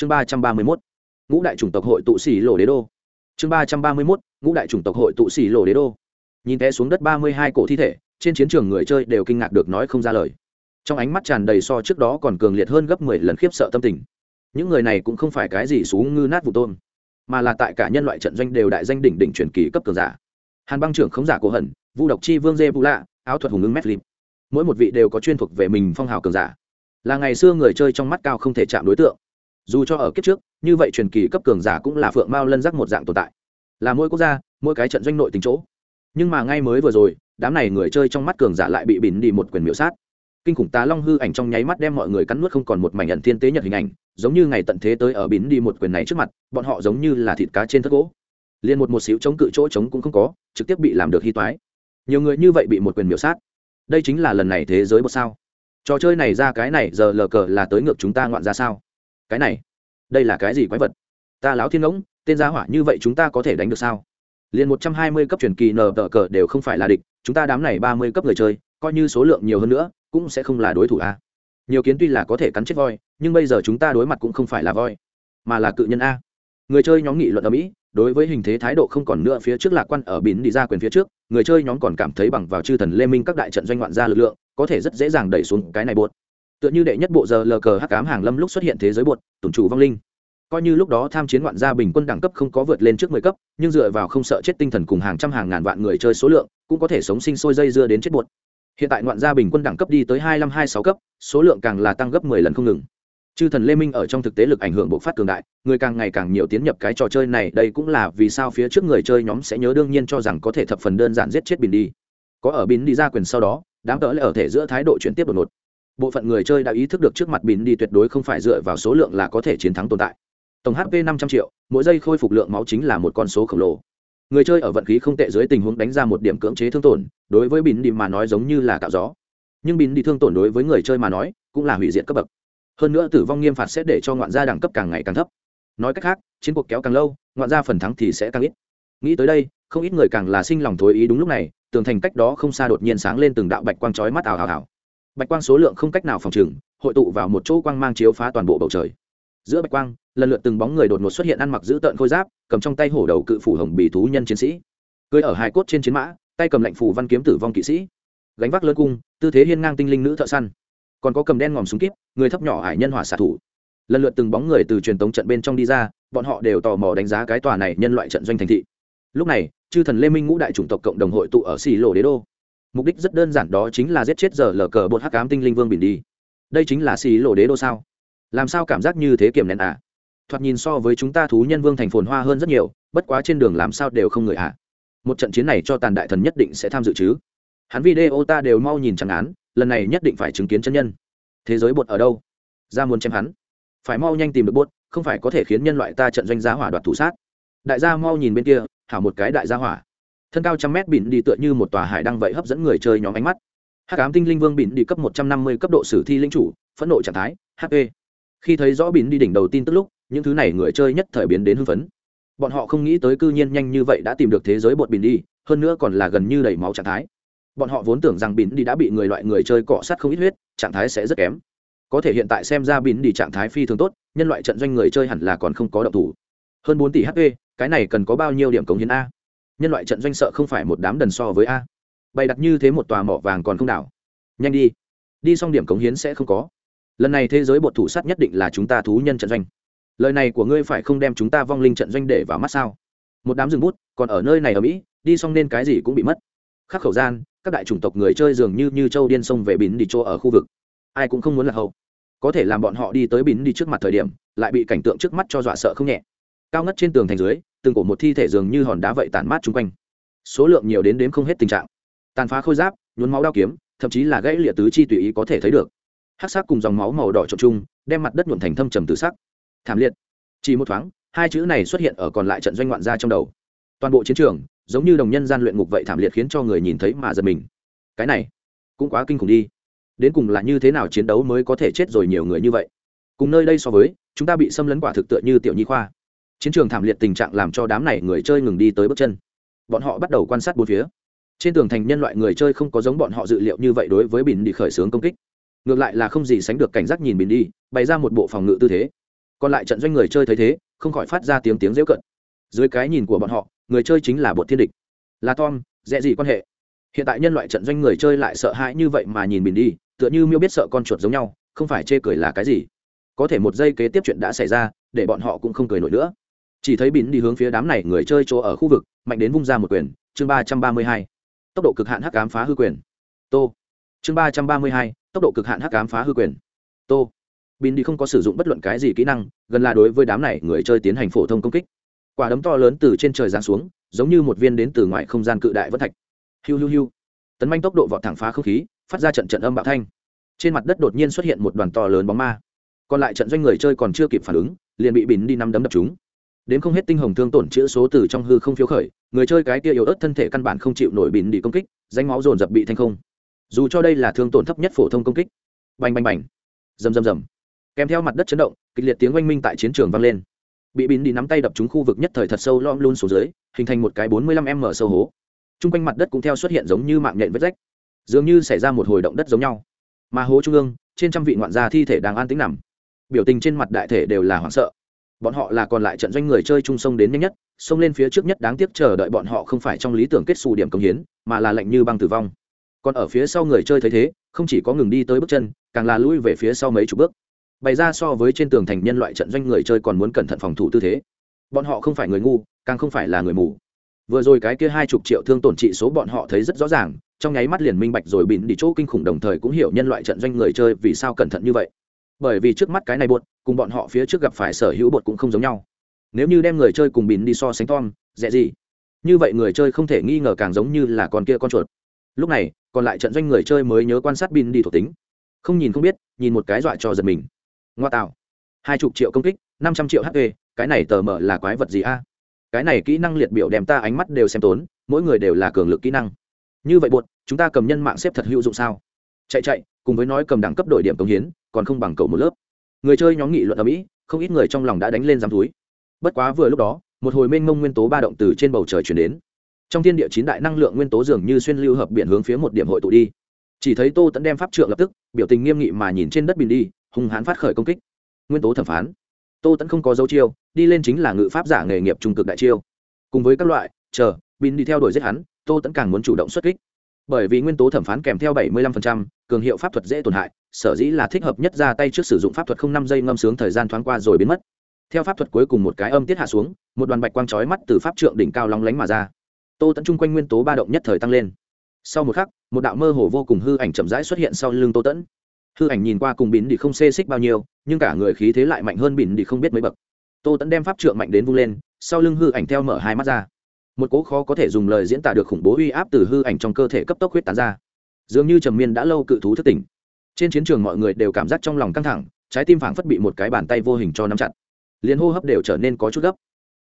chương ba trăm ba mươi mốt, ngũ đại chủng tộc hội tụ xỉ lộ đế đô. Chương ba trăm ba mươi mốt, ngũ đại chủng tộc hội tụ xỉ lộ đế đô. Nhìn té xuống đất ba mươi hai cổ thi thể, trên chiến trường người chơi đều kinh ngạc được nói không ra lời. Trong ánh mắt tràn đầy so trước đó còn cường liệt hơn gấp mười lần khiếp sợ tâm tình. Những người này cũng không phải cái gì xuống ngư nát vụ tôm, mà là tại cả nhân loại trận doanh đều đại danh đỉnh đỉnh truyền kỳ cấp cường giả. Hàn băng trưởng không giả cổ hẩn vu độc chi vương dê vũ lạ, áo thuật hùng ứng mét lim mỗi một vị đều có chuyên thuộc về mình phong hào cường giả. Là ngày xưa người chơi trong mắt cao không thể chạm đối tượng dù cho ở kiếp trước, như vậy truyền kỳ cấp cường giả cũng là phượng mao lân giác một dạng tồn tại. Là mỗi quốc gia, mỗi cái trận doanh nội tính chỗ. Nhưng mà ngay mới vừa rồi, đám này người chơi trong mắt cường giả lại bị bỉn đi một quyền miễu sát. Kinh khủng tá long hư ảnh trong nháy mắt đem mọi người cắn nuốt không còn một mảnh nhận thiên tế nhật hình ảnh, giống như ngày tận thế tới ở bỉn đi một quyền này trước mặt, bọn họ giống như là thịt cá trên thất gỗ. Liền một một xíu chống cự chỗ chống cũng không có, trực tiếp bị làm được hy toái. Nhiều người như vậy bị một quyền miễu sát. Đây chính là lần này thế giới một sao. Trò chơi này ra cái này giờ lờ cờ là tới ngược chúng ta ngoạn ra sao? Cái này, đây là cái gì quái vật? Ta láo thiên ngỗng, tên gia hỏa như vậy chúng ta có thể đánh được sao? Liền một trăm hai mươi cấp truyền kỳ nờ tờ cờ đều không phải là địch, chúng ta đám này ba mươi cấp người chơi, coi như số lượng nhiều hơn nữa, cũng sẽ không là đối thủ a. Nhiều kiến tuy là có thể cắn chết voi, nhưng bây giờ chúng ta đối mặt cũng không phải là voi, mà là cự nhân a. Người chơi nhóm nghị luận ở mỹ đối với hình thế thái độ không còn nữa phía trước lạc quan ở bỉn đi ra quyền phía trước, người chơi nhóm còn cảm thấy bằng vào chư thần lê minh các đại trận doanh ngoạn gia lực lượng, có thể rất dễ dàng đẩy xuống cái này buồn tựa như đệ nhất bộ giờ lờ cờ hắc cám hàng lâm lúc xuất hiện thế giới bột tổn chủ vong linh. Coi như lúc đó tham chiến ngoạn gia bình quân đẳng cấp không có vượt lên trước mười cấp, nhưng dựa vào không sợ chết tinh thần cùng hàng trăm hàng ngàn vạn người chơi số lượng, cũng có thể sống sinh sôi dây dưa đến chết bột hiện tại ngoạn gia bình quân đẳng cấp đi tới hai năm hai sáu cấp, số lượng càng là tăng gấp mười lần không ngừng. Chư thần lê minh ở trong thực tế lực ảnh hưởng bộ phát cường đại, người càng ngày càng nhiều tiến nhập cái trò chơi này, đây cũng là vì sao phía trước người chơi nhóm sẽ nhớ đương nhiên cho rằng có thể thập phần đơn giản giết chết bình đi. Có ở bình đi ra quyền sau đó, đám cỡ lại ở thể giữa thái độ chuyển tiếp đột ngột bộ phận người chơi đã ý thức được trước mặt bỉn đi tuyệt đối không phải dựa vào số lượng là có thể chiến thắng tồn tại. Tổng hp năm trăm triệu, mỗi giây khôi phục lượng máu chính là một con số khổng lồ. Người chơi ở vận khí không tệ dưới tình huống đánh ra một điểm cưỡng chế thương tổn, đối với bỉn đi mà nói giống như là cạo gió. Nhưng bỉn đi thương tổn đối với người chơi mà nói, cũng là hủy diệt cấp bậc. Hơn nữa tử vong nghiêm phạt sẽ để cho ngoạn gia đẳng cấp càng ngày càng thấp. Nói cách khác, chiến cuộc kéo càng lâu, ngoạn gia phần thắng thì sẽ càng ít. Nghĩ tới đây, không ít người càng là sinh lòng thối ý đúng lúc này tường thành cách đó không xa đột nhiên sáng lên từng đạo bạch quang chói mắt ảo ảo ảo bạch quang số lượng không cách nào phòng trừng, hội tụ vào một chỗ quang mang chiếu phá toàn bộ bầu trời. Giữa bạch quang, lần lượt từng bóng người đột ngột xuất hiện ăn mặc giữ tợn khôi giáp, cầm trong tay hổ đầu cự phủ hồng bì thú nhân chiến sĩ. Cưới ở hai cốt trên chiến mã, tay cầm lệnh phủ văn kiếm tử vong kỵ sĩ. Gánh vác lớn cung, tư thế hiên ngang tinh linh nữ thợ săn. Còn có cầm đen ngòm súng kíp, người thấp nhỏ hải nhân hỏa xạ thủ. Lần lượt từng bóng người từ truyền tống trận bên trong đi ra, bọn họ đều tò mò đánh giá cái tòa này nhân loại trận doanh thành thị. Lúc này, chư thần lê minh ngũ đại chủng tộc cộng đồng hội tụ ở xì lộ đế đô mục đích rất đơn giản đó chính là giết chết giờ lờ cờ bột hắc cám tinh linh vương bình đi. Đây chính là xì lộ đế đô sao? Làm sao cảm giác như thế kiểm nén à? Thoạt nhìn so với chúng ta thú nhân vương thành phồn hoa hơn rất nhiều, bất quá trên đường làm sao đều không người à? Một trận chiến này cho tàn đại thần nhất định sẽ tham dự chứ. Hắn video ta đều mau nhìn chẳng án, lần này nhất định phải chứng kiến chân nhân. Thế giới bột ở đâu? Ra muốn chém hắn. Phải mau nhanh tìm được bột, không phải có thể khiến nhân loại ta trận doanh giá hỏa đoạt thủ sát. Đại gia mau nhìn bên kia, hảo một cái đại gia hỏa thân cao trăm mét bỉn đi tựa như một tòa hải đăng vậy hấp dẫn người chơi nhóm ánh mắt. Hắc ám tinh linh vương bỉn đi cấp một trăm năm mươi cấp độ sử thi linh chủ, phẫn nộ trạng thái hp khi thấy rõ bỉn đi đỉnh đầu tin tức lúc, những thứ này người chơi nhất thời biến đến hưng phấn. Bọn họ không nghĩ tới cư nhiên nhanh như vậy đã tìm được thế giới bột bỉn đi, hơn nữa còn là gần như đầy máu trạng thái. Bọn họ vốn tưởng rằng bỉn đi đã bị người loại người chơi cọ sát không ít huyết, trạng thái sẽ rất kém. Có thể hiện tại xem ra bỉn đi trạng thái phi thường tốt, nhân loại trận doanh người chơi hẳn là còn không có động thủ. Hơn bốn tỷ hp cái này cần có bao nhiêu điểm cống hiến a? Nhân loại trận doanh sợ không phải một đám đần so với a. Bày đặt như thế một tòa mỏ vàng còn không đảo. Nhanh đi. Đi xong điểm cống hiến sẽ không có. Lần này thế giới bột thủ sát nhất định là chúng ta thú nhân trận doanh. Lời này của ngươi phải không đem chúng ta vong linh trận doanh để vào mắt sao? Một đám rừng bút còn ở nơi này ở mỹ, đi xong nên cái gì cũng bị mất. Khắc khẩu gian, các đại chủng tộc người chơi dường như như châu điên sông về bín đi chỗ ở khu vực. Ai cũng không muốn là hậu. Có thể làm bọn họ đi tới bín đi trước mặt thời điểm, lại bị cảnh tượng trước mắt cho dọa sợ không nhẹ. Cao ngất trên tường thành dưới từng cổ một thi thể dường như hòn đá vậy tản mát chung quanh. Số lượng nhiều đến đếm không hết tình trạng. Tàn phá khôi giáp, nhuốm máu đao kiếm, thậm chí là gãy lịa tứ chi tùy ý có thể thấy được. Hát sắc cùng dòng máu màu đỏ trộn chung, đem mặt đất nhuộm thành thâm trầm tự sắc. Thảm liệt. Chỉ một thoáng, hai chữ này xuất hiện ở còn lại trận doanh ngoạn gia trong đầu. Toàn bộ chiến trường, giống như đồng nhân gian luyện ngục vậy thảm liệt khiến cho người nhìn thấy mà giật mình. Cái này, cũng quá kinh khủng đi. Đến cùng là như thế nào chiến đấu mới có thể chết rồi nhiều người như vậy? Cùng nơi đây so với, chúng ta bị xâm lấn quả thực tựa như tiểu nhi khoa chiến trường thảm liệt tình trạng làm cho đám này người chơi ngừng đi tới bước chân. Bọn họ bắt đầu quan sát bốn phía. Trên tường thành nhân loại người chơi không có giống bọn họ dự liệu như vậy đối với bình đi khởi xướng công kích. Ngược lại là không gì sánh được cảnh giác nhìn bình đi, bày ra một bộ phòng ngự tư thế. Còn lại trận doanh người chơi thấy thế, không khỏi phát ra tiếng tiếng dễu cận dưới cái nhìn của bọn họ, người chơi chính là bột thiên địch. Là tom, dễ gì quan hệ? Hiện tại nhân loại trận doanh người chơi lại sợ hãi như vậy mà nhìn bỉn đi, tựa như miêu biết sợ con chuột giống nhau, không phải chê cười là cái gì. Có thể một giây kế tiếp chuyện đã xảy ra, để bọn họ cũng không cười nổi nữa chỉ thấy bỉn đi hướng phía đám này người chơi chỗ ở khu vực, mạnh đến vung ra một quyền, chương ba trăm ba mươi hai. Tốc độ cực hạn hắc ám phá hư quyền. Tô. Chương ba trăm ba mươi hai, tốc độ cực hạn hắc ám phá hư quyền. Tô. Bỉn đi không có sử dụng bất luận cái gì kỹ năng, gần là đối với đám này người chơi tiến hành phổ thông công kích. Quả đấm to lớn từ trên trời giáng xuống, giống như một viên đến từ ngoài không gian cự đại vân thạch. Hiu hiu hiu. Tấn manh tốc độ vọt thẳng phá không khí, phát ra trận trận âm bạo thanh. Trên mặt đất đột nhiên xuất hiện một đoàn to lớn bóng ma. Còn lại trận doanh người chơi còn chưa kịp phản ứng, liền bị bỉn đi năm đấm đập chúng đến không hết tinh hồng thương tổn chữa số từ trong hư không phiếu khởi, người chơi cái kia yếu ớt thân thể căn bản không chịu nổi bỉn đi công kích, danh máu dồn dập bị thanh không. Dù cho đây là thương tổn thấp nhất phổ thông công kích. Bành bành bành. Rầm rầm rầm. Kèm theo mặt đất chấn động, kịch liệt tiếng oanh minh tại chiến trường vang lên. Bị bỉn đi nắm tay đập trúng khu vực nhất thời thật sâu lom luôn xuống dưới, hình thành một cái bốn mươi lăm m sâu hố. Chung quanh mặt đất cũng theo xuất hiện giống như mạng nhện vết rách. Dường như xảy ra một hồi động đất giống nhau. Mà hố trung ương, trên trăm vị ngoạn gia thi thể đang an tính nằm. Biểu tình trên mặt đại thể đều là hoảng sợ bọn họ là còn lại trận doanh người chơi chung sông đến nhanh nhất xông lên phía trước nhất đáng tiếc chờ đợi bọn họ không phải trong lý tưởng kết xù điểm công hiến, mà là lạnh như băng tử vong. Còn ở phía sau người chơi thấy thế, không chỉ có ngừng đi tới bước chân, càng là lui về phía sau mấy chục bước. Bày ra so với trên tường thành nhân loại trận doanh người chơi còn muốn cẩn thận phòng thủ tư thế. Bọn họ không phải người ngu, càng không phải là người mù. Vừa rồi cái kia hai chục triệu thương tổn trị số bọn họ thấy rất rõ ràng, trong nháy mắt liền minh bạch rồi bịn đi chỗ kinh khủng đồng thời cũng hiểu nhân loại trận doanh người chơi vì sao cẩn thận như vậy bởi vì trước mắt cái này bột, cùng bọn họ phía trước gặp phải sở hữu bột cũng không giống nhau. Nếu như đem người chơi cùng bìn đi so sánh tom dễ gì? Như vậy người chơi không thể nghi ngờ càng giống như là con kia con chuột. Lúc này, còn lại trận doanh người chơi mới nhớ quan sát bìn đi thuộc tính. Không nhìn không biết, nhìn một cái dọa cho giật mình. Ngoa tạo. Hai chục triệu công kích, năm trăm triệu hp cái này tờ mở là quái vật gì a? Cái này kỹ năng liệt biểu đem ta ánh mắt đều xem tốn, mỗi người đều là cường lực kỹ năng. Như vậy buột chúng ta cầm nhân mạng xếp thật hữu dụng sao? Chạy chạy cùng với nói cầm đẳng cấp đội điểm công hiến, còn không bằng cậu một lớp. Người chơi nhóm nghị luận ở mỹ không ít người trong lòng đã đánh lên giám túi. Bất quá vừa lúc đó, một hồi mênh mông nguyên tố ba động từ trên bầu trời chuyển đến. Trong thiên địa chín đại năng lượng nguyên tố dường như xuyên lưu hợp biển hướng phía một điểm hội tụ đi. Chỉ thấy tô tẫn đem pháp trượng lập tức, biểu tình nghiêm nghị mà nhìn trên đất bình đi, hung hãn phát khởi công kích. Nguyên tố thẩm phán. Tô tẫn không có dấu chiêu, đi lên chính là ngự pháp giả nghề nghiệp trung cực đại chiêu. Cùng với các loại, chờ bin đi theo đuổi giết hắn, tô tẫn càng muốn chủ động xuất kích bởi vì nguyên tố thẩm phán kèm theo 75%, cường hiệu pháp thuật dễ tổn hại sở dĩ là thích hợp nhất ra tay trước sử dụng pháp thuật không năm giây ngâm sướng thời gian thoáng qua rồi biến mất. Theo pháp thuật cuối cùng một cái âm tiết hạ xuống một đoàn bạch quang chói mắt từ pháp trượng đỉnh cao lóng lánh mà ra. Tô tẫn chung quanh nguyên tố ba động nhất thời tăng lên. Sau một khắc một đạo mơ hồ vô cùng hư ảnh chậm rãi xuất hiện sau lưng tô tẫn hư ảnh nhìn qua cùng bỉn đi không xê xích bao nhiêu nhưng cả người khí thế lại mạnh hơn bỉn đi không biết mấy bậc. Tô tẫn đem pháp trượng mạnh đến vung lên sau lưng hư ảnh theo mở hai mắt ra một cỗ khó có thể dùng lời diễn tả được khủng bố uy áp từ hư ảnh trong cơ thể cấp tốc huyết tán ra. Dường như trầm miên đã lâu cự thú thức tỉnh. Trên chiến trường mọi người đều cảm giác trong lòng căng thẳng, trái tim phảng phất bị một cái bàn tay vô hình cho nắm chặt. Liền hô hấp đều trở nên có chút gấp.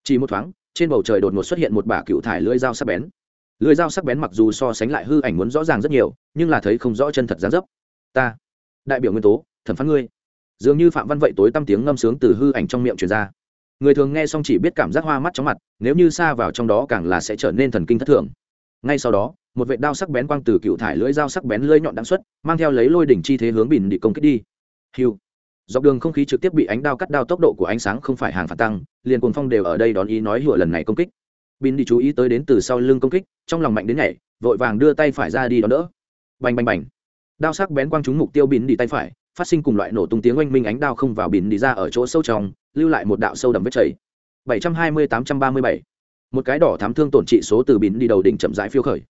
Chỉ một thoáng, trên bầu trời đột ngột xuất hiện một bả cựu thải lưỡi dao sắc bén. Lưỡi dao sắc bén mặc dù so sánh lại hư ảnh muốn rõ ràng rất nhiều, nhưng là thấy không rõ chân thật gián dấp. Ta, đại biểu nguyên tố, thẩm phán ngươi. Dường như phạm văn vậy tối tăm tiếng ngâm sướng từ hư ảnh trong miệng truyền ra người thường nghe xong chỉ biết cảm giác hoa mắt chóng mặt, nếu như xa vào trong đó càng là sẽ trở nên thần kinh thất thường. Ngay sau đó, một vệ đao sắc bén quang từ cựu thải lưỡi dao sắc bén lưỡi nhọn đáng xuất, mang theo lấy lôi đỉnh chi thế hướng bìn đi công kích đi. Hiu. Dọc đường không khí trực tiếp bị ánh đao cắt đao tốc độ của ánh sáng không phải hàng phản tăng, liền cồn phong đều ở đây đón ý nói hủa lần này công kích. Bìn đi chú ý tới đến từ sau lưng công kích, trong lòng mạnh đến nhảy, vội vàng đưa tay phải ra đi đón đỡ. Bành bành bành. Đao sắc bén quang trúng mục tiêu bìn đi tay phải phát sinh cùng loại nổ tung tiếng oanh minh ánh đao không vào bìn đi ra ở chỗ sâu trong, lưu lại một đạo sâu đầm vết chảy. 720-837. một cái đỏ thám thương tổn trị số từ bìn đi đầu đỉnh chậm rãi phiêu khởi.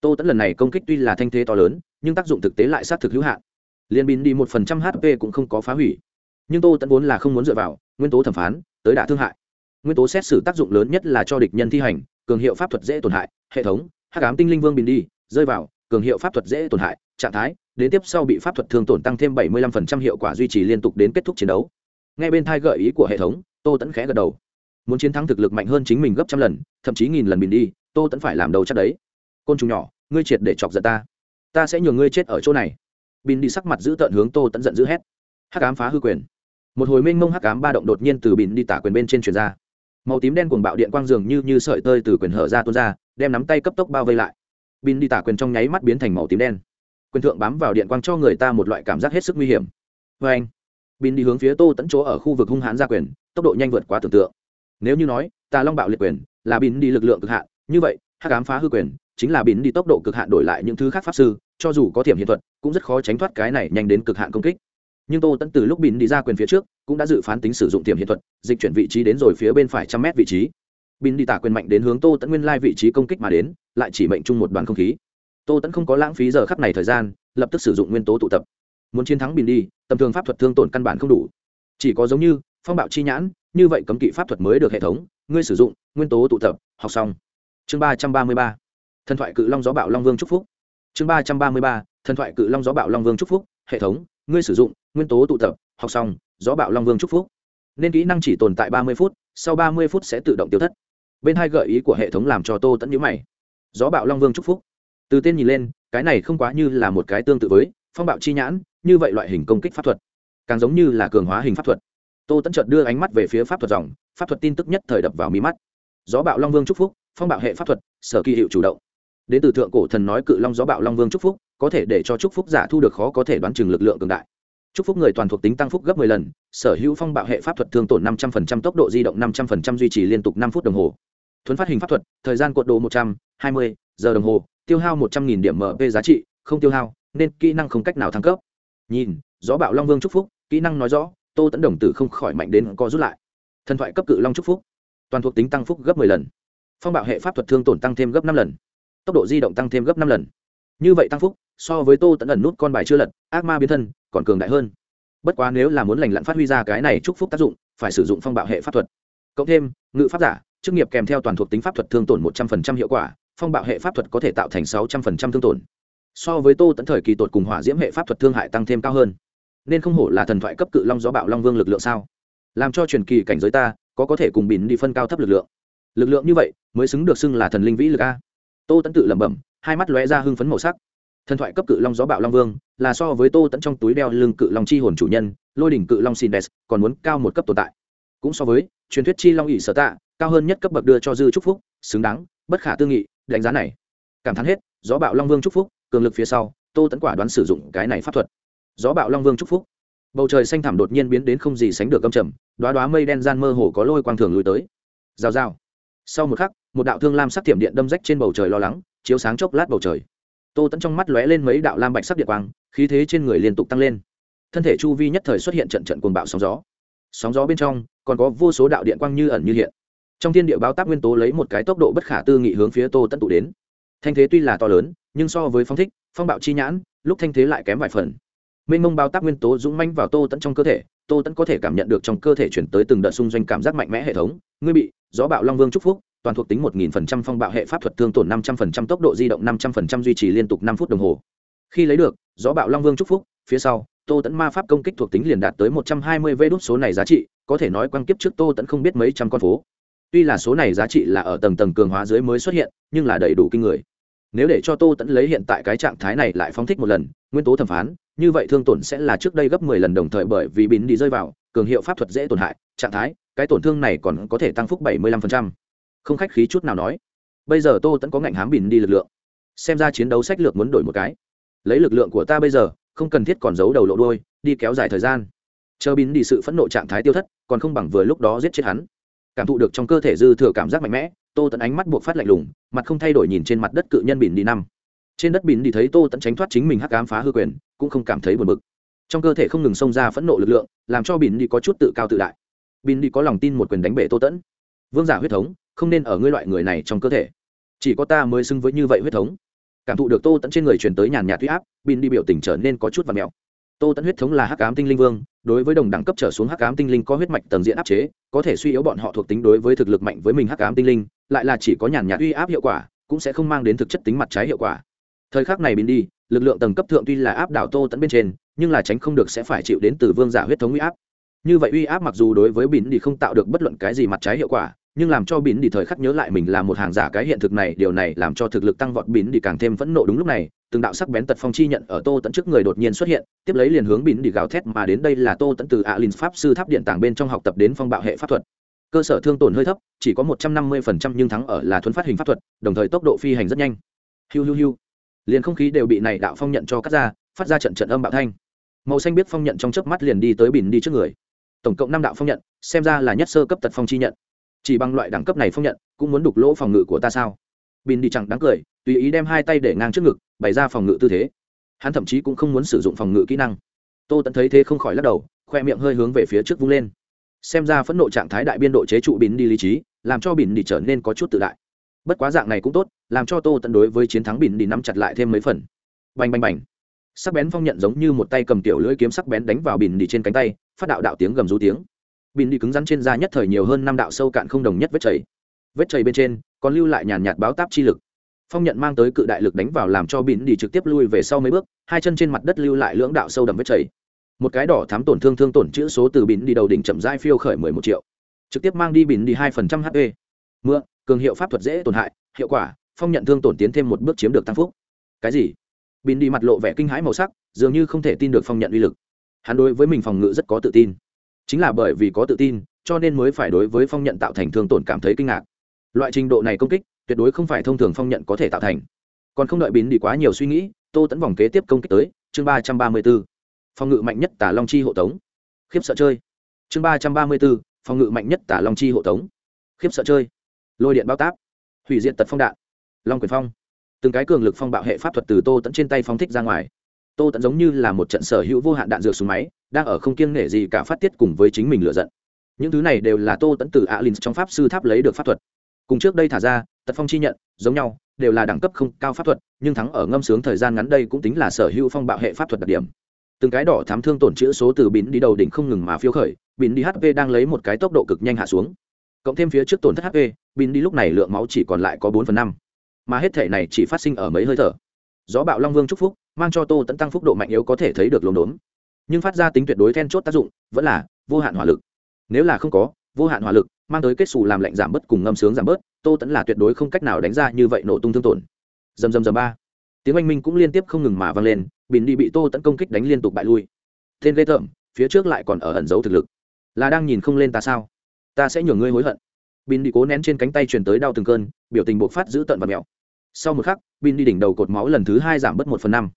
Tô tẫn lần này công kích tuy là thanh thế to lớn, nhưng tác dụng thực tế lại sát thực hữu hạn. Liên bìn đi một phần trăm hp cũng không có phá hủy. Nhưng tô tẫn vốn là không muốn dựa vào, nguyên tố thẩm phán, tới đả thương hại. Nguyên tố xét xử tác dụng lớn nhất là cho địch nhân thi hành, cường hiệu pháp thuật dễ tổn hại, hệ thống, hắc ám tinh linh vương bìn đi, rơi vào, cường hiệu pháp thuật dễ tổn hại, trạng thái đến tiếp sau bị pháp thuật thương tổn tăng thêm 75% hiệu quả duy trì liên tục đến kết thúc chiến đấu. Nghe bên thai gợi ý của hệ thống, tô tẫn khẽ gật đầu. Muốn chiến thắng thực lực mạnh hơn chính mình gấp trăm lần, thậm chí nghìn lần bình đi, tô tẫn phải làm đầu chắc đấy. Côn trùng nhỏ, ngươi triệt để chọc giận ta. Ta sẽ nhường ngươi chết ở chỗ này. Bin đi sắc mặt giữ tợn hướng tô tẫn giận dữ hét. Hắc ám phá hư quyền. Một hồi mênh mông hắc ám ba động đột nhiên từ bin đi tả quyền bên trên truyền ra. Màu tím đen cuồng bạo điện quang dường như như sợi tơi từ quyền hở ra tuôn ra, đem nắm tay cấp tốc bao vây lại. Bin đi tả quyền trong nháy mắt biến thành màu tím đen quyền thượng bám vào điện quang cho người ta một loại cảm giác hết sức nguy hiểm. Vê anh, bin đi hướng phía tô tẫn chỗ ở khu vực hung hãn gia quyền, tốc độ nhanh vượt quá tưởng tượng. Nếu như nói tà long bạo liệt quyền là bin đi lực lượng cực hạn, như vậy hát cám phá hư quyền chính là bin đi tốc độ cực hạn đổi lại những thứ khác pháp sư, cho dù có thiểm hiện thuật, cũng rất khó tránh thoát cái này nhanh đến cực hạn công kích. Nhưng tô tẫn từ lúc bin đi ra quyền phía trước, cũng đã dự phán tính sử dụng thiểm hiện thuật, dịch chuyển vị trí đến rồi phía bên phải trăm mét vị trí. Bin đi tả quyền mạnh đến hướng tô tẫn nguyên lai vị trí công kích mà đến, lại chỉ mệnh chung một đoàn không khí tô tẫn không có lãng phí giờ khắc này thời gian, lập tức sử dụng nguyên tố tụ tập. Muốn chiến thắng bình đi, tầm thường pháp thuật thương tổn căn bản không đủ. Chỉ có giống như, phong bạo chi nhãn, như vậy cấm kỵ pháp thuật mới được hệ thống, ngươi sử dụng, nguyên tố tụ tập, học xong. Chương ba trăm ba mươi ba. Thần thoại cự long gió bạo long vương trúc phúc. Chương ba trăm ba mươi ba. Thần thoại cự long gió bạo long vương trúc phúc, hệ thống, ngươi sử dụng, nguyên tố tụ tập, học xong, gió bạo long vương trúc phúc. Nên kỹ năng chỉ tồn tại ba mươi phút, sau ba mươi phút sẽ tự động tiêu thất. Bên hai gợi ý của hệ thống làm cho tô tẫn nhữ mày. Gió bạo long vương trúc phúc từ tên nhìn lên, cái này không quá như là một cái tương tự với phong bạo chi nhãn, như vậy loại hình công kích pháp thuật. Càng giống như là cường hóa hình pháp thuật. Tô tẫn chợt đưa ánh mắt về phía pháp thuật dòng, pháp thuật tin tức nhất thời đập vào mí mắt. Gió bạo long vương trúc phúc, phong bạo hệ pháp thuật, sở kỳ hiệu chủ động. Đến từ thượng cổ thần nói cự long gió bạo long vương trúc phúc, có thể để cho trúc phúc giả thu được khó có thể đoán chừng lực lượng cường đại. Trúc phúc người toàn thuộc tính tăng phúc gấp 10 lần, sở hữu phong bạo hệ pháp thuật thương tổn 500% tốc độ di động 500% duy trì liên tục 5 phút đồng hồ. Thuấn phát hình pháp thuật, thời gian cuộn đồ 120 giờ đồng hồ tiêu hao 100.000 điểm mp giá trị, không tiêu hao, nên kỹ năng không cách nào thăng cấp. Nhìn, gió bạo long vương trúc phúc, kỹ năng nói rõ, tô tẫn đồng tử không khỏi mạnh đến co rút lại. Thần thoại cấp cự long trúc phúc. Toàn thuộc tính tăng phúc gấp 10 lần. Phong bạo hệ pháp thuật thương tổn tăng thêm gấp năm lần. Tốc độ di động tăng thêm gấp năm lần. Như vậy tăng phúc, so với tô tẫn ẩn nút con bài chưa lật, ác ma biến thân, còn cường đại hơn. Bất quá nếu là muốn lành lặn phát huy ra cái này chúc phúc tác dụng, phải sử dụng phong bạo hệ pháp thuật. Cộng thêm, ngự pháp giả, chức nghiệp kèm theo toàn thuộc tính pháp thuật thương tổn một trăm phần trăm hiệu quả phong bạo hệ pháp thuật có thể tạo thành sáu trăm phần trăm thương tổn. So với tô tẫn thời kỳ tột cùng hỏa diễm hệ pháp thuật thương hại tăng thêm cao hơn. Nên không hổ là thần thoại cấp cự long gió bạo long vương lực lượng sao? Làm cho truyền kỳ cảnh giới ta, có có thể cùng bỉn đi phân cao thấp lực lượng. Lực lượng như vậy, mới xứng được xưng là thần linh vĩ lực a. Tô tẫn tự lẩm bẩm, hai mắt lóe ra hưng phấn màu sắc. Thần thoại cấp cự long gió bạo long vương, là so với tô tẫn trong túi đeo lưng cự long chi hồn chủ nhân, lôi đỉnh cự long sindes còn muốn cao một cấp tồn tại. Cũng so với truyền thuyết chi long ỵ sở tạ, cao hơn nhất cấp bậc đưa cho dư trúc phúc, xứng đáng, bất khả tư nghị đánh giá này. Cảm thán hết, gió bạo long vương chúc phúc, cường lực phía sau, tô tẫn quả đoán sử dụng cái này pháp thuật. Gió bạo long vương chúc phúc. Bầu trời xanh thảm đột nhiên biến đến không gì sánh được âm trầm đoá đoá mây đen gian mơ hồ có lôi quang thường lùi tới. Rào rào. Sau một khắc, một đạo thương lam sắc thiểm điện đâm rách trên bầu trời lo lắng, chiếu sáng chốc lát bầu trời. Tô tẫn trong mắt lóe lên mấy đạo lam bạch sắc điện quang, khí thế trên người liên tục tăng lên. Thân thể chu vi nhất thời xuất hiện trận trận cuồng bạo sóng gió. Sóng gió bên trong, còn có vô số đạo điện quang như ẩn như hiện trong thiên địa báo tác nguyên tố lấy một cái tốc độ bất khả tư nghị hướng phía tô tẫn tụ đến. Thanh thế tuy là to lớn, nhưng so với phong thích, phong bạo chi nhãn, lúc thanh thế lại kém vài phần. Mênh mông báo tác nguyên tố dũng manh vào tô tẫn trong cơ thể, tô tẫn có thể cảm nhận được trong cơ thể chuyển tới từng đợt xung doanh cảm giác mạnh mẽ hệ thống. Ngươi bị, gió bạo long vương chúc phúc, toàn thuộc tính một nghìn phần trăm phong bạo hệ pháp thuật thương tổn năm trăm phần trăm tốc độ di động năm trăm phần trăm duy trì liên tục năm phút đồng hồ. Khi lấy được, gió bạo long vương chúc phúc, phía sau, tô tẫn ma pháp công kích thuộc tính liền đạt tới một trăm hai mươi vê đốt số này giá trị, có thể nói quan kiếp trước tô tẫn không biết mấy trăm con phố tuy là số này giá trị là ở tầng tầng cường hóa dưới mới xuất hiện, nhưng là đầy đủ kinh người. Nếu để cho tô tẫn lấy hiện tại cái trạng thái này lại phóng thích một lần, nguyên tố thẩm phán, như vậy thương tổn sẽ là trước đây gấp mười lần đồng thời bởi vì bín đi rơi vào, cường hiệu pháp thuật dễ tổn hại, trạng thái, cái tổn thương này còn có thể tăng phúc bảy mươi lăm phần trăm. Không khách khí chút nào nói. Bây giờ tô tẫn có ngạnh hám bín đi lực lượng. Xem ra chiến đấu sách lược muốn đổi một cái. Lấy lực lượng của ta bây giờ, không cần thiết còn giấu đầu lộ đôi đi kéo dài thời gian. Chờ bín đi sự phẫn nộ trạng thái tiêu thất, còn không bằng vừa lúc đó giết chết hắn cảm thụ được trong cơ thể dư thừa cảm giác mạnh mẽ, tô tẫn ánh mắt buộc phát lạnh lùng, mặt không thay đổi nhìn trên mặt đất cự nhân bỉn đi năm. Trên đất bỉn đi thấy tô tẫn tránh thoát chính mình hắc ám phá hư quyền, cũng không cảm thấy buồn bực. Trong cơ thể không ngừng xông ra phẫn nộ lực lượng, làm cho bỉn đi có chút tự cao tự đại. Bỉn đi có lòng tin một quyền đánh bể tô tẫn vương giả huyết thống, không nên ở ngươi loại người này trong cơ thể. Chỉ có ta mới xứng với như vậy huyết thống. Cảm thụ được tô tẫn trên người truyền tới nhàn nhạt huy áp bin đi biểu tình trở nên có chút và mèo tô tẫn huyết thống là hắc ám tinh linh vương, đối với đồng đẳng cấp trở xuống hắc ám tinh linh có huyết mạch tầng diện áp chế có thể suy yếu bọn họ thuộc tính đối với thực lực mạnh với mình hắc ám tinh linh, lại là chỉ có nhàn nhạt uy áp hiệu quả, cũng sẽ không mang đến thực chất tính mặt trái hiệu quả. Thời khắc này biến đi, lực lượng tầng cấp thượng tuy là áp đảo tô tẫn bên trên, nhưng là tránh không được sẽ phải chịu đến từ vương giả huyết thống uy áp. Như vậy uy áp mặc dù đối với bin đi không tạo được bất luận cái gì mặt trái hiệu quả nhưng làm cho bín đi thời khắc nhớ lại mình là một hàng giả cái hiện thực này, điều này làm cho thực lực tăng vọt bín đi càng thêm phẫn nộ đúng lúc này, từng đạo sắc bén tật phong chi nhận ở tô tẫn trước người đột nhiên xuất hiện, tiếp lấy liền hướng bín đi gào thét mà đến đây là tô tẫn từ alin pháp sư tháp điện tảng bên trong học tập đến phong bạo hệ pháp thuật. Cơ sở thương tổn hơi thấp, chỉ có một trăm năm mươi phần trăm nhưng thắng ở là thuấn phát hình pháp thuật, đồng thời tốc độ phi hành rất nhanh. Hiu hiu hiu. Liền không khí đều bị này đạo phong nhận cho cắt ra, phát ra trận trận âm bạo thanh. Màu xanh biết phong nhận trong chớp mắt liền đi tới bỉn đi trước người. Tổng cộng năm đạo phong nhận, xem ra là nhất sơ cấp tật phong chi nhận chỉ bằng loại đẳng cấp này phong nhận, cũng muốn đục lỗ phòng ngự của ta sao? Bin đi chẳng đáng cười, tùy ý đem hai tay để ngang trước ngực, bày ra phòng ngự tư thế. Hắn thậm chí cũng không muốn sử dụng phòng ngự kỹ năng. Tô tẫn thấy thế không khỏi lắc đầu, khoe miệng hơi hướng về phía trước vung lên. Xem ra phẫn nộ trạng thái đại biên độ chế trụ bỉn đi lý trí, làm cho bỉn đi trở nên có chút tự đại. Bất quá dạng này cũng tốt, làm cho tô tẫn đối với chiến thắng bỉn đi nắm chặt lại thêm mấy phần. Bành bành bành. Sắc bén phong nhận giống như một tay cầm tiểu lưỡi kiếm sắc bén đánh vào bỉn đi trên cánh tay, phát đạo đạo tiếng gầm rú tiếng bỉn đi cứng rắn trên da nhất thời nhiều hơn năm đạo sâu cạn không đồng nhất vết chảy. Vết chảy bên trên, còn lưu lại nhàn nhạt báo táp chi lực. Phong nhận mang tới cự đại lực đánh vào làm cho bỉn đi trực tiếp lui về sau mấy bước, hai chân trên mặt đất lưu lại lưỡng đạo sâu đậm vết chảy. Một cái đỏ thám tổn thương thương tổn chữ số từ bỉn đi đầu đỉnh chậm rãi phiêu khởi mười một triệu. Trực tiếp mang đi bỉn đi hai phần trăm hp mưa cường hiệu pháp thuật dễ tổn hại, hiệu quả, phong nhận thương tổn tiến thêm một bước chiếm được tăng phúc. Cái gì? Bỉn đi mặt lộ vẻ kinh hãi màu sắc, dường như không thể tin được phong nhận uy lực. Hắn đối với mình phòng ngự rất có tự tin chính là bởi vì có tự tin, cho nên mới phải đối với phong nhận tạo thành thương tổn cảm thấy kinh ngạc. Loại trình độ này công kích, tuyệt đối không phải thông thường phong nhận có thể tạo thành. Còn không đợi bín đi quá nhiều suy nghĩ, tô tẫn vòng kế tiếp công kích tới, chương ba trăm ba mươi b ố phòng ngự mạnh nhất tả long chi hộ tống. Khiếp sợ chơi. Chương ba trăm ba mươi b ố phòng ngự mạnh nhất tả long chi hộ tống. Khiếp sợ chơi. Lôi điện bao táp. Hủy diệt tật phong đạn. Long quyền phong. Từng cái cường lực phong bạo hệ pháp thuật từ tô tẫn trên tay phóng thích ra ngoài tô tẫn giống như là một trận sở hữu vô hạn đạn dược súng máy, đang ở không kiêng nể gì cả phát tiết cùng với chính mình lựa giận. Những thứ này đều là tô tẫn từ alin trong pháp sư tháp lấy được pháp thuật. Cùng trước đây thả ra, tật phong chi nhận, giống nhau, đều là đẳng cấp không cao pháp thuật, nhưng thắng ở ngâm sướng thời gian ngắn đây cũng tính là sở hữu phong bạo hệ pháp thuật đặc điểm. Từng cái đỏ thám thương tổn chữ số từ bín đi đầu đỉnh không ngừng mà phiêu khởi, bín đi hp đang lấy một cái tốc độ cực nhanh hạ xuống. Cộng thêm phía trước tổn thất hp bín đi lúc này lượng máu chỉ còn lại có bốn phần năm. Mà hết thể này chỉ phát sinh ở mấy hơi thở. Gió bạo long vương chúc phúc mang cho tô tẫn tăng phúc độ mạnh yếu có thể thấy được lồn đốn nhưng phát ra tính tuyệt đối then chốt tác dụng vẫn là vô hạn hỏa lực. Nếu là không có vô hạn hỏa lực, mang tới kết xù làm lạnh giảm bớt cùng ngâm sướng giảm bớt, tô tẫn là tuyệt đối không cách nào đánh ra như vậy nổ tung thương tổn. Dầm dầm dầm ba. Tiếng oanh minh cũng liên tiếp không ngừng mà vang lên, bình đi bị tô tẫn công kích đánh liên tục bại lui. Tên ghê tởm, phía trước lại còn ở ẩn giấu thực lực. Là đang nhìn không lên ta sao? Ta sẽ nhường ngươi hối hận. Bin đi cố nén trên cánh tay truyền tới đau từng cơn, biểu tình bộc phát giữ tận và mèo sau một khắc bin đi đỉnh đầu cột máu lần thứ hai giảm bớt một phần năm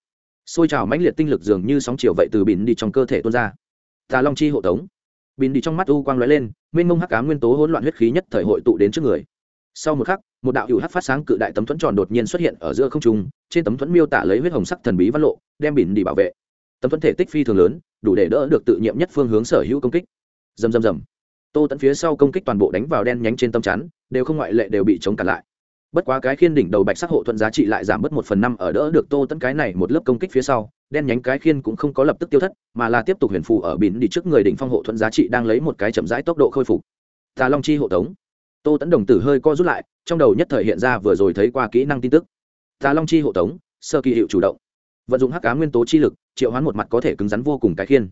xôi trào mãnh liệt tinh lực dường như sóng chiều vậy từ bin đi trong cơ thể tuôn ra. Tà long chi hộ tống. Bin đi trong mắt u quang lóe lên, mênh mông hắc cá nguyên tố hỗn loạn huyết khí nhất thời hội tụ đến trước người. Sau một khắc, một đạo hữu hắc phát sáng cự đại tấm thuẫn tròn đột nhiên xuất hiện ở giữa không trung, trên tấm thuẫn miêu tả lấy huyết hồng sắc thần bí văn lộ, đem bỉn đi bảo vệ. Tấm thuẫn thể tích phi thường lớn, đủ để đỡ được tự nhiệm nhất phương hướng sở hữu công kích. Dầm dầm dầm tô tẫn phía sau công kích toàn bộ đánh vào đen nhánh trên tâm chắn, đều không ngoại lệ đều bị chống cản lại bất quá cái khiên đỉnh đầu bạch sắc hộ thuận giá trị lại giảm bớt một phần năm ở đỡ được tô tẫn cái này một lớp công kích phía sau, đen nhánh cái khiên cũng không có lập tức tiêu thất, mà là tiếp tục huyền phù ở bỉn đi trước người đỉnh phong hộ thuận giá trị đang lấy một cái chậm rãi tốc độ khôi phục. Tà long chi hộ tống. Tô tẫn đồng tử hơi co rút lại, trong đầu nhất thời hiện ra vừa rồi thấy qua kỹ năng tin tức. Tà long chi hộ tống, sơ kỳ hiệu chủ động. Vận dụng hắc cá nguyên tố chi lực, triệu hoán một mặt có thể cứng rắn vô cùng cái khiên.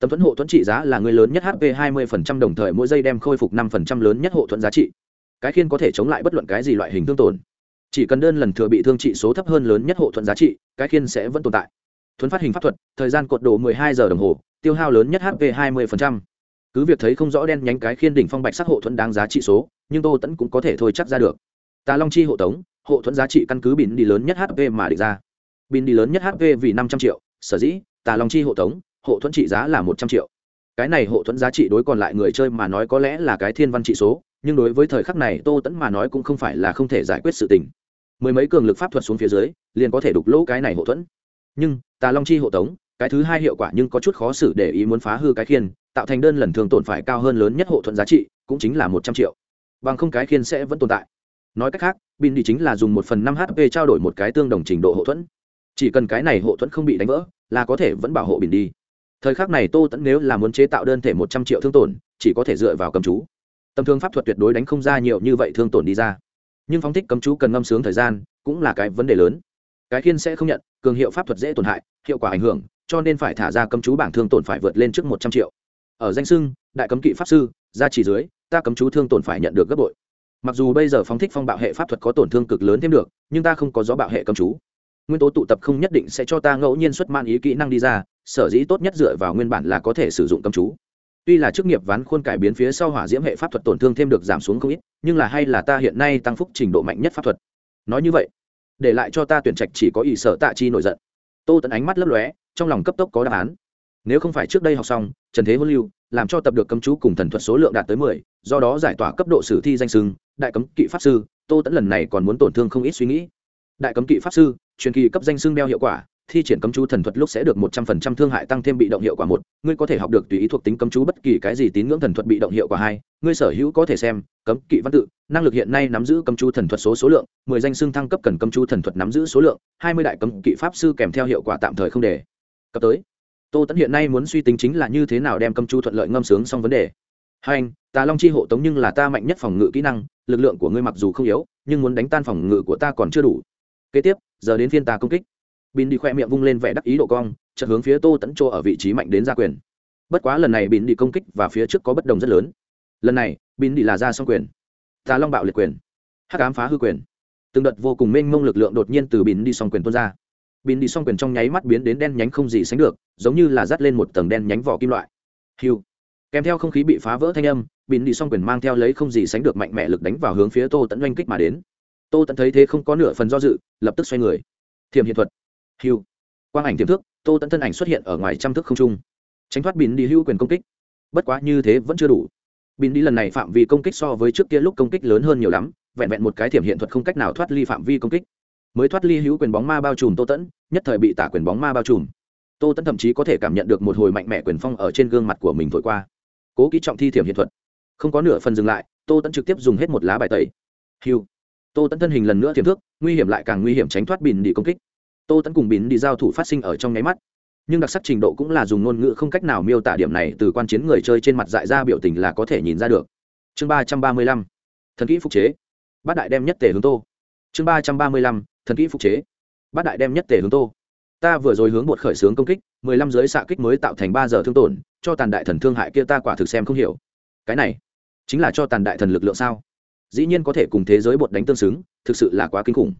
Tấm thuẫn hộ thuẫn trị giá là người lớn nhất hp 20% đồng thời mỗi giây đem khôi phục 5% lớn nhất hộ thuẫn giá trị cái khiên có thể chống lại bất luận cái gì loại hình thương tổn. Chỉ cần đơn lần thừa bị thương trị số thấp hơn lớn nhất hộ thuận giá trị, cái khiên sẽ vẫn tồn tại. Thuấn phát hình pháp thuật, thời gian cột độ 12 giờ đồng hồ, tiêu hao lớn nhất hp 20% cứ việc thấy không rõ đen nhánh cái khiên đỉnh phong bạch sắc hộ thuẫn đáng giá trị số, nhưng tô tẫn cũng có thể thôi chắc ra được. Tà long chi hộ tống, hộ thuẫn giá trị căn cứ bỉn đi lớn nhất hp mà địch ra. Bỉn đi lớn nhất hp vì năm trăm triệu, sở dĩ, tà long chi hộ tống, hộ thuẫn trị giá là một trăm triệu. Cái này hộ thuẫn giá trị đối còn lại người chơi mà nói có lẽ là cái thiên văn trị số nhưng đối với thời khắc này tô tẫn mà nói cũng không phải là không thể giải quyết sự tình. Mười mấy cường lực pháp thuật xuống phía dưới, liền có thể đục lỗ cái này hộ thuẫn. Nhưng, tà long chi hộ tống, cái thứ hai hiệu quả nhưng có chút khó xử để ý muốn phá hư cái khiên, tạo thành đơn lần thường tổn phải cao hơn lớn nhất hộ thuẫn giá trị, cũng chính là một trăm triệu. Bằng không cái khiên sẽ vẫn tồn tại. Nói cách khác bin đi chính là dùng một phần năm hp trao đổi một cái tương đồng trình độ hộ thuẫn. Chỉ cần cái này hộ thuẫn không bị đánh vỡ, là có thể vẫn bảo hộ bin đi. Thời khắc này tô tẫn nếu là muốn chế tạo đơn thể một trăm triệu thương tổn, chỉ có thể dựa vào cầm chú tầm thương pháp thuật tuyệt đối đánh không ra nhiều như vậy thương tổn đi ra. Nhưng phóng thích cấm chú cần ngâm sướng thời gian cũng là cái vấn đề lớn. Cái khiên sẽ không nhận, cường hiệu pháp thuật dễ tổn hại, hiệu quả ảnh hưởng, cho nên phải thả ra cấm chú bảng thương tổn phải vượt lên trước một trăm triệu. Ở danh sưng đại cấm kỵ pháp sư ra chỉ dưới, ta cấm chú thương tổn phải nhận được gấp bội. Mặc dù bây giờ phóng thích phong bạo hệ pháp thuật có tổn thương cực lớn thêm được, nhưng ta không có gió bạo hệ cấm chú. Nguyên tố tụ tập không nhất định sẽ cho ta ngẫu nhiên xuất man ý kỹ năng đi ra, sở dĩ tốt nhất dựa vào nguyên bản là có thể sử dụng cấm chú tuy là chức nghiệp ván khuôn cải biến phía sau hỏa diễm hệ pháp thuật tổn thương thêm được giảm xuống không ít, nhưng là hay là ta hiện nay tăng phúc trình độ mạnh nhất pháp thuật? Nói như vậy, để lại cho ta tuyển trạch chỉ có ý sợ tạ chi nổi giận. Tô tận ánh mắt lấp lóe, trong lòng cấp tốc có đáp án. Nếu không phải trước đây học xong, trần thế hôn lưu làm cho tập được cấm chú cùng thần thuật số lượng đạt tới mười, do đó giải tỏa cấp độ sử thi danh sưng, đại cấm kỵ pháp sư, tô tẫn lần này còn muốn tổn thương không ít suy nghĩ. Đại cấm kỵ pháp sư, truyền kỳ cấp danh sưng đeo hiệu quả thi triển cấm chú thần thuật lúc sẽ được một trăm phần trăm thương hại tăng thêm bị động hiệu quả một, ngươi có thể học được tùy ý thuộc tính cấm chú bất kỳ cái gì tín ngưỡng thần thuật bị động hiệu quả hai, ngươi sở hữu có thể xem, cấm kỵ văn tự, năng lực hiện nay nắm giữ cấm chú thần thuật số số lượng, mười danh xưng thăng cấp cần cấm chú thần thuật nắm giữ số lượng, hai mươi đại cấm kỵ pháp sư kèm theo hiệu quả tạm thời không để cấp tới. Tô tẫn hiện nay muốn suy tính chính là như thế nào đem cấm chú thuận lợi ngâm sướng xong vấn đề. Hai anh, tà long chi hộ tống nhưng là ta mạnh nhất phòng ngự kỹ năng, lực lượng của ngươi mặc dù không yếu, nhưng muốn đánh tan phòng ngự của ta còn chưa đủ. Kế tiếp, giờ đến phiên ta công kích bin đi khoe miệng vung lên vẻ đắc ý độ cong, chợt hướng phía tô tẫn chỗ ở vị trí mạnh đến ra quyền. Bất quá lần này bin đi công kích và phía trước có bất đồng rất lớn. Lần này, bin đi là ra xong quyền. Tà long bạo liệt quyền. Hắc ám phá hư quyền. Từng đợt vô cùng mênh mông lực lượng đột nhiên từ bin đi xong quyền tuôn ra. Bin đi xong quyền trong nháy mắt biến đến đen nhánh không gì sánh được, giống như là dắt lên một tầng đen nhánh vỏ kim loại. Hiu. Kèm theo không khí bị phá vỡ thanh âm, bin đi xong quyền mang theo lấy không gì sánh được mạnh mẽ lực đánh vào hướng phía tô tẫn oanh kích mà đến. Tô tẫn thấy thế không có nửa phần do dự, lập tức xoay người. Thiềm hiện thuật hưu. Quang ảnh tiềm thức, tô tẫn thân ảnh xuất hiện ở ngoài trăm thức không trung. Tránh thoát bìn đi hưu quyền công kích. Bất quá như thế vẫn chưa đủ. Bìn đi lần này phạm vi công kích so với trước kia lúc công kích lớn hơn nhiều lắm, vẹn vẹn một cái thiểm hiện thuật không cách nào thoát ly phạm vi công kích. Mới thoát ly hữu quyền bóng ma bao trùm tô tẫn nhất thời bị tả quyền bóng ma bao trùm. Tô tẫn thậm chí có thể cảm nhận được một hồi mạnh mẽ quyền phong ở trên gương mặt của mình thổi qua. Cố kỹ trọng thi thiểm hiện thuật. Không có nửa phần dừng lại, tô tẫn trực tiếp dùng hết một lá bài tẩy. Hiu tô tẫn thân hình lần nữa tiềm thức, nguy hiểm lại càng nguy hiểm tránh thoát bìn đi công kích tô tẫn cùng bín đi giao thủ phát sinh ở trong nháy mắt. Nhưng đặc sắc trình độ cũng là dùng ngôn ngữ không cách nào miêu tả điểm này từ quan chiến người chơi trên mặt dại ra biểu tình là có thể nhìn ra được. Chương ba trăm ba mươi lăm, thần kỹ phục chế. Bát đại đem nhất tể hướng tô. Chương ba trăm ba mươi lăm, thần kỹ phục chế. Bát đại đem nhất tể hướng tô. Ta vừa rồi hướng một khởi xướng công kích, mười lăm giới xạ kích mới tạo thành ba giờ thương tổn, cho tàn đại thần thương hại kia ta quả thực xem không hiểu. Cái này, chính là cho tàn đại thần lực lượng sao? Dĩ nhiên có thể cùng thế giới bột đánh tương xứng, thực sự là quá kinh khủng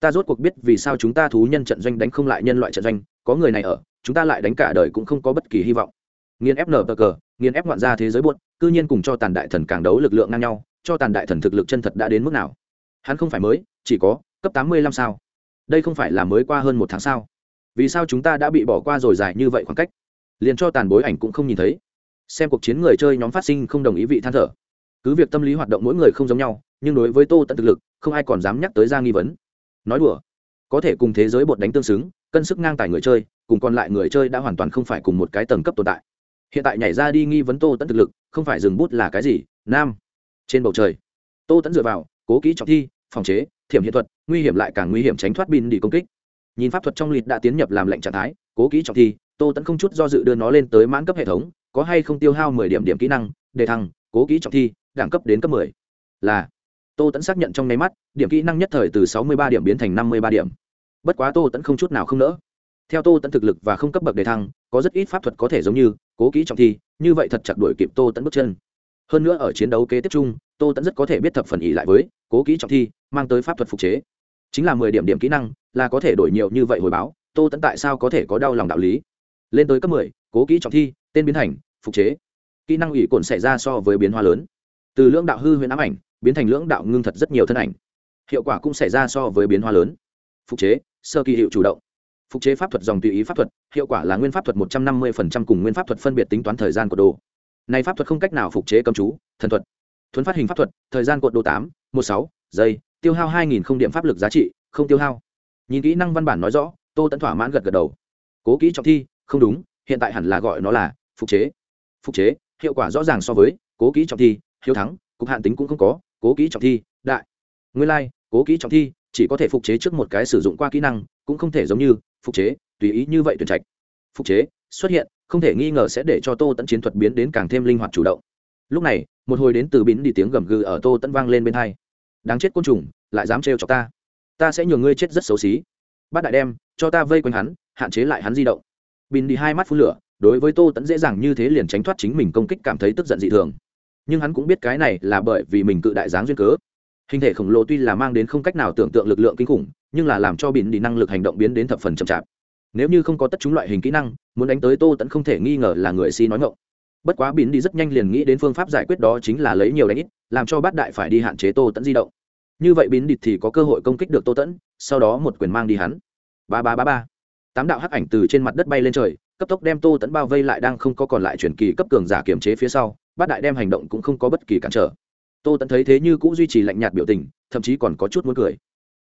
ta rốt cuộc biết vì sao chúng ta thú nhân trận doanh đánh không lại nhân loại trận doanh, có người này ở, chúng ta lại đánh cả đời cũng không có bất kỳ hy vọng. Nghiên ép nở cờ nghiên ép ngoạn ra thế giới buốt cư nhiên cùng cho tàn đại thần càng đấu lực lượng ngang nhau, cho tàn đại thần thực lực chân thật đã đến mức nào? Hắn không phải mới, chỉ có cấp tám mươi lăm sao? Đây không phải là mới qua hơn một tháng sao? Vì sao chúng ta đã bị bỏ qua rồi dài như vậy khoảng cách? Liền cho tàn bối ảnh cũng không nhìn thấy. Xem cuộc chiến người chơi nhóm phát sinh không đồng ý vị than thở. Cứ việc tâm lý hoạt động mỗi người không giống nhau, nhưng đối với tô tận thực lực, không ai còn dám nhắc tới ra nghi vấn nói đùa. Có thể cùng thế giới bột đánh tương xứng, cân sức ngang tài người chơi, cùng còn lại người chơi đã hoàn toàn không phải cùng một cái tầng cấp tồn tại. Hiện tại nhảy ra đi nghi vấn tô tẫn thực lực, không phải dừng bút là cái gì, nam. Trên bầu trời, tô tẫn dựa vào, cố kỹ trọng thi, phòng chế, thiểm hiện thuật, nguy hiểm lại càng nguy hiểm tránh thoát bin đi công kích. Nhìn pháp thuật trong lịt đã tiến nhập làm lệnh trạng thái, cố kỹ trọng thi, tô tẫn không chút do dự đưa nó lên tới mãn cấp hệ thống, có hay không tiêu hao mười điểm điểm kỹ năng đề thăng, cố kỹ trọng thi, đẳng cấp đến cấp mười. Là tô tẫn xác nhận trong nháy mắt, điểm kỹ năng nhất thời từ sáu mươi ba điểm biến thành năm mươi ba điểm. Bất quá tô tẫn không chút nào không nỡ. Theo tô tẫn thực lực và không cấp bậc đề thăng, có rất ít pháp thuật có thể giống như cố kỹ trọng thi, như vậy thật chặt đuổi kịp tô tẫn bước chân. Hơn nữa ở chiến đấu kế tiếp chung, tô tẫn rất có thể biết thập phần ỉ lại với cố kỹ trọng thi, mang tới pháp thuật phục chế. Chính là mười điểm điểm kỹ năng, là có thể đổi nhiều như vậy hồi báo, tô tẫn tại sao có thể có đau lòng đạo lý? Lên tới cấp mười, cố kỹ trọng thi, tên biến thành, phục chế. Kỹ năng ủy cồn xảy ra so với biến hóa lớn. Từ lưỡng đạo hư huyền ám ảnh biến thành lưỡng đạo ngưng thật rất nhiều thân ảnh. Hiệu quả cũng xảy ra so với biến hóa lớn. Phục chế, sơ kỳ hiệu chủ động. Phục chế pháp thuật dòng tùy ý pháp thuật, hiệu quả là nguyên pháp thuật một trăm năm mươi cùng nguyên pháp thuật phân biệt tính toán thời gian của đồ. Này pháp thuật không cách nào phục chế cầm chú, thần thuật. Thuấn phát hình pháp thuật, thời gian cột đồ tám, một sáu, giây, tiêu hao hai nghìn không điểm pháp lực giá trị, không tiêu hao. Nhìn kỹ năng văn bản nói rõ, tô tẫn thỏa mãn gật gật đầu. Cố kỹ trọng thi, không đúng, hiện tại hẳn là gọi nó là phục chế. Phục chế, hiệu quả rõ ràng so với cố kỹ trọng thi, hiếu thắng, cục hạn tính cũng không có cố kỹ trọng thi đại. Nguyên lai、like, cố kỹ trọng thi chỉ có thể phục chế trước một cái sử dụng qua kỹ năng cũng không thể giống như phục chế tùy ý như vậy tuyển trạch. Phục chế xuất hiện không thể nghi ngờ sẽ để cho tô tẫn chiến thuật biến đến càng thêm linh hoạt chủ động. Lúc này một hồi đến từ bín đi tiếng gầm gừ ở tô tẫn vang lên bên hai. Đáng chết côn trùng lại dám trêu cho ta. Ta sẽ nhường ngươi chết rất xấu xí. Bát đại đem cho ta vây quanh hắn hạn chế lại hắn di động. Bín đi hai mắt phun lửa đối với tô tẫn dễ dàng như thế liền tránh thoát chính mình công kích cảm thấy tức giận dị thường nhưng hắn cũng biết cái này là bởi vì mình cự đại dáng duyên cớ. Hình thể khổng lồ tuy là mang đến không cách nào tưởng tượng lực lượng kinh khủng, nhưng là làm cho bỉn đi năng lực hành động biến đến thập phần chậm chạp. Nếu như không có tất chúng loại hình kỹ năng, muốn đánh tới tô tẫn không thể nghi ngờ là người si nói ngộng bất quá bỉn đi rất nhanh liền nghĩ đến phương pháp giải quyết đó chính là lấy nhiều đánh ít, làm cho bát đại phải đi hạn chế tô tẫn di động. Như vậy bỉn đi thì có cơ hội công kích được tô tẫn sau đó một quyền mang đi hắn. Ba ba ba ba. Tám đạo hắc ảnh từ trên mặt đất bay lên trời, cấp tốc đem tô tẫn bao vây lại đang không có còn lại chuyển kỳ cấp cường giả kiểm chế phía sau bát đại đem hành động cũng không có bất kỳ cản trở. Tô tẫn thấy thế như cũng duy trì lạnh nhạt biểu tình, thậm chí còn có chút muốn cười.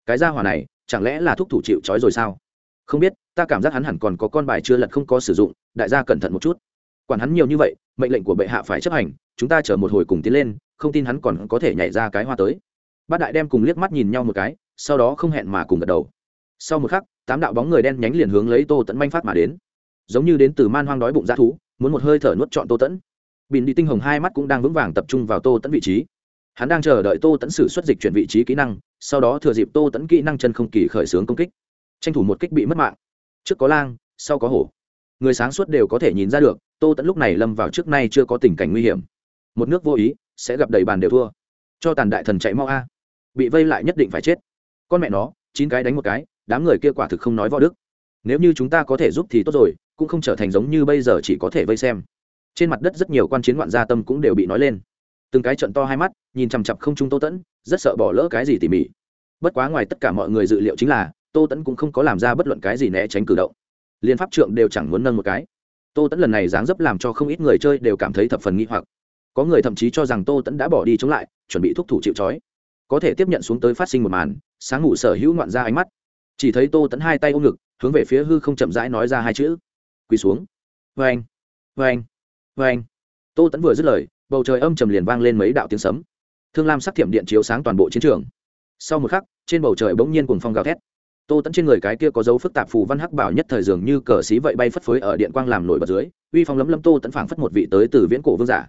Cái gia hỏa này, chẳng lẽ là thúc thủ chịu trói rồi sao? Không biết, ta cảm giác hắn hẳn còn có con bài chưa lật không có sử dụng, đại gia cẩn thận một chút. Quản hắn nhiều như vậy, mệnh lệnh của bệ hạ phải chấp hành, chúng ta chờ một hồi cùng tiến lên, không tin hắn còn có thể nhảy ra cái hoa tới. Bát đại đem cùng liếc mắt nhìn nhau một cái, sau đó không hẹn mà cùng gật đầu. Sau một khắc, tám đạo bóng người đen nhánh liền hướng lấy tô tẫn manh phát mà đến. Giống như đến từ man hoang đói bụng g thú, muốn một hơi thở nuốt trọn tô tẫn bỉn đi tinh hồng hai mắt cũng đang vững vàng tập trung vào tô tẫn vị trí. Hắn đang chờ đợi tô tẫn sử xuất dịch chuyển vị trí kỹ năng, sau đó thừa dịp tô tẫn kỹ năng chân không kỳ khởi xướng công kích. Tranh thủ một kích bị mất mạng. Trước có lang, sau có hổ. Người sáng suốt đều có thể nhìn ra được, tô tẫn lúc này lâm vào trước nay chưa có tình cảnh nguy hiểm. Một nước vô ý, sẽ gặp đầy bàn đều thua. Cho tàn đại thần chạy mau a. Bị vây lại nhất định phải chết. Con mẹ nó, chín cái đánh một cái, đám người kia quả thực không nói võ đức. Nếu như chúng ta có thể giúp thì tốt rồi, cũng không trở thành giống như bây giờ chỉ có thể vây xem trên mặt đất rất nhiều quan chiến ngoạn gia tâm cũng đều bị nói lên. Từng cái trận to hai mắt, nhìn chằm chặp không trung tô tẫn, rất sợ bỏ lỡ cái gì tỉ mỉ. Bất quá ngoài tất cả mọi người dự liệu chính là, tô tẫn cũng không có làm ra bất luận cái gì né tránh cử động. Liên pháp trượng đều chẳng muốn nâng một cái. Tô tẫn lần này dáng dấp làm cho không ít người chơi đều cảm thấy thập phần nghi hoặc. Có người thậm chí cho rằng tô tẫn đã bỏ đi chống lại, chuẩn bị thúc thủ chịu trói. Có thể tiếp nhận xuống tới phát sinh một màn, sáng ngủ sở hữu ngoạn ra ánh mắt. Chỉ thấy tô tẫn hai tay ôm ngực, hướng về phía hư không chậm rãi nói ra hai chữ. Quỳ xuống. Vê anh vê anh vê anh. Tô tẫn vừa dứt lời, bầu trời âm trầm liền vang lên mấy đạo tiếng sấm. Thương lam sắc thiểm điện chiếu sáng toàn bộ chiến trường. Sau một khắc, trên bầu trời bỗng nhiên cùng phong gào thét. Tô tẫn trên người cái kia có dấu phức tạp phù văn hắc bảo nhất thời dường như cờ xí vậy bay phất phới ở điện quang làm nổi bật dưới, uy phong lấm lấm tô tẫn phảng phất một vị tới từ viễn cổ vương giả.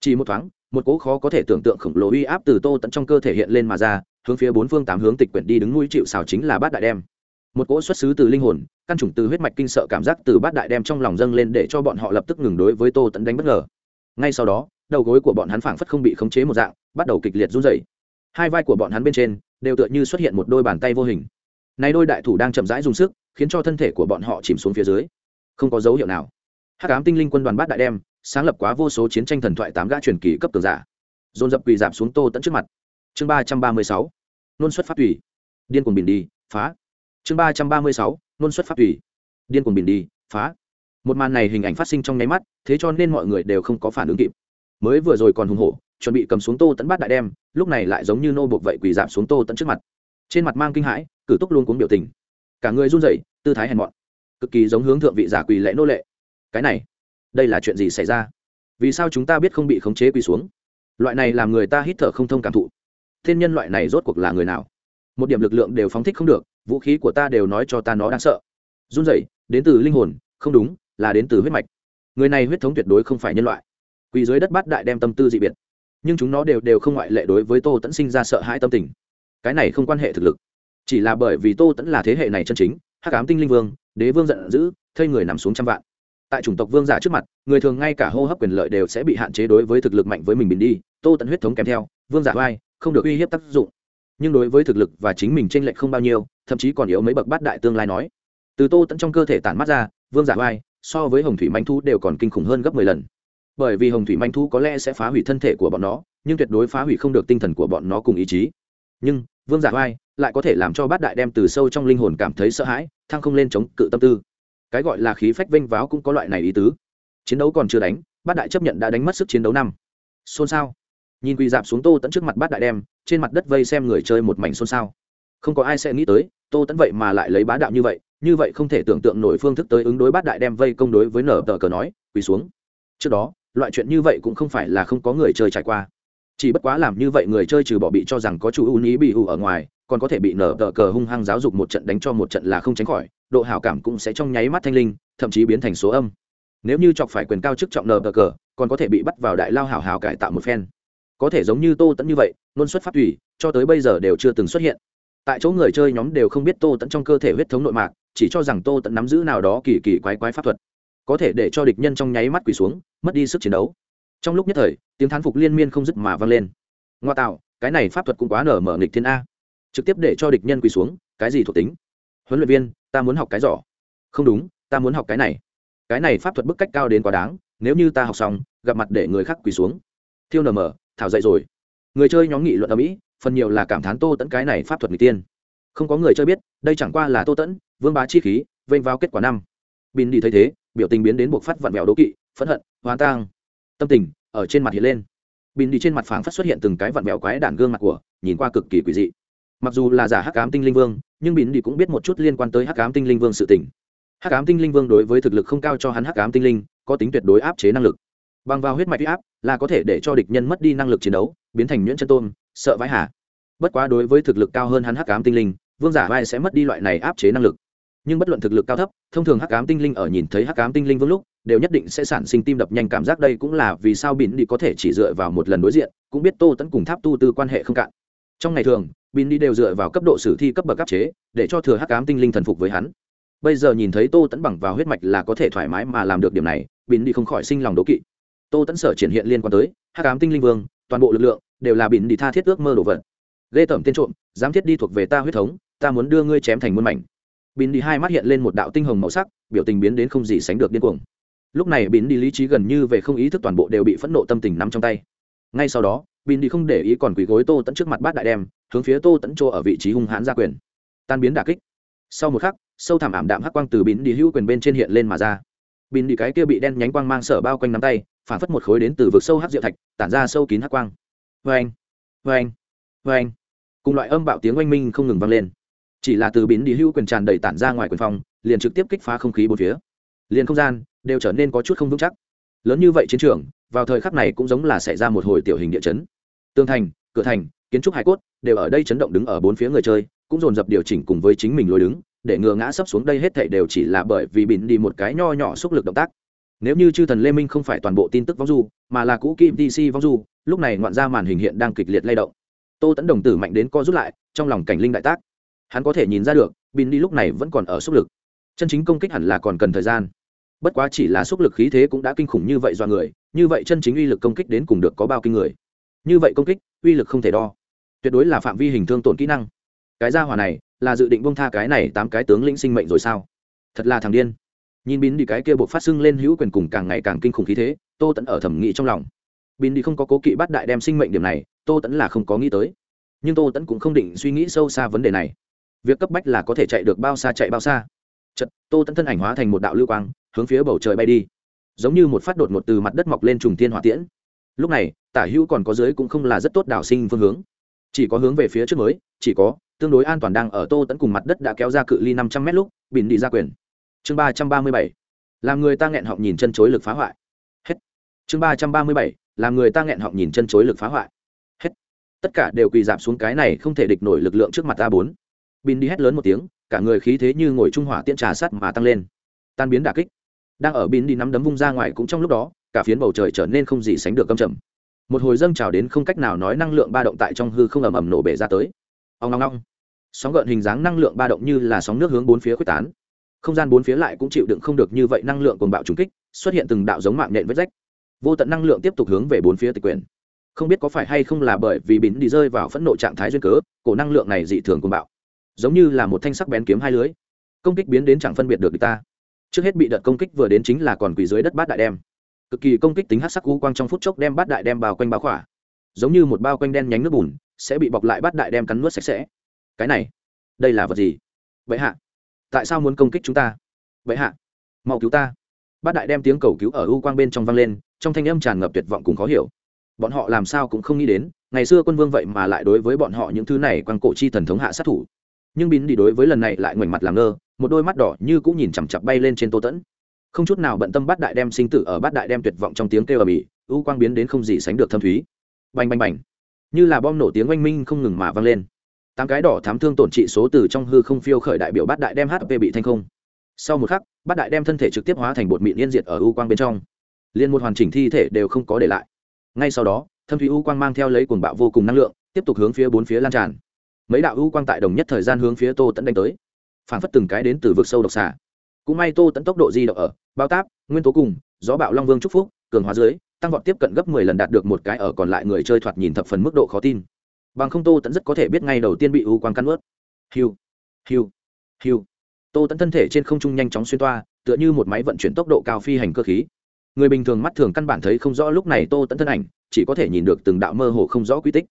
Chỉ một thoáng, một cỗ khó có thể tưởng tượng khổng lồ uy áp từ tô tẫn trong cơ thể hiện lên mà ra, hướng phía bốn phương tám hướng tịch quyển đi đứng nuôi chịu xào chính là bát đại đem một cỗ xuất xứ từ linh hồn, căn chủng từ huyết mạch kinh sợ cảm giác từ bát đại đem trong lòng dâng lên để cho bọn họ lập tức ngừng đối với tô tẫn đánh bất ngờ. Ngay sau đó, đầu gối của bọn hắn phảng phất không bị khống chế một dạng, bắt đầu kịch liệt run rẩy. Hai vai của bọn hắn bên trên đều tựa như xuất hiện một đôi bàn tay vô hình. Nay đôi đại thủ đang chậm rãi dùng sức, khiến cho thân thể của bọn họ chìm xuống phía dưới. Không có dấu hiệu nào. Hắc ám tinh linh quân đoàn bát đại đem, sáng lập quá vô số chiến tranh thần thoại tám gã truyền kỳ cấp tường giả. Dồn dập quỳ dạp xuống tô tẫn trước mặt. Chương ba trăm ba mươi sáu. Nôn xuất phát tùy. Điên cuồng bình đi, phá chương ba trăm ba mươi sáu, nôn xuất pháp tùy. Điên cuồng bình đi, phá. Một màn này hình ảnh phát sinh trong nháy mắt, thế cho nên mọi người đều không có phản ứng kịp. Mới vừa rồi còn hùng hổ, chuẩn bị cầm xuống tô tẫn bát đại đem, lúc này lại giống như nô buộc vậy quỳ dạp xuống tô tẫn trước mặt. Trên mặt mang kinh hãi, cử túc luôn cuống biểu tình. Cả người run rẩy, tư thái hèn mọn. Cực kỳ giống hướng thượng vị giả quỳ lễ nô lệ. Cái này, đây là chuyện gì xảy ra? Vì sao chúng ta biết không bị khống chế quỳ xuống? Loại này làm người ta hít thở không thông cảm thụ. Thiên nhân loại này rốt cuộc là người nào? Một điểm lực lượng đều phóng thích không được vũ khí của ta đều nói cho ta nó đáng sợ. Run rẩy, đến từ linh hồn, không đúng, là đến từ huyết mạch. Người này huyết thống tuyệt đối không phải nhân loại. Quỳ dưới đất bát đại đem tâm tư dị biệt. Nhưng chúng nó đều đều không ngoại lệ đối với tô tẫn sinh ra sợ hãi tâm tình. Cái này không quan hệ thực lực. Chỉ là bởi vì tô tẫn là thế hệ này chân chính, hắc ám tinh linh vương, đế vương giận dữ, thây người nằm xuống trăm vạn. Tại chủng tộc vương giả trước mặt, người thường ngay cả hô hấp quyền lợi đều sẽ bị hạn chế đối với thực lực mạnh với mình bình đi. Tô tẫn huyết thống kèm theo, vương giả vai, không được uy hiếp tác dụng nhưng đối với thực lực và chính mình tranh lệch không bao nhiêu, thậm chí còn yếu mấy bậc bát đại tương lai nói. Từ tô Tấn trong cơ thể tản mắt ra, vương giả vai so với hồng thủy manh thu đều còn kinh khủng hơn gấp mười lần. Bởi vì hồng thủy manh thu có lẽ sẽ phá hủy thân thể của bọn nó, nhưng tuyệt đối phá hủy không được tinh thần của bọn nó cùng ý chí. Nhưng, vương giả vai lại có thể làm cho bát đại đem từ sâu trong linh hồn cảm thấy sợ hãi, thăng không lên chống cự tâm tư. Cái gọi là khí phách vênh váo cũng có loại này ý tứ. Chiến đấu còn chưa đánh, bát đại chấp nhận đã đánh mất sức chiến đấu năm. Xôn xao nhìn quỳ dạp xuống tô tẫn trước mặt bát đại đem, trên mặt đất vây xem người chơi một mảnh xôn xao. Không có ai sẽ nghĩ tới, tô tẫn vậy mà lại lấy bá đạo như vậy như vậy không thể tưởng tượng nổi phương thức tới ứng đối bát đại đem vây công đối với nở tờ cờ nói, quỳ xuống. Trước đó, loại chuyện như vậy cũng không phải là không có người chơi trải qua. Chỉ bất quá làm như vậy người chơi trừ bỏ bị cho rằng có chủ ưu ý bị ưu ở ngoài, còn có thể bị nở tờ cờ hung hăng giáo dục một trận đánh cho một trận là không tránh khỏi, độ hảo cảm cũng sẽ trong nháy mắt thanh linh, thậm chí biến thành số âm. Nếu như chọc phải quyền cao chức trọng nở tờ cờ, còn có thể bị bắt vào đại lao hảo hảo cải tạo một phen có thể giống như tô tẫn như vậy luôn xuất phát tùy, cho tới bây giờ đều chưa từng xuất hiện. Tại chỗ người chơi nhóm đều không biết tô tẫn trong cơ thể huyết thống nội mạc, chỉ cho rằng tô tẫn nắm giữ nào đó kỳ kỳ quái quái pháp thuật. Có thể để cho địch nhân trong nháy mắt quỳ xuống, mất đi sức chiến đấu. Trong lúc nhất thời, tiếng thán phục liên miên không dứt mà vang lên. Ngoa tạo, cái này pháp thuật cũng quá nở mở nghịch thiên a. Trực tiếp để cho địch nhân quỳ xuống, cái gì thuộc tính? Huấn luyện viên, ta muốn học cái giỏ. Không đúng, ta muốn học cái này. Cái này pháp thuật bức cách cao đến quá đáng, nếu như ta học xong, gặp mặt để người khác quỳ xuống. Thiêu nở mở thảo dậy rồi. Người chơi nhóm nghị luận ở mỹ, phần nhiều là cảm thán tô tẫn cái này pháp thuật người tiên. Không có người chơi biết, đây chẳng qua là tô tẫn, vương bá chi khí, vênh vào kết quả năm. Bin đi thấy thế, biểu tình biến đến buộc phát vặn vẹo đố kỵ, phẫn hận, hoang tang. Tâm tình ở trên mặt hiện lên. Bình đi trên mặt phảng phát xuất hiện từng cái vặn vẹo quái đản gương mặt của, nhìn qua cực kỳ quỷ dị. Mặc dù là giả hắc ám tinh linh vương, nhưng bình đi cũng biết một chút liên quan tới hắc ám tinh linh vương sự tình. Hắc ám tinh linh vương đối với thực lực không cao cho hắn hắc ám tinh linh, có tính tuyệt đối áp chế năng lực bằng vào huyết mạch huy áp, là có thể để cho địch nhân mất đi năng lực chiến đấu, biến thành nhuyễn chân tôm, sợ vãi hà. Bất quá đối với thực lực cao hơn hắn hắc ám tinh linh, vương giả vai sẽ mất đi loại này áp chế năng lực. Nhưng bất luận thực lực cao thấp, thông thường hắc ám tinh linh ở nhìn thấy hắc ám tinh linh vương lúc, đều nhất định sẽ sản sinh tim đập nhanh cảm giác đây cũng là vì sao bỉn đi có thể chỉ dựa vào một lần đối diện, cũng biết tô tẫn cùng tháp tu tư quan hệ không cạn. Trong ngày thường bỉn đi đều dựa vào cấp độ sử thi cấp bậc áp chế, để cho thừa hắc ám tinh linh thần phục với hắn. Bây giờ nhìn thấy tô tẫn bằng vào huyết mạch là có thể thoải mái mà làm được điểm này bỉn đi không khỏi sinh lòng đố kỵ tô tẫn sở triển hiện liên quan tới, hắc ám tinh linh vương, toàn bộ lực lượng đều là bỉn đi tha thiết ước mơ đồ vật. Ghê tởm tên trộm, dám thiết đi thuộc về ta huyết thống, ta muốn đưa ngươi chém thành muôn mảnh. Bỉn đi hai mắt hiện lên một đạo tinh hồng màu sắc, biểu tình biến đến không gì sánh được điên cuồng. Lúc này bỉn đi lý trí gần như về không ý thức toàn bộ đều bị phẫn nộ tâm tình nắm trong tay. Ngay sau đó bỉn đi không để ý còn quỳ gối tô tẫn trước mặt bát đại đem, hướng phía tô tẫn chỗ ở vị trí hung hãn gia quyền. Tan biến đà kích. Sau một khắc, sâu thẳm ảm đạm hắc quang từ bỉn đi hữu quyền bên trên hiện lên mà ra. Bỉn đi cái kia bị đen nhánh quang mang sở bao quanh nắm tay phản phất một khối đến từ vực sâu hắc diệu thạch, tản ra sâu kín hắc quang. Vê anh vê anh vê anh cùng loại âm bạo tiếng oanh minh không ngừng vang lên. Chỉ là từ bỉn đi hữu quyền tràn đầy tản ra ngoài quyền phòng liền trực tiếp kích phá không khí bốn phía. Liền không gian đều trở nên có chút không vững chắc. Lớn như vậy chiến trường, vào thời khắc này cũng giống là xảy ra một hồi tiểu hình địa chấn. Tương thành, cửa thành, kiến trúc hải cốt đều ở đây chấn động đứng ở bốn phía người chơi, cũng dồn dập điều chỉnh cùng với chính mình lối đứng, để ngừa ngã sấp xuống đây hết thảy đều chỉ là bởi vì bịn đi một cái nho nhỏ xúc lực động tác nếu như chư thần lê minh không phải toàn bộ tin tức vong du, mà là cũ kim dc vong du, lúc này ngoạn ra màn hình hiện đang kịch liệt lay động. Tô tẫn đồng tử mạnh đến co rút lại, trong lòng cảnh linh đại tác. Hắn có thể nhìn ra được, bin đi lúc này vẫn còn ở xúc lực. Chân chính công kích hẳn là còn cần thời gian. Bất quá chỉ là xúc lực khí thế cũng đã kinh khủng như vậy do người, như vậy chân chính uy lực công kích đến cùng được có bao kinh người. Như vậy công kích, uy lực không thể đo. Tuyệt đối là phạm vi hình thương tổn kỹ năng. Cái gia hỏa này, là dự định bông tha cái này tám cái tướng lĩnh sinh mệnh rồi sao? Thật là thằng điên nhìn biến đi cái kia buộc phát sưng lên hữu quyền cùng càng ngày càng kinh khủng khí thế, tô tẫn ở thẩm nghĩ trong lòng. Biến đi không có cố kỵ bắt đại đem sinh mệnh điểm này, tô tẫn là không có nghĩ tới. Nhưng tô tẫn cũng không định suy nghĩ sâu xa vấn đề này. Việc cấp bách là có thể chạy được bao xa chạy bao xa. Chật tô tẫn thân ảnh hóa thành một đạo lưu quang, hướng phía bầu trời bay đi. Giống như một phát đột ngột từ mặt đất mọc lên trùng tiên hỏa tiễn. Lúc này, tả hữu còn có dưới cũng không là rất tốt đảo sinh phương hướng. Chỉ có hướng về phía trước mới, chỉ có, tương đối an toàn đang ở tô tẫn cùng mặt đất đã kéo ra cự ly năm trăm mét lúc bỉn đi ra quyền chương ba trăm ba mươi bảy, làm người ta nghẹn họng nhìn chân chối lực phá hoại. Hết. Chương ba trăm ba mươi bảy, làm người ta nghẹn họng nhìn chân chối lực phá hoại. Hết. Tất cả đều quỳ dạp xuống cái này không thể địch nổi lực lượng trước mặt a bốn. Bin đi hét lớn một tiếng, cả người khí thế như ngồi trung hỏa tiễn trà sắt mà tăng lên. Tan biến đà kích. Đang ở bin đi nắm đấm vung ra ngoài cũng trong lúc đó, cả phiến bầu trời trở nên không gì sánh được câm trầm. Một hồi dâng trào đến không cách nào nói năng lượng ba động tại trong hư không ầm ầm nổ bể ra tới. Ông long long sóng gợn hình dáng năng lượng ba động như là sóng nước hướng bốn phía quyết tán không gian bốn phía lại cũng chịu đựng không được như vậy năng lượng cuồng bạo trùng kích, xuất hiện từng đạo giống mạng nện vết rách. Vô tận năng lượng tiếp tục hướng về bốn phía tịch quyền không biết có phải hay không là bởi vì bín đi rơi vào phẫn nộ trạng thái duyên cớ, cổ năng lượng này dị thường cuồng bạo. Giống như là một thanh sắc bén kiếm hai lưới. Công kích biến đến chẳng phân biệt được người ta. Trước hết bị đợt công kích vừa đến chính là còn quỳ dưới đất bát đại đem. Cực kỳ công kích tính hát sắc u quang trong phút chốc đem bát đại đem bao quanh bao khỏa. Giống như một bao quanh đen nhánh nước bùn, sẽ bị bọc lại bát đại đem cắn nuốt sạch sẽ. Cái này, đây là vật gì? Vậy hạ tại sao muốn công kích chúng ta? Vậy hạ, mau cứu ta. Bát đại đem tiếng cầu cứu ở u quang bên trong vang lên, trong thanh âm tràn ngập tuyệt vọng cùng khó hiểu. Bọn họ làm sao cũng không nghĩ đến, ngày xưa quân vương vậy mà lại đối với bọn họ những thứ này quang cổ chi thần thống hạ sát thủ. Nhưng bín đi đối với lần này lại ngoảnh mặt làm ngơ, một đôi mắt đỏ như cũng nhìn chằm chặp bay lên trên tô tẫn. Không chút nào bận tâm bát đại đem sinh tử ở bát đại đem tuyệt vọng trong tiếng kêu ở bỉ u quang biến đến không gì sánh được thâm thúy. Bành bành bành. Như là bom nổ tiếng oanh minh không ngừng mà vang lên tám cái đỏ thám thương tổn trị số từ trong hư không phiêu khởi đại biểu bát đại đem hp bị thanh không. Sau một khắc, bát đại đem thân thể trực tiếp hóa thành bột mịn yên diệt ở u quang bên trong. Liên một hoàn chỉnh thi thể đều không có để lại. Ngay sau đó, thâm thủy u quang mang theo lấy cuồng bạo vô cùng năng lượng, tiếp tục hướng phía bốn phía lan tràn. Mấy đạo u quang tại đồng nhất thời gian hướng phía tô tẫn đánh tới phản phất từng cái đến từ vực sâu độc xả cũng may tô tẫn tốc độ di động ở, bao táp, nguyên tố cùng, gió bạo long vương trúc phúc, cường hóa dưới, tăng vọt tiếp cận gấp mười lần đạt được một cái ở còn lại người chơi thoạt nhìn thập phần mức độ khó tin bằng không tô tẫn rất có thể biết ngay đầu tiên bị u quang căn ướt hiu hiu hiu. Tô tẫn thân thể trên không trung nhanh chóng xuyên toa, tựa như một máy vận chuyển tốc độ cao phi hành cơ khí. Người bình thường mắt thường căn bản thấy không rõ lúc này tô tẫn thân ảnh, chỉ có thể nhìn được từng đạo mơ hồ không rõ quy tích.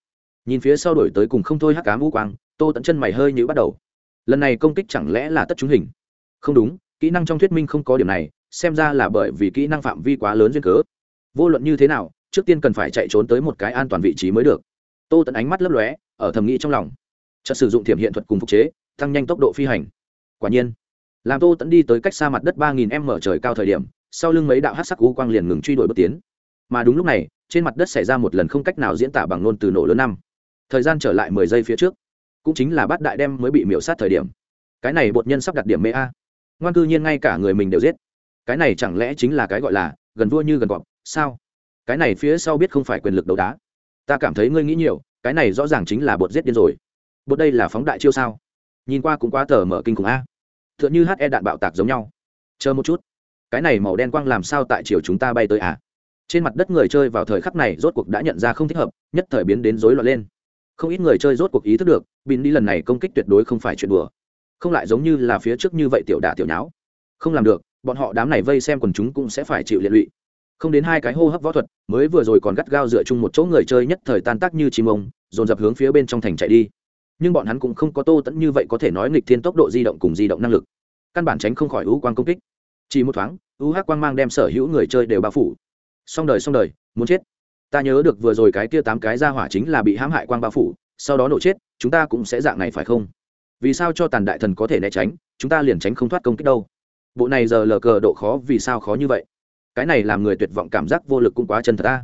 Nhìn phía sau đổi tới cùng không thôi hắc cám u quang, tô tẫn chân mày hơi như bắt đầu. Lần này công kích chẳng lẽ là tất chúng hình? Không đúng, kỹ năng trong thuyết minh không có điểm này, xem ra là bởi vì kỹ năng phạm vi quá lớn duyên cớ. Vô luận như thế nào, trước tiên cần phải chạy trốn tới một cái an toàn vị trí mới được tô tẫn ánh mắt lấp lóe, ở thầm nghĩ trong lòng. Chợt sử dụng thiểm hiện thuật cùng phục chế, tăng nhanh tốc độ phi hành. Quả nhiên, làm tô tẫn đi tới cách xa mặt đất ba nghìn m trời cao thời điểm, sau lưng mấy đạo hát sắc u quang liền ngừng truy đuổi bước tiến. Mà đúng lúc này, trên mặt đất xảy ra một lần không cách nào diễn tả bằng ngôn từ nổ lớn năm. Thời gian trở lại mười giây phía trước, cũng chính là bát đại đem mới bị miễu sát thời điểm. Cái này bột nhân sắp đặt điểm mê a. Ngoan cư nhiên ngay cả người mình đều giết. Cái này chẳng lẽ chính là cái gọi là gần vua như gần cọp, sao? Cái này phía sau biết không phải quyền lực đấu đá ta cảm thấy ngươi nghĩ nhiều, cái này rõ ràng chính là bột giết điên rồi. Bột đây là phóng đại chiêu sao? Nhìn qua cũng quá tờ mở kinh khủng a. T h ư ợ n h ư he đạn bạo tạc giống nhau. Chờ một chút. Cái này màu đen quang làm sao tại chiều chúng ta bay tới à? Trên mặt đất người chơi vào thời khắc này rốt cuộc đã nhận ra không thích hợp, nhất thời biến đến rối loạn lên. Không ít người chơi rốt cuộc ý thức được, bin đi lần này công kích tuyệt đối không phải chuyện đùa. Không lại giống như là phía trước như vậy tiểu đả tiểu nháo. Không làm được, bọn họ đám này vây xem quần chúng cũng sẽ phải chịu liệt lụy không đến hai cái hô hấp võ thuật, mới vừa rồi còn gắt gao dựa chung một chỗ người chơi nhất thời tan tác như chim ông, dồn dập hướng phía bên trong thành chạy đi. Nhưng bọn hắn cũng không có tô tẫn như vậy có thể nói nghịch thiên tốc độ di động cùng di động năng lực. Căn bản tránh không khỏi ưu quang công kích. Chỉ một thoáng, ưu hắc quang mang đem sở hữu người chơi đều bao phủ. Xong đời xong đời, muốn chết. Ta nhớ được vừa rồi cái kia tám cái ra hỏa chính là bị hãm hại quang bao phủ, sau đó nổ chết, chúng ta cũng sẽ dạng này phải không? Vì sao cho tàn đại thần có thể né tránh, chúng ta liền tránh không thoát công kích đâu? Bộ này giờ lờ cờ độ khó vì sao khó như vậy? Cái này làm người tuyệt vọng cảm giác vô lực cũng quá chân thật ta.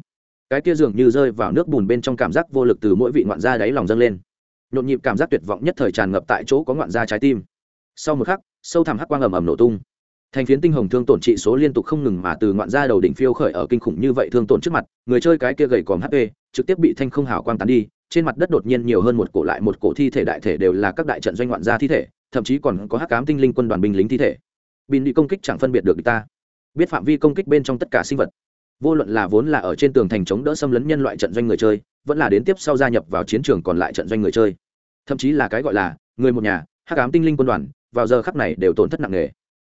Cái kia dường như rơi vào nước bùn bên trong cảm giác vô lực từ mỗi vị ngoạn gia đáy lòng dâng lên. Nhộn nhịp cảm giác tuyệt vọng nhất thời tràn ngập tại chỗ có ngoạn gia trái tim. Sau một khắc, sâu thẳm hắc quang ầm ầm nổ tung. Thành phiến tinh hồng thương tổn trị số liên tục không ngừng mà từ ngoạn gia đầu đỉnh phiêu khởi ở kinh khủng như vậy thương tổn trước mặt, người chơi cái kia gầy còm hp trực tiếp bị thanh không hào quang tán đi, trên mặt đất đột nhiên nhiều hơn một cổ lại một cổ thi thể đại thể đều là các đại trận doanh ngoạn gia thi thể, thậm chí còn có hắc cám tinh linh quân đoàn binh lính thi thể. Bin đi công kích chẳng phân biệt được ta biết phạm vi công kích bên trong tất cả sinh vật. Vô luận là vốn là ở trên tường thành chống đỡ xâm lấn nhân loại trận doanh người chơi, vẫn là đến tiếp sau gia nhập vào chiến trường còn lại trận doanh người chơi. Thậm chí là cái gọi là người một nhà, hắc ám tinh linh quân đoàn, vào giờ khắc này đều tổn thất nặng nề.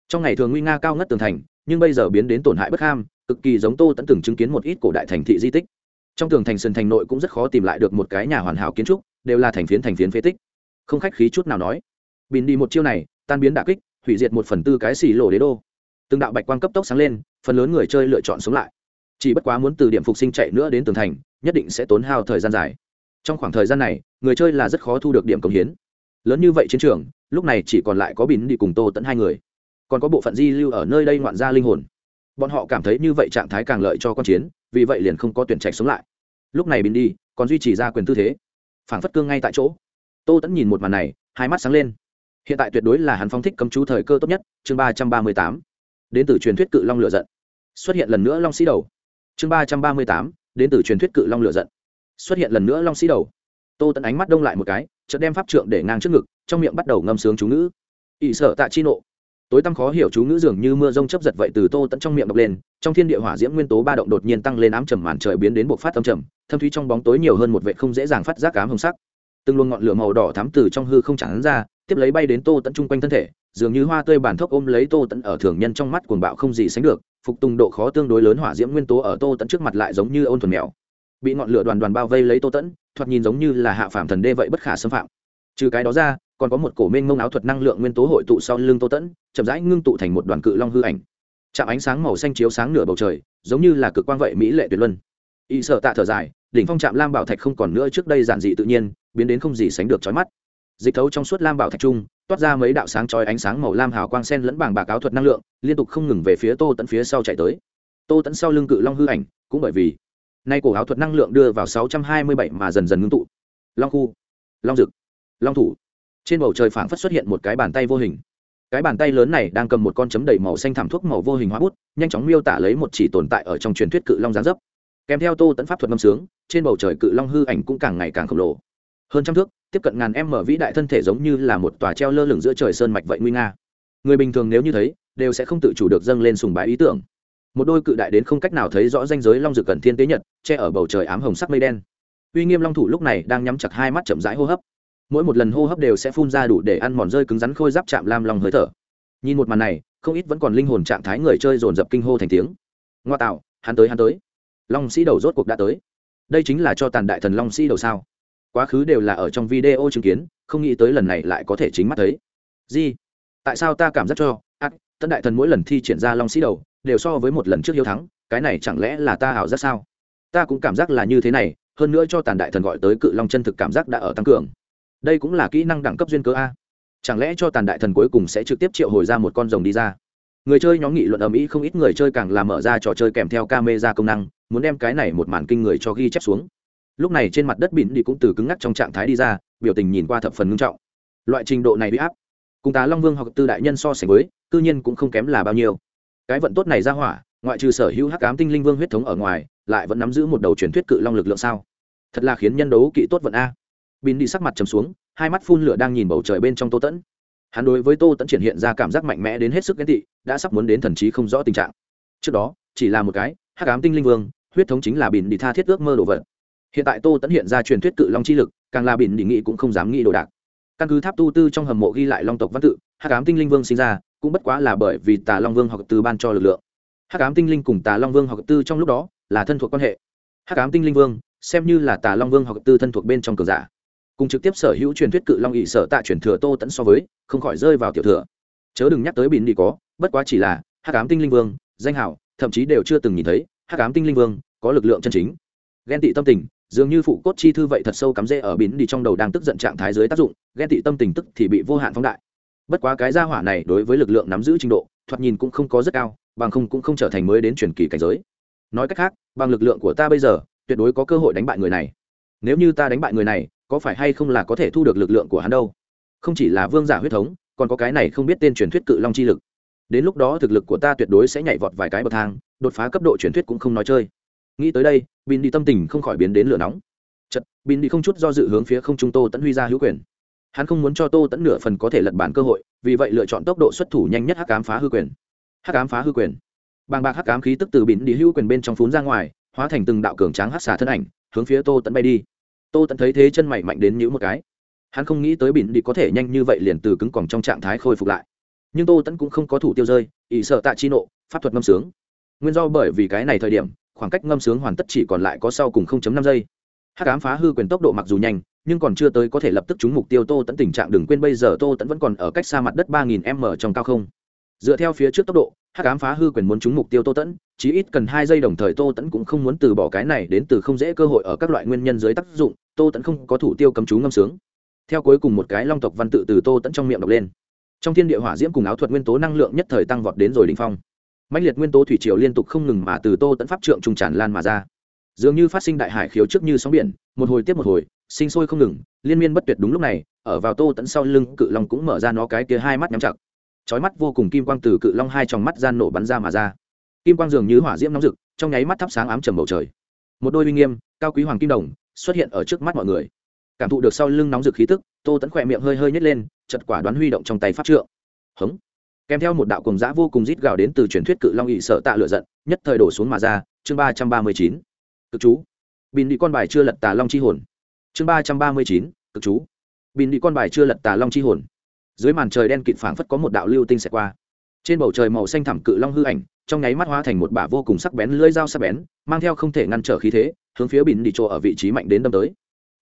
Trong ngày thường nguy nga cao ngất tường thành, nhưng bây giờ biến đến tổn hại bất ham, cực kỳ giống tô tẫn từng chứng kiến một ít cổ đại thành thị di tích. Trong tường thành sân thành nội cũng rất khó tìm lại được một cái nhà hoàn hảo kiến trúc, đều là thành phiến thành phiến phế tích. Không khách khí chút nào nói. Bình đi một chiêu này, tan biến đả kích, hủy diệt một phần tư cái xì lộ đế đô từng đạo bạch quang cấp tốc sáng lên, phần lớn người chơi lựa chọn sống lại. Chỉ bất quá muốn từ điểm phục sinh chạy nữa đến tường thành, nhất định sẽ tốn hao thời gian dài. Trong khoảng thời gian này, người chơi là rất khó thu được điểm công hiến. Lớn như vậy chiến trường, lúc này chỉ còn lại có bín đi cùng tô tẫn hai người. Còn có bộ phận di lưu ở nơi đây ngoạn ra linh hồn. Bọn họ cảm thấy như vậy trạng thái càng lợi cho con chiến, vì vậy liền không có tuyển trạch sống lại. Lúc này bín đi, còn duy trì ra quyền tư thế. Phản phất cương ngay tại chỗ. Tô tẫn nhìn một màn này, hai mắt sáng lên. Hiện tại tuyệt đối là hắn phong thích cấm chú thời cơ tốt nhất, chương ba trăm ba mươi tám đến từ truyền thuyết cự long lựa giận. Xuất hiện lần nữa long sĩ đầu. Chương ba trăm ba mươi tám, đến từ truyền thuyết cự long lựa giận. Xuất hiện lần nữa long sĩ đầu. Tô tẫn ánh mắt đông lại một cái, chợt đem pháp trượng để ngang trước ngực, trong miệng bắt đầu ngâm sướng chú ngữ. Ỵ sợ tạ chi nộ. Tối tăm khó hiểu chú ngữ dường như mưa rông chấp giật vậy từ tô tẫn trong miệng đọc lên, trong thiên địa hỏa diễm nguyên tố ba động đột nhiên tăng lên ám trầm màn trời biến đến bộc phát âm trầm, thâm thúy trong bóng tối nhiều hơn một vệ không dễ dàng phát giác cám hồng sắc. Từng luồng ngọn lửa màu đỏ thắm từ trong hư không chẳng ra, tiếp lấy bay đến tô tẫn chung quanh thân thể dường như hoa tươi bản thốc ôm lấy tô tẫn ở thường nhân trong mắt cuồng bạo không gì sánh được, phục tùng độ khó tương đối lớn hỏa diễm nguyên tố ở tô tẫn trước mặt lại giống như ôn thuần mèo. Bị ngọn lửa đoàn đoàn bao vây lấy tô tẫn thoạt nhìn giống như là hạ phạm thần đê vậy bất khả xâm phạm. Trừ cái đó ra, còn có một cổ mênh mông áo thuật năng lượng nguyên tố hội tụ sau lưng tô tẫn chậm rãi ngưng tụ thành một đoàn cự long hư ảnh. Chạm ánh sáng màu xanh chiếu sáng nửa bầu trời, giống như là cực quang vậy mỹ lệ tuyệt luân. Y sợ tạ thở dài, đỉnh phong trạm lam bảo thạch không còn nữa trước đây giản dị tự nhiên, biến đến không gì sánh được trói mắt. Dịch thấu trong suốt lam bảo thạch trung toát ra mấy đạo sáng chói ánh sáng màu lam hào quang sen lẫn bảng bạc áo thuật năng lượng, liên tục không ngừng về phía tô tẫn phía sau chạy tới. Tô tẫn sau lưng cự long hư ảnh, cũng bởi vì nay cổ áo thuật năng lượng đưa vào sáu trăm hai mươi bảy mà dần dần ngưng tụ. Long khu, long dực, long thủ. Trên bầu trời phảng phất xuất hiện một cái bàn tay vô hình. Cái bàn tay lớn này đang cầm một con chấm đầy màu xanh thảm thuốc màu vô hình hóa bút, nhanh chóng miêu tả lấy một chỉ tồn tại ở trong truyền thuyết cự long gián dấp. Kèm theo tô tẫn pháp thuật ngâm sướng, trên bầu trời cự long hư ảnh cũng càng ngày càng khổng lồ hơn trăm thước, tiếp cận ngàn em mở vĩ đại thân thể giống như là một tòa treo lơ lửng giữa trời sơn mạch vậy nguy nga. Người bình thường nếu như thấy, đều sẽ không tự chủ được dâng lên sùng bái ý tưởng. Một đôi cự đại đến không cách nào thấy rõ danh giới long dược cần thiên tế nhật, che ở bầu trời ám hồng sắc mây đen. Uy nghiêm long thủ lúc này đang nhắm chặt hai mắt chậm rãi hô hấp. Mỗi một lần hô hấp đều sẽ phun ra đủ để ăn mòn rơi cứng rắn khôi giáp chạm lam long hơi thở. Nhìn một màn này, không ít vẫn còn linh hồn trạng thái người chơi dồn dập kinh hô thành tiếng. Ngoa tạo, hắn tới hắn tới. Long sĩ đầu rốt cuộc đã tới. Đây chính là cho tàn đại thần long sĩ đầu sao? Quá khứ đều là ở trong video chứng kiến, không nghĩ tới lần này lại có thể chính mắt thấy. Gì? Tại sao ta cảm giác cho ác tân đại thần mỗi lần thi triển ra long sĩ đầu, đều so với một lần trước hiếu thắng, cái này chẳng lẽ là ta ảo giác sao? Ta cũng cảm giác là như thế này, hơn nữa cho tàn đại thần gọi tới cự long chân thực cảm giác đã ở tăng cường. Đây cũng là kỹ năng đẳng cấp duyên cớ a. Chẳng lẽ cho tàn đại thần cuối cùng sẽ trực tiếp triệu hồi ra một con rồng đi ra? Người chơi nhóm nghị luận ầm ĩ không ít người chơi càng làm mở ra trò chơi kèm theo camera công năng, muốn đem cái này một màn kinh người cho ghi chép xuống lúc này trên mặt đất bỉn đi cũng từ cứng ngắc trong trạng thái đi ra, biểu tình nhìn qua thập phần ngưng trọng. Loại trình độ này bị áp, cùng tá long vương hoặc tư đại nhân so sánh với tư nhiên cũng không kém là bao nhiêu. Cái vận tốt này ra hỏa, ngoại trừ sở hữu hắc ám tinh linh vương huyết thống ở ngoài, lại vẫn nắm giữ một đầu truyền thuyết cự long lực lượng sao? Thật là khiến nhân đấu kỵ tốt vận a. Bin đi sắc mặt trầm xuống, hai mắt phun lửa đang nhìn bầu trời bên trong tô tẫn. Hắn đối với tô tẫn triển hiện ra cảm giác mạnh mẽ đến hết sức ghen tị, đã sắp muốn đến thần trí không rõ tình trạng. Trước đó, chỉ là một cái, hắc ám tinh linh vương, huyết thống chính là bỉn đi tha thiết ước mơ đồ vật hiện tại tô tẫn hiện ra truyền thuyết cự long chi lực, càng là bỉn đi nghị cũng không dám nghĩ đồ đạc. Căn cứ tháp tu tư trong hầm mộ ghi lại long tộc văn tự, hắc ám tinh linh vương sinh ra, cũng bất quá là bởi vì tà long vương học tư ban cho lực lượng. Hắc ám tinh linh cùng tà long vương học tư trong lúc đó, là thân thuộc quan hệ. Hắc ám tinh linh vương, xem như là tà long vương học tư thân thuộc bên trong cờ giả. Cùng trực tiếp sở hữu truyền thuyết cự long ỵ sở tạ truyền thừa tô tẫn so với, không khỏi rơi vào tiểu thừa. Chớ đừng nhắc tới bỉn đi có, bất quá chỉ là hắc ám tinh linh vương, danh hảo thậm chí đều chưa từng nhìn thấy hắc ám tinh linh vương có lực lượng chân chính. Ghen tị tâm tình dường như phụ cốt chi thư vậy thật sâu cắm rễ ở bỉn đi trong đầu đang tức giận trạng thái dưới tác dụng, ghen tị tâm tình tức thì bị vô hạn phóng đại. Bất quá cái gia hỏa này đối với lực lượng nắm giữ trình độ, thoạt nhìn cũng không có rất cao, bằng không cũng không trở thành mới đến truyền kỳ cảnh giới. Nói cách khác, bằng lực lượng của ta bây giờ, tuyệt đối có cơ hội đánh bại người này. Nếu như ta đánh bại người này, có phải hay không là có thể thu được lực lượng của hắn đâu? Không chỉ là vương giả huyết thống, còn có cái này không biết tên truyền thuyết cự long chi lực. Đến lúc đó thực lực của ta tuyệt đối sẽ nhảy vọt vài cái bậc thang, đột phá cấp độ truyền thuyết cũng không nói chơi nghĩ tới đây bin đi tâm tình không khỏi biến đến lửa nóng. Chật bin đi không chút do dự hướng phía không trung tô tẫn huy ra hữu quyền. Hắn không muốn cho tô tẫn nửa phần có thể lật bản cơ hội, vì vậy lựa chọn tốc độ xuất thủ nhanh nhất hắc cám phá hư quyền. Hắc cám phá hư quyền. Bàng bạc hắc cám khí tức từ bỉn đi hữu quyền bên trong phún ra ngoài, hóa thành từng đạo cường tráng hắc xà thân ảnh, hướng phía tô tẫn bay đi. Tô tẫn thấy thế chân mày mạnh đến nhữ một cái. Hắn không nghĩ tới bỉn đi có thể nhanh như vậy liền từ cứng còng trong trạng thái khôi phục lại. Nhưng tô tẫn cũng không có thủ tiêu rơi, ỷ sợ tạ chi nộ, pháp thuật ngâm sướng. Nguyên do bởi vì cái này thời điểm khoảng cách ngâm sướng hoàn tất chỉ còn lại có sau cùng 0.5 giây. Hắc ám phá hư quyền tốc độ mặc dù nhanh, nhưng còn chưa tới có thể lập tức trúng mục tiêu tô tẫn tình trạng đừng quên bây giờ tô tẫn vẫn còn ở cách xa mặt đất 3.000 m trong cao không. Dựa theo phía trước tốc độ, hắc ám phá hư quyền muốn trúng mục tiêu tô tẫn chí ít cần hai giây đồng thời tô tẫn cũng không muốn từ bỏ cái này đến từ không dễ cơ hội ở các loại nguyên nhân dưới tác dụng, tô tẫn không có thủ tiêu cấm chú ngâm sướng. Theo cuối cùng một cái long tộc văn tự từ tô tẫn trong miệng đọc lên. Trong thiên địa hỏa diễm cùng áo thuật nguyên tố năng lượng nhất thời tăng vọt đến rồi đỉnh phong mạnh liệt nguyên tố thủy triều liên tục không ngừng mà từ tô tẫn pháp trượng trung tràn lan mà ra. Dường như phát sinh đại hải khiếu trước như sóng biển, một hồi tiếp một hồi, sinh sôi không ngừng, liên miên bất tuyệt đúng lúc này, ở vào tô tẫn sau lưng cự long cũng mở ra nó cái kia hai mắt nhắm chặt. Trói mắt vô cùng kim quang từ cự long hai trong mắt gian nổ bắn ra mà ra. Kim quang dường như hỏa diễm nóng rực, trong nháy mắt thắp sáng ám trầm bầu trời. Một đôi uy nghiêm, cao quý hoàng kim đồng, xuất hiện ở trước mắt mọi người. Cảm thụ được sau lưng nóng rực khí tức, tô tẫn khỏe miệng hơi hơi nhét lên chật quả đoán huy động trong tay pháp trượng. Hống kèm theo một đạo cùng giã vô cùng rít gào đến từ truyền thuyết cự long ỵ sợ tạ lựa giận, nhất thời đổ xuống mà ra, chương ba trăm ba mươi chín, cực chú. Bình đi con bài chưa lật tà long chi hồn. Chương ba trăm ba mươi chín, cực chú. Bình đi con bài chưa lật tà long chi hồn. Dưới màn trời đen kịt phảng phất có một đạo lưu tinh xẹt qua. Trên bầu trời màu xanh thẳm cự long hư ảnh, trong nháy mắt hóa thành một bả vô cùng sắc bén lưỡi dao sắc bén, mang theo không thể ngăn trở khí thế, hướng phía bình đi chỗ ở vị trí mạnh đến đâm tới.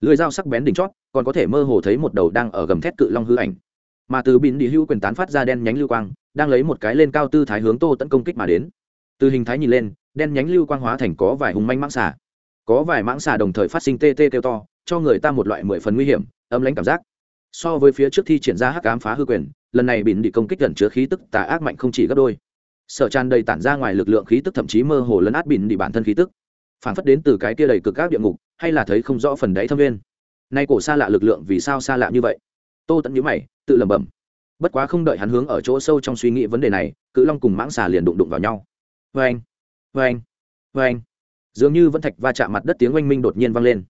Lưỡi dao sắc bén đỉnh chót, còn có thể mơ hồ thấy một đầu đang ở gầm thét cự long hư ảnh mà từ bỉn đi hưu quyền tán phát ra đen nhánh lưu quang, đang lấy một cái lên cao tư thái hướng tô tấn công kích mà đến. Từ hình thái nhìn lên, đen nhánh lưu quang hóa thành có vài hùng manh mãng xà. Có vài mãng xà đồng thời phát sinh tê tê kêu to, cho người ta một loại mười phần nguy hiểm, âm lãnh cảm giác. So với phía trước thi triển ra hắc ám phá hư quyền, lần này bỉn đi công kích gần chứa khí tức tà ác mạnh không chỉ gấp đôi. Sở tràn đầy tản ra ngoài lực lượng khí tức thậm chí mơ hồ lấn át bỉn đi bản thân khí tức. Phản phất đến từ cái kia đầy cực các địa ngục, hay là thấy không rõ phần đáy thâm viên. Nay cổ xa lạ lực lượng vì sao xa lạ như vậy? Tô tẫn nhíu mày tự lẩm bẩm. Bất quá không đợi hắn hướng ở chỗ sâu trong suy nghĩ vấn đề này, cự long cùng mãng xà liền đụng đụng vào nhau. Vê anh vê anh vê anh dường như vẫn thạch va chạm mặt đất tiếng oanh minh đột nhiên vang lên.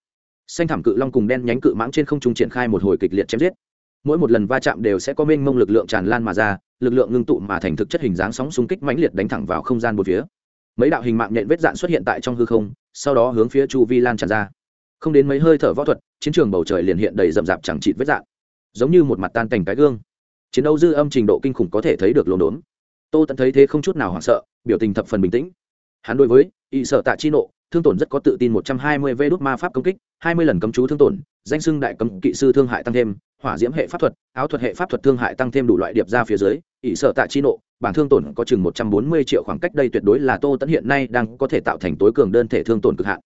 Xanh thảm cự long cùng đen nhánh cự mãng trên không trung triển khai một hồi kịch liệt chém giết. Mỗi một lần va chạm đều sẽ có mênh mông lực lượng tràn lan mà ra, lực lượng ngưng tụ mà thành thực chất hình dáng sóng xung kích mãnh liệt đánh thẳng vào không gian một phía. Mấy đạo hình mạng nhện vết dạn xuất hiện tại trong hư không, sau đó hướng phía chu vi lan tràn ra. Không đến mấy hơi thở võ thuật, chiến trường bầu trời liền hiện đầy rậm rạp chẳng chịt vết dạn giống như một mặt tan cảnh cái gương. Chiến đấu dư âm trình độ kinh khủng có thể thấy được lồn đốn. Tô tẫn thấy thế không chút nào hoảng sợ, biểu tình thập phần bình tĩnh. Hắn đối với y sợ tạ chi nộ, thương tổn rất có tự tin một trăm hai mươi vê đốt ma pháp công kích, hai mươi lần cấm chú thương tổn, danh xưng đại cấm kỵ sư thương hại tăng thêm, hỏa diễm hệ pháp thuật, áo thuật hệ pháp thuật thương hại tăng thêm đủ loại điệp ra phía dưới ỵ sợ tạ chi nộ bản thương tổn có chừng một trăm bốn mươi triệu khoảng cách đây tuyệt đối là tô tẫn hiện nay đang có thể tạo thành tối cường đơn thể thương tổn cực hạn.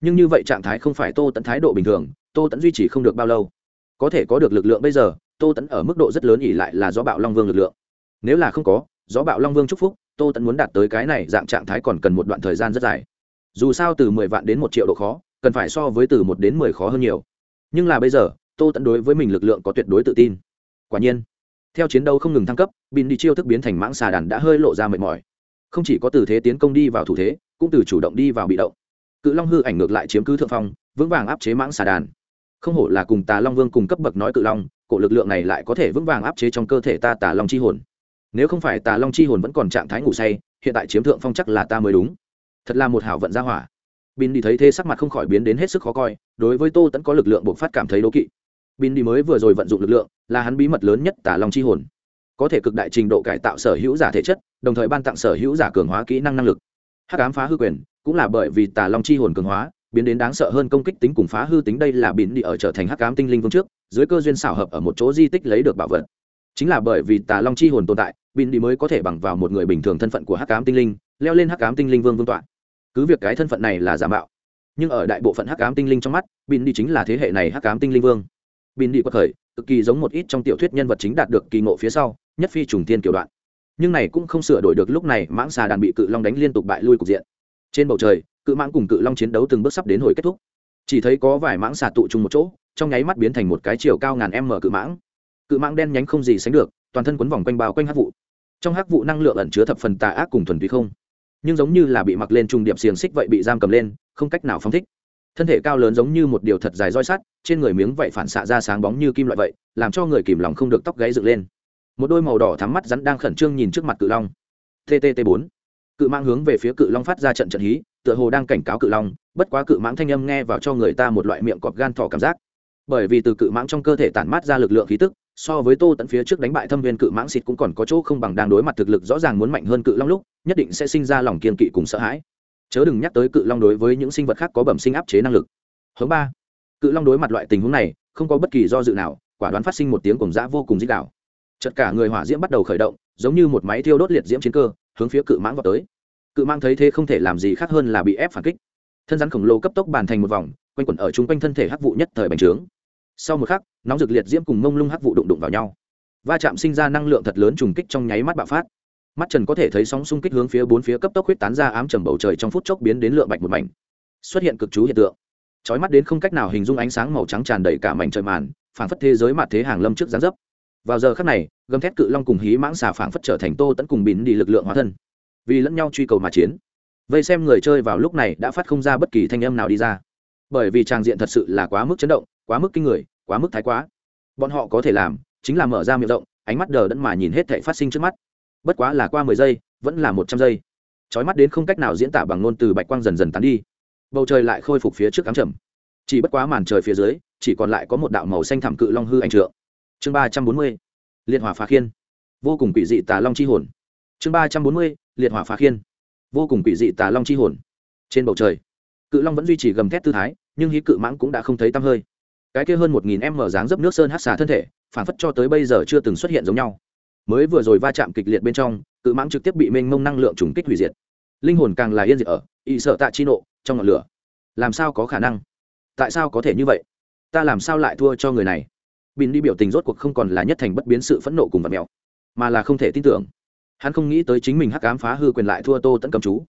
Nhưng như vậy trạng thái không phải tô tẫn thái độ bình thường, tô tẫn duy trì không được bao lâu có thể có được lực lượng bây giờ, tô tẫn ở mức độ rất lớn ỉ lại là do bạo long vương lực lượng. Nếu là không có do bạo long vương chúc phúc, tô tẫn muốn đạt tới cái này dạng trạng thái còn cần một đoạn thời gian rất dài. Dù sao từ mười vạn đến một triệu độ khó, cần phải so với từ một đến mười khó hơn nhiều. Nhưng là bây giờ, tô tẫn đối với mình lực lượng có tuyệt đối tự tin. Quả nhiên, theo chiến đấu không ngừng thăng cấp, bin đi chiêu thức biến thành mãng xà đàn đã hơi lộ ra mệt mỏi. Không chỉ có từ thế tiến công đi vào thủ thế, cũng từ chủ động đi vào bị động. Cự long hư ảnh ngược lại chiếm cứ thượng phong, vững vàng áp chế mãng xà đàn không hổ là cùng tà long vương cùng cấp bậc nói cự long, cổ lực lượng này lại có thể vững vàng áp chế trong cơ thể ta tà long chi hồn. Nếu không phải tà long chi hồn vẫn còn trạng thái ngủ say, hiện tại chiếm thượng phong chắc là ta mới đúng. Thật là một hảo vận gia hỏa. Bin đi thấy thế sắc mặt không khỏi biến đến hết sức khó coi, đối với tô tẫn có lực lượng buộc phát cảm thấy đố kỵ. Bin đi mới vừa rồi vận dụng lực lượng, là hắn bí mật lớn nhất tả long chi hồn. Có thể cực đại trình độ cải tạo sở hữu giả thể chất, đồng thời ban tặng sở hữu giả cường hóa kỹ năng năng lực. Hắc ám phá hư quyền, cũng là bởi vì tà long chi hồn cường hóa biến đến đáng sợ hơn công kích tính cùng phá hư tính đây là biến đi ở trở thành hắc ám tinh linh vương trước, dưới cơ duyên xảo hợp ở một chỗ di tích lấy được bảo vật. Chính là bởi vì tà long chi hồn tồn tại biến đi mới có thể bằng vào một người bình thường thân phận của hắc ám tinh linh, leo lên hắc ám tinh linh vương vương tọa. Cứ việc cái thân phận này là giả mạo, nhưng ở đại bộ phận hắc ám tinh linh trong mắt biến đi chính là thế hệ này hắc ám tinh linh vương. Biến đi quật khởi, cực kỳ giống một ít trong tiểu thuyết nhân vật chính đạt được kỳ ngộ phía sau, nhất phi trùng tiên kiểu đoạn. Nhưng này cũng không sửa đổi được lúc này mãng xà đàn bị cự long đánh liên tục bại lui cục diện. Trên bầu trời cự mãng cùng cự long chiến đấu từng bước sắp đến hồi kết thúc. Chỉ thấy có vài mãng xà tụ chung một chỗ, trong nháy mắt biến thành một cái chiều cao ngàn m cự mãng. Cự mãng đen nhánh không gì sánh được, toàn thân quấn vòng quanh bao quanh hắc vụ. Trong hắc vụ năng lượng ẩn chứa thập phần tà ác cùng thuần túy không. Nhưng giống như là bị mặc lên trung điệp xiềng xích vậy bị giam cầm lên, không cách nào phóng thích. Thân thể cao lớn giống như một điều thật dài roi sắt, trên người miếng vậy phản xạ ra sáng bóng như kim loại vậy, làm cho người kìm lòng không được tóc gáy dựng lên. Một đôi màu đỏ thắm mắt rắn đang khẩn trương nhìn trước mặt cự long. Tt bốn cự mãng hướng về phía cự long phát ra trận trận hí, tựa hồ đang cảnh cáo cự long, bất quá cự mãng thanh âm nghe vào cho người ta một loại miệng cọp gan thỏ cảm giác. Bởi vì từ cự mãng trong cơ thể tản mát ra lực lượng khí tức, so với tô tận phía trước đánh bại thâm viên cự mãng xịt cũng còn có chỗ không bằng đang đối mặt thực lực rõ ràng muốn mạnh hơn cự long lúc, nhất định sẽ sinh ra lòng kiên kỵ cùng sợ hãi. Chớ đừng nhắc tới cự long đối với những sinh vật khác có bẩm sinh áp chế năng lực. Hướng ba. Cự long đối mặt loại tình huống này, không có bất kỳ do dự nào, quả đoán phát sinh một tiếng cùng dã vô cùng dích đạo chật cả người hỏa diễm bắt đầu khởi động, giống như một máy thiêu đốt liệt diễm chiến cơ hướng phía cự mãng vào tới. Cự mãng thấy thế không thể làm gì khác hơn là bị ép phản kích. Thân rắn khổng lồ cấp tốc bàn thành một vòng, quanh quẩn ở chung quanh thân thể hắc vụ nhất thời bành trướng. Sau một khắc, nóng rực liệt diễm cùng mông lung hắc vụ đụng đụng vào nhau. Va chạm sinh ra năng lượng thật lớn trùng kích trong nháy mắt bạo phát. Mắt trần có thể thấy sóng xung kích hướng phía bốn phía cấp tốc huyết tán ra ám trầm bầu trời trong phút chốc biến đến lượng bạch một mảnh. Xuất hiện cực chú hiện tượng. Chói mắt đến không cách nào hình dung ánh sáng màu trắng tràn đầy cả mảnh trời màn, phảng phất thế giới mặt thế hàng lâm trước gián dấp. Vào giờ khắc này gầm thét cự long cùng hí mãng xà phảng phất trở thành tô tẫn cùng bín đi lực lượng hóa thân. Vì lẫn nhau truy cầu mà chiến. Vây xem người chơi vào lúc này đã phát không ra bất kỳ thanh âm nào đi ra. Bởi vì tràng diện thật sự là quá mức chấn động, quá mức kinh người, quá mức thái quá. Bọn họ có thể làm chính là mở ra miệng rộng, ánh mắt đờ đẫn mà nhìn hết thảy phát sinh trước mắt. Bất quá là qua mười giây, vẫn là một trăm giây. Trói mắt đến không cách nào diễn tả bằng ngôn từ bạch quang dần dần tán đi. Bầu trời lại khôi phục phía trước cắm trầm. Chỉ bất quá màn trời phía dưới, chỉ còn lại có một đạo màu xanh thảm cự long hư ảnh trượng. Chương ba trăm bốn mươi liệt hỏa phá khiên. Vô cùng quỷ dị tà long chi hồn. Chương ba trăm bốn mươi, liệt hỏa phá khiên. Vô cùng quỷ dị tà long chi hồn. Trên bầu trời, cự long vẫn duy trì gầm thét tư thái, nhưng hí cự mãng cũng đã không thấy tăm hơi. Cái kia hơn một nghìn em mở dáng dấp nước sơn hát xà thân thể, phản phất cho tới bây giờ chưa từng xuất hiện giống nhau. Mới vừa rồi va chạm kịch liệt bên trong, cự mãng trực tiếp bị mênh mông năng lượng trùng kích hủy diệt. Linh hồn càng là yên diệt ở ỵ sợ tạ chi nộ, trong ngọn lửa. Làm sao có khả năng? Tại sao có thể như vậy? Ta làm sao lại thua cho người này? Bin đi biểu tình rốt cuộc không còn là nhất thành bất biến sự phẫn nộ cùng vật mèo mà là không thể tin tưởng. Hắn không nghĩ tới chính mình hắc ám phá hư quyền lại thua tô tẫn cầm chú.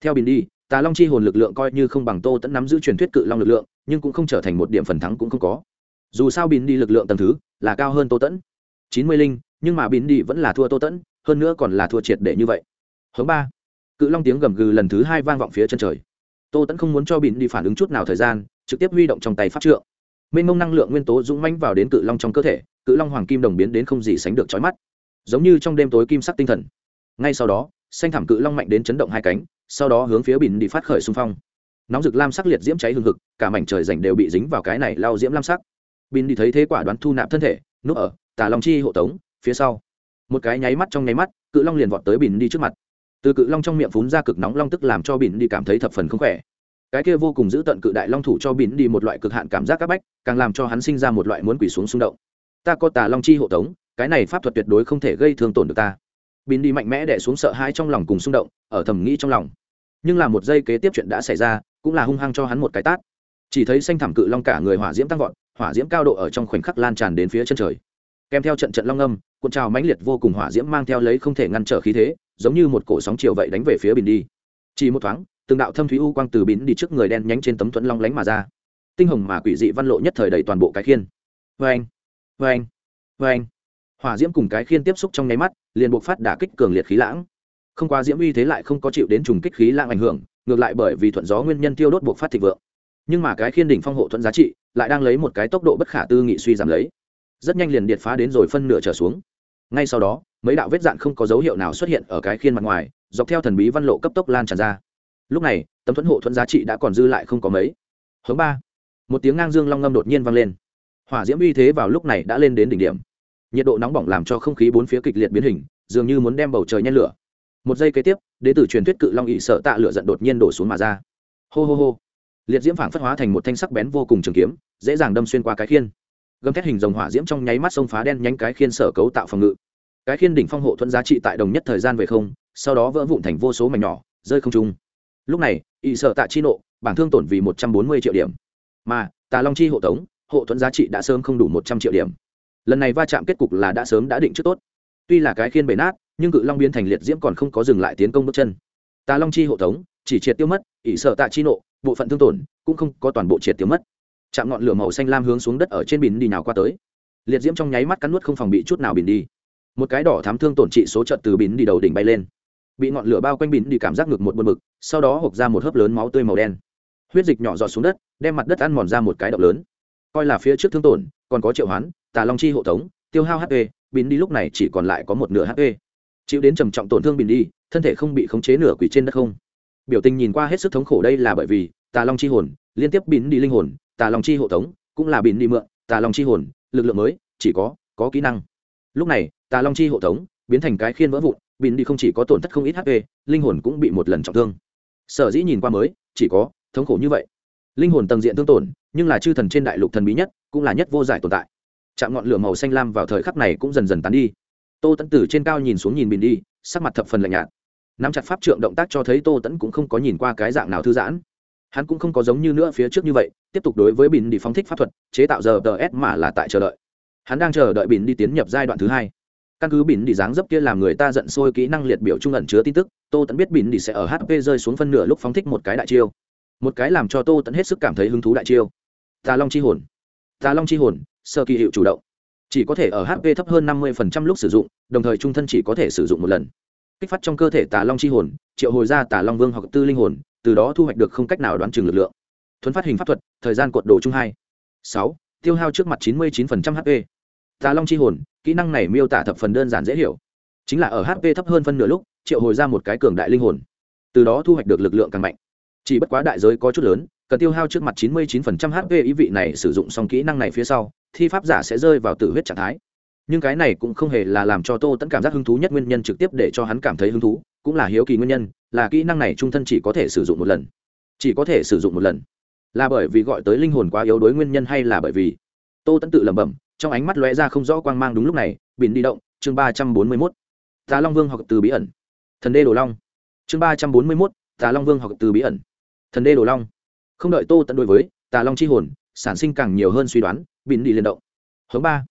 Theo bin đi tà long chi hồn lực lượng coi như không bằng tô tẫn nắm giữ truyền thuyết cự long lực lượng, nhưng cũng không trở thành một điểm phần thắng cũng không có. Dù sao bin đi lực lượng tầng thứ là cao hơn tô tẫn chín mươi linh, nhưng mà bin đi vẫn là thua tô tẫn hơn nữa còn là thua triệt để như vậy. Hướng ba, cự long tiếng gầm gừ lần thứ hai vang vọng phía chân trời. Tô tẫn không muốn cho bin đi phản ứng chút nào thời gian, trực tiếp huy động trong tay pháp trượng mênh mông năng lượng nguyên tố dũng mãnh vào đến cự long trong cơ thể, cự long hoàng kim đồng biến đến không gì sánh được trói mắt. Giống như trong đêm tối kim sắc tinh thần. Ngay sau đó, xanh thảm cự long mạnh đến chấn động hai cánh, sau đó hướng phía bìn đi phát khởi xung phong. Nóng rực lam sắc liệt diễm cháy hừng hực, cả mảnh trời rảnh đều bị dính vào cái này lao diễm lam sắc. Bin đi thấy thế quả đoán thu nạp thân thể, núp ở tà long chi hộ tống, phía sau. Một cái nháy mắt trong nháy mắt, cự long liền vọt tới bìn đi trước mặt. Từ cự long trong miệng phún ra cực nóng long tức làm cho bìn đi cảm thấy thập phần không khỏe cái kia vô cùng giữ tận cự đại long thủ cho bìn đi một loại cực hạn cảm giác áp bách, càng làm cho hắn sinh ra một loại muốn quỷ xuống xung động. Ta có tà long chi hộ tống, cái này pháp thuật tuyệt đối không thể gây thương tổn được ta. Bín đi mạnh mẽ đẻ xuống sợ hãi trong lòng cùng xung động, ở thầm nghĩ trong lòng. Nhưng là một giây kế tiếp chuyện đã xảy ra, cũng là hung hăng cho hắn một cái tát. Chỉ thấy xanh thảm cự long cả người hỏa diễm tăng vọt, hỏa diễm cao độ ở trong khoảnh khắc lan tràn đến phía chân trời. Kèm theo trận trận long âm, cuộn trào mãnh liệt vô cùng hỏa diễm mang theo lấy không thể ngăn trở khí thế, giống như một cổ sóng chiều vậy đánh về phía bình đi. Chỉ một thoáng từng đạo thâm thúy u quang từ bín đi trước người đen nhánh trên tấm thuẫn long lánh mà ra. Tinh hồng mà quỷ dị văn lộ nhất thời đầy toàn bộ cái khiên. Vê anh vê anh vê anh hỏa diễm cùng cái khiên tiếp xúc trong nháy mắt, liền buộc phát đả kích cường liệt khí lãng. Không qua diễm uy thế lại không có chịu đến trùng kích khí lãng ảnh hưởng, ngược lại bởi vì thuận gió nguyên nhân tiêu đốt buộc phát thịnh vượng. Nhưng mà cái khiên đỉnh phong hộ thuận giá trị, lại đang lấy một cái tốc độ bất khả tư nghị suy giảm lấy. Rất nhanh liền điệt phá đến rồi phân nửa trở xuống. Ngay sau đó, mấy đạo vết dạn không có dấu hiệu nào xuất hiện ở cái khiên mặt ngoài, dọc theo thần bí văn lộ cấp tốc lan tràn ra lúc này, tấm thuẫn hộ thuẫn giá trị đã còn dư lại không có mấy. Hướng ba. Một tiếng ngang dương long ngâm đột nhiên vang lên. Hỏa diễm uy thế vào lúc này đã lên đến đỉnh điểm. Nhiệt độ nóng bỏng làm cho không khí bốn phía kịch liệt biến hình, dường như muốn đem bầu trời nhen lửa. Một giây kế tiếp đến từ truyền thuyết cự long ỵ sợ tạ lửa giận đột nhiên đổ xuống mà ra. Hô hô hô. Liệt diễm phảng phất hóa thành một thanh sắc bén vô cùng trường kiếm, dễ dàng đâm xuyên qua cái khiên. Gầm thét hình dòng hỏa diễm trong nháy mắt xông phá đen nhánh cái khiên sở cấu tạo phòng ngự. Cái khiên đỉnh phong hộ thuẫn giá trị tại đồng nhất thời gian về không, sau đó vỡ vụn thành vô số mảnh nhỏ, rơi không trung lúc này ỵ sợ tạ chi nộ, bảng thương tổn vì một trăm bốn mươi triệu điểm. Mà, tà long chi hộ tống, hộ thuẫn giá trị đã sớm không đủ một trăm triệu điểm. Lần này va chạm kết cục là đã sớm đã định trước tốt. Tuy là cái khiên bể nát, nhưng cự long biến thành liệt diễm còn không có dừng lại tiến công bước chân. Tà long chi hộ tống, chỉ triệt tiêu mất ỵ sợ tạ chi nộ, bộ phận thương tổn cũng không có toàn bộ triệt tiêu mất. Chạm ngọn lửa màu xanh lam hướng xuống đất ở trên bìn đi nào qua tới. Liệt diễm trong nháy mắt cắn nuốt không phòng bị chút nào bìn đi. Một cái đỏ thám thương tổn trị số trận từ bìn đi đầu đỉnh bay lên bị ngọn lửa bao quanh bìn đi cảm giác ngược một buồn mực sau đó hộc ra một hớp lớn máu tươi màu đen. Huyết dịch nhỏ giọt xuống đất, đem mặt đất ăn mòn ra một cái động lớn. Coi là phía trước thương tổn, còn có triệu hoán, tà long chi hộ tống, tiêu hao hp bìn đi lúc này chỉ còn lại có một nửa hp chịu đến trầm trọng tổn thương bìn đi, thân thể không bị khống chế nửa quỷ trên đất không. Biểu tình nhìn qua hết sức thống khổ đây là bởi vì, tà long chi hồn, liên tiếp bìn đi linh hồn, tà long chi hộ tống, cũng là bìn đi mượn, tà long chi hồn, lực lượng mới, chỉ có có kỹ năng. Lúc này, tà long chi hộ tống, biến thành cái khiên vỡ vụn bìn đi không chỉ có tổn thất không ít hp linh hồn cũng bị một lần trọng thương. Sở dĩ nhìn qua mới, chỉ có, thống khổ như vậy. Linh hồn tầng diện thương tổn, nhưng là chư thần trên đại lục thần bí nhất, cũng là nhất vô giải tồn tại. Chạm ngọn lửa màu xanh lam vào thời khắc này cũng dần dần tán đi. Tô tẫn từ trên cao nhìn xuống nhìn bìn đi, sắc mặt thập phần lạnh nhạt. Nắm chặt pháp trượng động tác cho thấy tô tẫn cũng không có nhìn qua cái dạng nào thư giãn. Hắn cũng không có giống như nữa phía trước như vậy, tiếp tục đối với bìn đi phóng thích pháp thuật, chế tạo giờ tờ s mà là tại chờ đợi. Hắn đang chờ đợi bìn đi tiến nhập giai đoạn thứ hai căn cứ bỉn đi dáng dấp kia làm người ta giận sôi kỹ năng liệt biểu trung ẩn chứa tin tức, tô tẫn biết bỉn đi sẽ ở hp rơi xuống phân nửa lúc phóng thích một cái đại chiêu. Một cái làm cho tô tẫn hết sức cảm thấy hứng thú đại chiêu. Tà long chi hồn. Tà long chi hồn, sơ kỳ hiệu chủ động. Chỉ có thể ở hp thấp hơn năm mươi lúc sử dụng, đồng thời trung thân chỉ có thể sử dụng một lần. Kích phát trong cơ thể tà long chi hồn, triệu hồi ra tà long vương hoặc tư linh hồn, từ đó thu hoạch được không cách nào đoán chừng lực lượng. Thuấn phát hình pháp thuật, thời gian cuộn đồ chung hai. Sáu, tiêu hao trước mặt chín mươi chín hp tà long chi hồn kỹ năng này miêu tả thập phần đơn giản dễ hiểu chính là ở hp thấp hơn phân nửa lúc triệu hồi ra một cái cường đại linh hồn từ đó thu hoạch được lực lượng càng mạnh chỉ bất quá đại giới có chút lớn cần tiêu hao trước mặt 99% HP ý vị này sử dụng xong kỹ năng này phía sau, thi pháp giả sẽ rơi vào tử huyết trạng thái. Nhưng cái này cũng không hề là làm cho Tô tẫn cảm giác hứng thú nhất nguyên nhân trực tiếp để cho hắn cảm thấy hứng thú, cũng là hiếu kỳ nguyên nhân, là kỹ năng này trung thân chỉ có thể sử dụng một lần. Chỉ có thể sử dụng một lần. Là bởi vì gọi tới linh hồn quá yếu đối nguyên nhân hay là bởi vì Tô tẫn tự lẩm bẩm, trong ánh mắt lóe ra không rõ quang mang đúng lúc này, biển đi động, chương 341. Tà Long Vương học từ bí ẩn. Thần đê đồ long. Chương 341, Tà Long Vương học từ bí ẩn. Thần đê đồ long không đợi tô tận đối với tà long chi hồn sản sinh càng nhiều hơn suy đoán biển đi liên động hướng ba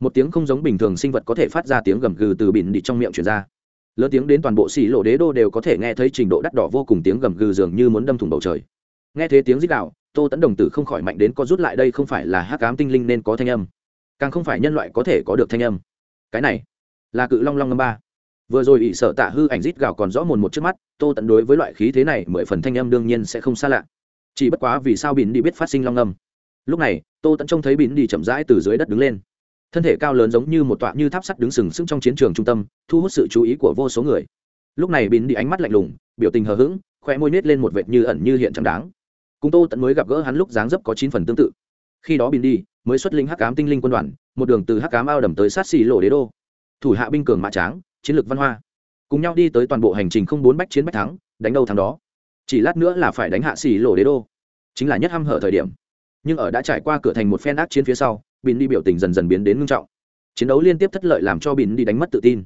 một tiếng không giống bình thường sinh vật có thể phát ra tiếng gầm gừ từ biển đi trong miệng truyền ra lớn tiếng đến toàn bộ xỉ lộ đế đô đều có thể nghe thấy trình độ đắt đỏ vô cùng tiếng gầm gừ dường như muốn đâm thủng bầu trời nghe thấy tiếng rít đạo tô tẫn đồng tử không khỏi mạnh đến có rút lại đây không phải là hắc ám tinh linh nên có thanh âm càng không phải nhân loại có thể có được thanh âm. Cái này là cự long long ngâm ba. Vừa rồi ỷ sợ tạ hư ảnh rít gào còn rõ mồn một trước mắt, tô tận đối với loại khí thế này mười phần thanh âm đương nhiên sẽ không xa lạ. Chỉ bất quá vì sao bỉn đi biết phát sinh long âm? Lúc này, tô tận trông thấy bỉn đi chậm rãi từ dưới đất đứng lên. Thân thể cao lớn giống như một tọa như tháp sắt đứng sừng sững trong chiến trường trung tâm, thu hút sự chú ý của vô số người. Lúc này bỉn đi ánh mắt lạnh lùng, biểu tình hờ hững khoe môi nết lên một vệt như ẩn như hiện chẳng đáng. Cùng tô tận mới gặp gỡ hắn lúc dáng dấp có chín phần tương tự. Khi đó bỉn đi mới xuất linh hắc cám tinh linh quân đoàn, một đường từ hắc cám ao đầm tới sát xì lộ đế đô. Thủ hạ binh cường mã tráng, chiến lược văn hoa. Cùng nhau đi tới toàn bộ hành trình không bốn bách chiến bách thắng, đánh đâu thắng đó. Chỉ lát nữa là phải đánh hạ xỉ lộ đế đô. Chính là nhất hăm hở thời điểm. Nhưng ở đã trải qua cửa thành một phen ác chiến phía sau bin đi biểu tình dần dần biến đến ngưng trọng. Chiến đấu liên tiếp thất lợi làm cho bin đi đánh mất tự tin.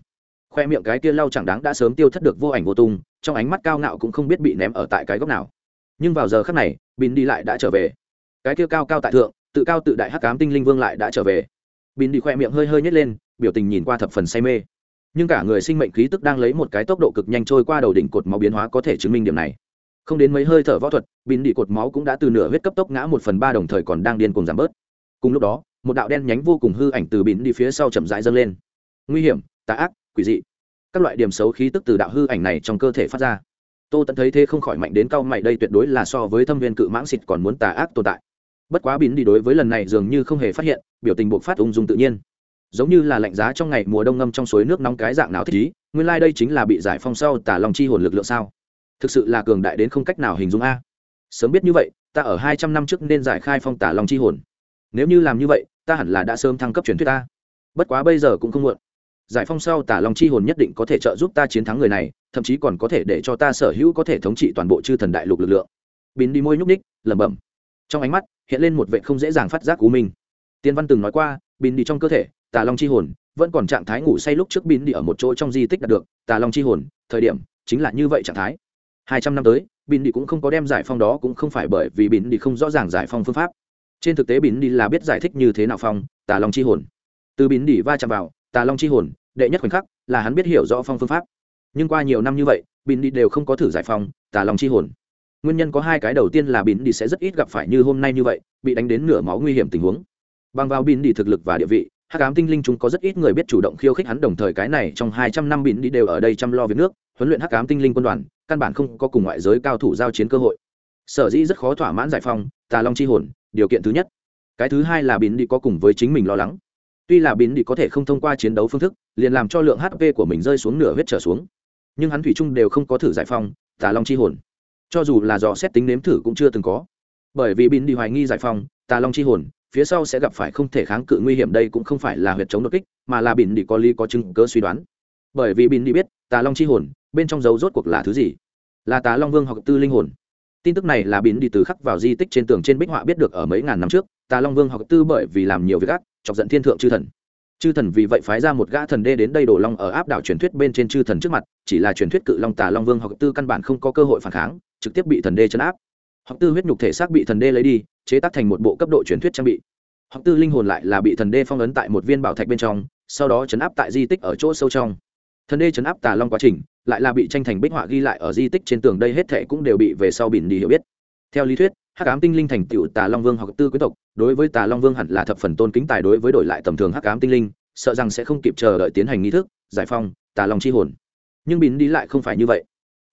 Khoe miệng cái kia lau chẳng đáng đã sớm tiêu thất được vô ảnh vô tung, trong ánh mắt cao ngạo cũng không biết bị ném ở tại cái góc nào. Nhưng vào giờ khắc này bin đi lại đã trở về. Cái kia cao cao tại thượng tự cao tự đại hắc cám tinh linh vương lại đã trở về. Bin đi khoe miệng hơi hơi nhét lên, biểu tình nhìn qua thập phần say mê. Nhưng cả người sinh mệnh khí tức đang lấy một cái tốc độ cực nhanh trôi qua đầu đỉnh cột máu biến hóa có thể chứng minh điểm này. Không đến mấy hơi thở võ thuật bin đi cột máu cũng đã từ nửa huyết cấp tốc ngã một phần ba đồng thời còn đang điên cùng giảm bớt. Cùng lúc đó, một đạo đen nhánh vô cùng hư ảnh từ bin đi phía sau chậm rãi dâng lên. Nguy hiểm, tà ác, quỷ dị. Các loại điểm xấu khí tức từ đạo hư ảnh này trong cơ thể phát ra. Tô tẫn thấy thế không khỏi mạnh đến cao mày, đây tuyệt đối là so với thâm viên cự mãng xịt còn muốn tà ác tồn tại bất quá bín đi đối với lần này dường như không hề phát hiện, biểu tình buộc phát ung dung tự nhiên. Giống như là lạnh giá trong ngày mùa đông ngâm trong suối nước nóng cái dạng nào thích ý, nguyên lai、like、đây chính là bị giải phong sau tả lòng chi hồn lực lượng sao? Thực sự là cường đại đến không cách nào hình dung a. Sớm biết như vậy, ta ở hai trăm năm trước nên giải khai phong tả lòng chi hồn. Nếu như làm như vậy, ta hẳn là đã sớm thăng cấp truyền thuyết ta. Bất quá bây giờ cũng không muộn. Giải phong sau tả lòng chi hồn nhất định có thể trợ giúp ta chiến thắng người này, thậm chí còn có thể để cho ta sở hữu có thể thống trị toàn bộ chư thần đại lục lực lượng. Bín đi môi nhúc ních lẩm bẩm. Trong ánh mắt hiện lên một vệ không dễ dàng phát giác cú mình tiên văn từng nói qua bin đi trong cơ thể, tà long chi hồn, vẫn còn trạng thái ngủ say lúc trước bin đi ở một chỗ trong di tích đạt được, tà long chi hồn, thời điểm, chính là như vậy trạng thái. Hai trăm năm tới bin đi cũng không có đem giải phong đó, cũng không phải bởi vì bin đi không rõ ràng giải phong phương pháp. Trên thực tế bin đi là biết giải thích như thế nào phong, tà long chi hồn. Từ bin đi va chạm vào, tà long chi hồn, đệ nhất khoảnh khắc, là hắn biết hiểu rõ phong phương pháp. Nhưng qua nhiều năm như vậy bin đi đều không có thử giải phong, tà long chi hồn nguyên nhân có hai cái đầu tiên là bỉn đi sẽ rất ít gặp phải như hôm nay như vậy, bị đánh đến nửa máu nguy hiểm tình huống. Bằng vào bỉn đi thực lực và địa vị, hắc ám tinh linh chúng có rất ít người biết chủ động khiêu khích hắn, đồng thời cái này trong hai trăm năm bỉn đi đều ở đây chăm lo việc nước, huấn luyện hắc ám tinh linh quân đoàn, căn bản không có cùng ngoại giới cao thủ giao chiến cơ hội. Sở dĩ rất khó thỏa mãn giải phong tà long chi hồn, điều kiện thứ nhất. Cái thứ hai là bỉn đi có cùng với chính mình lo lắng. Tuy là bỉn đi có thể không thông qua chiến đấu phương thức, liền làm cho lượng hp của mình rơi xuống nửa huyết trở xuống. Nhưng hắn thủy chung đều không có thử giải phong tà long chi hồn cho dù là do xét tính nếm thử cũng chưa từng có. Bởi vì bin đi hoài nghi giải phong tà long chi hồn, phía sau sẽ gặp phải không thể kháng cự nguy hiểm đây cũng không phải là huyệt chống đột kích, mà là bin đi có lý có chứng cớ suy đoán. Bởi vì bin đi biết, tà long chi hồn, bên trong dấu rốt cuộc là thứ gì? Là tà long vương hoặc tư linh hồn. Tin tức này là bin đi từ khắc vào di tích trên tường trên bích họa biết được ở mấy ngàn năm trước, tà long vương học tư bởi vì làm nhiều việc ác, chọc giận thiên thượng chư thần. Chư thần vì vậy phái ra một gã thần đê đến đây đổ long ở áp đảo truyền thuyết bên trên chư thần trước mặt, chỉ là truyền thuyết cự long tà long vương học tư căn bản không có cơ hội phản kháng trực tiếp bị thần đê chấn áp. Học tư huyết nhục thể xác bị thần đê lấy đi, chế tác thành một bộ cấp độ truyền thuyết trang bị. Học tư linh hồn lại là bị thần đê phong ấn tại một viên bảo thạch bên trong, sau đó chấn áp tại di tích ở chỗ sâu trong. Thần đê chấn áp tà long quá trình, lại là bị tranh thành bích họa ghi lại ở di tích trên tường đây hết thệ cũng đều bị về sau bỉn đi hiểu biết. Theo lý thuyết, hắc ám tinh linh thành tựu tà long vương học tư quý tộc, đối với tà long vương hẳn là thập phần tôn kính tài đối với đổi lại tầm thường hắc ám tinh linh, sợ rằng sẽ không kịp chờ đợi tiến hành nghi thức, giải phong tà long chi hồn. Nhưng bỉn đi lại không phải như vậy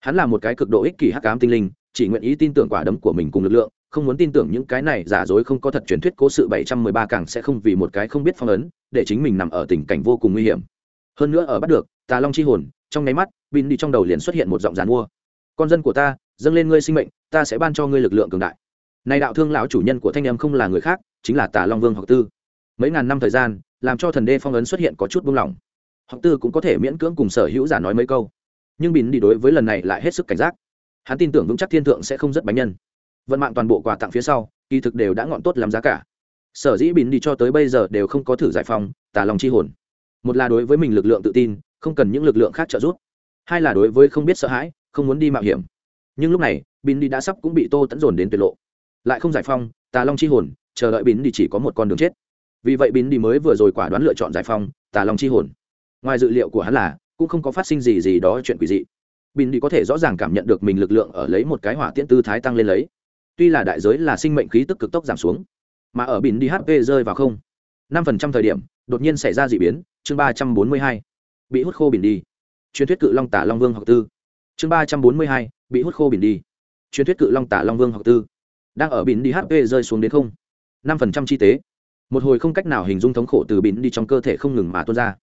hắn là một cái cực độ ích kỷ hắc ám tinh linh, chỉ nguyện ý tin tưởng quả đấm của mình cùng lực lượng, không muốn tin tưởng những cái này giả dối không có thật truyền thuyết cố sự bảy trăm mười ba càng sẽ không vì một cái không biết phong ấn, để chính mình nằm ở tình cảnh vô cùng nguy hiểm. Hơn nữa ở bắt được, tà long chi hồn, trong nháy mắt, bin đi trong đầu liền xuất hiện một giọng giàn mua. Con dân của ta, dâng lên ngươi sinh mệnh, ta sẽ ban cho ngươi lực lượng cường đại. Này đạo thương lão chủ nhân của thanh em không là người khác, chính là tà long vương hoặc tư. Mấy ngàn năm thời gian, làm cho thần đê phong ấn xuất hiện có chút buông lỏng. Hoặc tư cũng có thể miễn cưỡng cùng sở hữu giả nói mấy câu nhưng bỉn đi đối với lần này lại hết sức cảnh giác. Hắn tin tưởng vững chắc thiên thượng sẽ không rất bánh nhân. Vận mạng toàn bộ quà tặng phía sau kỳ thực đều đã ngọn tốt làm giá cả. Sở dĩ bỉn đi cho tới bây giờ đều không có thử giải phóng tà lòng chi hồn. Một là đối với mình lực lượng tự tin không cần những lực lượng khác trợ giúp. Hai là đối với không biết sợ hãi không muốn đi mạo hiểm. Nhưng lúc này bỉn đi đã sắp cũng bị tô tẫn dồn đến tuyệt lộ. Lại không giải phóng, tà long chi hồn chờ đợi bỉn đi chỉ có một con đường chết. Vì vậy bỉn đi mới vừa rồi quả đoán lựa chọn giải phóng, tà long chi hồn. Ngoài dự liệu của hắn là cũng không có phát sinh gì gì đó chuyện quỷ dị. Bin đi có thể rõ ràng cảm nhận được mình lực lượng ở lấy một cái hỏa tiễn tư thái tăng lên lấy. Tuy là đại giới là sinh mệnh khí tức cực tốc giảm xuống, mà ở bin đi hp rơi vào không. năm phần trăm thời điểm, đột nhiên xảy ra d ị biến, chương ba trăm bốn mươi hai, bị hút khô bin đi truyền thuyết cự long tả long vương học tư. Chương ba trăm bốn mươi hai, bị hút khô bin đi truyền thuyết cự long tả long vương học tư đang ở bin đi hp rơi xuống đến không. năm phần trăm chi tế. Một hồi không cách nào hình dung thống khổ từ bin đi trong cơ thể không ngừng mà tuôn ra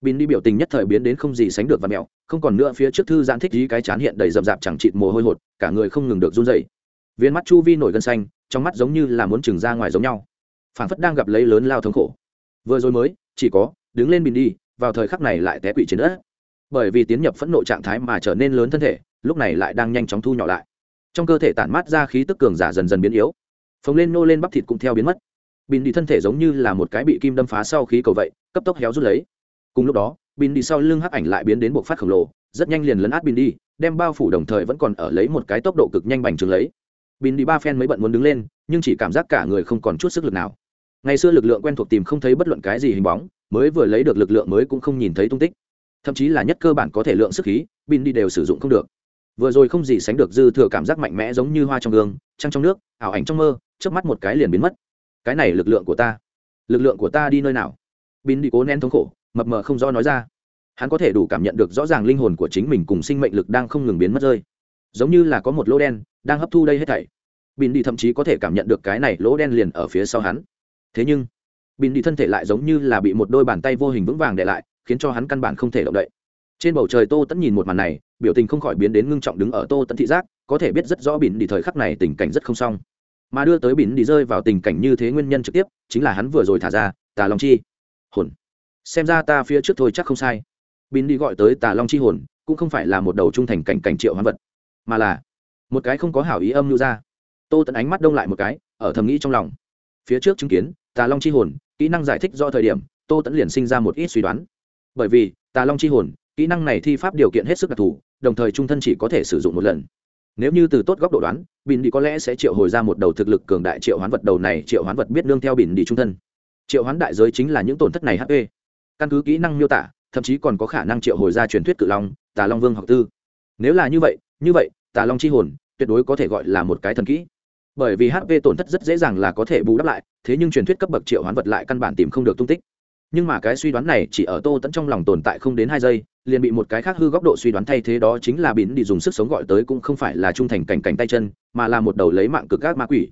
bin đi biểu tình nhất thời biến đến không gì sánh được và mẹo, không còn nữa phía trước thư giãn thích dí cái chán hiện đầy rậm rạp chẳng chịt mồ hôi hột, cả người không ngừng được run dậy viên mắt chu vi nổi gân xanh, trong mắt giống như là muốn chừng ra ngoài giống nhau. Phản phất đang gặp lấy lớn lao thống khổ. Vừa rồi mới, chỉ có, đứng lên bin đi, vào thời khắc này lại té quỵ trên đất. Bởi vì tiến nhập phẫn nộ trạng thái mà trở nên lớn thân thể, lúc này lại đang nhanh chóng thu nhỏ lại. Trong cơ thể tản mát ra khí tức cường giả dần dần biến yếu. Phồng lên nô lên bắp thịt cũng theo biến mất. Bin đi thân thể giống như là một cái bị kim đâm phá sau khí cầu vậy, cấp tốc héo rút lấy cùng lúc đó, bin đi sau lưng hắc ảnh lại biến đến bộc phát khổng lồ, rất nhanh liền lấn át bin đi, đem bao phủ đồng thời vẫn còn ở lấy một cái tốc độ cực nhanh bành trướng lấy. Bin đi ba phen mới bận muốn đứng lên, nhưng chỉ cảm giác cả người không còn chút sức lực nào. Ngày xưa lực lượng quen thuộc tìm không thấy bất luận cái gì hình bóng, mới vừa lấy được lực lượng mới cũng không nhìn thấy tung tích. Thậm chí là nhất cơ bản có thể lượng sức khí, bin đi đều sử dụng không được. Vừa rồi không gì sánh được dư thừa cảm giác mạnh mẽ giống như hoa trong gương, trăng trong nước, ảo ảnh trong mơ trước mắt một cái liền biến mất. Cái này lực lượng của ta. Lực lượng của ta đi nơi nào? Bin đi cố nén thống khổ mập mờ không rõ nói ra. Hắn có thể đủ cảm nhận được rõ ràng linh hồn của chính mình cùng sinh mệnh lực đang không ngừng biến mất rơi. Giống như là có một lỗ đen đang hấp thu đây hết thảy. Bình đi thậm chí có thể cảm nhận được cái này lỗ đen liền ở phía sau hắn. Thế nhưng, bình đi thân thể lại giống như là bị một đôi bàn tay vô hình vững vàng để lại, khiến cho hắn căn bản không thể động đậy. Trên bầu trời tô tẫn nhìn một màn này, biểu tình không khỏi biến đến ngưng trọng đứng ở tô tẫn thị giác, có thể biết rất rõ bỉn đi thời khắc này tình cảnh rất không xong. Mà đưa tới bỉn đi rơi vào tình cảnh như thế nguyên nhân trực tiếp, chính là hắn vừa rồi thả ra, tà long chi. Hồn xem ra ta phía trước thôi chắc không sai. Bỉn đi gọi tới tà long chi hồn, cũng không phải là một đầu trung thành cảnh cảnh triệu hoán vật, mà là một cái không có hảo ý âm lưu ra. Tô tận ánh mắt đông lại một cái, ở thầm nghĩ trong lòng. Phía trước chứng kiến, tà long chi hồn, kỹ năng giải thích do thời điểm, tô tẫn liền sinh ra một ít suy đoán. Bởi vì, tà long chi hồn, kỹ năng này thi pháp điều kiện hết sức đặc thù, đồng thời trung thân chỉ có thể sử dụng một lần. Nếu như từ tốt góc độ đoán bỉn đi có lẽ sẽ triệu hồi ra một đầu thực lực cường đại triệu hoán vật, đầu này triệu hoán vật biết nương theo bỉn đi trung thân. Triệu hoán đại giới chính là những tổn thất này hp căn cứ kỹ năng miêu tả, thậm chí còn có khả năng triệu hồi ra truyền thuyết cự long, tà long vương học tư. Nếu là như vậy như vậy, tà long c h i hồn tuyệt đối có thể gọi là một cái thần kỹ. Bởi vì hp tổn thất rất dễ dàng là có thể bù đắp lại, thế nhưng truyền thuyết cấp bậc triệu hoán vật lại căn bản tìm không được tung tích. Nhưng mà cái suy đoán này chỉ ở tô tẫn trong lòng tồn tại không đến hai giây, liền bị một cái khác hư góc độ suy đoán thay thế đó chính là biến đi dùng sức sống gọi tới cũng không phải là trung thành cảnh cảnh tay chân, mà là một đầu lấy mạng cực các ma quỷ.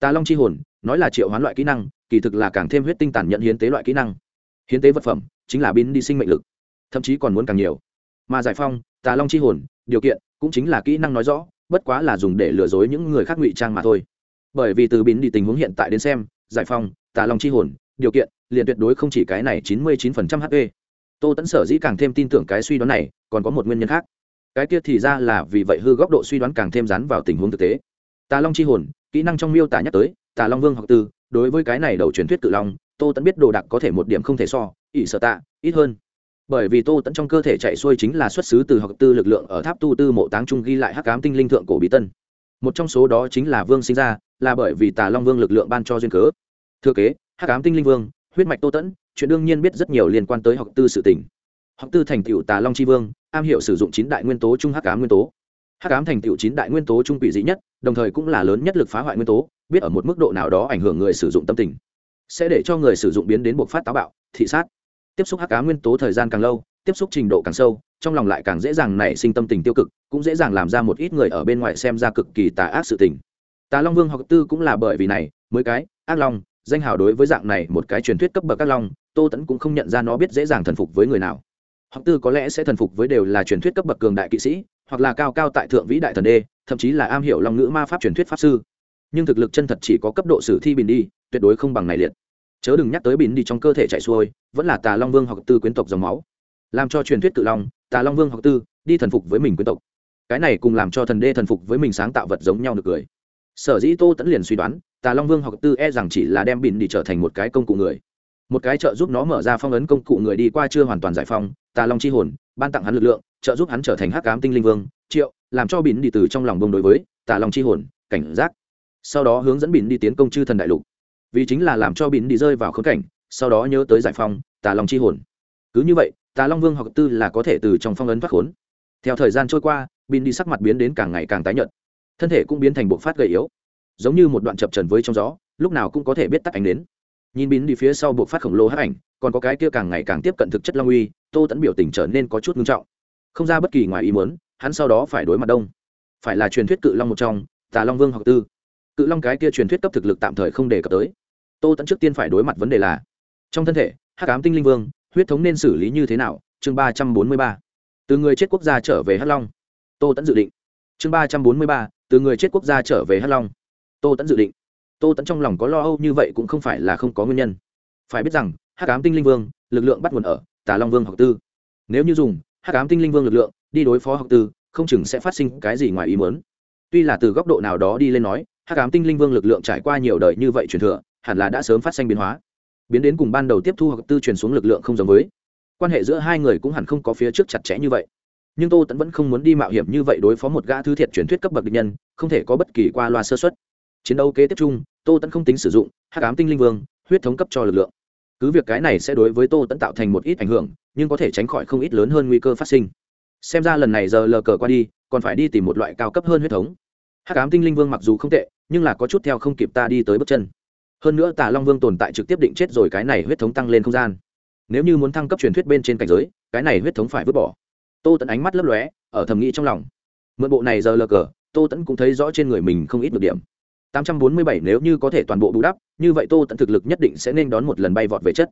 Tà long chi hồn, nói là triệu hoán loại kỹ năng, kỳ thực là càng thêm huyết tinh tàn nhận hiến tế loại kỹ năng hiến tế vật phẩm chính là bin đi sinh mệnh lực, thậm chí còn muốn càng nhiều. Mà giải phong tà long chi hồn, điều kiện cũng chính là kỹ năng nói rõ, bất quá là dùng để lừa dối những người khác ngụy trang mà thôi. Bởi vì từ bin đi tình huống hiện tại đến xem, giải phong tà long chi hồn, điều kiện, liền tuyệt đối không chỉ cái này chín mươi chín phần trăm hp tô tẫn sở dĩ càng thêm tin tưởng cái suy đoán này, còn có một nguyên nhân khác. Cái kia thì ra là vì vậy hư góc độ suy đoán càng thêm rắn vào tình huống thực tế. Tà long c h i hồn, kỹ năng trong miêu tả nhắc tới, tà long vương học tư đối với cái này đầu truyền thuyết cự long tô tẫn biết đồ đạc có thể một điểm không thể so, ỷ sợ tạ, ít hơn. Bởi vì tô tẫn trong cơ thể chạy xuôi chính là xuất xứ từ học tư lực lượng ở tháp tu tư mộ táng trung ghi lại hắc cám tinh linh thượng cổ bí tân. Một trong số đó chính là vương sinh ra là bởi vì tà long vương lực lượng ban cho duyên cớ. Thừa kế, hắc cám tinh linh vương, huyết mạch tô tẫn chuyện đương nhiên biết rất nhiều liên quan tới học tư sự tỉnh học tư thành tựu tà long tri vương, am hiểu sử dụng chín đại nguyên tố trung hắc ám nguyên tố. Hắc ám thành tựu chín đại nguyên tố trung quỷ dị nhất, đồng thời cũng là lớn nhất lực phá hoại nguyên tố, biết ở một mức độ nào đó ảnh hưởng người sử dụng tâm tình sẽ để cho người sử dụng biến đến buộc phát táo bạo, thị sát. Tiếp xúc hắc ám nguyên tố thời gian càng lâu, tiếp xúc trình độ càng sâu, trong lòng lại càng dễ dàng nảy sinh tâm tình tiêu cực, cũng dễ dàng làm ra một ít người ở bên ngoài xem ra cực kỳ tà ác sự tình. Tà long vương học tư cũng là bởi vì này, mới cái, ác long, danh hào đối với dạng này một cái truyền thuyết cấp bậc các long, tô tẫn cũng không nhận ra nó biết dễ dàng thần phục với người nào. Học tư có lẽ sẽ thần phục với đều là truyền thuyết cấp bậc cường đại kỵ sĩ, hoặc là cao cao tại thượng vĩ đại thần đê, thậm chí là am hiểu long ngữ ma pháp truyền thuyết pháp sư. Nhưng thực lực chân thật chỉ có cấp độ sử thi bình đi tuyệt đối không bằng này liệt. Chớ đừng nhắc tới bình đi trong cơ thể chạy xuôi, vẫn là tà long vương hoặc tư quyến tộc dòng máu. Làm cho truyền thuyết cự long, tà long vương hoặc tư, đi thần phục với mình quyến tộc. Cái này cùng làm cho thần đê thần phục với mình sáng tạo vật giống nhau được cười. Sở dĩ tô tẫn liền suy đoán, tà long vương hoặc tư e rằng chỉ là đem bỉn đi trở thành một cái công cụ người. Một cái trợ giúp nó mở ra phong ấn công cụ người đi qua chưa hoàn toàn giải phong tà long c h i hồn, ban tặng hắn lực lượng, trợ giúp hắn trở thành hắc cám tinh linh vương, triệu, làm cho bỉn đi từ trong lòng bông đối với tà long c h i hồn, cảnh giác. Sau đó hướng dẫn bỉn đi tiến công chư thần đại lục vì chính là làm cho bỉn đi rơi vào khớp cảnh, sau đó nhớ tới giải phong tà long c h i hồn. Cứ như vậy, tà long vương hoặc tư là có thể từ trong phong ấn thoát khốn. Theo thời gian trôi qua bỉn đi sắc mặt biến đến càng ngày càng tái nhợt. Thân thể cũng biến thành bộ phát gầy yếu. Giống như một đoạn chập trần với trong gió, lúc nào cũng có thể biết tắt ánh đến. Nhìn bỉn đi phía sau bộ phát khổng lồ hấp ảnh, còn có cái kia càng ngày càng tiếp cận thực chất long uy, tô tẫn biểu tình trở nên có chút ngưng trọng. Không ra bất kỳ ngoài ý muốn, hắn sau đó phải đối mặt đông. Phải là truyền thuyết cự long một trong, tà long vương học tư. Cự long cái kia truyền thuyết cấp thực lực tạm thời không đề cập tới tô tẫn trước tiên phải đối mặt vấn đề là, trong thân thể, hắc ám tinh linh vương, huyết thống nên xử lý như thế nào? Chương ba trăm bốn mươi ba, từ người chết quốc gia trở về hắc long. Tô tẫn dự định. Chương ba trăm bốn mươi ba, từ người chết quốc gia trở về hắc long. Tô tẫn dự định. Tô tẫn trong lòng có lo âu như vậy cũng không phải là không có nguyên nhân. Phải biết rằng, hắc ám tinh linh vương, lực lượng bắt nguồn ở tà long vương học tư. Nếu như dùng hắc ám tinh linh vương lực lượng đi đối phó học tư, không chừng sẽ phát sinh cái gì ngoài ý muốn. Tuy là từ góc độ nào đó đi lên nói, hắc ám tinh linh vương lực lượng trải qua nhiều đời như vậy truyền thừa hẳn là đã sớm phát sinh biến hóa. Biến đến cùng ban đầu tiếp thu học tư truyền xuống lực lượng không giống với. Quan hệ giữa hai người cũng hẳn không có phía trước chặt chẽ như vậy. Nhưng tô tẫn vẫn không muốn đi mạo hiểm như vậy đối phó một gã thứ thiệt truyền thuyết cấp bậc địch nhân, không thể có bất kỳ qua loa sơ xuất chiến đấu kế tiếp chung, tô tẫn không tính sử dụng hắc ám tinh linh vương, huyết thống cấp cho lực lượng. Cứ việc cái này sẽ đối với tô tẫn tạo thành một ít ảnh hưởng, nhưng có thể tránh khỏi không ít lớn hơn nguy cơ phát sinh. Xem ra lần này giờ lờ cờ qua đi, còn phải đi tìm một loại cao cấp hơn huyết thống. Hắc ám tinh linh vương mặc dù không tệ, nhưng là có chút theo không kịp ta đi tới bước chân hơn nữa tà long vương tồn tại trực tiếp định chết rồi cái này huyết thống tăng lên không gian. Nếu như muốn thăng cấp truyền thuyết bên trên cảnh giới, cái này huyết thống phải vứt bỏ. Tô tẫn ánh mắt lấp lóe, ở thầm nghĩ trong lòng. Mượn bộ này giờ lờ cờ, tô tẫn cũng thấy rõ trên người mình không ít được điểm. 847 nếu như có thể toàn bộ bù đắp, như vậy tô tẫn thực lực nhất định sẽ nên đón một lần bay vọt về chất.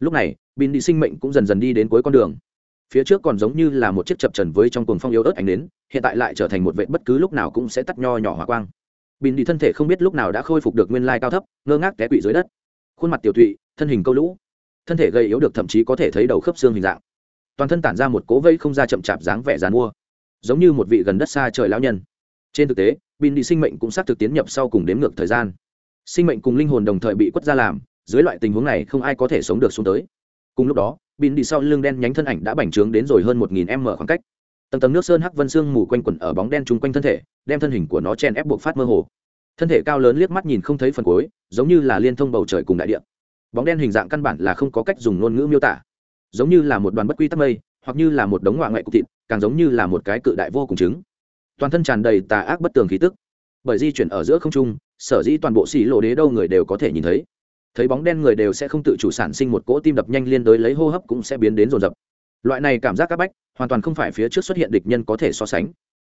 Lúc này bin đi sinh mệnh cũng dần dần đi đến cuối con đường. Phía trước còn giống như là một chiếc chập trần với trong cuồng phong yếu ớt ánh đến hiện tại lại trở thành một vệ bất cứ lúc nào cũng sẽ tắt nho nhỏ hỏa quang bin đi thân thể không biết lúc nào đã khôi phục được nguyên lai cao thấp, ngơ ngác té quỵ dưới đất. Khuôn mặt tiểu thụy, thân hình câu lũ. Thân thể gây yếu được thậm chí có thể thấy đầu khớp xương hình dạng. Toàn thân tản ra một cố vây không ra chậm chạp dáng vẻ dàn mua. Giống như một vị gần đất xa trời lão nhân. Trên thực tế bin đi sinh mệnh cũng xác thực tiến nhập sau cùng đếm ngược thời gian. Sinh mệnh cùng linh hồn đồng thời bị quất ra làm, dưới loại tình huống này không ai có thể sống được xuống tới. Cùng lúc đó bin đi sau lưng đen nhánh thân ảnh đã bành trướng đến rồi hơn một nghìn m khoảng cách tầng tầng nước sơn hắc vân xương mù quanh quẩn ở bóng đen chung quanh thân thể, đem thân hình của nó chen ép buộc phát mơ hồ. Thân thể cao lớn liếc mắt nhìn không thấy phần cuối, giống như là liên thông bầu trời cùng đại địa. Bóng đen hình dạng căn bản là không có cách dùng ngôn ngữ miêu tả. Giống như là một đoàn bất quy tắc mây, hoặc như là một đống ngoại ngoại cục thịt, càng giống như là một cái cự đại vô cùng trứng. Toàn thân tràn đầy tà ác bất tường khí tức. Bởi di chuyển ở giữa không trung, sở dĩ toàn bộ xì lộ đế đâu người đều có thể nhìn thấy. Thấy bóng đen người đều sẽ không tự chủ sản sinh một cỗ tim đập nhanh liên đối lấy hô hấp cũng sẽ biến đến rồn rập loại này cảm giác c áp bách hoàn toàn không phải phía trước xuất hiện địch nhân có thể so sánh.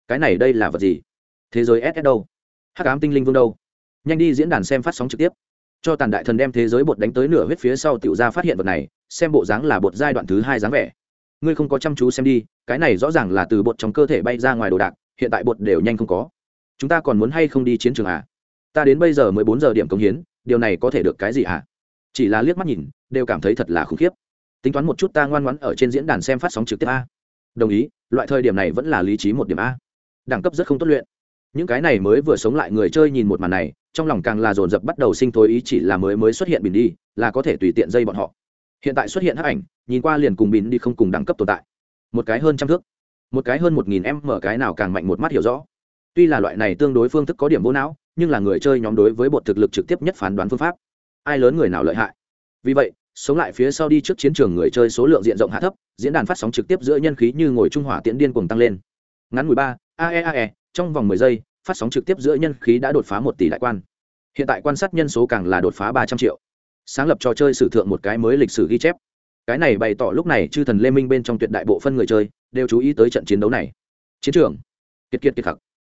Cái này đây là vật gì? Thế giới ss đâu? Hắc ám tinh linh vương đâu? Nhanh đi diễn đàn xem phát sóng trực tiếp. Cho tàn đại thần đem thế giới bột đánh tới nửa huyết phía sau tiểu ra phát hiện vật này, xem bộ dáng là bột giai đoạn thứ hai dáng vẻ. Ngươi không có chăm chú xem đi, cái này rõ ràng là từ bột trong cơ thể bay ra ngoài đồ đạc, hiện tại bột đều nhanh không có. Chúng ta còn muốn hay không đi chiến trường à? Ta đến bây giờ mới bốn giờ điểm công hiến, điều này có thể được cái gì à? Chỉ là liếc mắt nhìn, đều cảm thấy thật là khủng khiếp. Tính toán một chút ta ngoan ngoãn ở trên diễn đàn xem phát sóng trực tiếp a đồng ý, loại thời điểm này vẫn là lý trí một điểm a. Đẳng cấp rất không tốt luyện. Những cái này mới vừa sống lại người chơi nhìn một màn này, trong lòng càng là dồn dập bắt đầu sinh thối ý chỉ là mới mới xuất hiện bình đi, là có thể tùy tiện dây bọn họ. Hiện tại xuất hiện hắc ảnh, nhìn qua liền cùng bình đi không cùng đẳng cấp tồn tại. Một cái hơn trăm thước, một cái hơn một nghìn em mở cái nào càng mạnh một mắt hiểu rõ. Tuy là loại này tương đối phương thức có điểm vô não, nhưng là người chơi nhóm đối với bột thực lực trực tiếp nhất phán đoán phương pháp. Ai lớn người nào lợi hại? Vì vậy sống lại phía sau đi trước chiến trường người chơi số lượng diện rộng hạ thấp, diễn đàn phát sóng trực tiếp giữa nhân khí như ngồi trung hỏa tiễn điên cùng tăng lên. Ngắn mười ba ae ae trong vòng mười giây, phát sóng trực tiếp giữa nhân khí đã đột phá một tỷ đại quan. Hiện tại quan sát nhân số càng là đột phá ba trăm triệu. Sáng lập trò chơi sử thượng một cái mới lịch sử ghi chép. Cái này bày tỏ lúc này chư thần lê minh bên trong tuyệt đại bộ phân người chơi đều chú ý tới trận chiến đấu này. Chiến trường. Kiệt kiệt kiệt khắc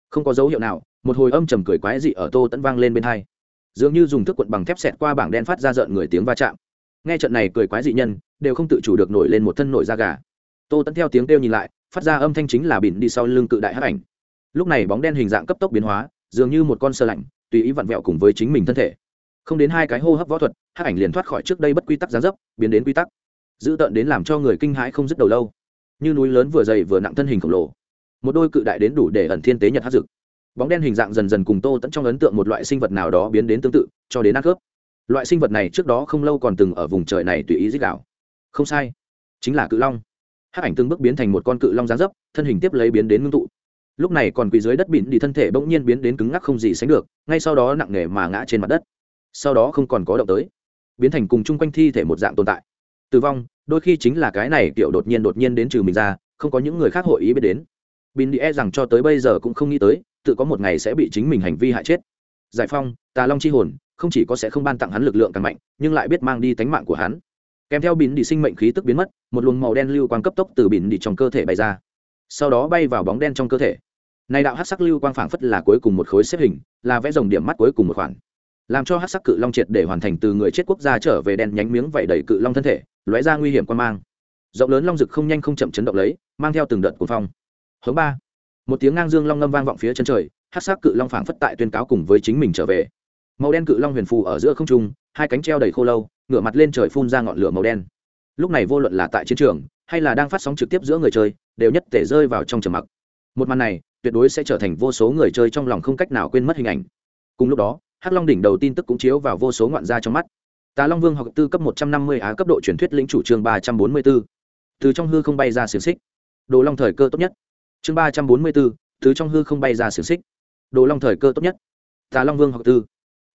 không có dấu hiệu nào, một hồi âm trầm cười quái dị ở tô tẫn vang lên bên hai. Dường như dùng thức quận bằng thép xẹt qua bảng đen phát ra rợn người tiếng va chạm nghe trận này cười quái dị nhân, đều không tự chủ được nổi lên một thân nổi da gà. Tô tẫn theo tiếng kêu nhìn lại, phát ra âm thanh chính là bỉn đi sau lưng cự đại hắc ảnh. Lúc này bóng đen hình dạng cấp tốc biến hóa, dường như một con sơ lạnh, tùy ý vặn vẹo cùng với chính mình thân thể. Không đến hai cái hô hấp võ thuật, hắc ảnh liền thoát khỏi trước đây bất quy tắc gián dấp, biến đến quy tắc. Dữ tợn đến làm cho người kinh hãi không dứt đầu lâu. Như núi lớn vừa dày vừa nặng thân hình khổng lồ. Một đôi cự đại đến đủ để ẩn thiên tế nhật hát dực. Bóng đen hình dạng dần dần cùng tô tẫn trong ấn tượng một loại sinh vật nào đó biến đến tương tự, cho đến ăn cướp loại sinh vật này trước đó không lâu còn từng ở vùng trời này tùy ý dích đảo không sai, chính là cự long. Hát ảnh từng bước biến thành một con cự long gián dấp, thân hình tiếp lấy biến đến ngưng tụ. Lúc này còn quỳ dưới đất bịn đi thân thể bỗng nhiên biến đến cứng ngắc không gì sánh được, ngay sau đó nặng nề mà ngã trên mặt đất. Sau đó không còn có động tới, biến thành cùng chung quanh thi thể một dạng tồn tại. Tử vong, đôi khi chính là cái này kiểu đột nhiên đột nhiên đến trừ mình ra, không có những người khác hội ý biết đến. Bin đi e rằng cho tới bây giờ cũng không nghĩ tới, tự có một ngày sẽ bị chính mình hành vi hại chết. Giải phong tà long chi hồn không chỉ có sẽ không ban tặng hắn lực lượng càng mạnh, nhưng lại biết mang đi tánh mạng của hắn. Kèm theo biển đi sinh mệnh khí tức biến mất, một luồng màu đen lưu quang cấp tốc từ biển đi trong cơ thể bay ra. Sau đó bay vào bóng đen trong cơ thể. Này đạo hát sắc lưu quang phảng phất là cuối cùng một khối xếp hình, là vẽ dòng điểm mắt cuối cùng một khoản. Làm cho hát sắc cự long triệt để hoàn thành từ người chết quốc gia trở về đen nhánh miếng vẩy đầy cự long thân thể, lóe ra nguy hiểm quan mang. Rộng lớn long rực không nhanh không chậm chấn động lấy, mang theo từng đợt cuồng phong. Hướng ba. Một tiếng ngang dương long ngâm vang vọng phía chân trời hát sắc cự long phảng phất tại tuyên cáo cùng với chính mình trở về màu đen cự long huyền phù ở giữa không trung, hai cánh treo đầy khô lâu, ngửa mặt lên trời phun ra ngọn lửa màu đen. Lúc này vô luận là tại chiến trường, hay là đang phát sóng trực tiếp giữa người chơi, đều nhất thể rơi vào trong trầm mặc. Một màn này, tuyệt đối sẽ trở thành vô số người chơi trong lòng không cách nào quên mất hình ảnh. Cùng lúc đó, hắc long đỉnh đầu tin tức cũng chiếu vào vô số ngoạn gia trong mắt. Tà long vương học tư cấp một trăm năm mươi á cấp độ truyền thuyết lĩnh chủ trường ba trăm bốn mươi b từ trong hư không bay ra xiềng xích. Đồ long thời cơ tốt nhất. Chương ba trăm bốn mươi bốn từ trong hư không bay ra xiềng xích. Đồ long thời cơ tốt nhất. Tà long vương học tư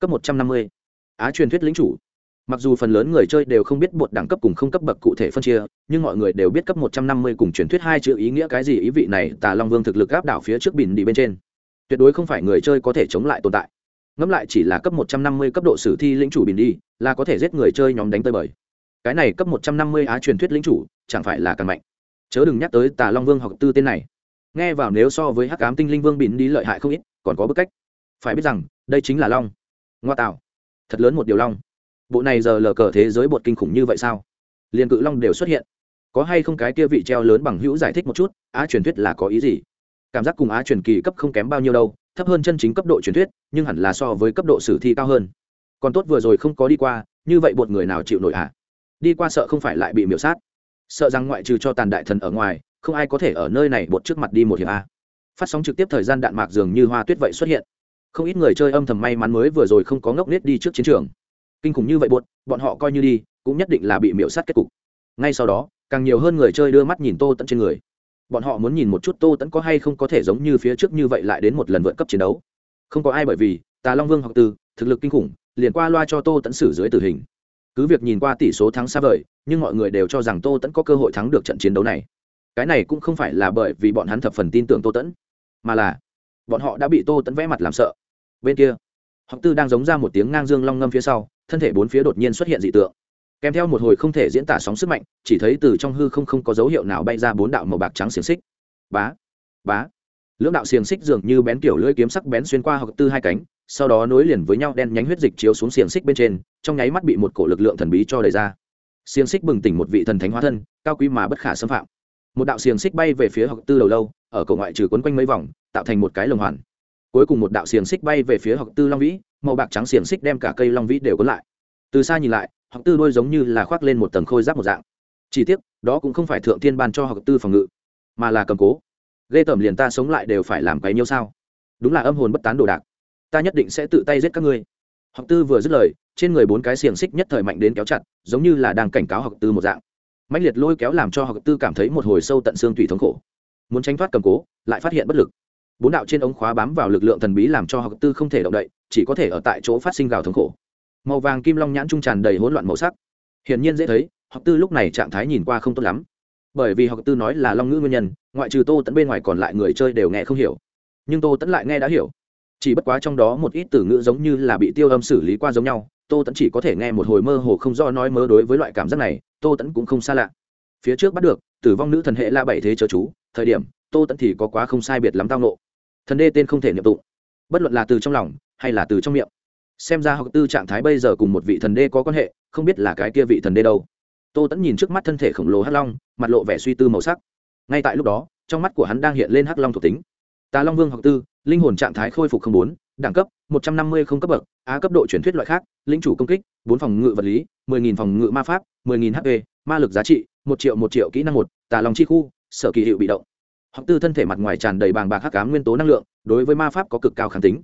cấp một trăm năm mươi. Á truyền thuyết lính chủ. Mặc dù phần lớn người chơi đều không biết bột đẳng cấp cùng không cấp bậc cụ thể phân chia, nhưng mọi người đều biết cấp một trăm năm mươi cùng truyền thuyết hai chữ ý nghĩa cái gì, ý vị này tà long vương thực lực áp đảo phía trước bỉn đi bên trên. Tuyệt đối không phải người chơi có thể chống lại tồn tại. Ngẫm lại chỉ là cấp một trăm năm mươi cấp độ sử thi lĩnh chủ bỉn đi, là có thể giết người chơi nhóm đánh tơi bời. Cái này cấp một trăm năm mươi á truyền thuyết lĩnh chủ, chẳng phải là càng mạnh. Chớ đừng nhắc tới tà long vương học tư tên này. Nghe vào nếu so với hắc ám tinh linh vương bỉn đi lợi hại không ít, còn có bức cách. Phải biết rằng, đây chính là long ngoa tạo. Thật lớn một điều long. Bộ này giờ lờ cờ thế giới bột kinh khủng như vậy sao? Liền cự long đều xuất hiện. Có hay không cái kia vị treo lớn bằng hữu giải thích một chút, á truyền thuyết là có ý gì? Cảm giác cùng á truyền kỳ cấp không kém bao nhiêu đâu, thấp hơn chân chính cấp độ truyền thuyết, nhưng hẳn là so với cấp độ sử thi cao hơn. Còn tốt vừa rồi không có đi qua, như vậy bột người nào chịu nổi hả? Đi qua sợ không phải lại bị miễu sát. Sợ rằng ngoại trừ cho tàn đại thần ở ngoài, không ai có thể ở nơi này bột trước mặt đi một hiệp a. Phát sóng trực tiếp thời gian đạn mạc dường như hoa tuyết vậy xuất hiện không ít người chơi âm thầm may mắn mới vừa rồi không có ngốc nết đi trước chiến trường. Kinh khủng như vậy buột bọn họ coi như đi, cũng nhất định là bị miễu sát kết cục. Ngay sau đó, càng nhiều hơn người chơi đưa mắt nhìn tô tẫn trên người. Bọn họ muốn nhìn một chút tô tẫn có hay không có thể giống như phía trước như vậy lại đến một lần vượt cấp chiến đấu. Không có ai bởi vì, tà long vương hoặc từ, thực lực kinh khủng, liền qua loa cho tô tẫn xử dưới tử hình. Cứ việc nhìn qua tỷ số thắng xa vời, nhưng mọi người đều cho rằng tô tẫn có cơ hội thắng được trận chiến đấu này. Cái này cũng không phải là bởi vì bọn hắn thập phần tin tưởng tô tẫn mà là bọn họ đã bị tô tẫn vẽ mặt làm sợ bên kia. Học tư đang giống ra một tiếng ngang dương long ngâm phía sau, thân thể bốn phía đột nhiên xuất hiện dị tượng. Kèm theo một hồi không thể diễn tả sóng sức mạnh, chỉ thấy từ trong hư không không có dấu hiệu nào bay ra bốn đạo màu bạc trắng xiềng xích. Bá bá. Lưỡng đạo xiềng xích dường như bén kiểu lưỡi kiếm sắc bén xuyên qua học tư hai cánh, sau đó nối liền với nhau đen nhánh huyết dịch chiếu xuống xiềng xích bên trên, trong nháy mắt bị một cổ lực lượng thần bí cho đẩy ra. Xiềng xích bừng tỉnh một vị thần thánh hóa thân, cao quý mà bất khả xâm phạm. Một đạo xiềng xích bay về phía học tư đầu lâu, ở cổ ngoại trừ quấn quanh mấy vòng, tạo thành một cái lồng hoàn cuối cùng một đạo xiềng xích bay về phía học tư long vĩ, màu bạc trắng xiềng xích đem cả cây long vĩ đều cuốn lại. Từ xa nhìn lại, học tư đôi giống như là khoác lên một tầng khôi giáp một dạng. Chỉ tiếc, đó cũng không phải thượng thiên ban cho học tư phòng ngự, mà là cầm cố. Ghê tởm liền ta sống lại đều phải làm cái nhiêu sao? Đúng là âm hồn bất tán đồ đạc. Ta nhất định sẽ tự tay giết các ngươi. Học tư vừa dứt lời, trên người bốn cái xiềng xích nhất thời mạnh đến kéo chặt, giống như là đang cảnh cáo học tư một dạng. Mạnh liệt lôi kéo làm cho học tư cảm thấy một hồi sâu tận xương thủy thống khổ. Muốn tránh thoát cầm cố, lại phát hiện bất lực bốn đạo trên ống khóa bám vào lực lượng thần bí làm cho học tư không thể động đậy, chỉ có thể ở tại chỗ phát sinh gào thống khổ. Màu vàng kim long nhãn trung tràn đầy hỗn loạn màu sắc. Hiển nhiên dễ thấy, học tư lúc này trạng thái nhìn qua không tốt lắm. Bởi vì học tư nói là long ngữ nguyên nhân, ngoại trừ tô tẫn bên ngoài còn lại người chơi đều nghe không hiểu. Nhưng tô tẫn lại nghe đã hiểu. Chỉ bất quá trong đó một ít từ ngữ giống như là bị tiêu âm xử lý qua giống nhau, tô tẫn chỉ có thể nghe một hồi mơ hồ không do nói mơ đối với loại cảm giác này, tô tẫn cũng không xa lạ. Phía trước bắt được, tử vong nữ thần hệ la bảy thế chớ chú, thời điểm, tô tẫn thì có quá không sai biệt lắm tao nộ thần đê tên không thể niệm tụng. Bất luận là từ trong lòng hay là từ trong miệng. Xem ra học tư trạng thái bây giờ cùng một vị thần đê có quan hệ, không biết là cái kia vị thần đê đâu. Tô tẫn nhìn trước mắt thân thể khổng lồ hắc long, mặt lộ vẻ suy tư màu sắc. Ngay tại lúc đó, trong mắt của hắn đang hiện lên hắc long thuộc tính. Tà long vương học tư, linh hồn trạng thái khôi phục không bốn, đẳng cấp một trăm năm mươi không cấp bậc, á cấp độ truyền thuyết loại khác lính chủ công kích, bốn phòng ngự vật lý, mười nghìn phòng ngự ma pháp, mười nghìn hp ma lực giá trị, một triệu một triệu kỹ năng một, tà long chi khu, sở kỳ hiệu bị động học tư thân thể mặt ngoài tràn đầy bàng bạc hắc ám nguyên tố năng lượng, đối với ma pháp có cực cao kháng tính.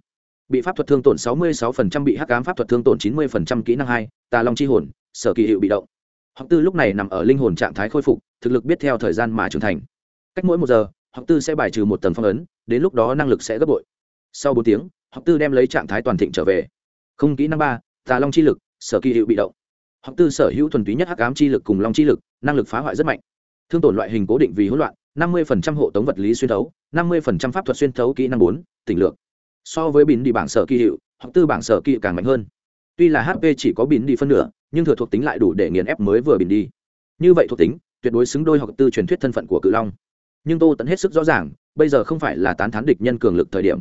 Bị pháp thuật thương tổn 66% bị hắc ám pháp thuật thương tổn 90% kỹ năng hai, tà long chi hồn, sở kỳ hiệu bị động. Học tư lúc này nằm ở linh hồn trạng thái khôi phục, thực lực biết theo thời gian mà trưởng thành. Cách mỗi một giờ, học tư sẽ bài trừ một tầng phong ấn, đến lúc đó năng lực sẽ gấp bội. Sau bốn tiếng, học tư đem lấy trạng thái toàn thịnh trở về. Không kỹ năng ba, tà long chi lực, sở kỳ hiệu bị động. Học tư sở hữu thuần túy nhất hắc ám chi lực cùng long chi lực, năng lực phá hoại rất mạnh. Thương tổn loại hình cố định vì hỗn loạn 50% hộ tống vật lý xuyên thấu 50% pháp thuật xuyên thấu kỹ năng bốn, tỉnh lược. So với bín đi bảng sở kỳ hiệu, hoặc tư bảng sở kỳ càng mạnh hơn. Tuy là hp chỉ có bín đi phân nửa, nhưng thừa thuộc tính lại đủ để nghiền ép mới vừa bín đi. Như vậy thuộc tính, tuyệt đối xứng đôi hoặc tư truyền thuyết thân phận của cự long. Nhưng tô tẫn hết sức rõ ràng, bây giờ không phải là tán thán địch nhân cường lực thời điểm.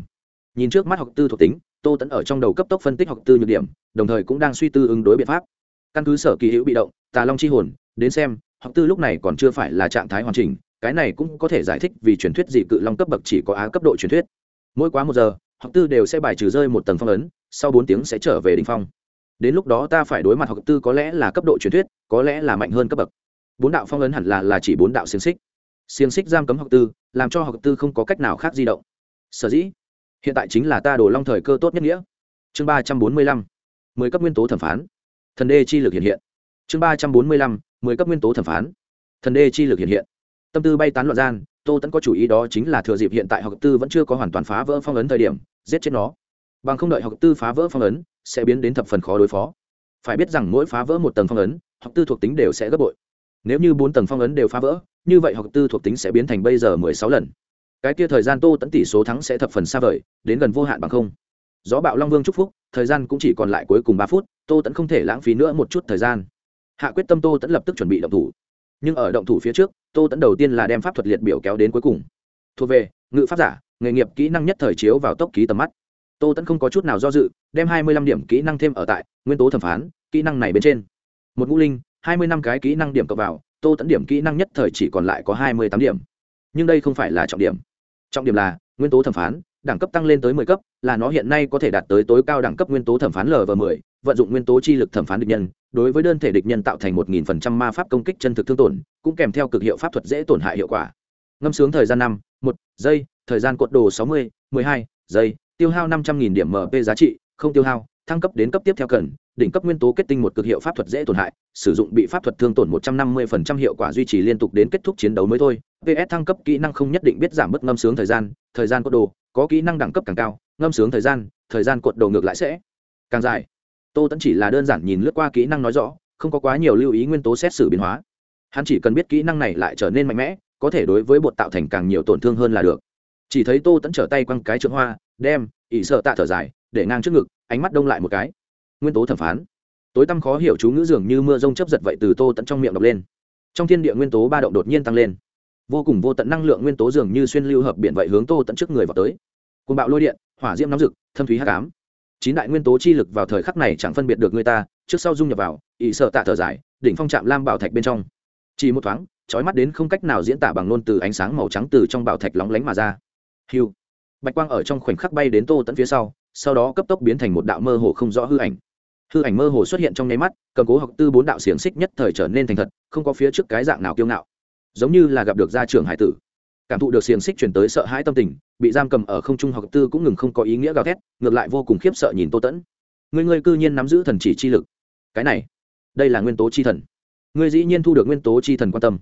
Nhìn trước mắt học tư thuộc tính, tô tẫn ở trong đầu cấp tốc phân tích học tư nhược điểm, đồng thời cũng đang suy tư ứng đối biện pháp. Căn cứ sở kỳ hữu bị động, tà long chi hồn, đến xem, học tư lúc này còn chưa phải là trạng thái hoàn chỉnh cái này cũng có thể giải thích vì truyền thuyết dị cự long cấp bậc chỉ có á cấp độ truyền thuyết. Mỗi quá một giờ, học tư đều sẽ bài trừ rơi một tầng phong ấn, sau bốn tiếng sẽ trở về đ ỉ n h phong. Đến lúc đó ta phải đối mặt học tư có lẽ là cấp độ truyền thuyết, có lẽ là mạnh hơn cấp bậc. Bốn đạo phong ấn hẳn là là chỉ bốn đạo xiềng xích. Xiềng xích giam cấm học tư, làm cho học tư không có cách nào khác di động. Sở dĩ, hiện tại chính là ta đổ long thời cơ tốt nhất nghĩa. Chương ba trăm bốn mươi lăm, mười cấp nguyên tố thẩm phán. Thần đê chi lực hiện hiện. Chương ba trăm bốn mươi lăm, mười cấp nguyên tố thẩm phán. Thần đê chi lực hiện hiện tâm tư bay tán loạn gian, tô tẫn có chủ ý đó chính là thừa dịp hiện tại học tư vẫn chưa có hoàn toàn phá vỡ phong ấn thời điểm, giết chết nó. Bằng không đợi học tư phá vỡ phong ấn, sẽ biến đến thập phần khó đối phó. Phải biết rằng mỗi phá vỡ một tầng phong ấn, học tư thuộc tính đều sẽ gấp bội. Nếu như bốn tầng phong ấn đều phá vỡ, như vậy học tư thuộc tính sẽ biến thành bây giờ mười sáu lần. Cái kia thời gian tô tẫn tỷ số thắng sẽ thập phần xa vời, đến gần vô hạn bằng không. Gió bạo long vương chúc phúc, thời gian cũng chỉ còn lại cuối cùng ba phút, tô tẫn không thể lãng phí nữa một chút thời gian. Hạ quyết tâm tô tẫn lập tức chuẩn bị động thủ nhưng ở động thủ phía trước, tô tẫn đầu tiên là đem pháp thuật liệt biểu kéo đến cuối cùng. Thuộc về, ngự pháp giả, nghề nghiệp kỹ năng nhất thời chiếu vào tốc ký tầm mắt. Tô tẫn không có chút nào do dự, đem hai mươi lăm điểm kỹ năng thêm ở tại nguyên tố thẩm phán, kỹ năng này bên trên. Một ngũ linh, hai mươi năm cái kỹ năng điểm cộng vào, tô tẫn điểm kỹ năng nhất thời chỉ còn lại có hai mươi tám điểm. Nhưng đây không phải là trọng điểm. Trọng điểm là, nguyên tố thẩm phán, đẳng cấp tăng lên tới mười cấp, là nó hiện nay có thể đạt tới tối cao đẳng cấp nguyên tố thẩm phán lv mười vận dụng nguyên tố chi lực thẩm phán địch nhân, đối với đơn thể địch nhân tạo thành một nghìn phần trăm ma pháp công kích chân thực thương tổn, cũng kèm theo cực hiệu pháp thuật dễ tổn hại hiệu quả. Ngâm sướng thời gian năm, một giây, thời gian cột đồ sáu mươi, mười hai giây, tiêu hao năm trăm nghìn điểm mp giá trị, không tiêu hao, thăng cấp đến cấp tiếp theo cần, đỉnh cấp nguyên tố kết tinh một cực hiệu pháp thuật dễ tổn hại, sử dụng bị pháp thuật thương tổn một trăm năm mươi phần trăm hiệu quả duy trì liên tục đến kết thúc chiến đấu mới thôi. Ps thăng cấp kỹ năng không nhất định biết giảm bớt ngâm sướng thời gian thời gian cột đồ, có kỹ năng đẳng cấp càng cao, ngâm sướng thời gian thời gian cột đồ ngược lại sẽ càng dài tô tẫn chỉ là đơn giản nhìn lướt qua kỹ năng nói rõ, không có quá nhiều lưu ý nguyên tố xét xử biến hóa. Hắn chỉ cần biết kỹ năng này lại trở nên mạnh mẽ, có thể đối với bột tạo thành càng nhiều tổn thương hơn là được. Chỉ thấy tô tẫn trở tay quăng cái trượng hoa, đem ỉ sợ tạ thở dài, để ngang trước ngực, ánh mắt đông lại một cái. Nguyên tố thẩm phán. Tối tăm khó hiểu chú ngữ dường như mưa rông chấp giật vậy từ tô tẫn trong miệng đọc lên. Trong thiên địa nguyên tố ba động đột nhiên tăng lên. Vô cùng vô tận năng lượng nguyên tố dường như xuyên lưu hợp biển vậy hướng tô tận trước người vào tới. Côn bạo lôi điện, hỏa diễm nóng rực, thâm thúy hắc ám chín đại nguyên tố chi lực vào thời khắc này chẳng phân biệt được người ta, trước sau dung nhập vào ỵ sợ tạ thở dài, đỉnh phong trạm lam bảo thạch bên trong. Chỉ một thoáng trói mắt đến không cách nào diễn tả bằng ngôn từ ánh sáng màu trắng từ trong bảo thạch lóng lánh mà ra. Hiu. Bạch quang ở trong khoảnh khắc bay đến tô tận phía sau sau đó cấp tốc biến thành một đạo mơ hồ không rõ hư ảnh. Hư ảnh mơ hồ xuất hiện trong nháy mắt, cầm cố học tư bốn đạo xiềng xích nhất thời trở nên thành thật, không có phía trước cái dạng nào kiêu ngạo. Giống như là gặp được gia trưởng hải tử cảm thụ được xiềng xích chuyển tới sợ hãi tâm tình, bị giam cầm ở không trung học tư cũng ngừng không có ý nghĩa gào thét, ngược lại vô cùng khiếp sợ nhìn tô tẫn. Người người cư nhiên nắm giữ thần chỉ chi lực. Cái này, đây là nguyên tố chi thần. Người dĩ nhiên thu được nguyên tố chi thần quan tâm.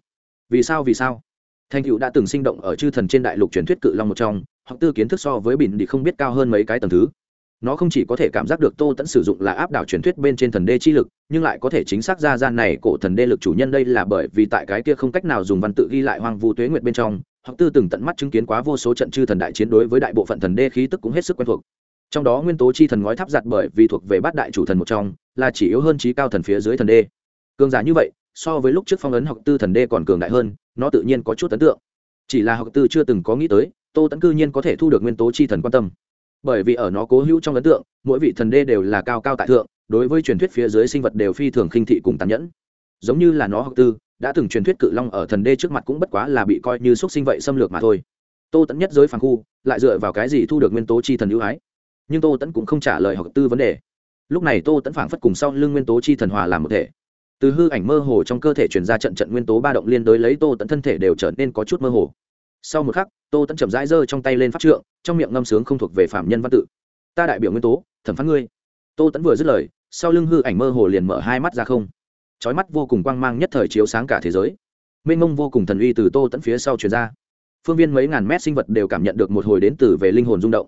Vì sao vì sao? Thành cựu đã từng sinh động ở chư thần trên đại lục truyền thuyết cự long một trong hoặc tư kiến thức so với bỉn đi không biết cao hơn mấy cái tầng thứ. Nó không chỉ có thể cảm giác được tô tẫn sử dụng là áp đảo truyền thuyết bên trên thần đê chi lực, nhưng lại có thể chính xác ra gian này cổ thần đê lực chủ nhân đây là bởi vì tại cái kia không cách nào dùng văn tự ghi lại hoang vu tuế nguyệt bên trong hoặc tư từng tận mắt chứng kiến quá vô số trận chư thần đại chiến đối với đại bộ phận thần đê khí tức cũng hết sức quen thuộc. Trong đó nguyên tố chi thần ngói tháp giặt bởi vì thuộc về bát đại chủ thần một trong, là chỉ yếu hơn trí cao thần phía dưới thần đê. Cường giả như vậy, so với lúc trước phong ấn học tư thần đê còn cường đại hơn, nó tự nhiên có chút ấn tượng. Chỉ là học tư chưa từng có nghĩ tới, tô tẫn cư nhiên có thể thu được nguyên tố chi thần quan tâm. Bởi vì ở nó cố hữu trong ấn tượng, mỗi vị thần đê đều là cao cao tại thượng, đối với truyền thuyết phía dưới sinh vật đều phi thường khinh thị cùng tàn nhẫn. Giống như là nó học tư đã từng truyền thuyết cự long ở thần đê trước mặt cũng bất quá là bị coi như x sinh vậy xâm lược mà thôi. Tô tẫn nhất giới phàng khu, lại dựa vào cái gì thu được nguyên tố chi thần ưu ái? Nhưng tô tẫn cũng không trả lời học tư vấn đề. Lúc này tô tẫn phảng phất cùng sau lưng nguyên tố chi thần hòa làm một thể. Từ hư ảnh mơ hồ trong cơ thể chuyển ra trận trận nguyên tố ba động liên đối lấy tô tẫn thân thể đều trở nên có chút mơ hồ. Sau một khắc, tô tẫn chậm rãi giơ trong tay lên pháp trượng, trong miệng ngâm sướng không thuộc về phạm nhân văn tự. Ta đại biểu nguyên tố, thẩm phán ngươi. Tô tẫn vừa dứt lời, sau lưng hư ảnh mơ hồ liền mở hai mắt ra không trói mắt vô cùng quang mang nhất thời chiếu sáng cả thế giới. Mênh mông vô cùng thần uy từ tô tẫn phía sau truyền ra. Phương viên mấy ngàn mét sinh vật đều cảm nhận được một hồi đến từ về linh hồn rung động.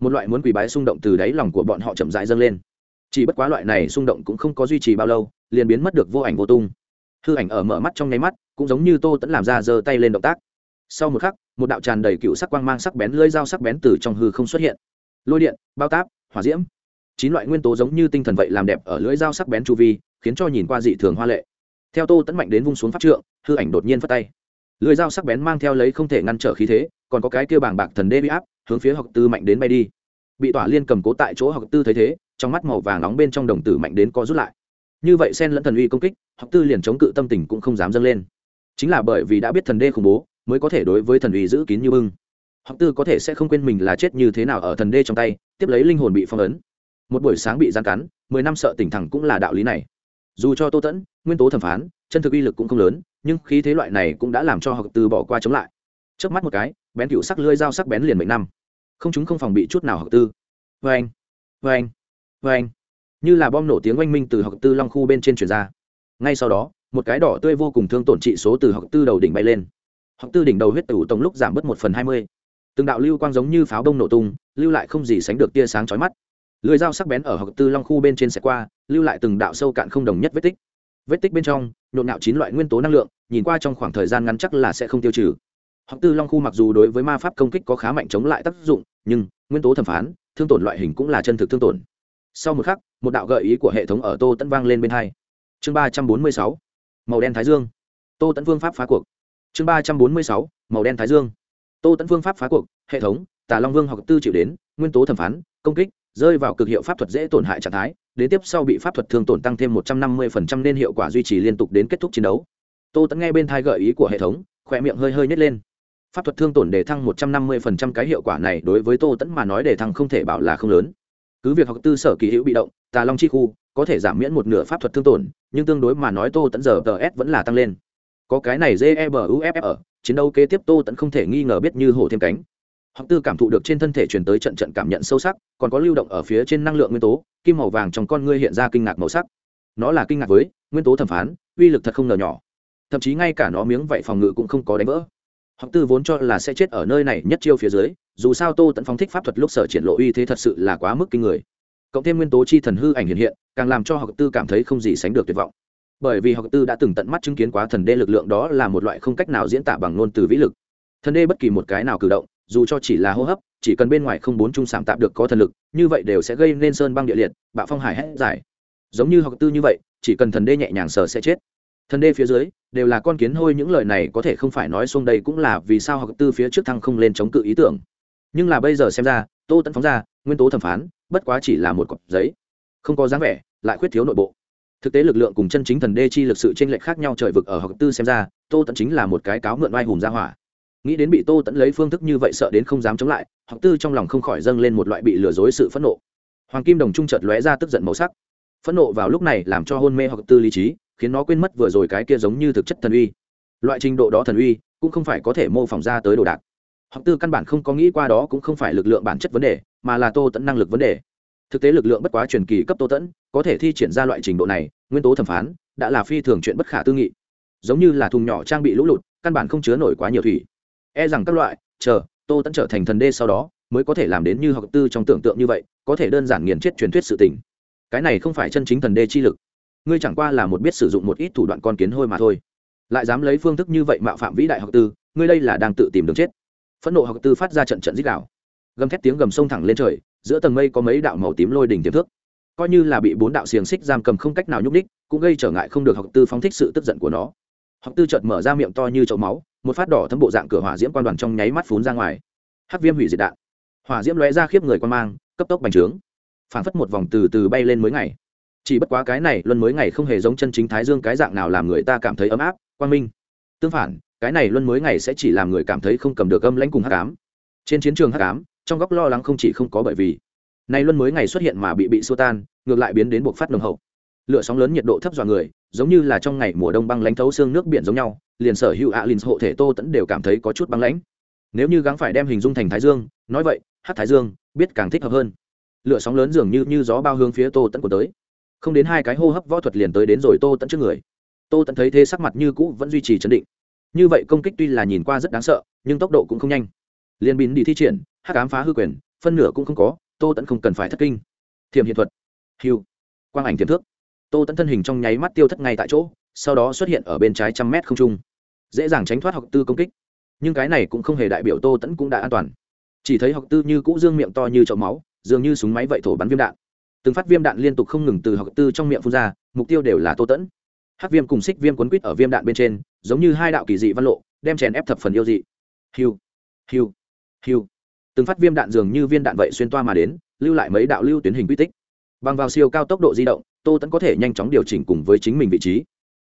Một loại muốn quỳ bái xung động từ đáy lòng của bọn họ chậm rãi dâng lên. Chỉ bất quá loại này xung động cũng không có duy trì bao lâu, liền biến mất được vô ảnh vô tung. Hư ảnh ở mở mắt trong nháy mắt, cũng giống như tô tẫn làm ra giơ tay lên động tác. Sau một khắc, một đạo tràn đầy cựu sắc quang mang sắc bén lưỡi dao sắc bén từ trong hư không xuất hiện. Lôi điện, bao táp, hỏa diễm. Chín loại nguyên tố giống như tinh thần vậy làm đẹp ở lưỡi dao sắc bén chu vi khiến cho nhìn qua dị thường hoa lệ. Theo tô tấn mạnh đến vung xuống pháp trượng, hư ảnh đột nhiên phất tay. Lưỡi dao sắc bén mang theo lấy không thể ngăn trở khí thế, còn có cái kia bảng bạc thần đê bị áp, hướng phía học tư mạnh đến bay đi. Bị tỏa liên cầm cố tại chỗ học tư thấy thế, trong mắt màu vàng nóng bên trong đồng tử mạnh đến co rút lại. Như vậy sen lẫn thần uy công kích, học tư liền chống cự tâm tình cũng không dám dâng lên. Chính là bởi vì đã biết thần đê khủng bố, mới có thể đối với thần uy giữ kín như bưng. Học tư có thể sẽ không quên mình là chết như thế nào ở thần đê trong tay, tiếp lấy linh hồn bị phong ấn. Một buổi sáng bị gian cắn, mười năm sợ tỉnh thẳng cũng là đạo lý này dù cho tô tẫn, nguyên tố thẩm phán, chân thực uy lực cũng không lớn, nhưng khí thế loại này cũng đã làm cho học từ bỏ qua chống lại. Trước mắt một cái, bén cựu sắc lưỡi dao sắc bén liền mệnh năm. Không chúng không phòng bị chút nào học tư. Vê anh vê anh vê anh như là bom nổ tiếng oanh minh từ học tư long khu bên trên truyền ra. Ngay sau đó, một cái đỏ tươi vô cùng thương tổn trị số từ học tư đầu đỉnh bay lên. Học tư đỉnh đầu huyết tử tổng lúc giảm bớt một phần hai mươi. Từng đạo lưu quang giống như pháo đông nổ tung, lưu lại không gì sánh được tia sáng chói mắt lưới dao sắc bén ở học tư long khu bên trên xe qua, lưu lại từng đạo sâu cạn không đồng nhất vết tích. Vết tích bên trong, nhộn nạo chín loại nguyên tố năng lượng, nhìn qua trong khoảng thời gian ngắn chắc là sẽ không tiêu trừ. Học tư long khu mặc dù đối với ma pháp công kích có khá mạnh chống lại tác dụng, nhưng nguyên tố thẩm phán, thương tổn loại hình cũng là chân thực thương tổn. Sau một khắc, một đạo gợi ý của hệ thống ở tô tẫn vang lên bên hai. Chương ba trăm bốn mươi sáu, màu đen thái dương. Tô tẫn vương pháp phá cuộc. Chương ba trăm bốn mươi sáu, màu đen thái dương. Tô tẫn vương pháp phá cuộc, hệ thống, tà long vương học tư chịu đến, nguyên tố thẩm phán, công kích rơi vào cực hiệu pháp thuật dễ tổn hại trạng thái, đến tiếp sau bị pháp thuật thương tổn tăng thêm một trăm năm mươi phần trăm nên hiệu quả duy trì liên tục đến kết thúc chiến đấu. Tô tẫn nghe bên thai gợi ý của hệ thống, khỏe miệng hơi hơi nhét lên. Pháp thuật thương tổn đề thăng một trăm năm mươi phần trăm cái hiệu quả này đối với tô tẫn mà nói đề thăng không thể bảo là không lớn. Cứ việc học tư sở kỳ hữu bị động, tà long chi khu có thể giảm miễn một nửa pháp thuật thương tổn, nhưng tương đối mà nói tô tẫn giờ tờ s vẫn là tăng lên. Có cái này jebuff ở, chiến đấu kế tiếp tô tẫn không thể nghi ngờ biết như hổ thêm cánh. Học tư cảm thụ được trên thân thể truyền tới trận trận cảm nhận sâu sắc, còn có lưu động ở phía trên năng lượng nguyên tố, kim màu vàng trong con ngươi hiện ra kinh ngạc màu sắc. Nó là kinh ngạc với, nguyên tố thẩm phán, uy lực thật không ngờ nhỏ. Thậm chí ngay cả nó miếng vậy phòng ngự cũng không có đánh vỡ. Học tư vốn cho là sẽ chết ở nơi này nhất chiêu phía dưới, dù sao tô tận phóng thích pháp thuật lúc sở triển lộ uy thế thật sự là quá mức kinh người. Cộng thêm nguyên tố chi thần hư ảnh hiện hiện, càng làm cho học tư cảm thấy không gì sánh được tuyệt vọng. Bởi vì học tư đã từng tận mắt chứng kiến quá thần đê lực lượng đó là một loại không cách nào diễn tả bằng ngôn từ vĩ lực. Thần đê bất kỳ một cái nào cử động dù cho chỉ là hô hấp, chỉ cần bên ngoài không bốn trung sảm tạm được có thần lực, như vậy đều sẽ gây nên sơn băng địa liệt, bạo phong hải hét dài. Giống như học tư như vậy, chỉ cần thần đê nhẹ nhàng sờ sẽ chết. Thần đê phía dưới, đều là con kiến hôi những lời này có thể không phải nói xuông đây cũng là vì sao học tư phía trước thăng không lên chống cự ý tưởng. Nhưng là bây giờ xem ra, tô tẫn phóng ra, nguyên tố thẩm phán, bất quá chỉ là một cọc giấy. Không có dáng vẻ, lại khuyết thiếu nội bộ. Thực tế lực lượng cùng chân chính thần đê chi lực sự tranh lệch khác nhau trời vực ở học tư xem ra, tô tẫn chính là một cái cáo mượn oai hùm ra hỏa nghĩ đến bị tô tẫn lấy phương thức như vậy sợ đến không dám chống lại học tư trong lòng không khỏi dâng lên một loại bị lừa dối sự phẫn nộ. Hoàng kim đồng trung chợt lóe ra tức giận màu sắc. Phẫn nộ vào lúc này làm cho hôn mê học tư lý trí, khiến nó quên mất vừa rồi cái kia giống như thực chất thần uy. Loại trình độ đó thần uy cũng không phải có thể mô phỏng ra tới đồ đạc. Học tư căn bản không có nghĩ qua đó cũng không phải lực lượng bản chất vấn đề, mà là tô tẫn năng lực vấn đề. Thực tế lực lượng bất quá truyền kỳ cấp tô tẫn có thể thi triển ra loại trình độ này, nguyên tố thẩm phán, đã là phi thường chuyện bất khả tư nghị. Giống như là thùng nhỏ trang bị lũ lụt, căn bản không chứa nổi quá nhiều thủy e rằng các loại, chờ, tô tẫn trở thành thần đê sau đó, mới có thể làm đến như học tư trong tưởng tượng như vậy, có thể đơn giản nghiền chết truyền thuyết sự tình. Cái này không phải chân chính thần đê chi lực. Ngươi chẳng qua là một biết sử dụng một ít thủ đoạn con kiến hôi mà thôi. Lại dám lấy phương thức như vậy mạo phạm vĩ đại học tư, ngươi đây là đang tự tìm đường chết. Phẫn nộ học tư phát ra trận trận dích đạo gầm thét tiếng gầm sông thẳng lên trời, giữa tầng mây có mấy đạo màu tím lôi đỉnh tiềm thước coi như là bị bốn đạo xiềng xích giam cầm không cách nào nhúc ních cũng gây trở ngại không được học tư phóng thích sự tức giận của nó học tư chợt mở ra miệng to như chậu máu, một phát đỏ thấm bộ dạng cửa hỏa diễm quan đoàn trong nháy mắt phún ra ngoài. Hắc viêm hủy diệt đạn. Hỏa diễm lóe ra khiếp người quan mang, cấp tốc bành trướng. Phản phất một vòng từ từ bay lên mới ngày. Chỉ bất quá cái này luân mới ngày không hề giống chân chính thái dương cái dạng nào làm người ta cảm thấy ấm áp, quang minh. Tương phản, cái này luân mới ngày sẽ chỉ làm người cảm thấy không cầm được âm lãnh cùng hắc ám. Trên chiến trường hắc ám, trong góc lo lắng không chỉ không có bởi vì nay luân mới ngày xuất hiện mà bị bị xua tan, ngược lại biến đến buộc phát nồng hậu lửa sóng lớn nhiệt độ thấp dọa người, giống như là trong ngày mùa đông băng lãnh thấu xương nước biển giống nhau, liền sở hữu ạ à lìn hộ thể tô tẫn đều cảm thấy có chút băng lãnh. Nếu như gắng phải đem hình dung thành thái dương, nói vậy, hát thái dương, biết càng thích hợp hơn. Lửa sóng lớn dường như như gió bao hướng phía tô tẫn của tới. Không đến hai cái hô hấp võ thuật liền tới đến rồi tô tẫn trước người. Tô tẫn thấy thế sắc mặt như cũ vẫn duy trì chấn định. Như vậy công kích tuy là nhìn qua rất đáng sợ, nhưng tốc độ cũng không nhanh. Liền bín đi thi triển, hát cám phá hư quyền, phân nửa cũng không có, tô tẫn không cần phải thất kinh. Thiềm hiện thuật. Hiu quang ảnh thiềm thước tô tẫn thân hình trong nháy mắt tiêu thất ngay tại chỗ, sau đó xuất hiện ở bên trái trăm mét không trung. Dễ dàng tránh thoát học tư công kích. Nhưng cái này cũng không hề đại biểu tô tẫn cũng đã an toàn. Chỉ thấy học tư như cũ dương miệng to như chậu máu, dường như súng máy vậy thổ bắn viêm đạn. Từng phát viêm đạn liên tục không ngừng từ học tư trong miệng phun ra, mục tiêu đều là tô tẫn hát viêm cùng xích viêm quấn quýt ở viêm đạn bên trên, giống như hai đạo kỳ dị văn lộ, đem chèn ép thập phần yêu dị. Hiu hiu hiu. Từng phát viêm đạn dường như viên đạn vậy xuyên toa mà đến, lưu lại mấy đạo lưu tuyến hình quy tích. Bằng vào siêu cao tốc độ di động tô tẫn có thể nhanh chóng điều chỉnh cùng với chính mình vị trí.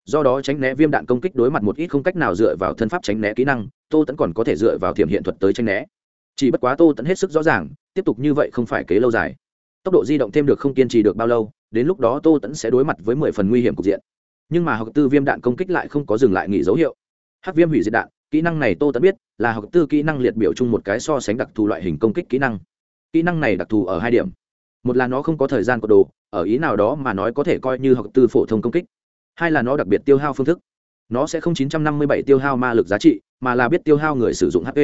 Do đó tránh né viêm đạn công kích đối mặt một ít không cách nào dựa vào thân pháp tránh né kỹ năng, tô tẫn còn có thể dựa vào thiểm hiện thuật tới tránh né. Chỉ bất quá tô tẫn hết sức rõ ràng, tiếp tục như vậy không phải kế lâu dài. Tốc độ di động thêm được không kiên trì được bao lâu, đến lúc đó tô tẫn sẽ đối mặt với mười phần nguy hiểm cục diện. Nhưng mà học tư viêm đạn công kích lại không có dừng lại nghỉ dấu hiệu. Hắc viêm hủy diệt đạn, kỹ năng này tô tẫn biết, là học tư kỹ năng liệt biểu chung một cái so sánh đặc thù loại hình công kích kỹ năng. Kỹ năng này đặc thù ở hai điểm. Một là nó không có thời gian cột đồ ở ý nào đó mà nói có thể coi như học tư phổ thông công kích. Hai là nó đặc biệt tiêu hao phương thức. Nó sẽ không 957 tiêu hao ma lực giá trị, mà là biết tiêu hao người sử dụng hp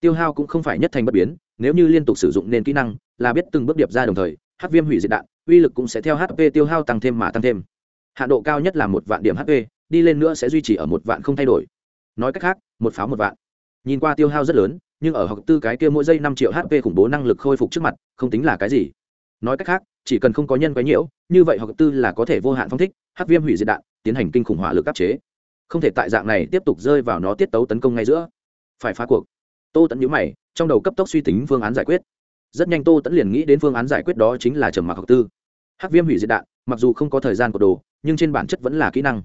tiêu hao cũng không phải nhất thành bất biến, nếu như liên tục sử dụng nền kỹ năng, là biết từng bước điệp ra đồng thời hát viêm hủy diệt đạn, uy lực cũng sẽ theo hp tiêu hao tăng thêm mà tăng thêm. Hạ độ cao nhất là một vạn điểm hp đi lên nữa sẽ duy trì ở một vạn không thay đổi. Nói cách khác, một pháo một vạn. Nhìn qua tiêu hao rất lớn, nhưng ở học tư cái kia mỗi giây năm triệu hp khủng bố năng lực khôi phục trước mặt, không tính là cái gì. Nói cách khác chỉ cần không có nhân quấy nhiễu, như vậy học tư là có thể vô hạn phong thích, hắc viêm hủy diệt đạn, tiến hành kinh khủng hỏa lực áp chế. Không thể tại dạng này tiếp tục rơi vào nó tiết tấu tấn công ngay giữa. Phải phá cuộc. Tô tẫn nhữ mày, trong đầu cấp tốc suy tính phương án giải quyết. Rất nhanh tô tẫn liền nghĩ đến phương án giải quyết đó chính là trầm mặc học tư. Hắc viêm hủy diệt đạn, mặc dù không có thời gian của đồ, nhưng trên bản chất vẫn là kỹ năng.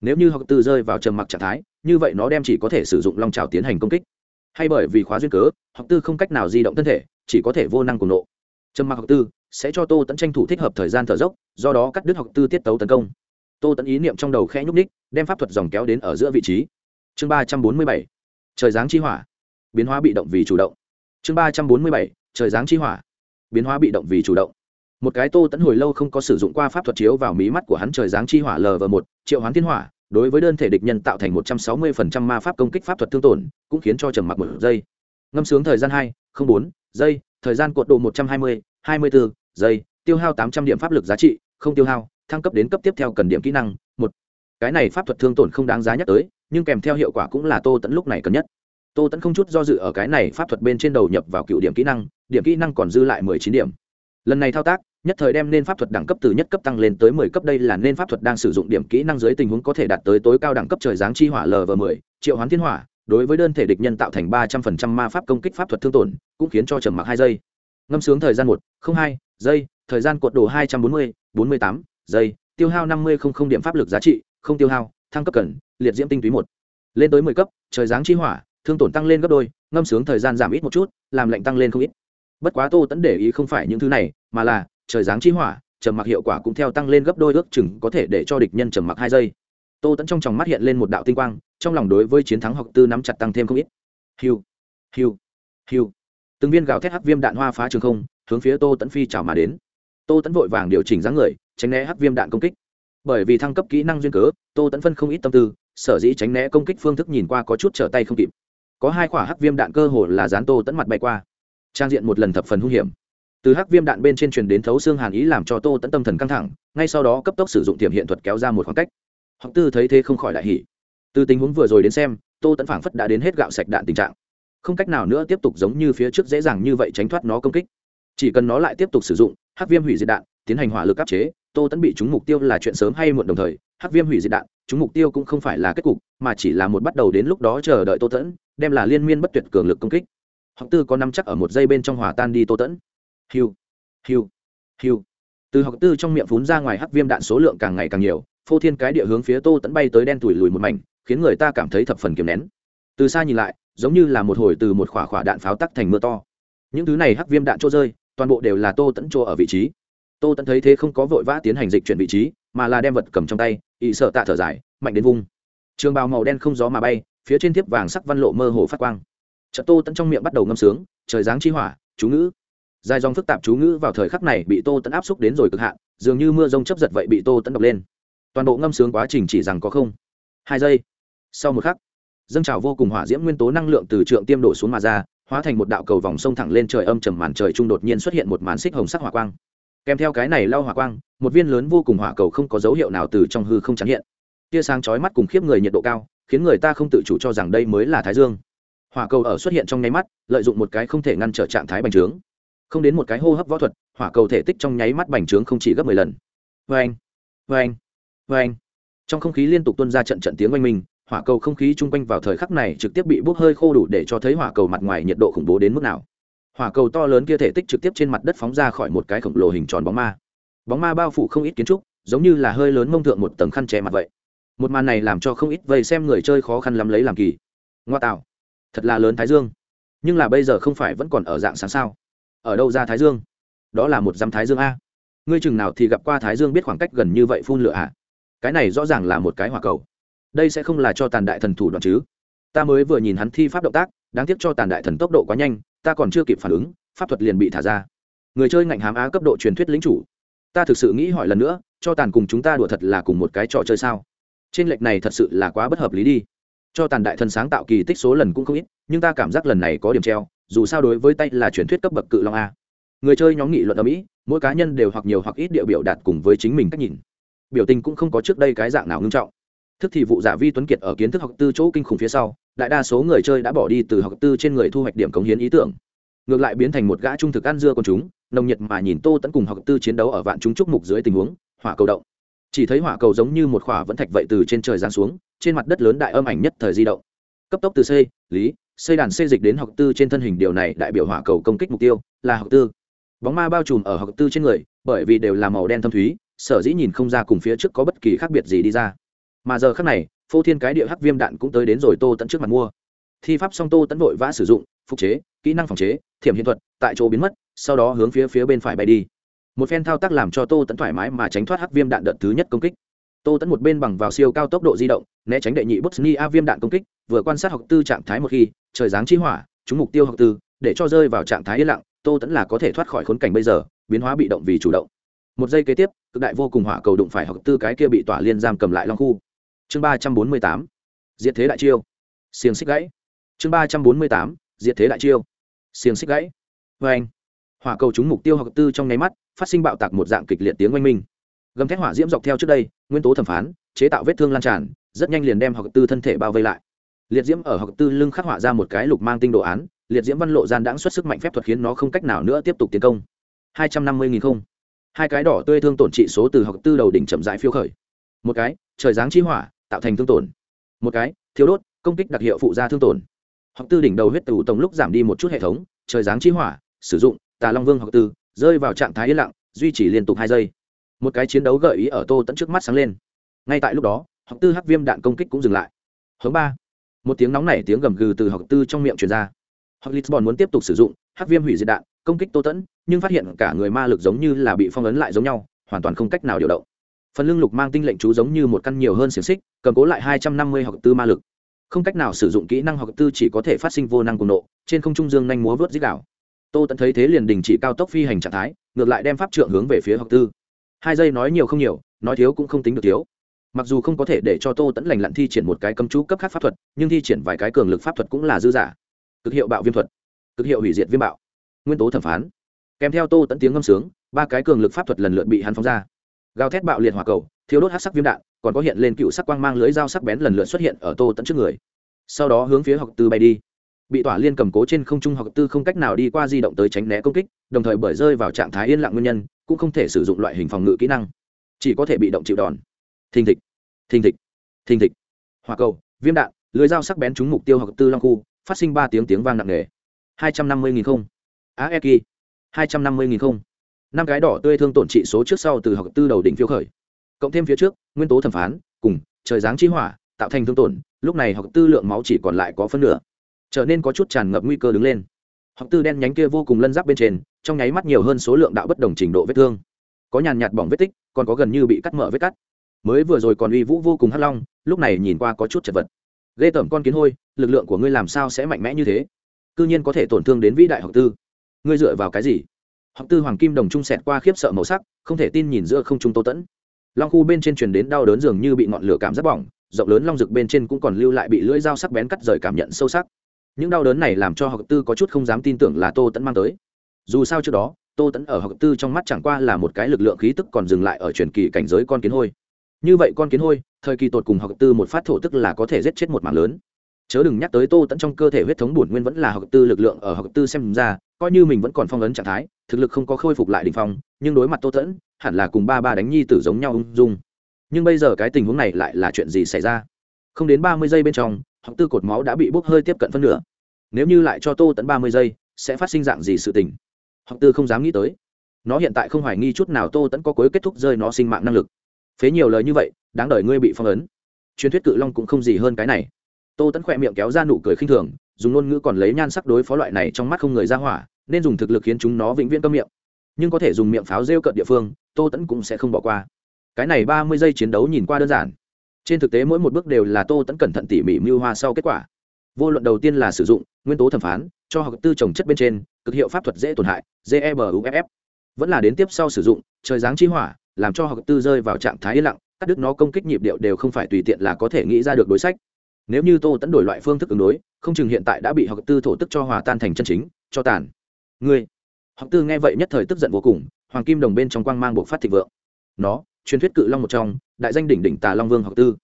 Nếu như học tư rơi vào trầm mặc trạng thái, như vậy nó đem chỉ có thể sử dụng long trào tiến hành công kích. Hay bởi vì khóa duyên cớ học tư không cách nào di động thân thể, chỉ có thể vô năng cùng nộ. Trầm mặc học tư sẽ cho tô tẫn tranh thủ thích hợp thời gian thở dốc, do đó cắt đứt học tư tiết tấu tấn công. Tô tẫn ý niệm trong đầu khẽ nhúc ních đem pháp thuật dòng kéo đến ở giữa vị trí. Chương ba trăm bốn mươi bảy, trời giáng chi hỏa. Biến hóa bị động vì chủ động. Chương ba trăm bốn mươi bảy, trời giáng chi hỏa. Biến hóa bị động vì chủ động. Một cái tô tẫn hồi lâu không có sử dụng qua pháp thuật chiếu vào mí mắt của hắn trời giáng chi hỏa lv một, triệu hoán thiên hỏa, đối với đơn thể địch nhân tạo thành một trăm sáu mươi phần trăm ma pháp công kích pháp thuật thương tổn, cũng khiến cho trầm mặc một giây. Ngâm sướng thời gian hai, không bốn, giây, thời gian cột độ một trăm hai mươi hai mươi bốn giây tiêu hao tám trăm điểm pháp lực giá trị, không tiêu hao, thăng cấp đến cấp tiếp theo cần điểm kỹ năng, một. Cái này pháp thuật thương tổn không đáng giá nhắc tới, nhưng kèm theo hiệu quả cũng là tô tẫn lúc này cần nhất. Tô tẫn không chút do dự ở cái này pháp thuật bên trên đầu nhập vào cựu điểm kỹ năng, điểm kỹ năng còn dư lại mười chín điểm. Lần này thao tác, nhất thời đem nên pháp thuật đẳng cấp từ nhất cấp tăng lên tới mười cấp, đây là nên pháp thuật đang sử dụng điểm kỹ năng dưới tình huống có thể đạt tới tối cao đẳng cấp trời giáng chi hỏa lv mười, triệu hoán thiên hỏa, đối với đơn thể địch nhân tạo thành ba trăm phần trăm ma pháp công kích pháp thuật thương tổn, cũng khiến cho trầm mặc hai giây. Ngâm sướng thời gian một, không hai giây, thời gian cuộn đồ hai trăm bốn mươi bốn mươi tám, giây, tiêu hao năm mươi không không điểm pháp lực giá trị, không tiêu hao, thăng cấp cần, liệt diễm tinh túy một. Lên tới mười cấp, trời giáng chi hỏa, thương tổn tăng lên gấp đôi, ngâm sướng thời gian giảm ít một chút, làm lệnh tăng lên không ít. Bất quá tô tẫn để ý không phải những thứ này, mà là, trời giáng chi hỏa, trầm mặc hiệu quả cũng theo tăng lên gấp đôi ước chừng có thể để cho địch nhân trầm mặc hai giây. Tô tẫn trong tròng mắt hiện lên một đạo tinh quang, trong lòng đối với chiến thắng học tư nắm chặt tăng thêm không ít. Hiu hiu hiu. Từng viên gạo thét hắc viêm đạn hoa phá trường không hướng phía tô tẫn phi trào mà đến. Tô tẫn vội vàng điều chỉnh dáng người, tránh né hắc viêm đạn công kích. Bởi vì thăng cấp kỹ năng duyên cớ, tô tẫn phân không ít tâm tư, sở dĩ tránh né công kích phương thức nhìn qua có chút trở tay không kịp. Có hai quả hắc viêm đạn cơ hồ là dán tô tẫn mặt bay qua. Trang diện một lần thập phần hung hiểm. Từ hắc viêm đạn bên trên truyền đến thấu xương hàn ý làm cho tô tẫn tâm thần căng thẳng, ngay sau đó cấp tốc sử dụng tiềm hiện thuật kéo ra một khoảng cách. Học tư thấy thế không khỏi đại hỉ. Từ tình huống vừa rồi đến xem, tô tẫn phảng phất đã đến hết gạo sạch đạn tình trạng. Không cách nào nữa tiếp tục giống như phía trước dễ dàng như vậy tránh thoát nó công kích chỉ cần nó lại tiếp tục sử dụng, hắc viêm hủy diệt đạn tiến hành hỏa lực áp chế, tô tẫn bị chúng mục tiêu là chuyện sớm hay muộn đồng thời, hắc viêm hủy diệt đạn chúng mục tiêu cũng không phải là kết cục, mà chỉ là một bắt đầu đến lúc đó chờ đợi tô tẫn đem là liên miên bất tuyệt cường lực công kích. Học tư có năm chắc ở một giây bên trong hỏa tan đi tô tẫn hiu hiu hiu. Từ học tư trong miệng phún ra ngoài hắc viêm đạn số lượng càng ngày càng nhiều, phô thiên cái địa hướng phía tô tẫn bay tới đen tủi lùi một mảnh, khiến người ta cảm thấy thập phần kiềm nén. Từ xa nhìn lại, giống như là một hồi từ một khỏa khỏa đạn pháo tắc thành mưa to. Những thứ này hắc viêm đạn trôi rơi toàn bộ đều là tô tẫn chỗ ở vị trí. Tô tẫn thấy thế không có vội vã tiến hành dịch chuyển vị trí, mà là đem vật cầm trong tay ỵ sợ tạ thở dài, mạnh đến vung. Trường bào màu đen không gió mà bay, phía trên thiếp vàng sắc văn lộ mơ hồ phát quang. Chợ tô tẫn trong miệng bắt đầu ngâm sướng, trời giáng chi hỏa, chú ngữ. Dài dòng phức tạp chú ngữ vào thời khắc này bị tô tẫn áp xúc đến rồi cực hạn, dường như mưa rông chấp giật vậy bị tô tẫn đọc lên. Toàn bộ ngâm sướng quá trình chỉ rằng có không, hai giây. Sau một khắc, dâng trào vô cùng hỏa diễm nguyên tố năng lượng từ trượng tiêm đổ xuống mà ra hóa thành một đạo cầu vòng sông thẳng lên trời âm trầm màn trời trung đột nhiên xuất hiện một màn xích hồng sắc hỏa quang. Kèm theo cái này lao hỏa quang, một viên lớn vô cùng hỏa cầu không có dấu hiệu nào từ trong hư không trắng hiện. Tia sáng chói mắt cùng khiếp người nhiệt độ cao, khiến người ta không tự chủ cho rằng đây mới là thái dương. Hỏa cầu ở xuất hiện trong nháy mắt, lợi dụng một cái không thể ngăn trở trạng thái bành trướng. Không đến một cái hô hấp võ thuật, hỏa cầu thể tích trong nháy mắt bành trướng không chỉ gấp mười lần. Vê anh vê anh vê anh trong không khí liên tục tuôn ra trận trận tiếng oanh minh hỏa cầu không khí chung quanh vào thời khắc này trực tiếp bị bốc hơi khô đủ để cho thấy hỏa cầu mặt ngoài nhiệt độ khủng bố đến mức nào. Hỏa cầu to lớn kia thể tích trực tiếp trên mặt đất phóng ra khỏi một cái khổng lồ hình tròn bóng ma. Bóng ma bao phủ không ít kiến trúc, giống như là hơi lớn mông thượng một tầng khăn che mặt vậy. Một màn này làm cho không ít vây xem người chơi khó khăn lắm lấy làm kỳ. Ngoa tạo. Thật là lớn thái dương. Nhưng là bây giờ không phải vẫn còn ở dạng sáng sao? Ở đâu ra thái dương? Đó là một dăm thái dương a. Ngươi chừng nào thì gặp qua thái dương biết khoảng cách gần như vậy phun lửa à? Cái này rõ ràng là một cái hỏa cầu đây sẽ không là cho tàn đại thần thủ đoạn chứ. Ta mới vừa nhìn hắn thi pháp động tác, đáng tiếc cho tàn đại thần tốc độ quá nhanh, ta còn chưa kịp phản ứng, pháp thuật liền bị thả ra. Người chơi ngạnh hám á cấp độ truyền thuyết lính chủ. Ta thực sự nghĩ hỏi lần nữa, cho tàn cùng chúng ta đùa thật là cùng một cái trò chơi sao? Trên lệch này thật sự là quá bất hợp lý đi. Cho tàn đại thần sáng tạo kỳ tích số lần cũng không ít, nhưng ta cảm giác lần này có điểm treo, dù sao đối với tay là truyền thuyết cấp bậc cự long a. Người chơi nhóm nghị luận ở mỹ, mỗi cá nhân đều hoặc nhiều hoặc ít địa biểu đạt cùng với chính mình cách nhìn. Biểu tình cũng không có trước đây cái dạng nào nghiêm trọng thức thì vụ giả vi tuấn kiệt ở kiến thức học tư chỗ kinh khủng phía sau, đại đa số người chơi đã bỏ đi từ học tư trên người thu hoạch điểm cống hiến ý tưởng. Ngược lại biến thành một gã trung thực ăn dưa con chúng, nồng nhiệt mà nhìn tô tẫn cùng học tư chiến đấu ở vạn chúng trúc mục dưới tình huống, hỏa cầu động. Chỉ thấy hỏa cầu giống như một khỏa vẫn thạch vậy từ trên trời giáng xuống, trên mặt đất lớn đại âm ảnh nhất thời di động. Cấp tốc từ xây lý xây đàn xây dịch đến học tư trên thân hình điều này đại biểu hỏa cầu công kích mục tiêu, là học tư. Bóng ma bao trùm ở học tư trên người, bởi vì đều là màu đen thâm thúy, sở dĩ nhìn không ra cùng phía trước có bất kỳ khác biệt gì đi ra mà giờ khác này, phô thiên cái địa hắc viêm đạn cũng tới đến rồi tô tận trước mặt mua. Thi pháp song tô tẫn vội vã sử dụng, phục chế, kỹ năng phòng chế, thiểm hiện thuật, tại chỗ biến mất, sau đó hướng phía phía bên phải bay đi. Một phen thao tác làm cho tô tẫn thoải mái mà tránh thoát hắc viêm đạn đợt thứ nhất công kích. Tô tẫn một bên bằng vào siêu cao tốc độ di động, né tránh đệ nhị bosnia a viêm đạn công kích, vừa quan sát học tư trạng thái một khi, trời giáng chi hỏa, trúng mục tiêu học tư, để cho rơi vào trạng thái yên lặng, tô tẫn là có thể thoát khỏi khốn cảnh bây giờ, biến hóa bị động vì chủ động. Một giây kế tiếp, cực đại vô cùng hỏa cầu đụng phải học tư cái kia bị tỏa liên giam cầm lại long khu chương ba trăm bốn mươi tám, diệt thế đại chiêu. Xiềng xích gãy. Chương ba trăm bốn mươi tám, diệt thế đại chiêu. Xiềng xích gãy. Vê anh, hỏa cầu trúng mục tiêu học tư trong nháy mắt, phát sinh bạo tạc một dạng kịch liệt tiếng oanh minh. Gầm thét hỏa diễm dọc theo trước đây, nguyên tố thẩm phán, chế tạo vết thương lan tràn, rất nhanh liền đem học tư thân thể bao vây lại. Liệt diễm ở học tư lưng khắc họa ra một cái lục mang tinh đồ án, liệt diễm văn lộ gian đãng xuất sức mạnh phép thuật khiến nó không cách nào nữa tiếp tục tiến công. Hai trăm năm mươi nghìn không. Hai cái đỏ tươi thương tổn trị số từ học tư đầu đỉnh chậm rãi phiêu khởi một cái, trời giáng chi hỏa, tạo thành thương tổn. Một cái, thiếu đốt, công kích đặc hiệu phụ gia thương tổn. Học tư đỉnh đầu huyết tủ tổng lúc giảm đi một chút hệ thống, trời giáng chi hỏa, sử dụng, tà long vương học tư, rơi vào trạng thái yên lặng, duy trì liên tục hai giây. Một cái chiến đấu gợi ý ở tô tẫn trước mắt sáng lên. Ngay tại lúc đó, học tư hắc viêm đạn công kích cũng dừng lại. Hướng ba. Một tiếng nóng nảy, tiếng gầm gừ từ học tư trong miệng truyền ra. Học lisbon muốn tiếp tục sử dụng hắc viêm hủy diệt đạn, công kích tô tẫn, nhưng phát hiện cả người ma lực giống như là bị phong ấn lại giống nhau, hoàn toàn không cách nào điều động phần lưng lục mang tinh lệnh chú giống như một căn nhiều hơn xiềng xích, cầm cố lại hai trăm năm mươi học tư ma lực. Không cách nào sử dụng kỹ năng học tư chỉ có thể phát sinh vô năng cùng nộ, trên không trung dương nhanh múa vớt dích đảo tô tẫn thấy thế liền đình chỉ cao tốc phi hành trạng thái, ngược lại đem pháp trượng hướng về phía học tư. Hai giây nói nhiều không nhiều, nói thiếu cũng không tính được thiếu. Mặc dù không có thể để cho tô tẫn lành lặn thi triển một cái cấm chú cấp khác pháp thuật, nhưng thi triển vài cái cường lực pháp thuật cũng là dư giả. Cực hiệu bạo viêm thuật, cực hiệu hủy diệt viêm bạo. Nguyên tố thẩm phán. Kèm theo tô tẫn tiếng ngâm sướng, ba cái cường lực pháp thuật lần lượt bị hắn phóng ra gào thét bạo liệt hỏa cầu thiếu đốt hát sắc viêm đạn, còn có hiện lên cựu sắc quang mang lưới dao sắc bén lần lượt xuất hiện ở tô tẫn trước người. Sau đó hướng phía học tư bay đi. Bị tỏa liên cầm cố trên không trung học tư không cách nào đi qua di động tới tránh né công kích, đồng thời bởi rơi vào trạng thái yên lặng nguyên nhân, cũng không thể sử dụng loại hình phòng ngự kỹ năng. Chỉ có thể bị động chịu đòn. Thình thịch thình thịch thình thịch. Hỏa cầu, viêm đạn, lưới dao sắc bén trúng mục tiêu học tư long khu, phát sinh ba tiếng tiếng vang nặng nề. Hai trăm năm mươi nghìn không. Aeki kỳ hai trăm năm mươi nghìn không năm cái đỏ tươi thương tổn trị số trước sau từ học tư đầu đỉnh phiếu khởi. Cộng thêm phía trước, nguyên tố thẩm phán, cùng trời giáng chi hỏa, tạo thành thương tổn, lúc này học tư lượng máu chỉ còn lại có phân nửa. Trở nên có chút tràn ngập nguy cơ đứng lên. Học tư đen nhánh kia vô cùng lân giáp bên trên, trong nháy mắt nhiều hơn số lượng đạo bất đồng trình độ vết thương. Có nhàn nhạt bỏng vết tích, còn có gần như bị cắt mở vết cắt. Mới vừa rồi còn uy vũ vô cùng hắt long, lúc này nhìn qua có chút chật vật. Ghê tởm con kiến hôi, lực lượng của ngươi làm sao sẽ mạnh mẽ như thế? C ư nhiên có thể tổn thương đến vĩ đại học tư. Ngươi dựa vào cái gì? Học tư hoàng kim đồng trung sẹt qua khiếp sợ màu sắc, không thể tin nhìn giữa không trung tô tẫn long khu bên trên truyền đến đau đớn dường như bị ngọn lửa cảm giác bỏng, rộng lớn long rực bên trên cũng còn lưu lại bị lưỡi dao sắc bén cắt rời cảm nhận sâu sắc. Những đau đớn này làm cho học tư có chút không dám tin tưởng là tô tẫn mang tới. Dù sao trước đó, tô tẫn ở học tư trong mắt chẳng qua là một cái lực lượng khí tức còn dừng lại ở truyền kỳ cảnh giới con kiến hôi. Như vậy con kiến hôi, thời kỳ tột cùng học tư một phát thổ tức là có thể giết chết một mạng lớn. Chớ đừng nhắc tới tô tẫn trong cơ thể huyết thống bổn nguyên vẫn là học tư lực lượng ở học tư xem ra coi như mình vẫn còn phong ấn trạng thái, thực lực không có khôi phục lại đình phong, nhưng đối mặt tô tẫn, hẳn là cùng ba ba đánh nhi tử giống nhau ung dung. Nhưng bây giờ cái tình huống này lại là chuyện gì xảy ra? Không đến ba mươi giây bên trong học tư cột máu đã bị bốc hơi tiếp cận phân nửa. Nếu như lại cho tô tẫn ba mươi giây, sẽ phát sinh dạng gì sự tình? Học tư không dám nghĩ tới. Nó hiện tại không hoài nghi chút nào tô tẫn có cuối kết thúc rơi nó sinh mạng năng lực. Phế nhiều lời như vậy, đáng đời ngươi bị phong ấn. Truyền thuyết cự long cũng không gì hơn cái này. Tô tẫn khỏe miệng kéo ra nụ cười khinh thường, dùng ngôn ngữ còn lấy nhan sắc đối phó loại này trong mắt không người ra hỏa nên dùng thực lực khiến chúng nó vĩnh viễn câm miệng. Nhưng có thể dùng miệng pháo rêu cận địa phương, tô tẫn cũng sẽ không bỏ qua. Cái này ba mươi giây chiến đấu nhìn qua đơn giản. Trên thực tế mỗi một bước đều là tô tẫn cẩn thận tỉ mỉ mưu hoa sau kết quả. Vô luận đầu tiên là sử dụng nguyên tố thẩm phán, cho học tư trồng chất bên trên, cực hiệu pháp thuật dễ tổn hại gebuff vẫn là đến tiếp sau sử dụng, trời giáng chi hỏa, làm cho học tư rơi vào trạng thái yên lặng, cắt đứt nó công kích nhịp điệu đều không phải tùy tiện là có thể nghĩ ra được đối sách. Nếu như tô tẫn đổi loại phương thức ứng đối, không chừng hiện tại đã bị học tư thổ tức cho hòa tan thành chân chính, cho tàn ngươi. Học tư nghe vậy nhất thời tức giận vô cùng, hoàng kim đồng bên trong quang mang buộc phát thịnh vượng. Nó, truyền thuyết cự long một trong, đại danh đỉnh đỉnh tà long vương học tư.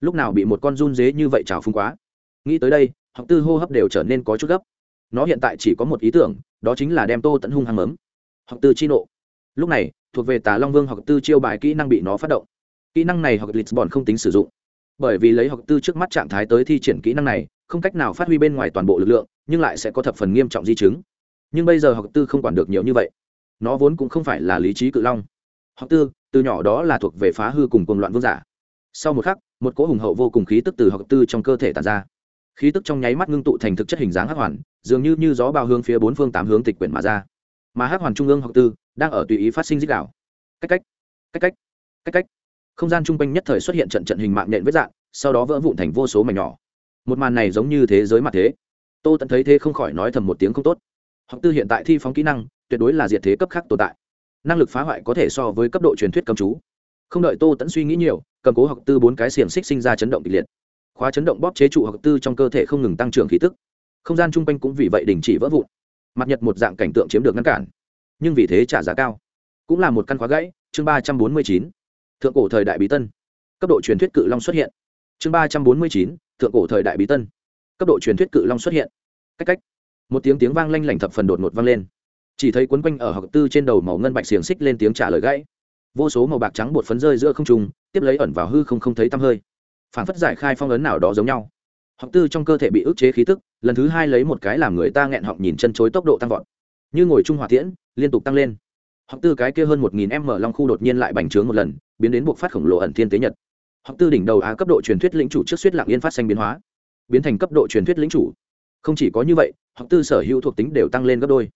Lúc nào bị một con run dế như vậy trào phung quá? Nghĩ tới đây, học tư hô hấp đều trở nên có chút gấp. Nó hiện tại chỉ có một ý tưởng, đó chính là đem tô tận hung hăng ấm. Học tư chi nộ. Lúc này, thuộc về tà long vương học tư chiêu bài kỹ năng bị nó phát động. Kỹ năng này học lisbon không tính sử dụng. Bởi vì lấy học tư trước mắt trạng thái tới thi triển kỹ năng này, không cách nào phát huy bên ngoài toàn bộ lực lượng, nhưng lại sẽ có thập phần nghiêm trọng di chứng nhưng bây giờ học tư không quản được nhiều như vậy. Nó vốn cũng không phải là lý trí cự long. Học tư, từ nhỏ đó là thuộc về phá hư cùng cuồng loạn vương giả. Sau một khắc, một cỗ hùng hậu vô cùng khí tức từ học tư trong cơ thể tàn ra. Khí tức trong nháy mắt ngưng tụ thành thực chất hình dáng hắc hoàn, dường như như gió bao hướng phía bốn phương tám hướng tịch quyển mà ra. Mà hắc hoàn trung ương học tư đang ở tùy ý phát sinh dích đạo. Cách cách cách cách cách cách. Không gian chung quanh nhất thời xuất hiện trận trận hình mạng nhện vết dạng, sau đó vỡ vụn thành vô số mảnh nhỏ. Một màn này giống như thế giới mặt thế. Tô tận thấy thế không khỏi nói thầm một tiếng không tốt học tư hiện tại thi phóng kỹ năng, tuyệt đối là diệt thế cấp khác tồn tại. Năng lực phá hoại có thể so với cấp độ truyền thuyết cầm chú. Không đợi tô tẫn suy nghĩ nhiều, cầm cố học tư bốn cái xiềng xích sinh ra chấn động kịch liệt. Khóa chấn động bóp chế trụ học tư trong cơ thể không ngừng tăng trưởng khí tức. Không gian chung quanh cũng vì vậy đình chỉ vỡ vụn. Mặt nhật một dạng cảnh tượng chiếm được ngăn cản. Nhưng vì thế trả giá cao. Cũng là một căn khóa gãy, chương ba trăm bốn mươi chín. Thượng cổ thời đại bí tân. Cấp độ truyền thuyết cự long xuất hiện. Chương ba trăm bốn mươi chín, thượng cổ thời đại bí tân. Cấp độ truyền thuyết cự long xuất hiện. Cách cách một tiếng tiếng vang lanh lảnh thập phần đột ngột vang lên. Chỉ thấy quấn quanh ở học tư trên đầu màu ngân bạch xiềng xích lên tiếng trả lời gãy. Vô số màu bạc trắng bột phấn rơi giữa không trung, tiếp lấy ẩn vào hư không không thấy tăm hơi. Phản phất giải khai phong ấn nào đó giống nhau. Học tư trong cơ thể bị ức chế khí tức, lần thứ hai lấy một cái làm người ta nghẹn họng nhìn chân chối tốc độ tăng vọt. Như ngồi trung hòa tiễn, liên tục tăng lên. Học tư cái kia hơn một nghìn m long khu đột nhiên lại bành trướng một lần, biến đến buộc phát khổng lồ ẩn thiên tế nhật. Học tư đỉnh đầu á cấp độ truyền thuyết lĩnh chủ trước suýt lạng yên phát sinh biến hóa. Biến thành cấp độ truyền thuyết lĩnh chủ không chỉ có như vậy học tư sở hữu thuộc tính đều tăng lên gấp đôi.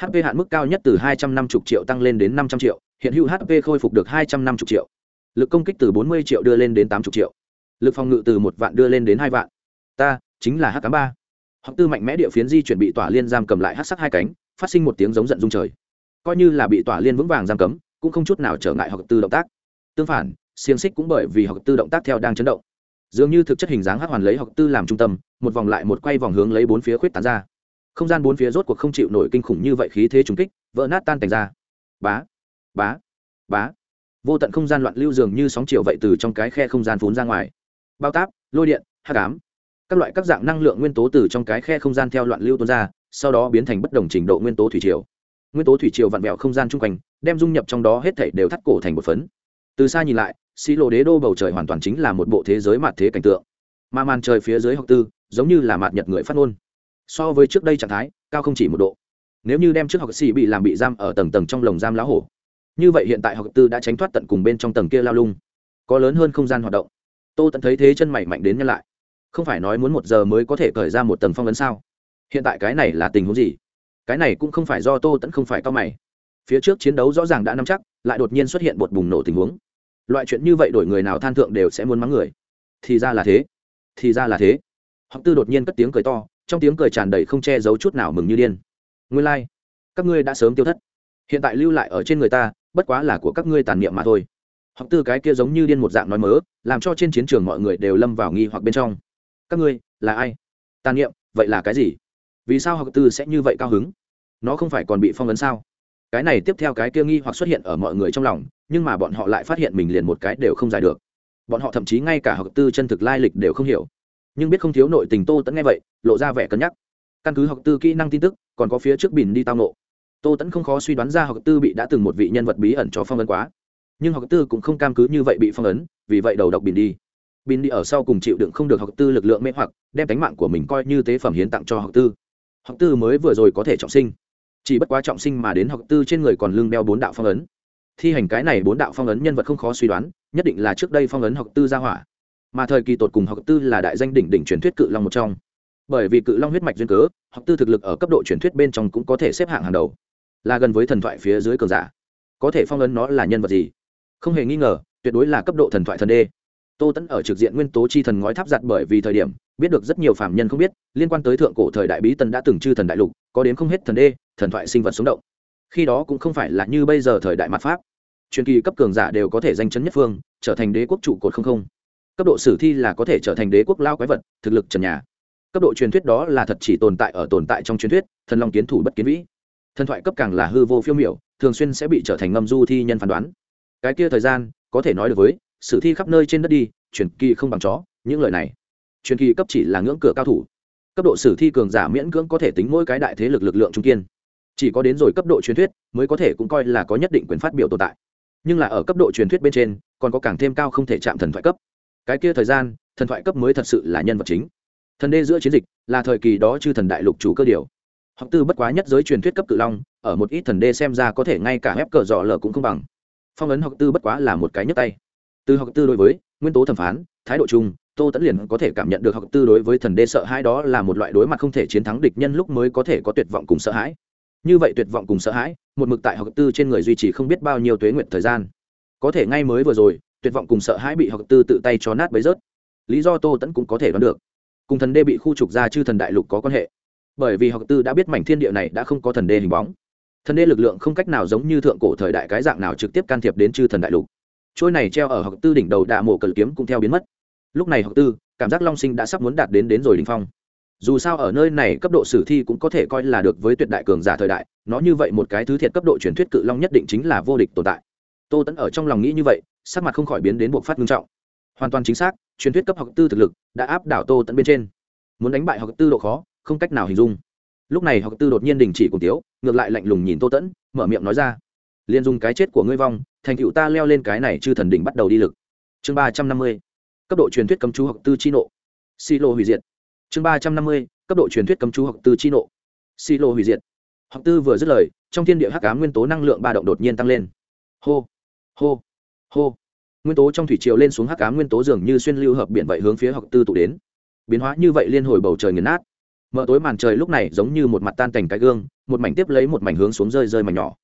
Hp hạn mức cao nhất từ hai trăm năm mươi triệu tăng lên đến năm trăm triệu, hiện hữu hp khôi phục được hai trăm năm mươi triệu. Lực công kích từ bốn mươi triệu đưa lên đến tám mươi triệu. Lực phòng ngự từ một vạn đưa lên đến hai vạn. Ta, chính là h tám ba. Học tư mạnh mẽ địa phiến di chuyển bị tỏa liên giam cầm lại hát sắc hai cánh, phát sinh một tiếng giống giận dung trời. Coi như là bị tỏa liên vững vàng giam cấm, cũng không chút nào trở ngại học tư động tác. Tương phản, xiềng xích cũng bởi vì học tư động tác theo đang chấn động dường như thực chất hình dáng hát hoàn lấy học tư làm trung tâm, một vòng lại một quay vòng hướng lấy bốn phía khuyết tán ra. Không gian bốn phía rốt cuộc không chịu nổi kinh khủng như vậy khí thế trùng kích, vỡ nát tan thành ra. Bá bá bá. Vô tận không gian loạn lưu dường như sóng chiều vậy từ trong cái khe không gian phún ra ngoài. Bao táp, lôi điện, hát cám các loại các dạng năng lượng nguyên tố từ trong cái khe không gian theo loạn lưu tuôn ra, sau đó biến thành bất đồng trình độ nguyên tố thủy triều. Nguyên tố thủy triều vặn vẹo không gian chung quanh, đem dung nhập trong đó hết thảy đều thắt cổ thành một phấn. Từ xa nhìn lại xi lộ đế đô bầu trời hoàn toàn chính là một bộ thế giới mặt thế cảnh tượng. Mà màn trời phía dưới học tư, giống như là mạt nhật người phát ngôn. So với trước đây trạng thái, cao không chỉ một độ. Nếu như đem trước học sĩ bị làm bị giam ở tầng tầng trong lồng giam lá hổ. Như vậy hiện tại học tư đã tránh thoát tận cùng bên trong tầng kia lao lung. Có lớn hơn không gian hoạt động. Tô tận thấy thế chân mày mạnh đến nhân lại. Không phải nói muốn một giờ mới có thể cởi ra một tầng phong ấn sao? Hiện tại cái này là tình huống gì? Cái này cũng không phải do tô tẫn không phải cao mày. Phía trước chiến đấu rõ ràng đã nắm chắc, lại đột nhiên xuất hiện một bùng nổ tình huống loại chuyện như vậy đổi người nào than thượng đều sẽ muốn mắng người. Thì ra là thế. Thì ra là thế. Học tư đột nhiên cất tiếng cười to, trong tiếng cười tràn đầy không che giấu chút nào mừng như điên. Nguyên lai、like. các ngươi đã sớm tiêu thất. Hiện tại lưu lại ở trên người ta, bất quá là của các ngươi tàn niệm mà thôi. Học tư cái kia giống như điên một dạng nói mớ, làm cho trên chiến trường mọi người đều lâm vào nghi hoặc bên trong. Các ngươi, là ai? Tàn niệm, vậy là cái gì? Vì sao học tư sẽ như vậy cao hứng? Nó không phải còn bị phong ấn sao? Cái này tiếp theo cái kia nghi hoặc xuất hiện ở mọi người trong lòng, nhưng mà bọn họ lại phát hiện mình liền một cái đều không giải được. Bọn họ thậm chí ngay cả học tư chân thực lai lịch đều không hiểu. Nhưng biết không thiếu nội tình tô tẫn nghe vậy, lộ ra vẻ cân nhắc. Căn cứ học tư kỹ năng tin tức, còn có phía trước bìn đi tao nộ tô tẫn không khó suy đoán ra học tư bị đã từng một vị nhân vật bí ẩn cho phong ấn quá. Nhưng học tư cũng không cam cứ như vậy bị phong ấn, vì vậy đầu độc bìn đi. Bìn đi ở sau cùng chịu đựng không được học tư lực lượng mê hoặc, đem tánh mạng của mình coi như tế phẩm hiến tặng cho học tư. Học tư mới vừa rồi có thể trọng sinh chỉ bất quá trọng sinh mà đến học tư trên người còn lưng đeo bốn đạo phong ấn. Thi hành cái này bốn đạo phong ấn nhân vật không khó suy đoán, nhất định là trước đây phong ấn học tư ra hỏa. Mà thời kỳ tột cùng học tư là đại danh đỉnh đỉnh truyền thuyết cự long một trong. Bởi vì cự long huyết mạch duyên cớ, học tư thực lực ở cấp độ truyền thuyết bên trong cũng có thể xếp hạng hàng đầu. Là gần với thần thoại phía dưới cường giả. Có thể phong ấn nó là nhân vật gì? Không hề nghi ngờ, tuyệt đối là cấp độ thần thoại thần đê. Tô tẫn ở trực diện nguyên tố chi thần ngói tháp giặt bởi vì thời điểm, biết được rất nhiều phạm nhân không biết, liên quan tới thượng cổ thời đại bí tần đã từng chư thần đại lục, có đến không hết thần đê thần thoại sinh vật sống động. Khi đó cũng không phải là như bây giờ thời đại mặt pháp. Truyền kỳ cấp cường giả đều có thể danh chấn nhất phương, trở thành đế quốc trụ cột không không. Cấp độ sử thi là có thể trở thành đế quốc lao quái vật, thực lực trần nhà. Cấp độ truyền thuyết đó là thật chỉ tồn tại ở tồn tại trong truyền thuyết, thần long kiến thủ bất kiến vĩ. Thần thoại cấp càng là hư vô phiêu miểu, thường xuyên sẽ bị trở thành ngâm du thi nhân phán đoán. Cái kia thời gian, có thể nói được với, sử thi khắp nơi trên đất đi, truyền kỳ không bằng chó, những lời này. Truyền kỳ cấp chỉ là ngưỡng cửa cao thủ. Cấp độ sử thi cường giả miễn cưỡng có thể tính mỗi cái đại thế lực lực lượng trung kiên chỉ có đến rồi cấp độ truyền thuyết mới có thể cũng coi là có nhất định quyền phát biểu tồn tại. Nhưng là ở cấp độ truyền thuyết bên trên, còn có càng thêm cao không thể chạm thần thoại cấp. Cái kia thời gian, thần thoại cấp mới thật sự là nhân vật chính. Thần đê giữa chiến dịch là thời kỳ đó chư thần đại lục chủ cơ điều. Học tư bất quá nhất giới truyền thuyết cấp cự long, ở một ít thần đê xem ra có thể ngay cả ép cờ dọ lở cũng không bằng. Phong ấn học tư bất quá là một cái nhấp tay. Từ học tư đối với nguyên tố thẩm phán, thái độ chung, tô tẫn liền có thể cảm nhận được học tư đối với thần đê sợ hãi đó là một loại đối mặt không thể chiến thắng địch nhân lúc mới có thể có tuyệt vọng cùng sợ hãi như vậy tuyệt vọng cùng sợ hãi, một mực tại học tư trên người duy trì không biết bao nhiêu tuế nguyện thời gian. Có thể ngay mới vừa rồi, tuyệt vọng cùng sợ hãi bị học tư tự tay cho nát bấy rớt. Lý do tô tẫn cũng có thể đoán được. Cùng thần đê bị khu trục ra chư thần đại lục có quan hệ. Bởi vì học tư đã biết mảnh thiên địa này đã không có thần đê hình bóng. Thần đê lực lượng không cách nào giống như thượng cổ thời đại cái dạng nào trực tiếp can thiệp đến chư thần đại lục. Trôi này treo ở học tư đỉnh đầu đạ mổ cờ kiếm cũng theo biến mất. Lúc này học tư, cảm giác long sinh đã sắp muốn đạt đến đến rồi đình phong dù sao ở nơi này cấp độ sử thi cũng có thể coi là được với tuyệt đại cường giả thời đại, nó như vậy một cái thứ thiệt cấp độ truyền thuyết cự long nhất định chính là vô địch tồn tại. Tô tẫn ở trong lòng nghĩ như vậy, sắc mặt không khỏi biến đến buộc phát nghiêm trọng. Hoàn toàn chính xác, truyền thuyết cấp học tư thực lực đã áp đảo tô tẫn bên trên. Muốn đánh bại học tư độ khó, không cách nào hình dung. Lúc này học tư đột nhiên đình chỉ cùng tiếu, ngược lại lạnh lùng nhìn tô tẫn mở miệng nói ra. Liền dùng cái chết của ngươi vong, thành cựu ta leo lên cái này chư thần đỉnh bắt đầu đi lực. Chương ba trăm năm mươi, cấp độ truyền thuyết cấm chú học tư chi nộ. Xi lô hủy diệt chương ba trăm năm mươi, cấp độ truyền thuyết cấm chú học tư chi nộ. Xi lô hủy diệt. Học tư vừa dứt lời, trong thiên địa hắc cá nguyên tố năng lượng ba động đột nhiên tăng lên. Hô hô hô. Nguyên tố trong thủy triều lên xuống hắc cá nguyên tố dường như xuyên lưu hợp biển vậy hướng phía học tư tụ đến. Biến hóa như vậy liên hồi bầu trời nghiền nát. Mở tối màn trời lúc này giống như một mặt tan cành cái gương, một mảnh tiếp lấy một mảnh hướng xuống rơi rơi mảnh nhỏ.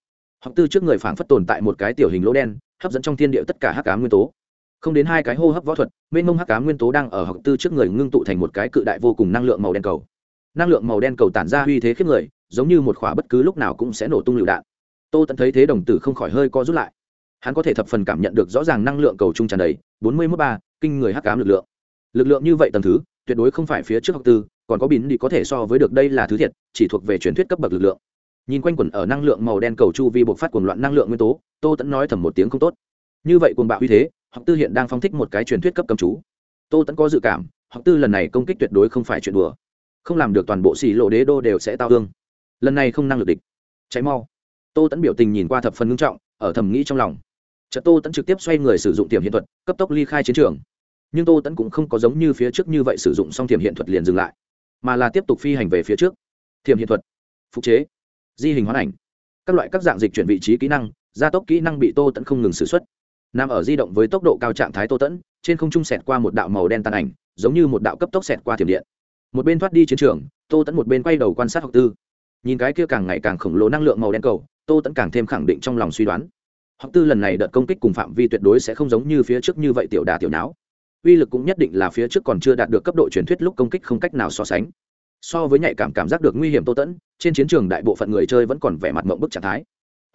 Hoặc tư trước người phảng phất tồn tại một cái tiểu hình lỗ đen, hấp dẫn trong thiên địa tất cả hắc cá nguyên tố không đến hai cái hô hấp võ thuật, mênh mông hắc cá nguyên tố đang ở học tư trước người ngưng tụ thành một cái cự đại vô cùng năng lượng màu đen cầu. Năng lượng màu đen cầu tản ra uy thế khiếp người, giống như một khỏa bất cứ lúc nào cũng sẽ nổ tung lựu đạn. Tô tận thấy thế đồng tử không khỏi hơi co rút lại. Hắn có thể thập phần cảm nhận được rõ ràng năng lượng cầu trung tràn đầy, bốn mươi mốt ba, kinh người hắc cám lực lượng. Lực lượng như vậy tầm thứ, tuyệt đối không phải phía trước học tư, còn có bín đi có thể so với được đây là thứ thiệt, chỉ thuộc về truyền thuyết cấp bậc lực lượng. Nhìn quanh quẩn ở năng lượng màu đen cầu chu vi bộc phát cuồng loạn năng lượng nguyên tố, tô tẫn nói thầm một tiếng không tốt. Như vậy cuồng bạo uy thế học tư hiện đang phong thích một cái truyền thuyết cấp cầm chú. Tô tẫn có dự cảm, học tư lần này công kích tuyệt đối không phải chuyện đùa. Không làm được toàn bộ xì lộ đế đô đều sẽ tao thương. Lần này không năng lực địch. Cháy mau. Tô tẫn biểu tình nhìn qua thập phần ngưng trọng, ở thầm nghĩ trong lòng. Chợt tô tẫn trực tiếp xoay người sử dụng tiềm hiện thuật, cấp tốc ly khai chiến trường. Nhưng tô tẫn cũng không có giống như phía trước như vậy sử dụng xong tiềm hiện thuật liền dừng lại, mà là tiếp tục phi hành về phía trước. Tiềm hiện thuật, phục chế, di hình hoán ảnh. Các loại các dạng dịch chuyển vị trí kỹ năng, gia tốc kỹ năng bị tô tẫn không ngừng xử x u ấ t nằm ở di động với tốc độ cao trạng thái tô tẫn, trên không trung sẹt qua một đạo màu đen tàn ảnh, giống như một đạo cấp tốc sẹt qua thiểm điện. Một bên thoát đi chiến trường, tô tẫn một bên quay đầu quan sát học tư nhìn cái kia càng ngày càng khổng lồ năng lượng màu đen cầu, tô tẫn càng thêm khẳng định trong lòng suy đoán. Học tư lần này đợt công kích cùng phạm vi tuyệt đối sẽ không giống như phía trước như vậy tiểu đà tiểu não uy lực cũng nhất định là phía trước còn chưa đạt được cấp độ truyền thuyết lúc công kích không cách nào so sánh. So với nhạy cảm cảm giác được nguy hiểm tô tẫn, trên chiến trường đại bộ phận người chơi vẫn còn vẻ mặt mộng bức trạng thái.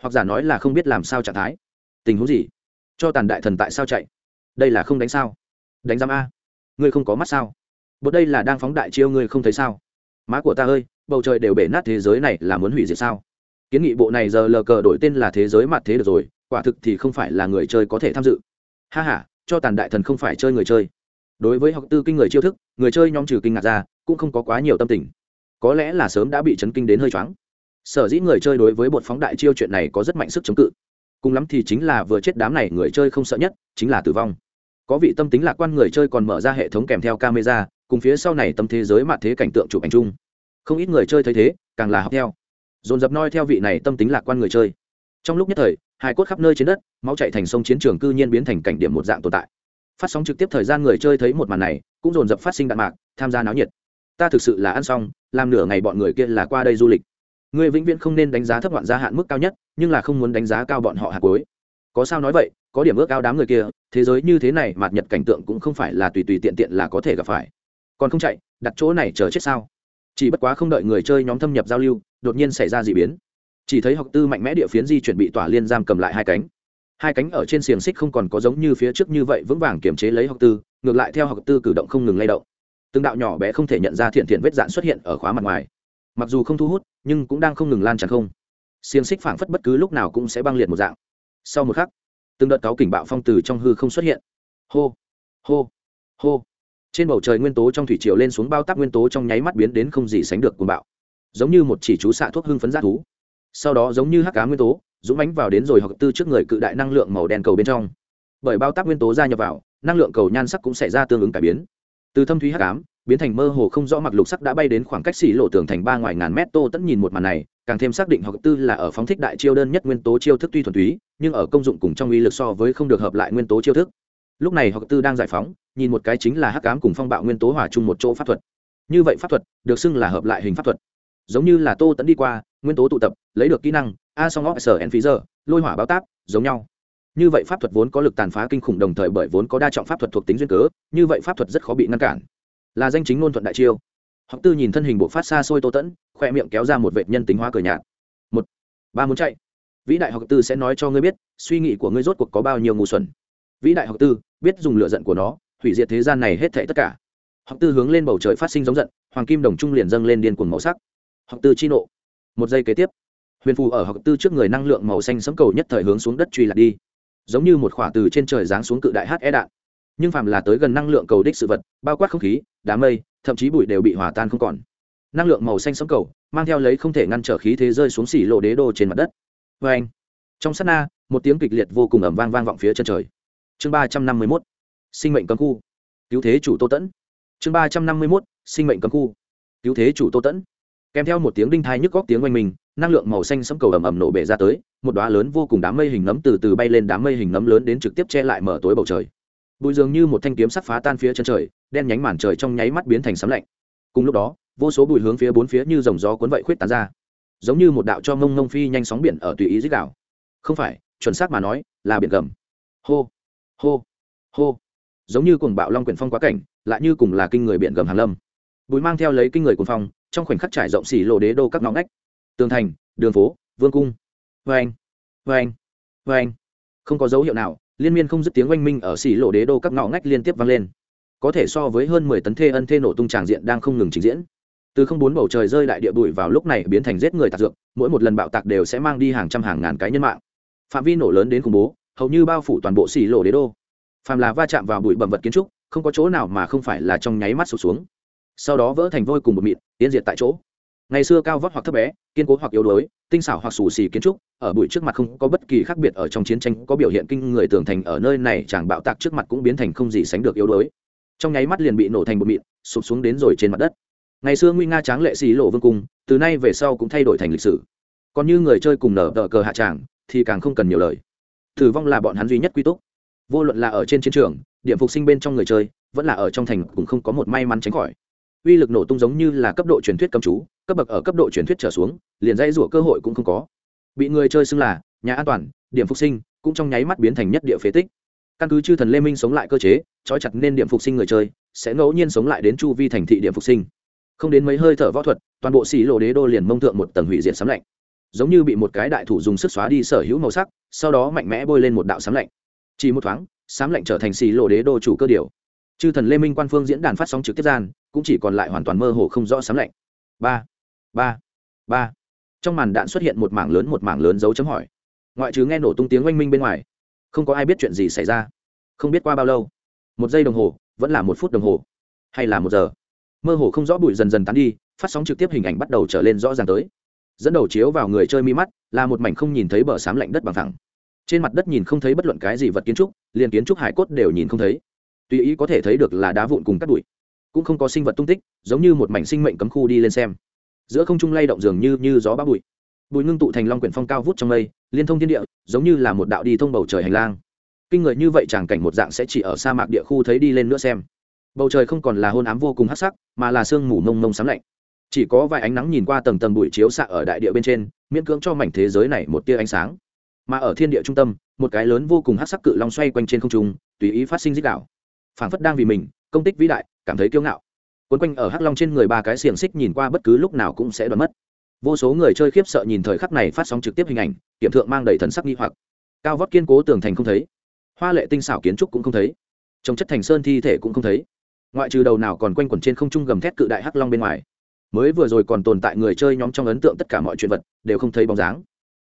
Hoặc giả nói là không biết làm sao trạng thái. Tình huống gì? Cho tàn đại thần tại sao chạy? Đây là không đánh sao? Đánh giam a. Ngươi không có mắt sao? Bột đây là đang phóng đại chiêu ngươi không thấy sao? Má của ta ơi, bầu trời đều bể nát thế giới này là muốn hủy diệt sao? Kiến nghị bộ này giờ lờ cờ đổi tên là thế giới mặt thế được rồi, quả thực thì không phải là người chơi có thể tham dự. Ha h a cho tàn đại thần không phải chơi người chơi. Đối với học tư kinh người chiêu thức, người chơi nhóm trừ kinh ngạc ra, cũng không có quá nhiều tâm tình. Có lẽ là sớm đã bị chấn kinh đến hơi choáng. Sở dĩ người chơi đối với bột phóng đại chiêu chuyện này có rất mạnh sức chống cự cùng lắm thì chính là vừa chết đám này người chơi không sợ nhất, chính là tử vong. Có vị tâm tính lạc quan người chơi còn mở ra hệ thống kèm theo camera, cùng phía sau này tâm thế giới mạ thế cảnh tượng chụp ảnh chung. Không ít người chơi thấy thế, càng là học theo. Dồn dập noi theo vị này tâm tính lạc quan người chơi. Trong lúc nhất thời hai cốt khắp nơi trên đất, máu chạy thành sông chiến trường cư nhiên biến thành cảnh điểm một dạng tồn tại. Phát sóng trực tiếp thời gian người chơi thấy một màn này, cũng dồn dập phát sinh đạn mạc, tham gia náo nhiệt. Ta thực sự là ăn xong, làm nửa ngày bọn người kia là qua đây du lịch. Ngươi vĩnh viễn không nên đánh giá thấp đoạn gia hạn mức cao nhất, nhưng là không muốn đánh giá cao bọn họ hạt cuối. Có sao nói vậy, có điểm ước cao đám người kia, thế giới như thế này mạt nhật cảnh tượng cũng không phải là tùy tùy tiện tiện là có thể gặp phải. Còn không chạy, đặt chỗ này chờ chết sao? Chỉ bất quá không đợi người chơi nhóm thâm nhập giao lưu, đột nhiên xảy ra d ị biến. Chỉ thấy học tư mạnh mẽ địa phiến di chuẩn bị tỏa liên giam cầm lại hai cánh. Hai cánh ở trên xiềng xích không còn có giống như phía trước như vậy vững vàng kiềm chế lấy học tư, ngược lại theo học tư cử động không ngừng lay động. Từng đạo nhỏ bé không thể nhận ra thiện thiện vết dạn xuất hiện ở khóa mặt ngoài mặc dù không thu hút, nhưng cũng đang không ngừng lan tràn không. Xiềng xích phảng phất bất cứ lúc nào cũng sẽ băng liệt một dạng. Sau một khắc, từng đợt cáo kỉnh bạo phong từ trong hư không xuất hiện. Hô hô hô. Trên bầu trời nguyên tố trong thủy triều lên xuống bao tác nguyên tố trong nháy mắt biến đến không gì sánh được cuồng bạo. Giống như một chỉ chú xạ thuốc hưng phấn giác thú. Sau đó giống như hắc cá nguyên tố, dũng bánh vào đến rồi hoặc tư trước người cự đại năng lượng màu đen cầu bên trong. Bởi bao tác nguyên tố gia nhập vào, năng lượng cầu nhan sắc cũng xảy ra tương ứng cải biến. Từ thâm thúy hắc ám biến thành mơ hồ không rõ mặc lục sắc đã bay đến khoảng cách xỉ lộ tường thành ba ngoài ngàn mét, tô tẫn nhìn một màn này, càng thêm xác định học tư là ở phóng thích đại chiêu đơn nhất nguyên tố chiêu thức tuy thuần túy, nhưng ở công dụng cùng trong uy lực so với không được hợp lại nguyên tố chiêu thức. Lúc này học tư đang giải phóng, nhìn một cái chính là hắc cám cùng phong bạo nguyên tố hòa chung một chỗ pháp thuật. Như vậy pháp thuật, được xưng là hợp lại hình pháp thuật. Giống như là tô tẫn đi qua, nguyên tố tụ tập, lấy được kỹ năng, a song óc sở en phí giờ lôi hỏa báo táp, giống nhau. Như vậy pháp thuật vốn có lực tàn phá kinh khủng đồng thời bởi vốn có đa trọng pháp thuật thuộc tính duyên cớ, như vậy pháp thuật rất khó bị ngăn cản là danh chính ngôn thuận đại chiêu. Học tư nhìn thân hình bộ phát xa xôi tô tẫn, khoe miệng kéo ra một vệ nhân tính hóa cờ nhạt. Một, ba muốn chạy. Vĩ đại học tư sẽ nói cho ngươi biết, suy nghĩ của ngươi rốt cuộc có bao nhiêu ngu xuẩn. Vĩ đại học tư, biết dùng lựa giận của nó, hủy diệt thế gian này hết thệ tất cả. Học tư hướng lên bầu trời phát sinh giống giận, hoàng kim đồng trung liền dâng lên điên cuồng màu sắc. Học tư chi nộ. Một giây kế tiếp, huyền phù ở học tư trước người năng lượng màu xanh sấm cầu nhất thời hướng xuống đất truy lạc đi. Giống như một khỏa từ trên trời giáng xuống cự đại he đạn nhưng phàm là tới gần năng lượng cầu đích sự vật, bao quát không khí đám mây, thậm chí bụi đều bị hòa tan không còn. Năng lượng màu xanh sấm cầu, mang theo lấy không thể ngăn trở khí thế rơi xuống xỉ lộ đế đô trên mặt đất. Vê anh, trong sát na, một tiếng kịch liệt vô cùng ẩm vang vang vọng phía chân trời. Chương ba trăm năm mươi mốt, sinh mệnh cấm khu. Cứu thế chủ tô tẫn. Chương ba trăm năm mươi mốt, sinh mệnh cấm khu. Cứu thế chủ tô tẫn. Kèm theo một tiếng đinh thai nhức góc tiếng oanh mình năng lượng màu xanh sấm cầu ầm ầm nổ bể ra tới, một đoá lớn vô cùng đám mây hình nấm từ từ bay lên đám mây hình nấm lớn đến trực tiếp che lại mở tối bầu trời bụi dường như một thanh kiếm sắt phá tan phía chân trời, đen nhánh màn trời trong nháy mắt biến thành sấm lạnh. Cùng lúc đó, vô số bụi hướng phía bốn phía như dòng gió cuốn vậy khuyết tán ra. Giống như một đạo cho ngông mông phi nhanh sóng biển ở tùy ý dích đảo không phải, chuẩn xác mà nói, là biển gầm. Hô hô hô. Giống như cùng bạo long quyển phong quá cảnh, lại như cùng là kinh người biển gầm hàn lâm. Bụi mang theo lấy kinh người cuồng phong, trong khoảnh khắc trải rộng xỉ lộ đế đô các ngõ ngách. Tường thành, đường phố, vương cung. Vê anh vê anh vê anh không có dấu hiệu nào liên miên không dứt tiếng oanh minh ở xỉ lộ đế đô các ngõ ngách liên tiếp vang lên. Có thể so với hơn mười tấn thê ân thê nổ tung tràng diện đang không ngừng trình diễn. Từ không bốn bầu trời rơi đại địa bụi vào lúc này biến thành giết người tạc dược, mỗi một lần bạo tạc đều sẽ mang đi hàng trăm hàng ngàn cái nhân mạng. Phạm vi nổ lớn đến khủng bố, hầu như bao phủ toàn bộ xỉ lộ đế đô. Phàm là va chạm vào bụi bẩm vật kiến trúc, không có chỗ nào mà không phải là trong nháy mắt sụt xuống. Sau đó vỡ thành vôi cùng một mịn tiến diệt tại chỗ ngày xưa cao vóc hoặc thấp bé, kiên cố hoặc yếu đuối, tinh xảo hoặc xù xì kiến trúc, ở bụi trước mặt không có bất kỳ khác biệt ở trong chiến tranh, có biểu hiện kinh người tường thành ở nơi này chẳng bạo tạc trước mặt cũng biến thành không gì sánh được yếu đuối. Trong nháy mắt liền bị nổ thành bụi mịn, sụp xuống đến rồi trên mặt đất. Ngày xưa nguy nga tráng lệ xì lộ vương cung, từ nay về sau cũng thay đổi thành lịch sử. Còn như người chơi cùng nở tờ cờ hạ tràng, thì càng không cần nhiều lời. Tử vong là bọn hắn duy nhất quy túc. Vô luận là ở trên chiến trường, điểm phục sinh bên trong người chơi, vẫn là ở trong thành cũng không có một may mắn tránh khỏi uy lực nổ tung giống như là cấp độ truyền thuyết cấm chú, cấp bậc ở cấp độ truyền thuyết trở xuống, liền dãy rủa cơ hội cũng không có. Bị người chơi xưng là nhà an toàn, điểm phục sinh cũng trong nháy mắt biến thành nhất địa phế tích. Căn cứ chư thần lê minh sống lại cơ chế, trói chặt nên điểm phục sinh người chơi, sẽ ngẫu nhiên sống lại đến chu vi thành thị điểm phục sinh. Không đến mấy hơi thở võ thuật, toàn bộ xì lộ đế đô liền mông thượng một tầng hủy diệt sấm lạnh. Giống như bị một cái đại thủ dùng sức xóa đi sở hữu màu sắc, sau đó mạnh mẽ bôi lên một đạo sấm lạnh. Chỉ một thoáng sám lạnh trở thành xì lộ đế đô chủ cơ điều chư thần lê minh quan phương diễn đàn phát sóng trực tiếp gian, cũng chỉ còn lại hoàn toàn mơ hồ không rõ sám lạnh. Ba ba ba. Trong màn đạn xuất hiện một mảng lớn một mảng lớn dấu chấm hỏi. Ngoại trừ nghe nổ tung tiếng oanh minh bên ngoài, không có ai biết chuyện gì xảy ra. Không biết qua bao lâu, một giây đồng hồ, vẫn là một phút đồng hồ, hay là một giờ. Mơ hồ không rõ bụi dần dần tán đi, phát sóng trực tiếp hình ảnh bắt đầu trở lên rõ ràng tới. Dẫn đầu chiếu vào người chơi mi mắt, là một mảnh không nhìn thấy bờ xám lạnh đất bằng thẳng. Trên mặt đất nhìn không thấy bất luận cái gì vật kiến trúc, liền kiến trúc hải cốt đều nhìn không thấy tùy ý có thể thấy được là đá vụn cùng cắt bụi. Cũng không có sinh vật tung tích, giống như một mảnh sinh mệnh cấm khu đi lên xem. Giữa không trung lay động dường như như gió bá bụi. Bụi ngưng tụ thành long quyển phong cao vút trong mây, liên thông thiên địa, giống như là một đạo đi thông bầu trời hành lang. Kinh người như vậy chẳng cảnh một dạng sẽ chỉ ở sa mạc địa khu thấy đi lên nữa xem. Bầu trời không còn là hôn ám vô cùng hắc sắc, mà là sương mù mông mông sám lạnh. Chỉ có vài ánh nắng nhìn qua tầng tầng bụi chiếu xạ ở đại địa bên trên, miễn cưỡng cho mảnh thế giới này một tia ánh sáng. Mà ở thiên địa trung tâm, một cái lớn vô cùng hắc sắc cự long xoay quanh trên không trung, tùy ý phát sinh dích đạo phảng phất đang vì mình, công tích vĩ đại, cảm thấy kiêu ngạo. Quấn quanh ở hắc long trên người ba cái xiềng xích nhìn qua bất cứ lúc nào cũng sẽ đoán mất. Vô số người chơi khiếp sợ nhìn thời khắc này phát sóng trực tiếp hình ảnh, kiểm thượng mang đầy thần sắc nghi hoặc. Cao vót kiên cố tường thành không thấy, hoa lệ tinh xảo kiến trúc cũng không thấy, trồng chất thành sơn thi thể cũng không thấy. Ngoại trừ đầu nào còn quanh quẩn trên không trung gầm thét cự đại hắc long bên ngoài. Mới vừa rồi còn tồn tại người chơi nhóm trong ấn tượng tất cả mọi chuyện vật, đều không thấy bóng dáng.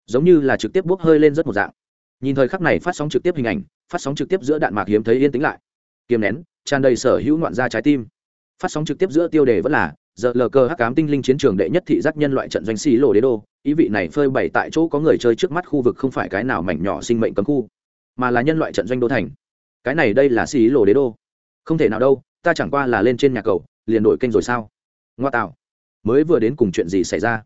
Giống như là trực tiếp bốc hơi lên rất một dạng. Nhìn thời khắc này phát sóng trực tiếp hình ảnh, phát sóng trực tiếp giữa đạn mạc hiếm thấy yên tĩnh lại kiềm nén, tràn đầy sở hữu ngoạn ra trái tim. Phát sóng trực tiếp giữa tiêu đề vẫn là, giờ lờ cờ hắc cám tinh linh chiến trường đệ nhất thị giác nhân loại trận doanh xì lộ đế đô. Ý vị này phơi bày tại chỗ có người chơi trước mắt khu vực không phải cái nào mảnh nhỏ sinh mệnh cấm khu, mà là nhân loại trận doanh đô thành. Cái này đây là xì lộ đế đô. Không thể nào đâu, ta chẳng qua là lên trên nhà cầu, liền đổi kênh rồi sao? Ngoa tạo. Mới vừa đến cùng chuyện gì xảy ra?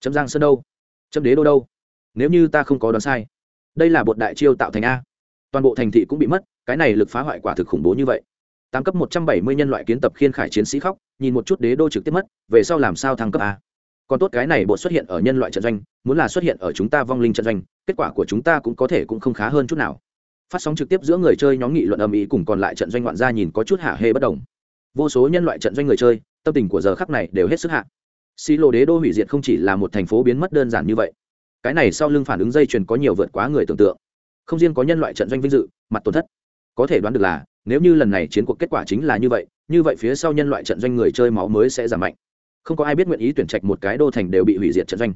Chấm giang sơn đâu? Chấm đế đô đâu? Nếu như ta không có đoán sai, đây là bột đại chiêu tạo thành a toàn bộ thành thị cũng bị mất, cái này lực phá hoại quả thực khủng bố như vậy. Tám cấp một trăm bảy mươi nhân loại kiến tập khiên khải chiến sĩ khóc, nhìn một chút đế đô trực tiếp mất, về sau làm sao thăng cấp a? Còn tốt cái này bộ xuất hiện ở nhân loại trận doanh, muốn là xuất hiện ở chúng ta vong linh trận doanh, kết quả của chúng ta cũng có thể cũng không khá hơn chút nào. Phát sóng trực tiếp giữa người chơi nhóm nghị luận âm ý cùng còn lại trận doanh ngoạn gia nhìn có chút hạ hê bất đồng. Vô số nhân loại trận doanh người chơi, tâm tình của giờ khắc này đều hết sức hạ. Xi lô đế đô hủy diệt không chỉ là một thành phố biến mất đơn giản như vậy. Cái này sau lưng phản ứng dây chuyền có nhiều vượt quá người tưởng tượng không riêng có nhân loại trận doanh vinh dự, mặt tổn thất. Có thể đoán được là, nếu như lần này chiến cuộc kết quả chính là như vậy như vậy phía sau nhân loại trận doanh người chơi máu mới sẽ giảm mạnh. Không có ai biết nguyện ý tuyển trạch một cái đô thành đều bị hủy diệt trận doanh.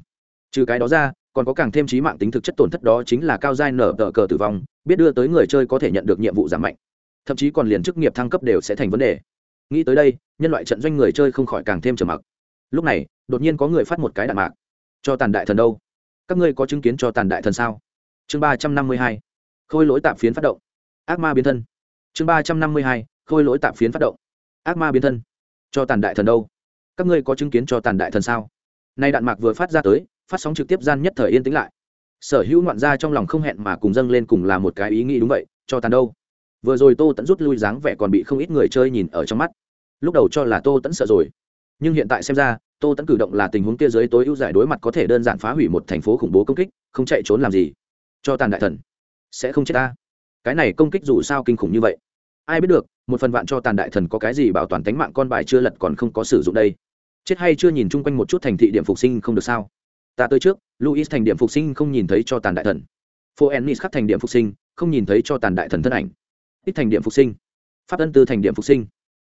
Trừ cái đó ra, còn có càng thêm trí mạng tính thực chất tổn thất đó chính là cao giai nở tờ cờ tử vong, biết đưa tới người chơi có thể nhận được nhiệm vụ giảm mạnh. Thậm chí còn liền chức nghiệp thăng cấp đều sẽ thành vấn đề. Nghĩ tới đây, nhân loại trận doanh người chơi không khỏi càng thêm trầm mặc. Lúc này, đột nhiên có người phát một cái đạn mạc. Cho tàn đại thần đâu? Các ngươi có chứng kiến cho tàn đại thần sao? Chương ba trăm năm mươi hai, khôi lỗi tạm phiến phát động. Ác ma biến thân. Chương ba trăm năm mươi hai, khôi lỗi tạm phiến phát động. Ác ma biến thân. Cho tàn đại thần đâu? Các ngươi có chứng kiến cho tàn đại thần sao? Nay đạn mạc vừa phát ra tới, phát sóng trực tiếp gian nhất thời yên tĩnh lại. Sở hữu ngoạn gia trong lòng không hẹn mà cùng dâng lên cùng là một cái ý nghĩ đúng vậy, cho tàn đâu? Vừa rồi tô tẫn rút lui dáng vẻ còn bị không ít người chơi nhìn ở trong mắt. Lúc đầu cho là tô tẫn sợ rồi. Nhưng hiện tại xem ra, tô tẫn cử động là tình huống kia giới tối ưu giải đối mặt có thể đơn giản phá hủy một thành phố khủng bố công kích, không chạy trốn làm gì cho tàn đại thần, sẽ không chết ta. Cái này công kích dù sao kinh khủng như vậy. Ai biết được, một phần vạn cho tàn đại thần có cái gì bảo toàn tánh mạng con bài chưa lật còn không có sử dụng đây. Chết hay chưa nhìn chung quanh một chút thành thị điểm phục sinh không được sao? Ta tới trước luis thành điểm phục sinh không nhìn thấy cho tàn đại thần. Phố ennis khắc thành điểm phục sinh, không nhìn thấy cho tàn đại thần thân ảnh. Ít thành điểm phục sinh. Pháp ân tư thành điểm phục sinh.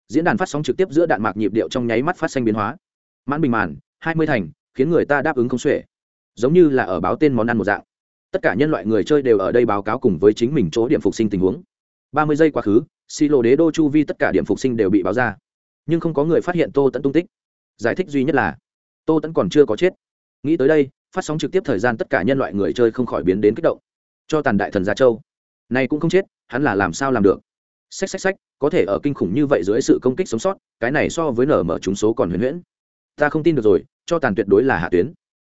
Diễn đàn phát sóng trực tiếp giữa đạn mạc nhịp điệu trong nháy mắt phát xanh biến hóa. Mãn bình màn, hai mươi thành, khiến người ta đáp ứng không xuể. Giống như là ở báo tên món ăn một dạng tất cả nhân loại người chơi đều ở đây báo cáo cùng với chính mình chỗ điểm phục sinh tình huống. Ba mươi giây quá khứ, xi lộ đế đô chu vi tất cả điểm phục sinh đều bị báo ra. Nhưng không có người phát hiện tô tẫn tung tích. Giải thích duy nhất là, tô tẫn còn chưa có chết. Nghĩ tới đây, phát sóng trực tiếp thời gian tất cả nhân loại người chơi không khỏi biến đến kích động. Cho tàn đại thần gia châu. Này cũng không chết, hắn là làm sao làm được? Xách xách xách, có thể ở kinh khủng như vậy dưới sự công kích sống sót, cái này so với nở mở chúng số còn huyền huyễn. Ta không tin được rồi, cho tàn tuyệt đối là hạ tuyến.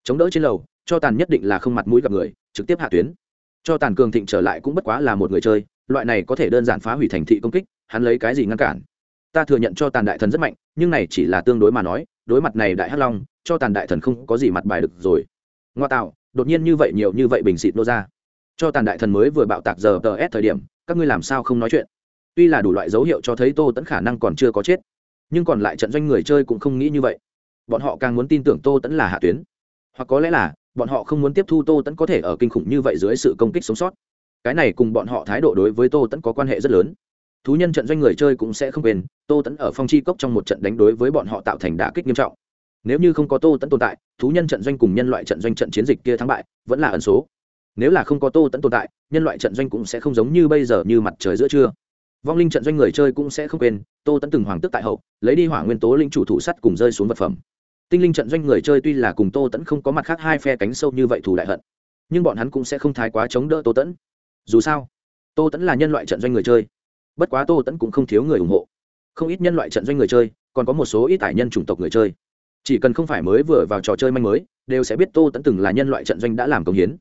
Chống đỡ trên lầu, cho tàn nhất định là không mặt mũi gặp người trực tiếp hạ tuyến. Cho tàn cường thịnh trở lại cũng bất quá là một người chơi, loại này có thể đơn giản phá hủy thành thị công kích, hắn lấy cái gì ngăn cản? Ta thừa nhận cho tàn đại thần rất mạnh, nhưng này chỉ là tương đối mà nói, đối mặt này đại hắc long, cho tàn đại thần không có gì mặt bài được rồi. Ngoa tạo, đột nhiên như vậy nhiều như vậy bình xịt nô ra. Cho tàn đại thần mới vừa bạo tạc giờ tờ s thời điểm, các ngươi làm sao không nói chuyện? Tuy là đủ loại dấu hiệu cho thấy tô tẫn khả năng còn chưa có chết, nhưng còn lại trận doanh người chơi cũng không nghĩ như vậy. Bọn họ càng muốn tin tưởng tô tẫn là hạ tuyến. Hoặc có lẽ là bọn họ không muốn tiếp thu tô tẫn có thể ở kinh khủng như vậy dưới sự công kích sống sót. Cái này cùng bọn họ thái độ đối với tô tẫn có quan hệ rất lớn. Thú nhân trận doanh người chơi cũng sẽ không quên, tô tẫn ở phong chi cốc trong một trận đánh đối với bọn họ tạo thành đả kích nghiêm trọng. Nếu như không có tô tẫn tồn tại, thú nhân trận doanh cùng nhân loại trận doanh trận chiến dịch kia thắng bại, vẫn là ẩn số. Nếu là không có tô tẫn tồn tại, nhân loại trận doanh cũng sẽ không giống như bây giờ như mặt trời giữa trưa. Vong linh trận doanh người chơi cũng sẽ không quên, tô tẫn từng hoàng tức tại hậu, lấy đi hỏa nguyên tố linh chủ thủ sắt cùng rơi xuống vật phẩm tinh linh trận doanh người chơi tuy là cùng tô tẫn không có mặt khác hai phe cánh sâu như vậy thù đại hận, nhưng bọn hắn cũng sẽ không thái quá chống đỡ tô tẫn. Dù sao, tô tẫn là nhân loại trận doanh người chơi, bất quá tô tẫn cũng không thiếu người ủng hộ. Không ít nhân loại trận doanh người chơi, còn có một số ít tài nhân chủng tộc người chơi. Chỉ cần không phải mới vừa vào trò chơi manh mới, đều sẽ biết tô tẫn từng là nhân loại trận doanh đã làm công hiến.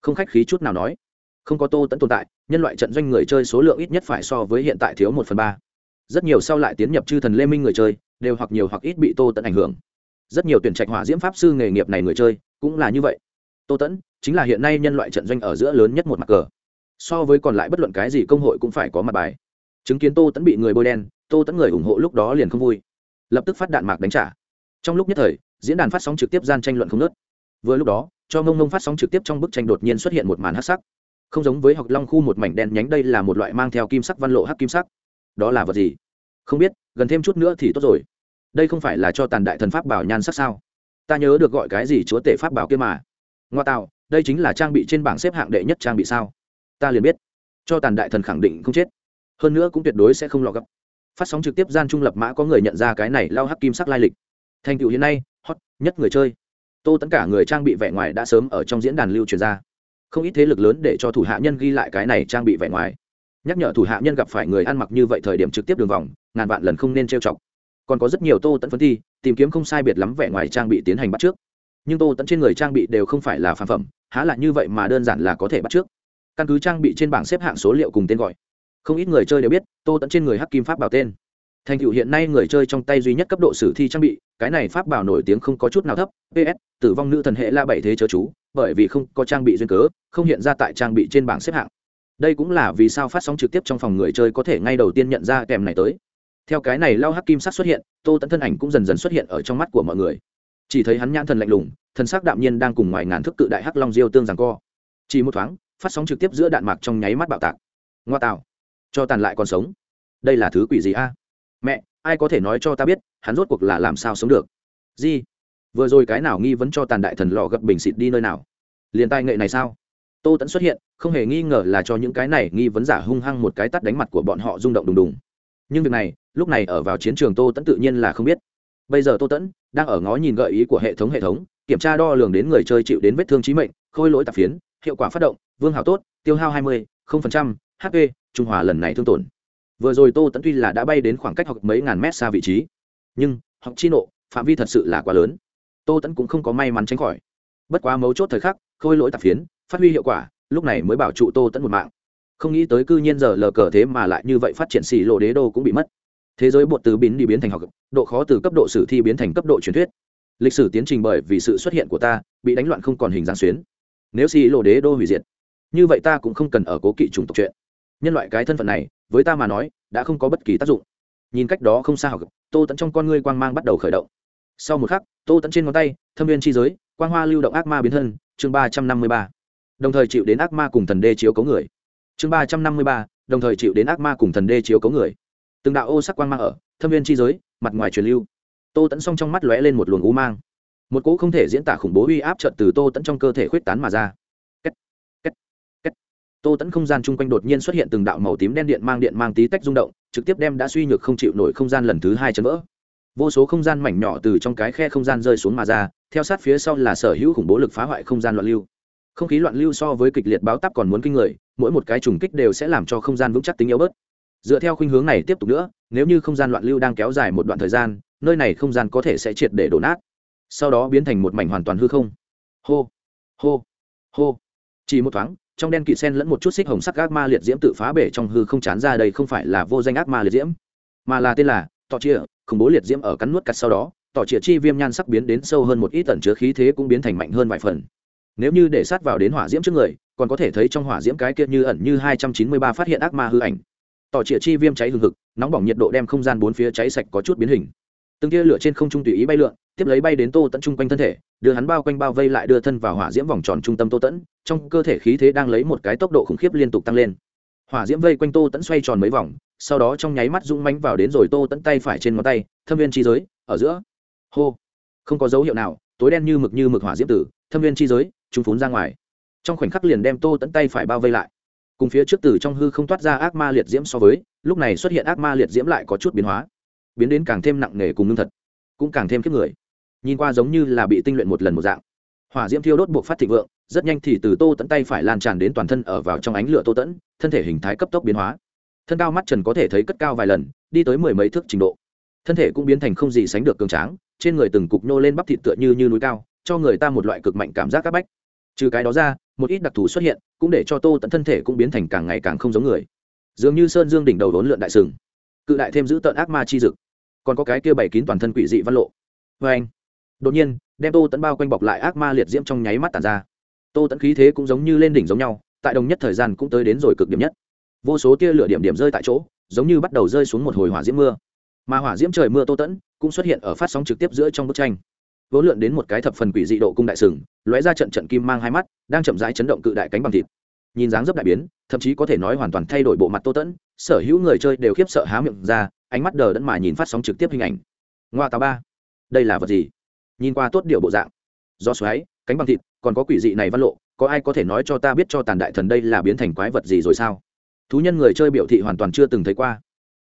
Không khách khí chút nào nói, không có tô tẫn tồn tại, nhân loại trận doanh người chơi số lượng ít nhất phải so với hiện tại thiếu một phần ba. Rất nhiều sau lại tiến nhập chư thần lê minh người chơi, đều hoặc nhiều hoặc ít bị tô tẫn ảnh hưởng rất nhiều tuyển trạch hỏa diễm pháp sư nghề nghiệp này người chơi cũng là như vậy. Tô tẫn chính là hiện nay nhân loại trận doanh ở giữa lớn nhất một mặt cờ. So với còn lại bất luận cái gì công hội cũng phải có mặt bài. Chứng kiến tô tẫn bị người bôi đen, tô tẫn người ủng hộ lúc đó liền không vui. Lập tức phát đạn mạc đánh trả. Trong lúc nhất thời, diễn đàn phát sóng trực tiếp gian tranh luận không nớt vừa lúc đó, cho mông mông phát sóng trực tiếp trong bức tranh đột nhiên xuất hiện một màn hát sắc. Không giống với học long khu một mảnh đen nhánh đây là một loại mang theo kim sắc văn lộ hắc kim sắc. Đó là vật gì? Không biết, gần thêm chút nữa thì tốt rồi đây không phải là cho tàn đại thần pháp bảo nhan sắc sao? Ta nhớ được gọi cái gì chúa tể pháp bảo kia mà. Ngoa tạo, đây chính là trang bị trên bảng xếp hạng đệ nhất trang bị sao? Ta liền biết. Cho tàn đại thần khẳng định không chết. Hơn nữa cũng tuyệt đối sẽ không lọ gấp. Phát sóng trực tiếp gian trung lập mã có người nhận ra cái này lao hắc kim sắc lai lịch. Thành tựu hiện nay, hot nhất người chơi. Tô tất cả người trang bị vẻ ngoài đã sớm ở trong diễn đàn lưu truyền ra. Không ít thế lực lớn để cho thủ hạ nhân ghi lại cái này trang bị vẻ ngoài. Nhắc nhở thủ hạ nhân gặp phải người ăn mặc như vậy thời điểm trực tiếp đường vòng, ngàn vạn lần không nên trêu chọc còn có rất nhiều tô tẫn phân thi, tìm kiếm không sai biệt lắm vẻ ngoài trang bị tiến hành bắt trước. Nhưng tô tẫn trên người trang bị đều không phải là phản phẩm, há lại như vậy mà đơn giản là có thể bắt trước. Căn cứ trang bị trên bảng xếp hạng số liệu cùng tên gọi, không ít người chơi đều biết, tô tẫn trên người hắc kim pháp bảo tên. Thành tựu hiện nay người chơi trong tay duy nhất cấp độ sử thi trang bị, cái này pháp bảo nổi tiếng không có chút nào thấp. Ps tử vong nữ thần hệ la bảy thế chớ chú, bởi vì không có trang bị duyên cớ, không hiện ra tại trang bị trên bảng xếp hạng. Đây cũng là vì sao phát sóng trực tiếp trong phòng người chơi có thể ngay đầu tiên nhận ra kèm này tới theo cái này lao hắc kim sắc xuất hiện, tô tẫn thân ảnh cũng dần dần xuất hiện ở trong mắt của mọi người. Chỉ thấy hắn nhãn thần lạnh lùng, thần sắc đạm nhiên đang cùng ngoài ngàn thức cự đại hắc long diêu tương rằng co. Chỉ một thoáng, phát sóng trực tiếp giữa đạn mạc trong nháy mắt bạo tạc. Ngoa tạo. Cho tàn lại còn sống. Đây là thứ quỷ gì a? Mẹ, ai có thể nói cho ta biết, hắn rốt cuộc là làm sao sống được? Gì vừa rồi cái nào nghi vấn cho tàn đại thần lò gập bình xịt đi nơi nào? Liền tai nghệ này sao? Tô tẫn xuất hiện, không hề nghi ngờ là cho những cái này nghi vấn giả hung hăng một cái tắt đánh mặt của bọn họ rung động đùng đùng nhưng việc này, lúc này ở vào chiến trường tô tẫn tự nhiên là không biết. Bây giờ tô tẫn đang ở ngó nhìn gợi ý của hệ thống hệ thống, kiểm tra đo lường đến người chơi chịu đến vết thương trí mệnh, khôi lỗi tạp phiến, hiệu quả phát động, vương hào tốt, tiêu hao hai mươi hp trung hòa lần này thương tổn. Vừa rồi tô tẫn tuy là đã bay đến khoảng cách học mấy ngàn mét xa vị trí, nhưng học chi nộ, phạm vi thật sự là quá lớn. Tô tẫn cũng không có may mắn tránh khỏi. Bất quá mấu chốt thời khắc, khôi lỗi tạp phiến, phát huy hiệu quả, lúc này mới bảo trụ tô tẫn một mạng không nghĩ tới cư nhiên giờ lờ cờ thế mà lại như vậy phát triển xì lộ đế đô cũng bị mất. Thế giới bột từ biến đi biến thành học, độ khó từ cấp độ sử thi biến thành cấp độ truyền thuyết. Lịch sử tiến trình bởi vì sự xuất hiện của ta, bị đánh loạn không còn hình dáng xuyến. Nếu xì lộ đế đô hủy diệt, như vậy ta cũng không cần ở cố kỵ chủng tộc chuyện. Nhân loại cái thân phận này, với ta mà nói, đã không có bất kỳ tác dụng. Nhìn cách đó không xa học, tô tẫn trong con ngươi quang mang bắt đầu khởi động. Sau một khắc, tô tẫn trên ngón tay, thâm viên chi giới, quang hoa lưu động ác ma biến thân, chương ba trăm năm mươi ba. Đồng thời chịu đến ác ma cùng thần đê chiếu cấu người chương ba trăm năm mươi ba, đồng thời chịu đến ác ma cùng thần đê chiếu cấu người từng đạo ô sắc quang mang ở, thâm viên chi giới, mặt ngoài truyền lưu tô tẫn xong trong mắt lóe lên một luồng u mang một cỗ không thể diễn tả khủng bố uy áp trận từ tô tẫn trong cơ thể khuyết tán mà ra Kết. Kết. Kết. tô tẫn không gian chung quanh đột nhiên xuất hiện từng đạo màu tím đen điện mang điện mang tí tách rung động, trực tiếp đem đã suy nhược không chịu nổi không gian lần thứ hai chấn vỡ vô số không gian mảnh nhỏ từ trong cái khe không gian rơi xuống mà ra, theo sát phía sau là sở hữu khủng bố lực phá hoại không gian loạn lưu không khí loạn lưu so với kịch liệt báo tắp còn muốn kinh người, mỗi một cái trùng kích đều sẽ làm cho không gian vững chắc tính yếu bớt. Dựa theo khuynh hướng này tiếp tục nữa, nếu như không gian loạn lưu đang kéo dài một đoạn thời gian, nơi này không gian có thể sẽ triệt để đổ nát. Sau đó biến thành một mảnh hoàn toàn hư không. Hô hô hô. Chỉ một thoáng, trong đen kịt sen lẫn một chút xích hồng sắc ác ma liệt diễm tự phá bể trong hư không chán ra đây không phải là vô danh ác ma liệt diễm, mà là tên là tọ chia khủng bố liệt diễm ở cắn nuốt cặt sau đó tỏ chia chi viêm nhan sắc biến đến sâu hơn một ít tần chứa khí thế cũng biến thành mạnh hơn vài phần nếu như để sát vào đến hỏa diễm trước người, còn có thể thấy trong hỏa diễm cái kia như ẩn như hai trăm chín mươi ba phát hiện ác ma hư ảnh. Tỏ trịa chi viêm cháy hừng hực, nóng bỏng nhiệt độ đem không gian bốn phía cháy sạch có chút biến hình. Từng tia lửa trên không trung tùy ý bay lượn, tiếp lấy bay đến tô tẫn chung quanh thân thể, đưa hắn bao quanh bao vây lại đưa thân vào hỏa diễm vòng tròn trung tâm tô tẫn, trong cơ thể khí thế đang lấy một cái tốc độ khủng khiếp liên tục tăng lên. Hỏa diễm vây quanh tô tẫn xoay tròn mấy vòng, sau đó trong nháy mắt rung mánh vào đến rồi tô tẫn tay phải trên ngón tay, thâm viên chi giới, ở giữa. Hô. Không có dấu hiệu nào, tối đen như mực như mực hỏa diễm tử, thâm viên chi giới chúng phún ra ngoài. Trong khoảnh khắc liền đem tô tẫn tay phải bao vây lại. Cùng phía trước từ trong hư không toát ra ác ma liệt diễm so với lúc này xuất hiện ác ma liệt diễm lại có chút biến hóa. Biến đến càng thêm nặng nề cùng ngưng thật cũng càng thêm kiếp người. Nhìn qua giống như là bị tinh luyện một lần một dạng. Hỏa diễm thiêu đốt buộc phát thịnh vượng rất nhanh thì từ tô tẫn tay phải lan tràn đến toàn thân ở vào trong ánh lửa tô tẫn thân thể hình thái cấp tốc biến hóa. Thân cao mắt trần có thể thấy cất cao vài lần đi tới mười mấy thước trình độ. Thân thể cũng biến thành không gì sánh được cường tráng trên người từng cục nô lên bắp thịt tựa như, như núi cao cho người ta một loại cực mạnh cảm giác c áp bách trừ cái đó ra, một ít đặc thù xuất hiện, cũng để cho tô tận thân thể cũng biến thành càng ngày càng không giống người. Dường như sơn dương đỉnh đầu đốn lượn đại sừng, cự đại thêm giữ tợn ác ma chi dực. Còn có cái kia bày kín toàn thân quỷ dị văn lộ. Vê anh, đột nhiên, đem tô tẫn bao quanh bọc lại ác ma liệt diễm trong nháy mắt tàn ra. Tô tẫn khí thế cũng giống như lên đỉnh giống nhau, tại đồng nhất thời gian cũng tới đến rồi cực điểm nhất. Vô số tia lửa điểm điểm rơi tại chỗ, giống như bắt đầu rơi xuống một hồi hỏa diễm mưa. Mà hỏa diễm trời mưa tô tẫn cũng xuất hiện ở phát sóng trực tiếp giữa trong bức tranh vốn lượn đến một cái thập phần quỷ dị độ cung đại sừng, lóe ra trận trận kim mang hai mắt, đang chậm rãi chấn động cự đại cánh bằng thịt. Nhìn dáng dấp đại biến, thậm chí có thể nói hoàn toàn thay đổi bộ mặt tô tẫn, sở hữu người chơi đều khiếp sợ há miệng ra, ánh mắt đờ đẫn mà nhìn phát sóng trực tiếp hình ảnh. Ngoa tà ba, đây là vật gì? Nhìn qua tốt điệu bộ dạng. Do xoáy, cánh bằng thịt, còn có quỷ dị này văn lộ, có ai có thể nói cho ta biết cho tàn đại thần đây là biến thành quái vật gì rồi sao? Thú nhân người chơi biểu thị hoàn toàn chưa từng thấy qua.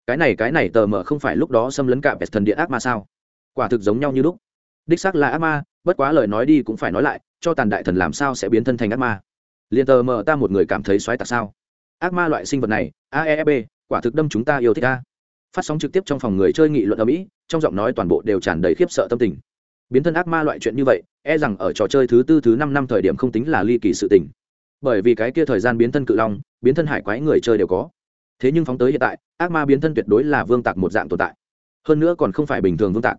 Cái này cái này tờ mờ không phải lúc đó xâm lấn cả vẹt thần điện ác mà sao? Quả thực giống nhau như lúc đích xác là ác ma, bất quá lời nói đi cũng phải nói lại, cho tàn đại thần làm sao sẽ biến thân thành ác ma? Liền tờ mờ ta một người cảm thấy xoáy tạc sao? Ác ma loại sinh vật này aeb quả thực đâm chúng ta yêu thích ta. Phát sóng trực tiếp trong phòng người chơi nghị luận ở mỹ, trong giọng nói toàn bộ đều tràn đầy khiếp sợ tâm tình. Biến thân ác ma loại chuyện như vậy e rằng ở trò chơi thứ tư, thứ năm năm thời điểm không tính là ly kỳ sự tình. Bởi vì cái kia thời gian biến thân cự long, biến thân hải quái người chơi đều có. Thế nhưng phóng tới hiện tại, ác ma biến thân tuyệt đối là vương tạc một dạng tồn tại. Hơn nữa còn không phải bình thường vương tạc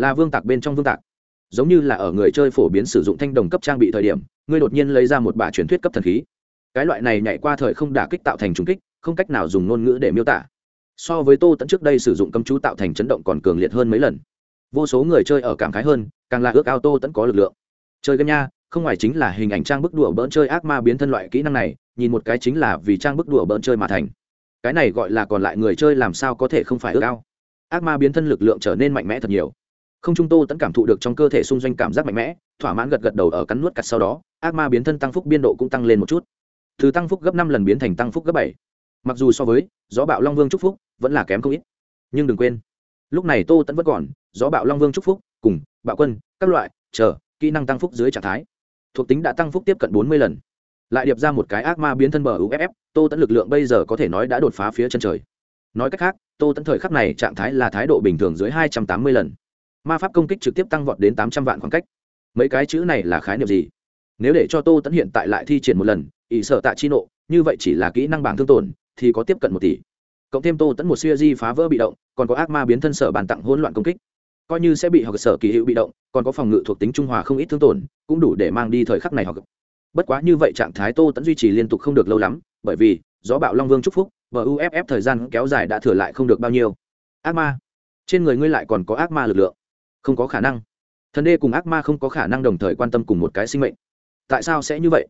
là vương tạc bên trong vương tạc. Giống như là ở người chơi phổ biến sử dụng thanh đồng cấp trang bị thời điểm, ngươi đột nhiên lấy ra một bả truyền thuyết cấp thần khí. Cái loại này nhảy qua thời không đả kích tạo thành trùng kích, không cách nào dùng ngôn ngữ để miêu tả. So với tô tẫn trước đây sử dụng cấm chú tạo thành chấn động còn cường liệt hơn mấy lần. Vô số người chơi ở cảm khái hơn, càng là ước ao tô tẫn có lực lượng. Chơi game nha, không ngoài chính là hình ảnh trang bức đùa bỡn chơi ác ma biến thân loại kỹ năng này, nhìn một cái chính là vì trang bức đùa bỡn chơi mà thành. Cái này gọi là còn lại người chơi làm sao có thể không phải ước ao? Ác ma biến thân lực lượng trở nên mạnh mẽ thật nhiều không trung tô tẫn cảm thụ được trong cơ thể xung doanh cảm giác mạnh mẽ, thỏa mãn gật gật đầu ở cắn nuốt cặt sau đó, ác ma biến thân tăng phúc biên độ cũng tăng lên một chút. Từ tăng phúc gấp năm lần biến thành tăng phúc gấp bảy. Mặc dù so với gió bạo long vương trúc phúc, vẫn là kém không ít. Nhưng đừng quên, lúc này tô tẫn vẫn còn, gió bạo long vương trúc phúc cùng bạo quân, các loại, chờ, kỹ năng tăng phúc dưới trạng thái. Thuộc tính đã tăng phúc tiếp cận bốn mươi lần. Lại điệp ra một cái ác ma biến thân bờ uff tô tẫn lực lượng bây giờ có thể nói đã đột phá phía chân trời. Nói cách khác, tô tẫn thời khắc này trạng thái là thái độ bình thường dưới hai trăm tám mươi lần ma pháp công kích trực tiếp tăng vọt đến tám trăm vạn khoảng cách. Mấy cái chữ này là khái niệm gì? Nếu để cho tô tẫn hiện tại lại thi triển một lần, ỷ sợ tạ chi nộ, như vậy chỉ là kỹ năng bảng thương tổn, thì có tiếp cận một tỷ. Cộng thêm tô tẫn một siêu di phá vỡ bị động, còn có ác ma biến thân sở bàn tặng hỗn loạn công kích. Coi như sẽ bị học sở kỳ hữu bị động, còn có phòng ngự thuộc tính trung hòa không ít thương tổn, cũng đủ để mang đi thời khắc này học bất quá như vậy trạng thái tô tẫn duy trì liên tục không được lâu lắm, bởi vì, gió bạo long vương chúc phúc và uff thời gian kéo dài đã thừa lại không được bao nhiêu. Ác ma. Trên người ngươi lại còn có ác ma lực lượng không có khả năng. Thần đê cùng ác ma không có khả năng đồng thời quan tâm cùng một cái sinh mệnh. Tại sao sẽ như vậy?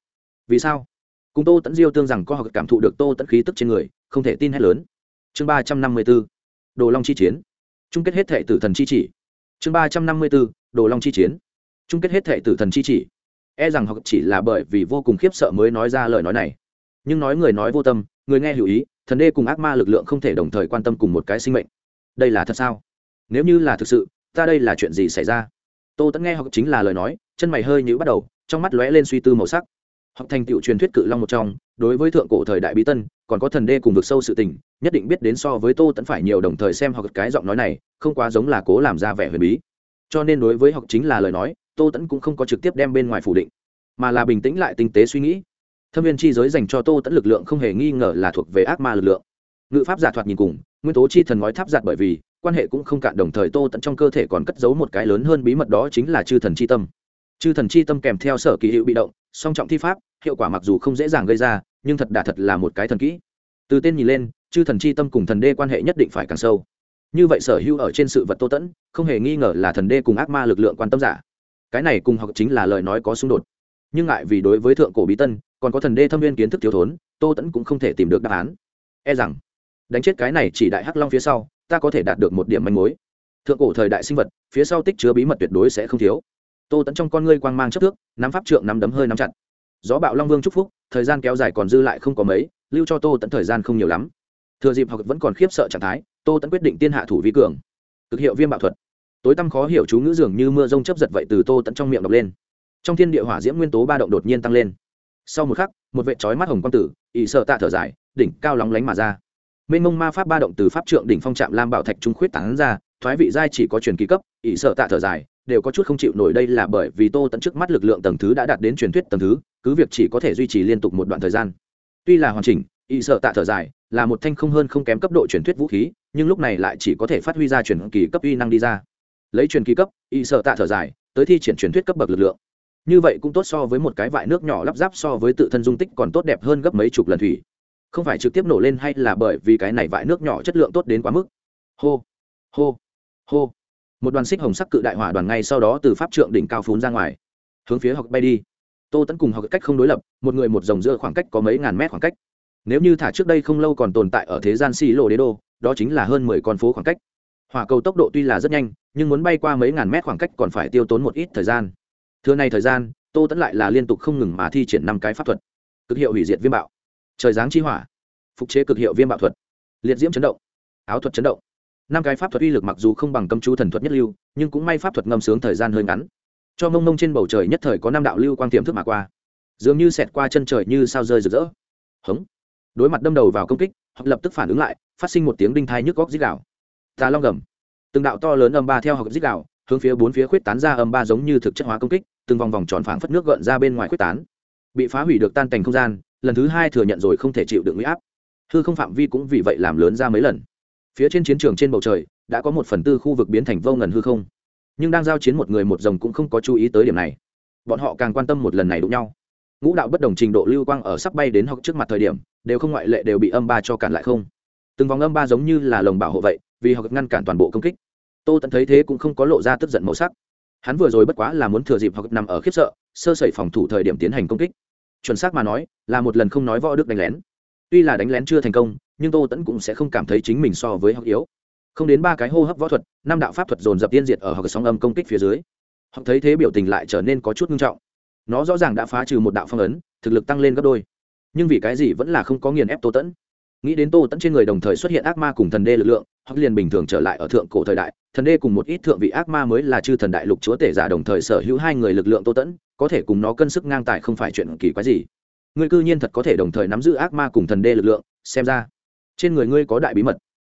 Vì sao? Cùng tô tẫn diêu tương rằng có học cảm thụ được tô tẫn khí tức trên người, không thể tin hết lớn. Chương ba trăm năm mươi b ố đồ long chi chiến. Chung kết hết thệ tử thần chi chỉ. Chương ba trăm năm mươi b ố đồ long chi chiến. Chung kết hết thệ tử thần chi chỉ. E rằng học chỉ là bởi vì vô cùng khiếp sợ mới nói ra lời nói này. Nhưng nói người nói vô tâm, người nghe hiểu ý, thần đê cùng ác ma lực lượng không thể đồng thời quan tâm cùng một cái sinh mệnh. Đây là thật sao? Nếu như là thực sự ta đây là chuyện gì xảy ra? Tô tẫn nghe học chính là lời nói, chân mày hơi nhữ bắt đầu, trong mắt lóe lên suy tư màu sắc. Học thành tựu truyền thuyết cự long một trong, đối với thượng cổ thời đại bí tân, còn có thần đê cùng vực sâu sự tình, nhất định biết đến so với tô tẫn phải nhiều đồng thời xem học cái giọng nói này, không quá giống là cố làm ra vẻ huyền bí. Cho nên đối với học chính là lời nói, tô tẫn cũng không có trực tiếp đem bên ngoài phủ định, mà là bình tĩnh lại tinh tế suy nghĩ. Thâm viên chi giới dành cho tô tẫn lực lượng không hề nghi ngờ là thuộc về ác ma lực lượng. Ngự pháp giả thoạt nhìn cùng, nguyên tố chi thần ngói tháp giặt bởi vì quan hệ cũng không cạn, đồng thời tô tận trong cơ thể còn cất giấu một cái lớn hơn bí mật đó chính là chư thần chi tâm. Chư thần chi tâm kèm theo sở kỳ hiệu bị động, song trọng thi pháp, hiệu quả mặc dù không dễ dàng gây ra, nhưng thật đà thật là một cái thần kỹ. Từ tên nhìn lên, chư thần chi tâm cùng thần đê quan hệ nhất định phải càng sâu. Như vậy sở hữu ở trên sự vật tô tẫn không hề nghi ngờ là thần đê cùng ác ma lực lượng quan tâm giả. Cái này cùng học chính là lời nói có xung đột. Nhưng ngại vì đối với thượng cổ bí tân, còn có thần đê thâm viên kiến thức thiếu thốn, tô tẫn cũng không thể tìm được đáp án. E rằng, đánh chết cái này chỉ đại hắc long phía sau ta có thể đạt được một điểm manh mối. Thượng cổ thời đại sinh vật, phía sau tích chứa bí mật tuyệt đối sẽ không thiếu. Tô tẫn trong con ngươi quang mang chấp thước, nắm pháp trượng nắm đấm hơi nắm chặt. Gió bạo long vương chúc phúc, thời gian kéo dài còn dư lại không có mấy, lưu cho tô tẫn thời gian không nhiều lắm. Thừa dịp học vẫn còn khiếp sợ trạng thái, tô tẫn quyết định tiên hạ thủ vi cường. Thực hiệu viêm bạo thuật. Tối tăm khó hiểu chú ngữ dường như mưa rông chấp giật vậy từ tô tẫn trong miệng đọc lên. Trong thiên địa hỏa diễm nguyên tố ba động đột nhiên tăng lên. Sau một khắc, một vệ trói mắt hồng quang tử ỵ sợ tạ thở dài, đỉnh cao lóng lánh mà ra mênh mông ma pháp ba động từ pháp trượng đỉnh phong trạm lam bảo thạch trung khuyết tán ra, thoái vị giai chỉ có truyền kỳ cấp, ỷ sợ tạ thở dài, đều có chút không chịu nổi đây là bởi vì tô tận trước mắt lực lượng tầng thứ đã đạt đến truyền thuyết tầng thứ, cứ việc chỉ có thể duy trì liên tục một đoạn thời gian. Tuy là hoàn chỉnh, ỷ sợ tạ thở dài, là một thanh không hơn không kém cấp độ truyền thuyết vũ khí, nhưng lúc này lại chỉ có thể phát huy ra truyền kỳ cấp uy năng đi ra. Lấy truyền kỳ cấp, ỷ sợ tạ thở dài, tới thi triển truyền thuyết cấp bậc lực lượng. Như vậy cũng tốt so với một cái vại nước nhỏ lắp ráp so với tự thân dung tích còn tốt đẹp hơn gấp mấy chục lần thủy không phải trực tiếp nổ lên hay là bởi vì cái này vại nước nhỏ chất lượng tốt đến quá mức? Hô hô hô. Một đoàn xích hồng sắc cự đại hỏa đoàn ngay sau đó từ pháp trượng đỉnh cao phún ra ngoài, hướng phía học bay đi. Tô tẫn cùng học cách không đối lập, một người một dòng giữa khoảng cách có mấy ngàn mét khoảng cách. Nếu như thả trước đây không lâu còn tồn tại ở thế gian xì lộ đế đô, đó chính là hơn mười con phố khoảng cách. Hỏa cầu tốc độ tuy là rất nhanh, nhưng muốn bay qua mấy ngàn mét khoảng cách còn phải tiêu tốn một ít thời gian. Thưa này thời gian, tô tẫn lại là liên tục không ngừng mà thi triển năm cái pháp thuật, cực hiệu hủy diệt viêm bạo trời giáng chi hỏa, phục chế cực hiệu viêm bạo thuật, liệt diễm chấn động, áo thuật chấn động. Năm cái pháp thuật uy lực mặc dù không bằng cấm chú thần thuật nhất lưu, nhưng cũng may pháp thuật ngâm sướng thời gian hơi ngắn. Cho mông mông trên bầu trời nhất thời có năm đạo lưu quang tiềm thức mà qua. Dường như xẹt qua chân trời như sao rơi rực rỡ. Hống. Đối mặt đâm đầu vào công kích họ lập tức phản ứng lại, phát sinh một tiếng đinh thai nhức góc dít gạo tà long gầm. Từng đạo to lớn âm ba theo học dít gạo hướng phía bốn phía khuyết tán ra âm ba giống như thực chất hóa công kích, từng vòng vòng tròn phảng phất nước gợn ra bên ngoài khuyết tán. Bị phá hủy được tan cảnh không gian lần thứ hai thừa nhận rồi không thể chịu được nguy áp. Hư không phạm vi cũng vì vậy làm lớn ra mấy lần. Phía trên chiến trường trên bầu trời đã có một phần tư khu vực biến thành vô ngần hư không. Nhưng đang giao chiến một người một dòng cũng không có chú ý tới điểm này. Bọn họ càng quan tâm một lần này đụng nhau. Ngũ đạo bất đồng trình độ lưu quang ở sắp bay đến hoặc trước mặt thời điểm, đều không ngoại lệ đều bị âm ba cho cản lại không. Từng vòng âm ba giống như là lồng bảo hộ vậy, vì họ ngăn cản toàn bộ công kích. Tô tẫn thấy thế cũng không có lộ ra tức giận màu sắc. Hắn vừa rồi bất quá là muốn thừa dịp hoặc nằm ở khiếp sợ, sơ sẩy phòng thủ thời điểm tiến hành công kích chuẩn xác mà nói, là một lần không nói võ đức đánh lén. Tuy là đánh lén chưa thành công, nhưng tô tẫn cũng sẽ không cảm thấy chính mình so với học yếu. Không đến ba cái hô hấp võ thuật, năm đạo pháp thuật dồn dập tiên diệt ở học sóng âm công kích phía dưới. Họ thấy thế biểu tình lại trở nên có chút nghiêm trọng. Nó rõ ràng đã phá trừ một đạo phong ấn, thực lực tăng lên gấp đôi. Nhưng vì cái gì vẫn là không có nghiền ép tô tẫn nghĩ đến tô tẫn trên người đồng thời xuất hiện ác ma cùng thần đê lực lượng hoặc liền bình thường trở lại ở thượng cổ thời đại thần đê cùng một ít thượng vị ác ma mới là chư thần đại lục chúa tể giả đồng thời sở hữu hai người lực lượng tô tẫn, có thể cùng nó cân sức ngang tài không phải chuyện kỳ quái gì. Ngươi cư nhiên thật có thể đồng thời nắm giữ ác ma cùng thần đê lực lượng, xem ra, trên người ngươi có đại bí mật.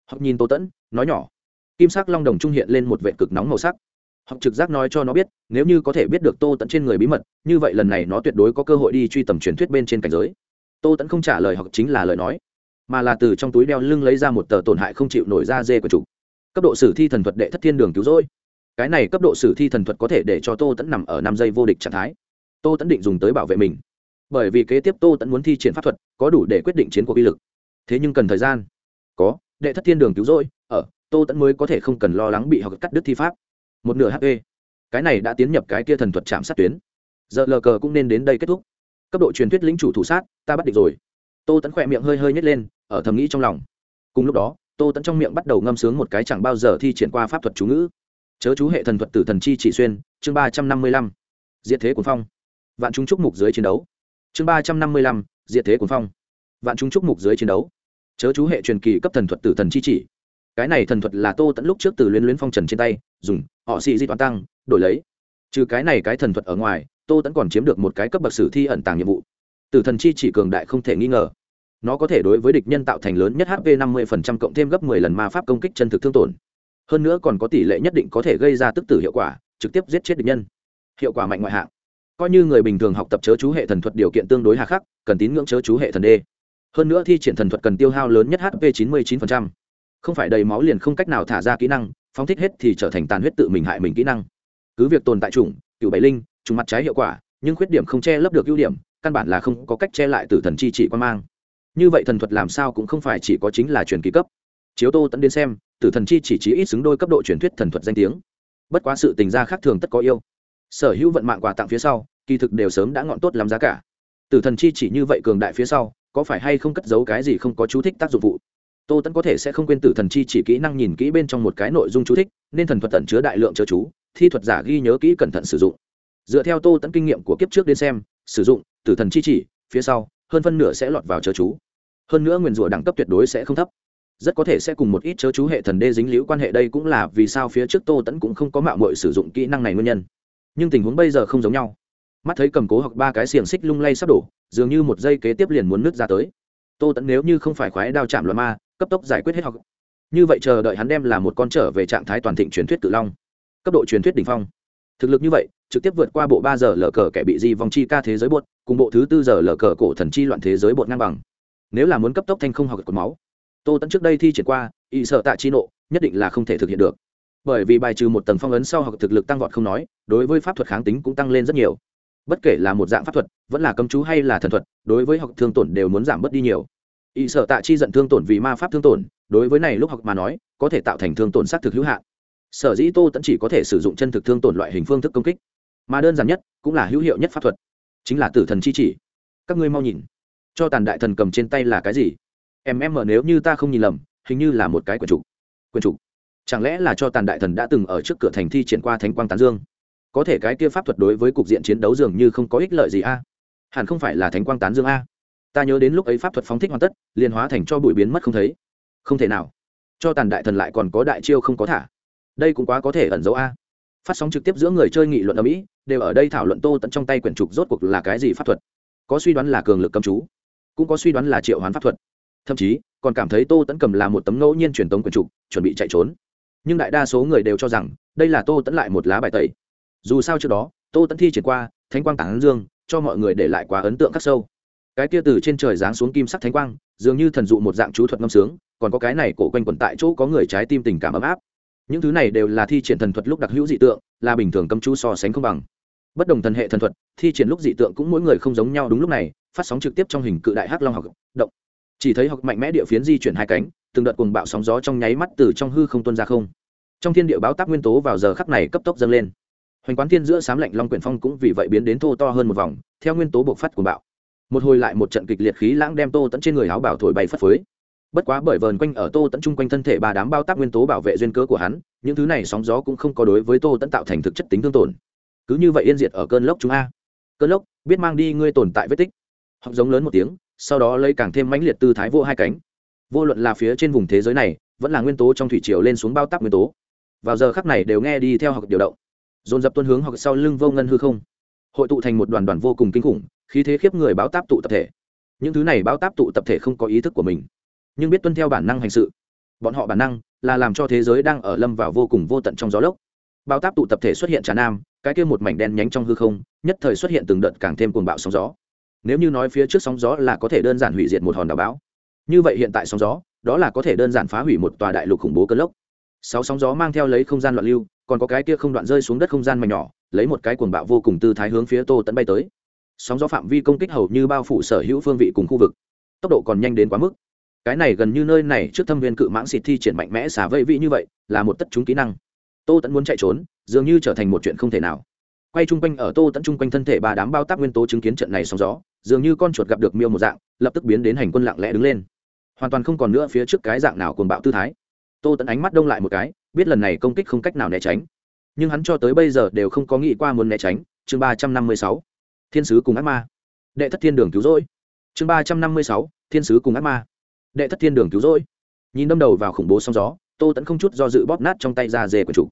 Học nhìn tô tẫn, nói nhỏ. Kim sắc long đồng trung hiện lên một vệ cực nóng màu sắc. Học trực giác nói cho nó biết, nếu như có thể biết được tô tẫn trên người bí mật, như vậy lần này nó tuyệt đối có cơ hội đi truy tầm truyền thuyết bên trên cảnh giới. Tô tẫn không trả lời học chính là lời nói, mà là từ trong túi đeo lưng lấy ra một tờ tổn hại không chịu nổi ra dê của chủ cấp độ sử thi thần thuật đệ thất thiên đường cứu rỗi. Cái này cấp độ sử thi thần thuật có thể để cho tô tẫn nằm ở năm giây vô địch trạng thái. Tô tẫn định dùng tới bảo vệ mình. Bởi vì kế tiếp tô tẫn muốn thi triển pháp thuật, có đủ để quyết định chiến cuộc uy lực. Thế nhưng cần thời gian. Có, đệ thất thiên đường cứu rỗi, ở, tô tẫn mới có thể không cần lo lắng bị học cắt đứt thi pháp. Một nửa hp cái này đã tiến nhập cái kia thần thuật chạm sát tuyến. Giờ lờ cờ cũng nên đến đây kết thúc. Cấp độ truyền thuyết lĩnh chủ thủ sát, ta bắt địch rồi. Tô tẫn khỏe miệng hơi hơi nhét lên, ở thầm nghĩ trong lòng. Cùng lúc đó tô tẫn trong miệng bắt đầu ngâm sướng một cái chẳng bao giờ thi triển qua pháp thuật chú ngữ. Chớ chú hệ thần thuật tử thần chi chỉ xuyên, chương ba trăm năm mươi lăm. Diệt thế cuốn phong. Vạn chúng trúc mục dưới chiến đấu. Chương ba trăm năm mươi lăm, diệt thế cuốn phong. Vạn chúng trúc mục dưới chiến đấu. Chớ chú hệ truyền kỳ cấp thần thuật tử thần chi chỉ. Cái này thần thuật là tô tẫn lúc trước từ luyến luyến phong trần trên tay, dùng, họ xị di toán tăng, đổi lấy. Trừ cái này cái thần thuật ở ngoài, tô tẫn còn chiếm được một cái cấp bậc sử thi ẩn tàng nhiệm vụ. Tử thần chi chỉ cường đại không thể nghi ngờ nó có thể đối với địch nhân tạo thành lớn nhất hp năm mươi cộng thêm gấp 10 lần ma pháp công kích chân thực thương tổn. Hơn nữa còn có tỷ lệ nhất định có thể gây ra tức tử hiệu quả, trực tiếp giết chết địch nhân. Hiệu quả mạnh ngoại hạng. Coi như người bình thường học tập chớ chú hệ thần thuật điều kiện tương đối hà khắc, cần tín ngưỡng chớ chú hệ thần d hơn nữa thi triển thần thuật cần tiêu hao lớn nhất hp 99%. không phải đầy máu liền không cách nào thả ra kỹ năng, phóng thích hết thì trở thành tàn huyết tự mình hại mình kỹ năng. Cứ việc tồn tại chủng, cựu bảy linh trùng mặt trái hiệu quả, nhưng khuyết điểm không che lấp được ưu điểm, căn bản là không có cách che lại từ thần chi trị quan mang như vậy thần thuật làm sao cũng không phải chỉ có chính là truyền kỳ cấp. Chiếu tô tẫn đến xem, tử thần chi chỉ trí ít xứng đôi cấp độ truyền thuyết thần thuật danh tiếng. Bất quá sự tình gia khác thường tất có yêu. Sở hữu vận mạng quà tặng phía sau, kỳ thực đều sớm đã ngọn tốt làm giá cả. Tử thần chi chỉ như vậy cường đại phía sau, có phải hay không cất giấu cái gì không có chú thích tác dụng vụ? Tô tẫn có thể sẽ không quên tử thần chi chỉ kỹ năng nhìn kỹ bên trong một cái nội dung chú thích, nên thần thuật tẩn chứa đại lượng chớ chú, thi thuật giả ghi nhớ kỹ cẩn thận sử dụng. Dựa theo tô tẫn kinh nghiệm của kiếp trước đến xem, sử dụng tử thần chi chỉ, phía sau hơn phân nửa sẽ lọt vào chớ chú. Hơn nữa nguyền rủa đẳng cấp tuyệt đối sẽ không thấp. Rất có thể sẽ cùng một ít chớ chú hệ thần đê dính liễu quan hệ đây cũng là vì sao phía trước tô tẫn cũng không có mạo mội sử dụng kỹ năng này nguyên nhân. Nhưng tình huống bây giờ không giống nhau. Mắt thấy cầm cố hoặc ba cái xiềng xích lung lay sắp đổ, dường như một giây kế tiếp liền muốn nước ra tới. Tô tẫn nếu như không phải khoái đao chạm loạn ma, cấp tốc giải quyết hết học. Như vậy chờ đợi hắn đem là một con trở về trạng thái toàn thịnh truyền thuyết tự long. Cấp độ truyền thuyết đ ỉ n h phong thực lực như vậy, trực tiếp vượt qua bộ ba giờ lờ cờ kẻ bị di vòng chi ca thế giới bột cùng bộ thứ tư giờ lờ cờ cổ thần chi loạn thế giới bột ngang bằng. Nếu là muốn cấp tốc thanh không học cột máu, tô tẫn trước đây thi triển qua, y sợ tạ chi nộ, nhất định là không thể thực hiện được. Bởi vì bài trừ một tầng phong ấn sau học thực lực tăng vọt không nói, đối với pháp thuật kháng tính cũng tăng lên rất nhiều. Bất kể là một dạng pháp thuật, vẫn là cấm chú hay là thần thuật, đối với học thương tổn đều muốn giảm bớt đi nhiều. Y sợ tạ chi giận thương tổn vì ma pháp thương tổn, đối với này lúc học mà nói, có thể tạo thành thương tổn xác thực hữu hạn sở dĩ tô tẫn chỉ có thể sử dụng chân thực thương tổn loại hình phương thức công kích, mà đơn giản nhất cũng là hữu hiệu nhất pháp thuật, chính là tử thần chi chỉ. Các ngươi mau nhìn, cho tàn đại thần cầm trên tay là cái gì? Em em mở nếu như ta không nhìn lầm, hình như là một cái quyển trục. Quyển trục? Chẳng lẽ là cho tàn đại thần đã từng ở trước cửa thành thi triển qua thánh quang tán dương? Có thể cái kia pháp thuật đối với cục diện chiến đấu dường như không có ích lợi gì a. Hẳn không phải là thánh quang tán dương a. Ta nhớ đến lúc ấy pháp thuật phóng thích hoàn tất, liền hóa thành cho bụi biến mất không thấy. Không thể nào. Cho tàn đại thần lại còn có đại chiêu không có thả đây cũng quá có thể ẩn dấu a. Phát sóng trực tiếp giữa người chơi nghị luận ở mỹ, đều ở đây thảo luận tô tận trong tay quyển trục rốt cuộc là cái gì pháp thuật. Có suy đoán là cường lực cầm chú, cũng có suy đoán là triệu hoán pháp thuật. Thậm chí, còn cảm thấy tô tẫn cầm là một tấm ngẫu nhiên truyền tống quyển trục, chuẩn bị chạy trốn. Nhưng đại đa số người đều cho rằng, đây là tô tẫn lại một lá bài tẩy. Dù sao trước đó, tô tẫn thi triển qua thánh quang tản dương, cho mọi người để lại quá ấn tượng khắc sâu. Cái kia từ trên trời giáng xuống kim sắc thánh quang, dường như thần dụ một dạng chú thuật ngâm sướng, còn có cái này cổ quanh quẩn tại chỗ có người trái tim tình cảm ấm áp những thứ này đều là thi triển thần thuật lúc đặc hữu dị tượng, là bình thường cấm chú so sánh không bằng. Bất đồng thần hệ thần thuật, thi triển lúc dị tượng cũng mỗi người không giống nhau đúng lúc này, phát sóng trực tiếp trong hình cự đại hắc long học động. Chỉ thấy học mạnh mẽ địa phiến di chuyển hai cánh, từng đợt cuồng bạo sóng gió trong nháy mắt từ trong hư không tuôn ra không. Trong thiên địa báo tác nguyên tố vào giờ khắc này cấp tốc dâng lên. Hoành quán thiên giữa sám lạnh long quyển phong cũng vì vậy biến đến thô to hơn một vòng, theo nguyên tố bộc phát cuồng bạo. Một hồi lại một trận kịch liệt khí lãng đem tô tẫn trên người áo bảo thổi bay phất phới bất quá bởi vờn quanh ở tô tẫn chung quanh thân thể ba đám bao tác nguyên tố bảo vệ duyên cớ của hắn, những thứ này sóng gió cũng không có đối với tô tẫn tạo thành thực chất tính thương tổn. Cứ như vậy yên diệt ở cơn lốc chúng a. Cơn lốc, biết mang đi ngươi tồn tại vết tích. Hoặc giống lớn một tiếng, sau đó lấy càng thêm mãnh liệt tư thái vô hai cánh. Vô luận là phía trên vùng thế giới này, vẫn là nguyên tố trong thủy triều lên xuống bao tác nguyên tố. Vào giờ khắc này đều nghe đi theo học điều động. Dồn dập tuân hướng hoặc sau lưng vô ngân hư không. Hội tụ thành một đoàn đoàn vô cùng kinh khủng, khí thế khiếp người báo táp tụ tập thể. Những thứ này báo táp tụ tập thể không có ý thức của mình nhưng biết tuân theo bản năng hành sự. Bọn họ bản năng là làm cho thế giới đang ở lâm vào vô cùng vô tận trong gió lốc. Bao táp tụ tập thể xuất hiện trà nam, cái kia một mảnh đen nhánh trong hư không, nhất thời xuất hiện từng đợt càng thêm cuồng bạo sóng gió. Nếu như nói phía trước sóng gió là có thể đơn giản hủy diệt một hòn đảo bão, như vậy hiện tại sóng gió, đó là có thể đơn giản phá hủy một tòa đại lục khủng bố cơn lốc. Sáu sóng gió mang theo lấy không gian loạn lưu, còn có cái kia không đoạn rơi xuống đất không gian mảnh nhỏ, lấy một cái cuồng bạo vô cùng tư thái hướng phía tô tẫn bay tới. Sóng gió phạm vi công kích hầu như bao phủ sở hữu phương vị cùng khu vực. Tốc độ còn nhanh đến quá mức cái này gần như nơi này trước thâm viên cự mãng xịt thi triển mạnh mẽ xả vây vị như vậy, là một tất chúng kỹ năng. Tô tẫn muốn chạy trốn, dường như trở thành một chuyện không thể nào. Quay chung quanh ở tô tẫn chung quanh thân thể ba đám bao tác nguyên tố chứng kiến trận này sóng gió, dường như con chuột gặp được miêu một dạng, lập tức biến đến hành quân lặng lẽ đứng lên. Hoàn toàn không còn nữa phía trước cái dạng nào cuồng bạo tư thái. Tô tẫn ánh mắt đông lại một cái, biết lần này công kích không cách nào né tránh. Nhưng hắn cho tới bây giờ đều không có nghĩ qua muốn né tránh. Chương ba trăm năm mươi sáu, thiên sứ cùng ác ma. Đệ thất thiên đường cứu rỗi. Chương ba trăm năm mươi sáu, thiên sứ cùng ác ma đệ thất thiên đường cứu rỗi. Nhìn đâm đầu vào khủng bố sóng gió, tô tẫn không chút do dự bóp nát trong tay da dê quyển trục.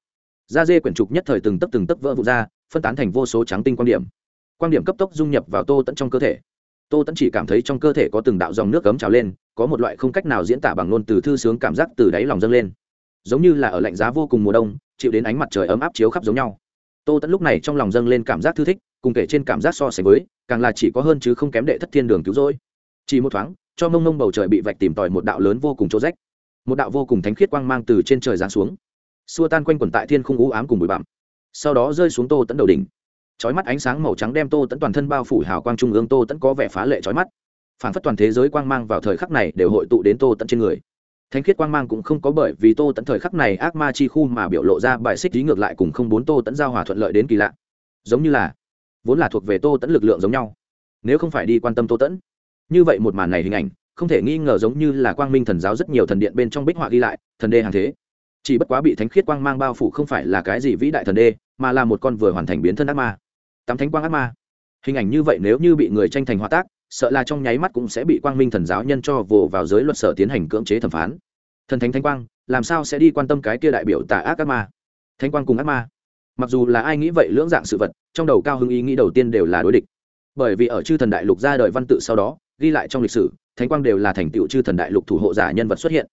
Da dê quyển trục nhất thời từng tấc từng tấc vỡ vụn ra, phân tán thành vô số trắng tinh quan điểm. Quan điểm cấp tốc dung nhập vào tô tẫn trong cơ thể. Tô tẫn chỉ cảm thấy trong cơ thể có từng đạo dòng nước cấm trào lên, có một loại không cách nào diễn tả bằng ngôn từ thư sướng cảm giác từ đáy lòng dâng lên. Giống như là ở lạnh giá vô cùng mùa đông, chịu đến ánh mặt trời ấm áp chiếu khắp giống nhau. Tô tẫn lúc này trong lòng dâng lên cảm giác thư thích, cùng kể trên cảm giác so sánh với, càng là chỉ có hơn chứ không kém đệ thất thiên đường cứu rỗi chỉ một thoáng, cho mông mông bầu trời bị vạch tìm tòi một đạo lớn vô cùng chỗ rách. Một đạo vô cùng thánh khiết quang mang từ trên trời giáng xuống. Xua tan quanh quần tại thiên không ú ám cùng bụi bặm. Sau đó rơi xuống tô tẫn đầu đỉnh. Chói mắt ánh sáng màu trắng đem tô tẫn toàn thân bao phủ hào quang trung ương, tô tẫn có vẻ phá lệ chói mắt. Phản phất toàn thế giới quang mang vào thời khắc này đều hội tụ đến tô tẫn trên người. Thánh khiết quang mang cũng không có bởi vì tô tẫn thời khắc này ác ma chi khu mà biểu lộ ra bài xích lý ngược lại cùng không bốn tô tẫn giao hòa thuận lợi đến kỳ lạ. Giống như là, vốn là thuộc về tô tẫn lực lượng giống nhau. Nếu không phải đi quan tâm tô tẫn như vậy một màn này hình ảnh, không thể nghi ngờ giống như là quang minh thần giáo rất nhiều thần điện bên trong bích họa ghi lại, thần đê hàng thế. Chỉ bất quá bị thánh khiết quang mang bao phủ không phải là cái gì vĩ đại thần đê, mà là một con vừa hoàn thành biến thân ác ma. Tám thánh quang ác ma. Hình ảnh như vậy nếu như bị người tranh thành hóa tác, sợ là trong nháy mắt cũng sẽ bị quang minh thần giáo nhân cho vồ vào giới luật sở tiến hành cưỡng chế thẩm phán. Thần thánh thánh quang, làm sao sẽ đi quan tâm cái kia đại biểu tà ác ác ma? Thánh quang cùng ác ma. Mặc dù là ai nghĩ vậy lưỡng dạng sự vật, trong đầu cao hưng ý nghĩ đầu tiên đều là đối địch. Bởi vì ở chư thần đại lục ra đời văn tự sau đó ghi lại trong lịch sử, thánh quang đều là thành tựu chư thần đại lục thủ hộ giả nhân vật xuất hiện.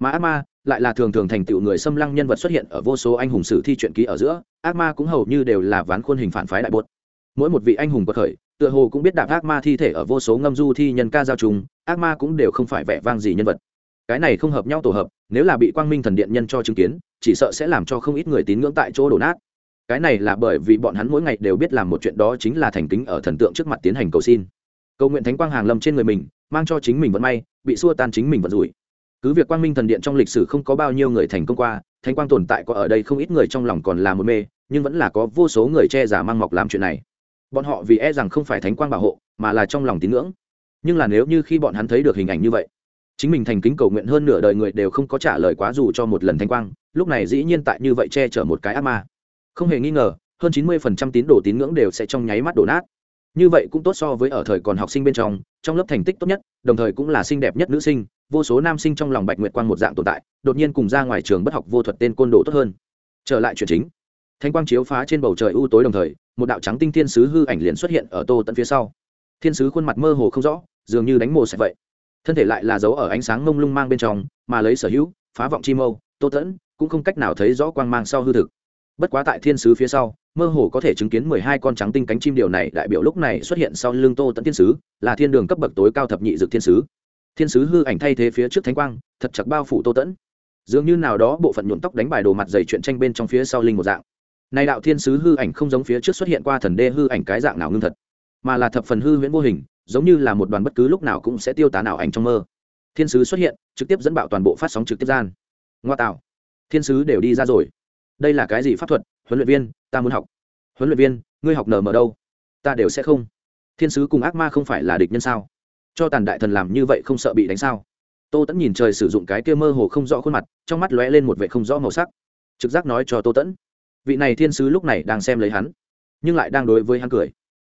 Mà ác ma lại là thường thường thành tựu người xâm lăng nhân vật xuất hiện ở vô số anh hùng sử thi truyện ký ở giữa, ác ma cũng hầu như đều là ván khuôn hình phản phái đại bột. Mỗi một vị anh hùng bất khởi, tựa hồ cũng biết đạp ác ma thi thể ở vô số ngâm du thi nhân ca giao trùng, ác ma cũng đều không phải vẻ vang gì nhân vật. Cái này không hợp nhau tổ hợp, nếu là bị quang minh thần điện nhân cho chứng kiến, chỉ sợ sẽ làm cho không ít người tín ngưỡng tại chỗ đổ nát. Cái này là bởi vì bọn hắn mỗi ngày đều biết làm một chuyện đó chính là thành kính ở thần tượng trước mặt tiến hành cầu xin cầu nguyện thánh quang hàng lâm trên người mình, mang cho chính mình vận may, bị xua tan chính mình vận rủi. Cứ việc quang minh thần điện trong lịch sử không có bao nhiêu người thành công qua, thánh quang tồn tại có ở đây không ít người trong lòng còn là một mê, nhưng vẫn là có vô số người che giả mang mọc làm chuyện này. Bọn họ vì e rằng không phải thánh quang bảo hộ, mà là trong lòng tín ngưỡng. Nhưng là nếu như khi bọn hắn thấy được hình ảnh như vậy, chính mình thành kính cầu nguyện hơn nửa đời người đều không có trả lời quá dù cho một lần thánh quang, lúc này dĩ nhiên tại như vậy che chở một cái ác ma. Không hề nghi ngờ, hơn chín mươi phần trăm tín đồ tín ngưỡng đều sẽ trong nháy mắt đổ nát như vậy cũng tốt so với ở thời còn học sinh bên trong trong lớp thành tích tốt nhất, đồng thời cũng là xinh đẹp nhất nữ sinh, vô số nam sinh trong lòng bạch nguyệt quang một dạng tồn tại, đột nhiên cùng ra ngoài trường bất học vô thuật tên côn đồ tốt hơn. Trở lại chuyện chính. Thanh quang chiếu phá trên bầu trời u tối đồng thời, một đạo trắng tinh thiên sứ hư ảnh liền xuất hiện ở tô tận phía sau. Thiên sứ khuôn mặt mơ hồ không rõ, dường như đánh mồ sạch vậy. Thân thể lại là dấu ở ánh sáng mông lung mang bên trong, mà lấy sở hữu, phá vọng chi mâu, tô tẫn, cũng không cách nào thấy rõ quang mang sau hư thực. Bất quá tại thiên sứ phía sau mơ hồ có thể chứng kiến mười hai con trắng tinh cánh chim điều này, đại biểu lúc này xuất hiện sau lưng tô tấn thiên sứ, là thiên đường cấp bậc tối cao thập nhị dực thiên sứ. Thiên sứ hư ảnh thay thế phía trước thánh quang, thật chặt bao phủ tô tấn. Dường như nào đó bộ phận nhuộm tóc đánh bài đồ mặt dày chuyện tranh bên trong phía sau linh một dạng. Này đạo thiên sứ hư ảnh không giống phía trước xuất hiện qua thần đê hư ảnh cái dạng nào ngưng thật, mà là thập phần hư huyễn vô hình, giống như là một đoàn bất cứ lúc nào cũng sẽ tiêu tán ảo ảnh trong mơ. Thiên sứ xuất hiện, trực tiếp dẫn bạo toàn bộ phát sóng trực tiếp gian. Ngoa tạo. Thiên sứ đều đi ra rồi. Đây là cái gì pháp thuật? Huấn luyện viên, ta muốn học. Huấn luyện viên, ngươi học nở mở đâu? Ta đều sẽ không. Thiên sứ cùng ác ma không phải là địch nhân sao? Cho tàn đại thần làm như vậy không sợ bị đánh sao? Tô tẫn nhìn trời sử dụng cái kia mơ hồ không rõ khuôn mặt, trong mắt lóe lên một vệ không rõ màu sắc. Trực giác nói cho tô tẫn. Vị này thiên sứ lúc này đang xem lấy hắn, nhưng lại đang đối với hắn cười.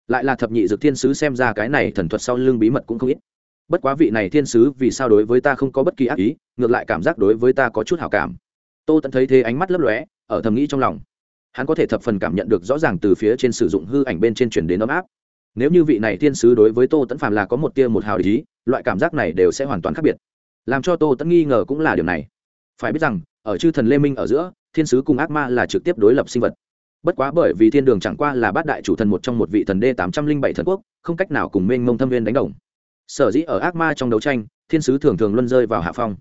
Lại là thập nhị dược thiên sứ xem ra cái này thần thuật sau lưng bí mật cũng không ít. Bất quá vị này thiên sứ vì sao đối với ta không có bất kỳ ác ý, ngược lại cảm giác đối với ta có chút hảo cảm. Tô tẫn thấy thế ánh mắt lấp lóe, ở thầm nghĩ trong lòng hắn có thể thập phần cảm nhận được rõ ràng từ phía trên sử dụng hư ảnh bên trên chuyển đến ấm áp. Nếu như vị này thiên sứ đối với tô tẫn phàm là có một tia một hào ý, loại cảm giác này đều sẽ hoàn toàn khác biệt. Làm cho tô tẫn nghi ngờ cũng là điều này. Phải biết rằng, ở chư thần lê minh ở giữa, thiên sứ cùng ác ma là trực tiếp đối lập sinh vật. Bất quá bởi vì thiên đường chẳng qua là bát đại chủ thần một trong một vị thần đê tám trăm linh bảy thần quốc, không cách nào cùng mênh mông thâm viên đánh đồng. Sở dĩ ở ác ma trong đấu tranh, thiên sứ thường thường luân rơi vào hạ phong.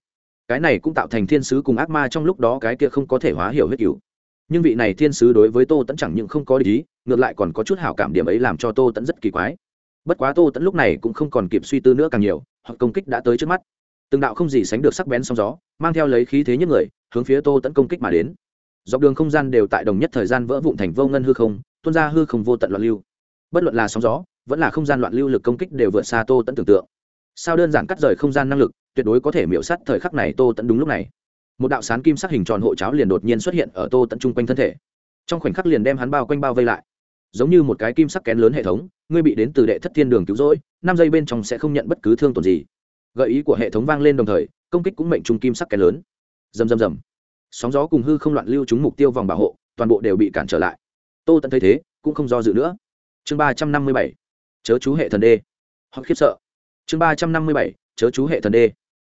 Cái này cũng tạo thành thiên sứ cùng ác ma trong lúc đó cái kia không có thể hóa hiểu huyết cựu nhưng vị này thiên sứ đối với tô tẫn chẳng những không có ý, ngược lại còn có chút hảo cảm điểm ấy làm cho tô tẫn rất kỳ quái. Bất quá tô tẫn lúc này cũng không còn kịp suy tư nữa càng nhiều, hoặc công kích đã tới trước mắt. Từng đạo không gì sánh được sắc bén sóng gió, mang theo lấy khí thế nhất người, hướng phía tô tẫn công kích mà đến. Dọc đường không gian đều tại đồng nhất thời gian vỡ vụn thành vô ngân hư không, tuôn ra hư không vô tận loạn lưu. Bất luận là sóng gió, vẫn là không gian loạn lưu lực công kích đều vượt xa tô tẫn tưởng tượng. Sao đơn giản cắt rời không gian năng lực, tuyệt đối có thể miễu sát thời khắc này tô tẫn đúng lúc này một đạo sán kim sắc hình tròn hộ cháo liền đột nhiên xuất hiện ở tô tận chung quanh thân thể. Trong khoảnh khắc liền đem hắn bao quanh bao vây lại. Giống như một cái kim sắc kén lớn hệ thống, ngươi bị đến từ đệ thất thiên đường cứu rỗi, năm giây bên trong sẽ không nhận bất cứ thương tổn gì. Gợi ý của hệ thống vang lên đồng thời, công kích cũng mệnh trung kim sắc kén lớn. Rầm rầm rầm. Sóng gió cùng hư không loạn lưu chúng mục tiêu vòng bảo hộ, toàn bộ đều bị cản trở lại. Tô tận thấy thế, cũng không do dự nữa. Chương ba trăm năm mươi bảy. Chớ chú hệ thần đê. Hoặc khiếp sợ. Chương ba trăm năm mươi bảy. Chớ chú hệ thần đê.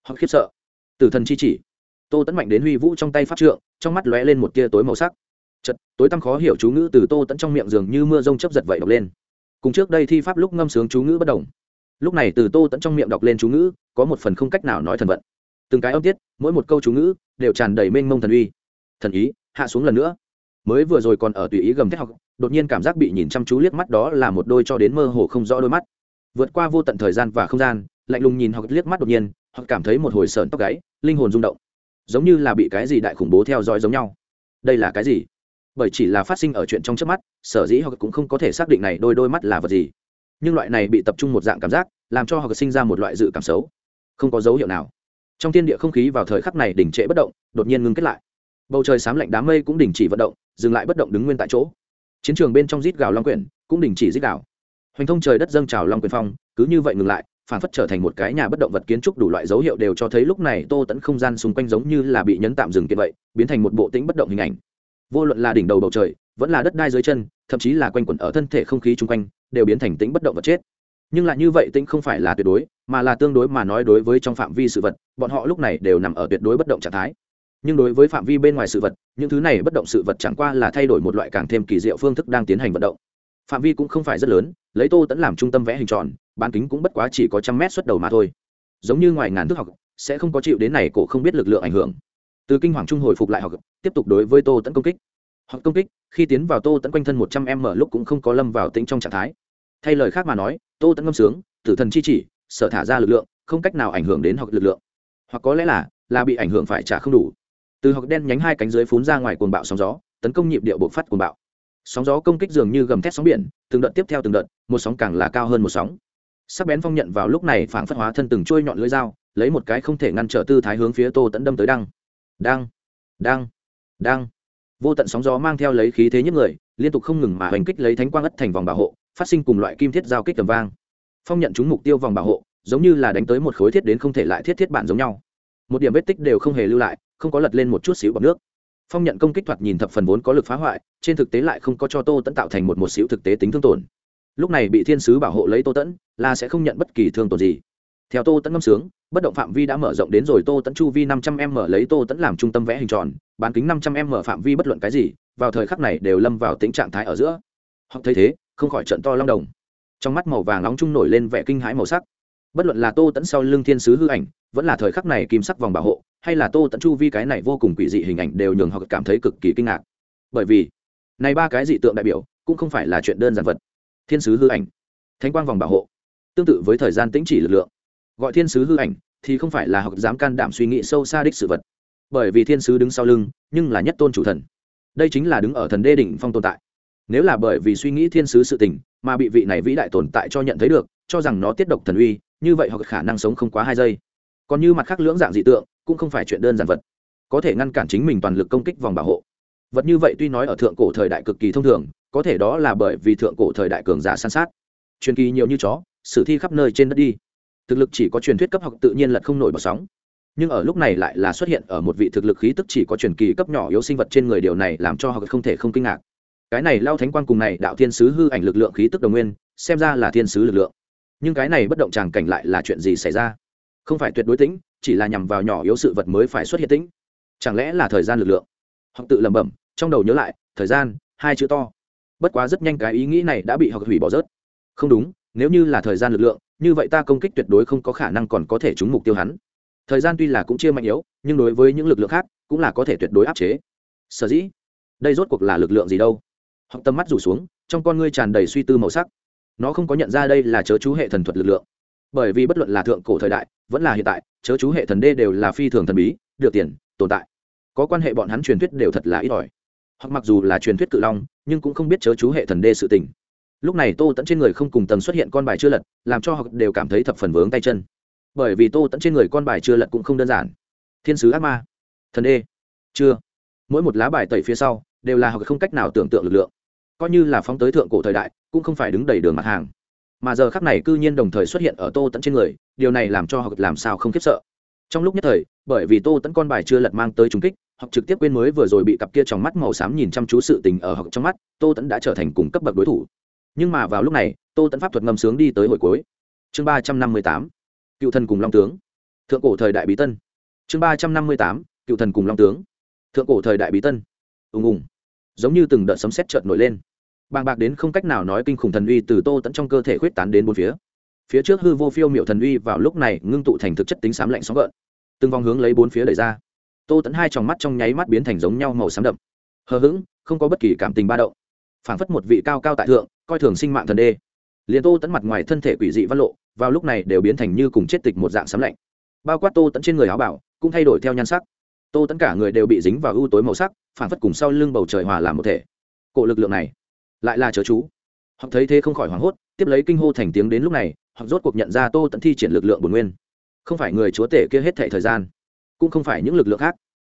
Hoặc khiếp sợ. Tử thần chi chỉ tô tẫn mạnh đến huy vũ trong tay pháp trượng, trong mắt lóe lên một tia tối màu sắc. Chật tối tăm khó hiểu chú ngữ từ tô tẫn trong miệng dường như mưa rông chấp giật vậy đọc lên. Cùng trước đây thi pháp lúc ngâm sướng chú ngữ bất đồng. Lúc này từ tô tẫn trong miệng đọc lên chú ngữ, có một phần không cách nào nói thần vận. Từng cái âm tiết, mỗi một câu chú ngữ, đều tràn đầy mênh mông thần uy. Thần ý, hạ xuống lần nữa. Mới vừa rồi còn ở tùy ý gầm thét học, đột nhiên cảm giác bị nhìn chăm chú liếc mắt đó là một đôi cho đến mơ hồ không rõ đôi mắt. Vượt qua vô tận thời gian và không gian, lạnh lùng nhìn học liếc mắt đột nhiên hoặc cảm thấy một hồi sờn tóc gáy, linh hồn rung động giống như là bị cái gì đại khủng bố theo dõi giống nhau. Đây là cái gì? Bởi chỉ là phát sinh ở chuyện trong trước mắt, sở dĩ họ cũng không có thể xác định này đôi đôi mắt là vật gì. Nhưng loại này bị tập trung một dạng cảm giác, làm cho họ sinh ra một loại dự cảm xấu. Không có dấu hiệu nào. Trong thiên địa không khí vào thời khắc này đỉnh trệ bất động, đột nhiên ngưng kết lại. Bầu trời sám lạnh đám mây cũng đình chỉ vận động, dừng lại bất động đứng nguyên tại chỗ. Chiến trường bên trong rít gào long quyển, cũng đình chỉ rít gào. Hoành thông trời đất dâng trào long quyền phong, cứ như vậy ngừng lại phản phất trở thành một cái nhà bất động vật kiến trúc đủ loại dấu hiệu đều cho thấy lúc này tô tẫn không gian xung quanh giống như là bị nhấn tạm dừng kiện vậy, biến thành một bộ tĩnh bất động hình ảnh. Vô luận là đỉnh đầu bầu trời, vẫn là đất đai dưới chân, thậm chí là quanh quẩn ở thân thể không khí chung quanh, đều biến thành tĩnh bất động vật chết. Nhưng lại như vậy tĩnh không phải là tuyệt đối, mà là tương đối mà nói đối với trong phạm vi sự vật, bọn họ lúc này đều nằm ở tuyệt đối bất động trạng thái. Nhưng đối với phạm vi bên ngoài sự vật, những thứ này bất động sự vật chẳng qua là thay đổi một loại càng thêm kỳ diệu phương thức đang tiến hành vận động phạm vi cũng không phải rất lớn, lấy tô tẫn làm trung tâm vẽ hình tròn, bán kính cũng bất quá chỉ có trăm mét xuất đầu mà thôi. Giống như ngoài ngàn thước học, sẽ không có chịu đến này cổ không biết lực lượng ảnh hưởng. Từ kinh hoàng trung hồi phục lại học, tiếp tục đối với tô tẫn công kích. Hoặc công kích, khi tiến vào tô tẫn quanh thân một trăm m lúc cũng không có lâm vào tĩnh trong trạng thái. Thay lời khác mà nói, tô tẫn ngâm sướng, tử thần chi chỉ, sở thả ra lực lượng, không cách nào ảnh hưởng đến học lực lượng. Hoặc có lẽ là là bị ảnh hưởng phải trả không đủ. Từ học đen nhánh hai cánh dưới phún ra ngoài cuồng bạo sóng gió, tấn công nhịp điệu bộc phát cuồng bạo sóng gió công kích dường như gầm thét sóng biển, từng đợt tiếp theo từng đợt, một sóng càng là cao hơn một sóng. Sắc bén phong nhận vào lúc này phảng phất hóa thân từng trôi nhọn lưỡi dao, lấy một cái không thể ngăn trở tư thái hướng phía tô tẫn đâm tới đăng. Đăng đăng đăng. Vô tận sóng gió mang theo lấy khí thế nhất người, liên tục không ngừng mà hành kích lấy thánh quang ất thành vòng bảo hộ, phát sinh cùng loại kim thiết giao kích tầm vang. Phong nhận trúng mục tiêu vòng bảo hộ, giống như là đánh tới một khối thiết đến không thể lại thiết thiết bản giống nhau. Một điểm vết tích đều không hề lưu lại, không có lật lên một chút xíu bọc nước phong nhận công kích thoạt nhìn thập phần vốn có lực phá hoại, trên thực tế lại không có cho tô tẫn tạo thành một một xíu thực tế tính thương tổn. Lúc này bị thiên sứ bảo hộ lấy tô tẫn là sẽ không nhận bất kỳ thương tổn gì. Theo tô tẫn ngâm sướng, bất động phạm vi đã mở rộng đến rồi tô tẫn chu vi năm trăm m lấy tô tẫn làm trung tâm vẽ hình tròn, bán kính năm trăm m phạm vi bất luận cái gì, vào thời khắc này đều lâm vào tính trạng thái ở giữa. Họ thấy thế, không khỏi trận to long đồng. Trong mắt màu vàng nóng trung nổi lên vẻ kinh hãi màu sắc. Bất luận là tô tẫn sau lưng thiên sứ hư ảnh, vẫn là thời khắc này kim sắc vòng bảo hộ hay là tô tận chu vi cái này vô cùng quỷ dị hình ảnh đều nhường họ cảm thấy cực kỳ kinh ngạc. Bởi vì, này ba cái dị tượng đại biểu cũng không phải là chuyện đơn giản vật. Thiên sứ hư ảnh thanh quang vòng bảo hộ, tương tự với thời gian tĩnh chỉ lực lượng. Gọi thiên sứ hư ảnh thì không phải là học dám can đảm suy nghĩ sâu xa đích sự vật. Bởi vì thiên sứ đứng sau lưng, nhưng là nhất tôn chủ thần. Đây chính là đứng ở thần đê đỉnh phong tồn tại. Nếu là bởi vì suy nghĩ thiên sứ sự tình mà bị vị này vĩ đại tồn tại cho nhận thấy được, cho rằng nó tiết độc thần uy, như vậy họ khả năng sống không quá hai giây. Còn như mặt khác lưỡng dạng dị tượng cũng không phải chuyện đơn giản vật. Có thể ngăn cản chính mình toàn lực công kích vòng bảo hộ. Vật như vậy tuy nói ở thượng cổ thời đại cực kỳ thông thường, có thể đó là bởi vì thượng cổ thời đại cường giả san sát. Truyền kỳ nhiều như chó, sử thi khắp nơi trên đất đi. Thực lực chỉ có truyền thuyết cấp học tự nhiên lật không nổi bọt sóng. Nhưng ở lúc này lại là xuất hiện ở một vị thực lực khí tức chỉ có truyền kỳ cấp nhỏ yếu sinh vật trên người điều này làm cho họ không thể không kinh ngạc. Cái này lao thánh quan cùng này đạo thiên sứ hư ảnh lực lượng khí tức đồng nguyên, xem ra là thiên sứ lực lượng. Nhưng cái này bất động tràng cảnh lại là chuyện gì xảy ra? Không phải tuyệt đối tĩnh chỉ là nhằm vào nhỏ yếu sự vật mới phải xuất hiện tĩnh. Chẳng lẽ là thời gian lực lượng? Học tự lẩm bẩm, trong đầu nhớ lại, thời gian, hai chữ to. Bất quá rất nhanh cái ý nghĩ này đã bị họ hủy bỏ rớt. Không đúng, nếu như là thời gian lực lượng, như vậy ta công kích tuyệt đối không có khả năng còn có thể trúng mục tiêu hắn. Thời gian tuy là cũng chia mạnh yếu, nhưng đối với những lực lượng khác, cũng là có thể tuyệt đối áp chế. Sở dĩ? Đây rốt cuộc là lực lượng gì đâu? Học tầm mắt rủ xuống, trong con ngươi tràn đầy suy tư màu sắc. Nó không có nhận ra đây là chớ chú hệ thần thuật lực lượng bởi vì bất luận là thượng cổ thời đại, vẫn là hiện tại, chớ chú hệ thần đê đều là phi thường thần bí, được tiền, tồn tại. Có quan hệ bọn hắn truyền thuyết đều thật là ít ỏi. Hoặc mặc dù là truyền thuyết cự long, nhưng cũng không biết chớ chú hệ thần đê sự tình. Lúc này tô tẫn trên người không cùng tầng xuất hiện con bài chưa lật, làm cho họ đều cảm thấy thập phần vướng tay chân. Bởi vì tô tẫn trên người con bài chưa lật cũng không đơn giản. Thiên sứ ác ma. Thần đê. Chưa. Mỗi một lá bài tẩy phía sau, đều là họ không cách nào tưởng tượng lực lượng. Coi như là phóng tới thượng cổ thời đại, cũng không phải đứng đầy đường mặt hàng mà giờ khắc này cư nhiên đồng thời xuất hiện ở tô tẫn trên người, điều này làm cho họ làm sao không khiếp sợ. Trong lúc nhất thời, bởi vì tô tẫn con bài chưa lật mang tới trung kích học trực tiếp quên mới vừa rồi bị cặp kia trong mắt màu xám nhìn chăm chú sự tình ở học trong mắt, tô tẫn đã trở thành cùng cấp bậc đối thủ. Nhưng mà vào lúc này, tô tẫn pháp thuật ngâm sướng đi tới hồi cuối. Chương ba trăm năm mươi tám, cựu thần cùng long tướng. Thượng cổ thời đại bí tân. Chương ba trăm năm mươi tám, cựu thần cùng long tướng. Thượng cổ thời đại bí tân. Ùng ùng. Giống như từng đợt sấm sét trợt nổi lên bàng bạc đến không cách nào nói kinh khủng thần uy từ tô tẫn trong cơ thể khuyết tán đến bốn phía. Phía trước hư vô phiêu m i ệ u thần uy vào lúc này ngưng tụ thành thực chất tính sám lạnh sóng gợn. Từng vòng hướng lấy bốn phía đẩy ra. Tô tẫn hai tròng mắt trong nháy mắt biến thành giống nhau màu xám đậm. Hờ hững, không có bất kỳ cảm tình ba động. Phảng phất một vị cao cao tại thượng, coi thường sinh mạng thần đê. Liền tô tẫn mặt ngoài thân thể quỷ dị văn lộ, vào lúc này đều biến thành như cùng chết tịch một dạng sấm lạnh. Bao quát tô tẫn trên người áo bảo, cũng thay đổi theo nhan sắc. Tô tẫn cả người đều bị dính vào ưu tối màu sắc, phảng phất cùng sau lưng bầu trời hòa làm một thể. Cộ lực lượng này lại là chớ chú. Họ thấy thế không khỏi hoảng hốt, tiếp lấy kinh hô thành tiếng đến lúc này họ rốt cuộc nhận ra tô tận thi triển lực lượng bồn nguyên. Không phải người chúa tể kia hết thệ thời gian, cũng không phải những lực lượng khác,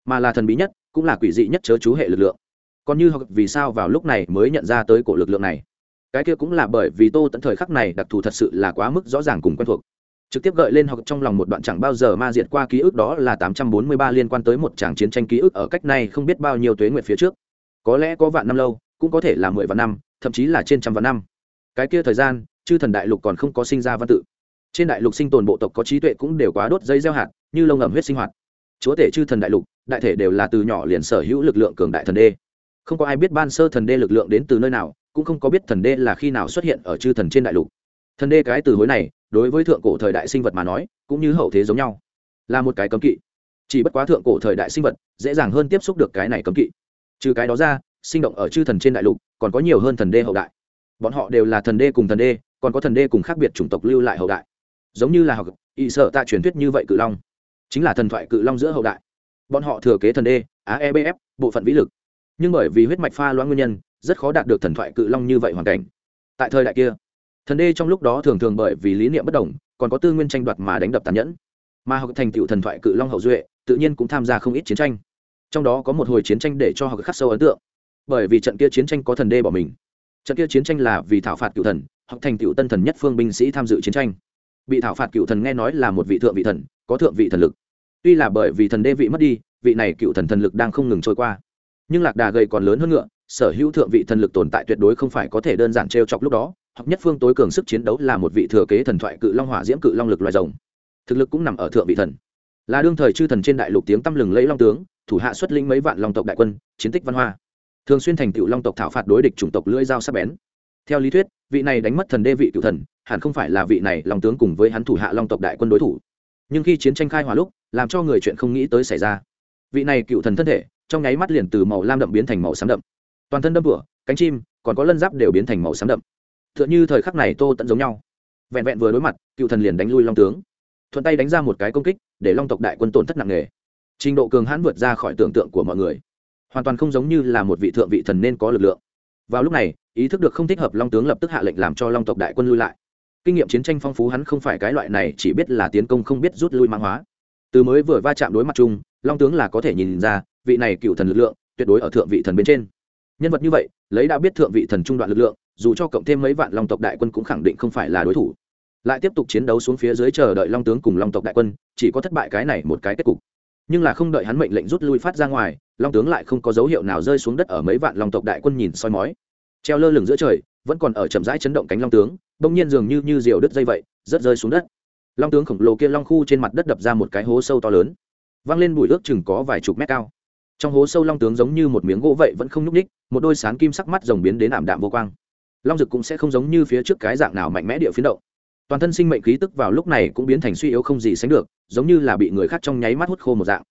mà là thần bí nhất, cũng là quỷ dị nhất chớ chú hệ lực lượng. Còn như họ vì sao vào lúc này mới nhận ra tới cổ lực lượng này. Cái kia cũng là bởi vì tô tận thời khắc này đặc thù thật sự là quá mức rõ ràng cùng quen thuộc. Trực tiếp gợi lên hoặc trong lòng một đoạn chẳng bao giờ ma diệt qua ký ức đó là tám trăm bốn mươi ba liên quan tới một tràng chiến tranh ký ức ở cách này không biết bao nhiêu tuế nguyệt phía trước. Có lẽ có vạn năm lâu cũng có thể là mười vạn năm, thậm chí là trên trăm vạn năm. Cái kia thời gian, chư thần đại lục còn không có sinh ra văn tự. Trên đại lục sinh tồn bộ tộc có trí tuệ cũng đều quá đốt dây gieo hạt, như lông ẩm huyết sinh hoạt. Chúa tể chư thần đại lục, đại thể đều là từ nhỏ liền sở hữu lực lượng cường đại thần đê. Không có ai biết ban sơ thần đê lực lượng đến từ nơi nào, cũng không có biết thần đê là khi nào xuất hiện ở chư thần trên đại lục. Thần đê cái từ hối này, đối với thượng cổ thời đại sinh vật mà nói, cũng như hậu thế giống nhau. Là một cái cấm kỵ. Chỉ bất quá thượng cổ thời đại sinh vật, dễ dàng hơn tiếp xúc được cái này cấm kỵ. Trừ cái đó ra sinh động ở chư thần trên đại lục, còn có nhiều hơn thần đê hậu đại. Bọn họ đều là thần đê cùng thần đê, còn có thần đê cùng khác biệt chủng tộc lưu lại hậu đại. Giống như là học y sợ tạ truyền thuyết như vậy cự long, chính là thần thoại cự long giữa hậu đại. Bọn họ thừa kế thần đê aebf bộ phận vĩ lực. Nhưng bởi vì huyết mạch pha loãng nguyên nhân, rất khó đạt được thần thoại cự long như vậy hoàn cảnh. Tại thời đại kia, thần đê trong lúc đó thường thường bởi vì lý niệm bất đồng, còn có tư nguyên tranh đoạt mà đánh đập tàn nhẫn. Mà học thành tựu thần thoại cự long hậu duệ, tự nhiên cũng tham gia không ít chiến tranh. Trong đó có một hồi chiến tranh để cho họ khắc sâu ấn tượng bởi vì trận kia chiến tranh có thần đê bỏ mình. Trận kia chiến tranh là vì thảo phạt cựu thần, hoặc thành cựu tân thần nhất phương binh sĩ tham dự chiến tranh. Bị thảo phạt cựu thần nghe nói là một vị thượng vị thần, có thượng vị thần lực. Tuy là bởi vì thần đê vị mất đi, vị này cựu thần thần lực đang không ngừng trôi qua. Nhưng lạc đà gầy còn lớn hơn ngựa, sở hữu thượng vị thần lực tồn tại tuyệt đối không phải có thể đơn giản t r e o chọc lúc đó, hoặc nhất phương tối cường sức chiến đấu là một vị thừa kế thần thoại cự long hỏa diễm cự long lực loài rồng. Thực lực cũng nằm ở thượng vị thần. Là đương thời chư thần trên đại lục tiếng tăm lừng lấy long tướng, thủ hạ xuất linh mấy vạn long tộc đại quân, chiến tích văn hoa thường xuyên thành tựu long tộc thảo phạt đối địch chủng tộc lưỡi dao sắc bén. Theo lý thuyết, vị này đánh mất thần đê vị cựu thần, hẳn không phải là vị này long tướng cùng với hắn thủ hạ long tộc đại quân đối thủ. Nhưng khi chiến tranh khai hỏa lúc, làm cho người chuyện không nghĩ tới xảy ra. Vị này cựu thần thân thể, trong nháy mắt liền từ màu lam đậm biến thành màu xám đậm. Toàn thân đâm bửa cánh chim, còn có lân giáp đều biến thành màu xám đậm. T h ư ợ n h ư thời khắc này tô tẫn giống nhau. Vẹn vẹn vừa đối mặt, cựu thần liền đánh lui long tướng. Thuận tay đánh ra một cái công kích, để long tộc đại quân tổn thất nặng nề. Trình độ cường hãn vượt ra khỏi tưởng tượng của mọi người hoàn toàn không giống như là một vị thượng vị thần nên có lực lượng. Vào lúc này, ý thức được không thích hợp, long tướng lập tức hạ lệnh làm cho long tộc đại quân lui lại. Kinh nghiệm chiến tranh phong phú hắn không phải cái loại này chỉ biết là tiến công không biết rút lui mang hóa. Từ mới vừa va chạm đối mặt chung, long tướng là có thể nhìn ra, vị này cựu thần lực lượng tuyệt đối ở thượng vị thần bên trên. Nhân vật như vậy, lấy đã biết thượng vị thần trung đoạn lực lượng, dù cho cộng thêm mấy vạn long tộc đại quân cũng khẳng định không phải là đối thủ. Lại tiếp tục chiến đấu xuống phía dưới chờ đợi long tướng cùng long tộc đại quân, chỉ có thất bại cái này một cái kết cục. Nhưng là không đợi hắn mệnh lệnh rút lui phát ra ngoài long tướng lại không có dấu hiệu nào rơi xuống đất ở mấy vạn long tộc đại quân nhìn soi mói. Treo lơ lửng giữa trời, vẫn còn ở chậm rãi chấn động cánh long tướng, bỗng nhiên dường như như diều đứt dây vậy rất rơi xuống đất. Long tướng khổng lồ kia long khu trên mặt đất đập ra một cái hố sâu to lớn văng lên bụi ước chừng có vài chục mét cao. Trong hố sâu long tướng giống như một miếng gỗ vậy vẫn không nhúc ních một đôi sán kim sắc mắt rồng biến đến ảm đạm vô quang. Long dực cũng sẽ không giống như phía trước cái dạng nào mạnh mẽ địa phiến động. Toàn thân sinh mệnh khí tức vào lúc này cũng biến thành suy yếu không gì sánh được, giống như là bị người khác trong nháy mắt hút khô một dạng.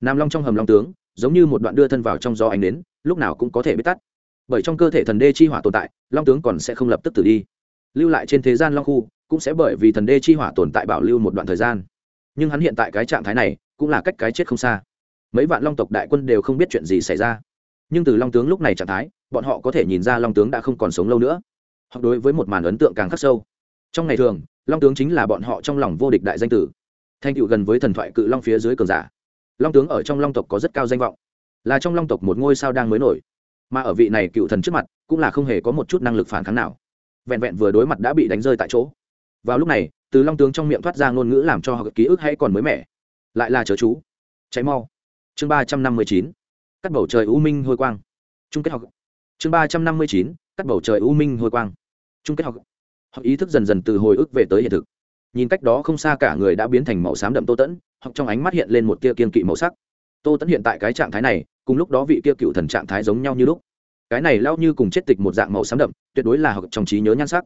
Nam long trong hầm long tướng giống như một đoạn đưa thân vào trong gió ánh đến lúc nào cũng có thể bị tắt bởi trong cơ thể thần đê chi hỏa tồn tại, long tướng còn sẽ không lập tức tử đi. Lưu lại trên thế gian long khu, cũng sẽ bởi vì thần đê chi hỏa tồn tại bảo lưu một đoạn thời gian. Nhưng hắn hiện tại cái trạng thái này, cũng là cách cái chết không xa. Mấy vạn long tộc đại quân đều không biết chuyện gì xảy ra. Nhưng từ long tướng lúc này trạng thái, bọn họ có thể nhìn ra long tướng đã không còn sống lâu nữa. Hoặc đối với một màn ấn tượng càng khắc sâu. Trong ngày thường, long tướng chính là bọn họ trong lòng vô địch đại danh tử. Thanh cựu gần với thần thoại cự long phía dưới cường giả long tướng ở trong long tộc có rất cao danh vọng, là trong long tộc một ngôi sao đang mới nổi, mà ở vị này cựu thần trước mặt cũng là không hề có một chút năng lực phản kháng nào. Vẹn vẹn vừa đối mặt đã bị đánh rơi tại chỗ. Vào lúc này, từ long tướng trong miệng thoát ra ngôn ngữ làm cho họ ký ức hay còn mới mẻ, lại là chớ chú, cháy mau. Chương ba trăm năm mươi chín, cắt bầu trời u minh hôi quang. Chung kết học. Chương ba trăm năm mươi chín, cắt bầu trời u minh hôi quang. Chung kết học. Học ý thức dần dần từ hồi ức về tới hiện thực nhìn cách đó không xa cả người đã biến thành màu xám đậm tô tẫn, hoặc trong ánh mắt hiện lên một tia kiên kỵ màu sắc. Tô tẫn hiện tại cái trạng thái này, cùng lúc đó vị kia cựu thần trạng thái giống nhau như lúc. Cái này lao như cùng chết tịch một dạng màu xám đậm, tuyệt đối là học trong trí nhớ nhan sắc.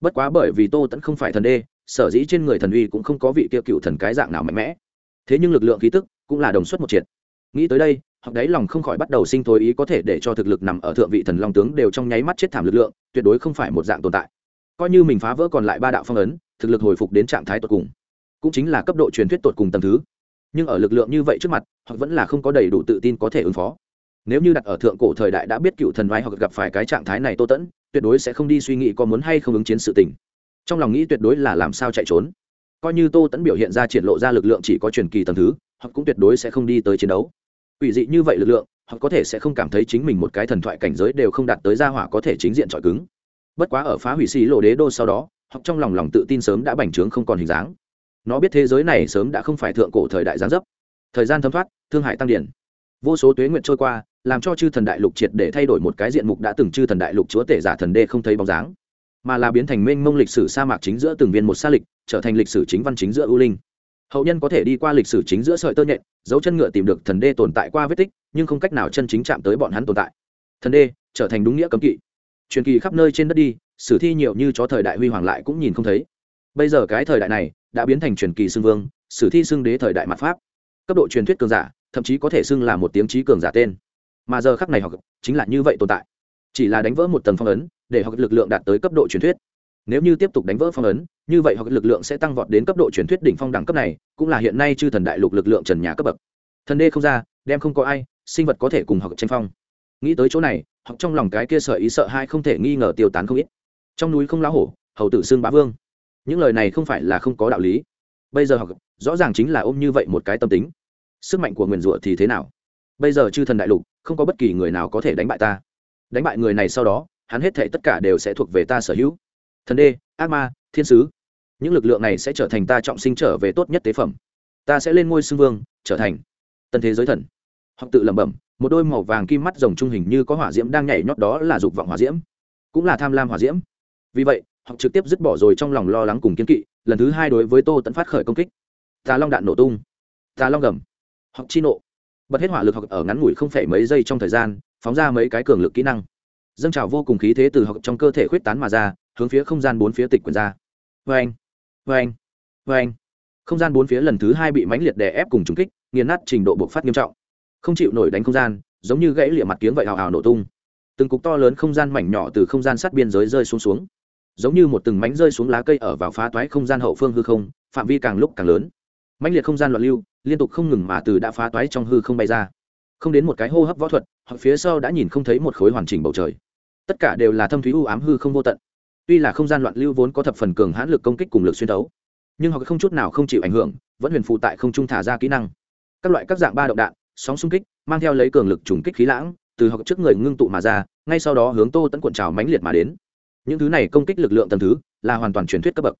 Bất quá bởi vì tô tẫn không phải thần đê, sở dĩ trên người thần uy cũng không có vị kia cựu thần cái dạng nào mạnh mẽ. Thế nhưng lực lượng khí tức cũng là đồng suất một triệt. Nghĩ tới đây hoặc đáy lòng không khỏi bắt đầu sinh thối ý có thể để cho thực lực nằm ở thượng vị thần long tướng đều trong nháy mắt chết thảm lực lượng, tuyệt đối không phải một dạng tồn tại. Coi như mình phá vỡ còn lại ba đạo phong ấn thực lực hồi phục đến trạng thái tột cùng. Cũng chính là cấp độ truyền thuyết tột cùng tầm thứ. Nhưng ở lực lượng như vậy trước mặt hoặc vẫn là không có đầy đủ tự tin có thể ứng phó. Nếu như đặt ở thượng cổ thời đại đã biết cựu thần vai hoặc gặp phải cái trạng thái này tô tẫn, tuyệt đối sẽ không đi suy nghĩ có muốn hay không ứng chiến sự tình. Trong lòng nghĩ tuyệt đối là làm sao chạy trốn. Coi như tô tẫn biểu hiện ra triển lộ ra lực lượng chỉ có truyền kỳ tầm thứ hoặc cũng tuyệt đối sẽ không đi tới chiến đấu. Ủy dị như vậy lực lượng hoặc có thể sẽ không cảm thấy chính mình một cái thần thoại cảnh giới đều không đạt tới gia hỏa có thể chính diện trọi cứng. Bất quá ở phá hủy xì lộ đế đô sau đó hoặc trong lòng lòng tự tin sớm đã bành trướng không còn hình dáng. Nó biết thế giới này sớm đã không phải thượng cổ thời đại giáng dấp. Thời gian thấm thoát, thương hại tăng điển. Vô số tuế nguyện trôi qua, làm cho chư thần đại lục triệt để thay đổi một cái diện mục đã từng chư thần đại lục chúa tể giả thần đê không thấy bóng dáng, mà là biến thành mênh mông lịch sử sa mạc chính giữa từng viên một sa lịch, trở thành lịch sử chính văn chính giữa ưu linh. Hậu nhân có thể đi qua lịch sử chính giữa sợi tơ nhện, dấu chân ngựa tìm được thần đê tồn tại qua vết tích, nhưng không cách nào chân chính chạm tới bọn hắn tồn tại. Thần đê trở thành đúng nghĩa cấm kỵ truyền kỳ khắp nơi trên đất đi, sử thi nhiều như chó thời đại huy hoàng lại cũng nhìn không thấy. Bây giờ cái thời đại này đã biến thành truyền kỳ xưng vương, sử thi xưng đế thời đại mặt pháp. Cấp độ truyền thuyết cường giả, thậm chí có thể xưng là một tiếng trí cường giả tên. Mà giờ khắc này học chính là như vậy tồn tại. Chỉ là đánh vỡ một tầng phong ấn, để học lực lượng đạt tới cấp độ truyền thuyết. Nếu như tiếp tục đánh vỡ phong ấn, như vậy học lực lượng sẽ tăng vọt đến cấp độ truyền thuyết đỉnh phong đẳng cấp này, cũng là hiện nay chư thần đại lục lực lượng trần nhà cấp bậc. Thần đê không ra, đem không có ai, sinh vật có thể cùng học tranh phong. Nghĩ tới chỗ này hoặc trong lòng cái kia sợ ý sợ hai không thể nghi ngờ tiêu tán không ít. Trong núi không lá hổ, hầu tử xương bá vương. Những lời này không phải là không có đạo lý. Bây giờ học rõ ràng chính là ôm như vậy một cái tâm tính. Sức mạnh của nguyền rủa thì thế nào? Bây giờ chư thần đại lục, không có bất kỳ người nào có thể đánh bại ta. Đánh bại người này sau đó, hắn hết thể tất cả đều sẽ thuộc về ta sở hữu. Thần đê, ác ma, thiên sứ. Những lực lượng này sẽ trở thành ta trọng sinh trở về tốt nhất tế phẩm. Ta sẽ lên ngôi xưng vương, trở thành tân thế giới thần. Học tự lẩm bẩm một đôi màu vàng kim mắt rồng trung hình như có hỏa diễm đang nhảy nhót đó là dục vọng hỏa diễm, cũng là tham lam hỏa diễm. Vì vậy, họ trực tiếp dứt bỏ rồi trong lòng lo lắng cùng kiên kỵ, lần thứ hai đối với tô tẫn phát khởi công kích. Tà long đạn nổ tung. Tà long gầm. Hoặc chi nộ. Bật hết hỏa lực hoặc ở ngắn ngủi không phải mấy giây trong thời gian, phóng ra mấy cái cường lực kỹ năng. Dâng trào vô cùng khí thế từ học trong cơ thể khuyết tán mà ra, hướng phía không gian bốn phía tịch quyền ra. Vê anh vê anh vê anh không gian bốn phía lần thứ hai bị mãnh liệt đè ép cùng trúng kích, nghiền nát trình độ bộc phát nghiêm trọng không chịu nổi đánh không gian giống như gãy lịa mặt kiếng vậy hào hào nổ tung. Từng cục to lớn không gian mảnh nhỏ từ không gian sát biên giới rơi xuống xuống. Giống như một từng mảnh rơi xuống lá cây ở vào phá toái không gian hậu phương hư không phạm vi càng lúc càng lớn. Mãnh liệt không gian loạn lưu liên tục không ngừng mà từ đã phá toái trong hư không bay ra. Không đến một cái hô hấp võ thuật hoặc phía sau đã nhìn không thấy một khối hoàn chỉnh bầu trời. Tất cả đều là thâm thúy u ám hư không vô tận. Tuy là không gian loạn lưu vốn có thập phần cường hãn lực công kích cùng lực xuyên đấu, nhưng họ không chút nào không chịu ảnh hưởng vẫn huyền phụ tại không trung thả ra kỹ năng. Các loại các dạng ba động đạn sóng xung kích, mang theo lấy cường lực trùng kích khí lãng, từ học trước người ngưng tụ mà ra, ngay sau đó hướng tô tẫn cuộn trào mãnh liệt mà đến. Những thứ này công kích lực lượng tầm thứ, là hoàn toàn truyền thuyết cấp bậc.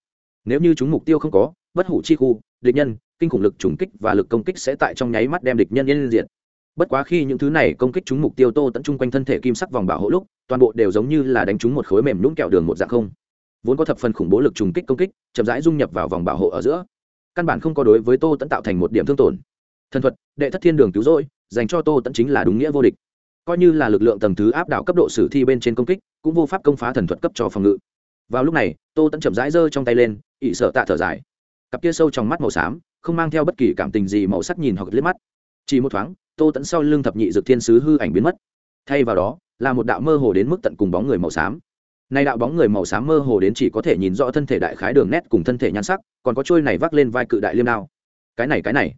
Nếu như chúng mục tiêu không có, bất hủ chi khu, địch nhân, kinh khủng lực trùng kích và lực công kích sẽ tại trong nháy mắt đem địch nhân yên diện bất quá khi những thứ này công kích chúng mục tiêu tô tẫn chung quanh thân thể kim sắc vòng bảo hộ lúc, toàn bộ đều giống như là đánh trúng một khối mềm nhũng kẹo đường một dạng không. Vốn có thập phần khủng bố lực trùng kích công kích, chậm rãi dung nhập vào vòng bảo hộ ở giữa. Căn bản không có đối với tô tẫn tạo thành một điểm thương tổn thần thuật, đệ thất thiên đường cứu rỗi, dành cho tô tẫn chính là đúng nghĩa vô địch. Coi như là lực lượng tầng thứ áp đảo cấp độ sử thi bên trên công kích, cũng vô pháp công phá thần thuật cấp cho phòng ngự. Vào lúc này, tô tẫn chậm rãi giơ trong tay lên ỵ sợ tạ thở dài. Cặp kia sâu trong mắt màu xám, không mang theo bất kỳ cảm tình gì màu sắc nhìn hoặc liếc mắt. Chỉ một thoáng, tô tẫn sau lưng thập nhị dược thiên sứ hư ảnh biến mất. Thay vào đó, là một đạo mơ hồ đến mức tận cùng bóng người màu xám. Nay đạo bóng người màu xám mơ hồ đến chỉ có thể nhìn rõ thân thể đại khái đường nét cùng thân thể nhan sắc, còn có trôi này vác lên vai cự đại liêm đao. Cái này cái này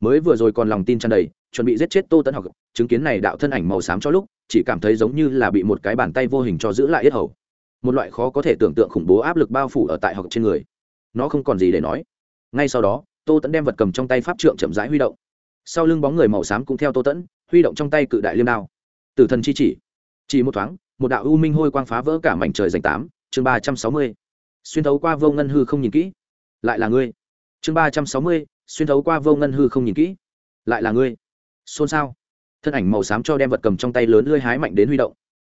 mới vừa rồi còn lòng tin tràn đầy, chuẩn bị giết chết tô tấn học. Chứng kiến này đạo thân ảnh màu xám cho lúc, chỉ cảm thấy giống như là bị một cái bàn tay vô hình cho giữ lại yết hầu. Một loại khó có thể tưởng tượng khủng bố áp lực bao phủ ở tại học trên người. Nó không còn gì để nói. Ngay sau đó, tô tẫn đem vật cầm trong tay pháp trượng chậm rãi huy động. Sau lưng bóng người màu xám cũng theo tô tẫn huy động trong tay cự đại liêm đao. Từ thần chi chỉ. Chỉ một thoáng, một đạo u minh hôi quang phá vỡ cả mảnh trời dành tám. Chương ba trăm sáu mươi. Xuyên thấu qua vô ngân hư không nhìn kỹ. Lại là ngươi. Chương ba trăm sáu mươi xuyên thấu qua vô ngân hư không nhìn kỹ. Lại là ngươi. Xôn xao. Thân ảnh màu xám cho đem vật cầm trong tay lớn lưới hái mạnh đến huy động.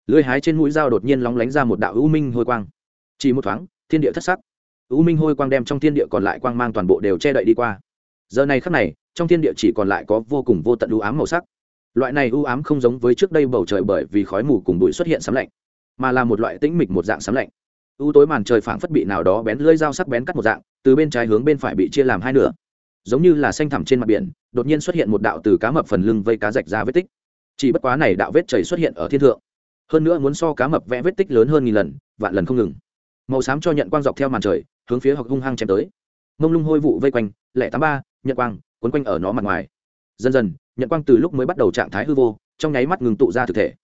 Lưới hái trên mũi dao đột nhiên lóng lánh ra một đạo u minh hôi quang. Chỉ một thoáng, thiên địa thất sắc. U minh hôi quang đem trong thiên địa còn lại quang mang toàn bộ đều che đậy đi qua. Giờ này khắc này, trong thiên địa chỉ còn lại có vô cùng vô tận u ám màu sắc. Loại này u ám không giống với trước đây bầu trời bởi vì khói mù cùng bụi xuất hiện sấm lạnh, mà là một loại tĩnh mịch một dạng sấm lạnh. U tối màn trời phảng phất bị nào đó bén lưỡi dao sắc bén cắt một dạng, từ bên trái hướng bên phải bị chia làm hai nửa giống như là xanh thẳm trên mặt biển, đột nhiên xuất hiện một đạo từ cá mập phần lưng vây cá rạch ra vết tích. Chỉ bất quá này đạo vết chảy xuất hiện ở thiên thượng. Hơn nữa muốn so cá mập vẽ vết tích lớn hơn nghìn lần, vạn lần không ngừng. Màu xám cho nhận quang dọc theo màn trời, hướng phía hoặc hung hăng chém tới. Mông lung hôi vụ vây quanh, lẻ tám ba, nhận quang quấn quanh ở nó mặt ngoài. Dần dần, nhận quang từ lúc mới bắt đầu trạng thái hư vô, trong nháy mắt ngừng tụ ra thực thể.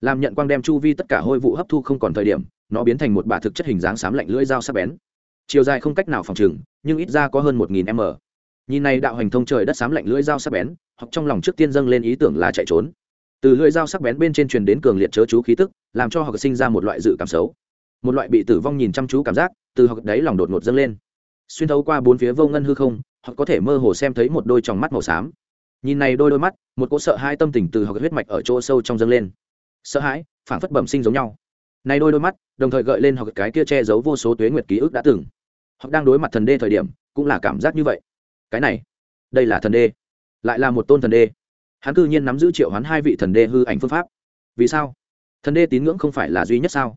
Làm nhận quang đem chu vi tất cả hôi vụ hấp thu không còn thời điểm, nó biến thành một bả thực chất hình dáng xám lạnh lưỡi dao sắc bén. Chiều dài không cách nào phòng trừng, nhưng ít ra có hơn một nghìn m nhìn này đạo hành thông trời đất xám lạnh lưỡi dao sắc bén, hoặc trong lòng trước tiên dâng lên ý tưởng là chạy trốn. Từ lưỡi dao sắc bén bên trên truyền đến cường liệt chớ chú khí tức, làm cho họ sinh ra một loại dự cảm xấu. Một loại bị tử vong nhìn chăm chú cảm giác, từ họ đáy lòng đột ngột dâng lên. Xuyên thấu qua bốn phía vô ngân hư không, họ có thể mơ hồ xem thấy một đôi tròng mắt màu xám. Nhìn này đôi đôi mắt, một cỗ sợ hai tâm tình từ họ huyết mạch ở chỗ sâu trong dâng lên. Sợ hãi phản phất bẩm sinh giống nhau. Này đôi đôi mắt, đồng thời gợi lên họ cái kia che giấu vô số tuế nguyệt ký ức đã từng. Họ đang đối mặt thần đê thời điểm, cũng là cảm giác như vậy cái này, đây là thần đê, lại là một tôn thần đê. Hắn cư nhiên nắm giữ triệu hắn hai vị thần đê hư ảnh phương pháp. Vì sao? Thần đê tín ngưỡng không phải là duy nhất sao?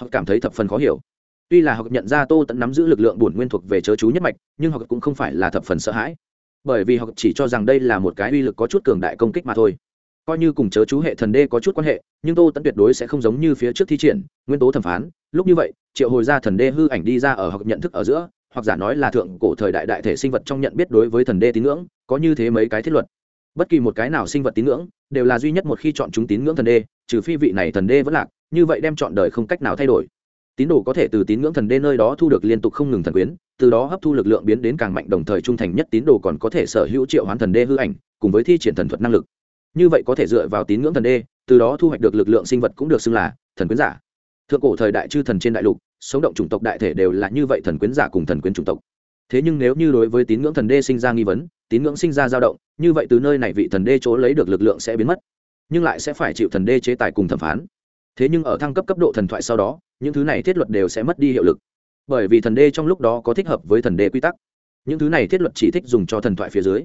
Họ cảm thấy thập phần khó hiểu. Tuy là họ nhận ra tô tẫn nắm giữ lực lượng bổn nguyên thuộc về chớ chú nhất mạch, nhưng họ cũng không phải là thập phần sợ hãi. Bởi vì họ chỉ cho rằng đây là một cái uy lực có chút cường đại công kích mà thôi. Coi như cùng chớ chú hệ thần đê có chút quan hệ, nhưng tô tẫn tuyệt đối sẽ không giống như phía trước thi triển, nguyên tố thẩm phán. Lúc như vậy, triệu hồi ra thần đê hư ảnh đi ra ở học nhận thức ở giữa hoặc giả nói là thượng cổ thời đại đại thể sinh vật trong nhận biết đối với thần đê tín ngưỡng, có như thế mấy cái thiết luật. Bất kỳ một cái nào sinh vật tín ngưỡng, đều là duy nhất một khi chọn chúng tín ngưỡng thần đê, trừ phi vị này thần đê vẫn lạc, như vậy đem chọn đời không cách nào thay đổi. Tín đồ có thể từ tín ngưỡng thần đê nơi đó thu được liên tục không ngừng thần quyến, từ đó hấp thu lực lượng biến đến càng mạnh, đồng thời trung thành nhất tín đồ còn có thể sở hữu triệu hoán thần đê hư ảnh, cùng với thi triển thần thuật năng lực. Như vậy có thể dựa vào tín ngưỡng thần đê, từ đó thu hoạch được lực lượng sinh vật cũng được xưng là thần quyến giả. Thượng cổ thời đại chư thần trên đại lục sống động chủng tộc đại thể đều là như vậy thần quyến giả cùng thần quyến chủng tộc. Thế nhưng nếu như đối với tín ngưỡng thần đê sinh ra nghi vấn, tín ngưỡng sinh ra dao động, như vậy từ nơi này vị thần đê chỗ lấy được lực lượng sẽ biến mất, nhưng lại sẽ phải chịu thần đê chế tài cùng thẩm phán. Thế nhưng ở thăng cấp cấp độ thần thoại sau đó, những thứ này thiết luật đều sẽ mất đi hiệu lực. Bởi vì thần đê trong lúc đó có thích hợp với thần đê quy tắc. Những thứ này thiết luật chỉ thích dùng cho thần thoại phía dưới.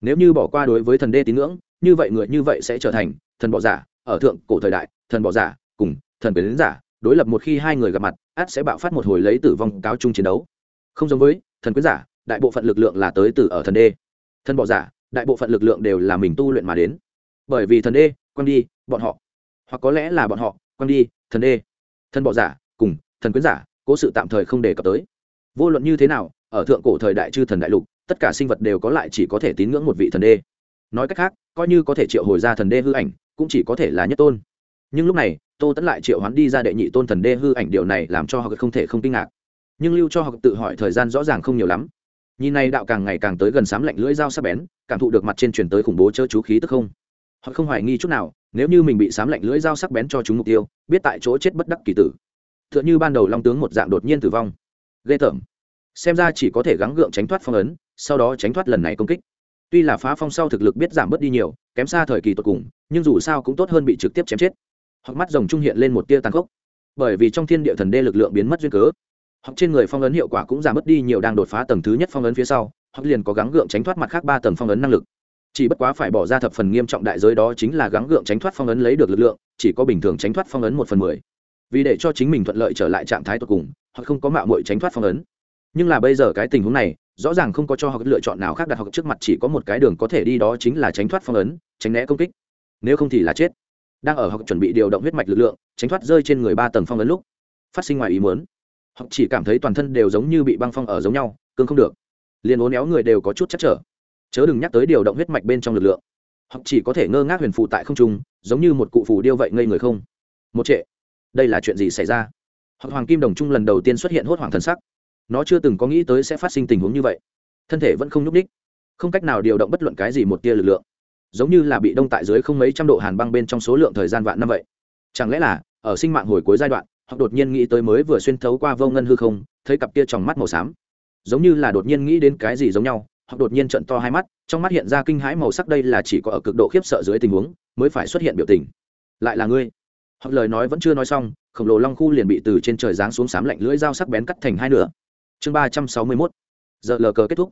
Nếu như bỏ qua đối với thần đê tín ngưỡng, như vậy người như vậy sẽ trở thành thần bỏ giả. Ở thượng cổ thời đại, thần bỏ giả cùng thần biến giả đối lập một khi hai người gặp mặt át sẽ bạo phát một hồi lấy tử vong cáo chung chiến đấu. Không giống với, thần quyến giả, đại bộ phận lực lượng là tới từ ở thần đê. Thần bọ giả, đại bộ phận lực lượng đều là mình tu luyện mà đến. Bởi vì thần đê quăng đi, bọn họ. Hoặc có lẽ là bọn họ quăng đi, thần đê. Thần bọ giả, cùng thần quyến giả, cố sự tạm thời không đề cập tới. Vô luận như thế nào, ở thượng cổ thời đại chư thần đại lục, tất cả sinh vật đều có lại chỉ có thể tín ngưỡng một vị thần đê. Nói cách khác, coi như có thể triệu hồi ra thần đê hư ảnh, cũng chỉ có thể là nhất tôn. Nhưng lúc này tô tẫn lại triệu hoán đi ra đệ nhị tôn thần đê hư ảnh, điều này làm cho họ không thể không kinh ngạc. Nhưng lưu cho họ tự hỏi thời gian rõ ràng không nhiều lắm. Nhìn này đạo càng ngày càng tới gần sám lạnh lưỡi dao sắc bén, cảm thụ được mặt trên truyền tới khủng bố chớ chú khí tức không? Họ không hoài nghi chút nào, nếu như mình bị sám lạnh lưỡi dao sắc bén cho chúng mục tiêu, biết tại chỗ chết bất đắc kỳ tử. T h ư ợ n h ư ban đầu long tướng một dạng đột nhiên tử vong. Ghê tởm. Xem ra chỉ có thể gắng gượng tránh thoát phong ấn, sau đó tránh thoát lần này công kích. Tuy là phá phong sau thực lực biết giảm bớt đi nhiều, kém xa thời kỳ tột cùng, nhưng dù sao cũng tốt hơn bị trực tiếp chém chết hoặc mắt rồng trung hiện lên một tia tàn khốc. Bởi vì trong thiên địa thần đê lực lượng biến mất duyên cớ, hoặc trên người phong ấn hiệu quả cũng giảm mất đi nhiều đang đột phá tầng thứ nhất phong ấn phía sau, hoặc liền có gắng gượng tránh thoát mặt khác ba tầng phong ấn năng lực. Chỉ bất quá phải bỏ ra thập phần nghiêm trọng đại giới đó chính là gắng gượng tránh thoát phong ấn lấy được lực lượng, chỉ có bình thường tránh thoát phong ấn một phần mười. Vì để cho chính mình thuận lợi trở lại trạng thái tột cùng, hoặc không có mạo mội tránh thoát phong ấn. Nhưng là bây giờ cái tình huống này, rõ ràng không có cho họ lựa chọn nào khác đặt họ trước mặt chỉ có một cái đường có thể đi đó chính là tránh thoát phong ấn, tránh né công kích. Nếu không thì là chết đang ở học chuẩn bị điều động huyết mạch lực lượng, tránh thoát rơi trên người ba tầng phong ấn lúc. Phát sinh ngoài ý muốn họ chỉ cảm thấy toàn thân đều giống như bị băng phong ở giống nhau, cương không được. Liền ố néo người đều có chút chắc trở. Chớ đừng nhắc tới điều động huyết mạch bên trong lực lượng. Họ chỉ có thể ngơ ngác huyền phụ tại không trung, giống như một cụ phù điêu vậy ngây người không. Một trệ. Đây là chuyện gì xảy ra? Hoặc hoàng kim đồng trung lần đầu tiên xuất hiện hốt hoảng thần sắc. Nó chưa từng có nghĩ tới sẽ phát sinh tình huống như vậy. Thân thể vẫn không nhúc ních không cách nào điều động bất luận cái gì một tia lực lượng giống như là bị đông tại dưới không mấy trăm độ hàn băng bên trong số lượng thời gian vạn năm vậy. Chẳng lẽ là, ở sinh mạng hồi cuối giai đoạn, hoặc đột nhiên nghĩ tới mới vừa xuyên thấu qua vô ngân hư không, thấy cặp tia tròng mắt màu xám. Giống như là đột nhiên nghĩ đến cái gì giống nhau, hoặc đột nhiên trận to hai mắt, trong mắt hiện ra kinh hãi màu sắc đây là chỉ có ở cực độ khiếp sợ dưới tình huống, mới phải xuất hiện biểu tình. Lại là ngươi. Hoặc lời nói vẫn chưa nói xong, khổng lồ long khu liền bị từ trên trời giáng xuống sám lạnh lưỡi dao sắc bén cắt thành hai nửa. Chương ba trăm sáu mươi mốt. Giờ lờ cờ kết thúc.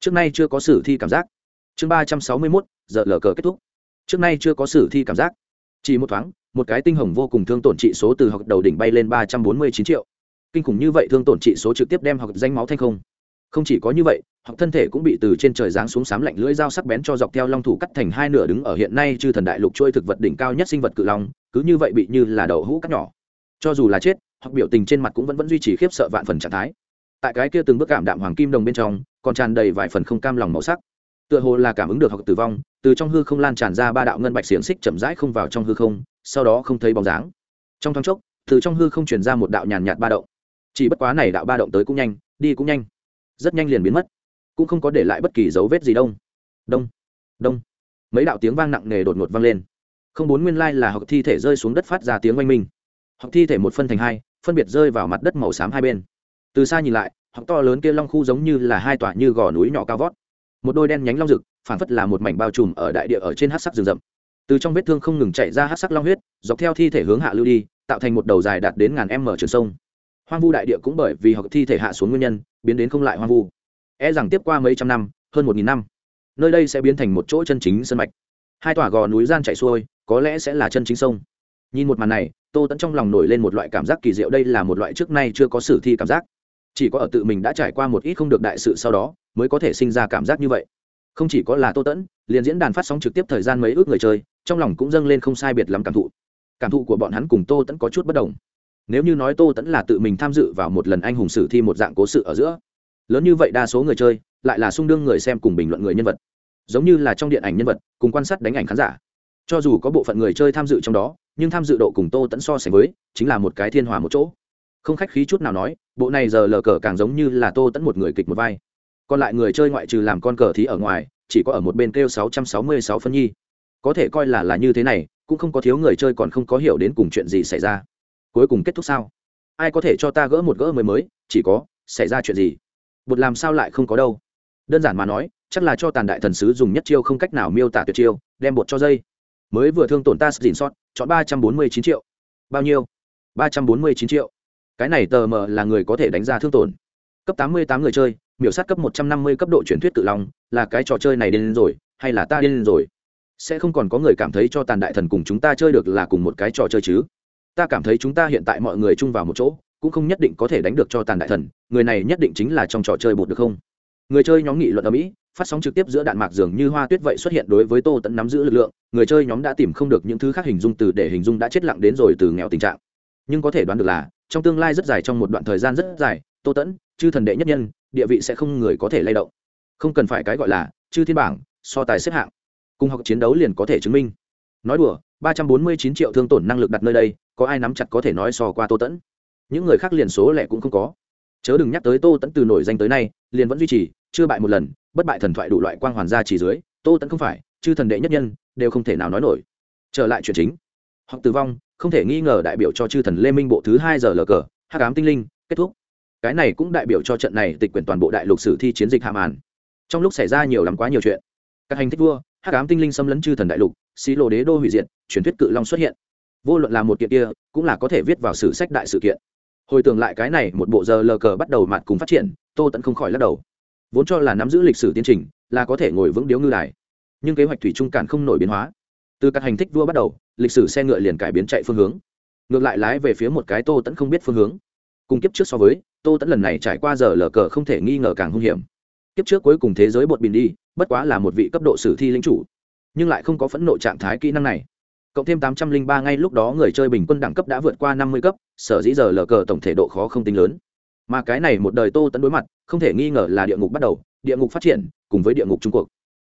Trước nay chưa có sử thi cảm giác chương ba trăm sáu mươi mốt, giờ lờ cờ kết thúc. Trước nay chưa có sử thi cảm giác. Chỉ một thoáng, một cái tinh hồng vô cùng thương tổn trị số từ học đầu đỉnh bay lên ba trăm bốn mươi chín triệu. Kinh khủng như vậy thương tổn trị số trực tiếp đem học danh máu thanh không. Không chỉ có như vậy, học thân thể cũng bị từ trên trời giáng xuống sám lạnh lưỡi dao sắc bén cho dọc theo long thủ cắt thành hai nửa đứng ở hiện nay chư thần đại lục trôi thực vật đỉnh cao nhất sinh vật cự long, cứ như vậy bị như là đậu hũ cắt nhỏ. Cho dù là chết hoặc biểu tình trên mặt cũng vẫn vẫn duy trì khiếp sợ vạn phần trạng thái. Tại cái kia từng bước cảm đạm hoàng kim đồng bên trong, còn tràn đầy vài phần không cam lòng màu sắc tựa hồ là cảm ứng được hoặc tử vong, từ trong hư không lan tràn ra ba đạo ngân bạch xiềng xích chậm rãi không vào trong hư không, sau đó không thấy bóng dáng. Trong thoáng chốc, từ trong hư không chuyển ra một đạo nhàn nhạt ba động. Chỉ bất quá này đạo ba động tới cũng nhanh, đi cũng nhanh. Rất nhanh liền biến mất. Cũng không có để lại bất kỳ dấu vết gì đông. Đông đông. Mấy đạo tiếng vang nặng nề đột ngột vang lên. Không bốn nguyên lai là học thi thể rơi xuống đất phát ra tiếng oanh minh. Học thi thể một phân thành hai, phân biệt rơi vào mặt đất màu xám hai bên. Từ xa nhìn lại, học to lớn kia long khu giống như là hai tòa như gò núi nhỏ cao vót một đôi đen nhánh long rực phản phất là một mảnh bao trùm ở đại địa ở trên hát sắc rừng rậm. Từ trong vết thương không ngừng chạy ra hát sắc long huyết, dọc theo thi thể hướng hạ lưu đi, tạo thành một đầu dài đạt đến ngàn m trường sông. Hoang vu đại địa cũng bởi vì học thi thể hạ xuống nguyên nhân, biến đến không lại hoang vu. E rằng tiếp qua mấy trăm năm, hơn một nghìn năm, nơi đây sẽ biến thành một chỗ chân chính sân mạch. Hai tòa gò núi gian chạy xuôi, có lẽ sẽ là chân chính sông. Nhìn một màn này, tô tẫn trong lòng nổi lên một loại cảm giác kỳ diệu, đây là một loại trước nay chưa có sử thi cảm giác chỉ có ở tự mình đã trải qua một ít không được đại sự sau đó, mới có thể sinh ra cảm giác như vậy. Không chỉ có là tô tẫn, liền diễn đàn phát sóng trực tiếp thời gian mấy ước người chơi, trong lòng cũng dâng lên không sai biệt lắm cảm thụ. Cảm thụ của bọn hắn cùng tô tẫn có chút bất đồng. Nếu như nói tô tẫn là tự mình tham dự vào một lần anh hùng sử thi một dạng cố sự ở giữa, lớn như vậy đa số người chơi, lại là sung đương người xem cùng bình luận người nhân vật. Giống như là trong điện ảnh nhân vật, cùng quan sát đánh ảnh khán giả. Cho dù có bộ phận người chơi tham dự trong đó, nhưng tham dự độ cùng tô tẫn so sánh với, chính là một cái thiên hòa một chỗ không khách khí chút nào nói, bộ này giờ lờ cờ càng giống như là tô tẫn một người kịch một vai. Còn lại người chơi ngoại trừ làm con cờ thí ở ngoài, chỉ có ở một bên kêu 666 phân nhi. Có thể coi là là như thế này, cũng không có thiếu người chơi còn không có hiểu đến cùng chuyện gì xảy ra. Cuối cùng kết thúc sao? Ai có thể cho ta gỡ một gỡ mới mới, chỉ có, xảy ra chuyện gì? Bột làm sao lại không có đâu? Đơn giản mà nói, chắc là cho tàn đại thần sứ dùng nhất chiêu không cách nào miêu tả tuyệt chiêu, đem bột cho dây. Mới vừa thương tổn ta dìn sót, chọn ba trăm bốn mươi chín triệu. Bao nhiêu? Ba trăm bốn mươi chín triệu cái này tờ mờ là người có thể đánh ra thương tổn. Cấp tám mươi tám người chơi, miểu sát cấp một trăm năm mươi cấp độ truyền thuyết tự long, là cái trò chơi này điên rồi, hay là ta điên rồi? Sẽ không còn có người cảm thấy cho tàn đại thần cùng chúng ta chơi được là cùng một cái trò chơi chứ? Ta cảm thấy chúng ta hiện tại mọi người chung vào một chỗ, cũng không nhất định có thể đánh được cho tàn đại thần, người này nhất định chính là trong trò chơi bột được không? Người chơi nhóm nghị luận ở mỹ, phát sóng trực tiếp giữa đạn mạc dường như hoa tuyết vậy xuất hiện đối với tô tẫn nắm giữ lực lượng, người chơi nhóm đã tìm không được những thứ khác hình dung từ để hình dung đã chết lặng đến rồi từ nghèo tình trạng. Nhưng có thể đoán được là trong tương lai rất dài trong một đoạn thời gian rất dài, tô tẫn, chư thần đệ nhất nhân, địa vị sẽ không người có thể lay động. Không cần phải cái gọi là chư thiên bảng, so tài xếp hạng. Cùng học chiến đấu liền có thể chứng minh. Nói đùa, ba trăm bốn mươi chín triệu thương tổn năng lực đặt nơi đây, có ai nắm chặt có thể nói so qua tô tẫn? Những người khác liền số lẻ cũng không có. Chớ đừng nhắc tới tô tẫn từ nổi danh tới nay, liền vẫn duy trì, chưa bại một lần, bất bại thần thoại đủ loại quang hoàn gia chỉ dưới, tô tẫn không phải, chư thần đệ nhất nhân, đều không thể nào nói nổi. Trở lại chuyện chính. Hoặc tử vong không thể nghi ngờ đại biểu cho chư thần lê minh bộ thứ hai giờ lờ cờ, hắc ám tinh linh, kết thúc. Cái này cũng đại biểu cho trận này tịch quyển toàn bộ đại lục sử thi chiến dịch hạ màn. Trong lúc xảy ra nhiều lắm quá nhiều chuyện. Các hành thích vua, hắc ám tinh linh xâm lấn chư thần đại lục, xí lộ đế đô hủy diệt, truyền thuyết cự long xuất hiện. Vô luận là một kiện kia, cũng là có thể viết vào sử sách đại sự kiện. Hồi tưởng lại cái này, một bộ giờ lờ cờ bắt đầu mặt cùng phát triển, tô tẫn không khỏi lắc đầu. Vốn cho là nắm giữ lịch sử tiến trình, là có thể ngồi vững điếu ngư đài. Nhưng kế hoạch thủy trung cản không nổi biến hóa từ các hành thích vua bắt đầu, lịch sử xe ngựa liền cải biến chạy phương hướng. Ngược lại lái về phía một cái tô tẫn không biết phương hướng. Cùng kiếp trước so với, tô tẫn lần này trải qua giờ lờ cờ không thể nghi ngờ càng hung hiểm. Kiếp trước cuối cùng thế giới bột bình đi, bất quá là một vị cấp độ sử thi lính chủ, nhưng lại không có phẫn nộ trạng thái kỹ năng này. Cộng thêm tám trăm linh ba ngay lúc đó người chơi bình quân đẳng cấp đã vượt qua năm mươi cấp, sở dĩ giờ lờ cờ tổng thể độ khó không tính lớn. Mà cái này một đời tô tẫn đối mặt, không thể nghi ngờ là địa ngục bắt đầu, địa ngục phát triển, cùng với địa ngục trung quốc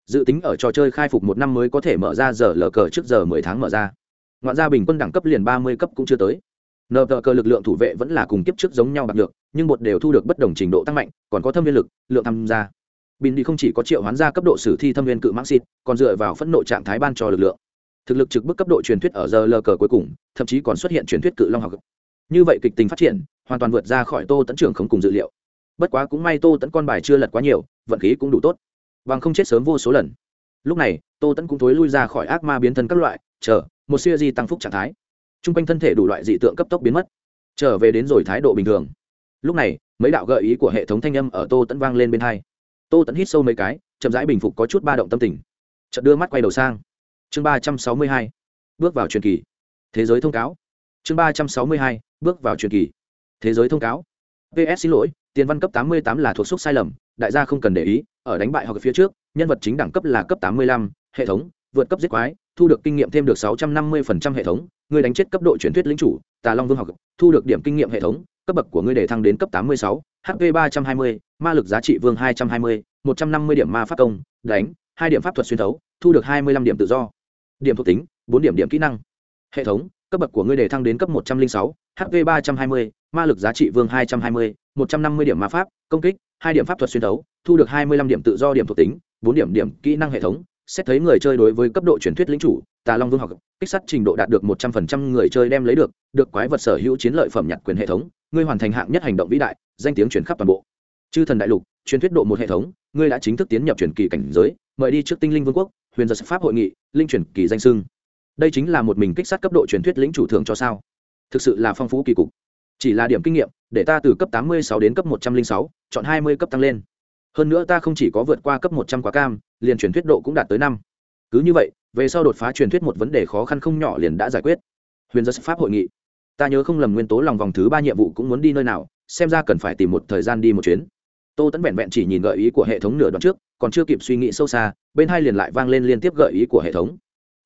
dự tính ở trò chơi khai phục một năm mới có thể mở ra giờ lờ cờ trước giờ mười tháng mở ra. Ngoạn gia bình quân đẳng cấp liền ba mươi cấp cũng chưa tới. Nờ tờ cờ lực lượng thủ vệ vẫn là cùng kiếp trước giống nhau bạc được nhưng bột đều thu được bất đồng trình độ tăng mạnh, còn có thâm viên lực, lượng tham gia. Bình đi không chỉ có triệu hoán ra cấp độ sử thi thâm viên cự mãng xịt, còn dựa vào phẫn nộ trạng thái ban cho lực lượng. Thực lực trực bức cấp độ truyền thuyết ở giờ lờ cờ cuối cùng, thậm chí còn xuất hiện truyền thuyết cự long học. Như vậy kịch tình phát triển, hoàn toàn vượt ra khỏi tô tấn trưởng không cùng dự liệu. Bất quá cũng may tô tấn con bài chưa lật quá nhiều, vận khí cũng đủ tốt bằng không chết sớm vô số lần. Lúc này, tô tấn cũng thối lui ra khỏi ác ma biến thân các loại, chờ, một siêu di tăng phúc trạng thái. T r u n g quanh thân thể đủ loại dị tượng cấp tốc biến mất, trở về đến rồi thái độ bình thường. Lúc này, mấy đạo gợi ý của hệ thống thanh âm ở tô tấn vang lên bên hai. Tô tấn hít sâu mấy cái, chậm rãi bình phục có chút ba động tâm tình. Chợt đưa mắt quay đầu sang. Chương ba trăm sáu mươi hai, bước vào truyền kỳ. Thế giới thông cáo. Chương ba trăm sáu mươi hai, bước vào truyền kỳ. Thế giới thông cáo. Ps xin lỗi, tiền văn cấp tám mươi tám là thuộc xúc sai lầm đại gia không cần để ý, ở đánh bại hoặc phía trước, nhân vật chính đẳng cấp là cấp tám mươi lăm, hệ thống, vượt cấp giết quái, thu được kinh nghiệm thêm được sáu trăm năm mươi phần trăm hệ thống, người đánh chết cấp độ truyền thuyết lính chủ, tà long vương học, thu được điểm kinh nghiệm hệ thống, cấp bậc của ngươi để thăng đến cấp tám mươi sáu hp ba trăm hai mươi, ma lực giá trị vương hai trăm hai mươi, một trăm năm mươi điểm ma pháp công, đánh, hai điểm pháp thuật xuyên thấu, thu được hai mươi lăm điểm tự do. Điểm thuộc tính, bốn điểm điểm kỹ năng. Hệ thống, cấp bậc của ngươi để thăng đến cấp một trăm linh sáu hp ba trăm hai mươi, ma lực giá trị vương hai trăm hai mươi một trăm năm mươi điểm ma pháp, công kích, hai điểm pháp thuật xuyên thấu, thu được hai mươi lăm điểm tự do điểm thuộc tính, bốn điểm điểm kỹ năng hệ thống. Xét thấy người chơi đối với cấp độ truyền thuyết lĩnh chủ, tà long vương học kích sát trình độ đạt được một trăm phần trăm người chơi đem lấy được được quái vật sở hữu chiến lợi phẩm nhặt quyền hệ thống ngươi hoàn thành hạng nhất hành động vĩ đại, danh tiếng truyền khắp toàn bộ. Chư thần đại lục, truyền thuyết độ một hệ thống ngươi đã chính thức tiến nhập truyền kỳ cảnh giới, mời đi trước tinh linh vương quốc, huyền giật pháp hội nghị, linh truyền kỳ danh sưng đây chính là một mình kích sát cấp độ truyền thuyết lĩnh chủ thường cho sao. Thực sự là phong phú kỳ cục chỉ là điểm kinh nghiệm, để ta từ cấp tám mươi sáu đến cấp một trăm linh sáu, chọn hai mươi cấp tăng lên. Hơn nữa ta không chỉ có vượt qua cấp một trăm quá cam, liền truyền thuyết độ cũng đạt tới năm. Cứ như vậy, về sau đột phá truyền thuyết một vấn đề khó khăn không nhỏ liền đã giải quyết. Huyền giật pháp hội nghị. Ta nhớ không lầm nguyên tố lòng vòng thứ ba nhiệm vụ cũng muốn đi nơi nào, xem ra cần phải tìm một thời gian đi một chuyến. Tô tẫn vẹn vẹn chỉ nhìn gợi ý của hệ thống nửa đoạn trước, còn chưa kịp suy nghĩ sâu xa, bên hai liền lại vang lên liên tiếp gợi ý của hệ thống.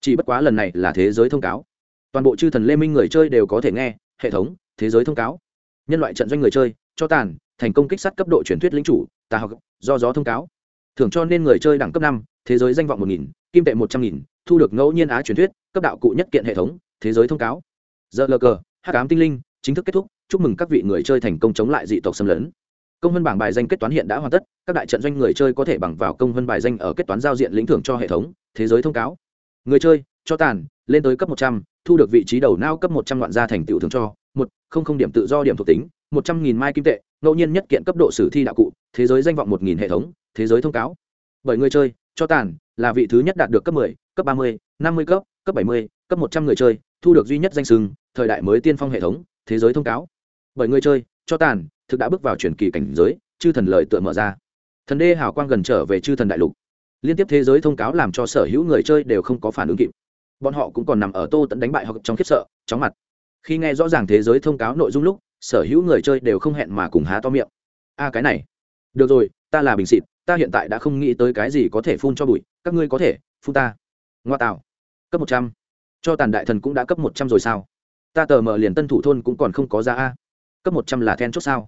Chỉ bất quá lần này là thế giới thông cáo. Toàn bộ chư thần lê minh người chơi đều có thể nghe, hệ thống thế giới thông cáo. Nhân loại trận doanh người chơi, cho tàn, thành công kích sát cấp độ truyền thuyết lính chủ, tà học, do gió thông cáo. Thưởng cho nên người chơi đẳng cấp năm, thế giới danh vọng một nghìn, kim tệ một trăm nghìn, thu được ngẫu nhiên á truyền thuyết, cấp đạo cụ nhất kiện hệ thống, thế giới thông cáo. Giờ lờ cờ, hắc ám tinh linh, chính thức kết thúc, chúc mừng các vị người chơi thành công chống lại dị tộc xâm lấn. Công vân bảng bài danh kết toán hiện đã hoàn tất, các đại trận doanh người chơi có thể bằng vào công vân bài danh ở kết toán giao diện lĩnh thưởng cho hệ thống, thế giới thông cáo. Người chơi, cho tàn, lên tới cấp một trăm, thu được vị trí đầu nao cấp một trăm loạn gia thành tựu thường cho một không không điểm tự do điểm thuộc tính một trăm nghìn mai kim tệ ngẫu nhiên nhất kiện cấp độ sử thi đạo cụ thế giới danh vọng một nghìn hệ thống thế giới thông cáo bởi người chơi cho tàn là vị thứ nhất đạt được cấp 10, cấp 30, 50 cấp, cấp 70, cấp 100 người chơi, thu được duy nhất danh sừng, thời đại mới tiên phong hệ thống, thế giới thông cáo. Bởi người chơi, cho tàn, thực đã bước vào truyền kỳ cảnh giới, chư thần lợi tựa mở ra. Thần đê hào quang gần trở về chư thần đại lục. Liên tiếp thế giới thông cáo làm cho sở hữu người chơi đều không có phản ứng kịp. Bọn họ cũng còn nằm ở tô tận đánh bại hoặc trong khiếp sợ, chóng mặt. Khi nghe rõ ràng thế giới thông cáo nội dung lúc, sở hữu người chơi đều không hẹn mà cùng há to miệng. A cái này, được rồi, ta là bình xịt, ta hiện tại đã không nghĩ tới cái gì có thể phun cho bụi các ngươi có thể phun ta. Ngoa tạo. Cấp một trăm. Cho tàn đại thần cũng đã cấp một trăm rồi sao? Ta tờ mờ liền tân thủ thôn cũng còn không có ra a. Cấp một trăm là then chốt sao?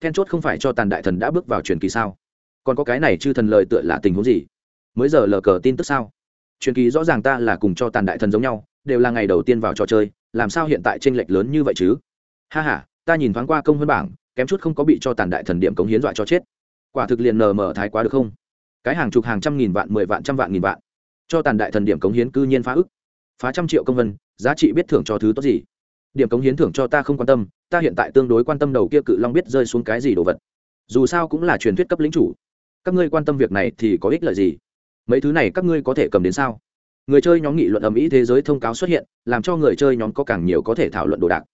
Then chốt không phải cho tàn đại thần đã bước vào truyền kỳ sao? Còn có cái này chư thần lời tựa là tình huống gì? Mới giờ lờ cờ tin tức sao? Truyền kỳ rõ ràng ta là cùng cho tàn đại thần giống nhau đều là ngày đầu tiên vào trò chơi, làm sao hiện tại tranh lệch lớn như vậy chứ? Ha h a ta nhìn thoáng qua công hơn bảng, kém chút không có bị cho tàn đại thần điểm cống hiến dọa cho chết. Quả thực liền nờ mở thái quá được không? Cái hàng chục hàng trăm nghìn vạn, mười vạn, trăm vạn nghìn vạn. Cho tàn đại thần điểm cống hiến cư nhiên phá ức. Phá trăm triệu công vân giá trị biết thưởng cho thứ tốt gì? Điểm cống hiến thưởng cho ta không quan tâm, ta hiện tại tương đối quan tâm đầu kia cự long biết rơi xuống cái gì đồ vật. Dù sao cũng là truyền thuyết cấp lính chủ. Các ngươi quan tâm việc này thì có ích lợi gì? Mấy thứ này các ngươi có thể cầm đến sao? Người chơi nhóm nghị luận ầm ĩ thế giới thông cáo xuất hiện, làm cho người chơi nhóm có càng nhiều có thể thảo luận đồ đạc.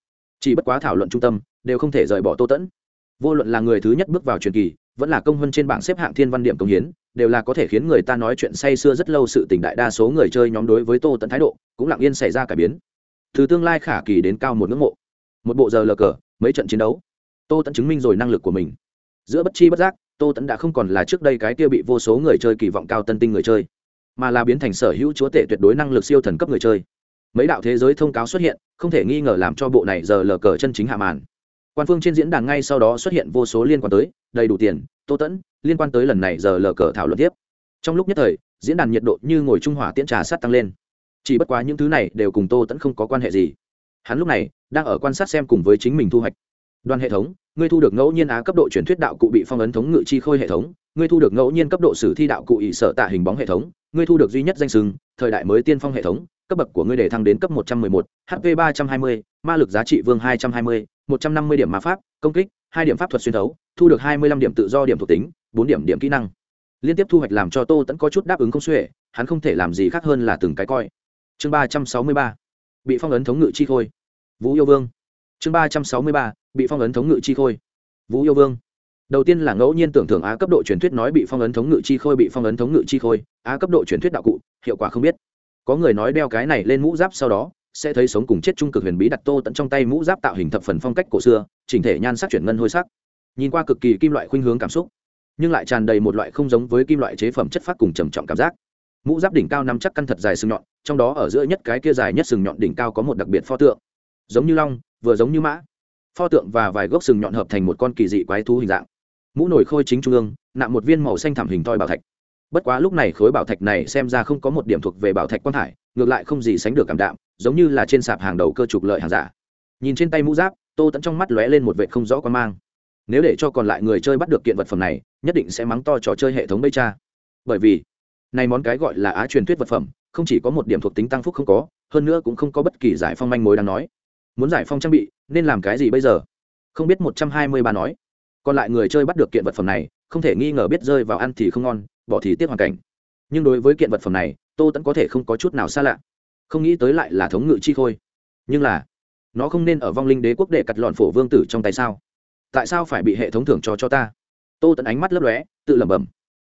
Chỉ bất quá thảo luận trung tâm, đều không thể rời bỏ tô tẫn. Vô luận là người thứ nhất bước vào truyền kỳ, vẫn là công hơn trên bảng xếp hạng thiên văn điểm công hiến, đều là có thể khiến người ta nói chuyện say sưa rất lâu sự tình đại đa số người chơi nhóm đối với tô tẫn thái độ, cũng lặng yên xảy ra cải biến. Từ tương lai khả kỳ đến cao một ngưỡng mộ. Một bộ giờ lờ cờ, mấy trận chiến đấu. Tô tẫn chứng minh rồi năng lực của mình. Giữa bất chi bất giác, tô tẫn đã không còn là trước đây cái kia bị vô số người chơi kỳ vọng cao tân tinh người chơi mà là biến thành sở hữu chúa tể tuyệt đối năng lực siêu thần cấp người chơi. Mấy đạo thế giới thông cáo xuất hiện, không thể nghi ngờ làm cho bộ này giờ lờ cờ chân chính hạ màn. Quan phương trên diễn đàn ngay sau đó xuất hiện vô số liên quan tới, đầy đủ tiền, tô tẫn, liên quan tới lần này giờ lờ cờ thảo luận tiếp. Trong lúc nhất thời, diễn đàn nhiệt độ như ngồi trung hỏa tiễn trà sát tăng lên. Chỉ bất quá những thứ này đều cùng tô tẫn không có quan hệ gì. Hắn lúc này đang ở quan sát xem cùng với chính mình thu hoạch. Đoàn hệ thống, ngươi thu được ngẫu nhiên á cấp độ truyền thuyết đạo cụ bị phong ấn thống ngự chi khôi hệ thống, ngươi thu được ngẫu nhiên cấp độ sử thi đạo cụ ỵ sở tạ hình bóng hệ thống ngươi thu được duy nhất danh sừng thời đại mới tiên phong hệ thống, cấp bậc của ngươi để thăng đến cấp một trăm mười một hp ba trăm hai mươi, ma lực giá trị vương hai trăm hai mươi, một trăm năm mươi điểm ma pháp, công kích, hai điểm pháp thuật xuyên thấu, thu được hai mươi lăm điểm tự do điểm thuộc tính, bốn điểm điểm kỹ năng. Liên tiếp thu hoạch làm cho tô tẫn có chút đáp ứng không xuể, hắn không thể làm gì khác hơn là từng cái coi. Chương ba trăm sáu mươi ba, bị phong ấn thống ngự chi khôi. Vũ yêu vương. Chương ba trăm sáu mươi ba, bị phong ấn thống ngự chi khôi. Vũ yêu vương đầu tiên là ngẫu nhiên tưởng thưởng á cấp độ truyền thuyết nói bị phong ấn thống ngự chi khôi bị phong ấn thống ngự chi khôi, á cấp độ truyền thuyết đạo cụ, hiệu quả không biết. Có người nói đeo cái này lên mũ giáp sau đó, sẽ thấy sống cùng chết trung cực huyền bí đặt tô tận trong tay mũ giáp tạo hình thập phần phong cách cổ xưa, chỉnh thể nhan sắc chuyển ngân hôi sắc. Nhìn qua cực kỳ kim loại khuynh hướng cảm xúc, nhưng lại tràn đầy một loại không giống với kim loại chế phẩm chất phát cùng trầm trọng cảm giác. Mũ giáp đỉnh cao nằm chắc căn thật dài sừng nhọn, trong đó ở giữa nhất cái kia dài nhất sừng nhọn đỉnh cao có một đặc biệt pho tượng. Giống như long, vừa giống như mã. Pho tượng và vài gốc sừng nhọn hợp thành một con kỳ dị quái thú hình dạng mũ nổi khôi chính trung ương, nạm một viên màu xanh thảm hình toi bảo thạch. Bất quá lúc này khối bảo thạch này xem ra không có một điểm thuộc về bảo thạch quang thải, ngược lại không gì sánh được cảm đạm, giống như là trên sạp hàng đầu cơ trục lợi hàng giả. Nhìn trên tay mũ giáp, tô tẫn trong mắt lóe lên một vệ không rõ quan mang. Nếu để cho còn lại người chơi bắt được kiện vật phẩm này, nhất định sẽ mắng to trò chơi hệ thống bây cha. Bởi vì, này món cái gọi là á truyền thuyết vật phẩm, không chỉ có một điểm thuộc tính tăng phúc không có, hơn nữa cũng không có bất kỳ giải phong manh mối đang nói. Muốn giải phong trang bị, nên làm cái gì bây giờ? Không biết một trăm hai mươi ba nói còn lại người chơi bắt được kiện vật phẩm này, không thể nghi ngờ biết rơi vào ăn thì không ngon, bỏ thì tiếc hoàn cảnh. Nhưng đối với kiện vật phẩm này, tô tẫn có thể không có chút nào xa lạ. Không nghĩ tới lại là thống ngự chi khôi. Nhưng là, nó không nên ở vong linh đế quốc để cặt lọn phổ vương tử trong tay sao? Tại sao phải bị hệ thống thưởng cho cho ta? Tô tẫn ánh mắt lấp lóe, tự lẩm bẩm.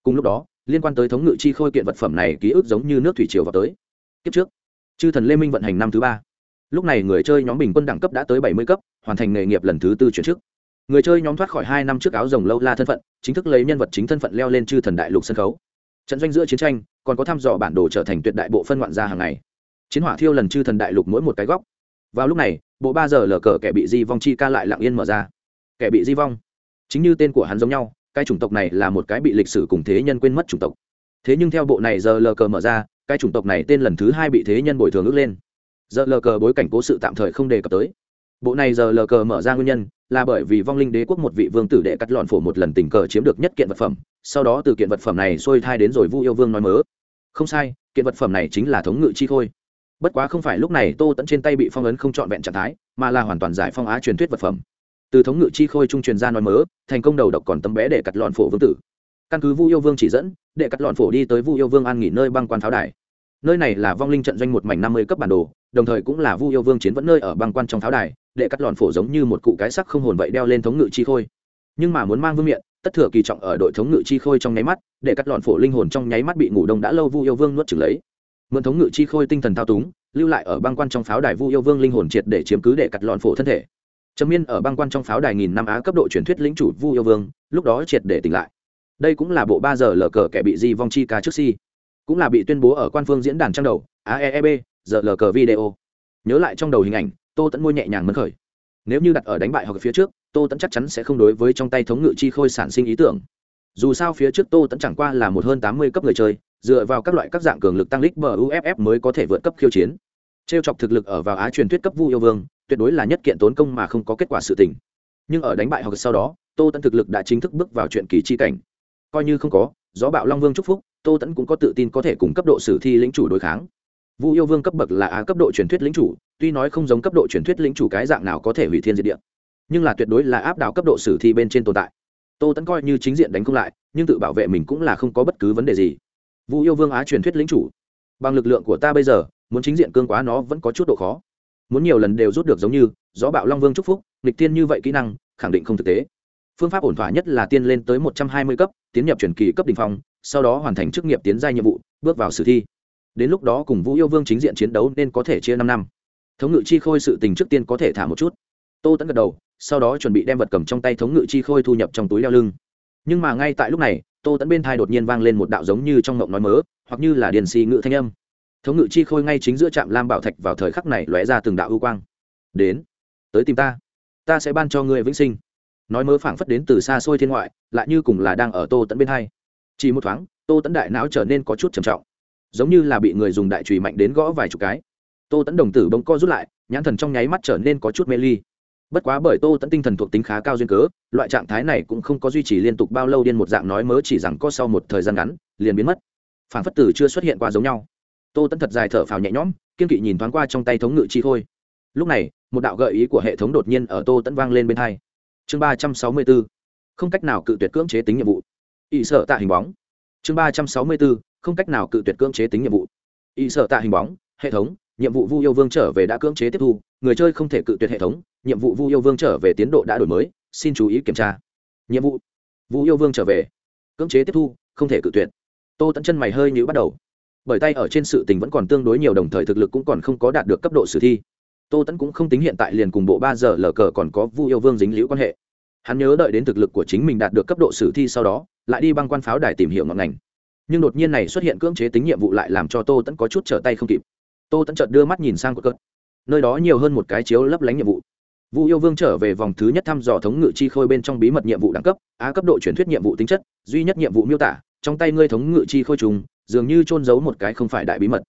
Cùng lúc đó, liên quan tới thống ngự chi khôi kiện vật phẩm này ký ức giống như nước thủy triều vào tới. Kiếp trước, chư thần lê minh vận hành năm thứ ba. Lúc này người chơi nhóm bình quân đẳng cấp đã tới bảy mươi cấp, hoàn thành nghề nghiệp lần thứ tư chuyển chức người chơi nhóm thoát khỏi hai năm trước áo rồng lâu la thân phận, chính thức lấy nhân vật chính thân phận leo lên chư thần đại lục sân khấu. Trận doanh giữa chiến tranh, còn có thăm dò bản đồ trở thành tuyệt đại bộ phân ngoạn gia hàng ngày. Chiến hỏa thiêu lần chư thần đại lục mỗi một cái góc. Vào lúc này, bộ ba giờ lờ cờ kẻ bị di vong chi ca lại lặng yên mở ra. Kẻ bị di vong. Chính như tên của hắn giống nhau, cái chủng tộc này là một cái bị lịch sử cùng thế nhân quên mất chủng tộc. Thế nhưng theo bộ này giờ lờ cờ mở ra, cái chủng tộc này tên lần thứ hai bị thế nhân bồi thường ước lên. Giờ lờ cờ bối cảnh cố sự tạm thời không đề cập tới bộ này giờ lờ cờ mở ra nguyên nhân là bởi vì vong linh đế quốc một vị vương tử đệ cắt lọn phổ một lần tình cờ chiếm được nhất kiện vật phẩm, sau đó từ kiện vật phẩm này xuôi thai đến rồi vu yêu vương nói mớ. Không sai, kiện vật phẩm này chính là thống ngự chi khôi. Bất quá không phải lúc này tô tẫn trên tay bị phong ấn không trọn vẹn trạng thái, mà là hoàn toàn giải phong á truyền thuyết vật phẩm. Từ thống ngự chi khôi trung truyền ra nói mớ, thành công đầu độc còn tấm bé để cắt lọn phổ vương tử. Căn cứ vu yêu vương chỉ dẫn để cắt lọn phổ đi tới vu yêu vương an nghỉ nơi băng quan pháo đài nơi này là vong linh trận doanh một mảnh năm mươi cấp bản đồ, đồng thời cũng là vu yêu vương chiến vẫn nơi ở băng quan trong pháo đài, để cắt lọn phổ giống như một cụ cái sắc không hồn vậy đeo lên thống ngự chi khôi. Nhưng mà muốn mang vương miện, tất thừa kỳ trọng ở đội thống ngự chi khôi trong nháy mắt, để cắt lọn phổ linh hồn trong nháy mắt bị ngủ đông đã lâu vu yêu vương nuốt chừng lấy. Mượn thống ngự chi khôi tinh thần thao túng, lưu lại ở băng quan trong pháo đài vu yêu vương linh hồn triệt để chiếm cứ để cắt lọn phổ thân thể. Trầm miên ở băng quan trong pháo đài nghìn năm á cấp độ truyền thuyết lĩnh chủ vu yêu vương, lúc đó triệt để tỉnh lại. Đây cũng là bộ ba giờ lờ cờ kẻ bị di vong chi ca trước si cũng là bị tuyên bố ở quan phương diễn đàn trang đầu Aeb, giờ lờ cờ video. Nhớ lại trong đầu hình ảnh tô tẫn môi nhẹ nhàng mấn khởi. Nếu như đặt ở đánh bại hoặc phía trước tô tẫn chắc chắn sẽ không đối với trong tay thống ngự chi khôi sản sinh ý tưởng. Dù sao phía trước tô tẫn chẳng qua là một hơn tám mươi cấp người chơi dựa vào các loại các dạng cường lực tăng lít bờ uff mới có thể vượt cấp khiêu chiến. T r e o chọc thực lực ở vào á truyền thuyết cấp vu yêu vương tuyệt đối là nhất kiện tốn công mà không có kết quả sự tình. Nhưng ở đánh bại hoặc sau đó tô tẫn thực lực đã chính thức bước vào chuyện kỳ chi cảnh. Coi như không có gió bạo long vương chúc phúc tô tẫn cũng có tự tin có thể cùng cấp độ sử thi lĩnh chủ đối kháng. Vu yêu vương cấp bậc là á cấp độ truyền thuyết lĩnh chủ, tuy nói không giống cấp độ truyền thuyết lĩnh chủ cái dạng nào có thể hủy thiên diệt địa, nhưng là tuyệt đối là áp đảo cấp độ sử thi bên trên tồn tại. Tô tẫn coi như chính diện đánh không lại, nhưng tự bảo vệ mình cũng là không có bất cứ vấn đề gì. Vu yêu vương á truyền thuyết lính chủ, bằng lực lượng của ta bây giờ, muốn chính diện cương quá nó vẫn có chút độ khó. Muốn nhiều lần đều rút được giống như, gió bạo long vương chúc phúc, nghịch tiên như vậy kỹ năng, khẳng định không thực tế. Phương pháp ổn thỏa nhất là tiên lên tới một trăm hai mươi cấp, tiến nhập truyền kỳ cấp đ ỉ n h phong sau đó hoàn thành chức nghiệp tiến gia nhiệm vụ, bước vào sử thi. Đến lúc đó cùng vũ yêu vương chính diện chiến đấu nên có thể chia năm năm. Thống ngự chi khôi sự tình trước tiên có thể thả một chút. Tô tẫn gật đầu, sau đó chuẩn bị đem vật cầm trong tay thống ngự chi khôi thu nhập trong túi đeo lưng. Nhưng mà ngay tại lúc này, tô tẫn bên thai đột nhiên vang lên một đạo giống như trong mộng nói mớ, hoặc như là điền xì ngự thanh âm. Thống ngự chi khôi ngay chính giữa trạm lam bảo thạch vào thời khắc này lóe ra từng đạo ưu quang. Đến, tới tìm ta. Ta sẽ ban cho ngươi vĩnh sinh. Nói mớ phảng phất đến từ xa xôi thiên ngoại, lại như cùng là đang ở tô tẫn bên hai chỉ một thoáng, tô tẫn đại não trở nên có chút trầm trọng. Giống như là bị người dùng đại trùy mạnh đến gõ vài chục cái. Tô tẫn đồng tử bỗng co rút lại, nhãn thần trong nháy mắt trở nên có chút mê ly. Bất quá bởi tô tẫn tinh thần thuộc tính khá cao duyên cớ, loại trạng thái này cũng không có duy trì liên tục bao lâu điên một dạng nói mớ chỉ rằng có sau một thời gian ngắn, liền biến mất. Phản phất tử chưa xuất hiện qua giống nhau. Tô tẫn thật dài thở phào nhẹ nhõm, kiên kỵ nhìn thoáng qua trong tay thống ngự chi khôi. Lúc này, một đạo gợi ý của hệ thống đột nhiên ở tô tẫn vang lên bên hai. Chương ba trăm sáu mươi bốn. Không cách nào cự tuyệt cưỡng chế tính nhiệm vụ ỵ sợ tạ hình bóng. Chương ba trăm sáu mươi bốn, không cách nào cự tuyệt cưỡng chế tính nhiệm vụ. Ỵ sợ tạ hình bóng, hệ thống, nhiệm vụ vu yêu vương trở về đã cưỡng chế tiếp thu, người chơi không thể cự tuyệt hệ thống, nhiệm vụ vu yêu vương trở về tiến độ đã đổi mới, xin chú ý kiểm tra. Nhiệm vụ, vu yêu vương trở về, cưỡng chế tiếp thu, không thể cự tuyệt. Tô tẫn chân mày hơi nhữ bắt đầu. Bởi tay ở trên sự tình vẫn còn tương đối nhiều đồng thời thực lực cũng còn không có đạt được cấp độ sử thi. Tô tẫn cũng không tính hiện tại liền cùng bộ ba giờ lờ cờ còn có vu yêu vương dính liễu quan hệ hắn nhớ đợi đến thực lực của chính mình đạt được cấp độ sử thi sau đó, lại đi băng quan pháo đài tìm hiểu ngọn ngành. Nhưng đột nhiên này xuất hiện cưỡng chế tính nhiệm vụ lại làm cho tô tẫn có chút trở tay không kịp. Tô tẫn chợt đưa mắt nhìn sang cột cợt nơi đó nhiều hơn một cái chiếu lấp lánh nhiệm vụ. Vu yêu vương trở về vòng thứ nhất thăm dò thống ngự chi khôi bên trong bí mật nhiệm vụ đẳng cấp, á cấp độ truyền thuyết nhiệm vụ tính chất, duy nhất nhiệm vụ miêu tả, trong tay ngươi thống ngự chi khôi trùng, dường như trôn giấu một cái không phải đại bí mật.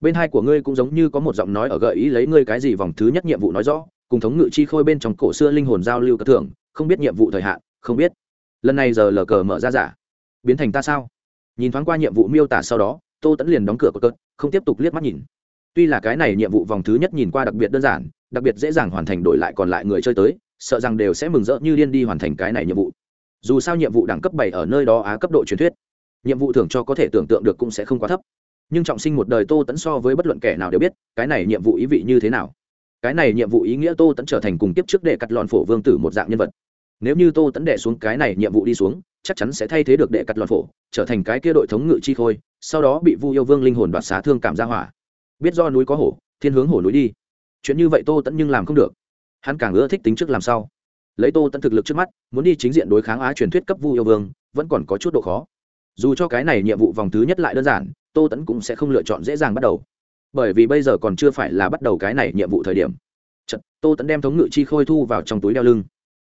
Bên hai của ngươi cũng giống như có một giọng nói ở gợi ý lấy ngươi cái gì vòng thứ nhất nhiệm vụ nói rõ, cùng thống ngự chi khôi bên trong cổ xưa linh hồn giao lưu cất thưởng không biết nhiệm vụ thời hạn, không biết. Lần này giờ lờ cờ mở ra giả. Biến thành ta sao? Nhìn thoáng qua nhiệm vụ miêu tả sau đó, tô tẫn liền đóng cửa cờ cợt không tiếp tục liếc mắt nhìn. Tuy là cái này nhiệm vụ vòng thứ nhất nhìn qua đặc biệt đơn giản, đặc biệt dễ dàng hoàn thành đổi lại còn lại người chơi tới, sợ rằng đều sẽ mừng rỡ như điên đi hoàn thành cái này nhiệm vụ. Dù sao nhiệm vụ đẳng cấp bảy ở nơi đó á cấp độ truyền thuyết. Nhiệm vụ thưởng cho có thể tưởng tượng được cũng sẽ không quá thấp. Nhưng trọng sinh một đời tô tẫn so với bất luận kẻ nào đều biết, cái này nhiệm vụ ý vị như thế nào cái này nhiệm vụ ý nghĩa tô tẫn trở thành cùng tiếp trước để cắt lọn phổ vương tử một dạng nhân vật. Nếu như tô tẫn đệ xuống cái này nhiệm vụ đi xuống, chắc chắn sẽ thay thế được đệ cắt lọn phổ, trở thành cái kia đội thống ngự chi khôi, sau đó bị vu yêu vương linh hồn đoạt xá thương cảm ra hỏa. Biết do núi có hổ, thiên hướng hổ núi đi. Chuyện như vậy tô tẫn nhưng làm không được. Hắn càng ưa thích tính trước làm sao lấy tô tẫn thực lực trước mắt, muốn đi chính diện đối kháng á truyền thuyết cấp vu yêu vương, vẫn còn có chút độ khó. Dù cho cái này nhiệm vụ vòng thứ nhất lại đơn giản, tô tẫn cũng sẽ không lựa chọn dễ dàng bắt đầu bởi vì bây giờ còn chưa phải là bắt đầu cái này nhiệm vụ thời điểm. Chật, tô tẫn đem thống ngự chi khôi thu vào trong túi đeo lưng.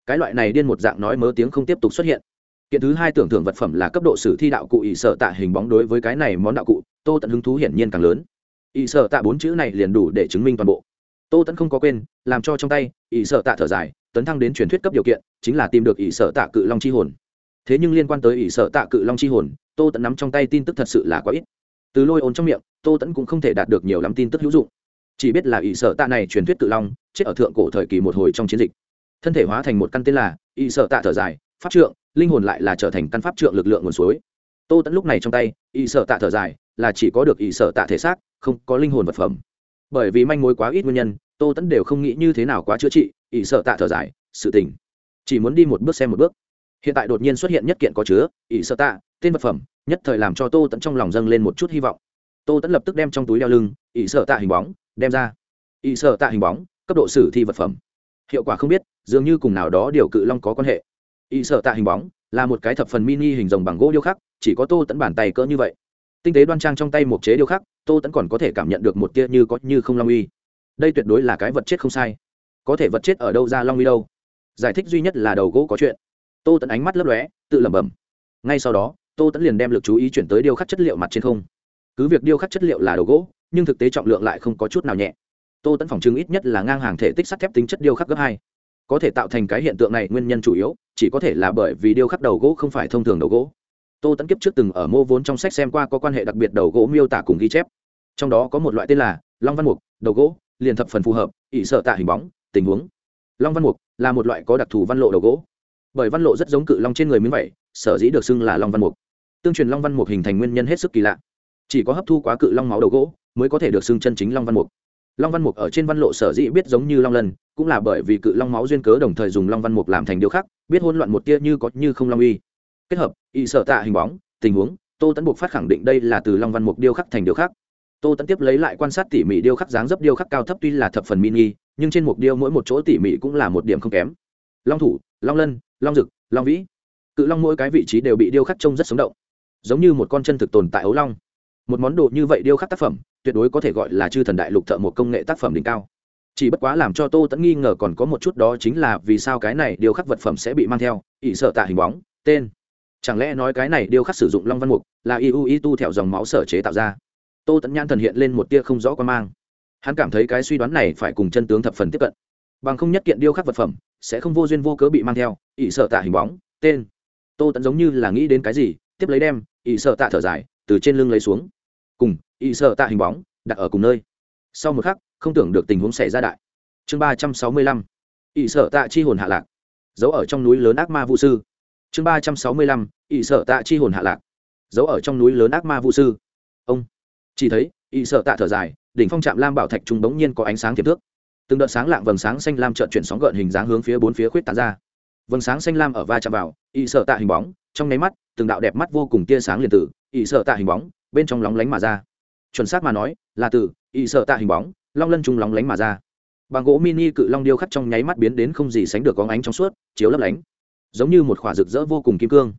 Cái loại này điên một dạng nói mớ tiếng không tiếp tục xuất hiện. Kiện thứ hai tưởng thưởng vật phẩm là cấp độ sử thi đạo cụ ỵ sợ tạ hình bóng đối với cái này món đạo cụ tô tận hứng thú hiển nhiên càng lớn. Ỵ sợ tạ bốn chữ này liền đủ để chứng minh toàn bộ. Tô tẫn không có quên làm cho trong tay ỵ sợ tạ thở dài tấn thăng đến truyền thuyết cấp điều kiện chính là tìm được ỵ sợ tạ cự long chi hồn. Thế nhưng liên quan tới ỵ sợ tạ cự long chi hồn tô tẫn nắm trong tay tin tức thật sự là quá ít từ lôi ồn trong miệng, tô tẫn cũng không thể đạt được nhiều lắm tin tức hữu dụng. Chỉ biết là ỷ sợ tạ này truyền thuyết tự long, chết ở thượng cổ thời kỳ một hồi trong chiến dịch. Thân thể hóa thành một căn tên là ỷ sợ tạ thở dài, pháp trượng, linh hồn lại là trở thành căn pháp trượng lực lượng nguồn suối. Tô tẫn lúc này trong tay, ỷ sợ tạ thở dài, là chỉ có được ỷ sợ tạ thể xác, không có linh hồn vật phẩm. Bởi vì manh mối quá ít nguyên nhân, tô tẫn đều không nghĩ như thế nào quá chữa trị, ỷ sợ tạ thở dài, sự tình. Chỉ muốn đi một bước xem một bước hiện tại đột nhiên xuất hiện nhất kiện có chứa, ỷ sợ tạ, tên vật phẩm, nhất thời làm cho tô tẫn trong lòng dâng lên một chút hy vọng. Tô tẫn lập tức đem trong túi đeo lưng, ỷ sợ tạ hình bóng, đem ra. Ỷ sợ tạ hình bóng, cấp độ sử thi vật phẩm. Hiệu quả không biết, dường như cùng nào đó điều cự long có quan hệ. Ỷ sợ tạ hình bóng, là một cái thập phần mini hình rồng bằng gỗ điêu khắc, chỉ có tô tẫn bàn tay cỡ như vậy. Tinh tế đoan trang trong tay một chế điêu khắc, tô tẫn còn có thể cảm nhận được một tia như có như không long uy. Đây tuyệt đối là cái vật chết không sai. Có thể vật chết ở đâu ra long uy đâu? Giải thích duy nhất là đầu gỗ có chuyện tô tẫn ánh mắt lấp lóe, tự lẩm bẩm. Ngay sau đó, tô tẫn liền đem l ự c chú ý chuyển tới điêu khắc chất liệu mặt trên không. Cứ việc điêu khắc chất liệu là đầu gỗ, nhưng thực tế trọng lượng lại không có chút nào nhẹ. Tô tẫn phòng chứng ít nhất là ngang hàng thể tích sắt thép tính chất điêu khắc gấp hai. Có thể tạo thành cái hiện tượng này nguyên nhân chủ yếu, chỉ có thể là bởi vì điêu khắc đầu gỗ không phải thông thường đầu gỗ. Tô tẫn kiếp trước từng ở mô vốn trong sách xem qua có quan hệ đặc biệt đầu gỗ miêu tả cùng ghi chép. Trong đó có một loại tên là long văn mục, đầu gỗ, liền thập phần phù hợp, ỷ sợ tạ hình bóng, tình huống. Long văn mục là một loại có đặc thù văn lộ đầu gỗ bởi văn lộ rất giống cự long trên người miếng vậy sở dĩ được xưng là long văn mục. Tương truyền long văn mục hình thành nguyên nhân hết sức kỳ lạ. Chỉ có hấp thu quá cự long máu đầu gỗ mới có thể được xưng chân chính long văn mục. Long văn mục ở trên văn lộ sở dĩ biết giống như long lân, cũng là bởi vì cự long máu duyên cớ đồng thời dùng long văn mục làm thành điều khác, biết hôn loạn một tia như có như không long uy. Kết hợp, y sở tạ hình bóng, tình huống, tô tấn buộc phát khẳng định đây là từ long văn mục điêu khắc thành điêu khắc tô tẫn tiếp lấy lại quan sát tỉ mỉ điêu khắc dáng dấp điêu khắc cao thấp tuy là thập phần mini, nhưng trên mục điêu mỗi một chỗ tỉ mỉ cũng là một điểm không kém. Long thủ, long lân long dực, long vĩ. Cự long mỗi cái vị trí đều bị điêu khắc trông rất sống động. Giống như một con chân thực tồn tại ấu long. Một món đồ như vậy điêu khắc tác phẩm, tuyệt đối có thể gọi là chư thần đại lục thợ một công nghệ tác phẩm đỉnh cao. Chỉ bất quá làm cho tô tẫn nghi ngờ còn có một chút đó chính là vì sao cái này điêu khắc vật phẩm sẽ bị mang theo, ỷ sợ tạ hình bóng, tên. Chẳng lẽ nói cái này điêu khắc sử dụng long văn mục là iu i tu theo dòng máu sở chế tạo ra? Tô tẫn nhan thần hiện lên một tia không rõ quan mang. Hắn cảm thấy cái suy đoán này phải cùng chân tướng thập phần tiếp cận bằng không nhất kiện điêu khắc vật phẩm, sẽ không vô duyên vô cớ bị mang theo, ỷ sợ tạ hình bóng, tên. Tô tẫn giống như là nghĩ đến cái gì, tiếp lấy đem, ỷ sợ tạ thở dài, từ trên lưng lấy xuống. Cùng, ỷ sợ tạ hình bóng, đặt ở cùng nơi. Sau một khắc, không tưởng được tình huống xảy ra đại. Chương ba trăm sáu mươi lăm, ỷ sợ tạ chi hồn hạ lạc. Giấu ở trong núi lớn ác ma vũ sư. Chương ba trăm sáu mươi lăm, ỷ sợ tạ chi hồn hạ lạc. Giấu ở trong núi lớn ác ma vũ sư. Ông. Chỉ thấy, ỷ sợ tạ thở dài, đỉnh phong trạm lam bảo thạch trung bỗng nhiên có ánh sáng tiềm thước từng đợt sáng lạng vầng sáng xanh lam trợn chuyển sóng gợn hình dáng hướng phía bốn phía khuyết tán ra. Vầng sáng xanh lam ở va chạm vào ỵ sợ tạ hình bóng, trong nháy mắt, từng đạo đẹp mắt vô cùng tia sáng liền tử ỵ sợ tạ hình bóng, bên trong lóng lánh mà ra. Chuẩn xác mà nói, là từ ỵ sợ tạ hình bóng, long lân trung lóng lánh mà ra. Bằng gỗ mini cự long điêu khắc trong nháy mắt biến đến không gì sánh được có ánh trong suốt, chiếu lấp lánh. Giống như một khỏa rực rỡ vô cùng kim cương.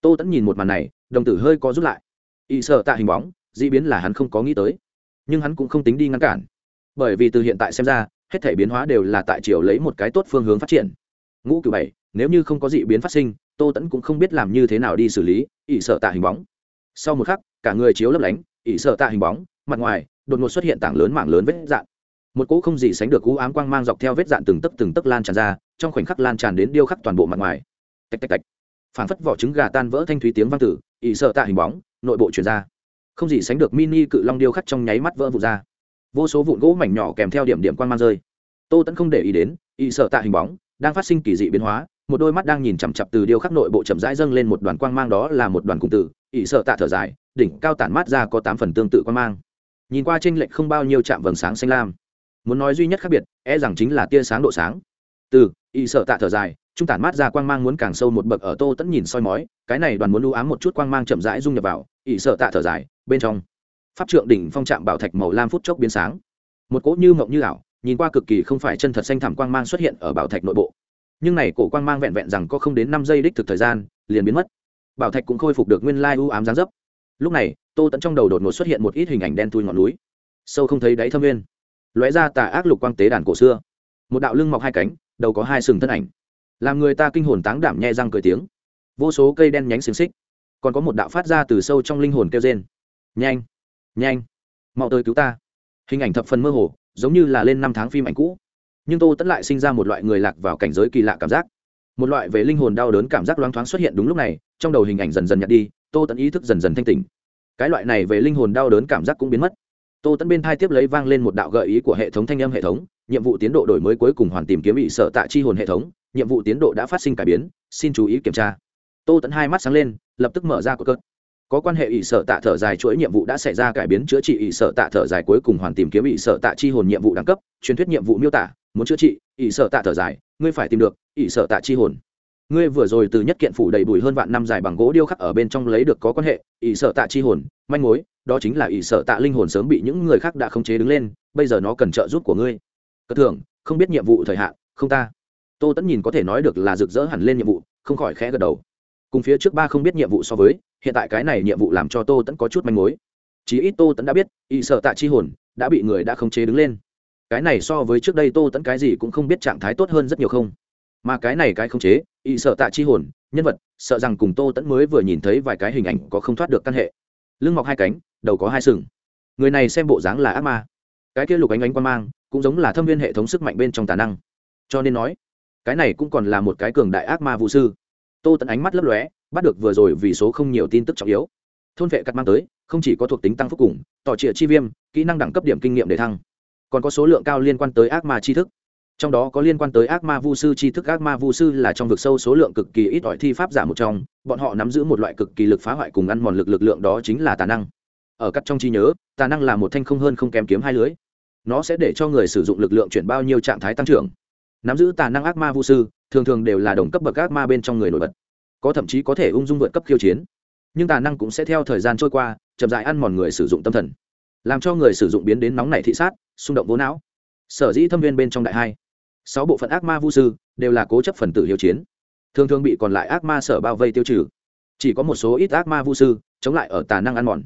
Tô tẫn nhìn một màn này, đồng tử hơi có rút lại. Y sợ tạ hình bóng d ị biến là hắn không có nghĩ tới. Nhưng hắn cũng không tính đi ngăn cản. Bởi vì từ hiện tại xem ra hết thể biến hóa đều là tại chiều lấy một cái tốt phương hướng phát triển. Ngũ cử bảy, nếu như không có dị biến phát sinh, tô tẫn cũng không biết làm như thế nào đi xử lý, ỷ sợ tạ hình bóng. Sau một khắc, cả người chiếu lấp lánh, ỷ sợ tạ hình bóng, mặt ngoài, đột ngột xuất hiện tảng lớn mảng lớn vết dạn. Một cỗ không gì sánh được cú ám quang mang dọc theo vết dạn từng tấc từng tấc lan tràn ra, trong khoảnh khắc lan tràn đến điêu khắc toàn bộ mặt ngoài. Tạch tạch tạch. Phản phất vỏ trứng gà tan vỡ thanh thúy tiếng vang tử, ỷ sợ tạ hình bóng, nội bộ chuyển ra. Không gì sánh được mini cự long điêu khắc trong nháy mắt vỡ vụt ra vô số vụn gỗ mảnh nhỏ kèm theo điểm điểm quan mang rơi. Tô tẫn không để ý đến ỵ sợ tạ hình bóng, đang phát sinh kỳ dị biến hóa, một đôi mắt đang nhìn chằm chặp từ điêu khắc nội bộ chậm rãi dâng lên một đoàn quang mang đó là một đoàn cùng tử ỵ sợ tạ thở dài, đỉnh cao tản mát ra có tám phần tương tự quang mang. Nhìn qua trên lệch không bao nhiêu chạm vầng sáng xanh lam. Muốn nói duy nhất khác biệt e rằng chính là tia sáng độ sáng. Từ ỵ sợ tạ thở dài, trung tản mát ra quang mang muốn càng sâu một bậc ở tô tẫn nhìn soi mói, cái này đoàn muốn lưu ám một chút quang mang chậm rãi dung nhập vào ỵ sợ tạ thở dài, bên trong pháp trượng đỉnh phong trạm bảo thạch màu lam phút chốc biến sáng. Một cỗ như mộng như ảo nhìn qua cực kỳ không phải chân thật xanh thẳm quang mang xuất hiện ở bảo thạch nội bộ. Nhưng này cổ quang mang vẹn vẹn rằng có không đến năm giây đích thực thời gian liền biến mất. Bảo thạch cũng khôi phục được nguyên lai u ám giáng dấp. Lúc này tô tẫn trong đầu đột ngột xuất hiện một ít hình ảnh đen thui ngọn núi. Sâu không thấy đáy thâm nguyên. Lóe ra tà ác lục quang tế đàn cổ xưa. Một đạo lưng mọc hai cánh đầu có hai sừng thân ảnh. Làm người ta kinh hồn táng đảm nhẹ răng cười tiếng. Vô số cây đen nhánh xiềng xích. Còn có một đạo phát ra từ sâu trong linh hồn kêu rên, nhanh! Nhanh, mau tới cứu ta. Hình ảnh thập phần mơ hồ, giống như là lên năm tháng phim ảnh cũ. Nhưng tô tẫn lại sinh ra một loại người lạc vào cảnh giới kỳ lạ cảm giác. Một loại về linh hồn đau đớn cảm giác loáng thoáng xuất hiện đúng lúc này, trong đầu hình ảnh dần dần nhạt đi, tô tẫn ý thức dần dần thanh tỉnh. Cái loại này về linh hồn đau đớn cảm giác cũng biến mất. Tô tẫn bên thai tiếp lấy vang lên một đạo gợi ý của hệ thống thanh âm hệ thống, nhiệm vụ tiến độ đổi mới cuối cùng hoàn tìm kiếm bị sợ tạ chi hồn hệ thống, nhiệm vụ tiến độ đã phát sinh cải biến, xin chú ý kiểm tra. Tô tẫn hai mắt sáng lên, lập tức mở ra cột cơn có quan hệ ỷ sợ tạ thở dài chuỗi nhiệm vụ đã xảy ra cải biến chữa trị ỷ sợ tạ thở dài cuối cùng hoàn tìm kiếm ỷ sợ tạ chi hồn nhiệm vụ đẳng cấp, truyền thuyết nhiệm vụ miêu tả, muốn chữa trị, ỷ sợ tạ thở dài, ngươi phải tìm được ỷ sợ tạ chi hồn. Ngươi vừa rồi từ nhất kiện phủ đầy bụi hơn vạn năm dài bằng gỗ điêu khắc ở bên trong lấy được có quan hệ, ỷ sợ tạ chi hồn, manh mối, đó chính là ỷ sợ tạ linh hồn sớm bị những người khác đã khống chế đứng lên, bây giờ nó cần trợ giúp của ngươi. Cất thường không biết nhiệm vụ thời hạn, không ta. Tô tẫn nhìn có thể nói được là rực rỡ hẳn lên nhiệm vụ, không khỏi khẽ gật đầu cùng phía trước ba không biết nhiệm vụ so với, hiện tại cái này nhiệm vụ làm cho tô tẫn có chút manh mối. Chí ít tô tẫn đã biết, y sợ tạ chi hồn đã bị người đã khống chế đứng lên. Cái này so với trước đây tô tẫn cái gì cũng không biết trạng thái tốt hơn rất nhiều không. Mà cái này cái khống chế, y sợ tạ chi hồn, nhân vật, sợ rằng cùng tô tẫn mới vừa nhìn thấy vài cái hình ảnh có không thoát được căn hệ. Lưng mọc hai cánh, đầu có hai sừng. Người này xem bộ dáng là ác ma. Cái kia lục ánh ánh quan mang, cũng giống là thâm viên hệ thống sức mạnh bên trong tà năng. Cho nên nói, cái này cũng còn là một cái cường đại ác ma vũ sư tô tẫn ánh mắt lấp lóe, bắt được vừa rồi vì số không nhiều tin tức trọng yếu. Thôn vệ cắt mang tới, không chỉ có thuộc tính tăng phúc cùng, tỏ trịa chi viêm, kỹ năng đẳng cấp điểm kinh nghiệm để thăng. Còn có số lượng cao liên quan tới ác ma tri thức. Trong đó có liên quan tới ác ma vu sư tri thức, ác ma vu sư là trong vực sâu số lượng cực kỳ ít ỏi thi pháp giả một trong, bọn họ nắm giữ một loại cực kỳ lực phá hoại cùng ăn mòn lực lực lượng đó chính là tà năng. Ở cắt trong trí nhớ, tà năng là một thanh không hơn không kém kiếm hai lưới. Nó sẽ để cho người sử dụng lực lượng chuyển bao nhiêu trạng thái tăng trưởng nắm giữ tà năng ác ma vu sư, thường thường đều là đồng cấp bậc ác ma bên trong người nổi bật. Có thậm chí có thể ung dung vượt cấp khiêu chiến. Nhưng tà năng cũng sẽ theo thời gian trôi qua, chậm dại ăn mòn người sử dụng tâm thần. Làm cho người sử dụng biến đến nóng nảy thị sát, xung động vô não. Sở dĩ thâm viên bên trong đại hai, sáu bộ phận ác ma vu sư đều là cố chấp phần tử hiếu chiến. Thường thường bị còn lại ác ma sở bao vây tiêu trừ. Chỉ có một số ít ác ma vu sư chống lại ở tà năng ăn mòn.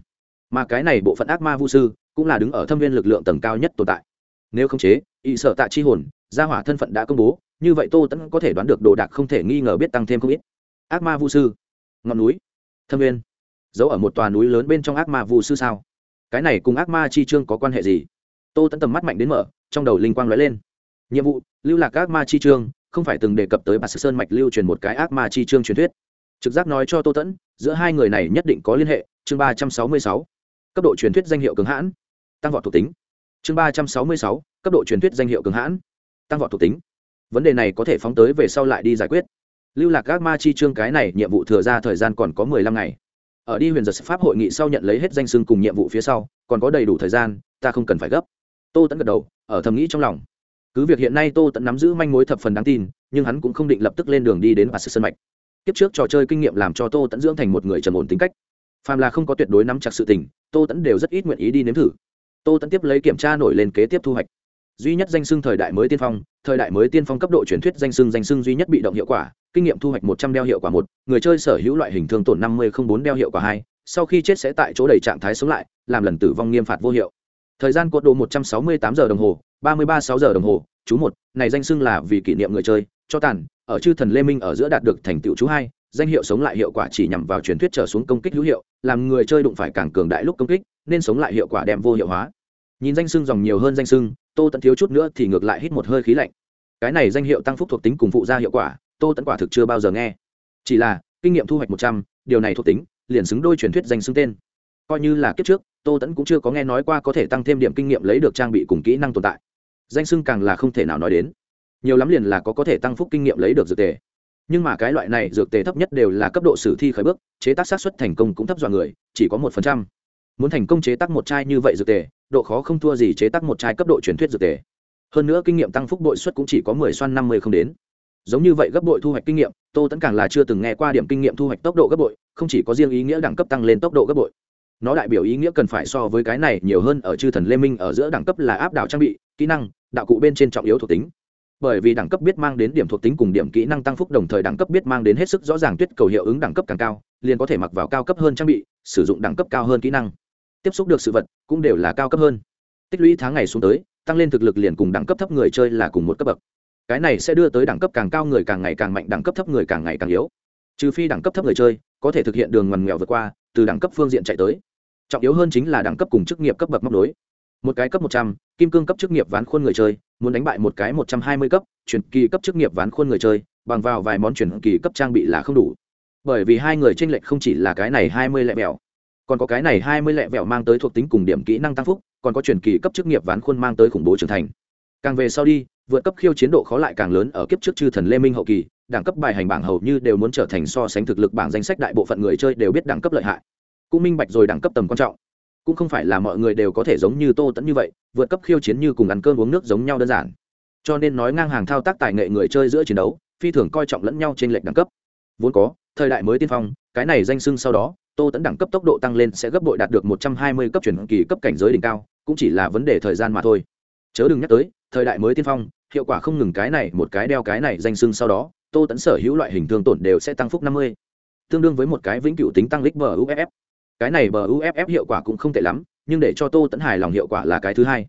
Mà cái này bộ phận ác ma vu sư cũng là đứng ở thâm viên lực lượng tầng cao nhất tồn tại. Nếu không chế, y sở tạ chi hồn gia hỏa thân phận đã công bố, như vậy tô tẫn có thể đoán được đồ đạc không thể nghi ngờ biết tăng thêm không ít. Ác ma vu sư. Ngọn núi. Thâm nguyên giấu ở một tòa núi lớn bên trong ác ma vu sư sao? Cái này cùng ác ma chi trương có quan hệ gì? Tô tẫn tầm mắt mạnh đến mở, trong đầu linh quang lóe lên. Nhiệm vụ, lưu lạc ác ma chi trương, không phải từng đề cập tới bà sư sơn mạch lưu truyền một cái ác ma chi trương truyền thuyết. Trực giác nói cho tô tẫn giữa hai người này nhất định có liên hệ, chương ba trăm sáu mươi sáu. Cấp độ truyền thuyết danh hiệu cường hãn. Tăng vọt thuộc tính. Chương ba trăm sáu mươi sáu, cấp độ truyền thuyết danh hiệu cường hãn tăng vọt thuộc tính. Vấn đề này có thể phóng tới về sau lại đi giải quyết. Lưu lạc các ma chi trương cái này nhiệm vụ thừa ra thời gian còn có mười lăm ngày. Ở đi huyền giật pháp hội nghị sau nhận lấy hết danh sưng cùng nhiệm vụ phía sau, còn có đầy đủ thời gian, ta không cần phải gấp. Tô tẫn gật đầu, ở thầm nghĩ trong lòng. Cứ việc hiện nay tô tẫn nắm giữ manh mối thập phần đáng tin, nhưng hắn cũng không định lập tức lên đường đi đến và sự sân mạch. Kiếp trước trò chơi kinh nghiệm làm cho tô tẫn dưỡng thành một người trầm ổn tính cách. Phàm là không có tuyệt đối nắm chặt sự tình, tô tẫn đều rất ít nguyện ý đi nếm thử. Tô tẫn tiếp lấy kiểm tra nổi lên kế tiếp thu hoạch duy nhất danh xưng thời đại mới tiên phong, thời đại mới tiên phong cấp độ truyền thuyết danh xưng danh xưng duy nhất bị động hiệu quả, kinh nghiệm thu hoạch một trăm đeo hiệu quả một, người chơi sở hữu loại hình thương tổn năm mươi không bốn đeo hiệu quả hai, sau khi chết sẽ tại chỗ đầy trạng thái sống lại, làm lần tử vong nghiêm phạt vô hiệu. Thời gian cột độ một trăm sáu mươi tám giờ đồng hồ, ba mươi ba sáu giờ đồng hồ, chú một, này danh xưng là vì kỷ niệm người chơi, cho tàn, ở chư thần lê minh ở giữa đạt được thành tựu chú hai, danh hiệu sống lại hiệu quả chỉ nhằm vào truyền thuyết trở xuống công kích hữu hiệu, làm người chơi đụng phải càng cường đại lúc công kích, nên sống lại hiệu quả đem vô hiệu hóa. Nhìn danh sưng dòng nhiều hơn danh sưng tô tẫn thiếu chút nữa thì ngược lại hít một hơi khí lạnh. Cái này danh hiệu tăng phúc thuộc tính cùng phụ gia hiệu quả, tô tẫn quả thực chưa bao giờ nghe. Chỉ là, kinh nghiệm thu hoạch một trăm, điều này thuộc tính, liền xứng đôi truyền thuyết danh xưng tên. Coi như là kiếp trước, tô tẫn cũng chưa có nghe nói qua có thể tăng thêm điểm kinh nghiệm lấy được trang bị cùng kỹ năng tồn tại. Danh xưng càng là không thể nào nói đến. Nhiều lắm liền là có có thể tăng phúc kinh nghiệm lấy được dược tề. Nhưng mà cái loại này dược tề thấp nhất đều là cấp độ sử thi khởi bước, chế tác sát xuất thành công cũng thấp dọa người, chỉ có một phần trăm muốn thành công chế tác một chai như vậy dược tề, độ khó không thua gì chế tác một chai cấp độ truyền thuyết dược tề. Hơn nữa kinh nghiệm tăng phúc bội suất cũng chỉ có mười xoan năm mươi không đến. Giống như vậy gấp bội thu hoạch kinh nghiệm, tô tẫn càng là chưa từng nghe qua điểm kinh nghiệm thu hoạch tốc độ gấp bội, không chỉ có riêng ý nghĩa đẳng cấp tăng lên tốc độ gấp bội. Nó đại biểu ý nghĩa cần phải so với cái này nhiều hơn ở chư thần lê minh ở giữa đẳng cấp là áp đảo trang bị, kỹ năng, đạo cụ bên trên trọng yếu thuộc tính bởi vì đẳng cấp biết mang đến điểm thuộc tính cùng điểm kỹ năng tăng phúc đồng thời đẳng cấp biết mang đến hết sức rõ ràng tuyết cầu hiệu ứng đẳng cấp càng cao liền có thể mặc vào cao cấp hơn trang bị sử dụng đẳng cấp cao hơn kỹ năng tiếp xúc được sự vật cũng đều là cao cấp hơn tích lũy tháng ngày xuống tới tăng lên thực lực liền cùng đẳng cấp thấp người chơi là cùng một cấp bậc cái này sẽ đưa tới đẳng cấp càng cao người càng ngày càng mạnh đẳng cấp thấp người càng ngày càng yếu trừ phi đẳng cấp thấp người chơi có thể thực hiện đường ngoằn nghèo vượt qua từ đẳng cấp phương diện chạy tới trọng yếu hơn chính là đẳng cấp cùng chức nghiệp cấp bậc móc đối một cái cấp một trăm, kim cương cấp chức nghiệp ván khuôn người chơi, muốn đánh bại một cái một trăm hai mươi cấp chuyển kỳ cấp chức nghiệp ván khuôn người chơi, bằng vào vài món chuyển kỳ cấp trang bị là không đủ. Bởi vì hai người tranh lệch không chỉ là cái này hai mươi lẹ mèo còn có cái này hai mươi lẹ vẹo mang tới thuộc tính cùng điểm kỹ năng tăng phúc, còn có chuyển kỳ cấp chức nghiệp ván khuôn mang tới khủng bố trưởng thành. Càng về sau đi, vượt cấp khiêu chiến độ khó lại càng lớn ở kiếp trước chư thần lê minh hậu kỳ, đẳng cấp bài hành bảng hầu như đều muốn trở thành so sánh thực lực bảng danh sách đại bộ phận người chơi đều biết đẳng cấp lợi hại. Cũng minh bạch rồi đẳng cấp tầm quan trọng cũng không phải là mọi người đều có thể giống như tô tẫn như vậy, vượt cấp khiêu chiến như cùng ăn cơm uống nước giống nhau đơn giản. Cho nên nói ngang hàng thao tác tài nghệ người chơi giữa chiến đấu, phi thường coi trọng lẫn nhau trên lệnh đẳng cấp. Vốn có, thời đại mới tiên phong, cái này danh sưng sau đó, tô tẫn đẳng cấp tốc độ tăng lên sẽ gấp bội đạt được một trăm hai mươi cấp chuyển kỳ cấp cảnh giới đỉnh cao, cũng chỉ là vấn đề thời gian mà thôi. Chớ đừng nhắc tới, thời đại mới tiên phong, hiệu quả không ngừng cái này, một cái đeo cái này danh sưng sau đó, tô tẫn sở hữu loại hình thương tổn đều sẽ tăng phúc năm mươi, tương đương với một cái vĩnh cửu tính tăng lích bờ uff cái này bờ uff hiệu quả cũng không tệ lắm, nhưng để cho tô tẫn hài lòng hiệu quả là cái thứ hai.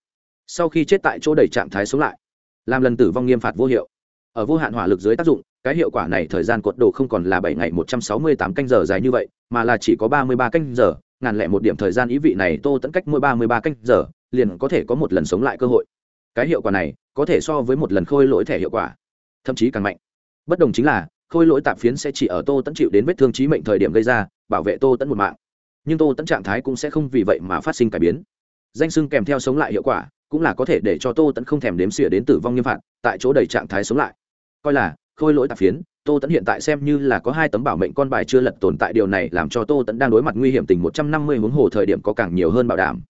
Sau khi chết tại chỗ đầy trạng thái sống lại, làm lần tử vong nghiêm phạt vô hiệu. Ở vô hạn hỏa lực dưới tác dụng, cái hiệu quả này thời gian cột đồ không còn là bảy ngày một trăm sáu mươi tám canh giờ dài như vậy, mà là chỉ có ba mươi ba canh giờ, ngàn lẻ một điểm thời gian ý vị này tô tẫn cách mỗi ba mươi ba canh giờ, liền có thể có một lần sống lại cơ hội. Cái hiệu quả này, có thể so với một lần khôi lỗi thẻ hiệu quả, thậm chí càng mạnh. Bất đồng chính là, khôi lỗi tạp phiến sẽ chỉ ở tô tẫn chịu đến vết thương trí mệnh thời điểm gây ra, bảo vệ tô tẫn một mạng nhưng tô tẫn trạng thái cũng sẽ không vì vậy mà phát sinh cải biến. Danh sưng kèm theo sống lại hiệu quả, cũng là có thể để cho tô tẫn không thèm đếm xỉa đến tử vong nghiêm phạt, tại chỗ đầy trạng thái sống lại. Coi là, khôi lỗi tạp phiến, tô tẫn hiện tại xem như là có hai tấm bảo mệnh con bài chưa lật tồn tại điều này làm cho tô tẫn đang đối mặt nguy hiểm tình một trăm năm mươi huống hồ thời điểm có càng nhiều hơn bảo đảm.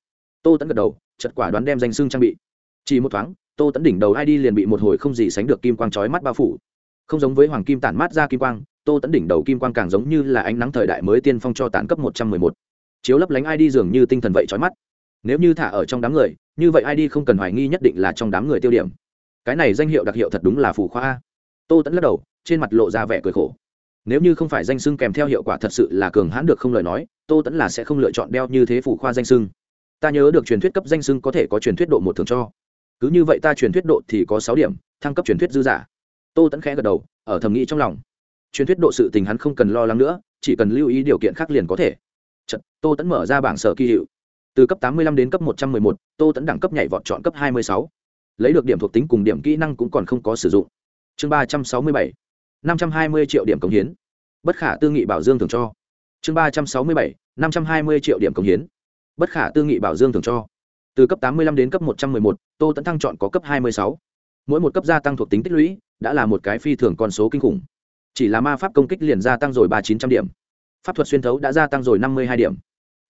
Tô tẫn gật đầu, chật quả đoán đem danh sưng trang bị. Chỉ một thoáng, tô tẫn đỉnh đầu id liền bị một hồi không gì sánh được kim quang chói mắt bao phủ. Không giống với hoàng kim tản mát ra kim quang tô tẫn đỉnh đầu kim quang càng giống như là ánh nắng thời đại mới tiên phong cho tản cấp một trăm mười một. Chiếu lấp lánh id dường như tinh thần vậy chói mắt. Nếu như thả ở trong đám người, như vậy id không cần hoài nghi nhất định là trong đám người tiêu điểm. Cái này danh hiệu đặc hiệu thật đúng là phủ khoa. Tô tẫn lắc đầu, trên mặt lộ ra vẻ cười khổ. Nếu như không phải danh sưng kèm theo hiệu quả thật sự là cường hãn được không lời nói, tô tẫn là sẽ không lựa chọn đeo như thế phủ khoa danh sưng ta nhớ được truyền thuyết cấp danh sưng có thể có truyền thuyết độ một thường cho. Cứ như vậy ta truyền thuyết độ thì có sáu điểm, thăng cấp truyền thuyết dư giả. Tô tẫn khẽ gật đầu, ở thầm nghĩ trong lòng truyền thuyết độ sự tình hắn không cần lo lắng nữa chỉ cần lưu ý điều kiện khác liền có thể. Chật, tô tẫn mở ra bảng sở kỳ hiệu. Từ cấp tám mươi lăm đến cấp một trăm mười một tô tẫn đẳng cấp nhảy vọt chọn cấp hai mươi sáu. Lấy được điểm thuộc tính cùng điểm kỹ năng cũng còn không có sử dụng. Chương ba trăm sáu mươi bảy. năm trăm hai mươi triệu điểm cống hiến. Bất khả tư nghị bảo dương thường cho. Chương ba trăm sáu mươi bảy. năm trăm hai mươi triệu điểm cống hiến. Bất khả tư nghị bảo dương thường cho. Từ cấp tám mươi lăm đến cấp một trăm mười một tô tẫn thăng chọn có cấp hai mươi sáu. Mỗi một cấp gia tăng thuộc tính tích lũy đã là một cái phi thường con số kinh khủng chỉ là ma pháp công kích liền gia tăng rồi ba chín trăm điểm. Pháp thuật xuyên thấu đã gia tăng rồi năm mươi hai điểm.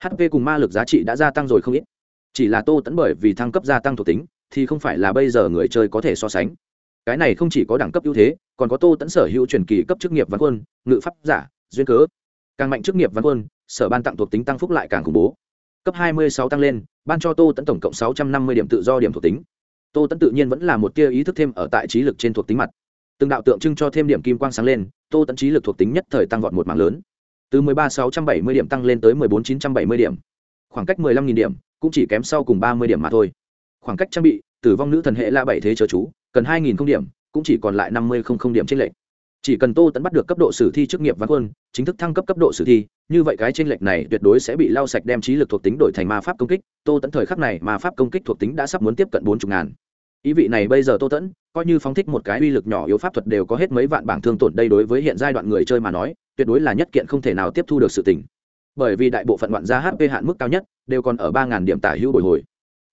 Hp cùng ma lực giá trị đã gia tăng rồi không ít. Chỉ là tô tẫn bởi vì thăng cấp gia tăng thuộc tính, thì không phải là bây giờ người chơi có thể so sánh. Cái này không chỉ có đẳng cấp ưu thế, còn có tô tẫn sở hữu truyền kỳ cấp chức nghiệp văn quân, ngự pháp giả, duyên cớ. Càng mạnh chức nghiệp văn quân, sở ban tặng thuộc tính tăng phúc lại càng khủng bố. Cấp hai mươi sáu tăng lên, ban cho tô tẫn tổng cộng sáu trăm năm mươi điểm tự do điểm thuộc tính. Tô tẫn tự nhiên vẫn là một tia ý thức thêm ở tại trí lực trên thuộc tính mặt từng đạo tượng trưng cho thêm điểm kim quang sáng lên, tô tẫn trí lực thuộc tính nhất thời tăng vọt một mạng lớn. Từ mười ba sáu trăm bảy mươi điểm tăng lên tới mười bốn chín trăm bảy mươi điểm. Khoảng cách mười lăm nghìn điểm, cũng chỉ kém sau cùng ba mươi điểm mà thôi. Khoảng cách trang bị, tử vong nữ thần hệ la bảy thế chớ chú, cần hai nghìn không điểm, cũng chỉ còn lại năm mươi không không điểm trên lệch. Chỉ cần tô tẫn bắt được cấp độ sử thi chức nghiệp văn quân, chính thức thăng cấp cấp độ sử thi, như vậy cái trên lệch này tuyệt đối sẽ bị lau sạch đem trí lực thuộc tính đổi thành ma pháp công kích. Tô tẫn thời khắc này ma pháp công kích thuộc tính đã sắp muốn tiếp cận bốn chục ngàn ý vị này bây giờ tô tẫn, coi như phóng thích một cái uy lực nhỏ yếu pháp thuật đều có hết mấy vạn bảng thương tổn đây đối với hiện giai đoạn người chơi mà nói, tuyệt đối là nhất kiện không thể nào tiếp thu được sự tình. Bởi vì đại bộ phận ngoạn gia hp hạn mức cao nhất đều còn ở ba ngàn điểm tả hữu bồi hồi.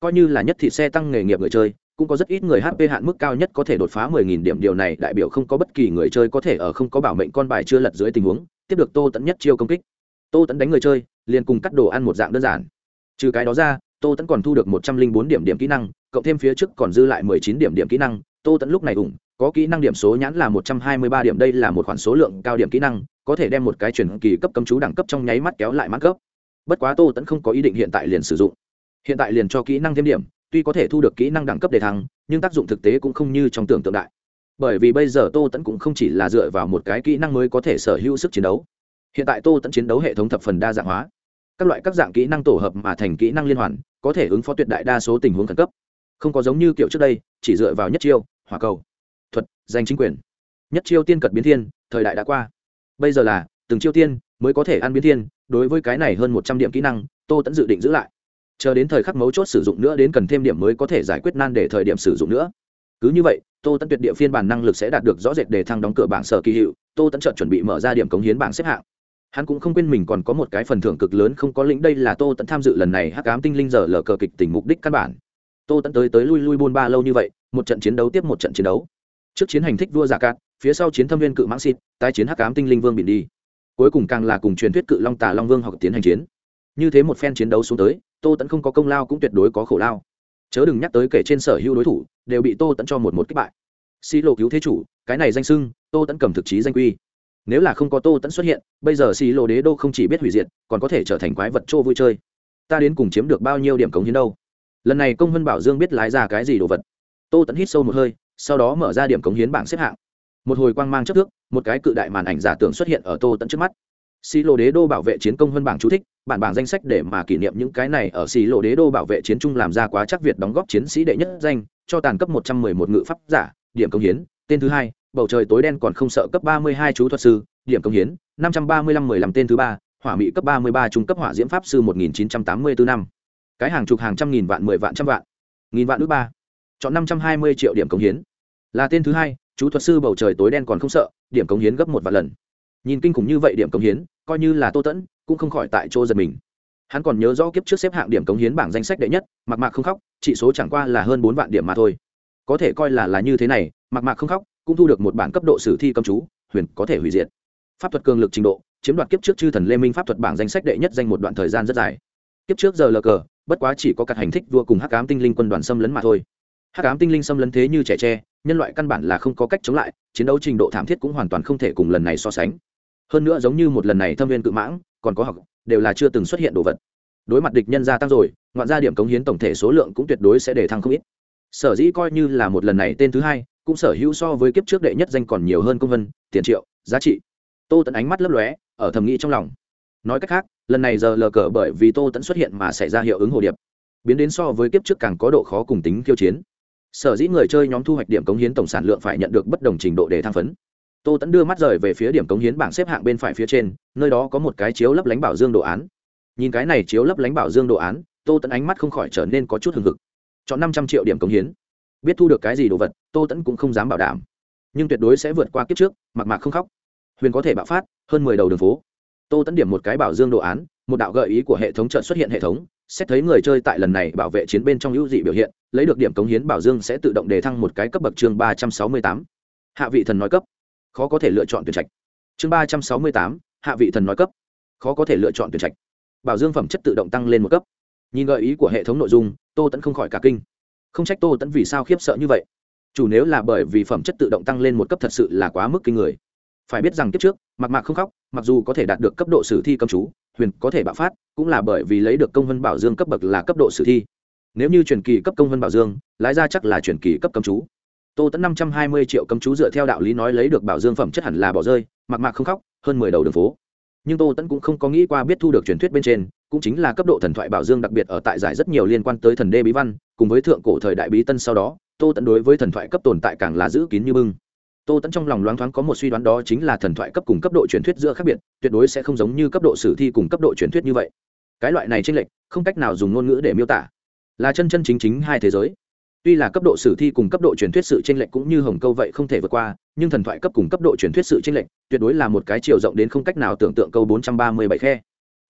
Coi như là nhất thị xe tăng nghề nghiệp người chơi, cũng có rất ít người hp hạn mức cao nhất có thể đột phá 10.000 điểm. Điều này đại biểu không có bất kỳ người chơi có thể ở không có bảo mệnh con bài chưa lật dưới tình huống, tiếp được tô tẫn nhất chiêu công kích. Tô tẫn đánh người chơi, liền cùng cắt đồ ăn một dạng đơn giản. Trừ cái đó ra tô tẫn còn thu được một trăm linh bốn điểm điểm kỹ năng, cộng thêm phía trước còn dư lại mười chín điểm điểm kỹ năng, tô tẫn lúc này ủng, có kỹ năng điểm số nhãn là một trăm hai mươi ba điểm, đây là một khoản số lượng cao điểm kỹ năng, có thể đem một cái chuyển kỳ cấp cấm chú đẳng cấp trong nháy mắt kéo lại mãn cấp. Bất quá tô tẫn không có ý định hiện tại liền sử dụng. Hiện tại liền cho kỹ năng thêm điểm, tuy có thể thu được kỹ năng đẳng cấp để thăng, nhưng tác dụng thực tế cũng không như trong tưởng tượng đại. Bởi vì bây giờ tô tẫn cũng không chỉ là dựa vào một cái kỹ năng mới có thể sở hữu sức chiến đấu. Hiện tại tô tẫn chiến đấu hệ thống thập phần đa dạng hóa các loại các dạng kỹ năng tổ hợp mà thành kỹ năng liên hoàn, có thể ứng phó tuyệt đại đa số tình huống khẩn cấp. Không có giống như kiểu trước đây, chỉ dựa vào nhất chiêu, hỏa cầu, thuật, giành chính quyền. Nhất chiêu tiên cật biến thiên, thời đại đã qua. Bây giờ là, từng chiêu tiên mới có thể ăn biến thiên, đối với cái này hơn một trăm điểm kỹ năng, tô tẫn dự định giữ lại. Chờ đến thời khắc mấu chốt sử dụng nữa đến cần thêm điểm mới có thể giải quyết nan để thời điểm sử dụng nữa. Cứ như vậy, tô tẫn tuyệt địa phiên bản năng lực sẽ đạt được rõ rệt để thăng đóng cửa bảng sở kỳ hiệu, tô tẫn trợt chuẩn bị mở ra điểm cống hiến bảng xếp hạng hắn cũng không quên mình còn có một cái phần thưởng cực lớn không có lĩnh đây là tô tẫn tham dự lần này hắc ám tinh linh giờ lờ cờ kịch tình mục đích căn bản. Tô tẫn tới tới lui lui buôn ba lâu như vậy, một trận chiến đấu tiếp một trận chiến đấu. Trước chiến hành thích vua giả cát, phía sau chiến thâm viên cự mãng xịt, tái chiến hắc ám tinh linh vương bị đi. Cuối cùng càng là cùng truyền thuyết cự long tà long vương học tiến hành chiến. Như thế một phen chiến đấu xuống tới, tô tẫn không có công lao cũng tuyệt đối có khổ lao. Chớ đừng nhắc tới kể trên sở hữu đối thủ, đều bị tô tẫn cho một một kích bại. Xi lộ cứu thế chủ, cái này danh sưng tô tẫn cầm thực chí danh quy nếu là không có tô tẫn xuất hiện, bây giờ xì lộ đế đô không chỉ biết hủy diệt, còn có thể trở thành quái vật trô vui chơi. Ta đến cùng chiếm được bao nhiêu điểm cống hiến đâu? Lần này công vân bảo dương biết lái ra cái gì đồ vật. Tô tẫn hít sâu một hơi, sau đó mở ra điểm cống hiến bảng xếp hạng. Một hồi quang mang chất thước một cái cự đại màn ảnh giả tưởng xuất hiện ở tô tẫn trước mắt. Xì lộ đế đô bảo vệ chiến công vân bảng chú thích, bản bảng danh sách để mà kỷ niệm những cái này ở xì lộ đế đô bảo vệ chiến trung làm ra quá chắc việt đóng góp chiến sĩ đệ nhất danh, cho tàn cấp một trăm mười một ngự pháp giả, điểm công hiến, tên thứ hai bầu trời tối đen còn không sợ cấp ba mươi hai chú thuật sư, điểm công hiến, năm trăm ba mươi lăm mười lăm tên thứ ba, hỏa mỹ cấp ba mươi ba trung cấp hỏa diễm pháp sư một nghìn chín trăm tám mươi bốn năm. Cái hàng chục hàng trăm nghìn vạn, mười vạn, trăm vạn, nghìn vạn ước ba. Chọn năm trăm hai mươi triệu điểm công hiến. Là tên thứ hai, chú thuật sư bầu trời tối đen còn không sợ, điểm công hiến gấp một vạn lần. Nhìn kinh khủng như vậy điểm công hiến, coi như là tô tẫn, cũng không khỏi tại chỗ giật mình. Hắn còn nhớ rõ kiếp trước xếp hạng điểm cống hiến bảng danh sách đệ nhất mặc mạc không khóc, chỉ số chẳng qua là hơn bốn vạn điểm mà thôi. Có thể coi là là như thế này mặc mạc không khóc cũng thu được một bản cấp độ sử thi công chú, huyền có thể hủy diệt. Pháp thuật cường lực trình độ, chiếm đoạt kiếp trước chư thần lê minh pháp thuật bảng danh sách đệ nhất danh một đoạn thời gian rất dài. Kiếp trước giờ lờ cờ, bất quá chỉ có các hành thích vua cùng hắc ám tinh linh quân đoàn xâm lấn mà thôi. Hắc ám tinh linh xâm lấn thế như trẻ tre, nhân loại căn bản là không có cách chống lại, chiến đấu trình độ thảm thiết cũng hoàn toàn không thể cùng lần này so sánh. Hơn nữa giống như một lần này thâm viên cự mãng, còn có học, đều là chưa từng xuất hiện đồ vật. Đối mặt địch nhân gia tăng rồi, ngoạn gia điểm cống hiến tổng thể số lượng cũng tuyệt đối sẽ để thăng không ít. Sở dĩ coi như là một lần này tên thứ hai cũng sở hữu so với kiếp trước đệ nhất danh còn nhiều hơn công vân, tiền triệu, giá trị. Tô tẫn ánh mắt lấp lóe, ở thầm nghĩ trong lòng. Nói cách khác, lần này giờ lờ cờ bởi vì tô tẫn xuất hiện mà xảy ra hiệu ứng hồ điệp. Biến đến so với kiếp trước càng có độ khó cùng tính kiêu chiến. Sở dĩ người chơi nhóm thu hoạch điểm cống hiến tổng sản lượng phải nhận được bất đồng trình độ để thăng phấn. Tô tẫn đưa mắt rời về phía điểm cống hiến bảng xếp hạng bên phải phía trên, nơi đó có một cái chiếu lấp lánh bảo dương đồ án. Nhìn cái này chiếu lấp lánh bảo dương đồ án, tô tẫn ánh mắt không khỏi trở nên có chút hừng hực. Chọn năm trăm triệu điểm cống hiến biết thu được cái gì đồ vật, tô tẫn cũng không dám bảo đảm. Nhưng tuyệt đối sẽ vượt qua kiếp trước, mặc mạc không khóc. Huyền có thể bạo phát, hơn mười đầu đường phố. Tô tẫn điểm một cái bảo dương đồ án, một đạo gợi ý của hệ thống trận xuất hiện hệ thống, xét thấy người chơi tại lần này bảo vệ chiến bên trong hữu dị biểu hiện, lấy được điểm cống hiến bảo dương sẽ tự động đề thăng một cái cấp bậc chương ba trăm sáu mươi tám. Hạ vị thần nói cấp. Khó có thể lựa chọn tuyển trạch. Chương ba trăm sáu mươi tám, hạ vị thần nói cấp. Khó có thể lựa chọn tuyển trạch. Bảo dương phẩm chất tự động tăng lên một cấp. Nhìn gợi ý của hệ thống nội dung, tô tẫn không khỏi cả kinh không trách tô tẫn vì sao khiếp sợ như vậy. Chủ nếu là bởi vì phẩm chất tự động tăng lên một cấp thật sự là quá mức kinh người. Phải biết rằng kiếp trước mặc mạc không khóc, mặc dù có thể đạt được cấp độ sử thi cầm chú, huyền có thể bạo phát, cũng là bởi vì lấy được công vân bảo dương cấp bậc là cấp độ sử thi. Nếu như truyền kỳ cấp công vân bảo dương, lái ra chắc là truyền kỳ cấp cầm chú. Tô tẫn năm trăm hai mươi triệu cầm chú dựa theo đạo lý nói lấy được bảo dương phẩm chất hẳn là bỏ rơi mặc mạc không khóc, hơn mười đầu đường phố. Nhưng tô tẫn cũng không có nghĩ qua biết thu được truyền thuyết bên trên cũng chính là cấp độ thần thoại bảo dương đặc biệt ở tại giải rất nhiều liên quan tới thần đê bí văn, cùng với thượng cổ thời đại bí tân sau đó, tô tẫn đối với thần thoại cấp tồn tại càng là giữ kín như bưng. Tô tẫn trong lòng loáng thoáng có một suy đoán đó chính là thần thoại cấp cùng cấp độ truyền thuyết giữa khác biệt, tuyệt đối sẽ không giống như cấp độ sử thi cùng cấp độ truyền thuyết như vậy. Cái loại này tranh lệch, không cách nào dùng ngôn ngữ để miêu tả. Là chân chân chính chính hai thế giới. Tuy là cấp độ sử thi cùng cấp độ truyền thuyết sự tranh lệch cũng như hồng câu vậy không thể vượt qua, nhưng thần thoại cấp cùng cấp độ truyền thuyết sự tranh lệch, tuyệt đối là một cái chiều rộng đến không cách nào tưởng tượng câu bốn trăm ba mươi bảy khe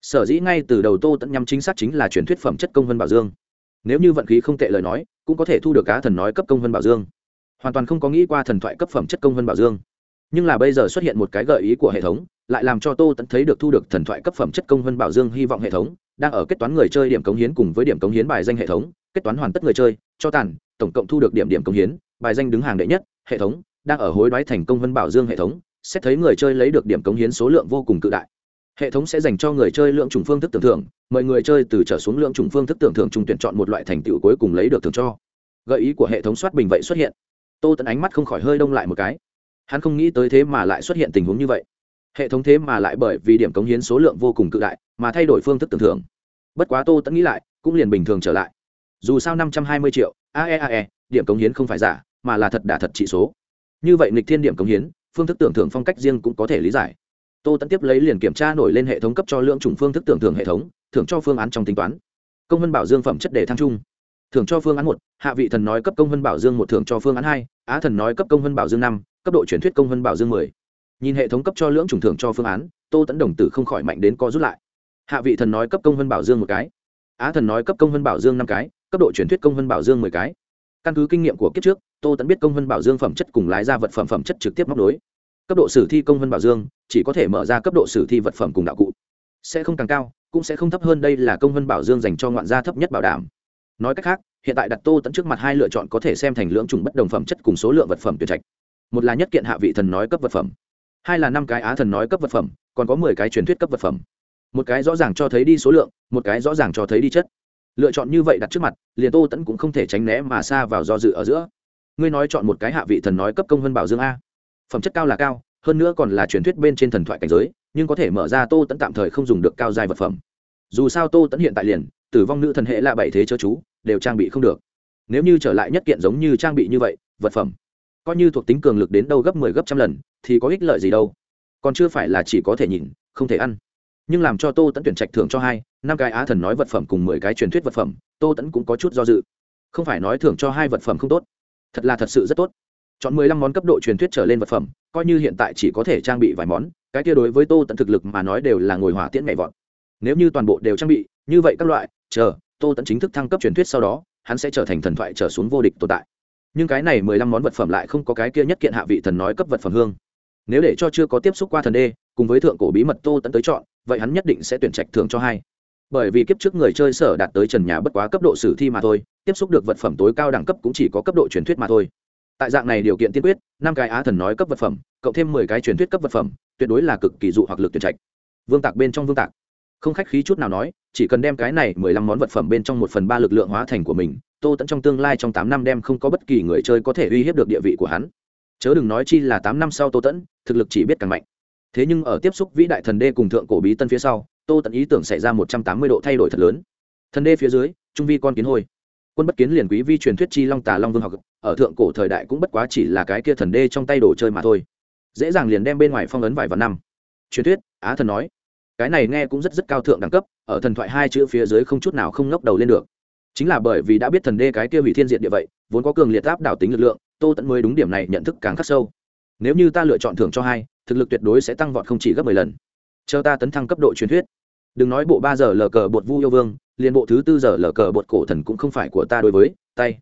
sở dĩ ngay từ đầu tô tẫn nhắm chính xác chính là truyền thuyết phẩm chất công vân bảo dương. Nếu như vận khí không tệ lời nói, cũng có thể thu được cá thần nói cấp công vân bảo dương. Hoàn toàn không có nghĩ qua thần thoại cấp phẩm chất công vân bảo dương. Nhưng là bây giờ xuất hiện một cái gợi ý của hệ thống, lại làm cho tô tẫn thấy được thu được thần thoại cấp phẩm chất công vân bảo dương hy vọng hệ thống, đang ở kết toán người chơi điểm cống hiến cùng với điểm cống hiến bài danh hệ thống, kết toán hoàn tất người chơi, cho tàn, tổng cộng thu được điểm điểm cống hiến, bài danh đứng hàng đệ nhất, hệ thống đang ở hối đoái thành công vân bảo dương hệ thống sẽ thấy người chơi lấy được điểm cống hiến số lượng vô cùng cự đại hệ thống sẽ dành cho người chơi lượng trùng phương thức tưởng thưởng mời người chơi từ trở xuống lượng trùng phương thức tưởng thưởng trùng tuyển chọn một loại thành tựu cuối cùng lấy được thưởng cho. Gợi ý của hệ thống soát bình vậy xuất hiện. Tô tẫn ánh mắt không khỏi hơi đông lại một cái. Hắn không nghĩ tới thế mà lại xuất hiện tình huống như vậy. Hệ thống thế mà lại bởi vì điểm cống hiến số lượng vô cùng cự đại mà thay đổi phương thức tưởng thưởng. Bất quá tô tẫn nghĩ lại cũng liền bình thường trở lại. Dù sao năm trăm hai mươi triệu aeae e, điểm cống hiến không phải giả mà là thật đả thật trị số. Như vậy nịch thiên điểm cống hiến phương thức tưởng thưởng phong cách riêng cũng có thể lý giải tô tẫn tiếp lấy liền kiểm tra nổi lên hệ thống cấp cho lượng chủng phương thức tưởng thưởng hệ thống, thưởng cho phương án trong tính toán. Công vân bảo dương phẩm chất đề thăng trung. Thưởng cho phương án một, hạ vị thần nói cấp công vân bảo dương một thưởng cho phương án hai, á thần nói cấp công vân bảo dương năm, cấp độ truyền thuyết công vân bảo dương mười. Nhìn hệ thống cấp cho lưỡng trùng thưởng cho phương án, tô tẫn đồng tử không khỏi mạnh đến co rút lại. Hạ vị thần nói cấp công vân bảo dương một cái. Á thần nói cấp công vân bảo dương năm cái, cấp độ truyền thuyết công vân bảo dương mười cái. Căn cứ kinh nghiệm của kiếp trước, tô tẫn biết công vân bảo dương phẩm chất cùng lái ra vật phẩm phẩm chất trực tiếp móc nối cấp độ sử thi công vân bảo dương, chỉ có thể mở ra cấp độ sử thi vật phẩm cùng đạo cụ. Sẽ không càng cao, cũng sẽ không thấp hơn đây là công vân bảo dương dành cho ngoạn gia thấp nhất bảo đảm. Nói cách khác, hiện tại đặt tô tẫn trước mặt hai lựa chọn có thể xem thành lưỡng trùng bất đồng phẩm chất cùng số lượng vật phẩm tuyệt trạch. Một là nhất kiện hạ vị thần nói cấp vật phẩm, hai là năm cái á thần nói cấp vật phẩm, còn có mười cái truyền thuyết cấp vật phẩm. Một cái rõ ràng cho thấy đi số lượng, một cái rõ ràng cho thấy đi chất. Lựa chọn như vậy đặt trước mặt, liền tô tẫn cũng không thể tránh né mà xa vào do dự ở giữa. Ngươi nói chọn một cái hạ vị thần nói cấp công vân bảo dương a phẩm chất cao là cao, hơn nữa còn là truyền thuyết bên trên thần thoại cảnh giới, nhưng có thể mở ra tô tẫn tạm thời không dùng được cao dài vật phẩm. Dù sao tô tẫn hiện tại liền, tử vong nữ thần hệ là bảy thế chớ chú, đều trang bị không được. Nếu như trở lại nhất kiện giống như trang bị như vậy, vật phẩm, coi như thuộc tính cường lực đến đâu gấp mười 10 gấp trăm lần, thì có ích lợi gì đâu. Còn chưa phải là chỉ có thể nhìn, không thể ăn. Nhưng làm cho tô tẫn tuyển trạch thưởng cho hai, năm cái á thần nói vật phẩm cùng mười cái truyền thuyết vật phẩm, tô tẫn cũng có chút do dự. Không phải nói thưởng cho hai vật phẩm không tốt, thật là thật sự rất tốt chọn mười lăm món cấp độ truyền thuyết trở lên vật phẩm, coi như hiện tại chỉ có thể trang bị vài món, cái kia đối với tô tận thực lực mà nói đều là ngồi hỏa tiễn nhảy vọt. Nếu như toàn bộ đều trang bị, như vậy các loại, chờ, tô tận chính thức thăng cấp truyền thuyết sau đó, hắn sẽ trở thành thần thoại trở xuống vô địch tồn tại. Nhưng cái này mười lăm món vật phẩm lại không có cái kia nhất kiện hạ vị thần nói cấp vật phẩm hương. Nếu để cho chưa có tiếp xúc qua thần đê, cùng với thượng cổ bí mật tô tẫn tới chọn, vậy hắn nhất định sẽ tuyển trạch thưởng cho hai. Bởi vì kiếp trước người chơi sở đạt tới trần nhà bất quá cấp độ sử thi mà thôi, tiếp xúc được vật phẩm tối cao đẳng cấp cũng chỉ có cấp độ truyền thuyết mà thôi tại dạng này điều kiện tiên quyết, năm cái á thần nói cấp vật phẩm, cộng thêm mười cái truyền thuyết cấp vật phẩm, tuyệt đối là cực kỳ dụ hoặc lực tuyển trạch. Vương tạc bên trong vương tạc. Không khách khí chút nào nói, chỉ cần đem cái này mười lăm món vật phẩm bên trong một phần ba lực lượng hóa thành của mình, tô tẫn trong tương lai trong tám năm đem không có bất kỳ người chơi có thể uy hiếp được địa vị của hắn. Chớ đừng nói chi là tám năm sau tô tẫn thực lực chỉ biết càng mạnh. Thế nhưng ở tiếp xúc vĩ đại thần đê cùng thượng cổ bí tân phía sau, tô tẫn ý tưởng xảy ra một trăm tám mươi độ thay đổi thật lớn. Thần đê phía dưới, trung vi con kiến hôi quân bất kiến liền quý vi truyền thuyết chi long tà long vương học, ở thượng cổ thời đại cũng bất quá chỉ là cái kia thần đê trong tay đồ chơi mà thôi. Dễ dàng liền đem bên ngoài phong ấn vài vạn năm. Truyền thuyết, á thần nói, cái này nghe cũng rất rất cao thượng đẳng cấp, ở thần thoại hai chữ phía dưới không chút nào không ngóc đầu lên được. Chính là bởi vì đã biết thần đê cái kia hủy thiên diện địa vậy, vốn có cường liệt áp đảo tính lực lượng, tô tẫn mới đúng điểm này nhận thức càng khắc sâu. Nếu như ta lựa chọn thưởng cho hai, thực lực tuyệt đối sẽ tăng vọt không chỉ gấp mười lần. Chờ ta tấn thăng cấp độ truyền thuyết đừng nói bộ ba giờ lờ cờ bột vu yêu vương, liền bộ thứ tư giờ lờ cờ bột cổ thần cũng không phải của ta đối với, tay.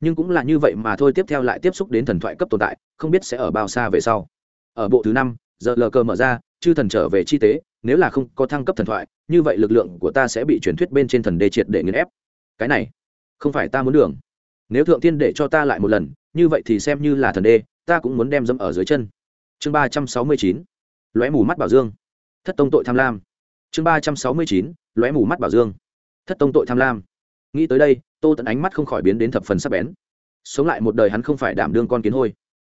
Nhưng cũng là như vậy mà thôi, tiếp theo lại tiếp xúc đến thần thoại cấp tồn tại, không biết sẽ ở bao xa về sau. Ở bộ thứ năm, giờ lờ cờ mở ra, chư thần trở về chi tế, nếu là không có thăng cấp thần thoại, như vậy lực lượng của ta sẽ bị truyền thuyết bên trên thần đê triệt để nghiền ép. Cái này, không phải ta muốn đường. Nếu thượng tiên để cho ta lại một lần, như vậy thì xem như là thần đê, ta cũng muốn đem dâm ở dưới chân. Chương ba trăm sáu mươi chín, lóe mù mắt bảo dương. Thất tông tội tham lam chương ba trăm sáu mươi chín, lóe mù mắt bảo dương. Thất tông tội tham lam. Nghĩ tới đây, tô tận ánh mắt không khỏi biến đến thập phần sắc bén. Sống lại một đời hắn không phải đảm đương con kiến hôi.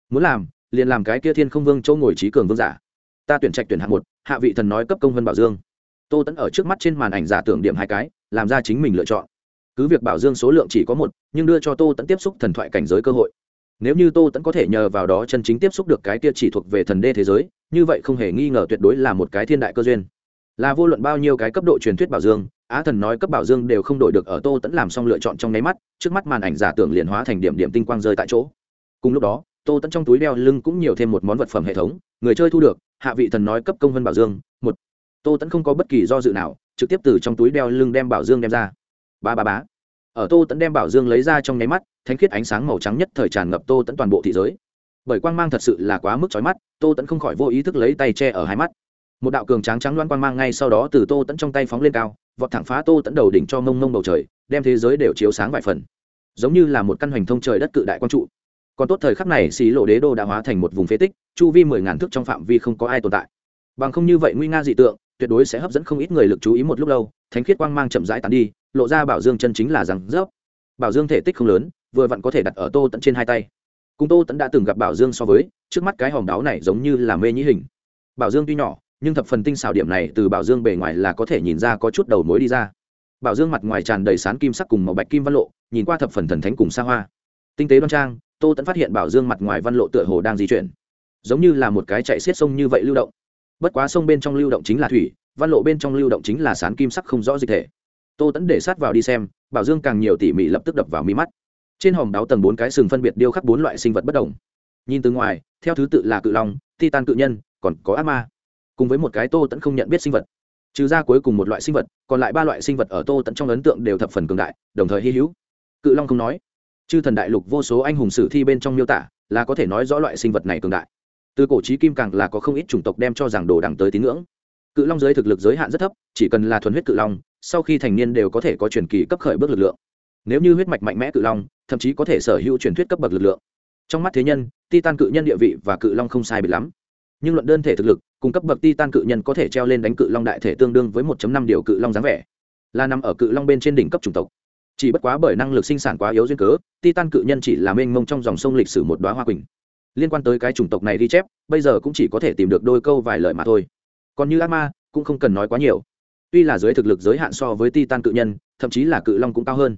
Muốn làm, liền làm cái kia thiên không vương châu ngồi trí cường vương giả. Ta tuyển trạch tuyển hạng một, hạ vị thần nói cấp công vân bảo dương. Tô tẫn ở trước mắt trên màn ảnh giả tưởng điểm hai cái, làm ra chính mình lựa chọn. Cứ việc bảo dương số lượng chỉ có một, nhưng đưa cho tô tẫn tiếp xúc thần thoại cảnh giới cơ hội. Nếu như tô tẫn có thể nhờ vào đó chân chính tiếp xúc được cái kia chỉ thuộc về thần đê thế giới, như vậy không hề nghi ngờ tuyệt đối là một cái thiên đại cơ duyên là vô luận bao nhiêu cái cấp độ truyền thuyết bảo dương, á thần nói cấp bảo dương đều không đổi được ở tô tẫn làm xong lựa chọn trong nháy mắt, trước mắt màn ảnh giả tưởng liền hóa thành điểm điểm tinh quang rơi tại chỗ. Cùng lúc đó, tô tẫn trong túi đeo lưng cũng nhiều thêm một món vật phẩm hệ thống, người chơi thu được, hạ vị thần nói cấp công vân bảo dương, một. Tô tẫn không có bất kỳ do dự nào, trực tiếp từ trong túi đeo lưng đem bảo dương đem ra. Ba ba bá ở tô tẫn đem bảo dương lấy ra trong nháy mắt, thánh khiết ánh sáng màu trắng nhất thời tràn ngập tô tẫn toàn bộ thị giới. Bởi quang mang thật sự là quá mức trói mắt, tô tẫn không khỏi vô ý thức lấy tay che ở hai mắt một đạo cường tráng trắng loan quang mang ngay sau đó từ tô tẫn trong tay phóng lên cao, vọt thẳng phá tô tẫn đầu đỉnh cho mông mông bầu trời, đem thế giới đều chiếu sáng vài phần. Giống như là một căn hoành thông trời đất cự đại quang trụ. Còn tốt thời khắc này xí lộ đế đô đã hóa thành một vùng phế tích, chu vi mười ngàn thước trong phạm vi không có ai tồn tại. Bằng không như vậy nguy nga dị tượng, tuyệt đối sẽ hấp dẫn không ít người lực chú ý một lúc lâu, thánh khiết quang mang chậm rãi tàn đi, lộ ra bảo dương chân chính là rằng rớp. Bảo dương thể tích không lớn, vừa vặn có thể đặt ở tô tận trên hai tay. Cùng tô tẫn đã từng gặp bảo dương so với, trước mắt cái hòm đáo này giống như là mê nhĩ hình. Bảo dương tuy nhỏ nhưng thập phần tinh xảo điểm này từ bảo dương bề ngoài là có thể nhìn ra có chút đầu mối đi ra. Bảo dương mặt ngoài tràn đầy sán kim sắc cùng màu bạch kim văn lộ, nhìn qua thập phần thần thánh cùng xa hoa. Tinh tế đoan trang, tô tẫn phát hiện bảo dương mặt ngoài văn lộ tựa hồ đang di chuyển. Giống như là một cái chạy xiết sông như vậy lưu động. Bất quá sông bên trong lưu động chính là thủy, văn lộ bên trong lưu động chính là sán kim sắc không rõ dịch thể. Tô tẫn để sát vào đi xem, bảo dương càng nhiều tỉ mỉ lập tức đập vào mi mắt. Trên hòm đáo tầng bốn cái sừng phân biệt điêu khắc bốn loại sinh vật bất đồng. Nhìn từ ngoài, theo thứ tự là cự long, titan cự nhân, còn có ác ma cùng với một cái tô tẫn không nhận biết sinh vật. Trừ ra cuối cùng một loại sinh vật, còn lại ba loại sinh vật ở tô tẫn trong ấn tượng đều thập phần cường đại, đồng thời hy hữu. Cự long không nói. Chư thần đại lục vô số anh hùng sử thi bên trong miêu tả, là có thể nói rõ loại sinh vật này cường đại. Từ cổ trí kim càng là có không ít chủng tộc đem cho rằng đồ đẳng tới tín ngưỡng. Cự long giới thực lực giới hạn rất thấp, chỉ cần là thuần huyết cự long, sau khi thành niên đều có thể có truyền kỳ cấp khởi bước lực lượng. Nếu như huyết mạch mạnh mẽ cự long, thậm chí có thể sở hữu truyền thuyết cấp bậc lực lượng. Trong mắt thế nhân, titan cự nhân địa vị và cự long không sai biệt lắm nhưng luận đơn thể thực lực cung cấp bậc titan cự nhân có thể treo lên đánh cự long đại thể tương đương với 1 năm điều cự long dáng vẻ. Là nằm ở cự long bên trên đỉnh cấp chủng tộc. Chỉ bất quá bởi năng lực sinh sản quá yếu duyên cớ, titan cự nhân chỉ là mênh mông trong dòng sông lịch sử một đoá hoa quỳnh. Liên quan tới cái chủng tộc này ghi chép, bây giờ cũng chỉ có thể tìm được đôi câu vài lời mà thôi. Còn như ác ma, cũng không cần nói quá nhiều. Tuy là dưới thực lực giới hạn so với titan cự nhân, thậm chí là cự long cũng cao hơn.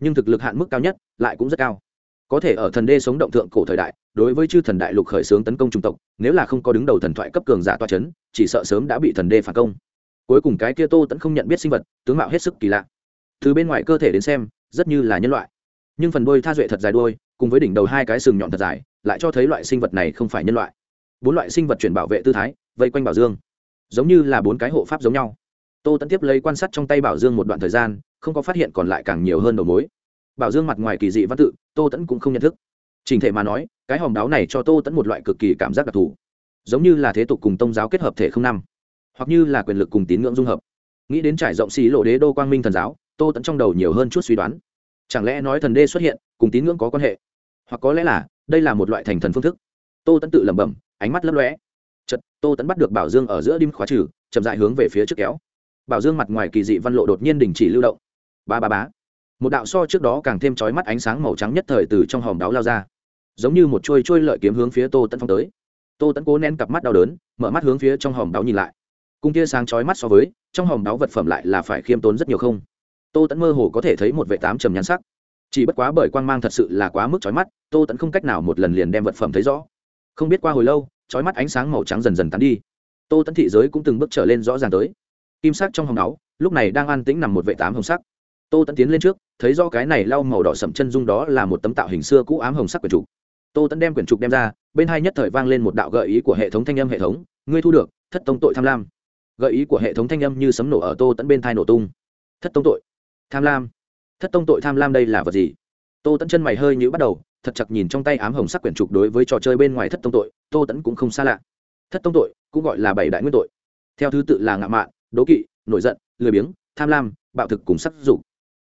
Nhưng thực lực hạn mức cao nhất lại cũng rất cao có thể ở thần đê sống động thượng cổ thời đại, đối với chư thần đại lục khởi xướng tấn công trung tộc, nếu là không có đứng đầu thần thoại cấp cường giả toa c h ấ n chỉ sợ sớm đã bị thần đê phản công. Cuối cùng cái kia tô tẫn không nhận biết sinh vật, tướng mạo hết sức kỳ lạ. Từ bên ngoài cơ thể đến xem, rất như là nhân loại. Nhưng phần đôi tha duệ thật dài đôi cùng với đỉnh đầu hai cái sừng nhọn thật dài, lại cho thấy loại sinh vật này không phải nhân loại. Bốn loại sinh vật chuyển bảo vệ tư thái, vây quanh bảo dương. Giống như là bốn cái hộ pháp giống nhau. Tô tẫn tiếp lấy quan sát trong tay bảo dương một đoạn thời gian, không có phát hiện còn lại càng nhiều hơn đầu mối bảo dương mặt ngoài kỳ dị văn tự, tô tẫn cũng không nhận thức. Trình thể mà nói, cái hòm đáo này cho tô tẫn một loại cực kỳ cảm giác đặc thù. Giống như là thế tục cùng tông giáo kết hợp thể không năm, hoặc như là quyền lực cùng tín ngưỡng dung hợp. Nghĩ đến trải rộng xí lộ đế đô quang minh thần giáo, tô tẫn trong đầu nhiều hơn chút suy đoán. Chẳng lẽ nói thần đê xuất hiện, cùng tín ngưỡng có quan hệ? Hoặc có lẽ là, đây là một loại thành thần phương thức. Tô tẫn tự lẩm bẩm, ánh mắt lấp lóe. Chật tô tẫn bắt được bảo dương ở giữa đêm khóa trừ, chậm dại hướng về phía trước kéo. Bảo dương mặt ngoài kỳ dị văn lộ đột nhiên đình chỉ lưu động. Ba ba bá một đạo so trước đó càng thêm chói mắt ánh sáng màu trắng nhất thời từ trong hòm đáo lao ra. Giống như một chuôi chuôi lợi kiếm hướng phía tô tẫn phong tới. Tô tẫn cố nén cặp mắt đau đớn, mở mắt hướng phía trong hòm đáo nhìn lại. Cung tia sáng chói mắt so với, trong hòm đáo vật phẩm lại là phải khiêm tốn rất nhiều không? Tô tẫn mơ hồ có thể thấy một vệ tám trầm nhắn sắc. Chỉ bất quá bởi quang mang thật sự là quá mức chói mắt, tô tẫn không cách nào một lần liền đem vật phẩm thấy rõ. Không biết qua hồi lâu, chói mắt ánh sáng màu trắng dần dần tắn đi. Tô tẫn thị giới cũng từng bước trở lên rõ ràng tới. Kim sắc trong hòm đáo, lúc này đang an tĩnh nằm một vệ tám hồng sắc tô tẫn tiến lên trước, thấy do cái này lau màu đỏ sậm chân dung đó là một tấm tạo hình xưa cũ ám hồng sắc quyển trục. Tô tẫn đem quyển trục đem ra, bên hai nhất thời vang lên một đạo gợi ý của hệ thống thanh âm hệ thống, ngươi thu được, thất tông tội tham lam. Gợi ý của hệ thống thanh âm như sấm nổ ở tô tẫn bên thai nổ tung. Thất tông tội tham lam? Thất tông tội tham lam đây là vật gì? Tô tẫn chân mày hơi nhữ bắt đầu, thật chặt nhìn trong tay ám hồng sắc quyển trục đối với trò chơi bên ngoài thất tông tội, tô tẫn cũng không xa lạ. Thất tông tội cũng gọi là bảy đại nguyên tội. Theo thứ tự là ngạo mạn, đố kỵ, nổi giận, lười biếng, tham lam, bạo thực cùng sắc dục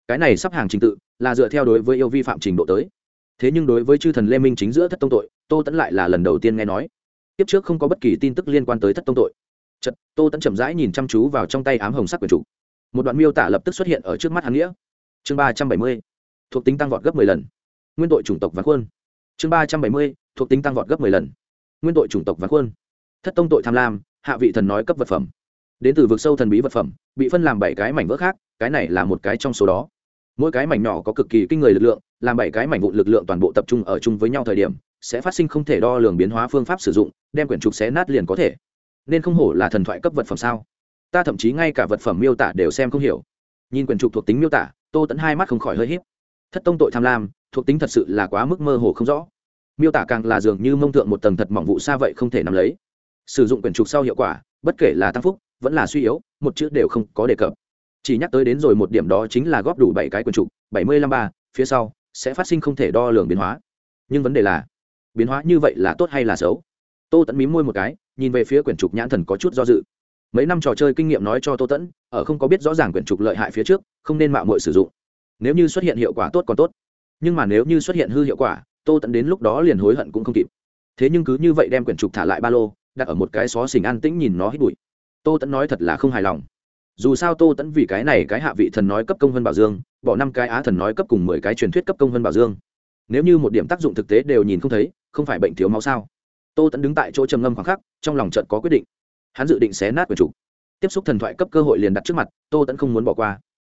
cái này sắp hàng trình tự là dựa theo đối với yêu vi phạm trình độ tới. Thế nhưng đối với chư thần lê minh chính giữa thất tông tội, tô tẫn lại là lần đầu tiên nghe nói. Tiếp trước không có bất kỳ tin tức liên quan tới thất tông tội. Chật tô tẫn chậm rãi nhìn chăm chú vào trong tay ám hồng sắc quyền chủ. Một đoạn miêu tả lập tức xuất hiện ở trước mắt hắn nghĩa. Chương ba trăm bảy mươi, thuộc tính tăng vọt gấp m ộ ư ơ i lần. Nguyên tội chủng tộc và khuôn. Chương ba trăm bảy mươi, thuộc tính tăng vọt gấp m ộ ư ơ i lần. Nguyên tội chủng tộc và khuôn. Thất tông tội tham lam, hạ vị thần nói cấp vật phẩm. Đến từ vực sâu thần bí vật phẩm, bị phân làm bảy cái mảnh vỡ khác, cái này là một cái trong số đó mỗi cái mảnh nhỏ có cực kỳ kinh người lực lượng, làm bảy cái mảnh vụn lực lượng toàn bộ tập trung ở chung với nhau thời điểm, sẽ phát sinh không thể đo lường biến hóa phương pháp sử dụng, đem quyển trục xé nát liền có thể. Nên không hổ là thần thoại cấp vật phẩm sao? Ta thậm chí ngay cả vật phẩm miêu tả đều xem không hiểu. Nhìn quyển trục thuộc tính miêu tả, tô tẫn hai mắt không khỏi hơi hiếp thất tông tội tham lam, thuộc tính thật sự là quá mức mơ hồ không rõ. Miêu tả càng là dường như mông thượng một tầng thật mỏng vụ xa vậy không thể nắm lấy. Sử dụng quyển trục sau hiệu quả, bất kể là tăng phúc, vẫn là suy yếu, một chữ đều không có đề cập chỉ nhắc tới đến rồi một điểm đó chính là góp đủ bảy cái quần trục, bảy mươi lăm ba, phía sau, sẽ phát sinh không thể đo lường biến hóa. Nhưng vấn đề là, biến hóa như vậy là tốt hay là xấu? Tô tẫn mím môi một cái, nhìn về phía quyển trục nhãn thần có chút do dự. Mấy năm trò chơi kinh nghiệm nói cho tô tẫn, ở không có biết rõ ràng quyển trục lợi hại phía trước, không nên mạo mội sử dụng. Nếu như xuất hiện hiệu quả tốt còn tốt. Nhưng mà nếu như xuất hiện hư hiệu quả, tô tẫn đến lúc đó liền hối hận cũng không kịp. Thế nhưng cứ như vậy đem quyển trục thả lại ba lô, đặt ở một cái xó xỉnh an tĩnh nhìn nó hít bụi. Tô tẫn nói thật là không hài lòng dù sao tô tẫn vì cái này cái hạ vị thần nói cấp công vân bảo dương, bỏ năm cái á thần nói cấp cùng mười cái truyền thuyết cấp công vân bảo dương. Nếu như một điểm tác dụng thực tế đều nhìn không thấy, không phải bệnh thiếu máu sao? Tô tẫn đứng tại chỗ trầm ngâm khoảng khắc, trong lòng trận có quyết định. Hắn dự định xé nát quyền chủ. Tiếp xúc thần thoại cấp cơ hội liền đặt trước mặt, tô tẫn không muốn bỏ qua.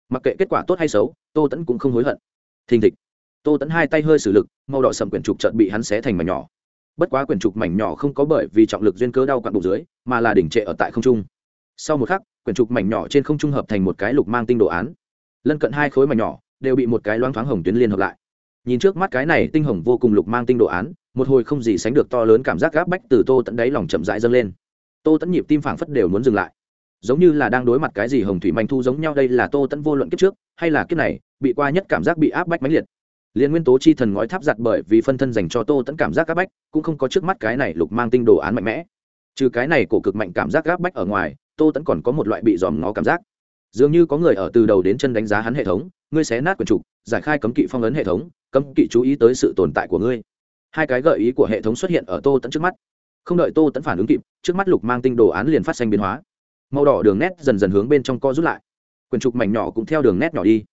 Mặc kệ kết quả tốt hay xấu, tô tẫn cũng không hối hận. Thình thịch. Tô tẫn hai tay hơi xử lực, màu đỏ sầm quyển trục trận bị hắn xé thành mảnh nhỏ. Bất quá quyển trục mảnh nhỏ không có bởi vì trọng lực duyên cơ đau quặn bụng dưới, mà là đỉnh trệ ở tại không trung. Sau một khắc quyển trục mảnh nhỏ trên không trung hợp thành một cái lục mang tinh đồ án. Lân cận hai khối mảnh nhỏ đều bị một cái loáng thoáng hồng tuyến liên hợp lại. Nhìn trước mắt cái này tinh hồng vô cùng lục mang tinh đồ án, một hồi không gì sánh được to lớn cảm giác gáp bách từ tô tận đáy lòng chậm rãi dâng lên. Tô tẫn nhịp tim phảng phất đều muốn dừng lại. Giống như là đang đối mặt cái gì hồng thủy manh thu giống nhau đây là tô tẫn vô luận kiếp trước hay là kiếp này, bị qua nhất cảm giác bị áp bách mãnh liệt. Liên nguyên tố chi thần ngói tháp giặt bởi vì phân thân dành cho tô tẫn cảm giác áp bách, cũng không có trước mắt cái này lục mang tinh đồ án mạnh mẽ. Trừ cái này cổ cực mạnh cảm giác áp bách ở ngoài tô tẫn còn có một loại bị dòm ngó cảm giác. Dường như có người ở từ đầu đến chân đánh giá hắn hệ thống, ngươi xé nát quần trục giải khai cấm kỵ phong ấn hệ thống, cấm kỵ chú ý tới sự tồn tại của ngươi. Hai cái gợi ý của hệ thống xuất hiện ở tô tẫn trước mắt. Không đợi tô tẫn phản ứng kịp, trước mắt lục mang tinh đồ án liền phát xanh biến hóa. Màu đỏ đường nét dần dần hướng bên trong co rút lại. Quần trục mảnh nhỏ cũng theo đường nét nhỏ đi.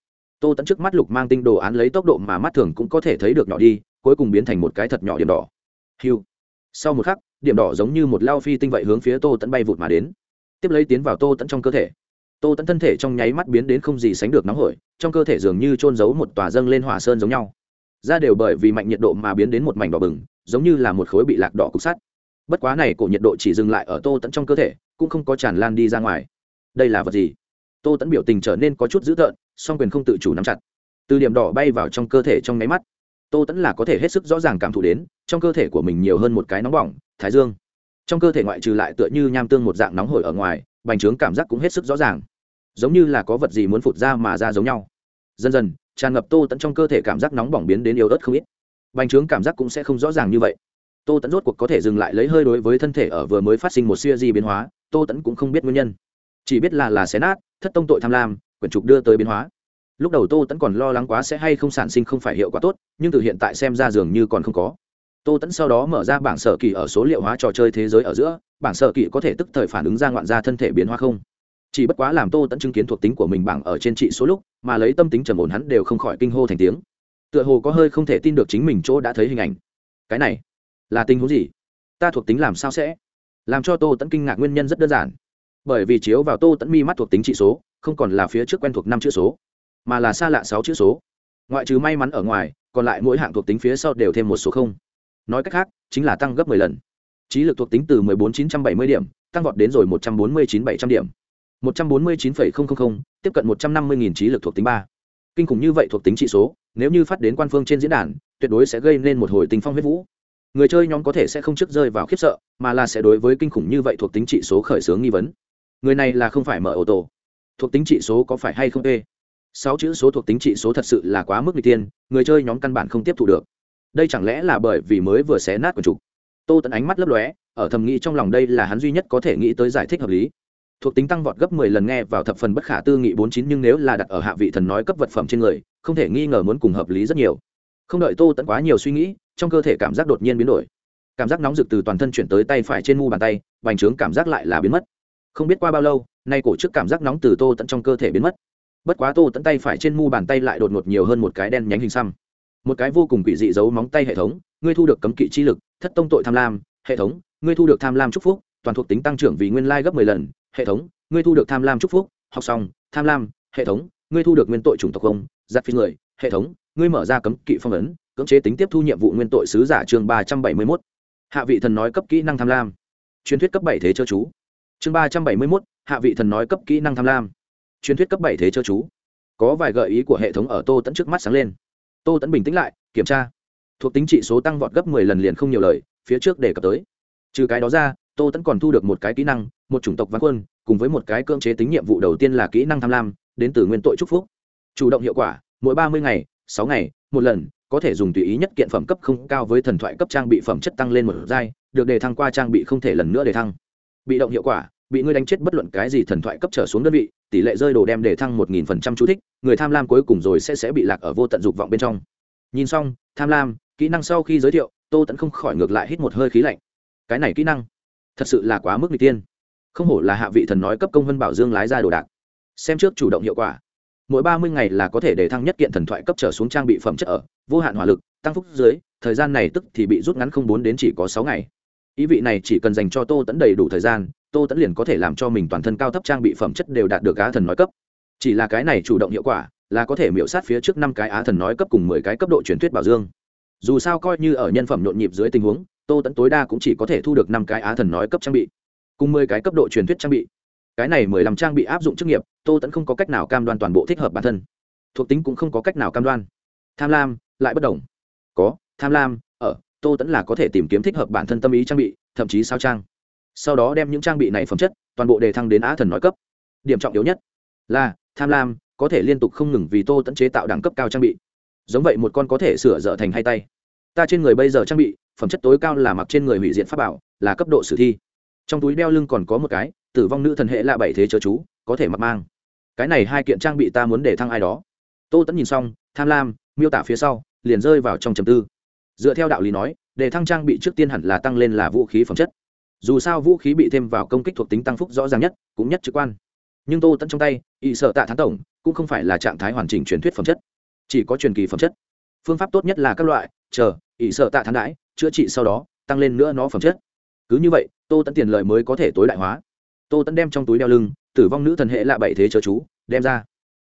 Tô tẫn trước mắt lục mang tinh đồ án lấy tốc độ mà mắt thường cũng có thể thấy được nhỏ đi, cuối cùng biến thành một cái thật nhỏ điểm đỏ. Hiu. Sau một khắc, điểm đỏ giống như một lao phi tinh vậy hướng phía tô tẫn bay vụt mà đến tiếp lấy tiến vào tô tẫn trong cơ thể. Tô tẫn thân thể trong nháy mắt biến đến không gì sánh được nóng hổi, trong cơ thể dường như trôn giấu một tòa dâng lên hỏa sơn giống nhau. Da đều bởi vì mạnh nhiệt độ mà biến đến một mảnh đỏ bừng, giống như là một khối bị lạc đỏ cục sắt. Bất quá này cổ nhiệt độ chỉ dừng lại ở tô tẫn trong cơ thể, cũng không có tràn lan đi ra ngoài. Đây là vật gì? Tô tẫn biểu tình trở nên có chút dữ tợn, song quyền không tự chủ nắm chặt. Từ điểm đỏ bay vào trong cơ thể trong nháy mắt, tô tẫn là có thể hết sức rõ ràng cảm thụ đến, trong cơ thể của mình nhiều hơn một cái nóng bỏng, thái dương trong cơ thể ngoại trừ lại tựa như nham tương một dạng nóng hổi ở ngoài, bành trướng cảm giác cũng hết sức rõ ràng. Giống như là có vật gì muốn phụt ra mà ra giống nhau. Dần dần, tràn ngập tô tẫn trong cơ thể cảm giác nóng bỏng biến đến yếu ớt không ít. Bành trướng cảm giác cũng sẽ không rõ ràng như vậy. Tô tẫn rốt cuộc có thể dừng lại lấy hơi đối với thân thể ở vừa mới phát sinh một siêu di biến hóa, tô tẫn cũng không biết nguyên nhân. Chỉ biết là là xé nát, thất tông tội tham lam, quyển trục đưa tới biến hóa. Lúc đầu tô tẫn còn lo lắng quá sẽ hay không sản sinh không phải hiệu quả tốt, nhưng từ hiện tại xem ra dường như còn không có tô tẫn sau đó mở ra bảng sở kỳ ở số liệu hóa trò chơi thế giới ở giữa, bảng sở kỳ có thể tức thời phản ứng ra ngoạn ra thân thể biến hóa không? Chỉ bất quá làm tô tẫn chứng kiến thuộc tính của mình bảng ở trên trị số lúc, mà lấy tâm tính trầm ổn hắn đều không khỏi kinh hô thành tiếng. Tựa hồ có hơi không thể tin được chính mình chỗ đã thấy hình ảnh. Cái này là tình huống gì? Ta thuộc tính làm sao sẽ? Làm cho tô tẫn kinh ngạc nguyên nhân rất đơn giản. Bởi vì chiếu vào tô tẫn mi mắt thuộc tính trị số, không còn là phía trước quen thuộc năm chữ số, mà là xa lạ sáu chữ số. Ngoại trừ may mắn ở ngoài, còn lại mỗi hạng thuộc tính phía sau đều thêm một số không nói cách khác, chính là tăng gấp mười lần. Trí lực thuộc tính từ mười bốn chín trăm bảy mươi điểm, tăng vọt đến rồi một trăm bốn mươi chín bảy trăm điểm. Một trăm bốn mươi chín phẩy không không không, tiếp cận một trăm năm mươi nghìn trí lực thuộc tính ba. Kinh khủng như vậy thuộc tính trị số, nếu như phát đến quan phương trên diễn đàn, tuyệt đối sẽ gây nên một hồi tình phong huyết vũ. Người chơi nhóm có thể sẽ không trước rơi vào khiếp sợ, mà là sẽ đối với kinh khủng như vậy thuộc tính trị số khởi xướng nghi vấn. Người này là không phải mở ô tô. Thuộc tính trị số có phải hay không ê? Sáu chữ số thuộc tính trị số thật sự là quá mức n g tiên người chơi nhóm căn bản không tiếp thu được đây chẳng lẽ là bởi vì mới vừa xé nát của trục? Tô Tẫn ánh mắt lấp lóe, ở thầm nghĩ trong lòng đây là hắn duy nhất có thể nghĩ tới giải thích hợp lý. Thuộc tính tăng vọt gấp mười lần nghe vào thập phần bất khả tư nghị bốn chín nhưng nếu là đặt ở hạ vị thần nói cấp vật phẩm trên người, không thể nghi ngờ muốn cùng hợp lý rất nhiều. Không đợi tô tẫn quá nhiều suy nghĩ, trong cơ thể cảm giác đột nhiên biến đổi. Cảm giác nóng rực từ toàn thân chuyển tới tay phải trên mu bàn tay bành trướng cảm giác lại là biến mất. Không biết qua bao lâu, nay cổ trước cảm giác nóng từ tô tẫn trong cơ thể biến mất. Bất quá tô tẫn tay phải trên mu bàn tay lại đột ngột nhiều hơn một cái đen nhánh hình xăm một cái vô cùng quỷ dị giấu móng tay hệ thống, ngươi thu được cấm kỵ chi lực, thất tông tội tham lam, hệ thống, ngươi thu được tham lam chúc phúc, toàn thuộc tính tăng trưởng vì nguyên lai gấp mười lần, hệ thống, ngươi thu được tham lam chúc phúc, học xong, tham lam, hệ thống, ngươi thu được nguyên tội chủng tộc không giặc phi người, hệ thống, ngươi mở ra cấm kỵ phong ấn, cưỡng chế tính tiếp thu nhiệm vụ nguyên tội sứ giả chương ba trăm bảy mươi mốt. Hạ vị thần nói cấp kỹ năng tham lam. Truyền thuyết cấp bảy thế chớ chú. Chương ba trăm bảy mươi mốt, hạ vị thần nói cấp kỹ năng tham lam. Truyền thuyết cấp bảy thế chớ chú. Có vài gợi ý của hệ thống ở tô tẫn trước mắt sáng lên tô tẫn bình tĩnh lại, kiểm tra. Thuộc tính trị số tăng vọt gấp mười lần liền không nhiều lời, phía trước đề cập tới. Trừ cái đó ra, tô tẫn còn thu được một cái kỹ năng, một chủng tộc văn quân, cùng với một cái cưỡng chế tính nhiệm vụ đầu tiên là kỹ năng tham lam, đến từ nguyên tội chúc phúc. Chủ động hiệu quả, mỗi ba mươi ngày, sáu ngày, một lần, có thể dùng tùy ý nhất kiện phẩm cấp không cao với thần thoại cấp trang bị phẩm chất tăng lên một giai, được đề thăng qua trang bị không thể lần nữa đề thăng. Bị động hiệu quả, bị ngươi đánh chết bất luận cái gì thần thoại cấp trở xuống đơn vị tỷ lệ rơi đồ đem để thăng một nghìn phần trăm chú thích, người tham lam cuối cùng rồi sẽ sẽ bị lạc ở vô tận dục vọng bên trong. Nhìn xong, tham lam, kỹ năng sau khi giới thiệu, tô tẫn không khỏi ngược lại hít một hơi khí lạnh. Cái này kỹ năng, thật sự là quá mức n g tiên không hổ là hạ vị thần nói cấp công vân bảo dương lái ra đồ đạc. Xem trước chủ động hiệu quả. Mỗi ba mươi ngày là có thể để thăng nhất kiện thần thoại cấp trở xuống trang bị phẩm chất ở, vô hạn hỏa lực, tăng phúc dưới, thời gian này tức thì bị rút ngắn không bốn đến chỉ có sáu ngày. Ý vị này chỉ cần dành cho tô tẫn đầy đủ thời gian tô tẫn liền có thể làm cho mình toàn thân cao thấp trang bị phẩm chất đều đạt được á thần nói cấp. Chỉ là cái này chủ động hiệu quả, là có thể miễu sát phía trước năm cái á thần nói cấp cùng mười cái cấp độ truyền thuyết bảo dương. Dù sao coi như ở nhân phẩm nhộn nhịp dưới tình huống, tô tẫn tối đa cũng chỉ có thể thu được năm cái á thần nói cấp trang bị, cùng mười cái cấp độ truyền thuyết trang bị. Cái này mười lăm trang bị áp dụng chức nghiệp, tô tẫn không có cách nào cam đoan toàn bộ thích hợp bản thân. Thuộc tính cũng không có cách nào cam đoan. Tham lam, lại bất đồng. Có, tham lam, ở, tô tẫn là có thể tìm kiếm thích hợp bản thân tâm ý trang bị, thậm chí sao trang sau đó đem những trang bị này phẩm chất, toàn bộ đề thăng đến á thần nói cấp. Điểm trọng yếu nhất là, tham lam, có thể liên tục không ngừng vì tô tẫn chế tạo đẳng cấp cao trang bị. Giống vậy một con có thể sửa dở thành hai tay. Ta trên người bây giờ trang bị, phẩm chất tối cao là mặc trên người hủy diện pháp bảo, là cấp độ sử thi. Trong túi đeo lưng còn có một cái, tử vong nữ thần hệ là bảy thế chớ chú, có thể mặc mang. Cái này hai kiện trang bị ta muốn để thăng ai đó. Tô tẫn nhìn xong, tham lam, miêu tả phía sau, liền rơi vào trong trầm tư. Dựa theo đạo lý nói, để thăng trang bị trước tiên hẳn là tăng lên là vũ khí phẩm chất dù sao vũ khí bị thêm vào công kích thuộc tính tăng phúc rõ ràng nhất, cũng nhất trực quan. Nhưng tô tẫn trong tay ỵ sợ tạ thắng tổng, cũng không phải là trạng thái hoàn chỉnh truyền thuyết phẩm chất, chỉ có truyền kỳ phẩm chất. Phương pháp tốt nhất là các loại, chờ ỵ sợ tạ thắng đãi, chữa trị sau đó, tăng lên nữa nó phẩm chất. Cứ như vậy, tô tẫn tiền lợi mới có thể tối đại hóa. Tô tẫn đem trong túi đeo lưng, tử vong nữ thần hệ lạ bảy thế chớ chú, đem ra.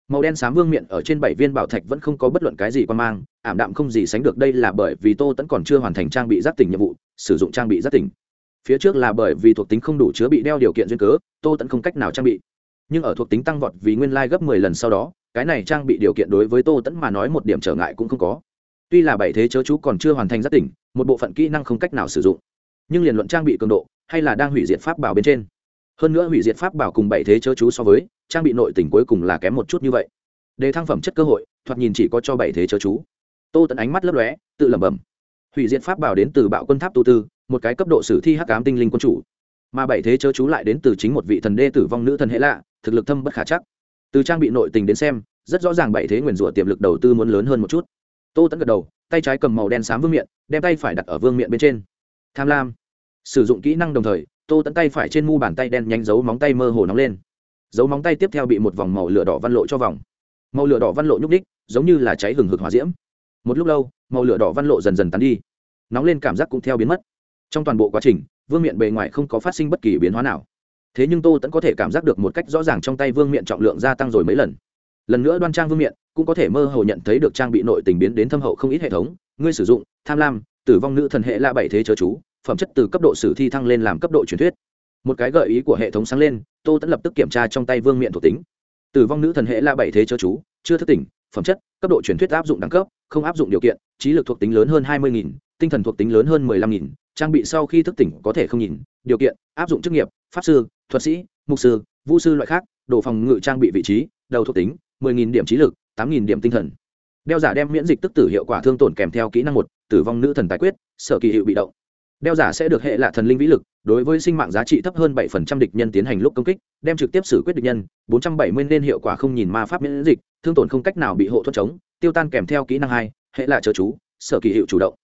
Màu đen xám vương miện ở trên bảy viên bảo thạch vẫn không có bất luận cái gì quan mang, ảm đạm không gì sánh được đây là bởi vì tô tẫn còn chưa hoàn thành trang bị giác tỉnh nhiệm vụ, sử dụng trang bị giác tỉnh phía trước là bởi vì thuộc tính không đủ chứa bị đeo điều kiện duyên cớ, tô tẫn không cách nào trang bị. Nhưng ở thuộc tính tăng vọt vì nguyên lai gấp mười lần sau đó, cái này trang bị điều kiện đối với tô tẫn mà nói một điểm trở ngại cũng không có. Tuy là bảy thế chớ chú còn chưa hoàn thành rất tỉnh, một bộ phận kỹ năng không cách nào sử dụng. Nhưng liền luận trang bị cường độ, hay là đang hủy diệt pháp bảo bên trên. Hơn nữa hủy diệt pháp bảo cùng bảy thế chớ chú so với, trang bị nội tỉnh cuối cùng là kém một chút như vậy. Đề thăng phẩm chất cơ hội, thoạt nhìn chỉ có cho bảy thế chớ chú. Tô tẫn ánh mắt lấp lóe, tự lẩm bẩm. Hủy diệt pháp bảo đến từ bạo quân tháp tu tư một cái cấp độ sử thi hắc ám tinh linh quân chủ. Mà bảy thế chớ chú lại đến từ chính một vị thần đê tử vong nữ thần hệ lạ, thực lực thâm bất khả chắc. Từ trang bị nội tình đến xem, rất rõ ràng bảy thế nguyền rủa tiềm lực đầu tư muốn lớn hơn một chút. Tô tẫn gật đầu, tay trái cầm màu đen xám vương miện, đem tay phải đặt ở vương miện bên trên. Tham lam. Sử dụng kỹ năng đồng thời, tô tẫn tay phải trên mu bàn tay đen nhanh dấu móng tay mơ hồ nóng lên. Dấu móng tay tiếp theo bị một vòng màu lửa đỏ văn lộ cho vòng. Màu lửa đỏ văn lộ nhúc ních giống như là cháy hừng hực hỏa diễm. Một lúc lâu, màu lửa đỏ văn lộ dần dần tắn đi. Nóng lên cảm giác cũng theo biến mất trong toàn bộ quá trình, vương miện bề ngoài không có phát sinh bất kỳ biến hóa nào. Thế nhưng tô tẫn có thể cảm giác được một cách rõ ràng trong tay vương miện trọng lượng gia tăng rồi mấy lần. Lần nữa đoan trang vương miện, cũng có thể mơ hồ nhận thấy được trang bị nội tình biến đến thâm hậu không ít hệ thống. Ngươi sử dụng, tham lam, tử vong nữ thần hệ la bảy thế chớ chú, phẩm chất từ cấp độ sử thi thăng lên làm cấp độ truyền thuyết. Một cái gợi ý của hệ thống sáng lên, tô tẫn lập tức kiểm tra trong tay vương miện thuộc tính. Tử vong nữ thần hệ la bảy thế chớ chú, chưa thức tỉnh, phẩm chất, cấp độ truyền thuyết áp dụng đẳng cấp, không áp dụng điều kiện, trí lực thuộc tính lớn hơn hai mươi nghìn, tinh thần thuộc tính lớn hơn mười lăm nghìn trang bị sau khi thức tỉnh có thể không nhìn, điều kiện, áp dụng chức nghiệp, pháp sư, thuật sĩ, mục sư, vũ sư loại khác, đồ phòng ngự trang bị vị trí, đầu thuộc tính, mười nghìn điểm trí lực, tám nghìn điểm tinh thần. Đeo giả đem miễn dịch tức tử hiệu quả thương tổn kèm theo kỹ năng một, tử vong nữ thần tài quyết, sở kỳ hiệu bị động. Đeo giả sẽ được hệ lạ thần linh vĩ lực, đối với sinh mạng giá trị thấp hơn bảy phần trăm địch nhân tiến hành lúc công kích, đem trực tiếp xử quyết địch nhân, bốn trăm bảy mươi nên hiệu quả không nhìn ma pháp miễn dịch, thương tổn không cách nào bị hộ thuốc chống, tiêu tan kèm theo kỹ năng hai, hệ lạ chớ chú, sở kỳ hiệu chủ động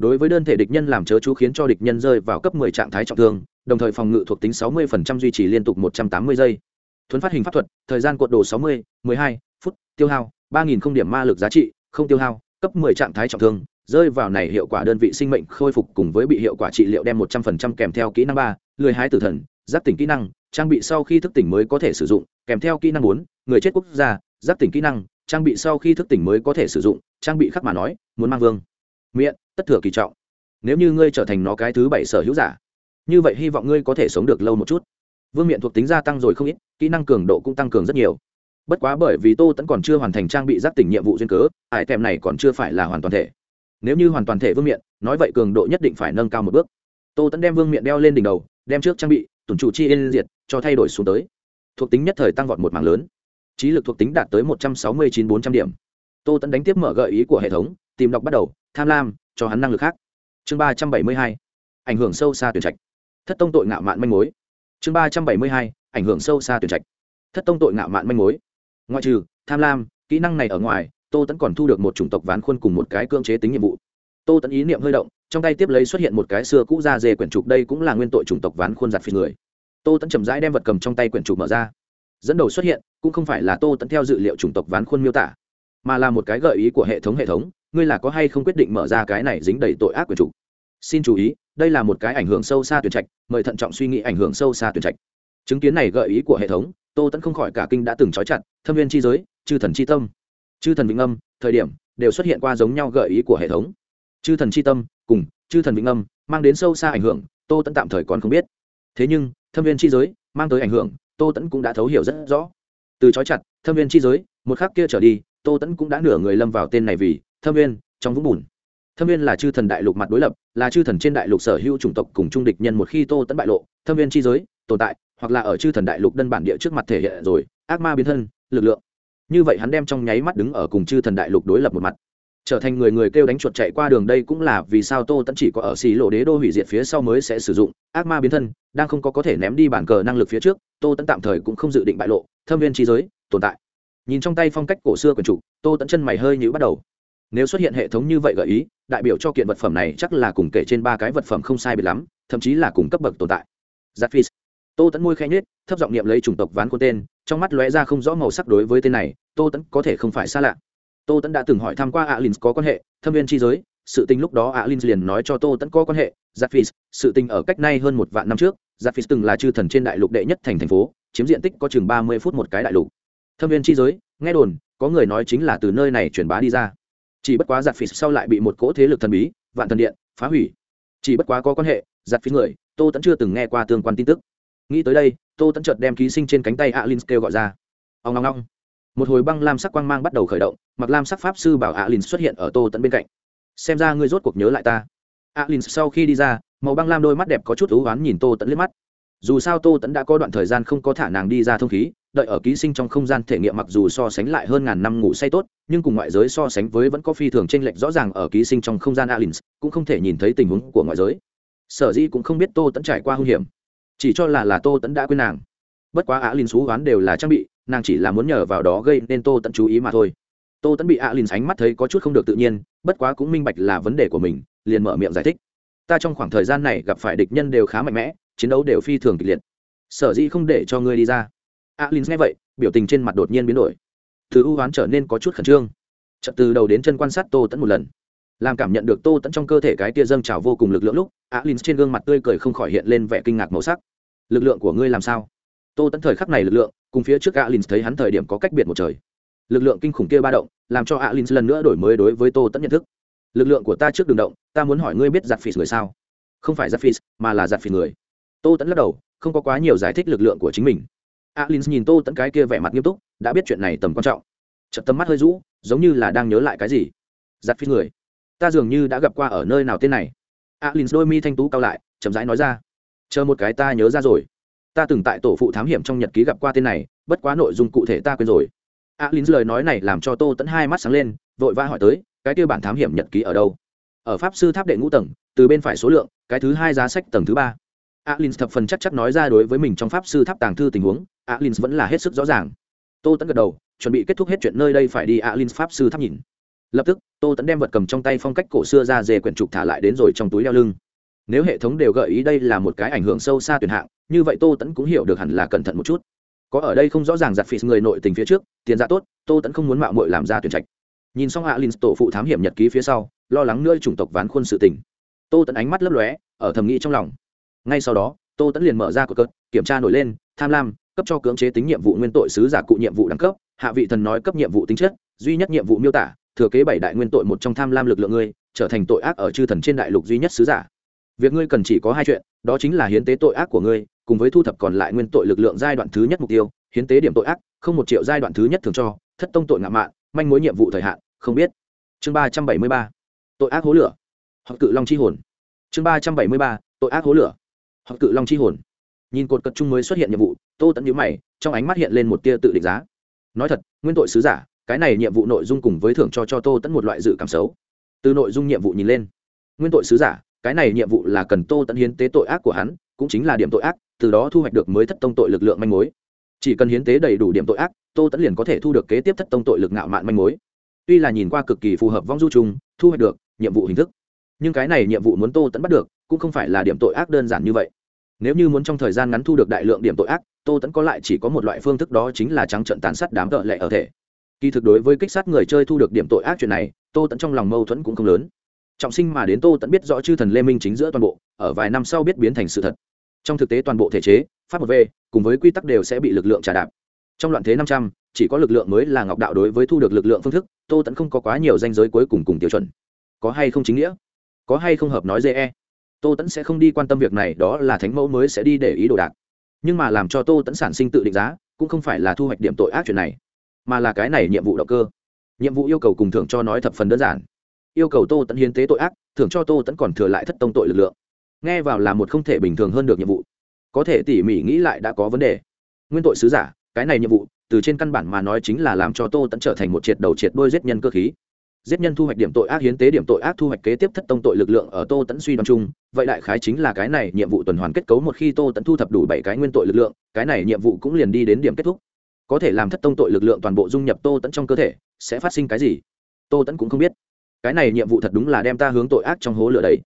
đối với đơn thể địch nhân làm chớ chú khiến cho địch nhân rơi vào cấp 10 trạng thái trọng thương đồng thời phòng ngự thuộc tính 60% duy trì liên tục 180 giây. Thuấn phát hình pháp thuật thời gian cuộn đồ 60, 12 phút tiêu hao 3.000 không điểm ma lực giá trị không tiêu hao cấp 10 trạng thái trọng thương rơi vào này hiệu quả đơn vị sinh mệnh khôi phục cùng với bị hiệu quả trị liệu đem 100% kèm theo kỹ năng ba lười hái tử thần giác tỉnh kỹ năng trang bị sau khi thức tỉnh mới có thể sử dụng kèm theo kỹ năng bốn người chết quốc gia giác tỉnh kỹ năng trang bị sau khi thức tỉnh mới có thể sử dụng trang bị khắc mà nói muốn mang vương miệng, tất thừa kỳ trọng. Nếu như ngươi trở thành nó cái thứ bảy sở hữu giả, như vậy hy vọng ngươi có thể sống được lâu một chút. Vương miện thuộc tính gia tăng rồi không ít, kỹ năng cường độ cũng tăng cường rất nhiều. Bất quá bởi vì tô tẫn còn chưa hoàn thành trang bị giác tỉnh nhiệm vụ duyên cớ, ải tem này còn chưa phải là hoàn toàn thể. Nếu như hoàn toàn thể vương miện nói vậy cường độ nhất định phải nâng cao một bước. Tô tẫn đem vương miện đeo lên đỉnh đầu, đem trước trang bị, tổn trụ chi yên diệt, cho thay đổi xuống tới. Thuộc tính nhất thời tăng vọt một mảng lớn. Trí lực thuộc tính đạt tới một trăm sáu mươi chín bốn trăm điểm. Tô tẫn đánh tiếp mở gợi ý của hệ thống, tìm đọc bắt đầu tham lam, cho hắn năng lực khác. Chương ba trăm bảy mươi hai, ảnh hưởng sâu xa tuyển trạch. Thất tông tội ngạo mạn manh mối. Chương ba trăm bảy mươi hai, ảnh hưởng sâu xa tuyển trạch. Thất tông tội ngạo mạn manh mối. Ngoại trừ, tham lam, kỹ năng này ở ngoài, tô tẫn còn thu được một chủng tộc ván khuôn cùng một cái cưỡng chế tính nhiệm vụ. Tô tẫn ý niệm hơi động, trong tay tiếp lấy xuất hiện một cái xưa cũ ra dê quyển trục, đây cũng là nguyên tội chủng tộc ván khuôn giặt phi người. Tô tẫn chậm rãi đem vật cầm trong tay quyển trục mở ra. Dẫn đầu xuất hiện, cũng không phải là tô tẫn theo dự liệu chủng tộc ván khuôn miêu tả, mà là một cái gợi ý của hệ thống hệ thống ngươi là có hay không quyết định mở ra cái này dính đầy tội ác quyền chủ? Xin chú ý, đây là một cái ảnh hưởng sâu xa tuyển trạch, mời thận trọng suy nghĩ ảnh hưởng sâu xa tuyển trạch. Chứng kiến này gợi ý của hệ thống, tô tẫn không khỏi cả kinh đã từng trói chặt, thâm viên chi giới, chư thần chi tâm. Chư thần vĩnh âm, thời điểm, đều xuất hiện qua giống nhau gợi ý của hệ thống. Chư thần chi tâm, cùng, chư thần vĩnh âm, mang đến sâu xa ảnh hưởng, tô tẫn tạm thời còn không biết. Thế nhưng, thâm viên chi giới, mang tới ảnh hưởng, tô tẫn cũng đã thấu hiểu rất rõ. Từ trói chặt, thâm viên chi giới, một khắc kia trở đi, tô tẫn cũng đã nửa người lâm vào tên này vì thâm viên, trong vũng bùn. Thâm viên là chư thần đại lục mặt đối lập, là chư thần trên đại lục sở hữu chủng tộc cùng trung địch nhân một khi tô tẫn bại lộ, thâm viên chi giới, tồn tại, hoặc là ở chư thần đại lục đơn bản địa trước mặt thể hiện rồi, ác ma biến thân, lực lượng. Như vậy hắn đem trong nháy mắt đứng ở cùng chư thần đại lục đối lập một mặt. Trở thành người người kêu đánh chuột chạy qua đường đây cũng là vì sao tô tẫn chỉ có ở xì lộ đế đô hủy diệt phía sau mới sẽ sử dụng, ác ma biến thân, đang không có có thể ném đi bản cờ năng lực phía trước, tô tẫn tạm thời cũng không dự định bại lộ, thâm viên trí giới, tồn tại. Nhìn trong tay phong cách cổ xưa quần chủ, tô tẫn chân mày hơi nhữ bắt đầu nếu xuất hiện hệ thống như vậy gợi ý, đại biểu cho kiện vật phẩm này chắc là cùng kể trên ba cái vật phẩm không sai biệt lắm, thậm chí là cùng cấp bậc tồn tại. Giáp phi tô tẫn môi khẽ nhết thấp giọng niệm lấy chủng tộc ván quân tên, trong mắt lóe ra không rõ màu sắc đối với tên này, tô tẫn có thể không phải xa lạ. Tô tẫn đã từng hỏi thăm qua alin có quan hệ, thâm viên chi giới, sự tình lúc đó alin liền nói cho tô tẫn có quan hệ giáp phi sự tình ở cách nay hơn một vạn năm trước giáp phi từng là chư thần trên đại lục đệ nhất thành thành phố, chiếm diện tích có chừng ba mươi phút một cái đại lục. Thâm viên chi giới, nghe đồn, có người nói chính là từ nơi này truyền bá đi ra chỉ bất quá giặt phỉ sau lại bị một cỗ thế lực thần bí, vạn thần điện, phá hủy. Chỉ bất quá có quan hệ, giặt phí người, tô tẫn chưa từng nghe qua tương quan tin tức. Nghĩ tới đây, tô tẫn chợt đem ký sinh trên cánh tay alin kêu gọi ra. Ông ngong ngong một hồi băng lam sắc quang mang bắt đầu khởi động, mặc lam sắc pháp sư bảo alin xuất hiện ở tô tẫn bên cạnh. Xem ra ngươi rốt cuộc nhớ lại ta. Alin sau khi đi ra, màu băng lam đôi mắt đẹp có chút thú oán nhìn tô tẫn liếc mắt. Dù sao tô tẫn đã có đoạn thời gian không có thả nàng đi ra thông khí đợi ở ký sinh trong không gian thể nghiệm mặc dù so sánh lại hơn ngàn năm ngủ say tốt, nhưng cùng ngoại giới so sánh với vẫn có phi thường tranh lệch rõ ràng ở ký sinh trong không gian alins, cũng không thể nhìn thấy tình huống của ngoại giới. Sở dĩ cũng không biết tô tẫn trải qua hung hiểm, chỉ cho là là tô tẫn đã quên nàng. Bất quá alins xú oán đều là trang bị, nàng chỉ là muốn nhờ vào đó gây nên tô tẫn chú ý mà thôi. Tô tẫn bị alins ánh mắt thấy có chút không được tự nhiên, bất quá cũng minh bạch là vấn đề của mình, liền mở miệng giải thích. Ta trong khoảng thời gian này gặp phải địch nhân đều khá mạnh mẽ, chiến đấu đều phi thường kịch liệt. Sở dĩ không để cho ngươi đi ra alin nghe vậy, biểu tình trên mặt đột nhiên biến đổi. Thứ ưu hoán trở nên có chút khẩn trương. Chợt từ đầu đến chân quan sát tô tẫn một lần. Làm cảm nhận được tô tẫn trong cơ thể cái tia dâng trào vô cùng lực lượng lúc, alin trên gương mặt tươi cười không khỏi hiện lên vẻ kinh ngạc màu sắc. Lực lượng của ngươi làm sao? Tô tẫn thời khắc này lực lượng, cùng phía trước alin thấy hắn thời điểm có cách biệt một trời. Lực lượng kinh khủng kia ba động, làm cho alin lần nữa đổi mới đối với tô tẫn nhận thức. Lực lượng của ta trước đường động, ta muốn hỏi ngươi biết giặt phì người sao? Không phải giặt phì mà là giặt phì người. Tô tẫn lắc đầu, không có quá nhiều giải thích lực lượng của chính mình alin nhìn tô tẫn cái kia vẻ mặt nghiêm túc, đã biết chuyện này tầm quan trọng. Chợt tầm mắt hơi rũ, giống như là đang nhớ lại cái gì. Giặt phi người. Ta dường như đã gặp qua ở nơi nào tên này. Alin đôi mi thanh tú cao lại, chậm rãi nói ra. Chờ một cái ta nhớ ra rồi. Ta từng tại tổ phụ thám hiểm trong nhật ký gặp qua tên này, bất quá nội dung cụ thể ta quên rồi. Alin lời nói này làm cho tô tẫn hai mắt sáng lên, vội vã hỏi tới, cái kia bản thám hiểm nhật ký ở đâu? Ở pháp sư tháp đệ ngũ tầng, từ bên phải số lượng, cái thứ hai giá sách tầng thứ ba alin thập phần chắc chắc nói ra đối với mình trong pháp sư tháp tàng thư tình huống alin vẫn là hết sức rõ ràng. Tô tẫn gật đầu, chuẩn bị kết thúc hết chuyện nơi đây phải đi alin pháp sư tháp nhìn. Lập tức, tô tẫn đem vật cầm trong tay phong cách cổ xưa ra dề quyển trục thả lại đến rồi trong túi đeo lưng. Nếu hệ thống đều gợi ý đây là một cái ảnh hưởng sâu xa tuyển hạng, như vậy tô tẫn cũng hiểu được hẳn là cẩn thận một chút. Có ở đây không rõ ràng giặt phì người nội tình phía trước, tiền ra tốt, tô tẫn không muốn mạo mội làm ra tuyển trạch. Nhìn xong alin tổ phụ thám hiểm nhật ký phía sau, lo lắng nơi chủng tộc ván khuôn sự tình. Tô tẫn ánh mắt lấp lóe, ở thầm nghĩ trong lòng ngay sau đó, tô tẫn liền mở ra cờ cợt kiểm tra nổi lên, tham lam, cấp cho cưỡng chế tính nhiệm vụ nguyên tội sứ giả cụ nhiệm vụ đẳng cấp, hạ vị thần nói cấp nhiệm vụ tính chất, duy nhất nhiệm vụ miêu tả, thừa kế bảy đại nguyên tội một trong tham lam lực lượng ngươi, trở thành tội ác ở chư thần trên đại lục duy nhất sứ giả. Việc ngươi cần chỉ có hai chuyện, đó chính là hiến tế tội ác của ngươi, cùng với thu thập còn lại nguyên tội lực lượng giai đoạn thứ nhất mục tiêu, hiến tế điểm tội ác, không một triệu giai đoạn thứ nhất thường cho, thất tông tội ngạo mạn, manh mối nhiệm vụ thời hạn, không biết. Chương ba trăm bảy mươi ba, tội ác hố lửa. Hoặc cự long chi hồn. Chương ba trăm bảy mươi ba, tội ác hố lửa học cự long chi hồn. Nhìn cột cật trung mới xuất hiện nhiệm vụ, tô tẫn nhớ mày, trong ánh mắt hiện lên một tia tự định giá. Nói thật, nguyên tội sứ giả, cái này nhiệm vụ nội dung cùng với thưởng cho cho tô tẫn một loại dự cảm xấu. Từ nội dung nhiệm vụ nhìn lên, nguyên tội sứ giả, cái này nhiệm vụ là cần tô tẫn hiến tế tội ác của hắn, cũng chính là điểm tội ác, từ đó thu hoạch được mới thất tông tội lực lượng manh mối. Chỉ cần hiến tế đầy đủ điểm tội ác, tô tẫn liền có thể thu được kế tiếp thất tông tội lực ngạo mạn manh mối. Tuy là nhìn qua cực kỳ phù hợp vong du trùng, thu hoạch được nhiệm vụ hình thức, nhưng cái này nhiệm vụ muốn tô tẫn bắt được cũng không phải là điểm tội ác đơn giản như vậy. Nếu như muốn trong thời gian ngắn thu được đại lượng điểm tội ác, tô tẫn có lại chỉ có một loại phương thức đó chính là trắng trận tàn sát đám tợ lệ ở thể. Kỳ thực đối với kích sát người chơi thu được điểm tội ác chuyện này, tô tẫn trong lòng mâu thuẫn cũng không lớn. Trọng sinh mà đến tô tẫn biết rõ chư thần lê minh chính giữa toàn bộ, ở vài năm sau biết biến thành sự thật. Trong thực tế toàn bộ thể chế, pháp một v, cùng với quy tắc đều sẽ bị lực lượng trả đạp. Trong loạn thế năm trăm, chỉ có lực lượng mới là ngọc đạo đối với thu được lực lượng phương thức, tô tẫn không có quá nhiều danh giới cuối cùng cùng tiêu chuẩn. Có hay không chính nghĩa? Có hay không hợp nói dễ e? Tô tẫn sẽ không đi quan tâm việc này, đó là thánh mẫu mới sẽ đi để ý đồ đạc. Nhưng mà làm cho tô tẫn sản sinh tự định giá, cũng không phải là thu hoạch điểm tội ác chuyện này, mà là cái này nhiệm vụ động cơ. Nhiệm vụ yêu cầu cùng thưởng cho nói thập phần đơn giản. Yêu cầu tô tẫn hiến tế tội ác, thưởng cho tô tẫn còn thừa lại thất tông tội lực lượng. Nghe vào là một không thể bình thường hơn được nhiệm vụ. Có thể tỉ mỉ nghĩ lại đã có vấn đề. Nguyên tội sứ giả, cái này nhiệm vụ, từ trên căn bản mà nói chính là làm cho tô tẫn trở thành một triệt đầu triệt đôi giết nhân cơ khí giết nhân thu hoạch điểm tội ác hiến tế điểm tội ác thu hoạch kế tiếp thất tông tội lực lượng ở tô tẫn suy đoán chung. Vậy đại khái chính là cái này nhiệm vụ tuần hoàn kết cấu một khi tô tẫn thu thập đủ bảy cái nguyên tội lực lượng, cái này nhiệm vụ cũng liền đi đến điểm kết thúc. Có thể làm thất tông tội lực lượng toàn bộ dung nhập tô tẫn trong cơ thể, sẽ phát sinh cái gì? Tô tẫn cũng không biết. Cái này nhiệm vụ thật đúng là đem ta hướng tội ác trong hố lửa đấy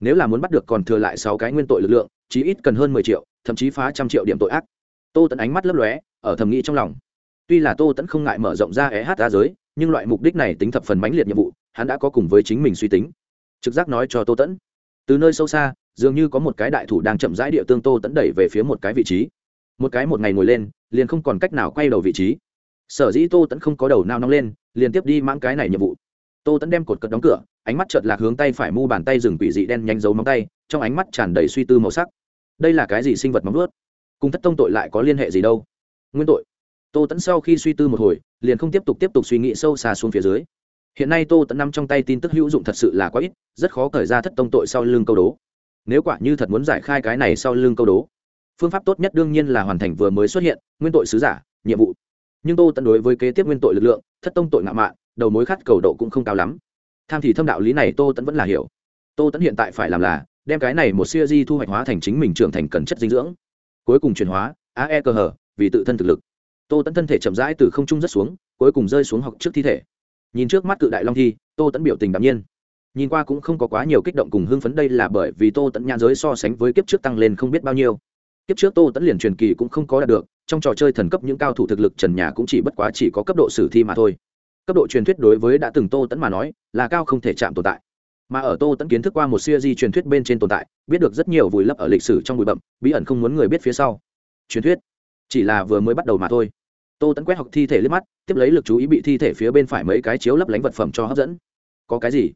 nếu là muốn bắt được còn thừa lại sáu cái nguyên tội lực lượng, chí ít cần hơn mười triệu, thậm chí phá trăm triệu điểm tội ác. Tô tẫn ánh mắt lấp lóe, ở thầm nghĩ trong lòng. Tuy là tô tẫn không ngại mở rộng ra eh ra giới nhưng loại mục đích này tính thập phần mãnh liệt nhiệm vụ, hắn đã có cùng với chính mình suy tính. Trực giác nói cho tô tẫn. Từ nơi sâu xa, dường như có một cái đại thủ đang chậm rãi địa tương tô tẫn đẩy về phía một cái vị trí. Một cái một ngày ngồi lên, liền không còn cách nào quay đầu vị trí. Sở dĩ tô tẫn không có đầu nao nóng lên, liền tiếp đi mãng cái này nhiệm vụ. Tô tẫn đem cột cất đóng cửa, ánh mắt chợt lạc hướng tay phải mu bàn tay rừng quỷ dị đen nhanh dấu móng tay, trong ánh mắt tràn đầy suy tư màu sắc. Đây là cái gì sinh vật móng vuốt? Cùng thất tông tội lại có liên hệ gì đâu? Nguyên tội tô tẫn sau khi suy tư một hồi, liền không tiếp tục tiếp tục suy nghĩ sâu xa xuống phía dưới. Hiện nay tô tẫn nằm trong tay tin tức hữu dụng thật sự là quá ít, rất khó cởi ra thất tông tội sau lưng câu đố. Nếu quả như thật muốn giải khai cái này sau lưng câu đố, phương pháp tốt nhất đương nhiên là hoàn thành vừa mới xuất hiện, nguyên tội sứ giả, nhiệm vụ. Nhưng tô tẫn đối với kế tiếp nguyên tội lực lượng, thất tông tội ngạo mạn, đầu mối khát cầu độ cũng không cao lắm. Tham thì thâm đạo lý này tô tẫn vẫn là hiểu. Tô tẫn hiện tại phải làm là, đem cái này một siêu di thu hoạch hóa thành chính mình trưởng thành cần chất dinh dưỡng. Cuối cùng chuyển hóa ae cơ hở vì tự thân thực lực tô tẫn thân thể chậm rãi từ không trung rất xuống, cuối cùng rơi xuống học trước thi thể. Nhìn trước mắt cự đại long thi, tô tẫn biểu tình đạm nhiên. Nhìn qua cũng không có quá nhiều kích động cùng hưng phấn, đây là bởi vì tô tẫn nhãn giới so sánh với kiếp trước tăng lên không biết bao nhiêu. Kiếp trước tô tẫn liền truyền kỳ cũng không có đạt được, trong trò chơi thần cấp những cao thủ thực lực trần nhà cũng chỉ bất quá chỉ có cấp độ sử thi mà thôi. Cấp độ truyền thuyết đối với đã từng tô tẫn mà nói, là cao không thể chạm tồn tại. Mà ở tô tẫn kiến thức qua một siêu di truyền thuyết bên trên tồn tại, biết được rất nhiều vùi lấp ở lịch sử trong bụi bậm bí ẩn không muốn người biết phía sau. Truyền thuyết chỉ là vừa mới bắt đầu mà thôi tô tẫn quét học thi thể liếc mắt, tiếp lấy lực chú ý bị thi thể phía bên phải mấy cái chiếu lấp lánh vật phẩm cho hấp dẫn. Có cái gì?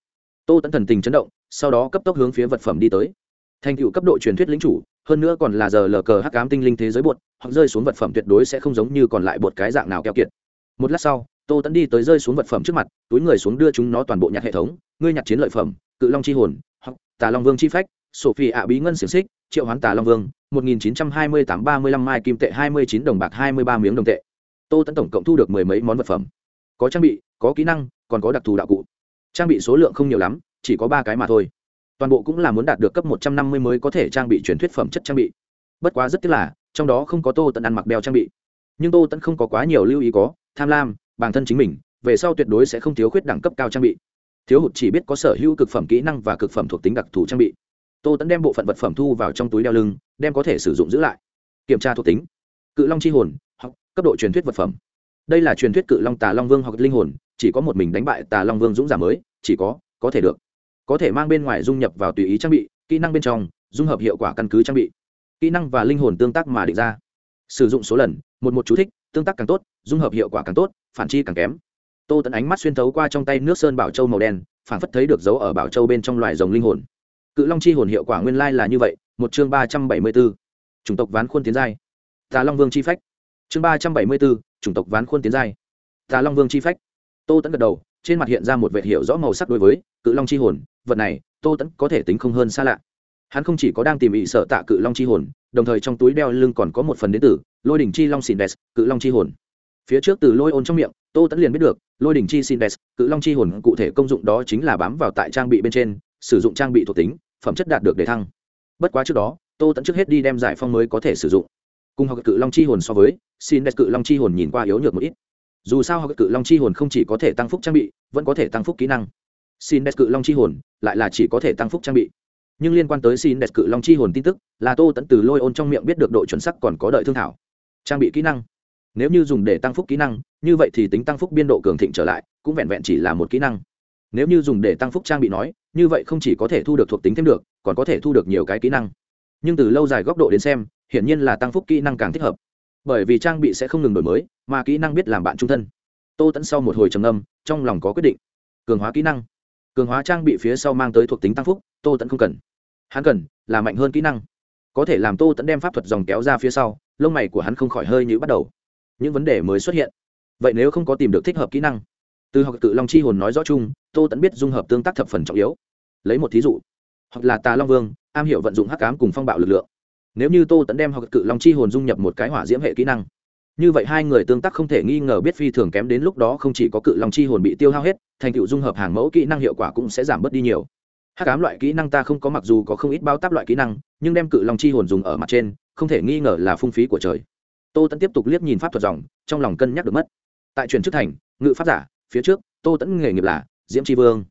Tô tẫn thần tình chấn động, sau đó cấp tốc hướng phía vật phẩm đi tới. Thành tựu cấp độ truyền thuyết lính chủ, hơn nữa còn là giờ lờ cờ hắc cám tinh linh thế giới bột, hoặc rơi xuống vật phẩm tuyệt đối sẽ không giống như còn lại bột cái dạng nào keo kiệt. Một lát sau, tô tẫn đi tới rơi xuống vật phẩm trước mặt, túi người xuống đưa chúng nó toàn bộ nhặt hệ thống, ngươi nhặt chiến lợi phẩm, cự long chi hồn, hoặc tà long vương chi phách sophie ạ bí ngân xiềng xích, triệu hoán tà long vương, một nghìn chín trăm hai mươi tám ba mươi lăm mai kim tệ hai mươi chín đồng bạc hai mươi ba miếng đồng tệ tô tẫn tổng cộng thu được mười mấy món vật phẩm. Có trang bị, có kỹ năng, còn có đặc thù đạo cụ. Trang bị số lượng không nhiều lắm, chỉ có ba cái mà thôi. Toàn bộ cũng là muốn đạt được cấp một trăm năm mươi mới có thể trang bị truyền thuyết phẩm chất trang bị. Bất quá rất tiếc là, trong đó không có tô tẫn ăn mặc đeo trang bị. Nhưng tô tẫn không có quá nhiều lưu ý có, tham lam, bản thân chính mình, về sau tuyệt đối sẽ không thiếu khuyết đẳng cấp cao trang bị. Thiếu hụt chỉ biết có sở hữu cực phẩm kỹ năng và cực phẩm thuộc tính đặc thù trang bị. Tô tẫn đem bộ phận vật phẩm thu vào trong túi đeo lưng, đem có thể sử dụng giữ lại. Kiểm tra thuộc tính. Cự long c h i hồn cấp độ truyền thuyết vật phẩm. Đây là truyền thuyết cự long tà long vương hoặc linh hồn, chỉ có một mình đánh bại tà long vương dũng giả mới, chỉ có có thể được. Có thể mang bên ngoài dung nhập vào tùy ý trang bị, kỹ năng bên trong, dung hợp hiệu quả căn cứ trang bị. Kỹ năng và linh hồn tương tác mà định ra. Sử dụng số lần, một một chú thích, tương tác càng tốt, dung hợp hiệu quả càng tốt, phản chi càng kém. Tô tận ánh mắt xuyên thấu qua trong tay nước sơn bảo châu màu đen, phản phất thấy được dấu ở bảo châu bên trong loài rồng linh hồn. Cự long chi hồn hiệu quả nguyên lai là như vậy, một chương ba trăm bảy mươi b ố chủng tộc ván khuôn tiến giai. Tà long vương chi phách chương ba trăm bảy mươi bốn, chủng tộc ván khuôn tiến giai. Tà long vương chi phách. Tô tẫn gật đầu trên mặt hiện ra một vệ hiệu rõ màu sắc đối với cự long chi hồn. Vật này tô tẫn có thể tính không hơn xa lạ. Hắn không chỉ có đang tìm ị sợ tạ cự long chi hồn đồng thời trong túi đeo lưng còn có một phần đến từ lôi đỉnh chi long xin đès cự long chi hồn. Phía trước từ lôi ôn trong miệng tô tẫn liền biết được lôi đỉnh chi xin đès cự long chi hồn cụ thể công dụng đó chính là bám vào tại trang bị bên trên sử dụng trang bị thuộc tính phẩm chất đạt được để thăng. Bất quá trước đó tô tẫn trước hết đi đem giải phong mới có thể sử dụng cùng học cự long chi hồn so với, xin đẹp cự long chi hồn nhìn qua yếu nhược một ít. Dù sao học cự long chi hồn không chỉ có thể tăng phúc trang bị, vẫn có thể tăng phúc kỹ năng. Xin đẹp cự long chi hồn lại là chỉ có thể tăng phúc trang bị. Nhưng liên quan tới xin đẹp cự long chi hồn tin tức, là tô tẫn từ lôi ôn trong miệng biết được độ chuẩn sắc còn có đợi thương thảo. Trang bị kỹ năng. Nếu như dùng để tăng phúc kỹ năng, như vậy thì tính tăng phúc biên độ cường thịnh trở lại, cũng vẹn vẹn chỉ là một kỹ năng. Nếu như dùng để tăng phúc trang bị nói, như vậy không chỉ có thể thu được thuộc tính thêm được, còn có thể thu được nhiều cái kỹ năng. Nhưng từ lâu dài góc độ đến xem hiển nhiên là tăng phúc kỹ năng càng thích hợp. Bởi vì trang bị sẽ không ngừng đổi mới, mà kỹ năng biết làm bạn trung thân. Tô tẫn sau một hồi trầm âm trong lòng có quyết định. Cường hóa kỹ năng. Cường hóa trang bị phía sau mang tới thuộc tính tăng phúc, tô tẫn không cần. Hắn cần là mạnh hơn kỹ năng. Có thể làm tô tẫn đem pháp thuật dòng kéo ra phía sau, lông mày của hắn không khỏi hơi như bắt đầu. Những vấn đề mới xuất hiện. Vậy nếu không có tìm được thích hợp kỹ năng? Từ học cự long chi hồn nói rõ chung, tô tẫn biết dung hợp tương tác thập phần trọng yếu. Lấy một thí dụ. Hoặc là tà long vương, am hiểu vận dụng hắc cám cùng phong bạo lực lượng nếu như tô tẫn đem học cự long chi hồn dung nhập một cái hỏa diễm hệ kỹ năng, như vậy hai người tương tác không thể nghi ngờ biết phi thường kém đến lúc đó không chỉ có cự long chi hồn bị tiêu hao hết, thành tựu dung hợp hàng mẫu kỹ năng hiệu quả cũng sẽ giảm bớt đi nhiều. Hát cám loại kỹ năng ta không có mặc dù có không ít bao táp loại kỹ năng, nhưng đem cự long chi hồn dùng ở mặt trên, không thể nghi ngờ là phung phí của trời. Tô tẫn tiếp tục liếc nhìn pháp thuật dòng, trong lòng cân nhắc được mất. Tại truyền chức thành, ngự pháp giả, phía trước, tô tẫn nghề nghiệp là diễm tri vương,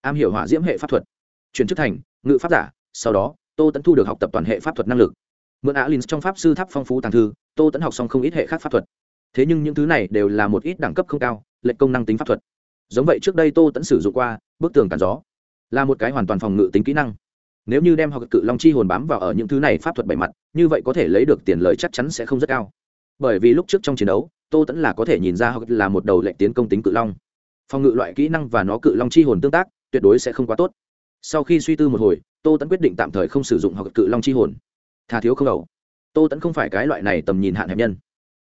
am hiểu hỏa diễm hệ pháp thuật. Truyền chức thành, ngự pháp giả, sau đó, tô tẫn thu được học tập toàn hệ pháp thuật năng lực mượn á l trong pháp sư tháp phong phú tàng thư, tô tẫn học xong không ít hệ khác pháp thuật. Thế nhưng những thứ này đều là một ít đẳng cấp không cao lệnh công năng tính pháp thuật. Giống vậy trước đây tô tẫn sử dụng qua, bức tường cản gió, là một cái hoàn toàn phòng ngự tính kỹ năng. Nếu như đem học cự long chi hồn bám vào ở những thứ này pháp thuật bảy mặt, như vậy có thể lấy được tiền lời chắc chắn sẽ không rất cao. Bởi vì lúc trước trong chiến đấu, tô tẫn là có thể nhìn ra học là một đầu lệnh tiến công tính cự long. Phòng ngự loại kỹ năng và nó cự long chi hồn tương tác, tuyệt đối sẽ không quá tốt. Sau khi suy tư một hồi, tô tẫn quyết định tạm thời không sử dụng học cự long chi hồn tha thiếu không đầu. Tô tẫn không phải cái loại này tầm nhìn hạn hẹp nhân.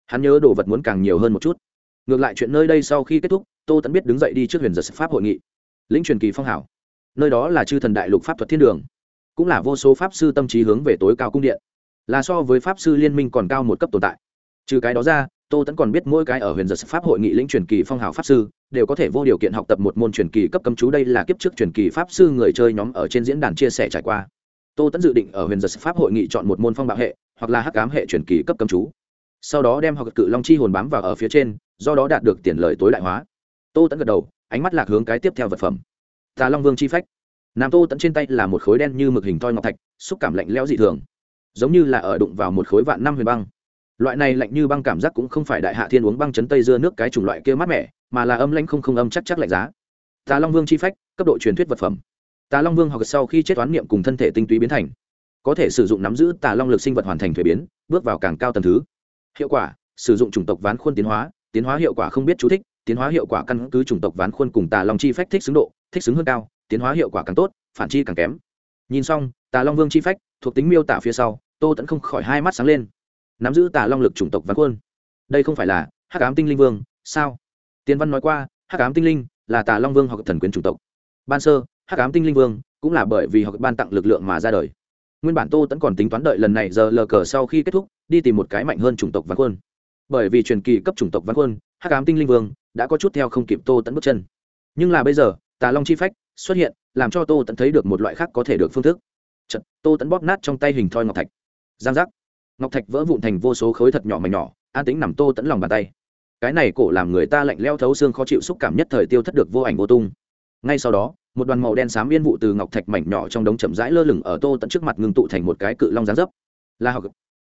Hắn nhớ đồ vật muốn càng nhiều hơn một chút. Ngược lại chuyện nơi đây sau khi kết thúc, tô tẫn biết đứng dậy đi trước huyền giật pháp hội nghị. Lĩnh truyền kỳ phong hảo. Nơi đó là chư thần đại lục pháp thuật thiên đường, cũng là vô số pháp sư tâm trí hướng về tối cao cung điện. Là so với pháp sư liên minh còn cao một cấp tồn tại. Trừ cái đó ra, tô tẫn còn biết mỗi cái ở huyền giật pháp hội nghị lĩnh truyền kỳ phong hào pháp sư, đều có thể vô điều kiện học tập một môn truyền kỳ cấp cấm chú. Đây là kiếp trước truyền kỳ pháp sư người chơi nhóm ở trên diễn đàn chia sẻ trải qua tô tẫn dự định ở huyền giật pháp hội nghị chọn một môn phong bạo hệ, hoặc là hắc cám hệ truyền kỳ cấp cấm chú. Sau đó đem học cự long chi hồn bám vào ở phía trên, do đó đạt được tiền lợi tối đại hóa. Tô tẫn gật đầu, ánh mắt lạc hướng cái tiếp theo vật phẩm. Tà long vương chi phách. Nam tô tẫn trên tay là một khối đen như mực hình toi ngọc thạch, xúc cảm lạnh lẽo dị thường. Giống như là ở đụng vào một khối vạn năm huyền băng. Loại này lạnh như băng cảm giác cũng không phải đại hạ thiên uống băng chấn tây dưa nước cái chủng loại kia mát mẻ, mà là âm lãnh không không âm chắc chắc lạnh giá. Tà long vương chi phách, cấp độ truyền thuyết vật phẩm tà long vương học sau khi chết toán niệm cùng thân thể tinh túy biến thành, có thể sử dụng nắm giữ tà long lực sinh vật hoàn thành thuế biến, bước vào càng cao tầng thứ. Hiệu quả, sử dụng chủng tộc ván khuôn tiến hóa tiến hóa hiệu quả không biết chú thích, tiến hóa hiệu quả căn cứ chủng tộc ván khuôn cùng tà long chi phách thích xứng độ, thích xứng hơn cao, tiến hóa hiệu quả càng tốt, phản chi càng kém. Nhìn xong, tà long vương chi phách, thuộc tính miêu tả phía sau, tô tẫn không khỏi hai mắt sáng lên. Nắm giữ tà long lực chủng tộc ván khuôn. Đây không phải là hắc ám tinh linh vương, sao? Tiến văn nói qua, hắc ám tinh linh là tà long vương hoặc thần quyến chủng tộc. Ban sơ hắc ám tinh linh vương cũng là bởi vì họ ban tặng lực lượng mà ra đời. Nguyên bản tô tẫn còn tính toán đợi lần này giờ lờ cờ sau khi kết thúc đi tìm một cái mạnh hơn chủng tộc văn quân. Bởi vì truyền kỳ cấp chủng tộc văn quân hắc ám tinh linh vương đã có chút theo không kịp tô tẫn bước chân. Nhưng là bây giờ tà long chi phách xuất hiện làm cho tô tẫn thấy được một loại khác có thể được phương thức. Chật, tô tẫn bóp nát trong tay hình thoi ngọc thạch. Giang giác. Ngọc thạch vỡ vụn thành vô số khối thật nhỏ mảnh nhỏ an tính nằm tô tẫn lòng bàn tay. Cái này cổ làm người ta lạnh leo thấu xương khó chịu xúc cảm nhất thời tiêu thất được vô ảnh vô tung. Ngay sau đó một đoàn màu đen xám yên vụ từ ngọc thạch mảnh nhỏ trong đống chậm rãi lơ lửng ở tô tận trước mặt ngưng tụ thành một cái cự long giáng dấp. Là học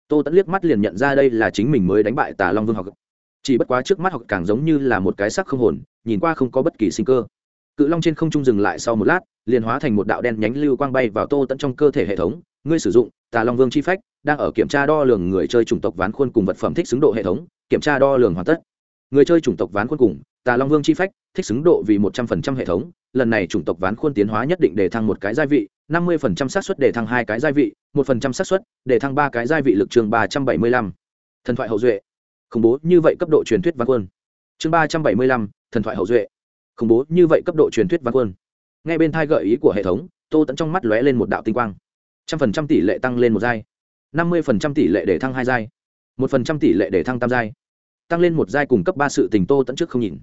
tô tẫn liếc mắt liền nhận ra đây là chính mình mới đánh bại tà long vương học chỉ bất quá trước mắt học càng giống như là một cái sắc không hồn, nhìn qua không có bất kỳ sinh cơ. Cự long trên không trung dừng lại sau một lát, liền hóa thành một đạo đen nhánh lưu quang bay vào tô tẫn trong cơ thể hệ thống. Ngươi sử dụng tà long vương chi phách, đang ở kiểm tra đo lường người chơi chủng tộc ván khuôn cùng vật phẩm thích xứng độ hệ thống, kiểm tra đo lường hoàn tất. Người chơi chủng tộc ván khuôn cùng tà long vương chi phách thích xứng độ vì một trăm phần trăm hệ thống lần này chủng tộc ván khuôn tiến hóa nhất định để thăng một cái gia vị năm mươi phần trăm xác suất để thăng hai cái gia vị một phần trăm xác suất để thăng ba cái gia vị lực trường ba trăm bảy mươi lăm. Thần thoại hậu duệ. Khủng bố như vậy cấp độ truyền thuyết ván khuôn, chương ba trăm bảy mươi lăm thần thoại hậu duệ. Khủng bố như vậy cấp độ truyền thuyết ván khuôn. ngay bên thai gợi ý của hệ thống tô tẫn trong mắt lóe lên một đạo tinh quang. Trăm phần trăm tỷ lệ tăng lên một giai năm mươi phần trăm tỷ lệ để thăng hai giai một phần trăm tỷ lệ để thăng tam giai. Tăng lên một giai cùng cấp ba sự tình tô tẫn trước không nhìn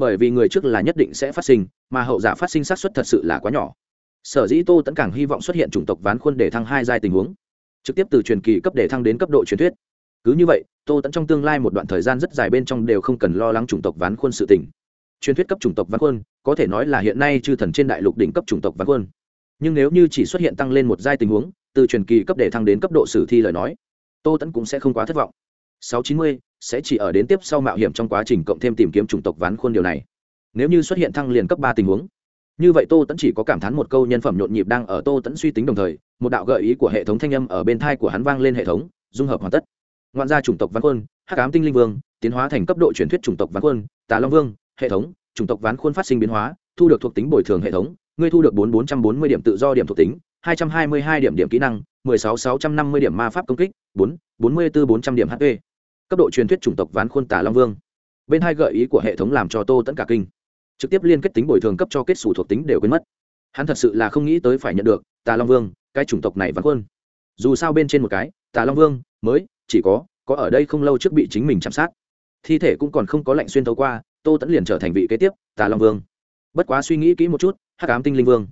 bởi vì người trước là nhất định sẽ phát sinh, mà hậu giả phát sinh xác suất thật sự là quá nhỏ. Sở dĩ tô tẫn càng hy vọng xuất hiện chủng tộc ván khuôn để thăng hai giai tình huống. Trực tiếp từ truyền kỳ cấp để thăng đến cấp độ truyền thuyết. Cứ như vậy, tô tẫn trong tương lai một đoạn thời gian rất dài bên trong đều không cần lo lắng chủng tộc ván khuôn sự tình. Truyền thuyết cấp chủng tộc ván khuôn, có thể nói là hiện nay chư thần trên đại lục đỉnh cấp chủng tộc ván khuôn. Nhưng nếu như chỉ xuất hiện tăng lên một giai tình huống, từ truyền kỳ cấp để thăng đến cấp độ sử thi lời nói, tô tẫn cũng sẽ không quá thất vọng. 690 sẽ chỉ ở đến tiếp sau mạo hiểm trong quá trình cộng thêm tìm kiếm chủng tộc ván khuôn điều này. Nếu như xuất hiện thăng liền cấp ba tình huống, như vậy tô tẫn chỉ có cảm thán một câu nhân phẩm nhộn nhịp đang ở tô tẫn suy tính đồng thời, một đạo gợi ý của hệ thống thanh âm ở bên tai của hắn vang lên hệ thống, dung hợp hoàn tất. Ngoạn gia chủng tộc ván khuôn, hắc ám tinh linh vương, tiến hóa thành cấp độ truyền thuyết chủng tộc ván khuôn, tà long vương, hệ thống, chủng tộc ván khuôn phát sinh biến hóa, thu được thuộc tính bồi thường hệ thống, ngươi thu được bốn bốn trăm bốn mươi điểm tự do điểm thuộc tính, hai trăm hai mươi hai điểm điểm kỹ năng, mười sáu sáu trăm năm mươi điểm ma pháp công kích, bốn bốn mươi bốn bốn trăm điểm hp cấp độ truyền thuyết chủng tộc ván khuôn tà long vương. Bên hai gợi ý của hệ thống làm cho tô tẫn cả kinh. Trực tiếp liên kết tính bồi thường cấp cho kết xù thuộc tính đều quên mất. Hắn thật sự là không nghĩ tới phải nhận được, tà long vương, cái chủng tộc này ván khuôn. Dù sao bên trên một cái, tà long vương, mới, chỉ có có ở đây không lâu trước bị chính mình chạm sát. Thi thể cũng còn không có lệnh xuyên thấu qua, tô tẫn liền trở thành vị kế tiếp, tà long vương. Bất quá suy nghĩ kỹ một chút, hắc ám tinh linh vương.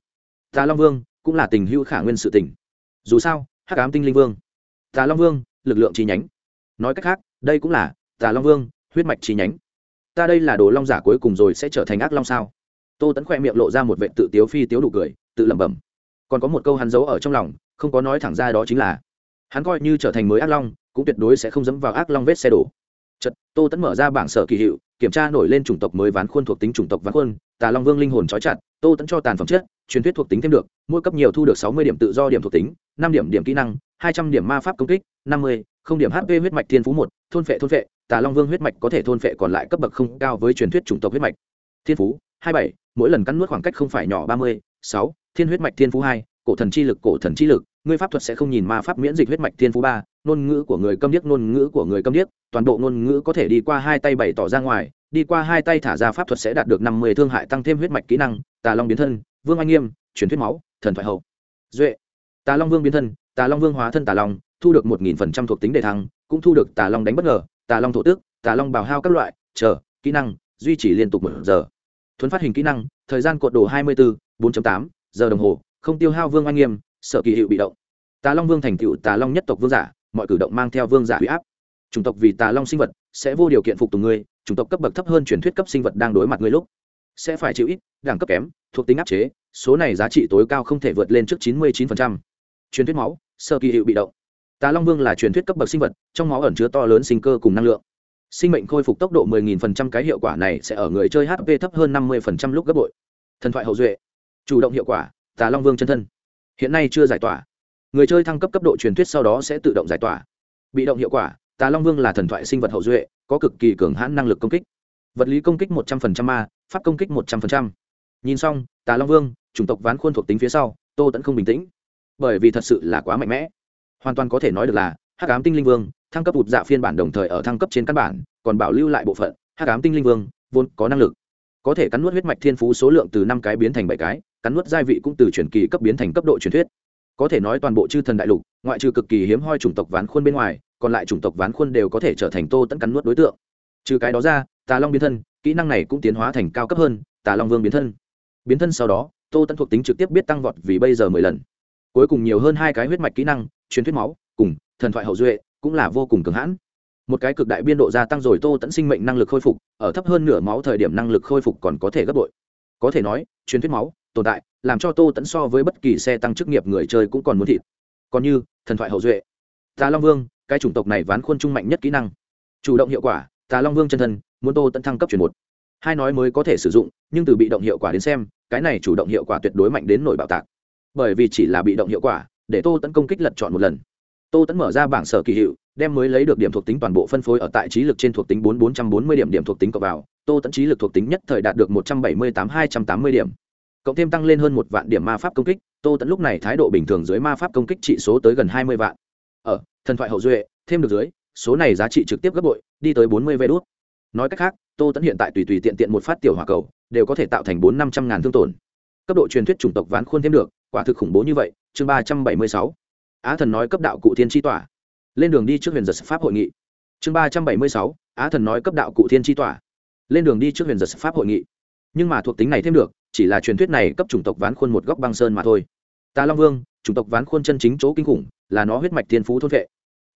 Tà long vương cũng là tình hữu khả nguyên sự tình. Dù sao, hắc ám tinh linh vương, tà long vương, lực lượng chi nhánh. Nói cách khác đây cũng là tà long vương, huyết mạch chi nhánh. Ta đây là đồ long giả cuối cùng rồi sẽ trở thành ác long sao? Tô tẫn khoe miệng lộ ra một vệ tự tiếu phi tiếu đủ cười, tự lẩm bẩm. Còn có một câu hắn giấu ở trong lòng, không có nói thẳng ra đó chính là, hắn coi như trở thành mới ác long, cũng tuyệt đối sẽ không dẫm vào ác long vết xe đổ. Chật tô tẫn mở ra bảng sở kỳ hiệu, kiểm tra nổi lên chủng tộc mới ván khuôn thuộc tính chủng tộc ván khuôn, tà long vương linh hồn trói chặt, tô tẫn cho tàn phẩm chất, truyền thuyết thuộc tính thêm được, mỗi cấp nhiều thu được sáu mươi điểm tự do điểm thuộc tính, năm điểm điểm kỹ năng, hai trăm điểm ma pháp công kích, năm mươi không điểm hp huyết mạch thiên phú một, thôn phệ thôn phệ, tà long vương huyết mạch có thể thôn phệ còn lại cấp bậc không cao với truyền thuyết chủng tộc huyết mạch. Thiên phú, hai bảy, mỗi lần cắn nuốt khoảng cách không phải nhỏ ba mươi, sáu, thiên huyết mạch thiên phú hai, cổ thần chi lực, cổ thần chi lực. Ngươi pháp thuật sẽ không nhìn ma pháp miễn dịch huyết mạch thiên phú ba, ngôn ngữ của người câm điếc, ngôn ngữ của người câm điếc. Toàn bộ ngôn ngữ có thể đi qua hai tay bày tỏ ra ngoài, đi qua hai tay thả ra pháp thuật sẽ đạt được năm mươi thương hại tăng thêm huyết mạch kỹ năng. Tà long biến thân, vương anh nghiêm, truyền thuyết máu, thần thoại hậu. Duệ, tà long vương biến thân, tà long vương hóa thân tà long thu được một nghìn phần trăm thuộc tính đề thăng, cũng thu được tà long đánh bất ngờ, tà long thổ tước tà long bào hao các loại, chờ, kỹ năng, duy trì liên tục một giờ. Thuấn phát hình kỹ năng, thời gian cột đồ hai mươi bốn bốn tám, giờ đồng hồ, không tiêu hao vương anh nghiêm sở kỳ hiệu bị động. Tà long vương thành tựu tà long nhất tộc vương giả, mọi cử động mang theo vương giả huy áp. Chủng tộc vì tà long sinh vật, sẽ vô điều kiện phục tùng ngươi, chủng tộc cấp bậc thấp hơn truyền thuyết cấp sinh vật đang đối mặt ngươi lúc, sẽ phải chịu ít, đẳng cấp kém, thuộc tính áp chế, số này giá trị tối cao không thể vượt lên trước chín mươi chín truyền thuyết máu sơ kỳ hiệu bị động tà long vương là truyền thuyết cấp bậc sinh vật, trong máu ẩn chứa to lớn sinh cơ cùng năng lượng. Sinh mệnh khôi phục tốc độ 10.000% cái hiệu quả này sẽ ở người chơi hp thấp hơn 50% lúc gấp bội. Thần thoại hậu duệ. Chủ động hiệu quả, tà long vương chân thân. Hiện nay chưa giải tỏa. Người chơi thăng cấp cấp độ truyền thuyết sau đó sẽ tự động giải tỏa. Bị động hiệu quả, tà long vương là thần thoại sinh vật hậu duệ, có cực kỳ cường hãn năng lực công kích. Vật lý công kích một trăm linh ma pháp công kích một trăm linh nhìn xong, tà long vương, chủng tộc ván khuôn thuộc tính phía sau, tô tẫn không bình tĩnh. Bởi vì thật sự là quá mạnh mẽ hoàn toàn có thể nói được là hắc ám tinh linh vương thăng cấp ụt dạ phiên bản đồng thời ở thăng cấp trên căn bản, còn bảo lưu lại bộ phận hắc ám tinh linh vương vốn có năng lực. Có thể cắn nuốt huyết mạch thiên phú số lượng từ năm cái biến thành bảy cái, cắn nuốt gia vị cũng từ truyền kỳ cấp biến thành cấp độ truyền thuyết. Có thể nói toàn bộ chư thần đại lục, ngoại trừ cực kỳ hiếm hoi chủng tộc ván khuôn bên ngoài, còn lại chủng tộc ván khuôn đều có thể trở thành tô tẫn cắn nuốt đối tượng. Trừ cái đó ra, tà long biến thân, kỹ năng này cũng tiến hóa thành cao cấp hơn, tà long vương biến thân. Biến thân sau đó, tô tẫn thuộc tính trực tiếp biết tăng vọt vì bây giờ mười lần. Cuối cùng nhiều hơn hai cái huyết mạch kỹ năng truyền thuyết máu, cùng thần thoại hậu duệ cũng là vô cùng cường hãn. Một cái cực đại biên độ gia tăng rồi tô tẫn sinh mệnh năng lực khôi phục, ở thấp hơn nửa máu thời điểm năng lực khôi phục còn có thể gấp bội. Có thể nói, truyền thuyết máu, tồn tại, làm cho tô tẫn so với bất kỳ xe tăng chức nghiệp người chơi cũng còn muốn thịt. Còn như, thần thoại hậu duệ. Tà long vương, cái chủng tộc này ván khuôn trung mạnh nhất kỹ năng. Chủ động hiệu quả, tà long vương chân thân, muốn tô tẫn thăng cấp chuyển một. Hai nói mới có thể sử dụng, nhưng từ bị động hiệu quả đến xem, cái này chủ động hiệu quả tuyệt đối mạnh đến nổi bạo tạc. Bởi vì chỉ là bị động hiệu quả để tô tẫn công kích lật chọn một lần. Tô tẫn mở ra bảng sở kỳ hiệu, đem mới lấy được điểm thuộc tính toàn bộ phân phối ở tại trí lực trên thuộc tính bốn bốn trăm bốn mươi điểm điểm thuộc tính cộng vào, tô tẫn trí lực thuộc tính nhất thời đạt được một trăm bảy mươi tám hai trăm tám mươi điểm. Cộng thêm tăng lên hơn một vạn điểm ma pháp công kích, tô tẫn lúc này thái độ bình thường dưới ma pháp công kích trị số tới gần hai mươi vạn. Ở, thần thoại hậu duệ, thêm được dưới, số này giá trị trực tiếp gấp bội, đi tới bốn mươi vé đốt nói cách khác, tô tẫn hiện tại tùy tùy tiện tiện một phát tiểu hỏa cầu, đều có thể tạo thành bốn năm trăm ngàn thương tổn. Cấp độ truyền thuyết chủng tộc ván khuôn thêm được, quả thực khủng bố như vậy chương ba trăm bảy mươi sáu. Á thần nói cấp đạo cụ thiên tri tỏa. Lên đường đi trước huyền giật pháp hội nghị. Chương ba trăm bảy mươi sáu, á thần nói cấp đạo cụ thiên tri tỏa. Lên đường đi trước huyền giật pháp hội nghị. Nhưng mà thuộc tính này thêm được, chỉ là truyền thuyết này cấp chủng tộc ván khuôn một góc băng sơn mà thôi. Ta long vương, chủng tộc ván khuôn chân chính chỗ kinh khủng, là nó huyết mạch thiên phú thôn vệ.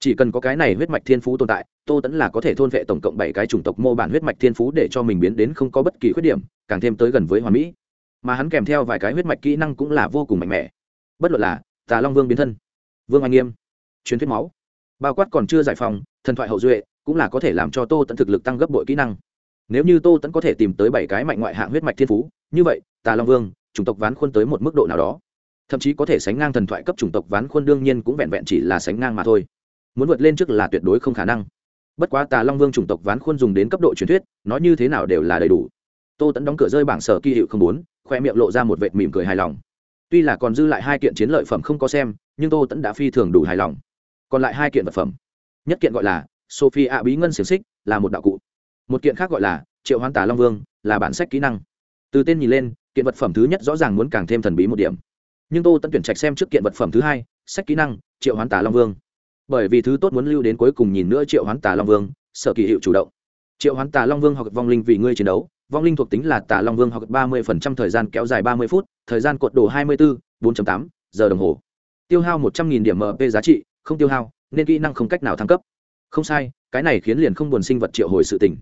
Chỉ cần có cái này huyết mạch thiên phú tồn tại, tô tẫn là có thể thôn vệ tổng cộng bảy cái chủng tộc mô bản huyết mạch thiên phú để cho mình biến đến không có bất kỳ khuyết điểm, càng thêm tới gần với hoàn mỹ. Mà hắn kèm theo vài cái huyết mạch kỹ năng cũng là vô cùng mạnh mẽ bất luận là tà long vương biến thân, vương anh nghiêm, truyền thuyết máu, bao quát còn chưa giải phóng, thần thoại hậu duệ cũng là có thể làm cho tô tẫn thực lực tăng gấp bội kỹ năng. Nếu như tô tẫn có thể tìm tới bảy cái mạnh ngoại hạng huyết mạch thiên phú, như vậy, tà long vương, chủng tộc ván khuôn tới một mức độ nào đó, thậm chí có thể sánh ngang thần thoại cấp chủng tộc ván khuôn đương nhiên cũng vẹn vẹn chỉ là sánh ngang mà thôi. Muốn vượt lên trước là tuyệt đối không khả năng. Bất quá tà long vương chủng tộc ván khuôn dùng đến cấp độ truyền thuyết, nói như thế nào đều là đầy đủ. Tô tẫn đóng cửa rơi bảng sở kỳ hiệu không bốn, khoe miệng lộ ra một vệt mỉm cười hài lòng tuy là còn dư lại hai kiện chiến lợi phẩm không có xem, nhưng tô tẫn đã phi thường đủ hài lòng. Còn lại hai kiện vật phẩm. Nhất kiện gọi là sophie ạ bí ngân xiềng xích, là một đạo cụ. Một kiện khác gọi là triệu hoán tả long vương, là bản sách kỹ năng. Từ tên nhìn lên, kiện vật phẩm thứ nhất rõ ràng muốn càng thêm thần bí một điểm. Nhưng tô tẫn tuyển trạch xem trước kiện vật phẩm thứ hai, sách kỹ năng, triệu hoán tả long vương. Bởi vì thứ tốt muốn lưu đến cuối cùng nhìn nữa triệu hoán tả long vương, sở kỳ hiệu chủ động. Triệu hoán tà long vương hoặc vong linh vì ngươi chiến đấu vong linh thuộc tính là tà long vương hoặc ba mươi phần trăm thời gian kéo dài ba mươi phút, thời gian cột đồ hai mươi bốn bốn tám giờ đồng hồ. Tiêu hao một trăm nghìn điểm mp giá trị, không tiêu hao, nên kỹ năng không cách nào thăng cấp. Không sai, cái này khiến liền không buồn sinh vật triệu hồi sự tỉnh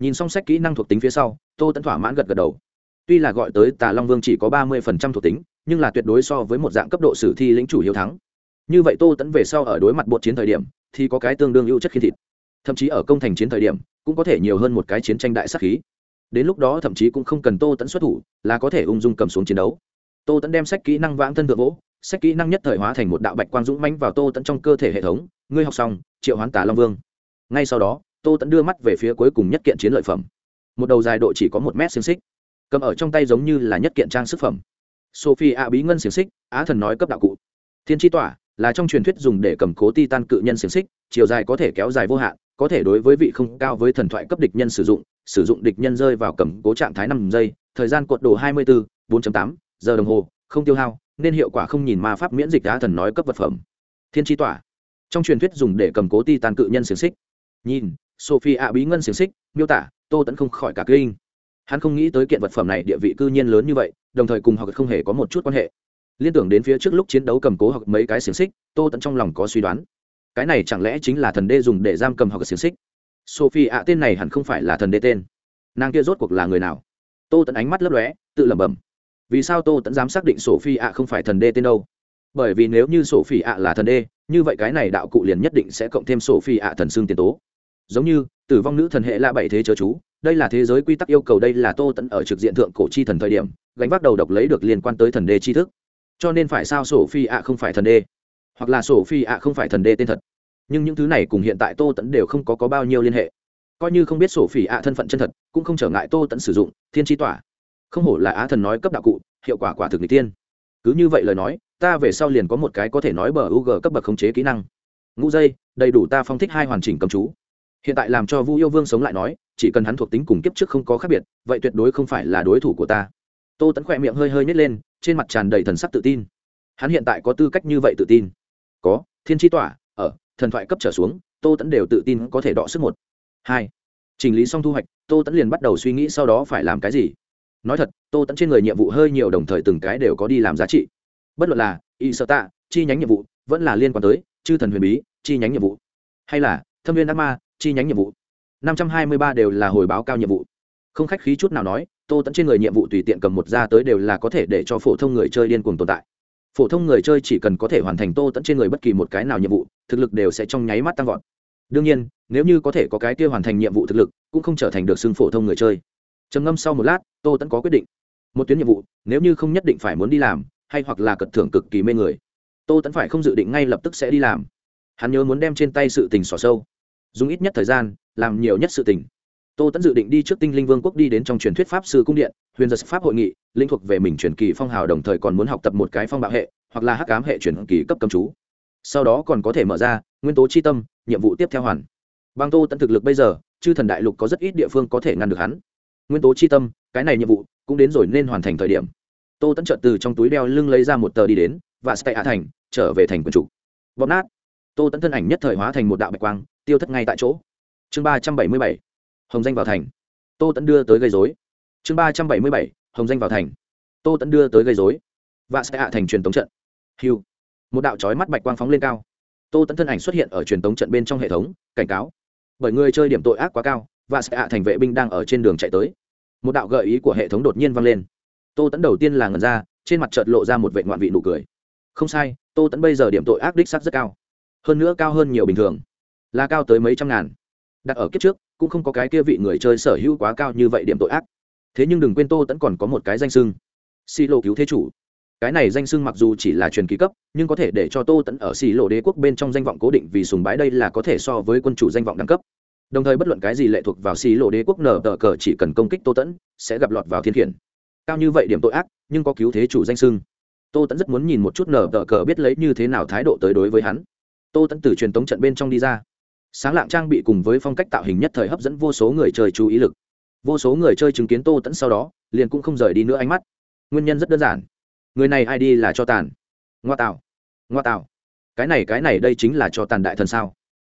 nhìn xong sách kỹ năng thuộc tính phía sau, tô tẫn thỏa mãn gật gật đầu. Tuy là gọi tới tà long vương chỉ có ba mươi phần trăm thuộc tính, nhưng là tuyệt đối so với một dạng cấp độ sử thi lĩnh chủ hiếu thắng. Như vậy tô tẫn về sau ở đối mặt bột chiến thời điểm, thì có cái tương đương ưu chất khi thịt. Thậm chí ở công thành chiến thời điểm, cũng có thể nhiều hơn một cái chiến tranh đại sắc khí đến lúc đó thậm chí cũng không cần tô tẫn xuất thủ, là có thể ung dung cầm xuống chiến đấu. Tô tẫn đem sách kỹ năng vãng thân thượng vỗ sách kỹ năng nhất thời hóa thành một đạo bạch quang dũng mánh vào tô tẫn trong cơ thể hệ thống. Ngươi học xong, triệu hoán tả long vương. Ngay sau đó, tô tẫn đưa mắt về phía cuối cùng nhất kiện chiến lợi phẩm. Một đầu dài độ chỉ có một mét xiềng xích, cầm ở trong tay giống như là nhất kiện trang sức phẩm. Sophie a bí ngân xiềng xích, á thần nói cấp đạo cụ. Thiên tri tỏa là trong truyền thuyết dùng để cầm cố ti tan cự nhân xiềng xích, chiều dài có thể kéo dài vô hạn có thể đối với vị không cao với thần thoại cấp địch nhân sử dụng sử dụng địch nhân rơi vào cầm cố trạng thái năm giây, thời gian cột đồ hai mươi bốn bốn tám, giờ đồng hồ, không tiêu hao, nên hiệu quả không nhìn ma pháp miễn dịch đá thần nói cấp vật phẩm. Thiên tri tỏa. Trong truyền thuyết dùng để cầm cố ti tàn cự nhân xiềng xích. Nhìn sophie ạ bí ngân xiềng xích, miêu tả, tô tẫn không khỏi cả kinh. Hắn không nghĩ tới kiện vật phẩm này địa vị cư nhiên lớn như vậy, đồng thời cùng học không hề có một chút quan hệ. Liên tưởng đến phía trước lúc chiến đấu cầm cố học mấy cái xiềng xích, tô tẫn trong lòng có suy đoán cái này chẳng lẽ chính là thần đê dùng để giam cầm hoặc xiềng xích? Sophie ạ, tên này hẳn không phải là thần đê tên. Nàng kia rốt cuộc là người nào? Tô tẫn ánh mắt lấp lóe, tự lẩm bẩm. Vì sao tô tẫn dám xác định sophie ạ không phải thần đê tên đâu? Bởi vì nếu như sophie ạ là thần đê, như vậy cái này đạo cụ liền nhất định sẽ cộng thêm sophie ạ thần xương tiền tố. Giống như, tử vong nữ thần hệ là bảy thế chớ chú, đây là thế giới quy tắc yêu cầu đây là tô tẫn ở trực diện thượng cổ chi thần thời điểm, gánh vác đầu độc lấy được liên quan tới thần đê tri thức. Cho nên phải sao sophie ạ không phải thần đê? Hoặc là sổ phi ạ không phải thần đê tên thật. Nhưng những thứ này cùng hiện tại tô tẫn đều không có, có bao nhiêu liên hệ. Coi như không biết sổ phỉ ạ thân phận chân thật cũng không trở ngại tô tẫn sử dụng thiên tri tỏa. Không hổ là á thần nói cấp đạo cụ hiệu quả quả thực n g tiên. Cứ như vậy lời nói ta về sau liền có một cái có thể nói bờ u g cấp bậc khống chế kỹ năng. Ngũ dây đầy đủ ta phong thích hai hoàn chỉnh cầm chú. Hiện tại làm cho vu yêu vương sống lại nói chỉ cần hắn thuộc tính cùng kiếp trước không có khác biệt vậy tuyệt đối không phải là đối thủ của ta. Tô tẫn khỏe miệng hơi hơi nhét lên trên mặt tràn đầy thần sắc tự tin. Hắn hiện tại có tư cách như vậy tự tin có, thiên tri tỏa, ở, thần thoại cấp trở xuống, tô tẫn đều tự tin có thể đọ sức một. Hai, chỉnh lý xong thu hoạch, tô tẫn liền bắt đầu suy nghĩ sau đó phải làm cái gì. Nói thật, tô tẫn trên người nhiệm vụ hơi nhiều đồng thời từng cái đều có đi làm giá trị. Bất luận là y sợ tạ chi nhánh nhiệm vụ, vẫn là liên quan tới chư thần huyền bí, chi nhánh nhiệm vụ. Hay là thâm viên ác ma, chi nhánh nhiệm vụ. năm trăm hai mươi ba đều là hồi báo cao nhiệm vụ. Không khách khí chút nào nói, tô tẫn trên người nhiệm vụ tùy tiện cầm một ra tới đều là có thể để cho phổ thông người chơi điên cuồng tồn tại phổ thông người chơi chỉ cần có thể hoàn thành tô tẫn trên người bất kỳ một cái nào nhiệm vụ, thực lực đều sẽ trong nháy mắt tăng vọt. Đương nhiên, nếu như có thể có cái kia hoàn thành nhiệm vụ thực lực, cũng không trở thành được xưng phổ thông người chơi. Trầm ngâm sau một lát, tô tẫn có quyết định. Một tuyến nhiệm vụ, nếu như không nhất định phải muốn đi làm, hay hoặc là cật thưởng cực kỳ mê người, tô tẫn phải không dự định ngay lập tức sẽ đi làm. Hắn nhớ muốn đem trên tay sự tình xỏ sâu. Dùng ít nhất thời gian, làm nhiều nhất sự tình tô tẫn dự định đi trước tinh linh vương quốc đi đến trong truyền thuyết pháp sư cung điện, huyền giật pháp hội nghị linh thuộc về mình truyền kỳ phong hào đồng thời còn muốn học tập một cái phong bạo hệ, hoặc là hắc cám hệ truyền kỳ cấp cầm chú. Sau đó còn có thể mở ra nguyên tố chi tâm, nhiệm vụ tiếp theo hoàn. Bằng tô tận thực lực bây giờ, chư thần đại lục có rất ít địa phương có thể ngăn được hắn. Nguyên tố chi tâm, cái này nhiệm vụ cũng đến rồi nên hoàn thành thời điểm. Tô tẫn trợn từ trong túi đeo lưng lấy ra một tờ đi đến, và stay hạ thành, trở về thành quân chủ. Bóp nát. Tô tẫn thân ảnh nhất thời hóa thành một đạo bạch quang, tiêu thất ngay tại chỗ. Chương ba trăm bảy mươi bảy hồng danh vào thành. Tô tẫn đưa tới gây dối chương ba trăm bảy mươi bảy, hồng danh vào thành. Tô tẫn đưa tới gây dối và sẽ hạ thành truyền tống trận. Hiu. Một đạo trói mắt bạch quang phóng lên cao. Tô tẫn thân ảnh xuất hiện ở truyền tống trận bên trong hệ thống, cảnh cáo. Bởi người chơi điểm tội ác quá cao và sẽ hạ thành vệ binh đang ở trên đường chạy tới. Một đạo gợi ý của hệ thống đột nhiên vang lên. Tô tẫn đầu tiên là ngần ra, trên mặt chợt lộ ra một vệ ngoạn vị nụ cười. Không sai, tô tẫn bây giờ điểm tội ác đích sắc rất cao. Hơn nữa cao hơn nhiều bình thường. Là cao tới mấy trăm ngàn. Đặt ở kiếp trước cũng không có cái kia vị người chơi sở hữu quá cao như vậy điểm tội ác. Thế nhưng đừng quên tô tẫn còn có một cái danh sưng xi lộ cứu thế chủ. Cái này danh sưng mặc dù chỉ là truyền ký cấp, nhưng có thể để cho tô tẫn ở xì lộ đế quốc bên trong danh vọng cố định vì sùng bái đây là có thể so với quân chủ danh vọng đẳng cấp. Đồng thời bất luận cái gì lệ thuộc vào xì lộ đế quốc nở tờ cờ chỉ cần công kích tô tẫn sẽ gặp lọt vào thiên khiển. Cao như vậy điểm tội ác, nhưng có cứu thế chủ danh sưng tô tẫn rất muốn nhìn một chút nở tờ cờ biết lấy như thế nào thái độ tới đối với hắn. Tô tẫn từ truyền tống trận bên trong đi ra sáng lạng trang bị cùng với phong cách tạo hình nhất thời hấp dẫn vô số người chơi chú ý lực. Vô số người chơi chứng kiến tô tẫn sau đó, liền cũng không rời đi nữa ánh mắt. Nguyên nhân rất đơn giản. Người này ai đi là cho tàn. Ngoa tạo. Ngoa tạo. Cái này cái này đây chính là cho tàn đại thần sao?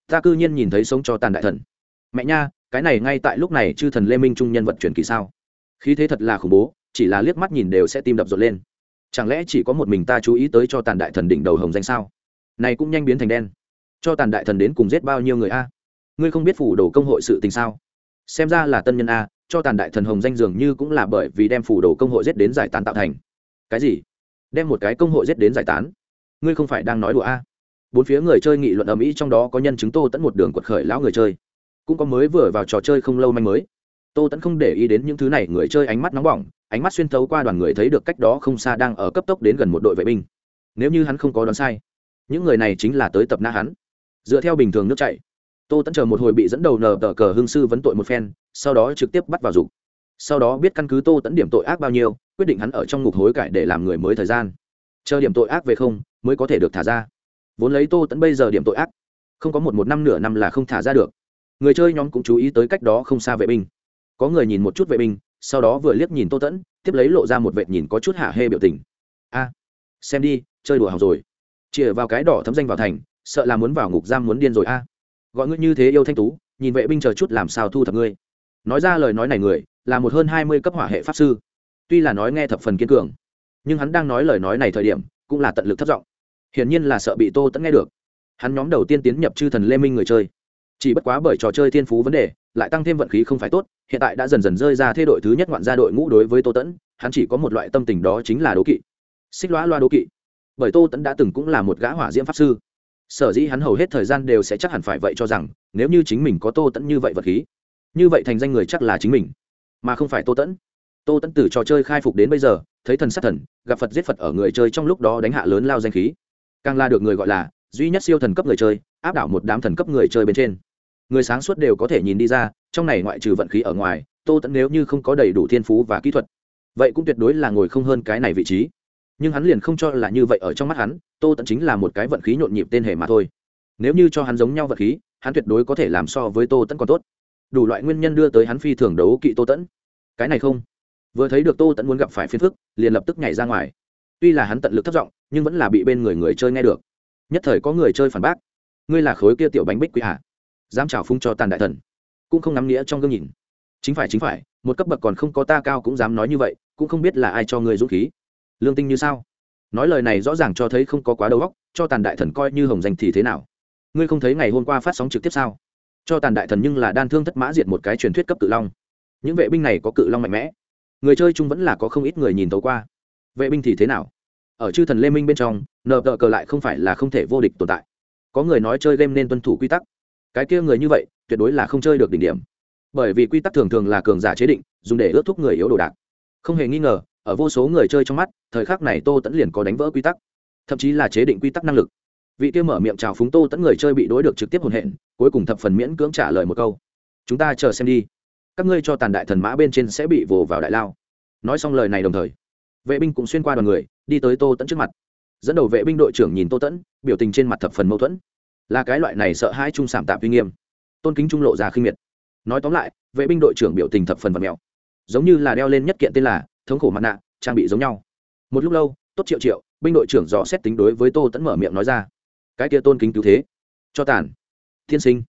Ta cư nhiên nhìn thấy sống cho tàn đại thần. Mẹ nha, cái này ngay tại lúc này chư thần lê minh trung nhân vật truyền kỳ sao? Khí thế thật là khủng bố, chỉ là liếc mắt nhìn đều sẽ tim đập rộn lên. Chẳng lẽ chỉ có một mình ta chú ý tới cho tàn đại thần đỉnh đầu hồng danh sao? Này cũng nhanh biến thành đen cho tàn đại thần đến cùng giết bao nhiêu người a? Ngươi không biết phủ đồ công hội sự tình sao? Xem ra là tân nhân a, cho tàn đại thần hồng danh dường như cũng là bởi vì đem phủ đồ công hội giết đến giải tán tạo thành. Cái gì? Đem một cái công hội giết đến giải tán? Ngươi không phải đang nói đùa a? Bốn phía người chơi nghị luận ở mỹ trong đó có nhân chứng tô tẫn một đường quật khởi lão người chơi. Cũng có mới vừa vào trò chơi không lâu manh mới. Tô tẫn không để ý đến những thứ này, người chơi ánh mắt nóng bỏng, ánh mắt xuyên thấu qua đoàn người thấy được cách đó không xa đang ở cấp tốc đến gần một đội vệ binh. Nếu như hắn không có đoán sai, những người này chính là tới tập nã hắn dựa theo bình thường nước chảy, tô tẫn chờ một hồi bị dẫn đầu nờ tờ cờ hương sư vấn tội một phen sau đó trực tiếp bắt vào dục. Sau đó biết căn cứ tô tẫn điểm tội ác bao nhiêu quyết định hắn ở trong ngục hối cải để làm người mới thời gian. Chờ điểm tội ác về không mới có thể được thả ra. Vốn lấy tô tẫn bây giờ điểm tội ác không có một một năm nửa năm là không thả ra được. Người chơi nhóm cũng chú ý tới cách đó không xa vệ binh. Có người nhìn một chút vệ binh sau đó vừa liếc nhìn tô tẫn tiếp lấy lộ ra một vệ nhìn có chút hạ hê biểu tình. A xem đi chơi đùa học rồi. Chĩa vào cái đỏ thấm danh vào thành sợ là muốn vào ngục giam muốn điên rồi a. Gọi ngươi như thế yêu thanh tú, nhìn vệ binh chờ chút làm sao thu thập ngươi. Nói ra lời nói này người, là một hơn hai mươi cấp hỏa hệ pháp sư. Tuy là nói nghe thập phần kiên cường, nhưng hắn đang nói lời nói này thời điểm, cũng là tận lực thất vọng hiển nhiên là sợ bị tô tẫn nghe được. Hắn nhóm đầu tiên tiến nhập chư thần lê minh người chơi. Chỉ bất quá bởi trò chơi thiên phú vấn đề, lại tăng thêm vận khí không phải tốt, hiện tại đã dần dần rơi ra thế đội thứ nhất ngoạn gia đội ngũ đối với tô tẫn hắn chỉ có một loại tâm tình đó chính là đố kỵ. Xích lõa loa đố kỵ. Bởi tô tẫn đã từng cũng là một gã hỏa diễm pháp sư sở dĩ hắn hầu hết thời gian đều sẽ chắc hẳn phải vậy cho rằng, nếu như chính mình có tô tẫn như vậy vật khí, như vậy thành danh người chắc là chính mình, mà không phải tô tẫn. Tô tẫn từ trò chơi khai phục đến bây giờ, thấy thần sát thần, gặp phật giết phật ở người chơi trong lúc đó đánh hạ lớn lao danh khí. Càng là được người gọi là duy nhất siêu thần cấp người chơi, áp đảo một đám thần cấp người chơi bên trên. Người sáng suốt đều có thể nhìn đi ra, trong này ngoại trừ vận khí ở ngoài, tô tẫn nếu như không có đầy đủ thiên phú và kỹ thuật, vậy cũng tuyệt đối là ngồi không hơn cái này vị trí nhưng hắn liền không cho là như vậy ở trong mắt hắn, tô tẫn chính là một cái vận khí nhộn nhịp tên hề mà thôi. Nếu như cho hắn giống nhau vận khí, hắn tuyệt đối có thể làm so với tô tẫn còn tốt. Đủ loại nguyên nhân đưa tới hắn phi thường đấu kỵ tô tẫn cái này không. Vừa thấy được tô tẫn muốn gặp phải phiền phức, liền lập tức nhảy ra ngoài. Tuy là hắn tận lực thất vọng nhưng vẫn là bị bên người người chơi nghe được. Nhất thời có người chơi phản bác. Ngươi là khối kia tiểu bánh bích quý hạ dám trào phung cho tàn đại thần. Cũng không nắm nghĩa trong gương nhìn. Chính phải chính phải, một cấp bậc còn không có ta cao cũng dám nói như vậy, cũng không biết là ai cho người dũng khí lương tinh như sao? Nói lời này rõ ràng cho thấy không có quá đầu óc, cho tàn đại thần coi như hồng danh thì thế nào? Ngươi không thấy ngày hôm qua phát sóng trực tiếp sao? Cho tàn đại thần nhưng là đan thương thất mã diệt một cái truyền thuyết cấp cự long. Những vệ binh này có cự long mạnh mẽ. Người chơi chung vẫn là có không ít người nhìn tấu qua. Vệ binh thì thế nào? Ở chư thần lê minh bên trong nợ tờ cờ lại không phải là không thể vô địch tồn tại. Có người nói chơi game nên tuân thủ quy tắc. Cái kia người như vậy, tuyệt đối là không chơi được đỉnh điểm. Bởi vì quy tắc thường thường là cường giả chế định, dùng để ước thúc người yếu đồ đạc. Không hề nghi ngờ ở vô số người chơi trong mắt, thời khắc này tô tẫn liền có đánh vỡ quy tắc. Thậm chí là chế định quy tắc năng lực. Vị kia mở miệng chào phúng tô tẫn người chơi bị đối được trực tiếp hồn hện, cuối cùng thập phần miễn cưỡng trả lời một câu. Chúng ta chờ xem đi. Các ngươi cho tàn đại thần mã bên trên sẽ bị vồ vào đại lao. Nói xong lời này đồng thời, vệ binh cũng xuyên qua đoàn người, đi tới tô tẫn trước mặt. Dẫn đầu vệ binh đội trưởng nhìn tô tẫn, biểu tình trên mặt thập phần mâu thuẫn. Là cái loại này sợ hãi trung sảm tạm uy nghiêm. Tôn kính trung lộ ra khinh miệt. Nói tóm lại, vệ binh đội trưởng biểu tình thập phần vật mèo. Giống như là đeo lên nhất kiện tên là thống khổ mặt nạ, trang bị giống nhau. Một lúc lâu, tốt triệu triệu, binh đội trưởng dò xét tính đối với tô tẫn mở miệng nói ra. Cái kia tôn kính cứu thế. Cho tàn. Thiên sinh.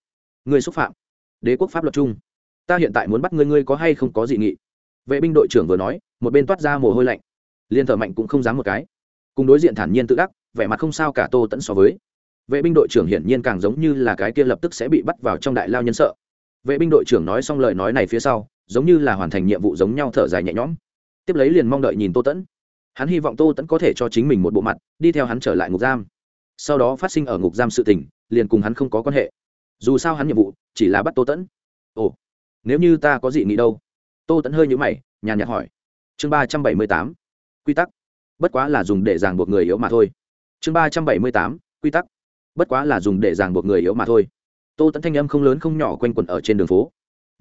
Người xúc phạm. Đế quốc pháp luật chung. Ta hiện tại muốn bắt ngươi ngươi có hay không có dị nghị? Vệ binh đội trưởng vừa nói, một bên toát ra mồ hôi lạnh. Liên thợ mạnh cũng không dám một cái. Cùng đối diện thản nhiên tự đắc, vẻ mặt không sao cả tô tẫn so với. Vệ binh đội trưởng hiển nhiên càng giống như là cái kia lập tức sẽ bị bắt vào trong đại lao nhân sợ. Vệ binh đội trưởng nói xong lời nói này phía sau, giống như là hoàn thành nhiệm vụ giống nhau thở dài nhẹ nhõm tiếp lấy liền mong đợi nhìn tô tẫn. Hắn hy vọng tô tẫn có thể cho chính mình một bộ mặt, đi theo hắn trở lại ngục giam. Sau đó phát sinh ở ngục giam sự tình, liền cùng hắn không có quan hệ. Dù sao hắn nhiệm vụ chỉ là bắt tô tẫn. Ồ, nếu như ta có gì nghĩ đâu? Tô tẫn hơi nhũ mày, nhàn nhạt hỏi. Chương ba trăm bảy mươi tám, quy tắc. Bất quá là dùng để ràng buộc người yếu mà thôi. Chương ba trăm bảy mươi tám, quy tắc. Bất quá là dùng để ràng buộc người yếu mà thôi. Tô tẫn thanh âm không lớn không nhỏ quanh quẩn ở trên đường phố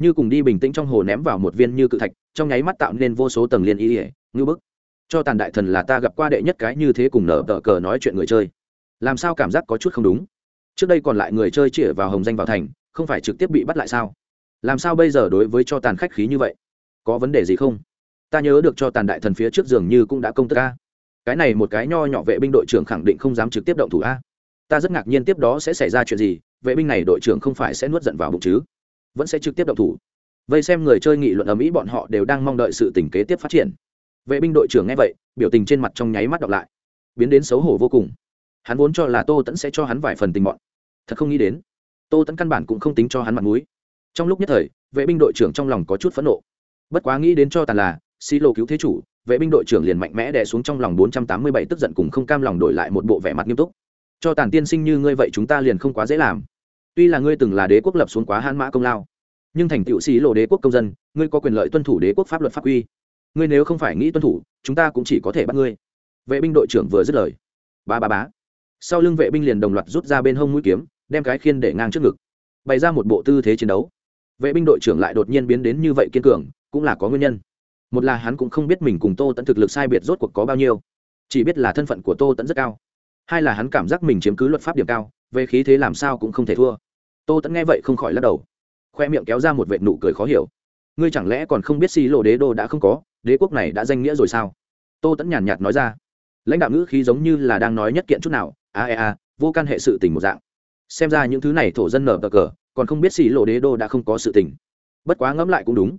như cùng đi bình tĩnh trong hồ ném vào một viên như cự thạch, trong nháy mắt tạo nên vô số tầng liên ý ỉa, ngưu bức. Cho tàn đại thần là ta gặp qua đệ nhất cái như thế cùng nở tờ cờ nói chuyện người chơi. Làm sao cảm giác có chút không đúng? Trước đây còn lại người chơi chĩa vào hồng danh vào thành, không phải trực tiếp bị bắt lại sao? Làm sao bây giờ đối với cho tàn khách khí như vậy? Có vấn đề gì không? Ta nhớ được cho tàn đại thần phía trước giường như cũng đã công tức a. Cái này một cái nho nhỏ vệ binh đội trưởng khẳng định không dám trực tiếp động thủ a. Ta rất ngạc nhiên tiếp đó sẽ xảy ra chuyện gì, vệ binh này đội trưởng không phải sẽ nuốt giận vào bụng chứ? Vẫn sẽ trực tiếp động thủ. Vây xem người chơi nghị luận ở mỹ bọn họ đều đang mong đợi sự tình kế tiếp phát triển. Vệ binh đội trưởng nghe vậy, biểu tình trên mặt trong nháy mắt đọc lại. Biến đến xấu hổ vô cùng. Hắn vốn cho là tô tẫn sẽ cho hắn vài phần tình bọn thật không nghĩ đến, tô tẫn căn bản cũng không tính cho hắn mặt mũi. Trong lúc nhất thời, vệ binh đội trưởng trong lòng có chút phẫn nộ. Bất quá nghĩ đến cho tàn là xi lô cứu thế chủ, vệ binh đội trưởng liền mạnh mẽ đè xuống trong lòng bốn trăm tám mươi bảy tức giận cùng không cam lòng đổi lại một bộ vẻ mặt nghiêm túc. Cho tàn tiên sinh như ngươi vậy chúng ta liền không quá dễ làm tuy là ngươi từng là đế quốc lập xuống quá hãn mã công lao, nhưng thành tựu xí lộ đế quốc công dân, ngươi có quyền lợi tuân thủ đế quốc pháp luật pháp quy. Ngươi nếu không phải nghĩ tuân thủ, chúng ta cũng chỉ có thể bắt ngươi. Vệ binh đội trưởng vừa dứt lời, ba ba bá sau lưng vệ binh liền đồng loạt rút ra bên hông mũi kiếm, đem cái khiên để ngang trước ngực, bày ra một bộ tư thế chiến đấu. Vệ binh đội trưởng lại đột nhiên biến đến như vậy kiên cường, cũng là có nguyên nhân. Một là hắn cũng không biết mình cùng tô tẫn thực lực sai biệt rốt cuộc có bao nhiêu, chỉ biết là thân phận của tô tẫn rất cao. Hai là hắn cảm giác mình chiếm cứ luật pháp điểm cao, về khí thế làm sao cũng không thể thua tô tẫn nghe vậy không khỏi lắc đầu. Khoe miệng kéo ra một vệ nụ cười khó hiểu. Ngươi chẳng lẽ còn không biết xì lộ đế đô đã không có, đế quốc này đã danh nghĩa rồi sao? Tô tẫn nhàn nhạt nói ra. Lãnh đạo ngữ khí giống như là đang nói nhất kiện chút nào. A e a, vô căn hệ sự tình một dạng. Xem ra những thứ này thổ dân nở bờ cờ, còn không biết xì lộ đế đô đã không có sự tình. Bất quá ngẫm lại cũng đúng.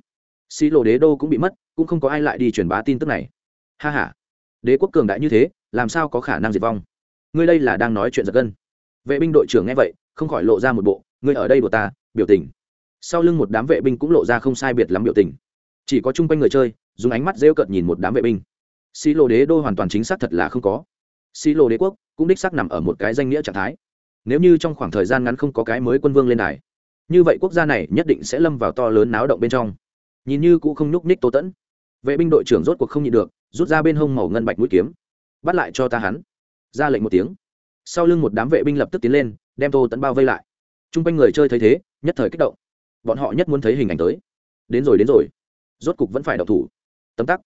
Xì lộ đế đô cũng bị mất, cũng không có ai lại đi truyền bá tin tức này. Ha h a đế quốc cường đại như thế, làm sao có khả năng diệt vong? Ngươi đây là đang nói chuyện giật gân. Vệ binh đội trưởng nghe vậy, không khỏi lộ ra một bộ ngươi ở đây của ta, biểu tình. Sau lưng một đám vệ binh cũng lộ ra không sai biệt lắm biểu tình. Chỉ có chung quanh người chơi, dùng ánh mắt rêu cợt nhìn một đám vệ binh. Xi lô đế đô hoàn toàn chính xác thật là không có. Xi lô đế quốc cũng đích xác nằm ở một cái danh nghĩa trạng thái. Nếu như trong khoảng thời gian ngắn không có cái mới quân vương lên đài, như vậy quốc gia này nhất định sẽ lâm vào to lớn náo động bên trong. Nhìn như cũng không nhúc ních tô tẫn. Vệ binh đội trưởng rốt cuộc không nhịn được, rút ra bên hông màu ngân bạch mũi kiếm, bắt lại cho ta hắn. Ra lệnh một tiếng. Sau lưng một đám vệ binh lập tức tiến lên, đem tô tẫn bao vây lại t r u n g quanh người chơi thấy thế, nhất thời kích động. Bọn họ nhất muốn thấy hình ảnh tới. Đến rồi đến rồi. Rốt cục vẫn phải đọc thủ. Tấm tắc.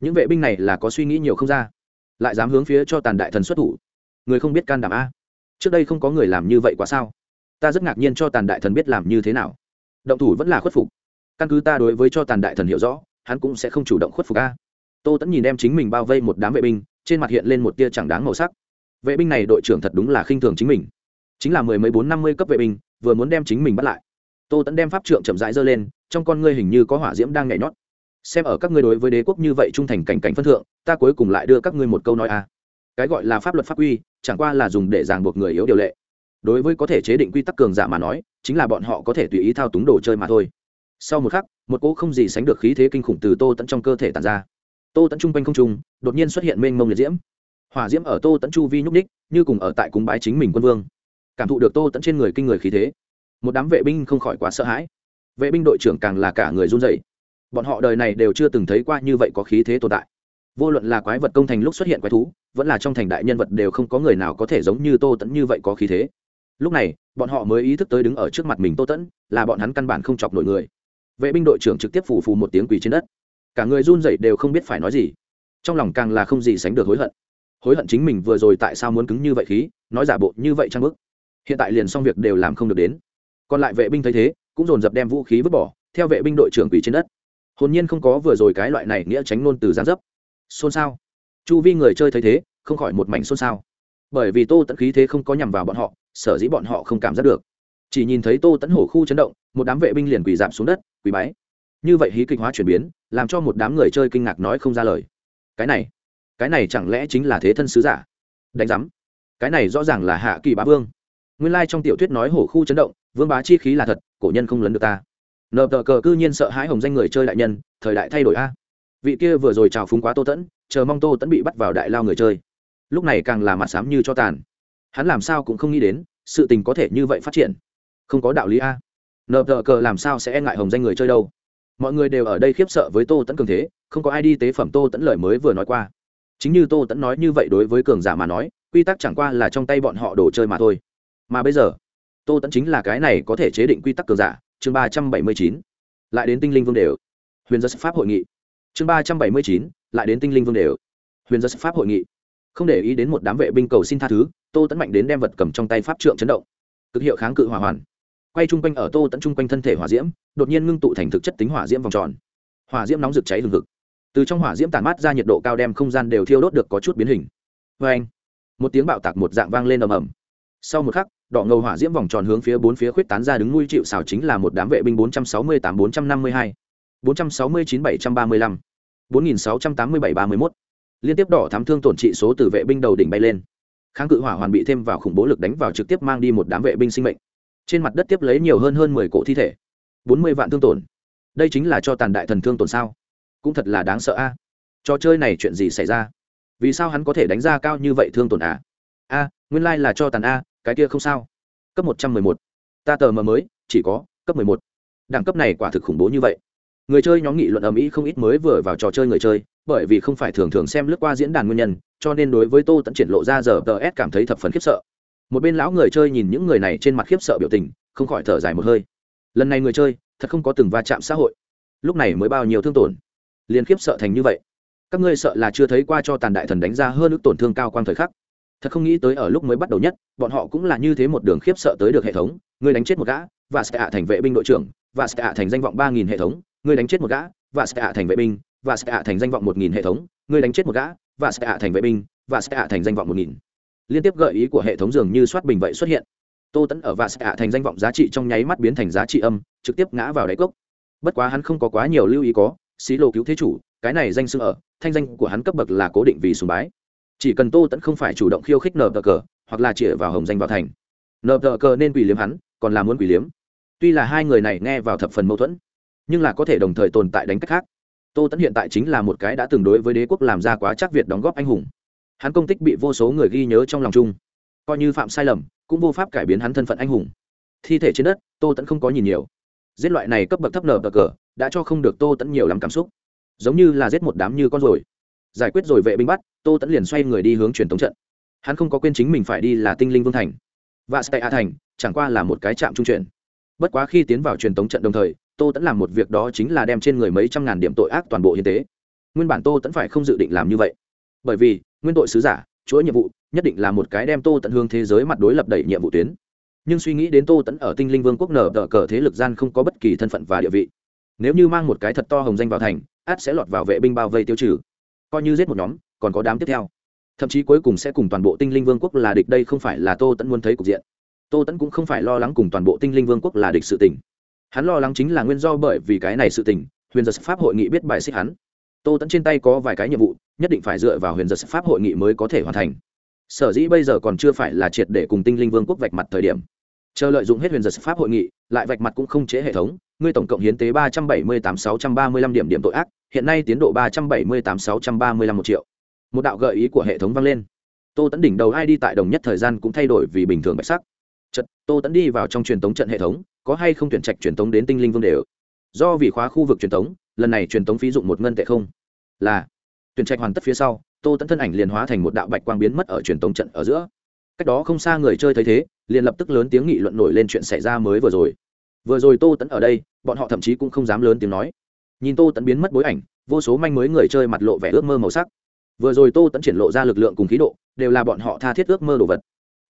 Những vệ binh này là có suy nghĩ nhiều không ra. Lại dám hướng phía cho tàn đại thần xuất thủ. Người không biết can đảm a. Trước đây không có người làm như vậy quá sao? Ta rất ngạc nhiên cho tàn đại thần biết làm như thế nào. Động thủ vẫn là khuất phục. Căn cứ ta đối với cho tàn đại thần hiểu rõ, hắn cũng sẽ không chủ động khuất phục a. Tô tẫn nhìn đem chính mình bao vây một đám vệ binh, trên mặt hiện lên một tia chẳng đáng màu sắc. Vệ binh này đội trưởng thật đúng là khinh thường chính mình. Chính là mười mấy, bốn năm mươi cấp vệ binh vừa muốn đem chính mình bắt lại. Tô tẫn đem pháp trượng chậm rãi giơ lên, trong con ngươi hình như có hỏa diễm đang nhảy nhót. Xem ở các ngươi đối với đế quốc như vậy trung thành cảnh cảnh phân thượng, ta cuối cùng lại đưa các ngươi một câu nói a. Cái gọi là pháp luật pháp quy, chẳng qua là dùng để ràng buộc người yếu điều lệ. Đối với có thể chế định quy tắc cường giả mà nói, chính là bọn họ có thể tùy ý thao túng đồ chơi mà thôi. Sau một khắc, một cỗ không gì sánh được khí thế kinh khủng từ tô tẫn trong cơ thể tàn ra. Tô tẫn chung quanh không trung, đột nhiên xuất hiện mênh mông liệt diễm. Hỏa diễm ở tô tẫn chu vi nhúc ních như cùng ở tại cúng bái chính mình quân vương cảm thụ được tô tẫn trên người kinh người khí thế. Một đám vệ binh không khỏi quá sợ hãi. Vệ binh đội trưởng càng là cả người run rẩy. bọn họ đời này đều chưa từng thấy qua như vậy có khí thế tồn tại. Vô luận là quái vật công thành lúc xuất hiện quái thú, vẫn là trong thành đại nhân vật đều không có người nào có thể giống như tô tẫn như vậy có khí thế. Lúc này, bọn họ mới ý thức tới đứng ở trước mặt mình tô tẫn, là bọn hắn căn bản không chọc nổi người. Vệ binh đội trưởng trực tiếp phủ phù một tiếng quỳ trên đất. Cả người run dậy đều không biết phải nói gì. Trong lòng càng là không gì sánh được hối hận. Hối hận chính mình vừa rồi tại sao muốn cứng như vậy khí, nói giả bộ như vậy trang bức hiện tại liền xong việc đều làm không được đến. Còn lại vệ binh thấy thế, cũng dồn dập đem vũ khí vứt bỏ, theo vệ binh đội trưởng quỳ trên đất. Hồn nhiên không có vừa rồi cái loại này nghĩa tránh nôn từ gián dấp. Xôn xao. Chu vi người chơi thấy thế, không khỏi một mảnh xôn xao. Bởi vì tô tẫn khí thế không có nhằm vào bọn họ, sở dĩ bọn họ không cảm giác được. Chỉ nhìn thấy tô tẫn hổ khu chấn động, một đám vệ binh liền quỳ giảm xuống đất, quỳ bái. Như vậy hí kịch hóa chuyển biến, làm cho một đám người chơi kinh ngạc nói không ra lời. Cái này cái này chẳng lẽ chính là thế thân sứ giả? Đánh giám. Cái này rõ ràng là hạ kỳ bá vương nguyên lai trong tiểu thuyết nói hổ khu chấn động, vương bá chi khí là thật, cổ nhân không lấn được ta. Nợ tờ cờ cư nhiên sợ hãi hồng danh người chơi đại nhân, thời đại thay đổi a. Vị kia vừa rồi chào phúng quá tô tẫn, chờ mong tô tẫn bị bắt vào đại lao người chơi. Lúc này càng là mặt sám như cho tàn. Hắn làm sao cũng không nghĩ đến, sự tình có thể như vậy phát triển. Không có đạo lý a. Nợ tờ cờ làm sao sẽ e ngại hồng danh người chơi đâu. Mọi người đều ở đây khiếp sợ với tô tẫn cường thế, không có ai đi tế phẩm tô tẫn lời mới vừa nói qua. Chính như tô tẫn nói như vậy đối với cường giả mà nói, quy tắc chẳng qua là trong tay bọn họ đồ chơi mà thôi mà bây giờ, tô tẫn chính là cái này có thể chế định quy tắc cường giả, chương ba trăm bảy mươi chín, lại đến tinh linh vương đều. Huyền giật pháp hội nghị. Chương ba trăm bảy mươi chín, lại đến tinh linh vương đều. Huyền giật pháp hội nghị. Không để ý đến một đám vệ binh cầu xin tha thứ, tô tẫn mạnh đến đem vật cầm trong tay pháp trượng chấn động. Cực hiệu kháng cự hỏa hoàn. Quay chung quanh ở tô tẫn chung quanh thân thể hỏa diễm, đột nhiên ngưng tụ thành thực chất tính hỏa diễm vòng tròn. Hỏa diễm nóng rực cháy lừng hực. Từ trong hỏa diễm tản mát ra nhiệt độ cao đem không gian đều thiêu đốt được có chút biến hình. Vê anh một tiếng bạo tạc một dạng vang lên ầm ầm. Sau một khắc đỏ ngầu hỏa diễm vòng tròn hướng phía bốn phía khuyết tán ra đứng nuôi chịu xào chính là một đám vệ binh bốn trăm sáu mươi tám, bốn trăm năm mươi hai, bốn trăm sáu mươi chín bảy trăm ba mươi lăm, bốn nghìn sáu trăm tám mươi bảy ba mươi mốt. Liên tiếp đỏ thám thương tổn trị số từ vệ binh đầu đỉnh bay lên. Kháng cự hỏa hoàn bị thêm vào khủng bố lực đánh vào trực tiếp mang đi một đám vệ binh sinh mệnh. Trên mặt đất tiếp lấy nhiều hơn hơn mười cổ thi thể. Bốn mươi vạn thương tổn. Đây chính là cho tàn đại thần thương tổn sao? Cũng thật là đáng sợ a. Trò chơi này chuyện gì xảy ra? Vì sao hắn có thể đánh ra cao như vậy thương tổn à? A, nguyên lai là cho tàn a cái kia không sao. Cấp một trăm mười một. Ta tờ mờ mới, chỉ có cấp mười một. Đẳng cấp này quả thực khủng bố như vậy. Người chơi nhóm nghị luận ầm ĩ không ít mới vừa vào trò chơi người chơi, bởi vì không phải thường thường xem lướt qua diễn đàn nguyên nhân, cho nên đối với tô tẫn triển lộ ra giờ tờ s cảm thấy thập phần khiếp sợ. Một bên lão người chơi nhìn những người này trên mặt khiếp sợ biểu tình, không khỏi thở dài một hơi. Lần này người chơi, thật không có từng va chạm xã hội. Lúc này mới bao nhiêu thương tổn. Liền khiếp sợ thành như vậy. Các ngươi sợ là chưa thấy qua cho tàn đại thần đánh ra hơn ước tổn thương cao quan thời khắc thật không nghĩ tới ở lúc mới bắt đầu nhất, bọn họ cũng là như thế một đường khiếp sợ tới được hệ thống. Ngươi đánh chết một gã, và sẽ hạ thành vệ binh đội trưởng, và sẽ hạ thành danh vọng ba nghìn hệ thống. Ngươi đánh chết một gã, và sẽ hạ thành vệ binh, và sẽ hạ thành danh vọng một nghìn hệ thống. Ngươi đánh chết một gã, và sẽ hạ thành vệ binh, và sẽ hạ thành danh vọng một nghìn. Liên tiếp gợi ý của hệ thống dường như soát bình vậy xuất hiện. Tô tẫn ở và sẽ hạ thành danh vọng giá trị trong nháy mắt biến thành giá trị âm, trực tiếp ngã vào đáy cốc. Bất quá hắn không có quá nhiều lưu ý có, xí lô cứu thế chủ, cái này danh xưng ở, thanh danh của hắn cấp bậc là cố định vì sùng bái chỉ cần tô tẫn không phải chủ động khiêu khích nờ tờ cờ, hoặc là chĩa vào hồng danh vào thành. Nờ tờ cờ nên quỷ liếm hắn, còn là muốn quỷ liếm. Tuy là hai người này nghe vào thập phần mâu thuẫn, nhưng là có thể đồng thời tồn tại đánh cách khác. Tô tẫn hiện tại chính là một cái đã tương đối với đế quốc làm ra quá chắc việt đóng góp anh hùng. Hắn công tích bị vô số người ghi nhớ trong lòng chung. Coi như phạm sai lầm, cũng vô pháp cải biến hắn thân phận anh hùng. Thi thể trên đất, tô tẫn không có nhìn nhiều. Giết loại này cấp bậc thấp nở bờ cờ, đã cho không được tô tẫn nhiều lắm cảm xúc. Giống như là giết một đám như con rồi giải quyết rồi vệ binh bắt, tô tẫn liền xoay người đi hướng truyền thống trận. Hắn không có quên chính mình phải đi là tinh linh vương thành. Và stay a thành, chẳng qua là một cái trạm trung chuyển. Bất quá khi tiến vào truyền thống trận đồng thời, tô tẫn làm một việc đó chính là đem trên người mấy trăm ngàn điểm tội ác toàn bộ hiến tế. Nguyên bản tô tẫn phải không dự định làm như vậy. Bởi vì, nguyên tội sứ giả, chuỗi nhiệm vụ, nhất định là một cái đem tô tận hướng thế giới mặt đối lập đẩy nhiệm vụ tuyến. Nhưng suy nghĩ đến tô tẫn ở tinh linh vương quốc nở đỡ cờ thế lực gian không có bất kỳ thân phận và địa vị. Nếu như mang một cái thật to hồng danh vào thành, át sẽ lọt vào vệ binh bao vây tiêu trừ coi như giết một nhóm, còn có đám tiếp theo. Thậm chí cuối cùng sẽ cùng toàn bộ tinh linh vương quốc là địch đây không phải là tô tẫn muốn thấy cục diện. Tô tẫn cũng không phải lo lắng cùng toàn bộ tinh linh vương quốc là địch sự tình. Hắn lo lắng chính là nguyên do bởi vì cái này sự tình, huyền giật pháp hội nghị biết bài xích hắn. Tô tẫn trên tay có vài cái nhiệm vụ, nhất định phải dựa vào huyền giật pháp hội nghị mới có thể hoàn thành. Sở dĩ bây giờ còn chưa phải là triệt để cùng tinh linh vương quốc vạch mặt thời điểm chờ lợi dụng hết huyền giật pháp hội nghị, lại vạch mặt cũng không chế hệ thống, ngươi tổng cộng hiến tế ba trăm bảy mươi tám sáu trăm ba mươi lăm điểm điểm tội ác, hiện nay tiến độ ba trăm bảy mươi tám sáu trăm ba mươi lăm một triệu. Một đạo gợi ý của hệ thống vang lên. Tô tẫn đỉnh đầu ai đi tại đồng nhất thời gian cũng thay đổi vì bình thường bạch sắc. Chật tô tẫn đi vào trong truyền thống trận hệ thống, có hay không tuyển trạch truyền thống đến tinh linh vương đều? Do vì khóa khu vực truyền thống lần này truyền thống phí dụng một ngân tệ không? Là, tuyển trạch hoàn tất phía sau, tô tẫn thân ảnh liền hóa thành một đạo bạch quang biến mất ở truyền thống trận ở giữa cách đó không xa người chơi thấy thế, liền lập tức lớn tiếng nghị luận nổi lên chuyện xảy ra mới vừa rồi. Vừa rồi tô tẫn ở đây, bọn họ thậm chí cũng không dám lớn tiếng nói. Nhìn tô tẫn biến mất bối ảnh, vô số manh mới người chơi mặt lộ vẻ ước mơ màu sắc. Vừa rồi tô tẫn triển lộ ra lực lượng cùng khí độ, đều là bọn họ tha thiết ước mơ đồ vật.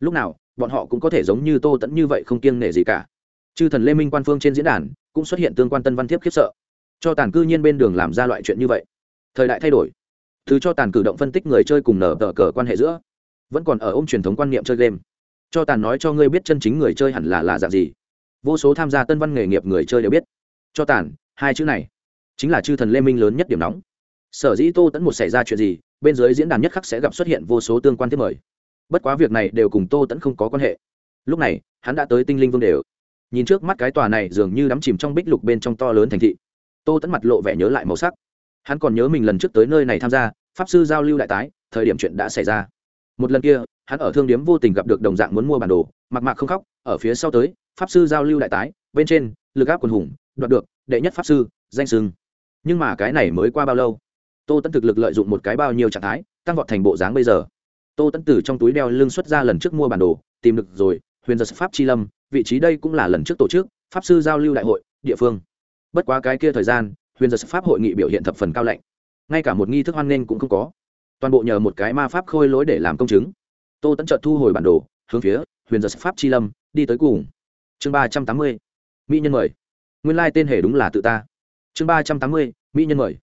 Lúc nào, bọn họ cũng có thể giống như tô tẫn như vậy không kiêng nể gì cả. Chư thần lê minh quan phương trên diễn đàn, cũng xuất hiện tương quan tân văn thiếp khiếp sợ. Cho tàn cư nhiên bên đường làm ra loại chuyện như vậy. Thời đại thay đổi. Thứ cho tàn cử động phân tích người chơi cùng nở tờ cờ quan hệ giữa vẫn còn ở ôm truyền thống quan niệm chơi game. Cho tàn nói cho ngươi biết chân chính người chơi hẳn là là dạng gì. Vô số tham gia tân văn nghề nghiệp người chơi đều biết. Cho tàn, hai chữ này chính là chư thần lê minh lớn nhất điểm nóng. Sở dĩ tô tẫn một xảy ra chuyện gì, bên dưới diễn đàn nhất khắc sẽ gặp xuất hiện vô số tương quan tiếp mời. Bất quá việc này đều cùng tô tẫn không có quan hệ. Lúc này, hắn đã tới tinh linh vương đều. Nhìn trước mắt cái tòa này dường như đắm chìm trong bích lục bên trong to lớn thành thị. Tô tẫn mặt lộ vẻ nhớ lại màu sắc. Hắn còn nhớ mình lần trước tới nơi này tham gia, pháp sư giao lưu đại tái, thời điểm chuyện đã xảy ra một lần kia, hắn ở thương điếm vô tình gặp được đồng dạng muốn mua bản đồ, mặc mạc không khóc, ở phía sau tới, pháp sư giao lưu đại tái, bên trên, lực áp quần hùng, đoạt được, đệ nhất pháp sư, danh sưng. Nhưng mà cái này mới qua bao lâu? Tô tẫn thực lực lợi dụng một cái bao nhiêu trạng thái, tăng vọt thành bộ dáng bây giờ. Tô tẫn từ trong túi đeo lưng xuất ra lần trước mua bản đồ, tìm được rồi, huyền giật pháp chi lâm, vị trí đây cũng là lần trước tổ chức, pháp sư giao lưu đại hội, địa phương. Bất quá cái kia thời gian, huyền giật pháp hội nghị biểu hiện thập phần cao lạnh. Ngay cả một nghi thức hoan nghênh cũng không có toàn bộ nhờ một cái ma pháp khôi lỗi để làm công chứng. Tô tẫn trợt thu hồi bản đồ, hướng phía huyền giật pháp chi lâm, đi tới cùng. Chương ba trăm tám mươi, mỹ nhân mời. Nguyên lai tên hề đúng là tự ta. Chương ba trăm tám mươi, mỹ nhân mời.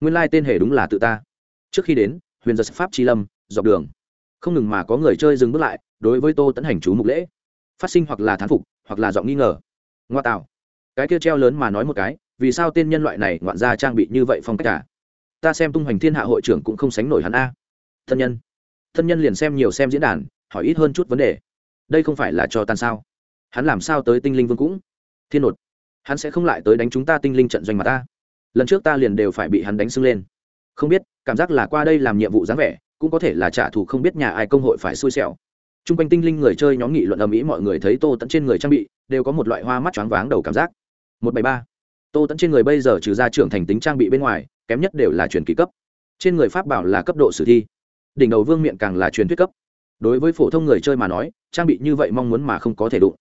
Nguyên lai tên hề đúng là tự ta. Trước khi đến, huyền giật pháp chi lâm, dọc đường. Không ngừng mà có người chơi dừng bước lại, đối với tô tẫn hành chú mục lễ. Phát sinh hoặc là thán phục, hoặc là giọng nghi ngờ. Ngoa tạo. Cái kia treo lớn mà nói một cái, vì sao tên nhân loại này ngoạn ra trang bị như vậy phong cách cả? Ta xem tung hoành thiên hạ hội trưởng cũng không sánh nổi hắn a. Thân nhân. Thân nhân liền xem nhiều xem diễn đàn, hỏi ít hơn chút vấn đề. Đây không phải là cho tan sao? Hắn làm sao tới tinh linh vương cũng? Thiên nột. Hắn sẽ không lại tới đánh chúng ta tinh linh trận doanh mà ta. Lần trước ta liền đều phải bị hắn đánh sưng lên. Không biết, cảm giác là qua đây làm nhiệm vụ dáng vẻ, cũng có thể là trả thù không biết nhà ai công hội phải xui xẻo. T r u n g quanh tinh linh người chơi nhóm nghị luận ầm ĩ, mọi người thấy tô tận trên người trang bị, đều có một loại hoa mắt choáng váng đầu cảm giác. Một bảy ba tô tẫn trên người bây giờ trừ ra trưởng thành tính trang bị bên ngoài, kém nhất đều là truyền kỳ cấp. Trên người pháp bảo là cấp độ sử thi. Đỉnh đầu vương miệng càng là truyền thuyết cấp. Đối với phổ thông người chơi mà nói, trang bị như vậy mong muốn mà không có thể đụng.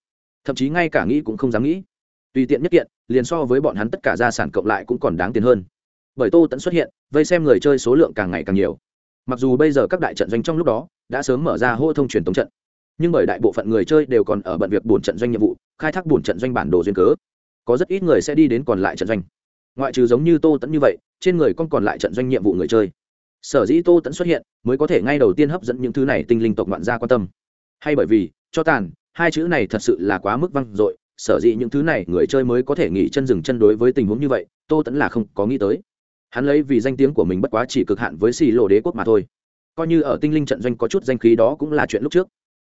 Thậm chí ngay cả nghĩ cũng không dám nghĩ. Tùy tiện nhất kiện, liền so với bọn hắn tất cả gia sản cộng lại cũng còn đáng tiền hơn. Bởi tô tẫn xuất hiện, vây xem người chơi số lượng càng ngày càng nhiều. Mặc dù bây giờ các đại trận doanh trong lúc đó đã sớm mở ra hô thông truyền tống trận, nhưng bởi đại bộ phận người chơi đều còn ở bận việc bổn trận doanh nhiệm vụ, khai thác bổn trận doanh bản đồ duyên cớ có rất ít người sẽ đi đến còn lại trận doanh. Ngoại trừ giống như tô tẫn như vậy, trên người con còn lại trận doanh nhiệm vụ người chơi. Sở dĩ tô tẫn xuất hiện, mới có thể ngay đầu tiên hấp dẫn những thứ này tinh linh tộc ngoạn gia quan tâm. Hay bởi vì, cho tàn, hai chữ này thật sự là quá mức văng dội, sở dĩ những thứ này người chơi mới có thể nghỉ chân dừng chân đối với tình huống như vậy, tô tẫn là không có nghĩ tới. Hắn lấy vì danh tiếng của mình bất quá chỉ cực hạn với xì lộ đế quốc mà thôi. Coi như ở tinh linh trận doanh có chút danh khí đó cũng là chuyện lúc trước.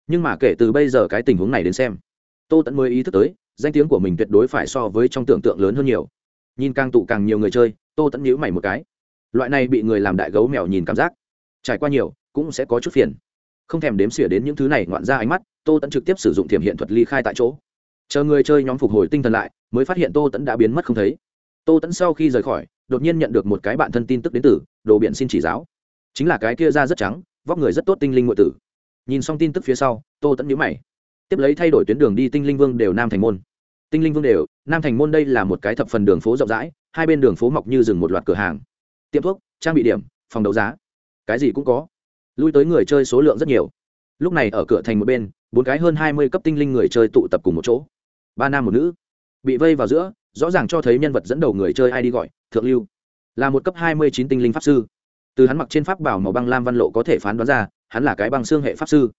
Nhưng mà kể từ bây giờ cái tình huống này đến xem, tô tẫn mới ý thức tới danh tiếng của mình tuyệt đối phải so với trong tưởng tượng lớn hơn nhiều. Nhìn càng tụ càng nhiều người chơi, tô tẫn nhữ mày một cái. Loại này bị người làm đại gấu mèo nhìn cảm giác, trải qua nhiều, cũng sẽ có chút phiền. Không thèm đếm xỉa đến những thứ này ngoạn ra ánh mắt, tô tẫn trực tiếp sử dụng thiểm hiện thuật ly khai tại chỗ. Chờ người chơi nhóm phục hồi tinh thần lại, mới phát hiện tô tẫn đã biến mất không thấy. Tô tẫn sau khi rời khỏi, đột nhiên nhận được một cái bạn thân tin tức đến từ đồ biển xin chỉ giáo. Chính là cái kia da rất trắng, vóc người rất tốt tinh linh ngụy tử. Nhìn xong tin tức phía sau, tô tẫn nhữ mày tiếp lấy thay đổi tuyến đường đi tinh linh vương đều nam thành môn. Tinh linh vương đều, nam thành môn đây là một cái thập phần đường phố rộng rãi, hai bên đường phố mọc như rừng một loạt cửa hàng. Tiệm thuốc, trang bị điểm, phòng đấu giá. Cái gì cũng có. Lui tới người chơi số lượng rất nhiều. Lúc này ở cửa thành một bên, bốn cái hơn hai mươi cấp tinh linh người chơi tụ tập cùng một chỗ. Ba nam một nữ. Bị vây vào giữa, rõ ràng cho thấy nhân vật dẫn đầu người chơi ai đi gọi, thượng lưu. Là một cấp hai mươi chín tinh linh pháp sư. Từ hắn mặc trên pháp bảo màu băng lam văn lộ có thể phán đoán ra, hắn là cái băng xương hệ pháp sư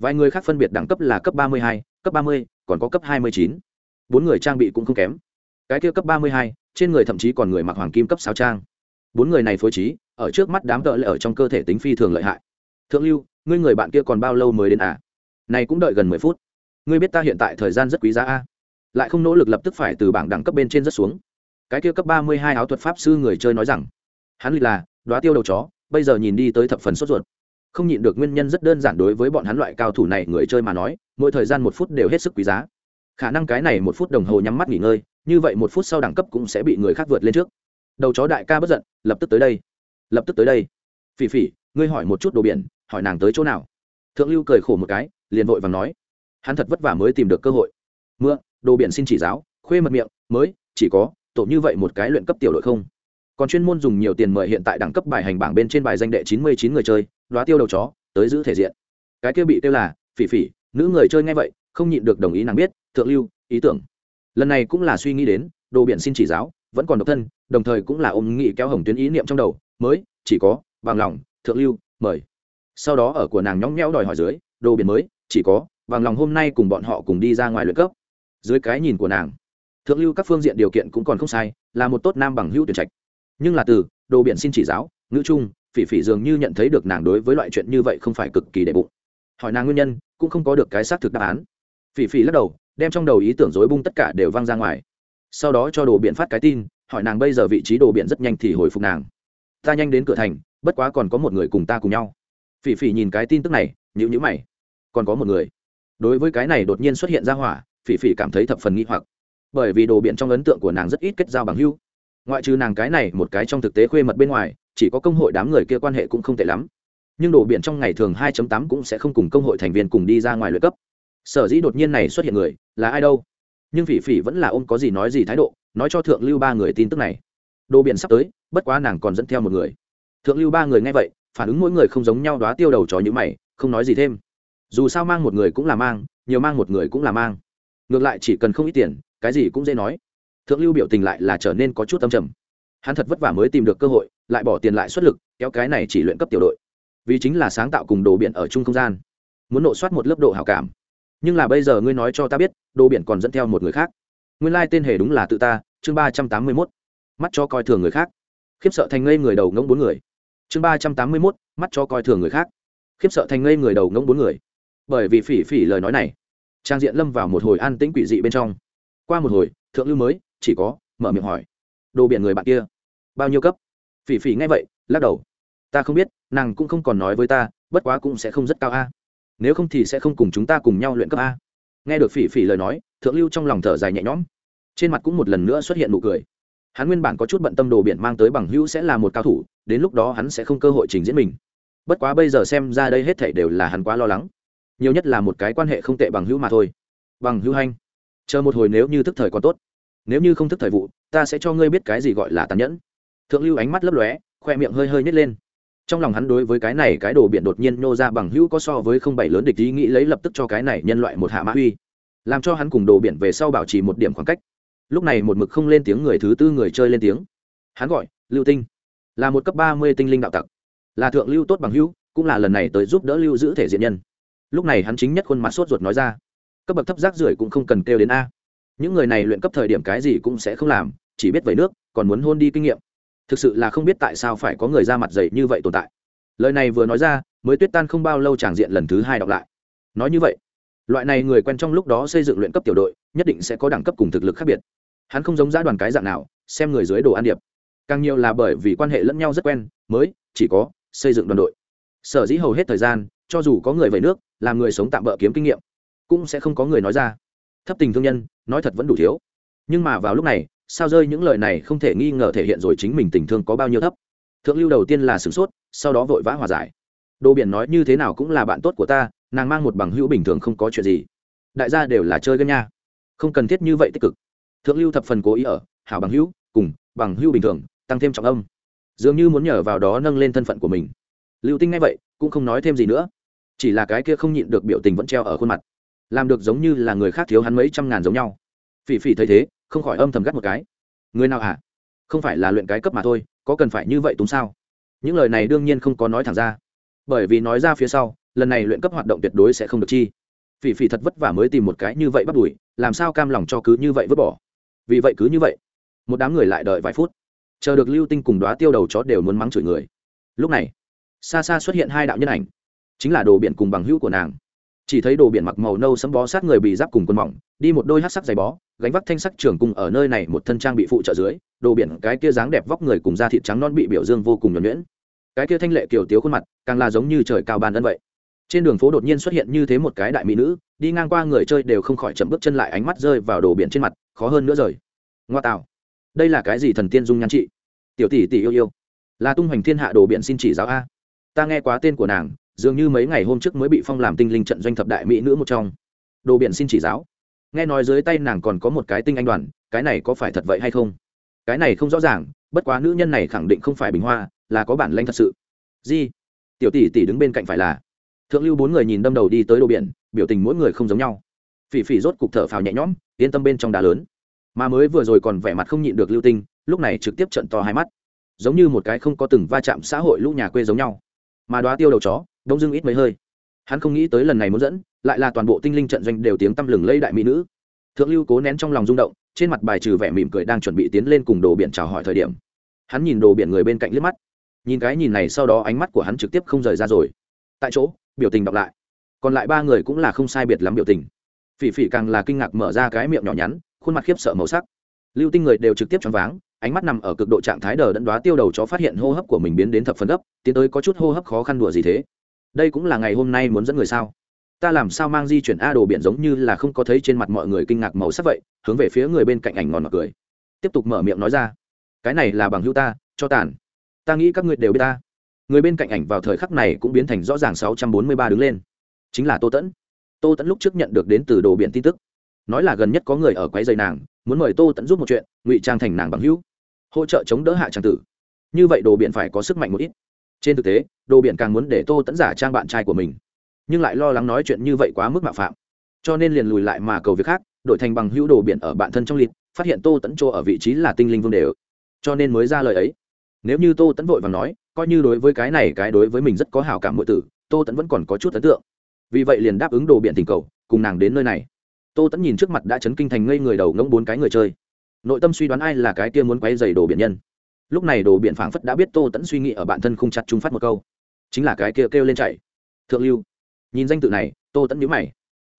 vài người khác phân biệt đẳng cấp là cấp ba mươi hai, cấp ba mươi, còn có cấp hai mươi chín. Bốn người trang bị cũng không kém. Cái kia cấp ba mươi hai, trên người thậm chí còn người mặc hoàng kim cấp sáu trang. Bốn người này phối trí, ở trước mắt đám tợ lệ ở trong cơ thể tính phi thường lợi hại. Thượng lưu, ngươi người bạn kia còn bao lâu mới đến à? Này cũng đợi gần mười phút. Ngươi biết ta hiện tại thời gian rất quý giá a? Lại không nỗ lực lập tức phải từ bảng đẳng cấp bên trên rất xuống. Cái kia cấp ba mươi hai áo thuật pháp sư người chơi nói rằng, hắn lịch là, đoá tiêu đầu chó, bây giờ nhìn đi tới thập phần sốt ruột không nhịn được nguyên nhân rất đơn giản đối với bọn hắn loại cao thủ này, người chơi mà nói, mỗi thời gian một phút đều hết sức quý giá. Khả năng cái này một phút đồng hồ nhắm mắt nghỉ ngơi, như vậy một phút sau đẳng cấp cũng sẽ bị người khác vượt lên trước. Đầu chó đại ca bất giận, lập tức tới đây. Lập tức tới đây. Phỉ phỉ, ngươi hỏi một chút đồ biển, hỏi nàng tới chỗ nào? Thượng lưu cười khổ một cái, liền vội và nói. Hắn thật vất vả mới tìm được cơ hội. Mượn, đồ biển xin chỉ giáo, khuê mật miệng, mới, chỉ có, tổ như vậy một cái luyện cấp tiểu đội không? Còn chuyên môn dùng nhiều tiền mời hiện tại đẳng cấp bài hành bảng bên trên bài danh đệ chín mươi chín người chơi, đoá tiêu đầu chó, tới giữ thể diện. Cái kia bị tiêu là, phỉ phỉ, nữ người chơi nghe vậy, không nhịn được đồng ý nàng biết, thượng lưu, ý tưởng. Lần này cũng là suy nghĩ đến, đồ biển xin chỉ giáo, vẫn còn độc thân, đồng thời cũng là ôm nghị kéo hồng tuyến ý niệm trong đầu, mới, chỉ có, bằng lòng, thượng lưu, mời. Sau đó ở của nàng nhõng nhẽo đòi hỏi dưới, đồ biển mới, chỉ có, bằng lòng hôm nay cùng bọn họ cùng đi ra ngoài luyện cấp. Dưới cái nhìn của nàng, thượng lưu các phương diện điều kiện cũng còn không sai, là một tốt nam bằng hữu tuyển trạch nhưng là từ, đồ biện xin chỉ giáo, ngữ trung, phỉ phỉ dường như nhận thấy được nàng đối với loại chuyện như vậy không phải cực kỳ đệ bụng. Hỏi nàng nguyên nhân, cũng không có được cái xác thực đáp án. Phỉ phỉ lắc đầu, đem trong đầu ý tưởng dối bung tất cả đều văng ra ngoài. Sau đó cho đồ biện phát cái tin, hỏi nàng bây giờ vị trí đồ biện rất nhanh thì hồi phục nàng. Ta nhanh đến cửa thành, bất quá còn có một người cùng ta cùng nhau. Phỉ phỉ nhìn cái tin tức này nhữ nhữ mày. Còn có một người. Đối với cái này đột nhiên xuất hiện ra hỏa, phỉ phỉ cảm thấy thập phần nghi hoặc. Bởi vì đồ biện trong ấn tượng của nàng rất ít kết giao bằng hưu ngoại trừ nàng cái này một cái trong thực tế khuê mật bên ngoài, chỉ có công hội đám người kia quan hệ cũng không tệ lắm. Nhưng đồ biển trong ngày thường 2.8 cũng sẽ không cùng công hội thành viên cùng đi ra ngoài luyện cấp. Sở dĩ đột nhiên này xuất hiện người, là ai đâu? Nhưng phỉ phỉ vẫn là ôm có gì nói gì thái độ, nói cho thượng lưu ba người tin tức này. Đồ biển sắp tới, bất quá nàng còn dẫn theo một người. Thượng lưu ba người nghe vậy, phản ứng mỗi người không giống nhau đoá tiêu đầu chó như mày, không nói gì thêm. Dù sao mang một người cũng là mang, nhiều mang một người cũng là mang. Ngược lại chỉ cần không ít tiền, cái gì cũng dễ nói thượng lưu biểu tình lại là trở nên có chút tâm trầm. Hắn thật vất vả mới tìm được cơ hội, lại bỏ tiền lại xuất lực, kéo cái này chỉ luyện cấp tiểu đội. Vì chính là sáng tạo cùng đồ biển ở chung không gian. Muốn nộ soát một lớp độ hảo cảm. Nhưng là bây giờ ngươi nói cho ta biết, đồ biển còn dẫn theo một người khác. Nguyên lai tên hề đúng là tự ta, chương ba trăm tám mươi mốt. Mắt cho coi thường người khác. Khiếp sợ thành ngây người đầu ngỗng bốn người. Chương ba trăm tám mươi mốt, mắt cho coi thường người khác. Khiếp sợ thành ngây người đầu ngỗng bốn người. Bởi vì phỉ phỉ lời nói này, trang diện lâm vào một hồi an tĩnh quỷ dị bên trong. Qua một hồi, thượng lưu mới chỉ có, mở miệng hỏi. Đồ biển người bạn kia, bao nhiêu cấp? Phỉ phỉ nghe vậy, lắc đầu. Ta không biết, nàng cũng không còn nói với ta, bất quá cũng sẽ không rất cao a. Nếu không thì sẽ không cùng chúng ta cùng nhau luyện cấp a. Nghe được phỉ phỉ lời nói, thượng lưu trong lòng thở dài nhẹ nhõm. Trên mặt cũng một lần nữa xuất hiện nụ cười. Hắn nguyên bản có chút bận tâm đồ biển mang tới bằng hữu sẽ là một cao thủ, đến lúc đó hắn sẽ không cơ hội trình diễn mình. Bất quá bây giờ xem ra đây hết thể đều là hắn quá lo lắng. Nhiều nhất là một cái quan hệ không tệ bằng hữu mà thôi. Bằng hữu hanh. Chờ một hồi nếu như thức thời còn tốt nếu như không thức thời vụ, ta sẽ cho ngươi biết cái gì gọi là tàn nhẫn. Thượng lưu ánh mắt lấp lóe, khoe miệng hơi hơi nhét lên. Trong lòng hắn đối với cái này cái đồ biển đột nhiên nô ra bằng hữu có so với không bảy lớn địch ý nghĩ lấy lập tức cho cái này nhân loại một hạ mã uy. Làm cho hắn cùng đồ biển về sau bảo trì một điểm khoảng cách. Lúc này một mực không lên tiếng người thứ tư người chơi lên tiếng. Hắn gọi, lưu tinh. Là một cấp ba mươi tinh linh đạo tặc. Là thượng lưu tốt bằng hữu, cũng là lần này tới giúp đỡ lưu giữ thể diện nhân. Lúc này hắn chính nhất khuôn mặt sốt ruột nói ra. Cấp bậc thấp rác rưởi cũng không cần kêu đến a những người này luyện cấp thời điểm cái gì cũng sẽ không làm, chỉ biết vẩy nước, còn muốn hôn đi kinh nghiệm. Thực sự là không biết tại sao phải có người ra mặt dày như vậy tồn tại. Lời này vừa nói ra, mới tuyết tan không bao lâu tràng diện lần thứ hai đọc lại. Nói như vậy, loại này người quen trong lúc đó xây dựng luyện cấp tiểu đội, nhất định sẽ có đẳng cấp cùng thực lực khác biệt. Hắn không giống giã đoàn cái dạng nào, xem người dưới đồ ăn điệp. Càng nhiều là bởi vì quan hệ lẫn nhau rất quen, mới, chỉ có, xây dựng đoàn đội. Sở dĩ hầu hết thời gian, cho dù có người về nước làm người sống tạm bỡ kiếm kinh nghiệm, cũng sẽ không có người nói ra thấp tình thương nhân, nói thật vẫn đủ thiếu. Nhưng mà vào lúc này, sao rơi những lời này không thể nghi ngờ thể hiện rồi chính mình tình thương có bao nhiêu thấp? Thượng lưu đầu tiên là sửng sốt, sau đó vội vã hòa giải. Đồ biển nói như thế nào cũng là bạn tốt của ta, nàng mang một bằng hữu bình thường không có chuyện gì. Đại gia đều là chơi gân nha. Không cần thiết như vậy tích cực. Thượng lưu thập phần cố ý ở, hảo bằng hữu, cùng, bằng hữu bình thường, tăng thêm trọng âm. Dường như muốn nhờ vào đó nâng lên thân phận của mình. Lưu tinh ngay vậy, cũng không nói thêm gì nữa. Chỉ là cái kia không nhịn được biểu tình vẫn treo ở khuôn mặt làm được giống như là người khác thiếu hắn mấy trăm ngàn giống nhau. Phỉ phỉ thấy thế, không khỏi âm thầm gắt một cái. Người nào hả? Không phải là luyện cái cấp mà thôi, có cần phải như vậy túng sao? Những lời này đương nhiên không có nói thẳng ra. Bởi vì nói ra phía sau, lần này luyện cấp hoạt động tuyệt đối sẽ không được chi. Phỉ phỉ thật vất vả mới tìm một cái như vậy bắt đuổi, làm sao cam lòng cho cứ như vậy vứt bỏ? Vì vậy cứ như vậy, một đám người lại đợi vài phút. Chờ được lưu tinh cùng đoá tiêu đầu chó đều muốn mắng chửi người. Lúc này, xa xa xuất hiện hai đạo nhân ảnh, chính là đồ biển cùng bằng hữu của nàng chỉ thấy đồ biển mặc màu nâu sấm bó sát người bị giáp cùng quần mỏng, đi một đôi hát sắc giày bó, gánh vác thanh sắc trường cung ở nơi này một thân trang bị phụ trợ dưới, đồ biển cái kia dáng đẹp vóc người cùng da thịt trắng non bị biểu dương vô cùng nhuẩn nhuyễn. Cái kia thanh lệ kiều tiếu khuôn mặt, càng là giống như trời cao bàn ân vậy. Trên đường phố đột nhiên xuất hiện như thế một cái đại mỹ nữ, đi ngang qua người chơi đều không khỏi chậm bước chân lại ánh mắt rơi vào đồ biển trên mặt, khó hơn nữa rồi. Ngoa tạo. Đây là cái gì thần tiên dung nhan trị? Tiểu tỷ tỷ yêu yêu. Là tung hoành thiên hạ đồ biển xin chỉ giáo a. Ta nghe quá tên của nàng dường như mấy ngày hôm trước mới bị phong làm tinh linh trận doanh thập đại mỹ nữ một trong. Đồ biển xin chỉ giáo. Nghe nói dưới tay nàng còn có một cái tinh anh đoàn, cái này có phải thật vậy hay không? Cái này không rõ ràng, bất quá nữ nhân này khẳng định không phải bình hoa, là có bản lanh thật sự. Di tiểu tỷ tỷ đứng bên cạnh phải là. Thượng lưu bốn người nhìn đâm đầu đi tới đồ biển, biểu tình mỗi người không giống nhau. Phỉ phỉ rốt cục thở phào nhẹ nhõm, yên tâm bên trong đá lớn. Mà mới vừa rồi còn vẻ mặt không nhịn được lưu tinh, lúc này trực tiếp trận to hai mắt. Giống như một cái không có từng va chạm xã hội lũ nhà quê giống nhau. Mà đoá tiêu đầu chó đông dưng ít mấy hơi. Hắn không nghĩ tới lần này muốn dẫn, lại là toàn bộ tinh linh trận doanh đều tiếng tăm lừng lây đại mỹ nữ. Thượng lưu cố nén trong lòng rung động, trên mặt bài trừ vẻ mỉm cười đang chuẩn bị tiến lên cùng đồ biển chào hỏi thời điểm, hắn nhìn đồ biển người bên cạnh liếc mắt. Nhìn cái nhìn này sau đó ánh mắt của hắn trực tiếp không rời ra rồi. Tại chỗ, biểu tình đọc lại. Còn lại ba người cũng là không sai biệt lắm biểu tình. Phỉ phỉ càng là kinh ngạc mở ra cái miệng nhỏ nhắn, khuôn mặt khiếp sợ màu sắc. Lưu tinh người đều trực tiếp choáng váng, ánh mắt nằm ở cực độ trạng thái đờ đẫn đoá tiêu đầu chó phát hiện hô hấp của mình biến đến thập phân gấp, tiến tới có chút hô hấp khó khăn đùa gì thế đây cũng là ngày hôm nay muốn dẫn người sao? Ta làm sao mang di chuyển a đồ biển giống như là không có thấy trên mặt mọi người kinh ngạc màu sắc vậy, hướng về phía người bên cạnh ảnh ngòn mặt cười. Tiếp tục mở miệng nói ra. Cái này là bằng hữu ta, cho tàn. Ta nghĩ các ngươi đều biết ta. Người bên cạnh ảnh vào thời khắc này cũng biến thành rõ ràng sáu trăm bốn mươi ba đứng lên. Chính là tô tẫn. Tô tẫn lúc trước nhận được đến từ đồ biển tin tức. Nói là gần nhất có người ở quái dày nàng, muốn mời tô tẫn giúp một chuyện, ngụy trang thành nàng bằng hữu. Hỗ trợ chống đỡ hạ trang tử. Như vậy đồ biển phải có sức mạnh một ít trên thực tế, đồ biển càng muốn để tô tẫn giả trang bạn trai của mình. Nhưng lại lo lắng nói chuyện như vậy quá mức mạo phạm. Cho nên liền lùi lại mà cầu việc khác, đổi thành bằng hữu đồ biển ở bạn thân trong lịch, phát hiện tô tẫn chỗ ở vị trí là tinh linh vương đều. Cho nên mới ra lời ấy. Nếu như tô tẫn vội và nói, coi như đối với cái này, cái đối với mình rất có hào cảm mọi tử, tô tẫn vẫn còn có chút ấn tượng. Vì vậy liền đáp ứng đồ biển tình cầu, cùng nàng đến nơi này. Tô tẫn nhìn trước mặt đã chấn kinh thành ngây người đầu ngỗng bốn cái người chơi. Nội tâm suy đoán ai là cái kia muốn quay dày đồ biển nhân lúc này đồ biển phảng phất đã biết tô tẫn suy nghĩ ở bản thân không chặt trung phát một câu. Chính là cái kia kêu lên chạy. Thượng lưu. Nhìn danh tự này tô tẫn nhíu mày.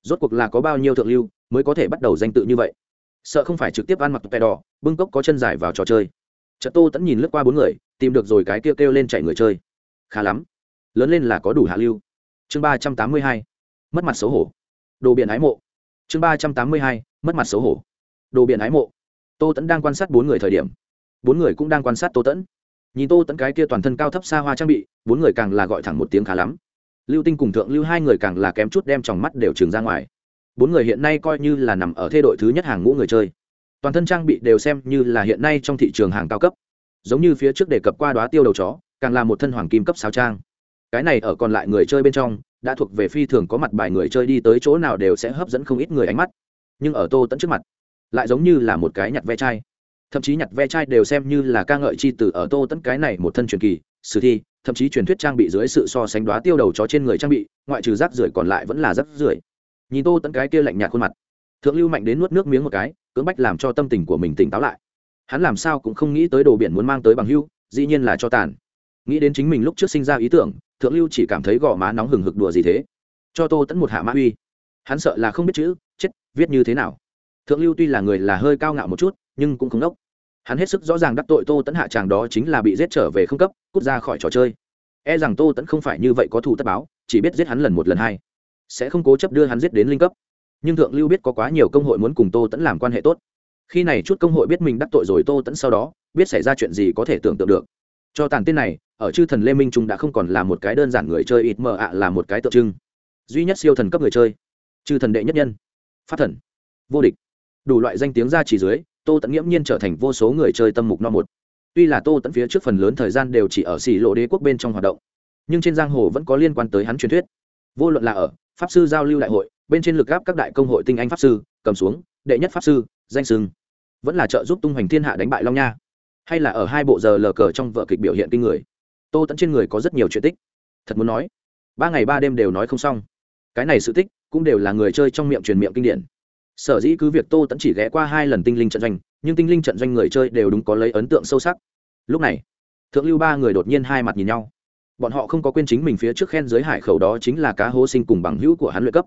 Rốt cuộc là có bao nhiêu thượng lưu mới có thể bắt đầu danh tự như vậy? Sợ không phải trực tiếp ăn mặc tè đỏ bưng cốc có chân dài vào trò chơi. Chợt tô tẫn nhìn lướt qua bốn người tìm được rồi cái kia kêu, kêu lên chạy người chơi. Khá lắm. Lớn lên là có đủ hạ lưu. Chương ba trăm tám mươi hai mất mặt xấu hổ. Đồ biển ái mộ. Chương ba trăm tám mươi hai mất mặt xấu hổ. Đồ biển ái mộ. Tô tẫn đang quan sát bốn người thời điểm bốn người cũng đang quan sát tô tẫn. Nhìn tô tẫn cái kia toàn thân cao thấp xa hoa trang bị, bốn người càng là gọi thẳng một tiếng khá lắm. Lưu tinh cùng thượng lưu hai người càng là kém chút đem tròng mắt đều trường ra ngoài. Bốn người hiện nay coi như là nằm ở thê đội thứ nhất hàng ngũ người chơi. Toàn thân trang bị đều xem như là hiện nay trong thị trường hàng cao cấp. Giống như phía trước đề cập qua đoá tiêu đầu chó, càng là một thân hoàng kim cấp sao trang. Cái này ở còn lại người chơi bên trong, đã thuộc về phi thường có mặt bài người chơi đi tới chỗ nào đều sẽ hấp dẫn không ít người ánh mắt. Nhưng ở tô tẫn trước mặt, lại giống như là một cái nhặt ve chai thậm chí nhặt ve chai đều xem như là ca ngợi chi từ ở tô tẫn cái này một thân truyền kỳ, sử thi, thậm chí truyền thuyết trang bị dưới sự so sánh đoá tiêu đầu chó trên người trang bị, ngoại trừ rác rưởi còn lại vẫn là rác rưởi. Nhìn tô tẫn cái kia lạnh nhạt khuôn mặt, thượng lưu mạnh đến nuốt nước miếng một cái, cưỡng bách làm cho tâm tình của mình tỉnh táo lại. Hắn làm sao cũng không nghĩ tới đồ biển muốn mang tới bằng hưu, dĩ nhiên là cho tàn. Nghĩ đến chính mình lúc trước sinh ra ý tưởng, thượng lưu chỉ cảm thấy gò má nóng hừng hực đùa gì thế. Cho tô tẫn một hạ mã uy. Hắn sợ là không biết chữ, chết, viết như thế nào. Thượng lưu tuy là người là hơi cao ngạo một chút nhưng cũng không đốc. Hắn hết sức rõ ràng đắc tội tô tẫn hạ tràng đó chính là bị giết trở về không cấp, cút ra khỏi trò chơi. E rằng tô tẫn không phải như vậy có thù tất báo, chỉ biết giết hắn lần một lần hai. Sẽ không cố chấp đưa hắn giết đến linh cấp. Nhưng thượng lưu biết có quá nhiều công hội muốn cùng tô tẫn làm quan hệ tốt. Khi này chút công hội biết mình đắc tội rồi tô tẫn sau đó, biết xảy ra chuyện gì có thể tưởng tượng được. Cho tàn tên này, ở chư thần lê minh trung đã không còn là một cái đơn giản người chơi ít mờ ạ, là một cái tượng trưng. Duy nhất siêu thần cấp người chơi. Chư thần đệ nhất nhân. Phát thần. Vô địch. Đủ loại danh tiếng ra chỉ dưới tô tẫn nghiễm nhiên trở thành vô số người chơi tâm mục no một. Tuy là tô tẫn phía trước phần lớn thời gian đều chỉ ở xỉ lộ đế quốc bên trong hoạt động, nhưng trên giang hồ vẫn có liên quan tới hắn truyền thuyết. Vô luận là ở pháp sư giao lưu đại hội, bên trên lực gáp các đại công hội tinh anh pháp sư, cầm xuống, đệ nhất pháp sư, danh sưng, vẫn là trợ giúp tung hoành thiên hạ đánh bại long nha. Hay là ở hai bộ giờ lờ cờ trong vợ kịch biểu hiện kinh người, tô tẫn trên người có rất nhiều chuyện tích. Thật muốn nói, ba ngày ba đêm đều nói không xong. Cái này sự tích cũng đều là người chơi trong miệng truyền miệng kinh điển sở dĩ cứ việc tô tẫn chỉ ghé qua hai lần tinh linh trận doanh, nhưng tinh linh trận doanh người chơi đều đúng có lấy ấn tượng sâu sắc. Lúc này, thượng lưu ba người đột nhiên hai mặt nhìn nhau. Bọn họ không có quên chính mình phía trước khen dưới hải khẩu đó chính là cá hố sinh cùng bằng hữu của hắn luyện cấp.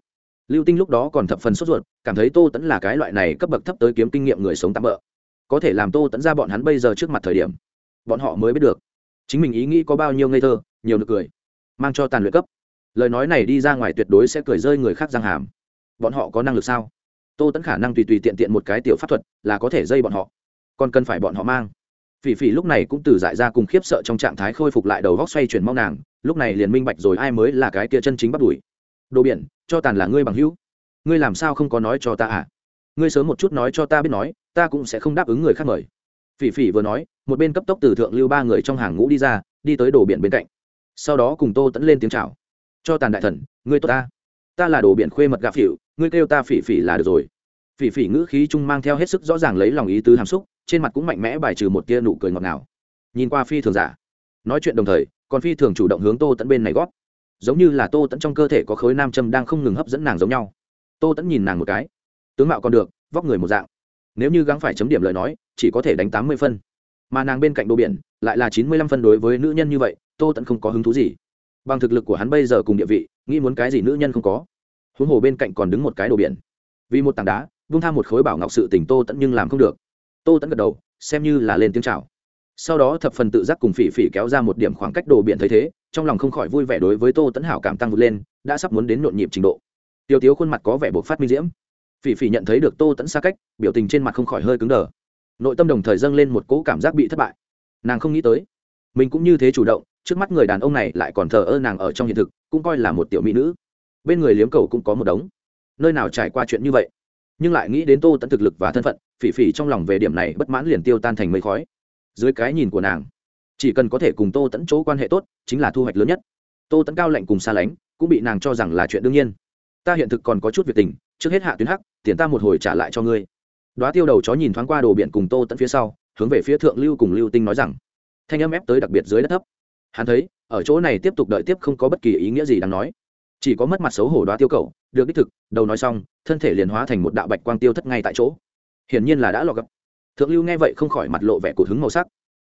Lưu tinh lúc đó còn thập phần sốt ruột, cảm thấy tô tẫn là cái loại này cấp bậc thấp tới kiếm kinh nghiệm người sống tạm bỡ có thể làm tô tẫn ra bọn hắn bây giờ trước mặt thời điểm, bọn họ mới biết được, chính mình ý nghĩ có bao nhiêu ngây thơ, nhiều nực cười, mang cho tàn luyện cấp. Lời nói này đi ra ngoài tuyệt đối sẽ cười rơi người khác giang hàm. Bọn họ có năng lực sao? Tô tẫn khả năng tùy tùy tiện tiện một cái tiểu pháp thuật là có thể dây bọn họ, còn cần phải bọn họ mang. Phỉ phỉ lúc này cũng từ dại ra cùng khiếp sợ trong trạng thái khôi phục lại đầu góc xoay chuyển mau nàng, lúc này liền minh bạch rồi ai mới là cái kia chân chính bắt đuổi. Đồ biển, cho tàn là ngươi bằng hữu. Ngươi làm sao không có nói cho ta à? Ngươi sớm một chút nói cho ta biết nói, ta cũng sẽ không đáp ứng người khác mời. Phỉ phỉ vừa nói, một bên cấp tốc từ thượng lưu ba người trong hàng ngũ đi ra, đi tới đồ biển bên cạnh. Sau đó cùng tô tẫn lên tiếng chào. Cho tàn đại thần, ngươi tốt ta. Ta là đồ biển khuê mật gà phỉu ngươi kêu ta phỉ phỉ là được rồi. Phỉ phỉ ngữ khí trung mang theo hết sức rõ ràng lấy lòng ý tứ hàm xúc, trên mặt cũng mạnh mẽ bài trừ một tia nụ cười ngọt ngào. Nhìn qua phi thường giả. Nói chuyện đồng thời, còn phi thường chủ động hướng tô tẫn bên này gót giống như là tô tẫn trong cơ thể có khối nam châm đang không ngừng hấp dẫn nàng giống nhau. Tô tẫn nhìn nàng một cái. Tướng mạo còn được, vóc người một dạng. Nếu như gắng phải chấm điểm lời nói, chỉ có thể đánh tám mươi phân. Mà nàng bên cạnh đồ biển, lại là chín mươi lăm phân đối với nữ nhân như vậy, tô tẫn không có hứng thú gì. Bằng thực lực của hắn bây giờ cùng địa vị, nghĩ muốn cái gì nữ nhân không có huống hồ bên cạnh còn đứng một cái đồ biển. Vì một tảng đá, vung tham một khối bảo ngọc sự tỉnh tô tẫn nhưng làm không được. Tô tẫn gật đầu, xem như là lên tiếng chào. Sau đó thập phần tự giác cùng phỉ phỉ kéo ra một điểm khoảng cách đồ biển thấy thế, trong lòng không khỏi vui vẻ đối với tô tẫn hảo cảm tăng vượt lên, đã sắp muốn đến nhộn nhịp trình độ. Tiêu tiếu khuôn mặt có vẻ buộc phát minh diễm. Phỉ phỉ nhận thấy được tô tẫn xa cách, biểu tình trên mặt không khỏi hơi cứng đờ. Nội tâm đồng thời dâng lên một cỗ cảm giác bị thất bại. Nàng không nghĩ tới, mình cũng như thế chủ động, trước mắt người đàn ông này lại còn thờ ơ nàng ở trong hiện thực, cũng coi là một tiểu mỹ nữ bên người liếm cầu cũng có một đống. Nơi nào trải qua chuyện như vậy? Nhưng lại nghĩ đến tô tẫn thực lực và thân phận, phỉ phỉ trong lòng về điểm này bất mãn liền tiêu tan thành mây khói. Dưới cái nhìn của nàng, chỉ cần có thể cùng tô tẫn chỗ quan hệ tốt, chính là thu hoạch lớn nhất. Tô tẫn cao lệnh cùng xa lánh, cũng bị nàng cho rằng là chuyện đương nhiên. Ta hiện thực còn có chút việc tình, trước hết hạ tuyến hắc, tiền ta một hồi trả lại cho ngươi. Đoá tiêu đầu chó nhìn thoáng qua đồ biển cùng tô tẫn phía sau, hướng về phía thượng lưu cùng lưu tinh nói rằng, thanh âm ép tới đặc biệt dưới đất thấp. Hắn thấy, ở chỗ này tiếp tục đợi tiếp không có bất kỳ ý nghĩa gì đáng nói chỉ có mất mặt xấu hổ đoá tiêu cầu được đích thực, đầu nói xong, thân thể liền hóa thành một đạo bạch quang tiêu thất ngay tại chỗ. Hiển nhiên là đã lọt gấp thượng lưu nghe vậy không khỏi mặt lộ vẻ cụt hứng màu sắc.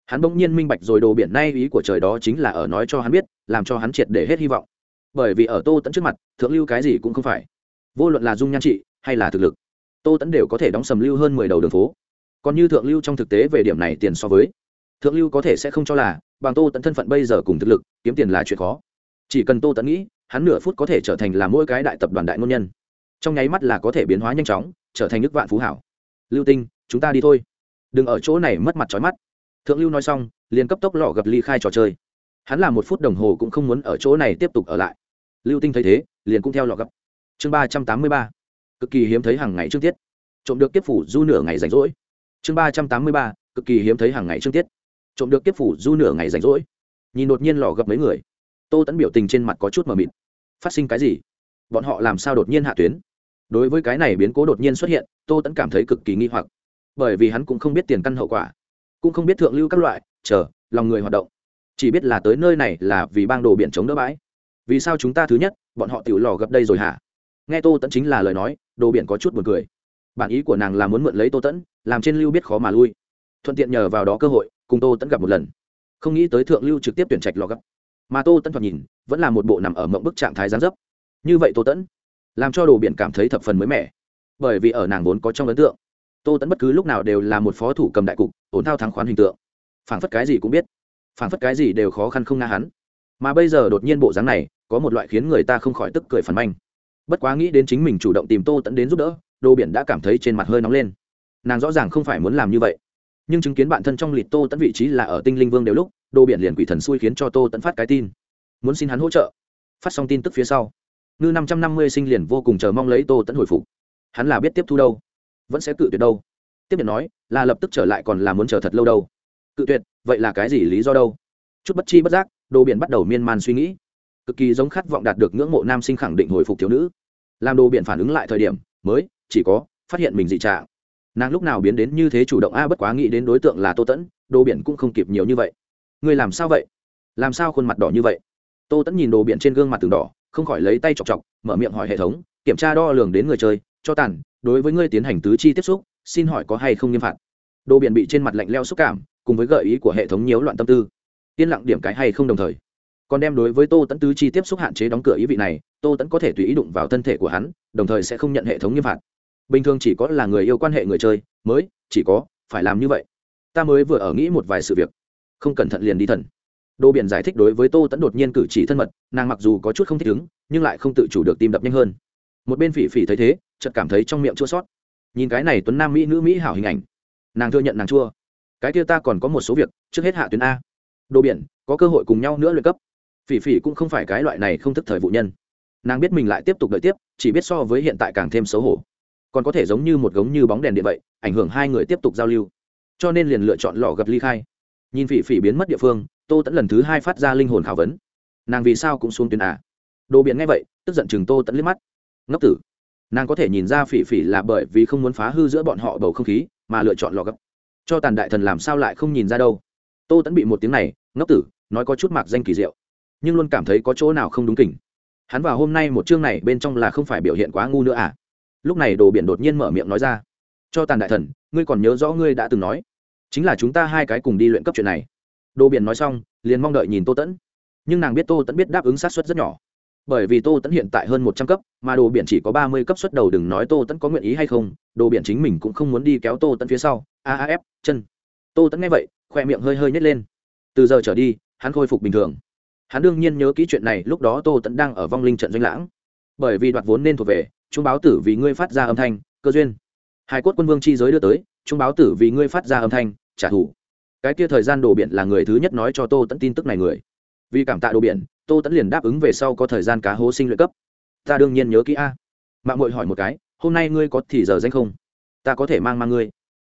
Hắn bỗng nhiên minh bạch rồi đồ biển nay ý của trời đó chính là ở nói cho hắn biết, làm cho hắn triệt để hết hy vọng. Bởi vì ở tô tẫn trước mặt, thượng lưu cái gì cũng không phải. Vô luận là dung nhan trị, hay là thực lực, tô tẫn đều có thể đóng sầm lưu hơn mười đầu đường phố. Còn như thượng lưu trong thực tế về điểm này tiền so với, thượng lưu có thể sẽ không cho là, bằng tô tẫn thân phận bây giờ cùng thực lực, kiếm tiền là chuyện khó. Chỉ cần tô tẫn nghĩ hắn nửa phút có thể trở thành là mỗi cái đại tập đoàn đại ngôn nhân. Trong nháy mắt là có thể biến hóa nhanh chóng, trở thành nước vạn phú hảo. Lưu tinh, chúng ta đi thôi. Đừng ở chỗ này mất mặt trói mắt. Thượng lưu nói xong, liền cấp tốc lọ gập ly khai trò chơi. Hắn là một phút đồng hồ cũng không muốn ở chỗ này tiếp tục ở lại. Lưu tinh thấy thế, liền cũng theo lọ gập. Chương ba trăm tám mươi ba. Cực kỳ hiếm thấy hàng ngày trước tiết. Trộm được kiếp phủ du nửa ngày rảnh rỗi. Chương ba trăm tám mươi ba. Cực kỳ hiếm thấy hàng ngày trước tiết. Trộm được kiếp phủ du nửa ngày rảnh rỗi. Nhìn đột nhiên lò gặp mấy người. Tô tẫn biểu tình trên mặt có chút mờ mịt phát sinh cái gì? Bọn họ làm sao đột nhiên hạ tuyến? Đối với cái này biến cố đột nhiên xuất hiện, tô tẫn cảm thấy cực kỳ nghi hoặc. Bởi vì hắn cũng không biết tiền căn hậu quả, cũng không biết thượng lưu các loại, chờ, lòng người hoạt động. Chỉ biết là tới nơi này là vì bang đồ biển chống đỡ bãi. Vì sao chúng ta thứ nhất, bọn họ tiểu lò gấp đây rồi hả? Nghe tô tẫn chính là lời nói, đồ biển có chút buồn cười. Bản ý của nàng là muốn mượn lấy tô tẫn làm trên lưu biết khó mà lui. Thuận tiện nhờ vào đó cơ hội, cùng tô tẫn gặp một lần. Không nghĩ tới thượng lưu trực tiếp tuyển trạch lò gấp mà tô tẫn thoạt nhìn vẫn là một bộ nằm ở mộng bức trạng thái gián dấp. Như vậy tô tẫn, làm cho đồ biển cảm thấy thập phần mới mẻ. Bởi vì ở nàng vốn có trong ấn tượng, tô tẫn bất cứ lúc nào đều là một phó thủ cầm đại cục ổn thao thắng khoán hình tượng. Phảng phất cái gì cũng biết, phảng phất cái gì đều khó khăn không nga hắn. Mà bây giờ đột nhiên bộ dáng này, có một loại khiến người ta không khỏi tức cười phản manh. Bất quá nghĩ đến chính mình chủ động tìm tô tẫn đến giúp đỡ, đồ biển đã cảm thấy trên mặt hơi nóng lên. Nàng rõ ràng không phải muốn làm như vậy. Nhưng chứng kiến bản thân trong lịt tô tẫn vị trí là ở tinh linh vương đều lúc đồ biển liền quỷ thần xui khiến cho tô tẫn phát cái tin. Muốn xin hắn hỗ trợ. Phát xong tin tức phía sau, ngư năm trăm năm mươi sinh liền vô cùng chờ mong lấy tô tẫn hồi phục. Hắn là biết tiếp thu đâu, vẫn sẽ cự tuyệt đâu. Tiếp nhận nói, là lập tức trở lại còn là muốn chờ thật lâu đâu. Cự tuyệt, vậy là cái gì lý do đâu? Chút bất chi bất giác đồ biển bắt đầu miên man suy nghĩ. Cực kỳ giống khát vọng đạt được ngưỡng mộ nam sinh khẳng định hồi phục thiếu nữ. Làm đồ biển phản ứng lại thời điểm, mới, chỉ có, phát hiện mình dị trạng. Nàng lúc nào biến đến như thế chủ động, a, bất quá nghĩ đến đối tượng là tô tẫn đồ biển cũng không kịp nhiều như vậy người làm sao vậy? Làm sao khuôn mặt đỏ như vậy? Tô tẫn nhìn đồ biển trên gương mặt từng đỏ, không khỏi lấy tay chọc chọc, mở miệng hỏi hệ thống, kiểm tra đo lường đến người chơi, cho tàn, đối với ngươi tiến hành tứ chi tiếp xúc, xin hỏi có hay không nghiêm phạt? Đồ biển bị trên mặt lạnh leo xúc cảm, cùng với gợi ý của hệ thống nhiễu loạn tâm tư. Yên lặng điểm cái hay không đồng thời. Còn đem đối với tô tẫn tứ chi tiếp xúc hạn chế đóng cửa ý vị này, tô tẫn có thể tùy ý đụng vào thân thể của hắn, đồng thời sẽ không nhận hệ thống nghiêm phạt. Bình thường chỉ có là người yêu quan hệ người chơi, mới chỉ có phải làm như vậy. Ta mới vừa ở nghĩ một vài sự việc không cẩn thận liền đi thần. Đồ biển giải thích đối với tô tẫn đột nhiên cử chỉ thân mật, nàng mặc dù có chút không thích ứng, nhưng lại không tự chủ được tim đập nhanh hơn. Một bên phỉ phỉ thấy thế, chợt cảm thấy trong miệng chua sót nhìn cái này tuấn nam mỹ nữ mỹ hảo hình ảnh, nàng thừa nhận nàng chua. Cái kia ta còn có một số việc, trước hết hạ tuyến a. Đồ biển, có cơ hội cùng nhau nữa luyện cấp. Phỉ phỉ cũng không phải cái loại này không thức thời vụ nhân. Nàng biết mình lại tiếp tục đợi tiếp, chỉ biết so với hiện tại càng thêm xấu hổ. Còn có thể giống như một gống như bóng đèn điện vậy, ảnh hưởng hai người tiếp tục giao lưu. Cho nên liền lựa chọn lò gập ly khai nhìn phỉ phỉ biến mất địa phương, tô tẫn lần thứ hai phát ra linh hồn khảo vấn. Nàng vì sao cũng xuống tuyến à đồ biển nghe vậy, tức giận chừng tô tẫn liếc mắt. Ngốc tử! Nàng có thể nhìn ra phỉ phỉ là bởi vì không muốn phá hư giữa bọn họ bầu không khí, mà lựa chọn lò gấp. Cho tàn đại thần làm sao lại không nhìn ra đâu? Tô tẫn bị một tiếng này, ngốc tử, nói có chút mạc danh kỳ diệu, nhưng luôn cảm thấy có chỗ nào không đúng kỉnh. Hắn vào hôm nay một chương này bên trong là không phải biểu hiện quá ngu nữa à? Lúc này đồ biển đột nhiên mở miệng nói ra, cho tàn đại thần, ngươi còn nhớ rõ ngươi đã từng nói chính là chúng ta hai cái cùng đi luyện cấp chuyện này. Đồ biển nói xong, liền mong đợi nhìn tô tẫn. Nhưng nàng biết tô tẫn biết đáp ứng sát xuất rất nhỏ. Bởi vì tô tẫn hiện tại hơn một trăm cấp, mà đồ biển chỉ có ba mươi cấp xuất đầu đừng nói tô tẫn có nguyện ý hay không đồ biển chính mình cũng không muốn đi kéo tô tẫn phía sau. A f, chân. Tô tẫn nghe vậy, khoe miệng hơi hơi nhét lên. Từ giờ trở đi, hắn khôi phục bình thường. Hắn đương nhiên nhớ kỹ chuyện này, lúc đó tô tẫn đang ở vong linh trận doanh lãng. Bởi vì đoạt vốn nên thuộc về trung báo tử vì ngươi phát ra âm thanh, cơ duyên. Hai cốt quân vương chi giới đưa tới trung báo tử vì ngươi phát ra âm thanh trả thù. Cái kia thời gian đồ biển là người thứ nhất nói cho tô tẫn tin tức này người. Vì cảm tạ đồ biển, tô tẫn liền đáp ứng về sau có thời gian cá hố sinh luyện cấp. Ta đương nhiên nhớ kỹ a. Mạng mội hỏi một cái, hôm nay ngươi có thì giờ danh không? Ta có thể mang mang ngươi.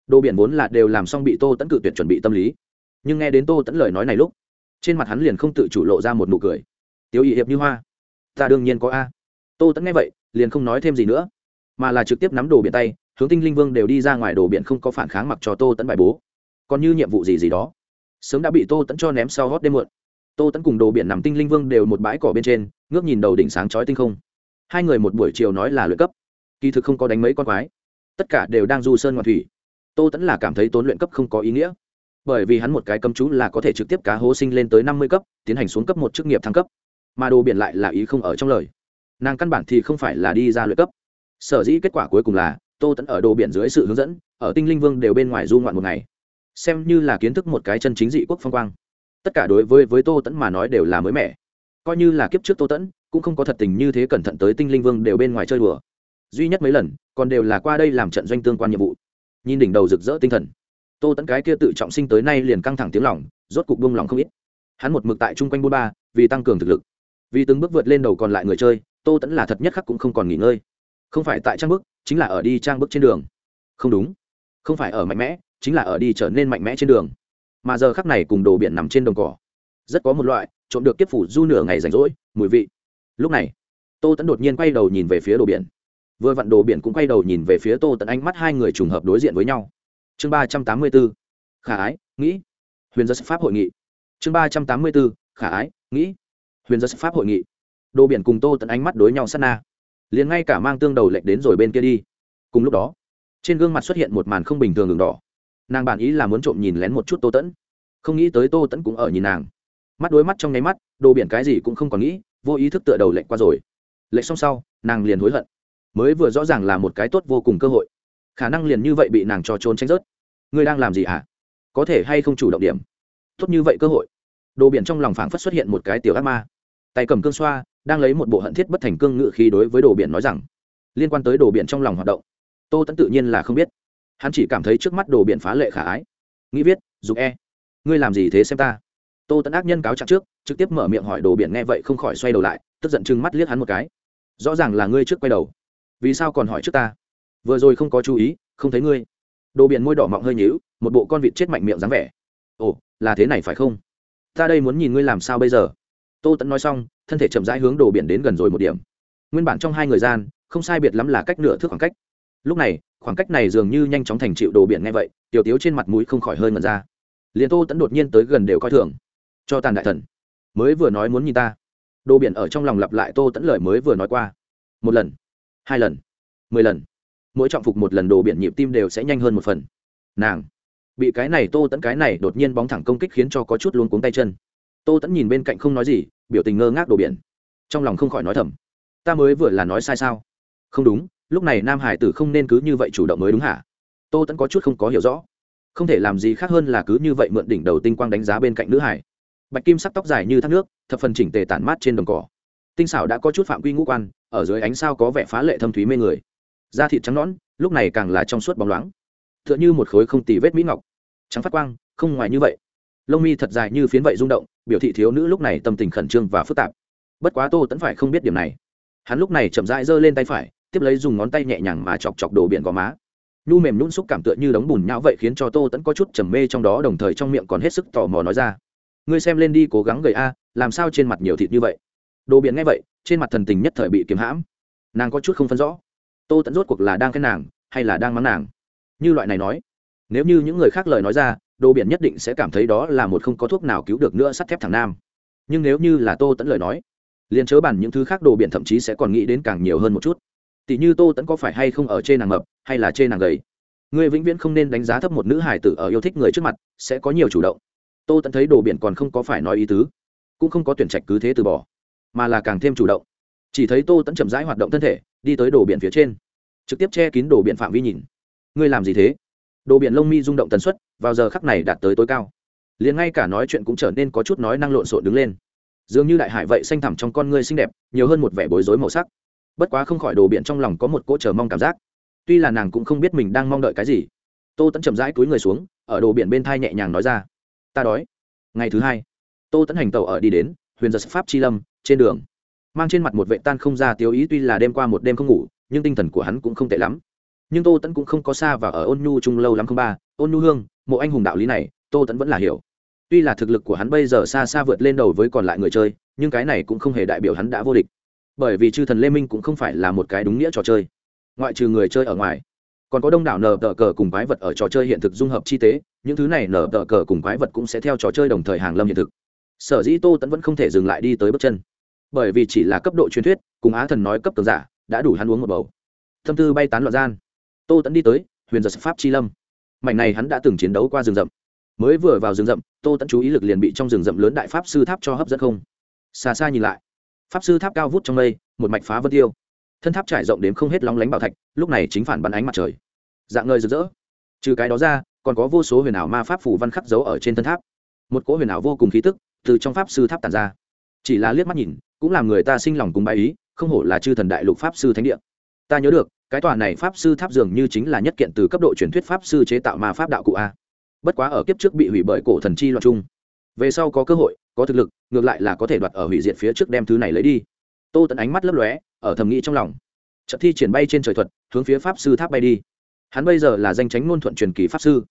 Đồ biển vốn là đều làm xong bị tô tẫn cự tuyệt chuẩn bị tâm lý. Nhưng nghe đến tô tẫn lời nói này lúc, trên mặt hắn liền không tự chủ lộ ra một nụ cười. Tiêu ý hiệp như hoa, ta đương nhiên có a. Tô tẫn nghe vậy, liền không nói thêm gì nữa, mà là trực tiếp nắm đồ biển tay, hướng tinh linh vương đều đi ra ngoài đồ biển không có phản kháng mặc cho tô tẫn bài bố còn như nhiệm vụ gì gì đó. Sớm đã bị tô tẫn cho ném sau hót đêm muộn. Tô tẫn cùng đồ biển nằm tinh linh vương đều một bãi cỏ bên trên, ngước nhìn đầu đỉnh sáng chói tinh không. Hai người một buổi chiều nói là luyện cấp. Kỳ thực không có đánh mấy con quái. Tất cả đều đang du sơn ngoạn thủy. Tô tẫn là cảm thấy tốn luyện cấp không có ý nghĩa. Bởi vì hắn một cái cấm chú là có thể trực tiếp cá hố sinh lên tới năm mươi cấp, tiến hành xuống cấp một chức nghiệp thăng cấp. Mà đồ biển lại là ý không ở trong lời. Nàng căn bản thì không phải là đi ra luyện cấp. Sở dĩ kết quả cuối cùng là, tô tẫn ở đồ biển dưới sự hướng dẫn, ở tinh linh vương đều bên ngoài du ngoạn một ngày xem như là kiến thức một cái chân chính dị quốc phong quang. Tất cả đối với với tô tẫn mà nói đều là mới mẻ. Coi như là kiếp trước tô tẫn, cũng không có thật tình như thế cẩn thận tới tinh linh vương đều bên ngoài chơi đùa. Duy nhất mấy lần, còn đều là qua đây làm trận doanh tương quan nhiệm vụ. Nhìn đỉnh đầu rực rỡ tinh thần. Tô tẫn cái kia tự trọng sinh tới nay liền căng thẳng tiếng lòng, rốt cục buông lòng không ít. Hắn một mực tại chung quanh bôn ba, vì tăng cường thực lực. Vì từng bước vượt lên đầu còn lại người chơi, tô tẫn là thật nhất khắc cũng không còn nghỉ ngơi. Không phải tại trang bức, chính là ở đi trang bức trên đường. Không đúng. Không phải ở mạnh mẽ chính là ở đi trở nên mạnh mẽ trên đường. Mà giờ khắc này cùng đồ biển nằm trên đồng cỏ, rất có một loại trộm được kiếp phủ du nửa ngày rảnh rỗi, mùi vị. Lúc này, tô tẫn đột nhiên quay đầu nhìn về phía đồ biển. Vừa vặn đồ biển cũng quay đầu nhìn về phía tô tẫn ánh mắt hai người trùng hợp đối diện với nhau. Chương ba trăm tám mươi b ố khả ái, nghĩ. Huyền giật pháp hội nghị. Chương ba trăm tám mươi b ố khả ái, nghĩ. Huyền giật pháp hội nghị. Đồ biển cùng tô tẫn ánh mắt đối nhau sát na. Liền ngay cả mang tương đầu lệch đến rồi bên kia đi. Cùng lúc đó, trên gương mặt xuất hiện một màn không bình thường đường đỏ nàng bản ý là muốn trộm nhìn lén một chút tô tẫn. Không nghĩ tới tô tẫn cũng ở nhìn nàng. Mắt đối mắt trong nháy mắt, đồ biển cái gì cũng không còn nghĩ, vô ý thức tựa đầu lệnh qua rồi. Lệnh xong sau, nàng liền hối hận. Mới vừa rõ ràng là một cái tốt vô cùng cơ hội. Khả năng liền như vậy bị nàng cho trốn tránh rớt. Ngươi đang làm gì hả? Có thể hay không chủ động điểm? Tốt như vậy cơ hội. Đồ biển trong lòng phảng phất xuất hiện một cái tiểu ác ma. Tay cầm cương xoa, đang lấy một bộ hận thiết bất thành cương ngự khí đối với đồ biển nói rằng, liên quan tới đồ biển trong lòng hoạt động, tô tẫn tự nhiên là không biết hắn chỉ cảm thấy trước mắt đồ biển phá lệ khả ái. Nghĩ viết, dục e ngươi làm gì thế xem ta? Tô tấn ác nhân cáo trạng trước, trực tiếp mở miệng hỏi đồ biển nghe vậy không khỏi xoay đầu lại, tức giận chừng mắt liếc hắn một cái. Rõ ràng là ngươi trước quay đầu. Vì sao còn hỏi trước ta? Vừa rồi không có chú ý, không thấy ngươi. Đồ biển môi đỏ mọng hơi nhíu, một bộ con vịt chết mạnh miệng dáng vẻ. Ồ, là thế này phải không? Ta đây muốn nhìn ngươi làm sao bây giờ? Tô tẫn nói xong, thân thể chậm rãi hướng đồ biển đến gần rồi một điểm. Nguyên bản trong hai người gian, không sai biệt lắm là cách nửa thước khoảng cách. Lúc này khoảng cách này dường như nhanh chóng thành chịu đồ biển nghe vậy, tiểu tiếu trên mặt mũi không khỏi hơi ngần ra. Liền tô tẫn đột nhiên tới gần đều coi thường. Cho tàn đại thần, mới vừa nói muốn nhìn ta. Đồ biển ở trong lòng lặp lại tô tẫn lời mới vừa nói qua. Một lần, hai lần, mười lần. Mỗi trọng phục một lần đồ biển nhịp tim đều sẽ nhanh hơn một phần. Nàng, bị cái này tô tẫn cái này đột nhiên bóng thẳng công kích khiến cho có chút luôn cuống tay chân. Tô tẫn nhìn bên cạnh không nói gì, biểu tình ngơ ngác đồ biển. Trong lòng không khỏi nói thầm, ta mới vừa là nói sai sao? Không đúng lúc này nam hải tử không nên cứ như vậy chủ động mới đúng hả? Tô tẫn có chút không có hiểu rõ. Không thể làm gì khác hơn là cứ như vậy mượn đỉnh đầu tinh quang đánh giá bên cạnh nữ hải. Bạch kim sắc tóc dài như thác nước, thập phần chỉnh tề tản mát trên đồng cỏ. Tinh xảo đã có chút phạm quy ngũ quan, ở dưới ánh sao có vẻ phá lệ thâm thúy mê người. Da thịt trắng nõn, lúc này càng là trong suốt bóng loáng. T h ư ợ n h ư một khối không tì vết mỹ ngọc. Trắng phát quang, không ngoài như vậy. Lông mi thật dài như phiến vậy rung động, biểu thị thiếu nữ lúc này tâm tình khẩn trương và phức tạp. Bất quá tô tẫn phải không biết điểm này. Hắn lúc này chậm rãi giơ lên tay phải tiếp lấy dùng ngón tay nhẹ nhàng mà chọc chọc đồ biển gò má. Nhu mềm nhún xúc cảm tựa như đống bùn nhão vậy khiến cho tô tẫn có chút trầm mê trong đó, đồng thời trong miệng còn hết sức tò mò nói ra, ngươi xem lên đi, cố gắng gầy a, làm sao trên mặt nhiều thịt như vậy? Đồ biển nghe vậy, trên mặt thần tình nhất thời bị kiếm hãm. Nàng có chút không phân rõ, tô tẫn rốt cuộc là đang khen nàng, hay là đang mắng nàng. Như loại này nói, nếu như những người khác lời nói ra, đồ biển nhất định sẽ cảm thấy đó là một không có thuốc nào cứu được nữa sắt thép thằng nam. Nhưng nếu như là tô tẫn lời nói, liền chớ bàn những thứ khác, đồ biển thậm chí sẽ còn nghĩ đến càng nhiều hơn một chút tỷ như tô tẫn có phải hay không ở trên nàng mập, hay là trên nàng gầy? Người vĩnh viễn không nên đánh giá thấp một nữ hải tử ở yêu thích người trước mặt, sẽ có nhiều chủ động. Tô tẫn thấy đồ biển còn không có phải nói ý tứ, cũng không có tuyển trạch cứ thế từ bỏ, mà là càng thêm chủ động. Chỉ thấy tô tẫn chậm rãi hoạt động thân thể, đi tới đồ biển phía trên, trực tiếp che kín đồ biển phạm vi nhìn. Ngươi làm gì thế? Đồ biển lông mi rung động tần suất, vào giờ khắc này đạt tới tối cao. Liền ngay cả nói chuyện cũng trở nên có chút nói năng lộn xộn đứng lên. Dường như đại hải vậy xanh thẳm trong con ngươi xinh đẹp, nhiều hơn một vẻ bối rối màu sắc bất quá không khỏi đồ biện trong lòng có một cỗ chờ mong cảm giác. Tuy là nàng cũng không biết mình đang mong đợi cái gì. Tô tẫn chậm rãi túi người xuống, ở đồ biển bên thai nhẹ nhàng nói ra. Ta đói. Ngày thứ hai, tô tẫn hành tàu ở đi đến huyền giật pháp chi lâm, trên đường. Mang trên mặt một vệ tan không ra tiêu ý tuy là đêm qua một đêm không ngủ, nhưng tinh thần của hắn cũng không tệ lắm. Nhưng tô tẫn cũng không có xa và ở ôn nhu chung lâu lắm không ba, ôn nhu hương, mộ anh hùng đạo lý này, tô tẫn vẫn là hiểu. Tuy là thực lực của hắn bây giờ xa xa vượt lên đầu với còn lại người chơi, nhưng cái này cũng không hề đại biểu hắn đã vô địch bởi vì chư thần lê minh cũng không phải là một cái đúng nghĩa trò chơi, ngoại trừ người chơi ở ngoài. Còn có đông đảo nở tờ cờ cùng quái vật ở trò chơi hiện thực dung hợp chi tế, những thứ này nở tờ cờ cùng quái vật cũng sẽ theo trò chơi đồng thời hàng lâm hiện thực. Sở dĩ tô tẫn vẫn không thể dừng lại đi tới bước chân. Bởi vì chỉ là cấp độ truyền thuyết, cùng á thần nói cấp cường giả, đã đủ hắn uống một bầu. Thâm tư bay tán loạn gian. Tô tẫn đi tới, huyền giật pháp chi lâm. Mảnh này hắn đã từng chiến đấu qua rừng rậm. Mới vừa vào rừng rậm, tô tẫn chú ý lực liền bị trong rừng rậm lớn đại pháp sư tháp cho hấp dẫn không. Xa xa nhìn lại pháp sư tháp cao vút trong mây, một mạch phá vân tiêu. Thân tháp trải rộng đến không hết lóng lánh bảo thạch, lúc này chính phản bắn ánh mặt trời. Dạng ngời rực rỡ. Trừ cái đó ra, còn có vô số huyền ảo ma pháp phủ văn khắc dấu ở trên thân tháp. Một cỗ huyền ảo vô cùng khí tức từ trong pháp sư tháp tàn ra. Chỉ là liếc mắt nhìn, cũng làm người ta sinh lòng cùng bài ý, không hổ là chư thần đại lục pháp sư thánh địa. Ta nhớ được, cái tòa này pháp sư tháp dường như chính là nhất kiện từ cấp độ truyền thuyết pháp sư chế tạo ma pháp đạo cụ a. Bất quá ở kiếp trước bị hủy bởi cổ thần chi loạn chung. Về sau có cơ hội có thực lực, ngược lại là có thể đoạt ở hủy diệt phía trước đem thứ này lấy đi. Tô tẫn ánh mắt lấp lóe, ở thầm nghĩ trong lòng. Trận thi triển bay trên trời thuật, hướng phía pháp sư tháp bay đi. Hắn bây giờ là danh tránh ngôn thuận truyền kỳ pháp sư.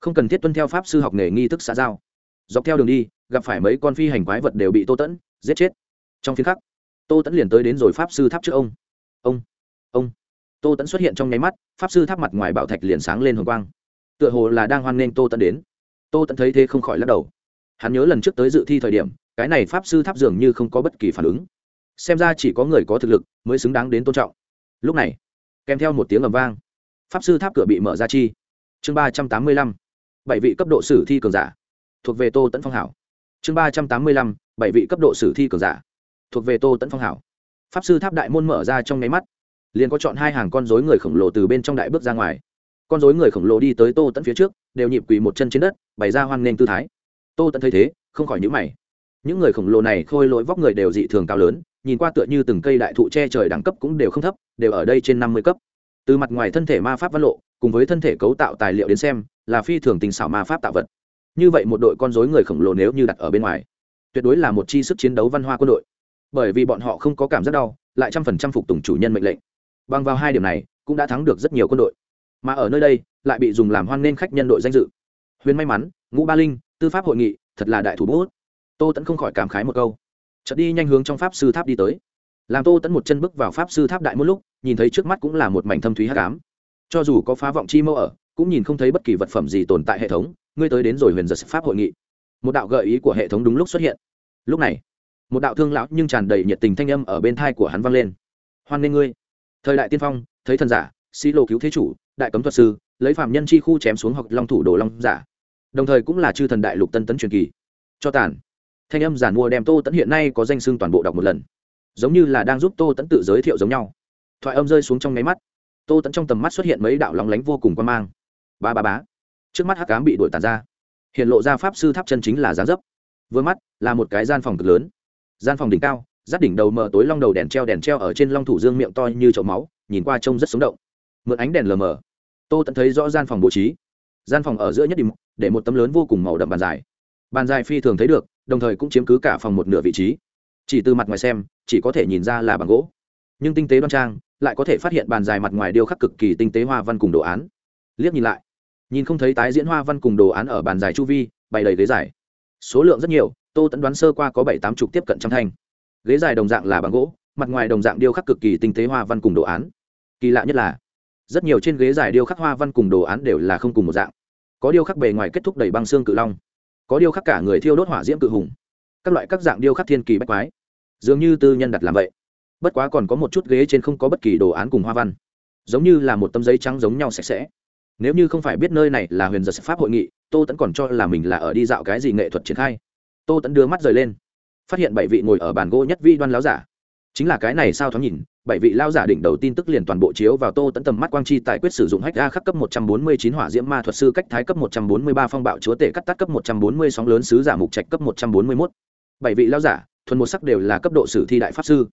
Không cần thiết tuân theo pháp sư học nghề nghi thức xã giao. Dọc theo đường đi, gặp phải mấy con phi hành quái vật đều bị tô tẫn giết chết. Trong phiên khắc, tô tẫn liền tới đến rồi pháp sư tháp trước ông. Ông ông. Tô tẫn xuất hiện trong nháy mắt, pháp sư tháp mặt ngoài bảo thạch liền sáng lên hồng quang. Tựa hồ là đang hoan nghênh tô tẫn đến. Tô tẫn thấy thế không khỏi lắc đầu hắn nhớ lần trước tới dự thi thời điểm, cái này pháp sư tháp dường như không có bất kỳ phản ứng. Xem ra chỉ có người có thực lực mới xứng đáng đến tôn trọng. Lúc này, kèm theo một tiếng ầm vang, pháp sư tháp cửa bị mở ra chi. Chương ba trăm tám mươi lăm, bảy vị cấp độ sử thi cường giả, thuộc về tô tẫn phong hảo. Chương ba trăm tám mươi lăm, bảy vị cấp độ sử thi cường giả, thuộc về tô tẫn phong hảo. Pháp sư tháp đại môn mở ra trong nháy mắt, liền có chọn hai hàng con dối người khổng lồ từ bên trong đại bước ra ngoài. Con dối người khổng lồ đi tới tô tẫn phía trước, đều nhịp quỳ một chân trên đất, bày ra hoan nghênh tư thái tô tẫn thấy thế, không khỏi nhữ mày. Những người khổng lồ này khôi lỗi vóc người đều dị thường cao lớn, nhìn qua tựa như từng cây đại thụ che trời đẳng cấp cũng đều không thấp, đều ở đây trên năm mươi cấp. Từ mặt ngoài thân thể ma pháp văn lộ, cùng với thân thể cấu tạo tài liệu đến xem, là phi thường tình xảo ma pháp tạo vật. Như vậy một đội con dối người khổng lồ nếu như đặt ở bên ngoài, tuyệt đối là một chi sức chiến đấu văn hoa quân đội. Bởi vì bọn họ không có cảm giác đau, lại trăm phần trăm phục tùng chủ nhân mệnh lệnh. Bằng vào hai điểm này, cũng đã thắng được rất nhiều quân đội. Mà ở nơi đây, lại bị dùng làm hoan nghênh khách nhân đội danh dự. Huyền may mắn, ngũ ba linh tư pháp hội nghị, thật là đại thủ bút. Tô tẫn không khỏi cảm khái một câu. Chợt đi nhanh hướng trong pháp sư tháp đi tới. Làm tô tẫn một chân bước vào pháp sư tháp đại một lúc, nhìn thấy trước mắt cũng là một mảnh thâm thúy hát cám cho dù có phá vọng chi mẫu ở, cũng nhìn không thấy bất kỳ vật phẩm gì tồn tại hệ thống, ngươi tới đến rồi huyền giật pháp hội nghị. Một đạo gợi ý của hệ thống đúng lúc xuất hiện. Lúc này, một đạo thương lão nhưng tràn đầy nhiệt tình thanh âm ở bên thai của hắn vang lên. Hoan nghê ngươi. Thời đại tiên phong, thấy thần giả xí lộ cứu thế chủ, đại cấm thuật sư, lấy phạm nhân chi khu chém xuống hoặc long thủ đồ long giả đồng thời cũng là chư thần đại lục tân tấn truyền kỳ. Cho tàn. Thanh âm giản mua đem tô tẫn hiện nay có danh xưng toàn bộ đọc một lần. Giống như là đang giúp tô tẫn tự giới thiệu giống nhau. Thoại âm rơi xuống trong nháy mắt. Tô tẫn trong tầm mắt xuất hiện mấy đạo lóng lánh vô cùng quan mang. Ba ba bá trước mắt hắc cám bị đuổi tàn ra. Hiện lộ ra pháp sư tháp chân chính là giá dấp. Vừa mắt, là một cái gian phòng cực lớn. Gian phòng đỉnh cao, giáp đỉnh đầu mờ tối long đầu đèn treo đèn treo ở trên long thủ dương miệng to như chậu máu, nhìn qua trông rất sống động. Mượn ánh đèn lờ mờ. Tô tẫn thấy rõ gian phòng bố trí gian phòng ở giữa nhất điểm, để một tấm lớn vô cùng màu đậm bàn dài. Bàn dài phi thường thấy được, đồng thời cũng chiếm cứ cả phòng một nửa vị trí. Chỉ từ mặt ngoài xem, chỉ có thể nhìn ra là bằng gỗ. Nhưng tinh tế đoan trang, lại có thể phát hiện bàn dài mặt ngoài điêu khắc cực kỳ tinh tế hoa văn cùng đồ án. Liếc nhìn lại, nhìn không thấy tái diễn hoa văn cùng đồ án ở bàn dài chu vi, bày đầy ghế dài. Số lượng rất nhiều, tô tẫn đoán sơ qua có bảy tám chục tiếp cận trăm thanh. Ghế dài đồng dạng là bằng gỗ, mặt ngoài đồng dạng điêu khắc cực kỳ tinh tế hoa văn cùng đồ án. Kỳ lạ nhất là, rất nhiều trên ghế dài điêu khắc hoa văn cùng đồ án đều là không cùng một dạng có điêu khắc bề ngoài kết thúc đầy băng xương cự long, có điêu khắc cả người thiêu đốt hỏa diễm cự hùng, các loại các dạng điêu khắc thiên kỳ bách quái. Dường như tư nhân đặt làm vậy, bất quá còn có một chút ghế trên không có bất kỳ đồ án cùng hoa văn, giống như là một tấm giấy trắng giống nhau sạch sẽ. Nếu như không phải biết nơi này là huyền giật pháp hội nghị, tô tẫn còn cho là mình là ở đi dạo cái gì nghệ thuật triển khai. Tô tẫn đưa mắt rời lên, phát hiện bảy vị ngồi ở bàn gỗ nhất vi đoan láo giả. Chính là cái này sao thoáng nhìn bảy vị lao giả đỉnh đầu tin tức liền toàn bộ chiếu vào tô tẫn tầm mắt quang chi tại quyết sử dụng hách a khắc cấp một trăm bốn mươi chín hỏa diễm ma thuật sư cách thái cấp một trăm bốn mươi ba phong bạo chúa tể cắt tắt cấp một trăm bốn mươi sóng lớn sứ giả mục trạch cấp một trăm bốn mươi mốt. Bảy vị lao giả, thuần một sắc đều là cấp độ sử thi đại pháp sư.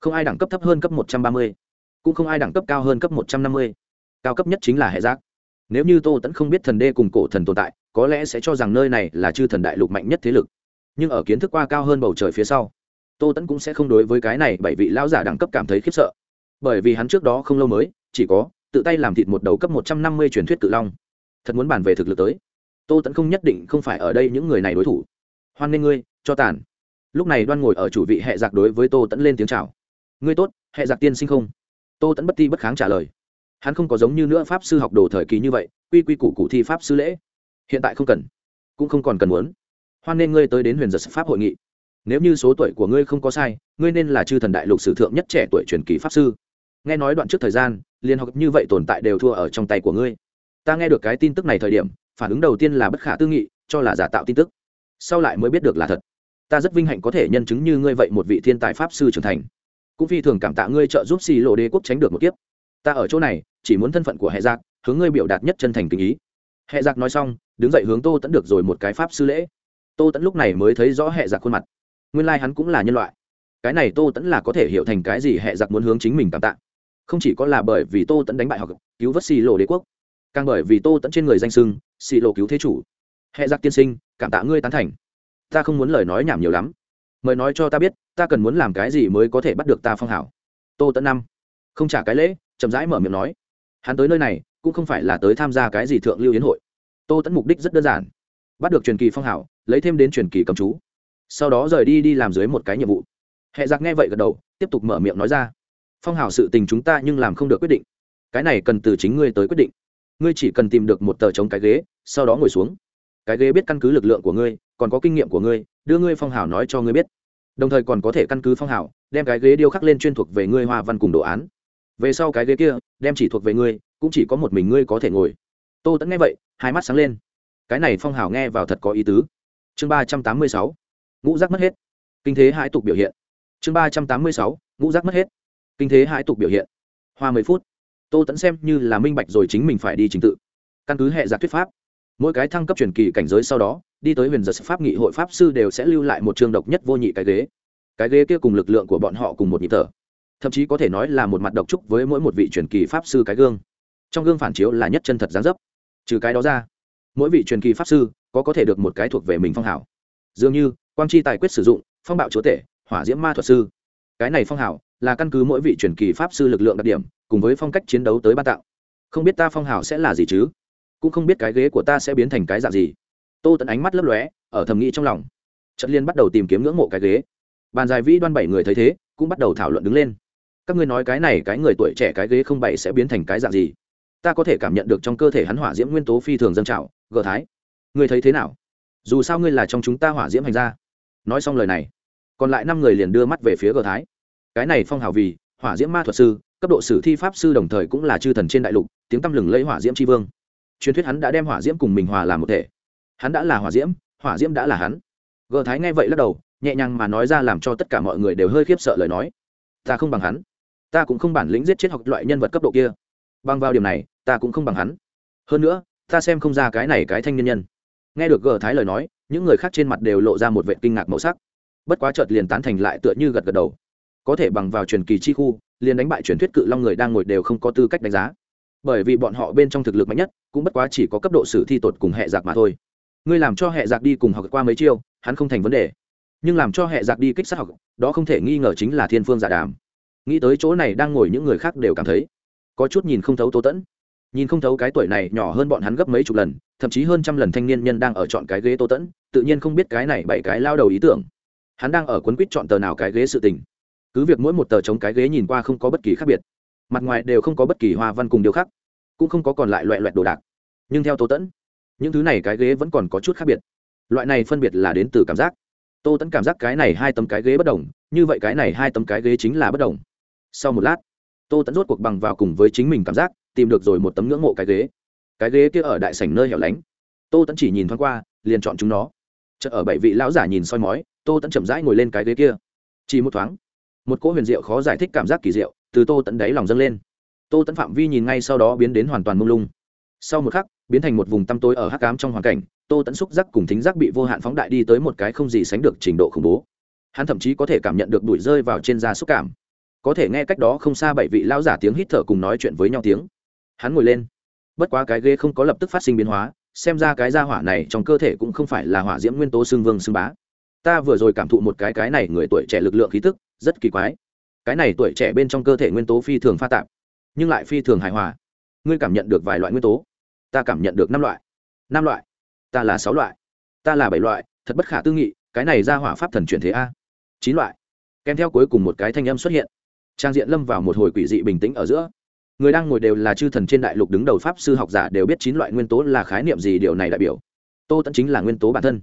Không ai đẳng cấp thấp hơn cấp một trăm ba mươi, cũng không ai đẳng cấp cao hơn cấp một trăm năm mươi. Cao cấp nhất chính là hệ giác. Nếu như tô tẫn không biết thần đê cùng cổ thần tồn tại, có lẽ sẽ cho rằng nơi này là chư thần đại lục mạnh nhất thế lực. Nhưng ở kiến thức qua cao hơn bầu trời phía sau tô tẫn cũng sẽ không đối với cái này bảy vị lão giả đẳng cấp cảm thấy khiếp sợ. Bởi vì hắn trước đó không lâu mới, chỉ có, tự tay làm thịt một đầu cấp một trăm năm mươi truyền thuyết cự long. Thật muốn bàn về thực lực tới. Tô tẫn không nhất định không phải ở đây những người này đối thủ. Hoan nghê ngươi, cho tàn. Lúc này đoan ngồi ở chủ vị hệ giặc đối với tô tẫn lên tiếng chào. Ngươi tốt, hệ giặc tiên sinh không? Tô tẫn bất ti bất kháng trả lời. Hắn không có giống như nữa pháp sư học đồ thời kỳ như vậy, quy quy củ cụ thi pháp sư lễ. Hiện tại không cần, cũng không còn cần muốn. Hoan nên ngươi tới đến huyền giật pháp hội nghị nếu như số tuổi của ngươi không có sai, ngươi nên là chư thần đại lục sử thượng nhất trẻ tuổi truyền kỳ pháp sư. Nghe nói đoạn trước thời gian, liên học như vậy tồn tại đều thua ở trong tay của ngươi. Ta nghe được cái tin tức này thời điểm, phản ứng đầu tiên là bất khả tư nghị, cho là giả tạo tin tức. Sau lại mới biết được là thật. Ta rất vinh hạnh có thể nhân chứng như ngươi vậy một vị thiên tài pháp sư trưởng thành. Cũng phi thường cảm tạ ngươi trợ giúp xì lộ đế quốc tránh được một kiếp. Ta ở chỗ này, chỉ muốn thân phận của hệ giác hướng ngươi biểu đạt nhất chân thành tình ý. Hệ giác nói xong, đứng dậy hướng tô tẫn được rồi một cái pháp sư lễ. Tô tẫn lúc này mới thấy rõ hệ giặc khuôn mặt nguyên lai、like、hắn cũng là nhân loại. Cái này tô tẫn là có thể hiểu thành cái gì hệ giặc muốn hướng chính mình cảm tạ. Không chỉ có là bởi vì tô tẫn đánh bại học cứu vớt xì lộ đế quốc, càng bởi vì tô tẫn trên người danh sưng xì lộ cứu thế chủ. Hệ giặc tiên sinh, cảm tạ ngươi tán thành. Ta không muốn lời nói nhảm nhiều lắm. Mời nói cho ta biết, ta cần muốn làm cái gì mới có thể bắt được ta phong hảo? Tô tẫn năm. Không trả cái lễ, chậm rãi mở miệng nói. Hắn tới nơi này, cũng không phải là tới tham gia cái gì thượng lưu hiến hội. Tô tẫn mục đích rất đơn giản. Bắt được truyền kỳ phong hảo, lấy thêm đến truyền kỳ cầm chú sau đó rời đi đi làm dưới một cái nhiệm vụ. Hệ giặc nghe vậy gật đầu, tiếp tục mở miệng nói ra. Phong hảo sự tình chúng ta nhưng làm không được quyết định. Cái này cần từ chính ngươi tới quyết định. Ngươi chỉ cần tìm được một tờ chống cái ghế, sau đó ngồi xuống. Cái ghế biết căn cứ lực lượng của ngươi, còn có kinh nghiệm của ngươi, đưa ngươi phong hảo nói cho ngươi biết. Đồng thời còn có thể căn cứ phong hảo đem cái ghế điêu khắc lên chuyên thuộc về ngươi hoa văn cùng đồ án. Về sau cái ghế kia, đem chỉ thuộc về ngươi, cũng chỉ có một mình ngươi có thể ngồi. Tô tẫn nghe vậy, hai mắt sáng lên. Cái này phong hào nghe vào thật có ý tứ. Chương ba trăm tám mươi sáu ngũ giác mất hết. Kinh thế hai tục biểu hiện. Chương ba trăm tám mươi sáu, ngũ giác mất hết. Kinh thế hai tục biểu hiện. Hoa mười phút. Tô tẫn xem như là minh bạch rồi chính mình phải đi trình tự. Căn cứ hệ giả thuyết pháp, mỗi cái thăng cấp truyền kỳ cảnh giới sau đó, đi tới huyền giật pháp nghị hội pháp sư đều sẽ lưu lại một trường độc nhất vô nhị cái ghế. Cái ghế kia cùng lực lượng của bọn họ cùng một nhịp thở. Thậm chí có thể nói là một mặt độc trúc với mỗi một vị truyền kỳ pháp sư cái gương. Trong gương phản chiếu là nhất chân thật gián dấp. Trừ cái đó ra, mỗi vị truyền kỳ pháp sư có có thể được một cái thuộc về mình phong hảo dường như quang chi tài quyết sử dụng, phong bạo chúa tể, hỏa diễm ma thuật sư. Cái này phong hảo là căn cứ mỗi vị truyền kỳ pháp sư lực lượng đặc điểm, cùng với phong cách chiến đấu tới ban tạo. Không biết ta phong hảo sẽ là gì chứ? Cũng không biết cái ghế của ta sẽ biến thành cái dạng gì. Tô tận ánh mắt lấp lóe, ở thầm nghĩ trong lòng. Trận liên bắt đầu tìm kiếm ngưỡng mộ cái ghế. Bàn dài vĩ đoan bảy người thấy thế, cũng bắt đầu thảo luận đứng lên. Các ngươi nói cái này cái người tuổi trẻ cái ghế không bảy sẽ biến thành cái dạng gì? Ta có thể cảm nhận được trong cơ thể hắn hỏa diễm nguyên tố phi thường dân trào, gờ thái. Ngươi thấy thế nào? Dù sao ngươi là trong chúng ta hỏa diễm hành ra nói xong lời này, còn lại năm người liền đưa mắt về phía gờ thái. Cái này phong hào vì hỏa diễm ma thuật sư, cấp độ sử thi pháp sư đồng thời cũng là chư thần trên đại lục, tiếng tăm lừng lấy hỏa diễm tri vương. Truyền thuyết hắn đã đem hỏa diễm cùng mình hòa làm một thể. Hắn đã là hỏa diễm hỏa diễm đã là hắn. Gờ thái nghe vậy lắc đầu, nhẹ nhàng mà nói ra làm cho tất cả mọi người đều hơi khiếp sợ lời nói. Ta không bằng hắn. Ta cũng không bản lĩnh giết chết học loại nhân vật cấp độ kia. Bằng vào điểm này, ta cũng không bằng hắn. Hơn nữa, ta xem không ra cái này cái thanh nhân nhân. Nghe được gờ thái lời nói những người khác trên mặt đều lộ ra một vệ kinh ngạc màu sắc. Bất quá chợt liền tán thành lại tựa như gật gật đầu. Có thể bằng vào truyền kỳ chi khu, liền đánh bại truyền thuyết cự long người đang ngồi đều không có tư cách đánh giá. Bởi vì bọn họ bên trong thực lực mạnh nhất, cũng bất quá chỉ có cấp độ sử thi tột cùng hệ giặc mà thôi. Ngươi làm cho hệ giặc đi cùng học qua mấy chiêu, hắn không thành vấn đề. Nhưng làm cho hệ giặc đi kích sát học, đó không thể nghi ngờ chính là thiên phương giả đàm. Nghĩ tới chỗ này đang ngồi những người khác đều cảm thấy có chút nhìn không thấu tô tẫn nhìn không thấu cái tuổi này nhỏ hơn bọn hắn gấp mấy chục lần, thậm chí hơn trăm lần thanh niên nhân đang ở chọn cái ghế tô tẫn, tự nhiên không biết cái này bảy cái lao đầu ý tưởng. Hắn đang ở quấn quýt chọn tờ nào cái ghế sự tình. Cứ việc mỗi một tờ chống cái ghế nhìn qua không có bất kỳ khác biệt, mặt ngoài đều không có bất kỳ hoa văn cùng điều khác, cũng không có còn lại loại loại đồ đạc. Nhưng theo tô tẫn, những thứ này cái ghế vẫn còn có chút khác biệt. Loại này phân biệt là đến từ cảm giác. Tô tẫn cảm giác cái này hai tấm cái ghế bất đồng, như vậy cái này hai tấm cái ghế chính là bất đồng. Sau một lát, tô tẫn rốt cuộc bằng vào cùng với chính mình cảm giác tìm được rồi một tấm ngưỡng mộ cái ghế. Cái ghế kia ở đại sảnh nơi hẻo lánh. Tô tẫn chỉ nhìn thoáng qua, liền chọn chúng nó. Chợ ở bảy vị lão giả nhìn soi mói, tô tẫn chậm rãi ngồi lên cái ghế kia. Chỉ một thoáng, một cỗ huyền diệu khó giải thích cảm giác kỳ diệu từ tô tẫn đáy lòng dâng lên. Tô tẫn phạm vi nhìn ngay sau đó biến đến hoàn toàn mông lung. Sau một khắc, biến thành một vùng tăm tối ở hắc cám trong hoàn cảnh, tô tẫn xúc giác cùng thính giác bị vô hạn phóng đại đi tới một cái không gì sánh được trình độ khủng bố. Hắn thậm chí có thể cảm nhận được bụi rơi vào trên da xúc cảm. Có thể nghe cách đó không xa bảy vị lão giả tiếng hít thở cùng nói chuyện với nhau tiếng hắn ngồi lên. Bất quá cái ghế không có lập tức phát sinh biến hóa, xem ra cái gia hỏa này trong cơ thể cũng không phải là hỏa diễm nguyên tố xương vương xương bá. Ta vừa rồi cảm thụ một cái cái này người tuổi trẻ lực lượng khí tức, rất kỳ quái. Cái này tuổi trẻ bên trong cơ thể nguyên tố phi thường pha tạp, nhưng lại phi thường hài hòa. Ngươi cảm nhận được vài loại nguyên tố? Ta cảm nhận được năm loại. Năm loại? Ta là sáu loại. Ta là bảy loại, thật bất khả tư nghị, cái này ra hỏa pháp thần chuyển thế a. Chín loại. Kèm theo cuối cùng một cái thanh âm xuất hiện. Trang diện lâm vào một hồi quỷ dị bình tĩnh ở giữa người đang ngồi đều là chư thần trên đại lục đứng đầu pháp sư học giả đều biết chín loại nguyên tố là khái niệm gì, điều này đại biểu tô tẫn chính là nguyên tố bản thân.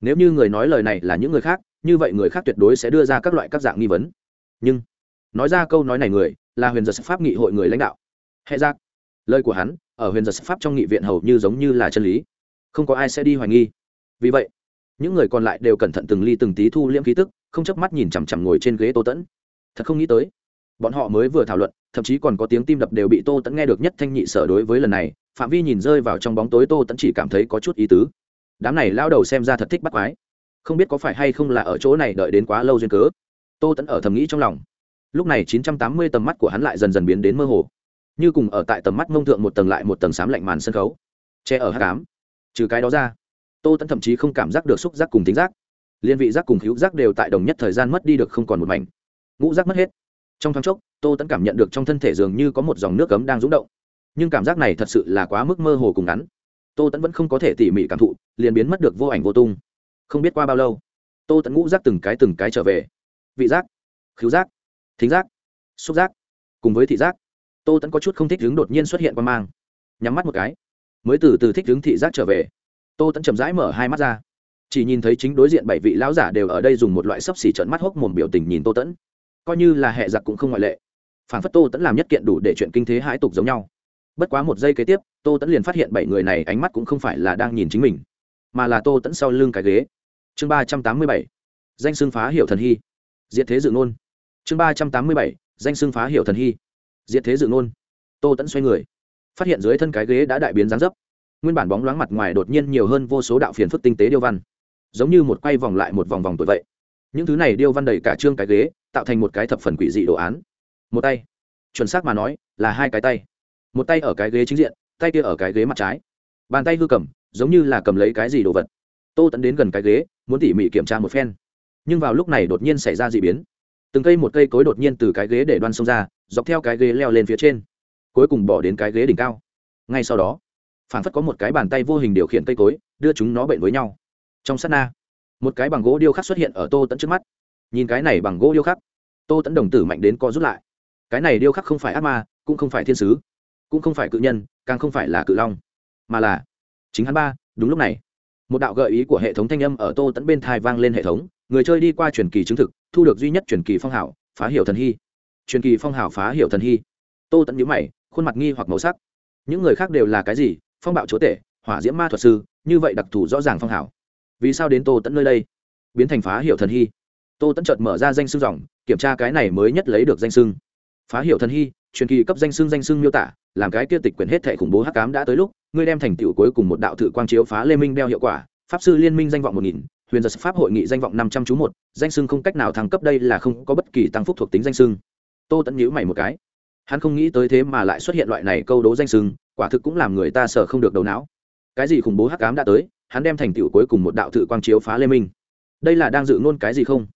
Nếu như người nói lời này là những người khác, như vậy người khác tuyệt đối sẽ đưa ra các loại các dạng nghi vấn. Nhưng, nói ra câu nói này người, là huyền giật pháp nghị hội người lãnh đạo. Hệ giác lời của hắn, ở huyền giật pháp trong nghị viện hầu như giống như là chân lý. Không có ai sẽ đi hoài nghi. Vì vậy, những người còn lại đều cẩn thận từng ly từng tí thu liễm ký tức, không chớp mắt nhìn chằm chằm ngồi trên ghế tô tẫn thật không nghĩ tới, bọn họ mới vừa thảo luận thậm chí còn có tiếng tim đập đều bị tô tẫn nghe được nhất thanh nhị sở đối với lần này, phạm vi nhìn rơi vào trong bóng tối tô tẫn chỉ cảm thấy có chút ý tứ. Đám này lao đầu xem ra thật thích bắt quái. Không biết có phải hay không là ở chỗ này đợi đến quá lâu duyên cớ. Tô tẫn ở thầm nghĩ trong lòng. Lúc này chín trăm tám mươi tầm mắt của hắn lại dần dần biến đến mơ hồ. Như cùng ở tại tầm mắt mông thượng một tầng lại một tầng xám lạnh màn sân khấu. Che ở hát cám. Trừ cái đó ra, tô tẫn thậm chí không cảm giác được xúc giác cùng tính giác. Liên vị giác cùng hữu giác đều tại đồng nhất thời gian mất đi được không còn một mảnh. Ngũ giác mất hết trong thoáng chốc, tô tẫn cảm nhận được trong thân thể dường như có một dòng nước cấm đang rúng động. Nhưng cảm giác này thật sự là quá mức mơ hồ cùng ngắn. Tô tẫn vẫn không có thể tỉ mỉ cảm thụ, liền biến mất được vô ảnh vô tung. Không biết qua bao lâu, tô tẫn ngũ giác từng cái từng cái trở về. Vị giác, khứu giác, thính giác, xúc giác, cùng với thị giác. Tô tẫn có chút không thích hứng đột nhiên xuất hiện qua mang. Nhắm mắt một cái, mới từ từ thích hứng thị giác trở về. Tô tẫn chậm rãi mở hai mắt ra. Chỉ nhìn thấy chính đối diện bảy vị lão giả đều ở đây dùng một loại sấp xỉ trợn mắt hốc mồm biểu tình nhìn tô tẫn coi như là hệ giặc cũng không ngoại lệ. Phản phất tô tẫn làm nhất kiện đủ để chuyện kinh thế hãi tục giống nhau. Bất quá một giây kế tiếp, tô tẫn liền phát hiện bảy người này ánh mắt cũng không phải là đang nhìn chính mình, mà là tô tẫn sau lưng cái ghế. Chương ba trăm tám mươi bảy, danh xưng phá hiệu thần hy. Diệt thế dự ngôn. Chương ba trăm tám mươi bảy, danh xưng phá hiệu thần hy. Diệt thế dự ngôn. Tô tẫn xoay người, phát hiện dưới thân cái ghế đã đại biến dáng dấp. Nguyên bản bóng loáng mặt ngoài đột nhiên nhiều hơn vô số đạo phiền phức tinh tế điêu văn, giống như một quay vòng lại một vòng vòng tuổi vậy. Những thứ này điêu văn đầy cả trương cái ghế tạo thành một cái thập phần quỷ dị đồ án. Một tay, chuẩn xác mà nói, là hai cái tay. Một tay ở cái ghế chính diện, tay kia ở cái ghế mặt trái. Bàn tay hư cầm, giống như là cầm lấy cái gì đồ vật. Tô tẫn đến gần cái ghế, muốn tỉ mỉ kiểm tra một phen. Nhưng vào lúc này đột nhiên xảy ra d ị biến. Từng cây một cây cối đột nhiên từ cái ghế để đoan xông ra, dọc theo cái ghế leo lên phía trên. Cuối cùng bỏ đến cái ghế đỉnh cao. Ngay sau đó phản phất có một cái bàn tay vô hình điều khiển cây cối, đưa chúng nó bệnh với nhau. Trong sát na, một cái bằng gỗ điêu khắc xuất hiện ở tô tẫn trước mắt nhìn cái này bằng gỗ điêu khắc. Tô tẫn đồng tử mạnh đến co rút lại. Cái này điêu khắc không phải ác ma, cũng không phải thiên sứ, cũng không phải cự nhân, càng không phải là cự long, mà là chính hắn ba, đúng lúc này, một đạo gợi ý của hệ thống thanh âm ở tô tẫn bên thai vang lên hệ thống, người chơi đi qua truyền kỳ chứng thực, thu được duy nhất truyền kỳ phong hảo phá hiểu thần hy. Truyền kỳ phong hảo phá hiểu thần hy. Tô tẫn nhữ mày, khuôn mặt nghi hoặc màu sắc. Những người khác đều là cái gì? Phong bạo chúa tể, hỏa diễm ma thuật sư, như vậy đặc thù rõ ràng phong hảo vì sao đến tô tẫn nơi đây? Biến thành phá hiểu thần hy tô tẫn chợt mở ra danh xưng dòng, kiểm tra cái này mới nhất lấy được danh xưng. Phá hiểu thần hy, truyền kỳ cấp danh xưng danh xưng miêu tả, làm cái kia tịch quyển hết thệ khủng bố hắc cám đã tới lúc, ngươi đem thành tựu cuối cùng một đạo thự quang chiếu phá lê minh đeo hiệu quả, pháp sư liên minh danh vọng một nghìn, huyền giật pháp hội nghị danh vọng năm trăm chú một, danh xưng không cách nào thăng cấp đây là không có bất kỳ tăng phúc thuộc tính danh xưng. Tô tẫn nhữ mày một cái. Hắn không nghĩ tới thế mà lại xuất hiện loại này câu đố danh xưng, quả thực cũng làm người ta sợ không được đầu não. Cái gì khủng bố hắc cám đã tới, hắn đem thành tựu cuối cùng một đạo thự quang chiếu phá lê minh. Đây là đang dự ngôn cái gì không?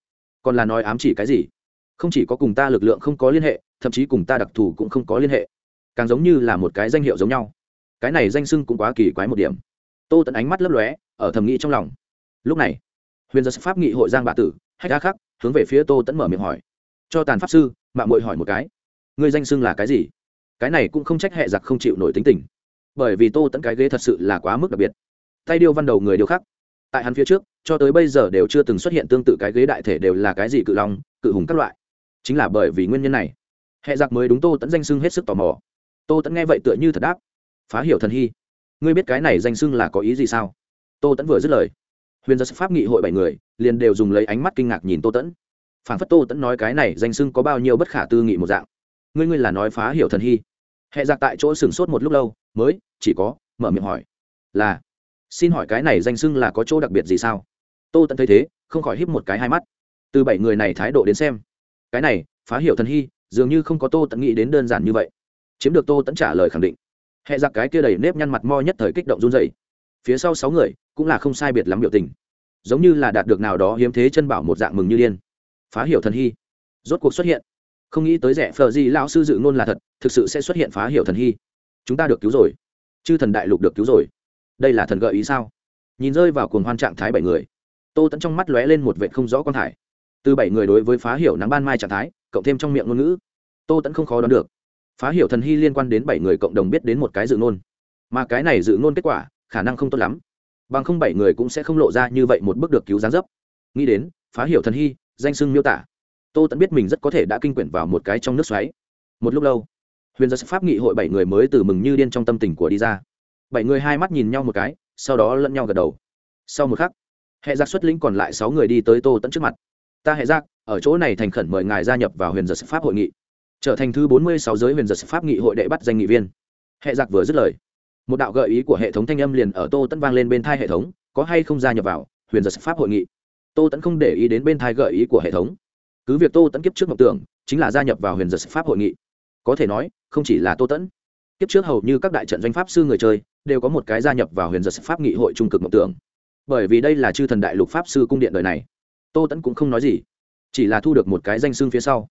Còn là nói ám chỉ cái gì? Không chỉ có cùng ta lực lượng không có liên hệ, thậm chí cùng ta đặc thù cũng không có liên hệ. Càng giống như là một cái danh hiệu giống nhau. Cái này danh sưng cũng quá kỳ quái một điểm. Tô tận ánh mắt lấp lóe, ở thầm nghĩ trong lòng. Lúc này, huyền giật pháp nghị hội giang bạ tử, hách đa khắc, hướng về phía tô tẫn mở miệng hỏi. Cho tàn pháp sư, mạng mội hỏi một cái. Ngươi danh xưng là cái gì? Cái này cũng không trách hệ giặc không chịu nổi tính tình. Bởi vì tô tẫn cái ghế thật sự là quá mức đặc biệt. Tay điêu văn đầu người điêu khắc. Tại hắn phía trước cho tới bây giờ đều chưa từng xuất hiện tương tự cái ghế đại thể đều là cái gì cự long, cự hùng các loại. Chính là bởi vì nguyên nhân này, hệ giặc mới đúng tô tẫn danh xưng hết sức tò mò. Tô tẫn nghe vậy tựa như thật đáp, phá hiểu thần hy, ngươi biết cái này danh xưng là có ý gì sao? Tô tẫn vừa dứt lời, huyền giật pháp nghị hội bảy người liền đều dùng lấy ánh mắt kinh ngạc nhìn tô tẫn phản phất tô tẫn nói cái này danh xưng có bao nhiêu bất khả tư nghị một dạng. Ngươi ngươi là nói phá hiểu thần hy? Hệ giặc tại chỗ sửng sốt một lúc lâu, mới chỉ có mở miệng hỏi, là xin hỏi cái này danh xưng là có chỗ đặc biệt gì sao? Tô tẫn thấy thế, không khỏi híp một cái hai mắt. Từ bảy người này thái độ đến xem. Cái này, phá hiểu thần hy, dường như không có tô tẫn nghĩ đến đơn giản như vậy. Chiếm được tô tẫn trả lời khẳng định. Hệ giặc cái kia đầy nếp nhăn mặt mo nhất thời kích động run dày phía sau sáu người, cũng là không sai biệt lắm biểu tình. Giống như là đạt được nào đó hiếm thế chân bảo một dạng mừng như điên. Phá hiểu thần hy. Rốt cuộc xuất hiện. Không nghĩ tới rẻ phờ gì lão sư dự ngôn là thật, thực sự sẽ xuất hiện phá hiểu thần hy. Chúng ta được cứu rồi. Chư thần đại lục được cứu rồi đây là thần gợi ý sao? Nhìn rơi vào cuồng hoan trạng thái bảy người, tô tẫn trong mắt lóe lên một vệ không rõ quan thải. Từ bảy người đối với phá hiểu nắng ban mai trạng thái, cộng thêm trong miệng ngôn ngữ, tô tẫn không khó đoán được. Phá hiểu thần hy liên quan đến bảy người cộng đồng biết đến một cái dự ngôn. Mà cái này dự ngôn kết quả, khả năng không tốt lắm. Bằng không bảy người cũng sẽ không lộ ra như vậy một bước được cứu gián dấp. Nghĩ đến, phá hiểu thần hy, danh sưng miêu tả. Tô tẫn biết mình rất có thể đã kinh quyển vào một cái trong nước xoáy. Một lúc lâu, huyền giật pháp nghị hội bảy người mới từ mừng như điên trong tâm tình của đi ra bảy người hai mắt nhìn nhau một cái, sau đó lẫn nhau gật đầu. Sau một khắc, hệ giác xuất lĩnh còn lại sáu người đi tới tô tẫn trước mặt. Ta hệ giác, ở chỗ này thành khẩn mời ngài gia nhập vào huyền giật pháp hội nghị. Trở thành thứ bốn mươi sáu giới huyền giật pháp nghị hội đệ bắt danh nghị viên. Hệ giặc vừa dứt lời, một đạo gợi ý của hệ thống thanh âm liền ở tô tẫn vang lên bên thai hệ thống, có hay không gia nhập vào huyền giật pháp hội nghị? Tô tẫn không để ý đến bên thai gợi ý của hệ thống. Cứ việc tô tẫn kiếp trước mộng tưởng, chính là gia nhập vào huyền giật pháp hội nghị. Có thể nói, không chỉ là tô tẫn kiếp trước hầu như các đại trận doanh pháp sư người chơi đều có một cái gia nhập vào huyền giật pháp nghị hội trung cực mộng tưởng. Bởi vì đây là chư thần đại lục pháp sư cung điện đời này. Tô tẫn cũng không nói gì, chỉ là thu được một cái danh xưng phía sau.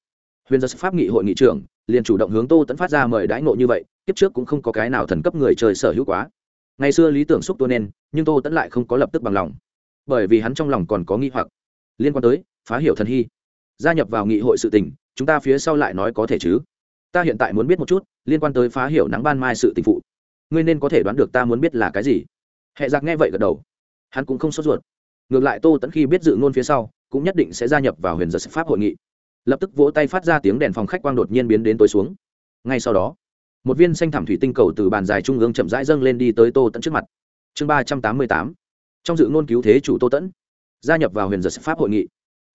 Huyền giật pháp nghị hội nghị trưởng liền chủ động hướng tô tẫn phát ra mời đãi ngộ như vậy, kiếp trước cũng không có cái nào thần cấp người trời sở hữu quá. Ngày xưa lý tưởng xúc tôi nên, nhưng tô tẫn lại không có lập tức bằng lòng. Bởi vì hắn trong lòng còn có nghi hoặc. Liên quan tới, phá hiểu thần hy, gia nhập vào nghị hội sự tình, chúng ta phía sau lại nói có thể chứ? Ta hiện tại muốn biết một chút, liên quan tới phá hiểu nắng ban mai sự tình phụ ngươi nên có thể đoán được ta muốn biết là cái gì. Hệ giặc nghe vậy gật đầu. Hắn cũng không sốt ruột. Ngược lại tô tẫn khi biết dự ngôn phía sau, cũng nhất định sẽ gia nhập vào huyền giật pháp hội nghị. Lập tức vỗ tay phát ra tiếng đèn phòng khách quang đột nhiên biến đến tối xuống. Ngay sau đó, một viên xanh thảm thủy tinh cầu từ bàn dài trung ương chậm rãi dâng lên đi tới tô tẫn trước mặt. Chương ba trăm tám mươi tám. Trong dự ngôn cứu thế chủ tô tẫn gia nhập vào huyền giật pháp hội nghị.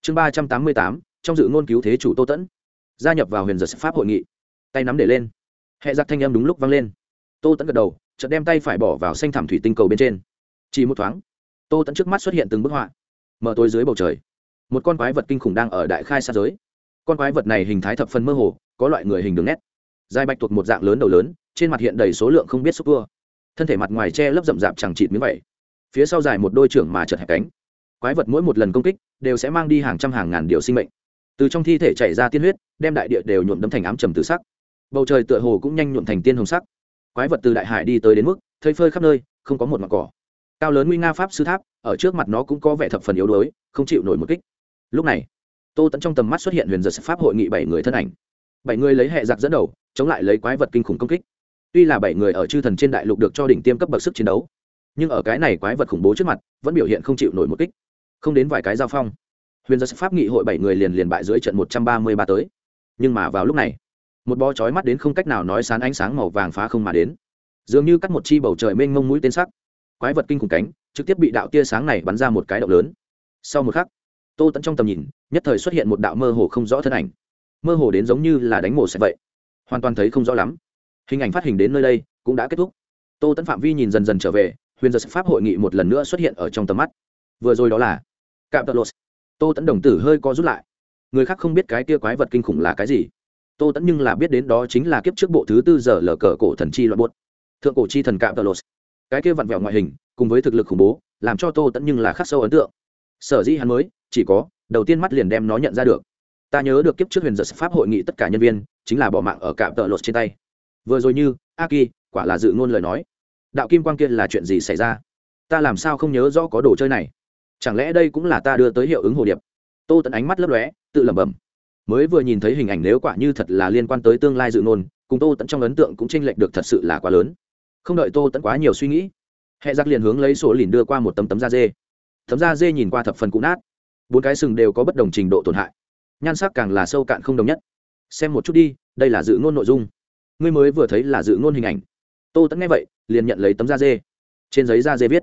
Chương ba trăm tám mươi tám. Trong dự ngôn cứu thế chủ tô tẫn gia nhập vào huyền giật pháp hội nghị. Tay nắm để lên. Hệ giặc thanh âm đúng lúc vang lên tô tẫn gật đầu, chợt đem tay phải bỏ vào xanh thảm thủy tinh cầu bên trên. Chỉ một thoáng, tô tẫn trước mắt xuất hiện từng bức họa. Mở tối dưới bầu trời, một con quái vật kinh khủng đang ở đại khai xa giới. Con quái vật này hình thái thập phần mơ hồ, có loại người hình đường nét. Dài bạch tuộc một dạng lớn đầu lớn, trên mặt hiện đầy số lượng không biết xúc cua thân thể mặt ngoài che lấp rậm rạp chẳng chịt miếng vậy phía sau dài một đôi trưởng mà chật hẹp cánh. Quái vật mỗi một lần công kích, đều sẽ mang đi hàng trăm hàng ngàn điều sinh mệnh. Từ trong thi thể chảy ra tiên huyết, đem đại địa đều nhuộm đâm thành ám trầm tự sắc. Bầu trời tựa hồ cũng nhanh nhuộm thành tiên hồng sắc quái vật từ đại hải đi tới đến mức thấy phơi khắp nơi, không có một mặt cỏ. Cao lớn nguy nga pháp sư tháp, ở trước mặt nó cũng có vẻ thập phần yếu đuối, không chịu nổi một kích. Lúc này, tô tẫn trong tầm mắt xuất hiện huyền giật pháp hội nghị bảy người thân ảnh. Bảy người lấy hệ giặc dẫn đầu, chống lại lấy quái vật kinh khủng công kích. Tuy là bảy người ở chư thần trên đại lục được cho đỉnh tiêm cấp bậc sức chiến đấu, nhưng ở cái này quái vật khủng bố trước mặt, vẫn biểu hiện không chịu nổi một kích. Không đến vài cái giao phong, huyền giật pháp nghị hội bảy người liền liền bại dưới trận một trăm ba mươi ba tới. Nhưng mà vào lúc này một bó chói mắt đến không cách nào nói sán ánh sáng màu vàng phá không mà đến. Dường như cắt một chi bầu trời mênh mông mũi tên sắc. Quái vật kinh khủng cánh, trực tiếp bị đạo tia sáng này bắn ra một cái động lớn. Sau một khắc, tô tẫn trong tầm nhìn, nhất thời xuất hiện một đạo mơ hồ không rõ thân ảnh. Mơ hồ đến giống như là đánh mổ sẽ vậy. Hoàn toàn thấy không rõ lắm. Hình ảnh phát hình đến nơi đây cũng đã kết thúc. Tô tẫn phạm vi nhìn dần dần trở về, huyền giật pháp hội nghị một lần nữa xuất hiện ở trong tầm mắt. Vừa rồi đó là cạm tật lột tô tẫn đồng tử hơi co rút lại. Người khác không biết cái kia quái vật kinh khủng là cái gì tô tẫn nhưng là biết đến đó chính là kiếp trước bộ thứ tư giờ lờ cờ cổ thần chi loại buốt. Thượng cổ chi thần cạm tờ lột. Cái kia vặn vẹo ngoại hình, cùng với thực lực khủng bố, làm cho tô tẫn nhưng là khắc sâu ấn tượng. Sở dĩ hắn mới, chỉ có, đầu tiên mắt liền đem nó nhận ra được. Ta nhớ được kiếp trước huyền giật pháp hội nghị tất cả nhân viên, chính là bỏ mạng ở cạm tợ lột trên tay. Vừa rồi như a kỳ quả là dự ngôn lời nói. Đạo kim quang kia là chuyện gì xảy ra? Ta làm sao không nhớ rõ có đồ chơi này? Chẳng lẽ đây cũng là ta đưa tới hiệu ứng hồ điệp? Tô tận ánh mắt lấp lóe, tự lẩm bẩm mới vừa nhìn thấy hình ảnh nếu quả như thật là liên quan tới tương lai dự ngôn, cùng tô tận trong ấn tượng cũng tranh lệch được thật sự là quá lớn. Không đợi tô tận quá nhiều suy nghĩ hệ giặc liền hướng lấy sổ lìn đưa qua một tấm tấm da dê. Tấm da dê nhìn qua thập phần cũ nát, bốn cái sừng đều có bất đồng trình độ tổn hại, nhan sắc càng là sâu cạn không đồng nhất. Xem một chút đi, đây là dự ngôn nội dung. Ngươi mới vừa thấy là dự ngôn hình ảnh. Tô tẫn nghe vậy, liền nhận lấy tấm da dê. Trên giấy da dê viết,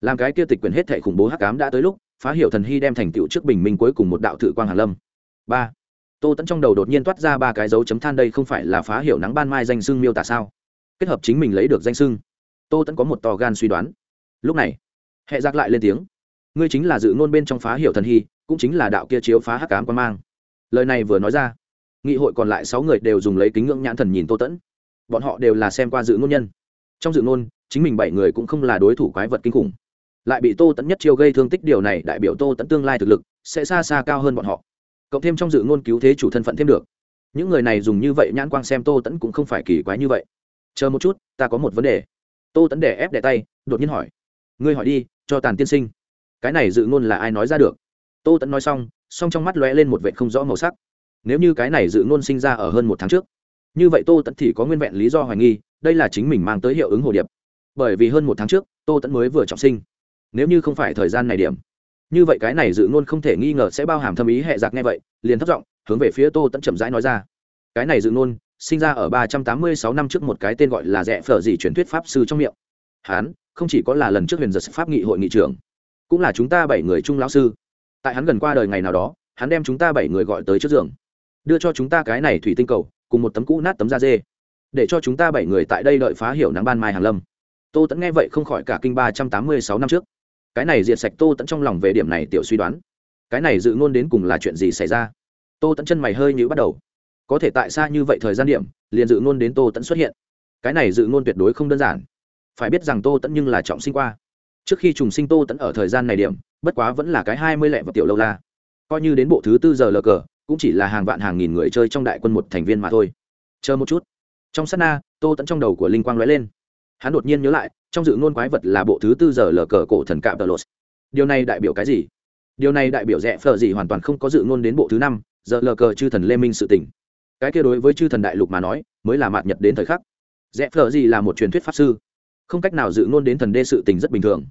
làm cái kia tịch quyền hết thệ khủng bố hắc cám đã tới lúc, phá hiểu thần hy đem thành tựu trước bình minh cuối cùng một đạo thự quang hàn lâm. Ba tô tẫn trong đầu đột nhiên toát ra ba cái dấu chấm than đây không phải là phá hiểu nắng ban mai danh sưng miêu tả sao? Kết hợp chính mình lấy được danh sưng tô tẫn có một tò gan suy đoán. Lúc này hệ giác lại lên tiếng. Ngươi chính là dự ngôn bên trong phá hiểu thần hy, cũng chính là đạo kia chiếu phá hắc cám quan mang. Lời này vừa nói ra, nghị hội còn lại sáu người đều dùng lấy kính ngưỡng nhãn thần nhìn tô tẫn bọn họ đều là xem qua dự ngôn nhân. Trong dự ngôn, chính mình bảy người cũng không là đối thủ quái vật kinh khủng. Lại bị tô tẫn nhất chiêu gây thương tích điều này đại biểu tô tẫn tương lai thực lực sẽ xa xa cao hơn bọn họ cộng thêm trong dự ngôn cứu thế chủ thân phận thêm được. Những người này dùng như vậy nhãn quang xem tô tẫn cũng không phải kỳ quái như vậy. Chờ một chút, ta có một vấn đề. Tô tẫn đẻ ép đẻ tay, đột nhiên hỏi. Ngươi hỏi đi, cho tàn tiên sinh. Cái này dự ngôn là ai nói ra được? Tô tẫn nói xong, song trong mắt lóe lên một vệ không rõ màu sắc. Nếu như cái này dự ngôn sinh ra ở hơn một tháng trước, như vậy tô tẫn thì có nguyên vẹn lý do hoài nghi, đây là chính mình mang tới hiệu ứng hồ điệp. Bởi vì hơn một tháng trước, tô tẫn mới vừa trọng sinh. Nếu như không phải thời gian này điểm như vậy cái này dự ngôn không thể nghi ngờ sẽ bao hàm thâm ý hệ giặc nghe vậy, liền thất giọng, hướng về phía tô tẫn chậm rãi nói ra. Cái này dự ngôn sinh ra ở ba trăm tám mươi sáu năm trước một cái tên gọi là rẽ phở dị truyền thuyết pháp sư trong miệng. Hán không chỉ có là lần trước huyền giật pháp nghị hội nghị trưởng, cũng là chúng ta bảy người trung lão sư. Tại hắn gần qua đời ngày nào đó, hắn đem chúng ta bảy người gọi tới trước giường, đưa cho chúng ta cái này thủy tinh cầu, cùng một tấm cũ nát tấm da dê, để cho chúng ta bảy người tại đây đợi phá hiểu nắng ban mai hàn lâm. Tô tẫn nghe vậy không khỏi cả kinh ba trăm tám mươi sáu năm trước cái này diệt sạch tô tẫn trong lòng về điểm này tiểu suy đoán. Cái này dự ngôn đến cùng là chuyện gì xảy ra? Tô tẫn chân mày hơi nhữ bắt đầu. Có thể tại sao như vậy thời gian điểm, liền dự ngôn đến tô tẫn xuất hiện. Cái này dự ngôn tuyệt đối không đơn giản. Phải biết rằng tô tẫn nhưng là trọng sinh qua. Trước khi trùng sinh tô tẫn ở thời gian này điểm, bất quá vẫn là cái hai mươi lẻ và tiểu lâu la. Coi như đến bộ thứ tư giờ lờ cờ, cũng chỉ là hàng vạn hàng nghìn người chơi trong đại quân một thành viên mà thôi. Chờ một chút. Trong s á t na, tô tẫn trong đầu của linh quang lóe lên. Hắn đột nhiên nhớ lại trong dự ngôn quái vật là bộ thứ tư giờ lờ cờ cổ thần cạm tờ lột. Điều này đại biểu cái gì? Điều này đại biểu rẽ phở gì hoàn toàn không có dự ngôn đến bộ thứ năm, giờ lờ cờ chư thần lê minh sự tỉnh cái kia đối với chư thần đại lục mà nói, mới là mạt nhật đến thời khắc. Rẽ phở gì là một truyền thuyết pháp sư. Không cách nào dự ngôn đến thần đê sự tình rất bình thường.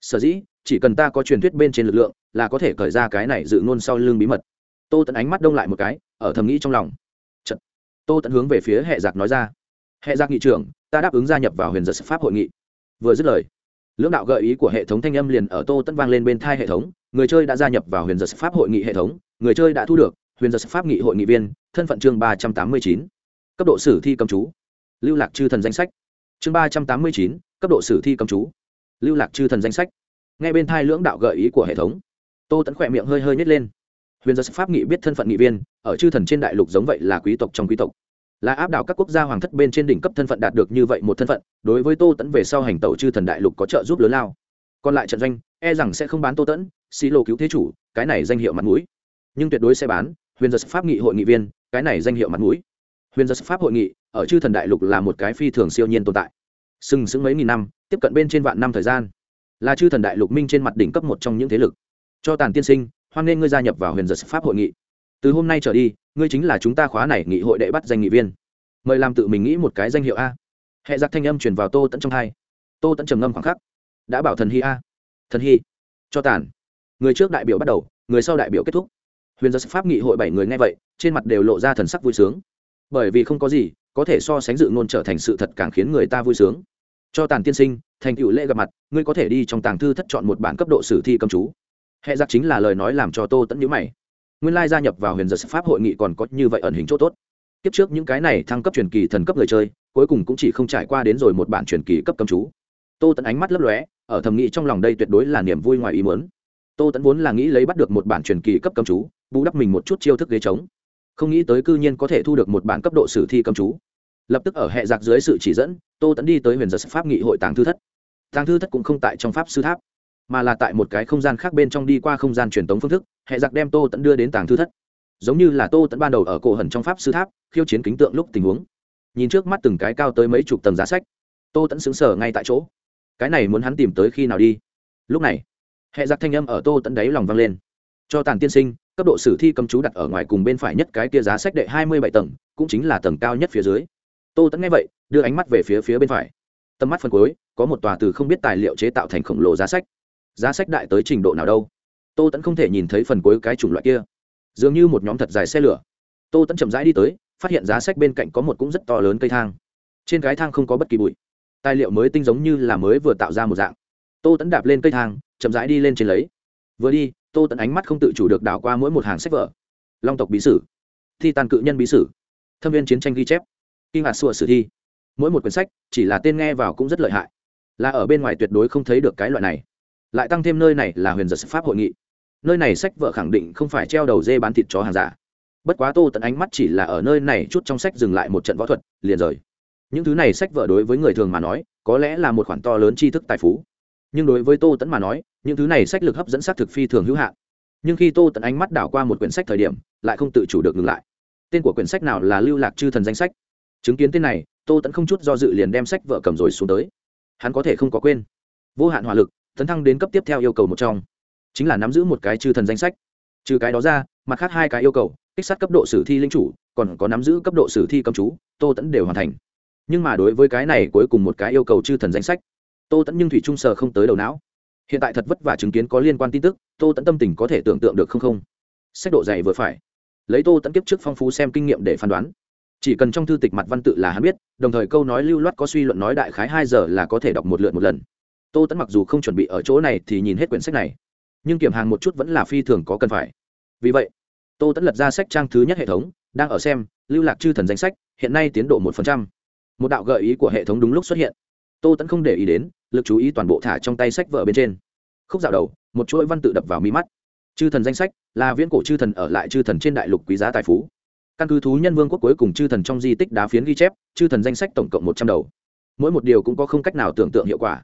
Sở dĩ, chỉ cần ta có truyền thuyết bên trên lực lượng, là có thể khởi ra cái này dự ngôn sau lưng bí mật. Tô tận ánh mắt đông lại một cái, ở thầm nghĩ trong lòng. Chật. tô tận hướng về phía hệ giặc nói ra. Hệ giặc nghị trưởng, ta đáp ứng gia nhập vào huyền giật pháp hội nghị vừa dứt lời, lưỡng đạo gợi ý của hệ thống thanh âm liền ở tô tẫn vang lên bên thai hệ thống, người chơi đã gia nhập vào huyền giật pháp hội nghị hệ thống, người chơi đã thu được huyền giật pháp nghị hội nghị viên, thân phận chương ba trăm tám mươi chín, cấp độ sử thi cầm chú, lưu lạc chư thần danh sách. Chương ba trăm tám mươi chín, cấp độ sử thi cầm chú, lưu lạc chư thần danh sách. Ngay bên thai lưỡng đạo gợi ý của hệ thống, tô tẫn khỏe miệng hơi hơi nhét lên. Huyền giật pháp nghị biết thân phận nghị viên, ở chư thần trên đại lục giống vậy là quý tộc trong quý tộc là áp đảo các quốc gia hoàng thất bên trên đỉnh cấp thân phận đạt được như vậy một thân phận, đối với tô tẫn về sau hành tẩu chư thần đại lục có trợ giúp lớn lao. Còn lại trận doanh e rằng sẽ không bán tô tẫn, xí lô cứu thế chủ, cái này danh hiệu mặt mũi. Nhưng tuyệt đối sẽ bán, huyền giật pháp nghị hội nghị viên, cái này danh hiệu mặt mũi. Huyền giật pháp hội nghị, ở chư thần đại lục là một cái phi thường siêu nhiên tồn tại. Sừng sững mấy nghìn năm, tiếp cận bên trên vạn năm thời gian, là chư thần đại lục minh trên mặt đỉnh cấp một trong những thế lực. Cho tàn tiên sinh, hoan nghênh ngươi gia nhập vào huyền giật pháp hội nghị từ hôm nay trở đi, ngươi chính là chúng ta khóa này nghị hội đệ bắt danh nghị viên. Mời làm tự mình nghĩ một cái danh hiệu a. Hệ giặc thanh âm truyền vào tô tẫn trong hai. Tô tẫn trầm ngâm khoảng khắc. Đã bảo thần hy a. Thần hy. Cho tàn. Người trước đại biểu bắt đầu, người sau đại biểu kết thúc. Huyền giật pháp nghị hội bảy người nghe vậy, trên mặt đều lộ ra thần sắc vui sướng. Bởi vì không có gì có thể so sánh dự ngôn trở thành sự thật càng khiến người ta vui sướng. Cho tàn tiên sinh, thành cựu lễ gặp mặt, ngươi có thể đi trong tàng thư thất chọn một bản cấp độ sử thi cầm chú. Hệ giặc chính là lời nói làm cho tô tẫn nhữ mày nguyên lai gia nhập vào huyền giật pháp hội nghị còn có như vậy ẩn hình chỗ tốt. Kiếp trước những cái này thăng cấp truyền kỳ thần cấp người chơi, cuối cùng cũng chỉ không trải qua đến rồi một bản truyền kỳ cấp cầm chú. Tô tẫn ánh mắt lấp lóe, ở thầm nghĩ trong lòng đây tuyệt đối là niềm vui ngoài ý muốn. Tô tẫn vốn là nghĩ lấy bắt được một bản truyền kỳ cấp cầm chú, bù đắp mình một chút chiêu thức ghế trống. Không nghĩ tới cư nhiên có thể thu được một bản cấp độ sử thi cầm chú. Lập tức ở hệ giặc dưới sự chỉ dẫn, tô tẫn đi tới huyền giật pháp nghị hội tàng thư thất. Tàng thư thất cũng không tại trong pháp sư tháp mà là tại một cái không gian khác bên trong đi qua không gian truyền tống phương thức, hệ giặc đem tô tẫn đưa đến tàng thư thất. Giống như là tô tẫn ban đầu ở cổ hẩn trong pháp sư tháp, khiêu chiến kính tượng lúc tình huống. Nhìn trước mắt từng cái cao tới mấy chục tầng giá sách, tô tẫn xứng sở ngay tại chỗ. Cái này muốn hắn tìm tới khi nào đi? Lúc này, hệ giặc thanh âm ở tô tẫn đáy lòng vang lên. Cho tàn tiên sinh, cấp độ sử thi cầm chú đặt ở ngoài cùng bên phải nhất cái kia giá sách đệ hai mươi bảy tầng, cũng chính là tầng cao nhất phía dưới. Tô tẫn nghe vậy, đưa ánh mắt về phía phía bên phải. Tầm mắt phần cuối, có một tòa từ không biết tài liệu chế tạo thành khổng lồ giá sách giá sách đại tới trình độ nào đâu? Tô tẫn không thể nhìn thấy phần cuối cái chủng loại kia. Dường như một nhóm thật dài xe lửa. Tô tẫn chậm rãi đi tới, phát hiện giá sách bên cạnh có một cũng rất to lớn cây thang. Trên cái thang không có bất kỳ bụi. Tài liệu mới tinh giống như là mới vừa tạo ra một dạng. Tô tẫn đạp lên cây thang, chậm rãi đi lên trên lấy. Vừa đi, tô tẫn ánh mắt không tự chủ được đảo qua mỗi một hàng sách vở. Long tộc bí sử, thi tàn cự nhân bí sử, thâm viên chiến tranh ghi chép, kinh ngạc sùa sử thi. Mỗi một quyển sách, chỉ là tên nghe vào cũng rất lợi hại. Là ở bên ngoài tuyệt đối không thấy được cái loại này lại tăng thêm nơi này là huyền giật pháp hội nghị. Nơi này sách vợ khẳng định không phải treo đầu dê bán thịt chó hàng giả. Bất quá tô tận ánh mắt chỉ là ở nơi này chút trong sách dừng lại một trận võ thuật, liền rời. Những thứ này sách vợ đối với người thường mà nói, có lẽ là một khoản to lớn tri thức tài phú. Nhưng đối với tô tẫn mà nói, những thứ này sách lực hấp dẫn s á c thực phi thường hữu hạn. Nhưng khi tô tẫn ánh mắt đảo qua một quyển sách thời điểm, lại không tự chủ được ngừng lại. Tên của quyển sách nào là lưu lạc chư thần danh sách? Chứng kiến tên này, tô tẫn không chút do dự liền đem sách vợ cầm rồi xuống tới. Hắn có thể không có quên. Vô hạn hỏa lực tấn thăng đến cấp tiếp theo yêu cầu một trong, chính là nắm giữ một cái chư thần danh sách. Trừ cái đó ra, mặt khác hai cái yêu cầu, kích sát cấp độ sử thi linh chủ, còn có nắm giữ cấp độ sử thi cầm chú, tô tẫn đều hoàn thành. Nhưng mà đối với cái này cuối cùng một cái yêu cầu chư thần danh sách, tô tẫn nhưng thủy trung sờ không tới đầu não. Hiện tại thật vất vả chứng kiến có liên quan tin tức, tô tẫn tâm tình có thể tưởng tượng được không không. Sách độ dày vừa phải. Lấy tô tẫn kiếp trước phong phú xem kinh nghiệm để phán đoán. Chỉ cần trong thư tịch mặt văn tự là hắn biết, đồng thời câu nói lưu loát có suy luận nói đại khái hai giờ là có thể đọc một lượt một lần tô tẫn mặc dù không chuẩn bị ở chỗ này thì nhìn hết quyển sách này, nhưng kiểm hàng một chút vẫn là phi thường có cần phải. Vì vậy, tô tẫn lật ra sách trang thứ nhất hệ thống, đang ở xem lưu lạc chư thần danh sách, hiện nay tiến độ một phần trăm. Một đạo gợi ý của hệ thống đúng lúc xuất hiện. Tô tẫn không để ý đến, lực chú ý toàn bộ thả trong tay sách vợ bên trên. Khúc dạo đầu, một chuỗi văn tự đập vào mi mắt. Chư thần danh sách là viễn cổ chư thần ở lại chư thần trên đại lục quý giá tài phú. Căn cứ thú nhân vương quốc cuối cùng chư thần trong di tích đá phiến ghi chép, chư thần danh sách tổng cộng một trăm đầu. Mỗi một điều cũng có không cách nào tưởng tượng hiệu quả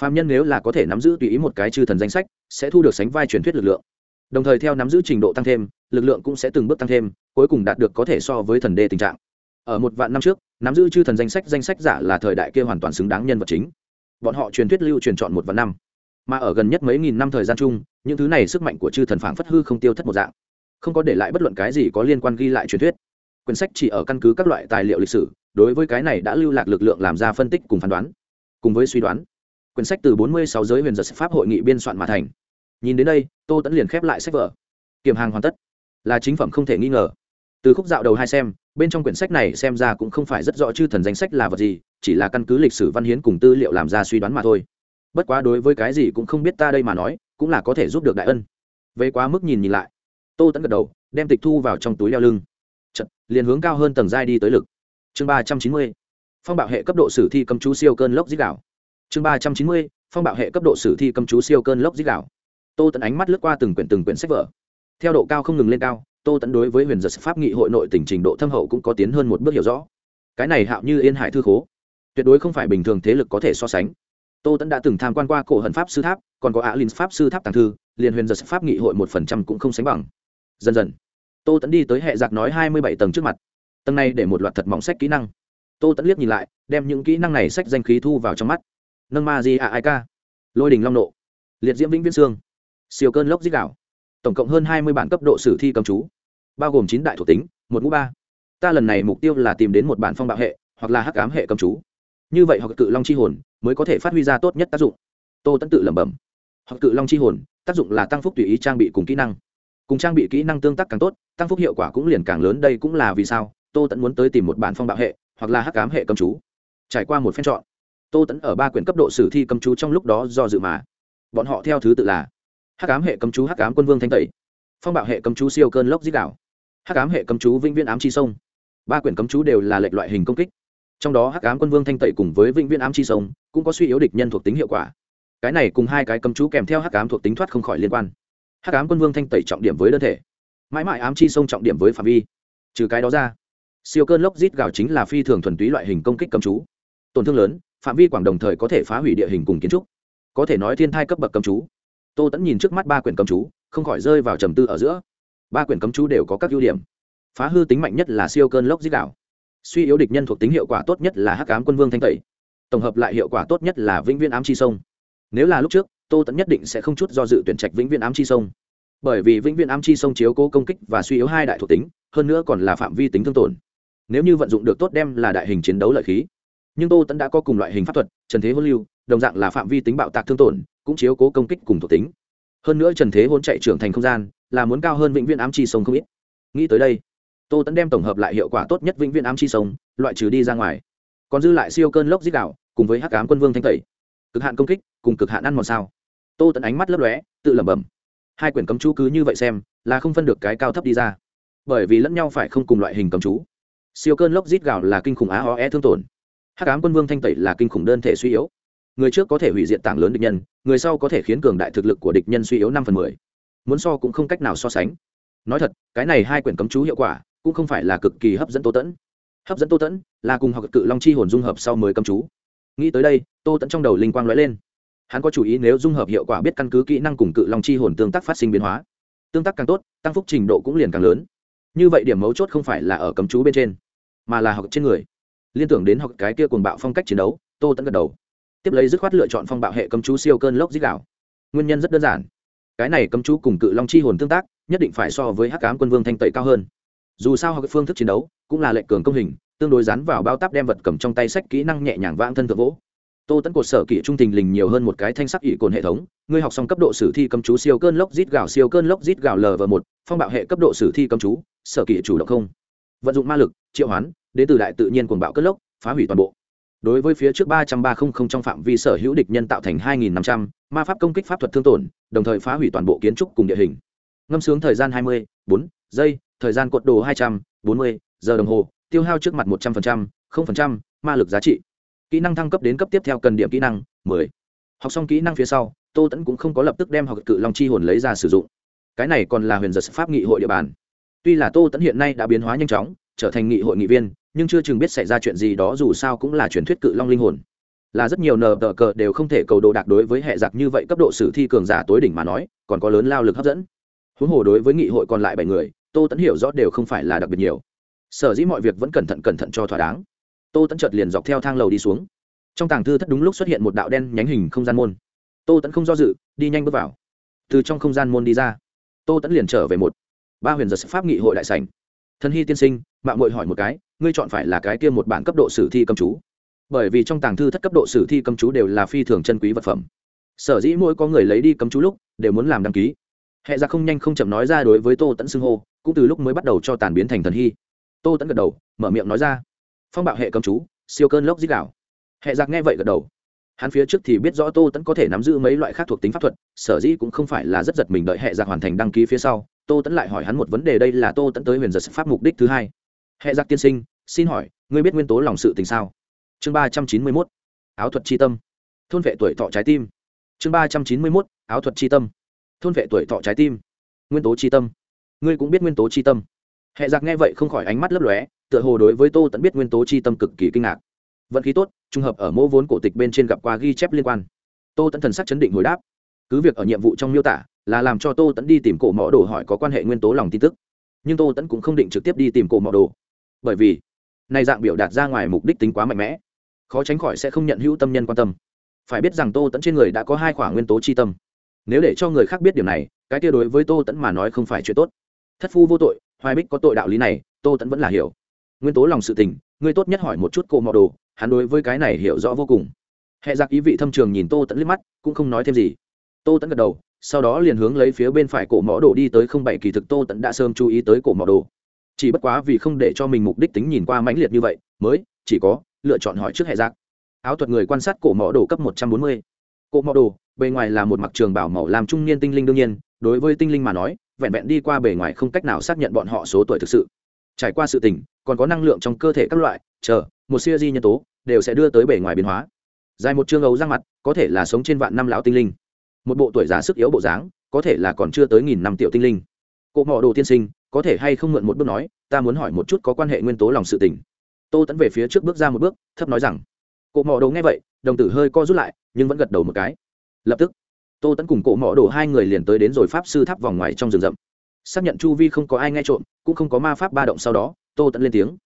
phạm nhân nếu là có thể nắm giữ tùy ý một cái chư thần danh sách, sẽ thu được sánh vai truyền thuyết lực lượng. Đồng thời theo nắm giữ trình độ tăng thêm, lực lượng cũng sẽ từng bước tăng thêm, cuối cùng đạt được có thể so với thần đê tình trạng. Ở một vạn năm trước, nắm giữ chư thần danh sách danh sách giả là thời đại kia hoàn toàn xứng đáng nhân vật chính. Bọn họ truyền thuyết lưu truyền chọn một vạn năm. Mà ở gần nhất mấy nghìn năm thời gian chung, những thứ này sức mạnh của chư thần phảng phất hư không tiêu thất một dạng. Không có để lại bất luận cái gì có liên quan ghi lại truyền thuyết. Quyển sách chỉ ở căn cứ các loại tài liệu lịch sử, đối với cái này đã lưu lạc lực lượng làm ra phân tích cùng phán đoán, cùng với suy đoán quyển sách từ 46 giới huyền giật pháp hội nghị biên soạn mà thành. Nhìn đến đây tô tẫn liền khép lại sách vở. Kiểm hàng hoàn tất. Là chính phẩm không thể nghi ngờ. Từ khúc dạo đầu hai xem bên trong quyển sách này xem ra cũng không phải rất rõ chư thần danh sách là vật gì chỉ là căn cứ lịch sử văn hiến cùng tư liệu làm ra suy đoán mà thôi. Bất quá đối với cái gì cũng không biết ta đây mà nói cũng là có thể giúp được đại ân. Về quá mức nhìn nhìn lại tô tẫn gật đầu đem tịch thu vào trong túi đeo lưng. Chật, liền hướng cao hơn tầng giai đi tới lực. Chương ba trăm chín mươi. Phong bạo hệ cấp độ sử thi cầm chú siêu cơn lốc dít đảo chương ba trăm chín mươi, phong bạo hệ cấp độ sử thi cầm chú siêu cơn lốc dít đảo tô tẫn ánh mắt lướt qua từng quyển từng quyển sách vở. Theo độ cao không ngừng lên cao, tô tẫn đối với huyền giật pháp nghị hội nội tỉnh trình độ thâm hậu cũng có tiến hơn một bước hiểu rõ. Cái này hạo như yên hải thư khố, tuyệt đối không phải bình thường thế lực có thể so sánh. Tô tẫn đã từng tham quan qua cổ hận pháp sư tháp, còn có á linh pháp sư tháp tàng thư, liền huyền giật pháp nghị hội một phần trăm cũng không sánh bằng. Dần dần, tô tẫn đi tới hệ giặc nói hai mươi bảy tầng trước mặt. Tầng này để một loạt thật mỏng sách kỹ năng. Tô tẫn liếc nhìn lại, đem những kỹ năng này sách danh khí thu vào trong mắt nâng ma di a ai ca. Lôi đình long nộ. Liệt diễm vĩnh viễn sương siêu cơn lốc dích đảo tổng cộng hơn hai mươi bản cấp độ sử thi cầm chú. Bao gồm chín đại thuộc tính, một ngũ ba. Ta lần này mục tiêu là tìm đến một bản phong bạo hệ, hoặc là hắc ám hệ cầm chú. Như vậy hoặc cự long chi hồn mới có thể phát huy ra tốt nhất tác dụng. Tô tẫn tự lẩm bẩm. Hoặc cự long chi hồn, tác dụng là tăng phúc tùy ý trang bị cùng kỹ năng. Cùng trang bị kỹ năng tương tác càng tốt, tăng phúc hiệu quả cũng liền càng lớn. Đây cũng là vì sao tô tẫn muốn tới tìm một bản phong bạo hệ, hoặc là hắc ám hệ cầm chú. Trải qua một phen chọn tô tẫn ở ba quyển cấp độ sử thi cầm chú trong lúc đó do dự mà. Bọn họ theo thứ tự là hắc ám hệ cầm chú hắc ám quân vương thanh tẩy, phong bạo hệ cầm chú siêu cơn lốc dít đảo, hắc ám hệ cầm chú vĩnh viễn ám chi sông. Ba quyển cấm chú đều là lệch loại hình công kích. Trong đó hắc ám quân vương thanh tẩy cùng với vĩnh viễn ám chi sông cũng có suy yếu địch nhân thuộc tính hiệu quả. Cái này cùng hai cái cấm chú kèm theo hắc ám thuộc tính thoát không khỏi liên quan. Hắc ám quân vương thanh tẩy trọng điểm với đơn thể, mãi mãi ám chi sông trọng điểm với phạm vi. Trừ cái đó ra, siêu cơn lốc rít gào chính là phi thường thuần túy loại hình công kích cấm chú. Tổn thương lớn phạm vi quảng đồng thời có thể phá hủy địa hình cùng kiến trúc. Có thể nói thiên thai cấp bậc cấm chú. Tô tẫn nhìn trước mắt ba quyển cấm chú, không khỏi rơi vào trầm tư ở giữa. Ba quyển cấm chú đều có các ưu điểm. Phá hư tính mạnh nhất là siêu cơn lốc dít đảo suy yếu địch nhân thuộc tính hiệu quả tốt nhất là hắc ám quân vương thanh tẩy. Tổng hợp lại hiệu quả tốt nhất là vĩnh viễn ám chi sông. Nếu là lúc trước, tô tẫn nhất định sẽ không chút do dự tuyển trạch vĩnh viễn ám chi sông. Bởi vì vĩnh viễn ám chi sông chiếu cố công kích và suy yếu hai đại thuộc tính, hơn nữa còn là phạm vi tính thương tổn. Nếu như vận dụng được tốt đem là đại hình chiến đấu lợi khí nhưng tô tẫn đã có cùng loại hình pháp thuật, trần thế hôn lưu, đồng dạng là phạm vi tính bạo tạc thương tổn, cũng chiếu cố công kích cùng thuộc tính. Hơn nữa trần thế hôn chạy trưởng thành không gian, là muốn cao hơn vĩnh viễn ám chi sông không ít. Nghĩ tới đây, tô tẫn đem tổng hợp lại hiệu quả tốt nhất vĩnh viễn ám chi sông, loại trừ đi ra ngoài. Còn dư lại siêu cơn lốc dít đạo, cùng với hắc ám quân vương thanh tẩy. Cực hạn công kích, cùng cực hạn ăn mòn sao. Tô tẫn ánh mắt lấp lóe, tự lẩm bẩm. Hai quyển cấm chú cứ như vậy xem, là không phân được cái cao thấp đi ra. Bởi vì lẫn nhau phải không cùng loại hình cấm chú. Siêu cơn lốc rít gạo là kinh khủng á ho e thương tổn hát cám quân vương thanh tẩy là kinh khủng đơn thể suy yếu. Người trước có thể hủy diệt tảng lớn địch nhân, người sau có thể khiến cường đại thực lực của địch nhân suy yếu năm phần mười. Muốn so cũng không cách nào so sánh. Nói thật, cái này hai quyển cấm chú hiệu quả cũng không phải là cực kỳ hấp dẫn tô tẫn. Hấp dẫn tô tẫn là cùng học cự long chi hồn dung hợp sau mới cấm chú. Nghĩ tới đây, tô tẫn trong đầu linh quang lóe lên. Hắn có chủ ý nếu dung hợp hiệu quả biết căn cứ kỹ năng cùng cự long chi hồn tương tác phát sinh biến hóa. Tương tác càng tốt, tăng phúc trình độ cũng liền càng lớn. Như vậy điểm mấu chốt không phải là ở cấm chú bên trên, mà là học trên người liên tưởng đến học cái kia cuồng bạo phong cách chiến đấu, tô tẫn gật đầu. Tiếp lấy dứt khoát lựa chọn phong bạo hệ cấm chú siêu cơn lốc dít đảo nguyên nhân rất đơn giản. Cái này cấm chú cùng cự long chi hồn tương tác, nhất định phải so với hắc cám quân vương thanh tẩy cao hơn. Dù sao học phương thức chiến đấu cũng là lệnh cường công hình, tương đối dán vào bao táp đem vật cầm trong tay sách kỹ năng nhẹ nhàng vãng thân thượng vỗ. Tô tẫn cột sở kỹ trung tình lình nhiều hơn một cái thanh sắc ỷ cồn hệ thống, ngươi học xong cấp độ sử thi cấm chú siêu cơn lốc rít gạo siêu cơn lốc rít gạo lv một, phong bạo hệ cấp độ sử thi cấm chú, sở kỹ chủ động không. Vận dụng ma lực, triệu hoán đến từ đại tự nhiên cuồng bạo cất lốc, phá hủy toàn bộ. Đối với phía trước ba trăm ba mươi trong phạm vi sở hữu địch nhân tạo thành hai nghìn năm trăm, ma pháp công kích pháp thuật thương tổn, đồng thời phá hủy toàn bộ kiến trúc cùng địa hình. Ngâm sướng thời gian hai mươi, bốn giây, thời gian cột đồ hai trăm, bốn mươi giờ đồng hồ, tiêu hao trước mặt một trăm linh ma lực giá trị. Kỹ năng thăng cấp đến cấp tiếp theo cần điểm kỹ năng, mười. Học xong kỹ năng phía sau, tô tẫn cũng không có lập tức đem học cự long chi hồn lấy ra sử dụng. Cái này còn là huyền giật pháp nghị hội địa bàn. Tuy là tô tẫn hiện nay đã biến hóa nhanh chóng trở thành nghị hội nghị viên, nhưng chưa chừng biết xảy ra chuyện gì đó dù sao cũng là truyền thuyết cự long linh hồn. Là rất nhiều nờ tờ cờ đều không thể cầu đồ đạc đối với hệ giặc như vậy cấp độ sử thi cường giả tối đỉnh mà nói, còn có lớn lao lực hấp dẫn. Huống hồ đối với nghị hội còn lại bảy người, tô tẫn hiểu rõ đều không phải là đặc biệt nhiều. Sở dĩ mọi việc vẫn cẩn thận cẩn thận cho thỏa đáng. Tô tẫn chợt liền dọc theo thang lầu đi xuống. Trong tàng thư thất đúng lúc xuất hiện một đạo đen nhánh hình không gian môn. Tô tẫn không do dự, đi nhanh bước vào. Từ trong không gian môn đi ra, tô tẫn liền trở về một. Ba huyền giật pháp nghị hội đại sành thân hy tiên sinh mạng mội hỏi một cái, ngươi chọn phải là cái kia một bản cấp độ sử thi cầm chú. Bởi vì trong tàng thư thất cấp độ sử thi cầm chú đều là phi thường chân quý vật phẩm. Sở dĩ mỗi có người lấy đi cấm chú lúc, đều muốn làm đăng ký. Hệ ra dạ không nhanh không chậm nói ra đối với tô tẫn xưng hô, cũng từ lúc mới bắt đầu cho tàn biến thành thần hy. Tô tẫn gật đầu, mở miệng nói ra. Phong bạo hệ cấm chú, siêu cơn lốc dít gạo hệ giặc dạ nghe vậy gật đầu hắn phía trước thì biết rõ tô tẫn có thể nắm giữ mấy loại khác thuộc tính pháp thuật, sở dĩ cũng không phải là rất giật mình đợi hệ giặc hoàn thành đăng ký phía sau. Tô tẫn lại hỏi hắn một vấn đề đây là tô tẫn tới huyền giật pháp mục đích thứ hai. Hệ giặc tiên sinh, xin hỏi, ngươi biết nguyên tố lòng sự tình sao? Chương ba trăm chín mươi mốt, áo thuật c h i tâm. Thôn vệ tuổi thọ trái tim. Chương ba trăm chín mươi mốt, áo thuật c h i tâm. Thôn vệ tuổi thọ trái tim. Nguyên tố c h i tâm. Ngươi cũng biết nguyên tố c h i tâm. Hệ giặc nghe vậy không khỏi ánh mắt lấp lóe, tựa hồ đối với tô tẫn biết nguyên tố c h i tâm cực kỳ kinh ngạc vận khí tốt, trùng hợp ở mô vốn cổ tịch bên trên gặp qua ghi chép liên quan. Tô tẫn thần sắc chấn định hồi đáp. Cứ việc ở nhiệm vụ trong miêu tả là làm cho tô tẫn đi tìm cổ mỏ đồ hỏi có quan hệ nguyên tố lòng tin tức, nhưng tô tẫn cũng không định trực tiếp đi tìm cổ mỏ đồ, bởi vì này dạng biểu đạt ra ngoài mục đích tính quá mạnh mẽ, khó tránh khỏi sẽ không nhận hữu tâm nhân quan tâm. Phải biết rằng tô tẫn trên người đã có hai khoảng nguyên tố chi tâm. Nếu để cho người khác biết điểm này, cái tiêu đối với tô tẫn mà nói không phải chuyện tốt. Thất phu vô tội, hoài bích có tội đạo lý này, tô tẫn vẫn là hiểu. Nguyên tố lòng sự tình, ngươi tốt nhất hỏi một chút cô mò đồ hắn đối với cái này hiểu rõ vô cùng. Hệ giặc ý vị thâm trường nhìn tô tẫn liếc mắt, cũng không nói thêm gì. Tô tẫn gật đầu, sau đó liền hướng lấy phía bên phải cổ mỏ đồ đi tới không bảy kỳ thực tô tẫn đã sớm chú ý tới cổ mỏ đồ. Chỉ bất quá vì không để cho mình mục đích tính nhìn qua mãnh liệt như vậy, mới chỉ có lựa chọn hỏi trước hệ giác áo thuật người quan sát cổ mỏ đồ cấp một trăm bốn mươi. Cổ mỏ đồ, bề ngoài là một mặc trường bảo màu làm trung niên tinh linh đương nhiên, đối với tinh linh mà nói, vẹn vẹn đi qua bề ngoài không cách nào xác nhận bọn họ số tuổi thực sự. Trải qua sự tình, còn có năng lượng trong cơ thể các loại, chờ một siêu di nhân tố, đều sẽ đưa tới bề ngoài biến hóa. Dài một chương ấu răng mặt, có thể là sống trên vạn năm lão tinh linh. Một bộ tuổi già sức yếu bộ dáng, có thể là còn chưa tới nghìn năm tiểu tinh linh. Cụ mỏ đồ tiên sinh, có thể hay không mượn một bước nói, ta muốn hỏi một chút có quan hệ nguyên tố lòng sự tình. Tô tẫn về phía trước bước ra một bước, thấp nói rằng cụ mỏ đồ nghe vậy, đồng tử hơi co rút lại, nhưng vẫn gật đầu một cái. Lập tức, tô tẫn cùng cụ mỏ đồ hai người liền tới đến rồi pháp sư tháp vòng ngoài trong rừng rậm. Xác nhận chu vi không có ai nghe trộm, cũng không có ma pháp ba động sau đó, tô tẫn lên tiếng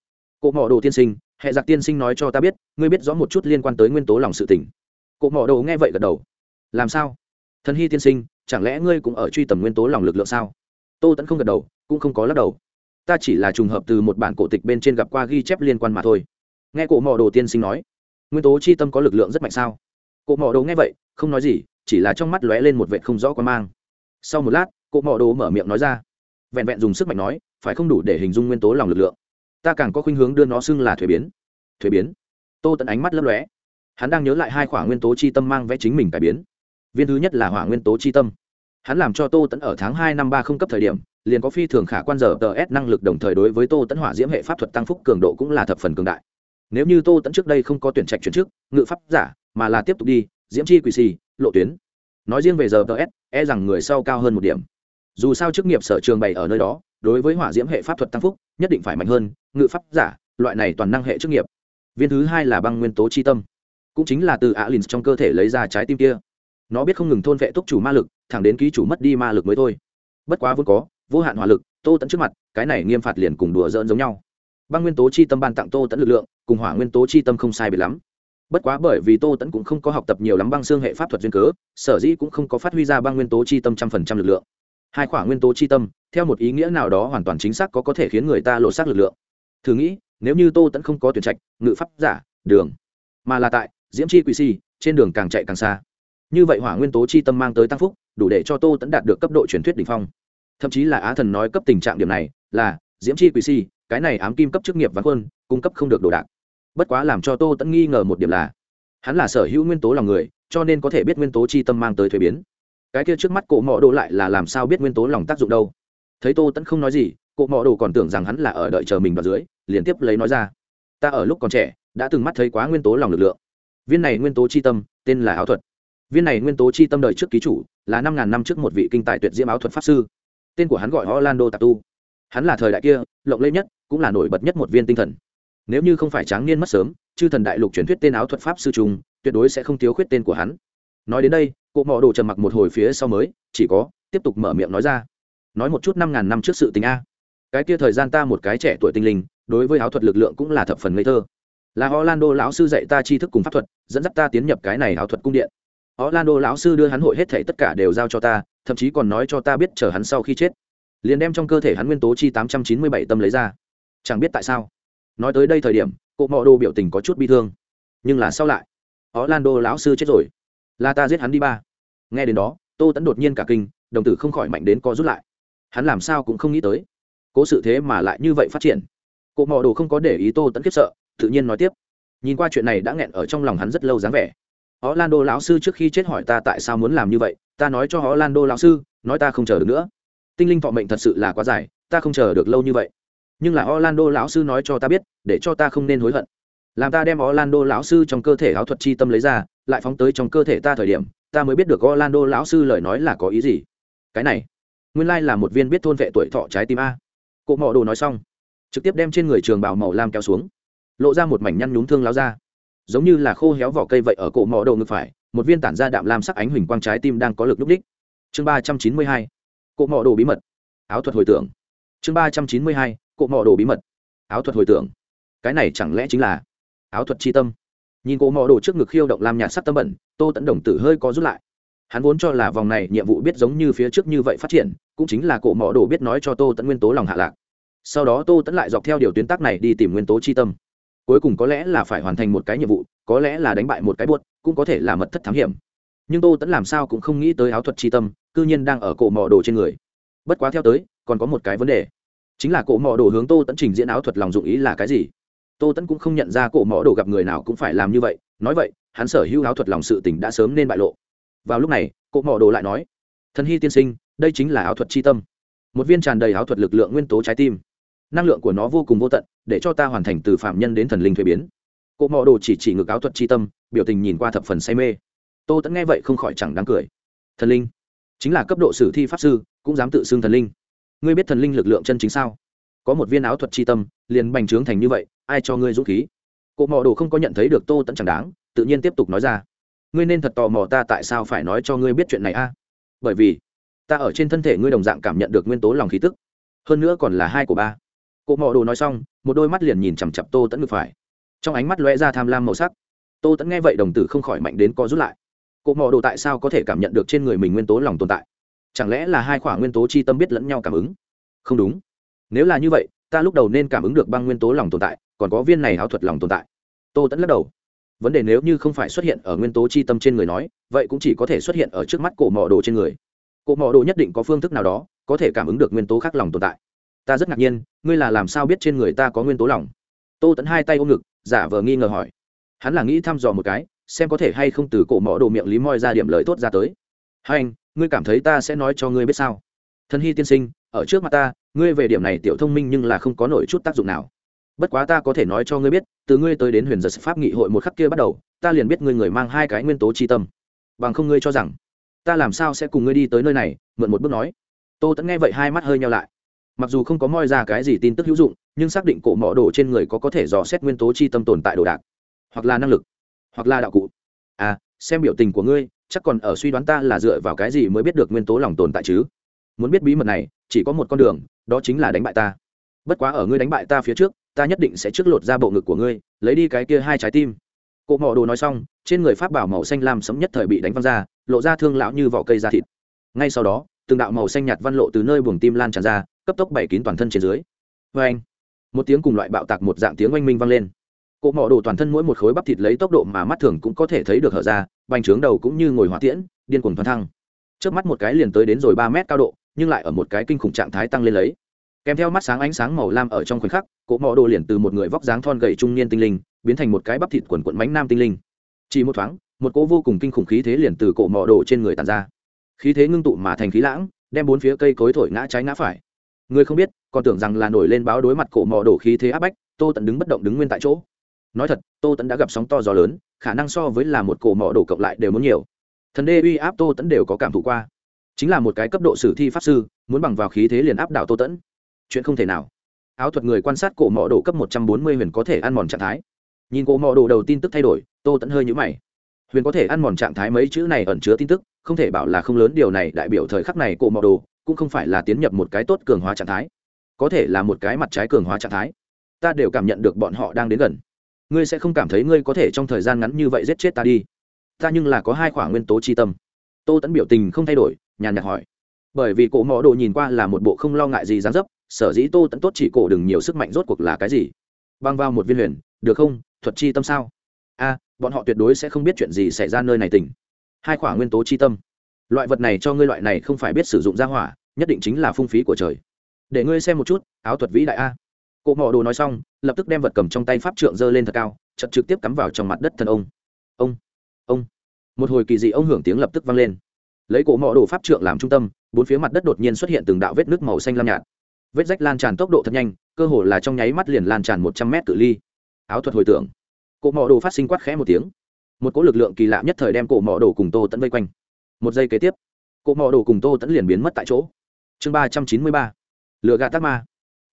cụ mỏ đồ tiên sinh hệ giặc tiên sinh nói cho ta biết, ngươi biết rõ một chút liên quan tới nguyên tố lòng sự tỉnh cụ mỏ đồ nghe vậy gật đầu. Làm sao? Thần hy tiên sinh, chẳng lẽ ngươi cũng ở truy tầm nguyên tố lòng lực lượng sao? Tô tẫn không gật đầu, cũng không có lắc đầu. Ta chỉ là trùng hợp từ một bản cổ tịch bên trên gặp qua ghi chép liên quan mà thôi. Nghe cụ mỏ đồ tiên sinh nói, nguyên tố chi tâm có lực lượng rất mạnh sao? Cụ mỏ đồ nghe vậy, không nói gì, chỉ là trong mắt lóe lên một vệ không rõ quan mang. Sau một lát cụ mỏ đồ mở miệng nói ra, vẹn vẹn dùng sức mạnh nói, phải không đủ để hình dung nguyên tố lòng lực lượng? Ta càng có khuynh hướng đưa nó xưng là thuế biến. Thuế biến? Tô tận ánh mắt lấp lóe. Hắn đang nhớ lại hai khoản nguyên tố chi tâm mang vẽ chính mình cải biến. Viên thứ nhất là hỏa nguyên tố chi tâm. Hắn làm cho tô tẫn ở tháng hai năm ba không cấp thời điểm, liền có phi thường khả quan giờ tờ s năng lực đồng thời đối với tô tẫn hỏa diễm hệ pháp thuật tăng phúc cường độ cũng là thập phần cường đại. Nếu như tô tẫn trước đây không có tuyển trạch chuyển chức ngự pháp giả, mà là tiếp tục đi, diễm chi quỷ xì, lộ tuyến. Nói riêng về giờ tờ s e rằng người sau cao hơn một điểm. Dù sao chức nghiệp sở trường bày ở nơi đó, đối với hỏa diễm hệ pháp thuật tăng phúc nhất định phải mạnh hơn, ngự pháp giả, loại này toàn năng hệ chức nghiệp. Viên thứ hai là băng nguyên tố chi tâm. Cũng chính là từ alin trong cơ thể lấy ra trái tim kia. Nó biết không ngừng thôn vệ túc chủ ma lực, thẳng đến ký chủ mất đi ma lực mới thôi. Bất quá vốn có, vô hạn hỏa lực, tô tẫn trước mặt, cái này nghiêm phạt liền cùng đùa dỡn giống nhau. Băng nguyên tố chi tâm ban tặng tô tẫn lực lượng, cùng hỏa nguyên tố chi tâm không sai biệt lắm. Bất quá bởi vì tô tẫn cũng không có học tập nhiều lắm băng xương hệ pháp thuật duyên cớ, sở dĩ cũng không có phát huy ra băng nguyên tố chi tâm trăm phần trăm lực lượng hai khoảng nguyên tố chi tâm, theo một ý nghĩa nào đó hoàn toàn chính xác có có thể khiến người ta lột xác lực lượng. Thử nghĩ, nếu như tô tẫn không có tuyển trạch, ngự pháp giả, đường, mà là tại diễm chi quỷ si, trên đường càng chạy càng xa. Như vậy hỏa nguyên tố chi tâm mang tới tăng phúc, đủ để cho tô tẫn đạt được cấp độ truyền thuyết đ ỉ n h phong. Thậm chí là á thần nói cấp tình trạng điểm này, là diễm chi quỷ si, cái này ám kim cấp chức nghiệp ván quân, cung cấp không được đồ đạc. Bất quá làm cho tô tẫn nghi ngờ một điểm là, hắn là sở hữu nguyên tố lòng người, cho nên có thể biết nguyên tố chi tâm mang tới thuế biến cái kia trước mắt cổ mọ đồ lại là làm sao biết nguyên tố lòng tác dụng đâu? Thấy tô tẫn không nói gì, cổ mọ đồ còn tưởng rằng hắn là ở đợi chờ mình vào dưới, liền tiếp lấy nói ra. Ta ở lúc còn trẻ, đã từng mắt thấy quá nguyên tố lòng lực lượng. Viên này nguyên tố chi tâm, tên là áo thuật. Viên này nguyên tố chi tâm đời trước ký chủ, là năm ngàn năm trước một vị kinh tài tuyệt diễm áo thuật pháp sư. Tên của hắn gọi orlando tạp tu. Hắn là thời đại kia, lộng lẫy nhất, cũng là nổi bật nhất một viên tinh thần. Nếu như không phải tráng niên mất sớm, chư thần đại lục truyền thuyết tên áo thuật pháp sư trùng, tuyệt đối sẽ không thiếu khuyết tên của hắn. Nói đến đây cụ mọ đồ trầm mặc một hồi phía sau mới, chỉ có, tiếp tục mở miệng nói ra. Nói một chút năm ngàn năm trước sự tình a. Cái kia thời gian ta một cái trẻ tuổi tinh linh, đối với áo thuật lực lượng cũng là thập phần ngây thơ. Là orlando lão sư dạy ta tri thức cùng pháp thuật, dẫn dắt ta tiến nhập cái này áo thuật cung điện. Orlando lão sư đưa hắn hội hết thể tất cả đều giao cho ta, thậm chí còn nói cho ta biết chờ hắn sau khi chết. Liền đem trong cơ thể hắn nguyên tố chi tám trăm chín mươi bảy tâm lấy ra. Chẳng biết tại sao. Nói tới đây thời điểm cụ mọ đồ biểu tình có chút bi thương. Nhưng là sau lại, orlando lão sư chết rồi là ta giết hắn đi ba. Nghe đến đó, tô tẫn đột nhiên cả kinh, đồng tử không khỏi mạnh đến co rút lại. Hắn làm sao cũng không nghĩ tới, cố sự thế mà lại như vậy phát triển. Cụ mò đồ không có để ý tô tẫn khiếp sợ, tự nhiên nói tiếp. Nhìn qua chuyện này đã nghẹn ở trong lòng hắn rất lâu dáng vẻ. Orlando lão sư trước khi chết hỏi ta tại sao muốn làm như vậy, ta nói cho orlando lão sư, nói ta không chờ được nữa. Tinh linh thọ mệnh thật sự là quá dài, ta không chờ được lâu như vậy. Nhưng là orlando lão sư nói cho ta biết, để cho ta không nên hối hận. Làm ta đem orlando lão sư trong cơ thể áo thuật chi tâm lấy ra lại phóng tới trong cơ thể ta thời điểm, ta mới biết được orlando lão sư lời nói là có ý gì. Cái này, nguyên lai là một viên biết thôn vệ tuổi thọ trái tim a. Cụ mọ đồ nói xong, trực tiếp đem trên người trường bảo màu lam kéo xuống, lộ ra một mảnh nhăn nhúng thương láo ra giống như là khô héo vỏ cây vậy ở cổ mỏ đầu ngực phải, một viên tản ra đạm lam sắc ánh huỳnh quang trái tim đang có lực lúc đích. Chương ba trăm chín mươi hai cộ mỏ đồ bí mật. Áo thuật hồi tưởng. Chương ba trăm chín mươi hai cộ mỏ đồ bí mật. Áo thuật hồi tưởng. Cái này chẳng lẽ chính là áo thuật c h i tâm? Nhìn cỗ mỏ đồ trước ngực khiêu động làm nhạt sắc tâm bẩn, tô tẫn đồng tử hơi có rút lại. Hắn vốn cho là vòng này nhiệm vụ biết giống như phía trước như vậy phát triển, cũng chính là cỗ mỏ đồ biết nói cho tô tẫn nguyên tố lòng hạ lạc. Sau đó tô tẫn lại dọc theo điều tuyến tác này đi tìm nguyên tố chi tâm. Cuối cùng có lẽ là phải hoàn thành một cái nhiệm vụ, có lẽ là đánh bại một cái buốt, cũng có thể là mật thất thám hiểm. Nhưng tô tẫn làm sao cũng không nghĩ tới áo thuật chi tâm, cư nhiên đang ở cổ mỏ đồ trên người. Bất quá theo tới, còn có một cái vấn đề. Chính là cổ mỏ đồ hướng tô tẫn trình diễn áo thuật lòng dụng ý là cái gì? Tô tẫn cũng không nhận ra cổ mõ đồ gặp người nào cũng phải làm như vậy, nói vậy, hắn sở hữu áo thuật lòng sự tình đã sớm nên bại lộ. Vào lúc này, cổ mõ đồ lại nói, thần hy tiên sinh, đây chính là áo thuật chi tâm. Một viên tràn đầy áo thuật lực lượng nguyên tố trái tim. Năng lượng của nó vô cùng vô tận, để cho ta hoàn thành từ phạm nhân đến thần linh thuế biến. Cổ mõ đồ chỉ chỉ ngược áo thuật c h i tâm, biểu tình nhìn qua thập phần say mê. Tô tẫn nghe vậy không khỏi chẳng đáng cười. Thần linh? Chính là cấp độ sử thi pháp sư, cũng dám tự xưng thần linh. Ngươi biết thần linh lực lượng chân chính sao? Có một viên áo thuật c h i tâm, liền bành trướng thành như vậy ai cho ngươi dũng khí? Cụ mò đồ không có nhận thấy được tô tẫn chẳng đáng, tự nhiên tiếp tục nói ra. Ngươi nên thật tò mò ta tại sao phải nói cho ngươi biết chuyện này a? Bởi vì, ta ở trên thân thể ngươi đồng dạng cảm nhận được nguyên tố lòng khí tức. Hơn nữa còn là hai của ba. Cụ mò đồ nói xong, một đôi mắt liền nhìn chằm chặp tô tẫn ngược phải. Trong ánh mắt lóe ra tham lam màu sắc. Tô tẫn nghe vậy đồng tử không khỏi mạnh đến co rút lại. Cụ mò đồ tại sao có thể cảm nhận được trên người mình nguyên tố lòng tồn tại? Chẳng lẽ là hai khoảng nguyên tố chi tâm biết lẫn nhau cảm ứng? Không đúng. Nếu là như vậy, ta lúc đầu nên cảm ứng được băng nguyên tố lòng tồn tại còn có viên này áo thuật lòng tồn tại. Tô tẫn lắc đầu. Vấn đề nếu như không phải xuất hiện ở nguyên tố chi tâm trên người nói, vậy cũng chỉ có thể xuất hiện ở trước mắt cổ mỏ đồ trên người. Cổ mỏ đồ nhất định có phương thức nào đó, có thể cảm ứng được nguyên tố khác lòng tồn tại. Ta rất ngạc nhiên, ngươi là làm sao biết trên người ta có nguyên tố lòng? Tô tẫn hai tay ôm ngực, giả vờ nghi ngờ hỏi. Hắn là nghĩ thăm dò một cái, xem có thể hay không từ cổ mỏ đồ miệng lý moi ra điểm lời tốt ra tới. Hai anh, ngươi cảm thấy ta sẽ nói cho ngươi biết sao? Thân hy tiên sinh, ở trước mặt ta, ngươi về điểm này tiểu thông minh nhưng là không có nổi chút tác dụng nào bất quá ta có thể nói cho ngươi biết, từ ngươi tới đến huyền giật pháp nghị hội một khắc kia bắt đầu, ta liền biết ngươi người mang hai cái nguyên tố tri tâm. Bằng không ngươi cho rằng, ta làm sao sẽ cùng ngươi đi tới nơi này, mượn một bước nói. Tô tẫn nghe vậy hai mắt hơi nhau lại. Mặc dù không có moi ra cái gì tin tức hữu dụng, nhưng xác định cổ mỏ đồ trên người có có thể dò xét nguyên tố chi tâm tồn tại đồ đạc. Hoặc là năng lực. Hoặc là đạo cụ. À xem biểu tình của ngươi, chắc còn ở suy đoán ta là dựa vào cái gì mới biết được nguyên tố lòng tồn tại chứ? Muốn biết bí mật này, chỉ có một con đường, đó chính là đánh bại ta. Bất quá ở ngươi đánh bại ta phía trước ta nhất định sẽ trước lột ra bộ ngực của ngươi, lấy đi cái kia hai trái tim. Cụ mò đồ nói xong, trên người pháp bảo màu xanh lam sấm nhất thời bị đánh văng ra, lộ ra thương lão như vỏ cây da thịt. Ngay sau đó, từng đạo màu xanh nhạt văn lộ từ nơi buồng tim lan tràn ra, cấp tốc bảy kín toàn thân trên dưới. Vê anh một tiếng cùng loại bạo tạc một dạng tiếng oanh minh vang lên. Cụ mỏ đồ toàn thân mỗi một khối bắp thịt lấy tốc độ mà mắt thường cũng có thể thấy được hở ra, bành trướng đầu cũng như ngồi hỏa tiễn, điên cuồng thoăn thăng. Trước mắt một cái liền tới đến rồi ba mét cao độ, nhưng lại ở một cái kinh khủng trạng thái tăng lên lấy kèm theo mắt sáng ánh sáng màu lam ở trong khoảnh khắc, cỗ mò đồ liền từ một người vóc dáng thon gầy trung niên tinh linh, biến thành một cái bắp thịt quần quận bánh nam tinh linh. Chỉ một thoáng, một cỗ vô cùng kinh khủng khí thế liền từ cỗ mò đồ trên người tàn ra. Khí thế ngưng tụ mà thành khí lãng, đem bốn phía cây cối thổi ngã trái ngã phải. Người không biết, còn tưởng rằng là nổi lên báo đối mặt cổ mò đổ khí thế áp bách, tô tận đứng bất động đứng nguyên tại chỗ. Nói thật, tô tẫn đã gặp sóng to gió lớn, khả năng so với là một cổ mỏ đổ cộng lại đều muốn nhiều. Thần đê uy áp tô tẫn đều có cảm thụ qua. Chính là một cái cấp độ sử thi pháp sư, muốn bằng vào khí thế liền áp đảo tô tẫn chuyện không thể nào. Áo thuật người quan sát cổ mỏ đồ cấp một trăm bốn mươi huyền có thể ăn mòn trạng thái. Nhìn cổ mỏ đồ đầu tin tức thay đổi, tô tẫn hơi nhũ mày. Huyền có thể ăn mòn trạng thái mấy chữ này ẩn chứa tin tức, không thể bảo là không lớn, điều này đại biểu thời khắc này cổ mỏ đồ cũng không phải là tiến nhập một cái tốt cường hóa trạng thái. Có thể là một cái mặt trái cường hóa trạng thái. Ta đều cảm nhận được bọn họ đang đến gần. Ngươi sẽ không cảm thấy ngươi có thể trong thời gian ngắn như vậy giết chết ta đi. Ta nhưng là có hai khoảng nguyên tố chi tâm. Tô tẫn biểu tình không thay đổi, nhàn nhạt hỏi. Bởi vì cổ mỏ đồ nhìn qua là một bộ không lo ngại gì dán dấp sở dĩ tô tẫn tốt chỉ cổ đừng nhiều sức mạnh rốt cuộc là cái gì? Băng vào một viên huyền, được không? Thuật chi tâm sao? A, bọn họ tuyệt đối sẽ không biết chuyện gì xảy ra nơi này tỉnh. Hai khoảng nguyên tố chi tâm. Loại vật này cho ngươi loại này không phải biết sử dụng ra hỏa, nhất định chính là phung phí của trời. Để ngươi xem một chút, áo thuật vĩ đại a. Cụ mỏ đồ nói xong, lập tức đem vật cầm trong tay pháp trượng giơ lên thật cao chật trực tiếp cắm vào trong mặt đất thân ông. Ông ông. Một hồi kỳ dị ông hưởng tiếng lập tức vang lên. Lấy cổ mỏ đồ pháp trượng làm trung tâm, bốn phía mặt đất đột nhiên xuất hiện từng đạo vết nước màu xanh lam nhạt vết rách lan tràn tốc độ thật nhanh, cơ hồ là trong nháy mắt liền lan tràn một trăm mét cự ly. Áo thuật hồi tưởng. Cổ mỏ đồ phát sinh quát khẽ một tiếng. Một cỗ lực lượng kỳ lạ nhất thời đem cổ mỏ đồ cùng tô tẫn vây quanh. Một giây kế tiếp, cổ mỏ đồ cùng tô tẫn liền biến mất tại chỗ. Chương ba trăm chín mươi ba lựa gạt tác ma.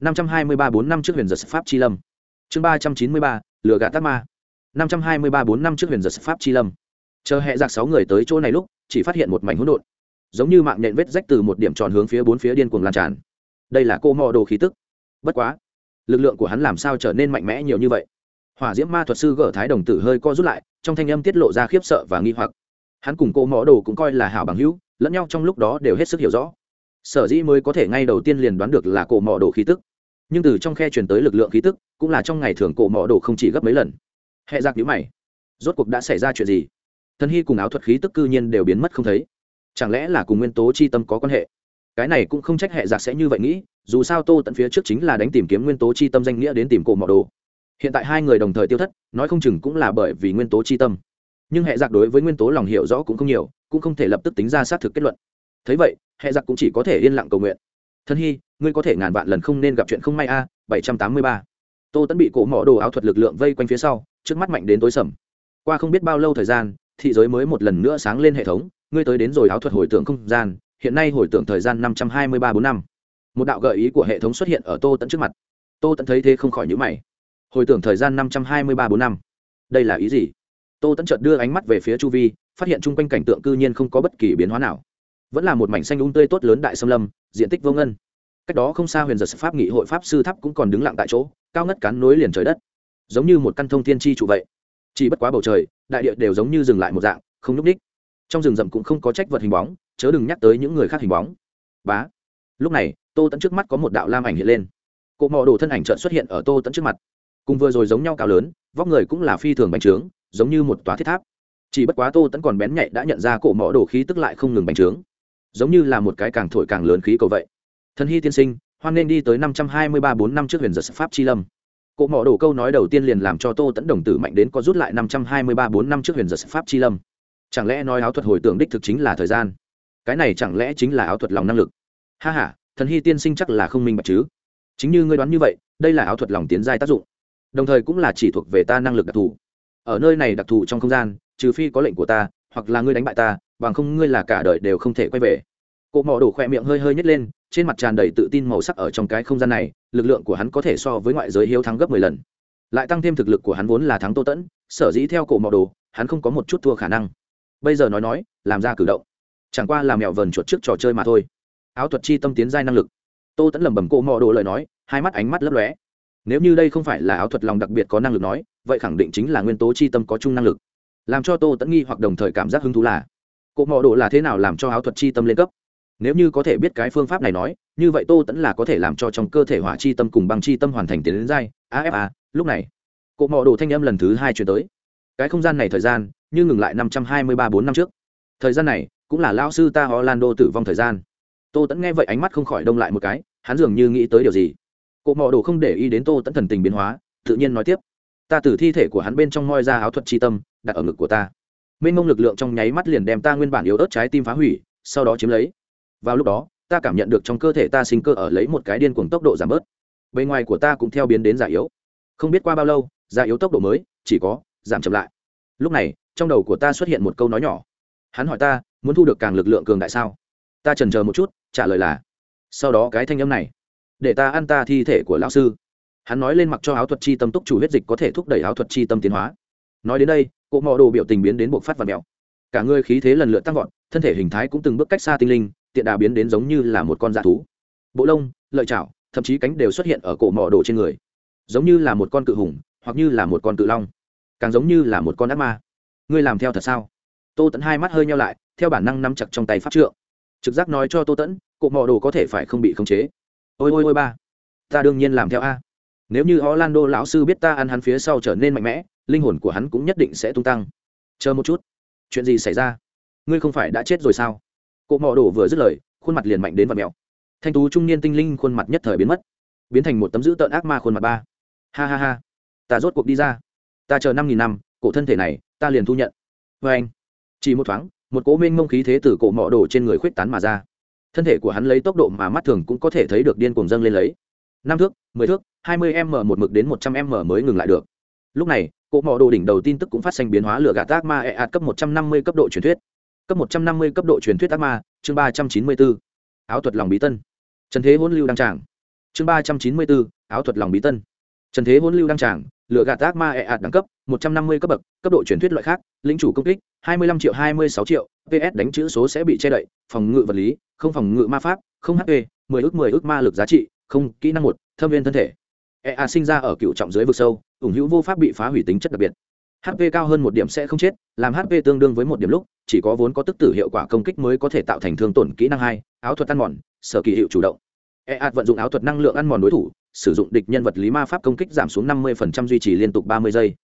Năm trăm hai mươi ba bốn năm trước huyền giật pháp chi lâm. Chương ba trăm chín mươi ba lựa gạt tác ma. Năm trăm hai mươi ba bốn năm trước huyền giật pháp chi lâm. Chờ hẹ giặc sáu người tới chỗ này lúc, chỉ phát hiện một mảnh hỗn độn. Giống như mạng nện vết rách từ một điểm tròn hướng phía bốn phía điên cuồng lan tràn đây là cô mò đồ khí tức. Bất quá, lực lượng của hắn làm sao trở nên mạnh mẽ nhiều như vậy? Hỏa diễm ma thuật sư gở thái đồng tử hơi co rút lại, trong thanh âm tiết lộ ra khiếp sợ và nghi hoặc. Hắn cùng cô mò đồ cũng coi là hảo bằng hữu, lẫn nhau trong lúc đó đều hết sức hiểu rõ. Sở dĩ mới có thể ngay đầu tiên liền đoán được là cổ mỏ đồ khí tức. Nhưng từ trong khe truyền tới lực lượng khí tức, cũng là trong ngày thường cổ mỏ đồ không chỉ gấp mấy lần. Hệ giặc nhữ mày. Rốt cuộc đã xảy ra chuyện gì? Thần hy cùng áo thuật khí tức cư nhiên đều biến mất không thấy. Chẳng lẽ là cùng nguyên tố chi tâm có quan hệ? Cái này cũng không trách hệ giặc sẽ như vậy nghĩ, dù sao tô tận phía trước chính là đánh tìm kiếm nguyên tố chi tâm danh nghĩa đến tìm cổ mỏ đồ. Hiện tại hai người đồng thời tiêu thất, nói không chừng cũng là bởi vì nguyên tố chi tâm. Nhưng hệ giặc đối với nguyên tố lòng hiểu rõ cũng không nhiều, cũng không thể lập tức tính ra xác thực kết luận. Thấy vậy, hệ giặc cũng chỉ có thể yên lặng cầu nguyện. Thân hy, ngươi có thể ngàn vạn lần không nên gặp chuyện không may a, bảy trăm tám mươi ba. Tô tẫn bị cổ mỏ đồ áo thuật lực lượng vây quanh phía sau, trước mắt mạnh đến tối sầm. Qua không biết bao lâu thời gian, thị giới mới một lần nữa sáng lên hệ thống, ngươi tới đến rồi áo thuật hồi tưởng không gian hiện nay hồi tưởng thời gian năm trăm hai mươi ba bốn năm, một đạo gợi ý của hệ thống xuất hiện ở tô tẫn trước mặt. Tô tẫn thấy thế không khỏi nhữ mày. Hồi tưởng thời gian năm trăm hai mươi ba bốn năm, đây là ý gì? Tô tẫn chợt đưa ánh mắt về phía chu vi, phát hiện chung quanh cảnh tượng cư nhiên không có bất kỳ biến hóa nào. Vẫn là một mảnh xanh ung um tươi tốt lớn đại xâm lâm, diện tích vô ngân. Cách đó không xa huyền giật pháp nghị hội pháp sư tháp cũng còn đứng lặng tại chỗ, cao ngất cắn nối liền trời đất. Giống như một căn thông thiên chi trụ vậy. Chỉ bất quá bầu trời, đại địa đều giống như dừng lại một dạng, không nhúc ních trong rừng rậm cũng không có trách vật hình bóng, chớ đừng nhắc tới những người khác hình bóng. Bá. Lúc này, tô tẫn trước mắt có một đạo lam ảnh hiện lên. Cụ mò đồ thân ảnh trợn xuất hiện ở tô tẫn trước mặt. Cùng vừa rồi giống nhau cao lớn, vóc người cũng là phi thường bành trướng, giống như một tòa thiết tháp. Chỉ bất quá tô tẫn còn bén nhạy đã nhận ra cổ mỏ đồ khí tức lại không ngừng bành trướng. Giống như là một cái càng thổi càng lớn khí cầu vậy. Thần hy tiên sinh, hoan nên đi tới năm trăm hai mươi ba bốn năm trước huyền giật pháp chi lâm. Cộ mỏ đồ câu nói đầu tiên liền làm cho tô tẫn đồng tử mạnh đến có rút lại năm trăm hai mươi ba bốn năm trước huyền giật pháp chi lâm chẳng lẽ nói áo thuật hồi tưởng đích thực chính là thời gian? Cái này chẳng lẽ chính là áo thuật lòng năng lực? Ha h a thần hy tiên sinh chắc là không minh bạch chứ. Chính như ngươi đoán như vậy, đây là áo thuật lòng tiến giai tác dụng. Đồng thời cũng là chỉ thuộc về ta năng lực đặc thù. Ở nơi này đặc thù trong không gian, trừ phi có lệnh của ta, hoặc là ngươi đánh bại ta, bằng không ngươi là cả đời đều không thể quay về. Cộ mò đổ khỏe miệng hơi hơi nhét lên, trên mặt tràn đầy tự tin màu sắc ở trong cái không gian này, lực lượng của hắn có thể so với ngoại giới hiếu thắng gấp mười lần. Lại tăng thêm thực lực của hắn vốn là thắng tô tẫn, sở dĩ theo cổ mò đồ hắn không có một chút thua khả năng bây giờ nói nói, làm ra cử động. Chẳng qua là mẹo vờn chuột trước trò chơi mà thôi. Áo thuật chi tâm tiến giai năng lực. Tô tẫn lẩm bẩm cỗ mò đồ lời nói, hai mắt ánh mắt lấp lóe. Nếu như đây không phải là áo thuật lòng đặc biệt có năng lực nói, vậy khẳng định chính là nguyên tố chi tâm có chung năng lực. Làm cho tô tẫn nghi hoặc đồng thời cảm giác hứng thú là cỗ mò đồ là thế nào làm cho áo thuật chi tâm lên cấp? Nếu như có thể biết cái phương pháp này nói, như vậy tô tẫn là có thể làm cho trong cơ thể hỏa chi tâm cùng băng chi tâm hoàn thành tiến đến dai afa lúc này cỗ mò đồ thanh âm lần thứ hai chuyển tới cái không gian này thời gian như ngừng lại năm trăm hai mươi ba bốn năm trước. Thời gian này cũng là lao sư ta orlando tử vong thời gian. Tô tẫn nghe vậy ánh mắt không khỏi đông lại một cái, hắn dường như nghĩ tới điều gì. Cụ mò đồ không để ý đến tô tẫn thần tình biến hóa, tự nhiên nói tiếp. Ta từ thi thể của hắn bên trong moi ra áo thuật tri tâm, đặt ở ngực của ta. Mênh mông lực lượng trong nháy mắt liền đem ta nguyên bản yếu ớt trái tim phá hủy, sau đó chiếm lấy. Vào lúc đó, ta cảm nhận được trong cơ thể ta sinh cơ ở lấy một cái điên cuồng tốc độ giảm bớt. Bề ngoài của ta cũng theo biến đến già yếu. Không biết qua bao lâu, già yếu tốc độ mới chỉ có giảm chậm lại. Lúc này, trong đầu của ta xuất hiện một câu nói nhỏ. Hắn hỏi ta, muốn thu được càng lực lượng cường đại sao? Ta trần chờ một chút, trả lời là, sau đó cái thanh âm này, để ta ăn ta thi thể của lão sư. Hắn nói lên mặc cho áo thuật chi tâm túc chủ huyết dịch có thể thúc đẩy áo thuật chi tâm tiến hóa. Nói đến đây cụ mò đồ biểu tình biến đến buộc phát và mèo cả người khí thế lần lượt tăng vọt, thân thể hình thái cũng từng bước cách xa tinh linh, tiện đà biến đến giống như là một con dạ thú. Bộ lông, lợi chảo, thậm chí cánh đều xuất hiện ở cổ mỏ đồ trên người. Giống như là một con cự hùng, hoặc như là một con cự long càng giống như là một con ác ma. Ngươi làm theo thật sao? Tô tẫn hai mắt hơi nhau lại, theo bản năng nắm chặt trong tay pháp trượng. Trực giác nói cho tô tẫn cụ mò đồ có thể phải không bị khống chế? Ôi ôi ôi ba, ta đương nhiên làm theo a. Nếu như orlando lão sư biết ta ăn hắn phía sau trở nên mạnh mẽ, linh hồn của hắn cũng nhất định sẽ tung tăng. Chờ một chút, chuyện gì xảy ra? Ngươi không phải đã chết rồi sao? Cụ mò đồ vừa dứt lời, khuôn mặt liền mạnh đến vật mẹo thanh tú trung niên tinh linh khuôn mặt nhất thời biến mất, biến thành một tấm dữ tợn ác ma khuôn mặt ba. Ha ha ha, ta rốt cuộc đi ra ta chờ năm nghìn năm, cổ thân thể này, ta liền thu nhận. Vê anh. Chỉ một thoáng, một cố minh mông khí thế từ cổ mỏ đồ trên người khuyết tán mà ra. Thân thể của hắn lấy tốc độ mà mắt thường cũng có thể thấy được điên cuồng dâng lên lấy. Năm thước, mười thước, hai mươi m, một mực đến một trăm m mới ngừng lại được. Lúc này cỗ mỏ đồ đỉnh đầu tin tức cũng phát sinh biến hóa lửa gạt ác ma e ạt cấp một trăm năm mươi cấp độ truyền thuyết. Cấp một trăm năm mươi cấp độ truyền thuyết ác ma, chương ba trăm chín mươi bốn áo thuật lòng bí tân. Trần thế hôn lưu đăng tràng. Chương ba trăm chín mươi bốn áo thuật lòng bí tân. Trần thế hôn lưu đăng tràng lựa gạt ác ma e ạt đẳng cấp, một trăm năm mươi cấp bậc, cấp độ truyền thuyết loại khác lính chủ công kích, hai mươi lăm triệu hai mươi sáu triệu, ps đánh chữ số sẽ bị che đậy, phòng ngự vật lý, không phòng ngự ma pháp, không hp mười ước mười ước ma lực giá trị, không, kỹ năng một, thâm viên thân thể. e ạt sinh ra ở cựu trọng dưới vực sâu, ủng hữu vô pháp bị phá hủy tính chất đặc biệt. hp cao hơn một điểm sẽ không chết, làm hp tương đương với một điểm lúc, chỉ có vốn có tức tử hiệu quả công kích mới có thể tạo thành thương tổn kỹ năng hai, áo thuật ăn mòn, sở kỳ hiệu chủ động. e ạt vận dụng áo thuật năng lượng ăn mòn đối thủ sử dụng địch nhân vật lý ma pháp công kích giảm xuống năm mươi duy trì liên tục ba mươi giây.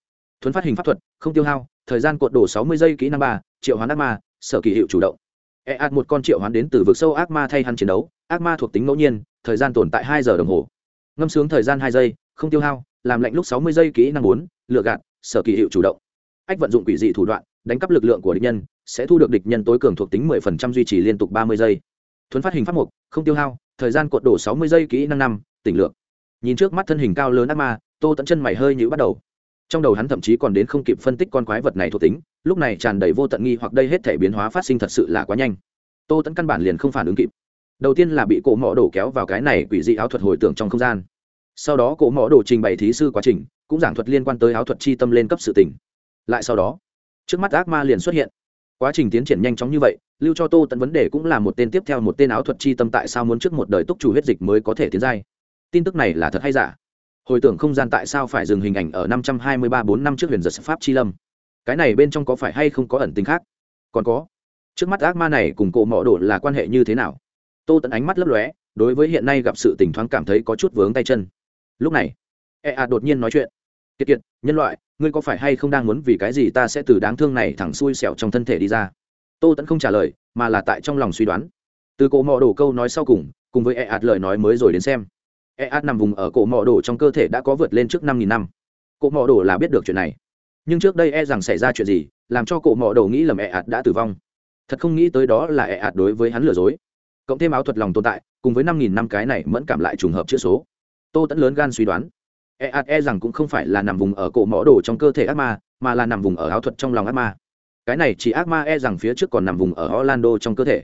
Thuấn phát hình pháp thuật, không tiêu hao, thời gian cột đổ sáu mươi giây kỹ năng ba, triệu hoán ác ma, sở kỳ hiệu chủ động. E ạt một con triệu hoán đến từ vực sâu ác ma thay hắn chiến đấu, ác ma thuộc tính ngẫu nhiên, thời gian tồn tại hai giờ đồng hồ. Ngâm sướng thời gian hai giây, không tiêu hao, làm lạnh lúc sáu mươi giây kỹ năng bốn, lựa gạt, sở kỳ hiệu chủ động. Ách vận dụng quỷ dị thủ đoạn, đánh cắp lực lượng của địch nhân, sẽ thu được địch nhân tối cường thuộc tính mười phần trăm duy trì liên tục ba mươi giây. Thuấn phát hình pháp mục, không tiêu hao, thời gian cột đổ sáu mươi giây kỹ năng năm, tỉnh lượng nhìn trước mắt thân hình cao lớn ác ma, tô tẫn chân mày hơi nhữ bắt đầu. Trong đầu hắn thậm chí còn đến không kịp phân tích con quái vật này thuộc tính, lúc này tràn đầy vô tận nghi hoặc đây hết thể biến hóa phát sinh thật sự là quá nhanh. Tô tẫn căn bản liền không phản ứng kịp. Đầu tiên là bị cổ mỏ đổ kéo vào cái này quỷ dị áo thuật hồi tưởng trong không gian. Sau đó cổ mỏ đổ trình bày thí sư quá trình, cũng giảng thuật liên quan tới áo thuật chi tâm lên cấp sự tỉnh lại sau đó, trước mắt ác ma liền xuất hiện. Quá trình tiến triển nhanh chóng như vậy, lưu cho tô tận vấn đề cũng là một tên tiếp theo một tên áo thuật chi tâm tại sao muốn trước một đời túc chủ huyết dịch mới có thể tiến giai tin tức này là thật hay giả? Hồi tưởng không gian tại sao phải dừng hình ảnh ở năm trăm hai mươi ba bốn năm trước huyền giật pháp chi lâm? Cái này bên trong có phải hay không có ẩn tính khác? Còn có, trước mắt ác ma này cùng cổ mỏ đổ là quan hệ như thế nào? Tô tận ánh mắt lấp lóe, đối với hiện nay gặp sự tình thoáng cảm thấy có chút vướng tay chân. Lúc này e a đột nhiên nói chuyện. Kiệt kiệt, nhân loại, ngươi có phải hay không đang muốn vì cái gì ta sẽ từ đáng thương này thẳng xui xẻo trong thân thể đi ra? Tô tẫn không trả lời, mà là tại trong lòng suy đoán. Từ cổ mò đổ câu nói sau cùng cùng với e ạt lời nói mới rồi đến xem e nằm vùng ở cổ mỏ đổ trong cơ thể đã có vượt lên trước năm nghìn năm. Cổ mỏ đổ là biết được chuyện này. Nhưng trước đây e rằng xảy ra chuyện gì, làm cho cổ mỏ đổ nghĩ lầm e đã tử vong. Thật không nghĩ tới đó là e đối với hắn lừa dối. Cộng thêm áo thuật lòng tồn tại, cùng với năm nghìn năm cái này mẫn cảm lại trùng hợp chữ số. Tô tẫn lớn gan suy đoán e e rằng cũng không phải là nằm vùng ở cổ mỏ đổ trong cơ thể ác ma, mà là nằm vùng ở áo thuật trong lòng ác ma. Cái này chỉ ác ma e rằng phía trước còn nằm vùng ở orlando trong cơ thể.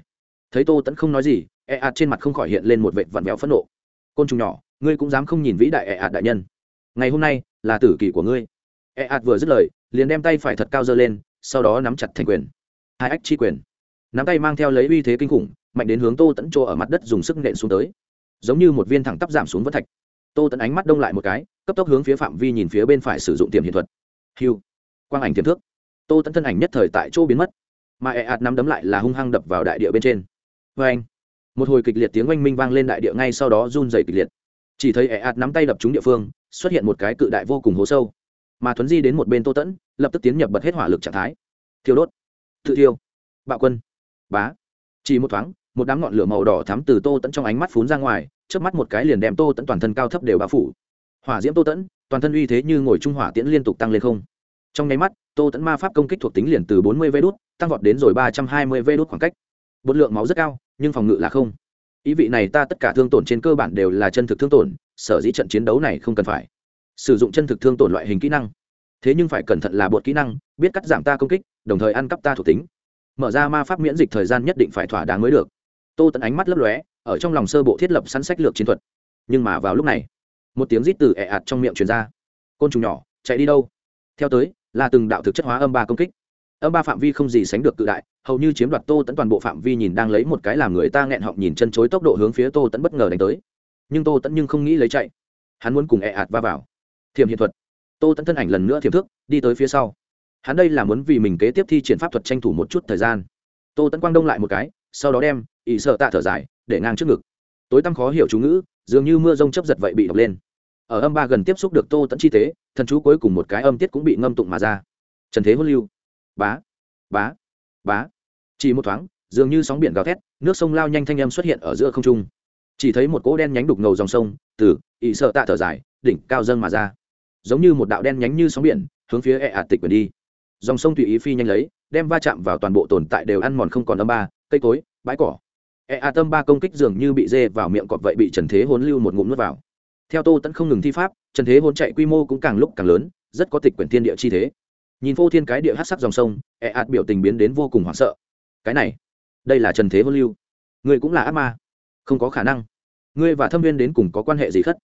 Thấy tô Tấn không nói gì e trên mặt không khỏi hiện lên một vệt vặn vẹo phẫn nộ côn trùng nhỏ, ngươi cũng dám không nhìn vĩ đại e ạt đại nhân. Ngày hôm nay, là tử kỳ của ngươi. E ạt vừa dứt lời, liền đem tay phải thật cao dơ lên, sau đó nắm chặt thành quyền. Hai ách chi quyền. Nắm tay mang theo lấy uy thế kinh khủng, mạnh đến hướng tô tẫn chỗ ở mặt đất dùng sức nện xuống tới. Giống như một viên thẳng tắp giảm xuống vân thạch. Tô tẫn ánh mắt đông lại một cái, cấp tốc hướng phía phạm vi nhìn phía bên phải sử dụng tiềm hiện thuật. Hiu quang ảnh tiềm thước tô tẫn thân ảnh nhất thời tại chỗ biến mất. Mà ẹ ạt nắm đấm lại là hung hăng đập vào đại địa bên trên. Vê anh một hồi kịch liệt tiếng oanh minh vang lên đại địa ngay sau đó run dày kịch liệt. Chỉ thấy ẻ ạt nắm tay đập trúng địa phương, xuất hiện một cái cự đại vô cùng hố sâu. Mà thuấn di đến một bên tô tẫn, lập tức tiến nhập bật hết hỏa lực trạng thái. Thiêu đốt. Tự thiêu. Bạo quân. Bá. Chỉ một thoáng, một đám ngọn lửa màu đỏ thắm từ tô tẫn trong ánh mắt phún ra ngoài trước mắt một cái liền đem tô tẫn toàn thân cao thấp đều bao phủ. Hỏa diễm tô tẫn, toàn thân uy thế như ngồi trung hỏa tiễn liên tục tăng lên không. Trong nháy mắt, tô tẫn ma pháp công kích thuộc tính liền từ bốn mươi vê đốt tăng vọt đến rồi ba trăm hai mươi vê đốt khoảng cách. Một lượng máu rất cao nhưng phòng ngự là không. Ý vị này ta tất cả thương tổn trên cơ bản đều là chân thực thương tổn, sở dĩ trận chiến đấu này không cần phải. Sử dụng chân thực thương tổn loại hình kỹ năng. Thế nhưng phải cẩn thận là bột kỹ năng, biết cắt giảm ta công kích, đồng thời ăn cắp ta thuộc tính. Mở ra ma pháp miễn dịch thời gian nhất định phải thỏa đáng mới được. Tô tận ánh mắt lấp lóe, ở trong lòng sơ bộ thiết lập sẵn sách lược chiến thuật. Nhưng mà vào lúc này, một tiếng rít từ ẹ ạt trong miệng truyền ra. Côn trùng nhỏ, chạy đi đâu? Theo tới, là từng đạo thực chất hóa âm ba công kích âm ba phạm vi không gì sánh được cự đại, hầu như chiếm đoạt tô tẫn toàn bộ phạm vi nhìn đang lấy một cái làm người ta nghẹn họng nhìn chân chối tốc độ hướng phía tô tẫn bất ngờ đánh tới. Nhưng tô tẫn nhưng không nghĩ lấy chạy. Hắn muốn cùng ẹ、e、ạt ạt va vào. Thiềm hiện thuật. Tô tẫn thân ảnh lần nữa thiềm thức đi tới phía sau. Hắn đây là muốn vì mình kế tiếp thi triển pháp thuật tranh thủ một chút thời gian. Tô tẫn quang đông lại một cái, sau đó đem ỵ sợ tạ thở dài, để ngang trước ngực. Tối tăm khó hiểu chú ngữ, dường như mưa rông chấp giật vậy bị đọc lên. Ở âm ba gần tiếp xúc được tô tẫn chi tế, thần chú cuối cùng một cái âm tiết cũng bị ngâm tụng mà ra. Trần thế hôn lưu bá. Bá. Bá. Chỉ một thoáng, dường như sóng biển gào thét, nước sông lao nhanh thanh âm xuất hiện ở giữa không trung. Chỉ thấy một cỗ đen nhánh đục ngầu dòng sông, từ, ị sợ tạ thở dài, đỉnh cao dâng mà ra. Giống như một đạo đen nhánh như sóng biển, hướng phía ẹ、e、ạt tịch quyền đi. Dòng sông tùy ý phi nhanh lấy, đem va chạm vào toàn bộ tồn tại đều ăn mòn không còn âm ba, cây cối, bãi cỏ. E a tâm ba công kích dường như bị dê vào miệng cọp vậy bị trần thế hôn lưu một ngụm nuốt vào. Theo tô tẫn không ngừng thi pháp, trần thế hôn chạy quy mô cũng càng lúc càng lớn, rất có tịch quyển thiên địa chi thế nhìn phô thiên cái địa hát sắc dòng sông e ạt biểu tình biến đến vô cùng hoảng sợ. Cái này, đây là trần thế hôn lưu. Ngươi cũng là ác ma. Không có khả năng. Ngươi và thâm viên đến cùng có quan hệ gì khất?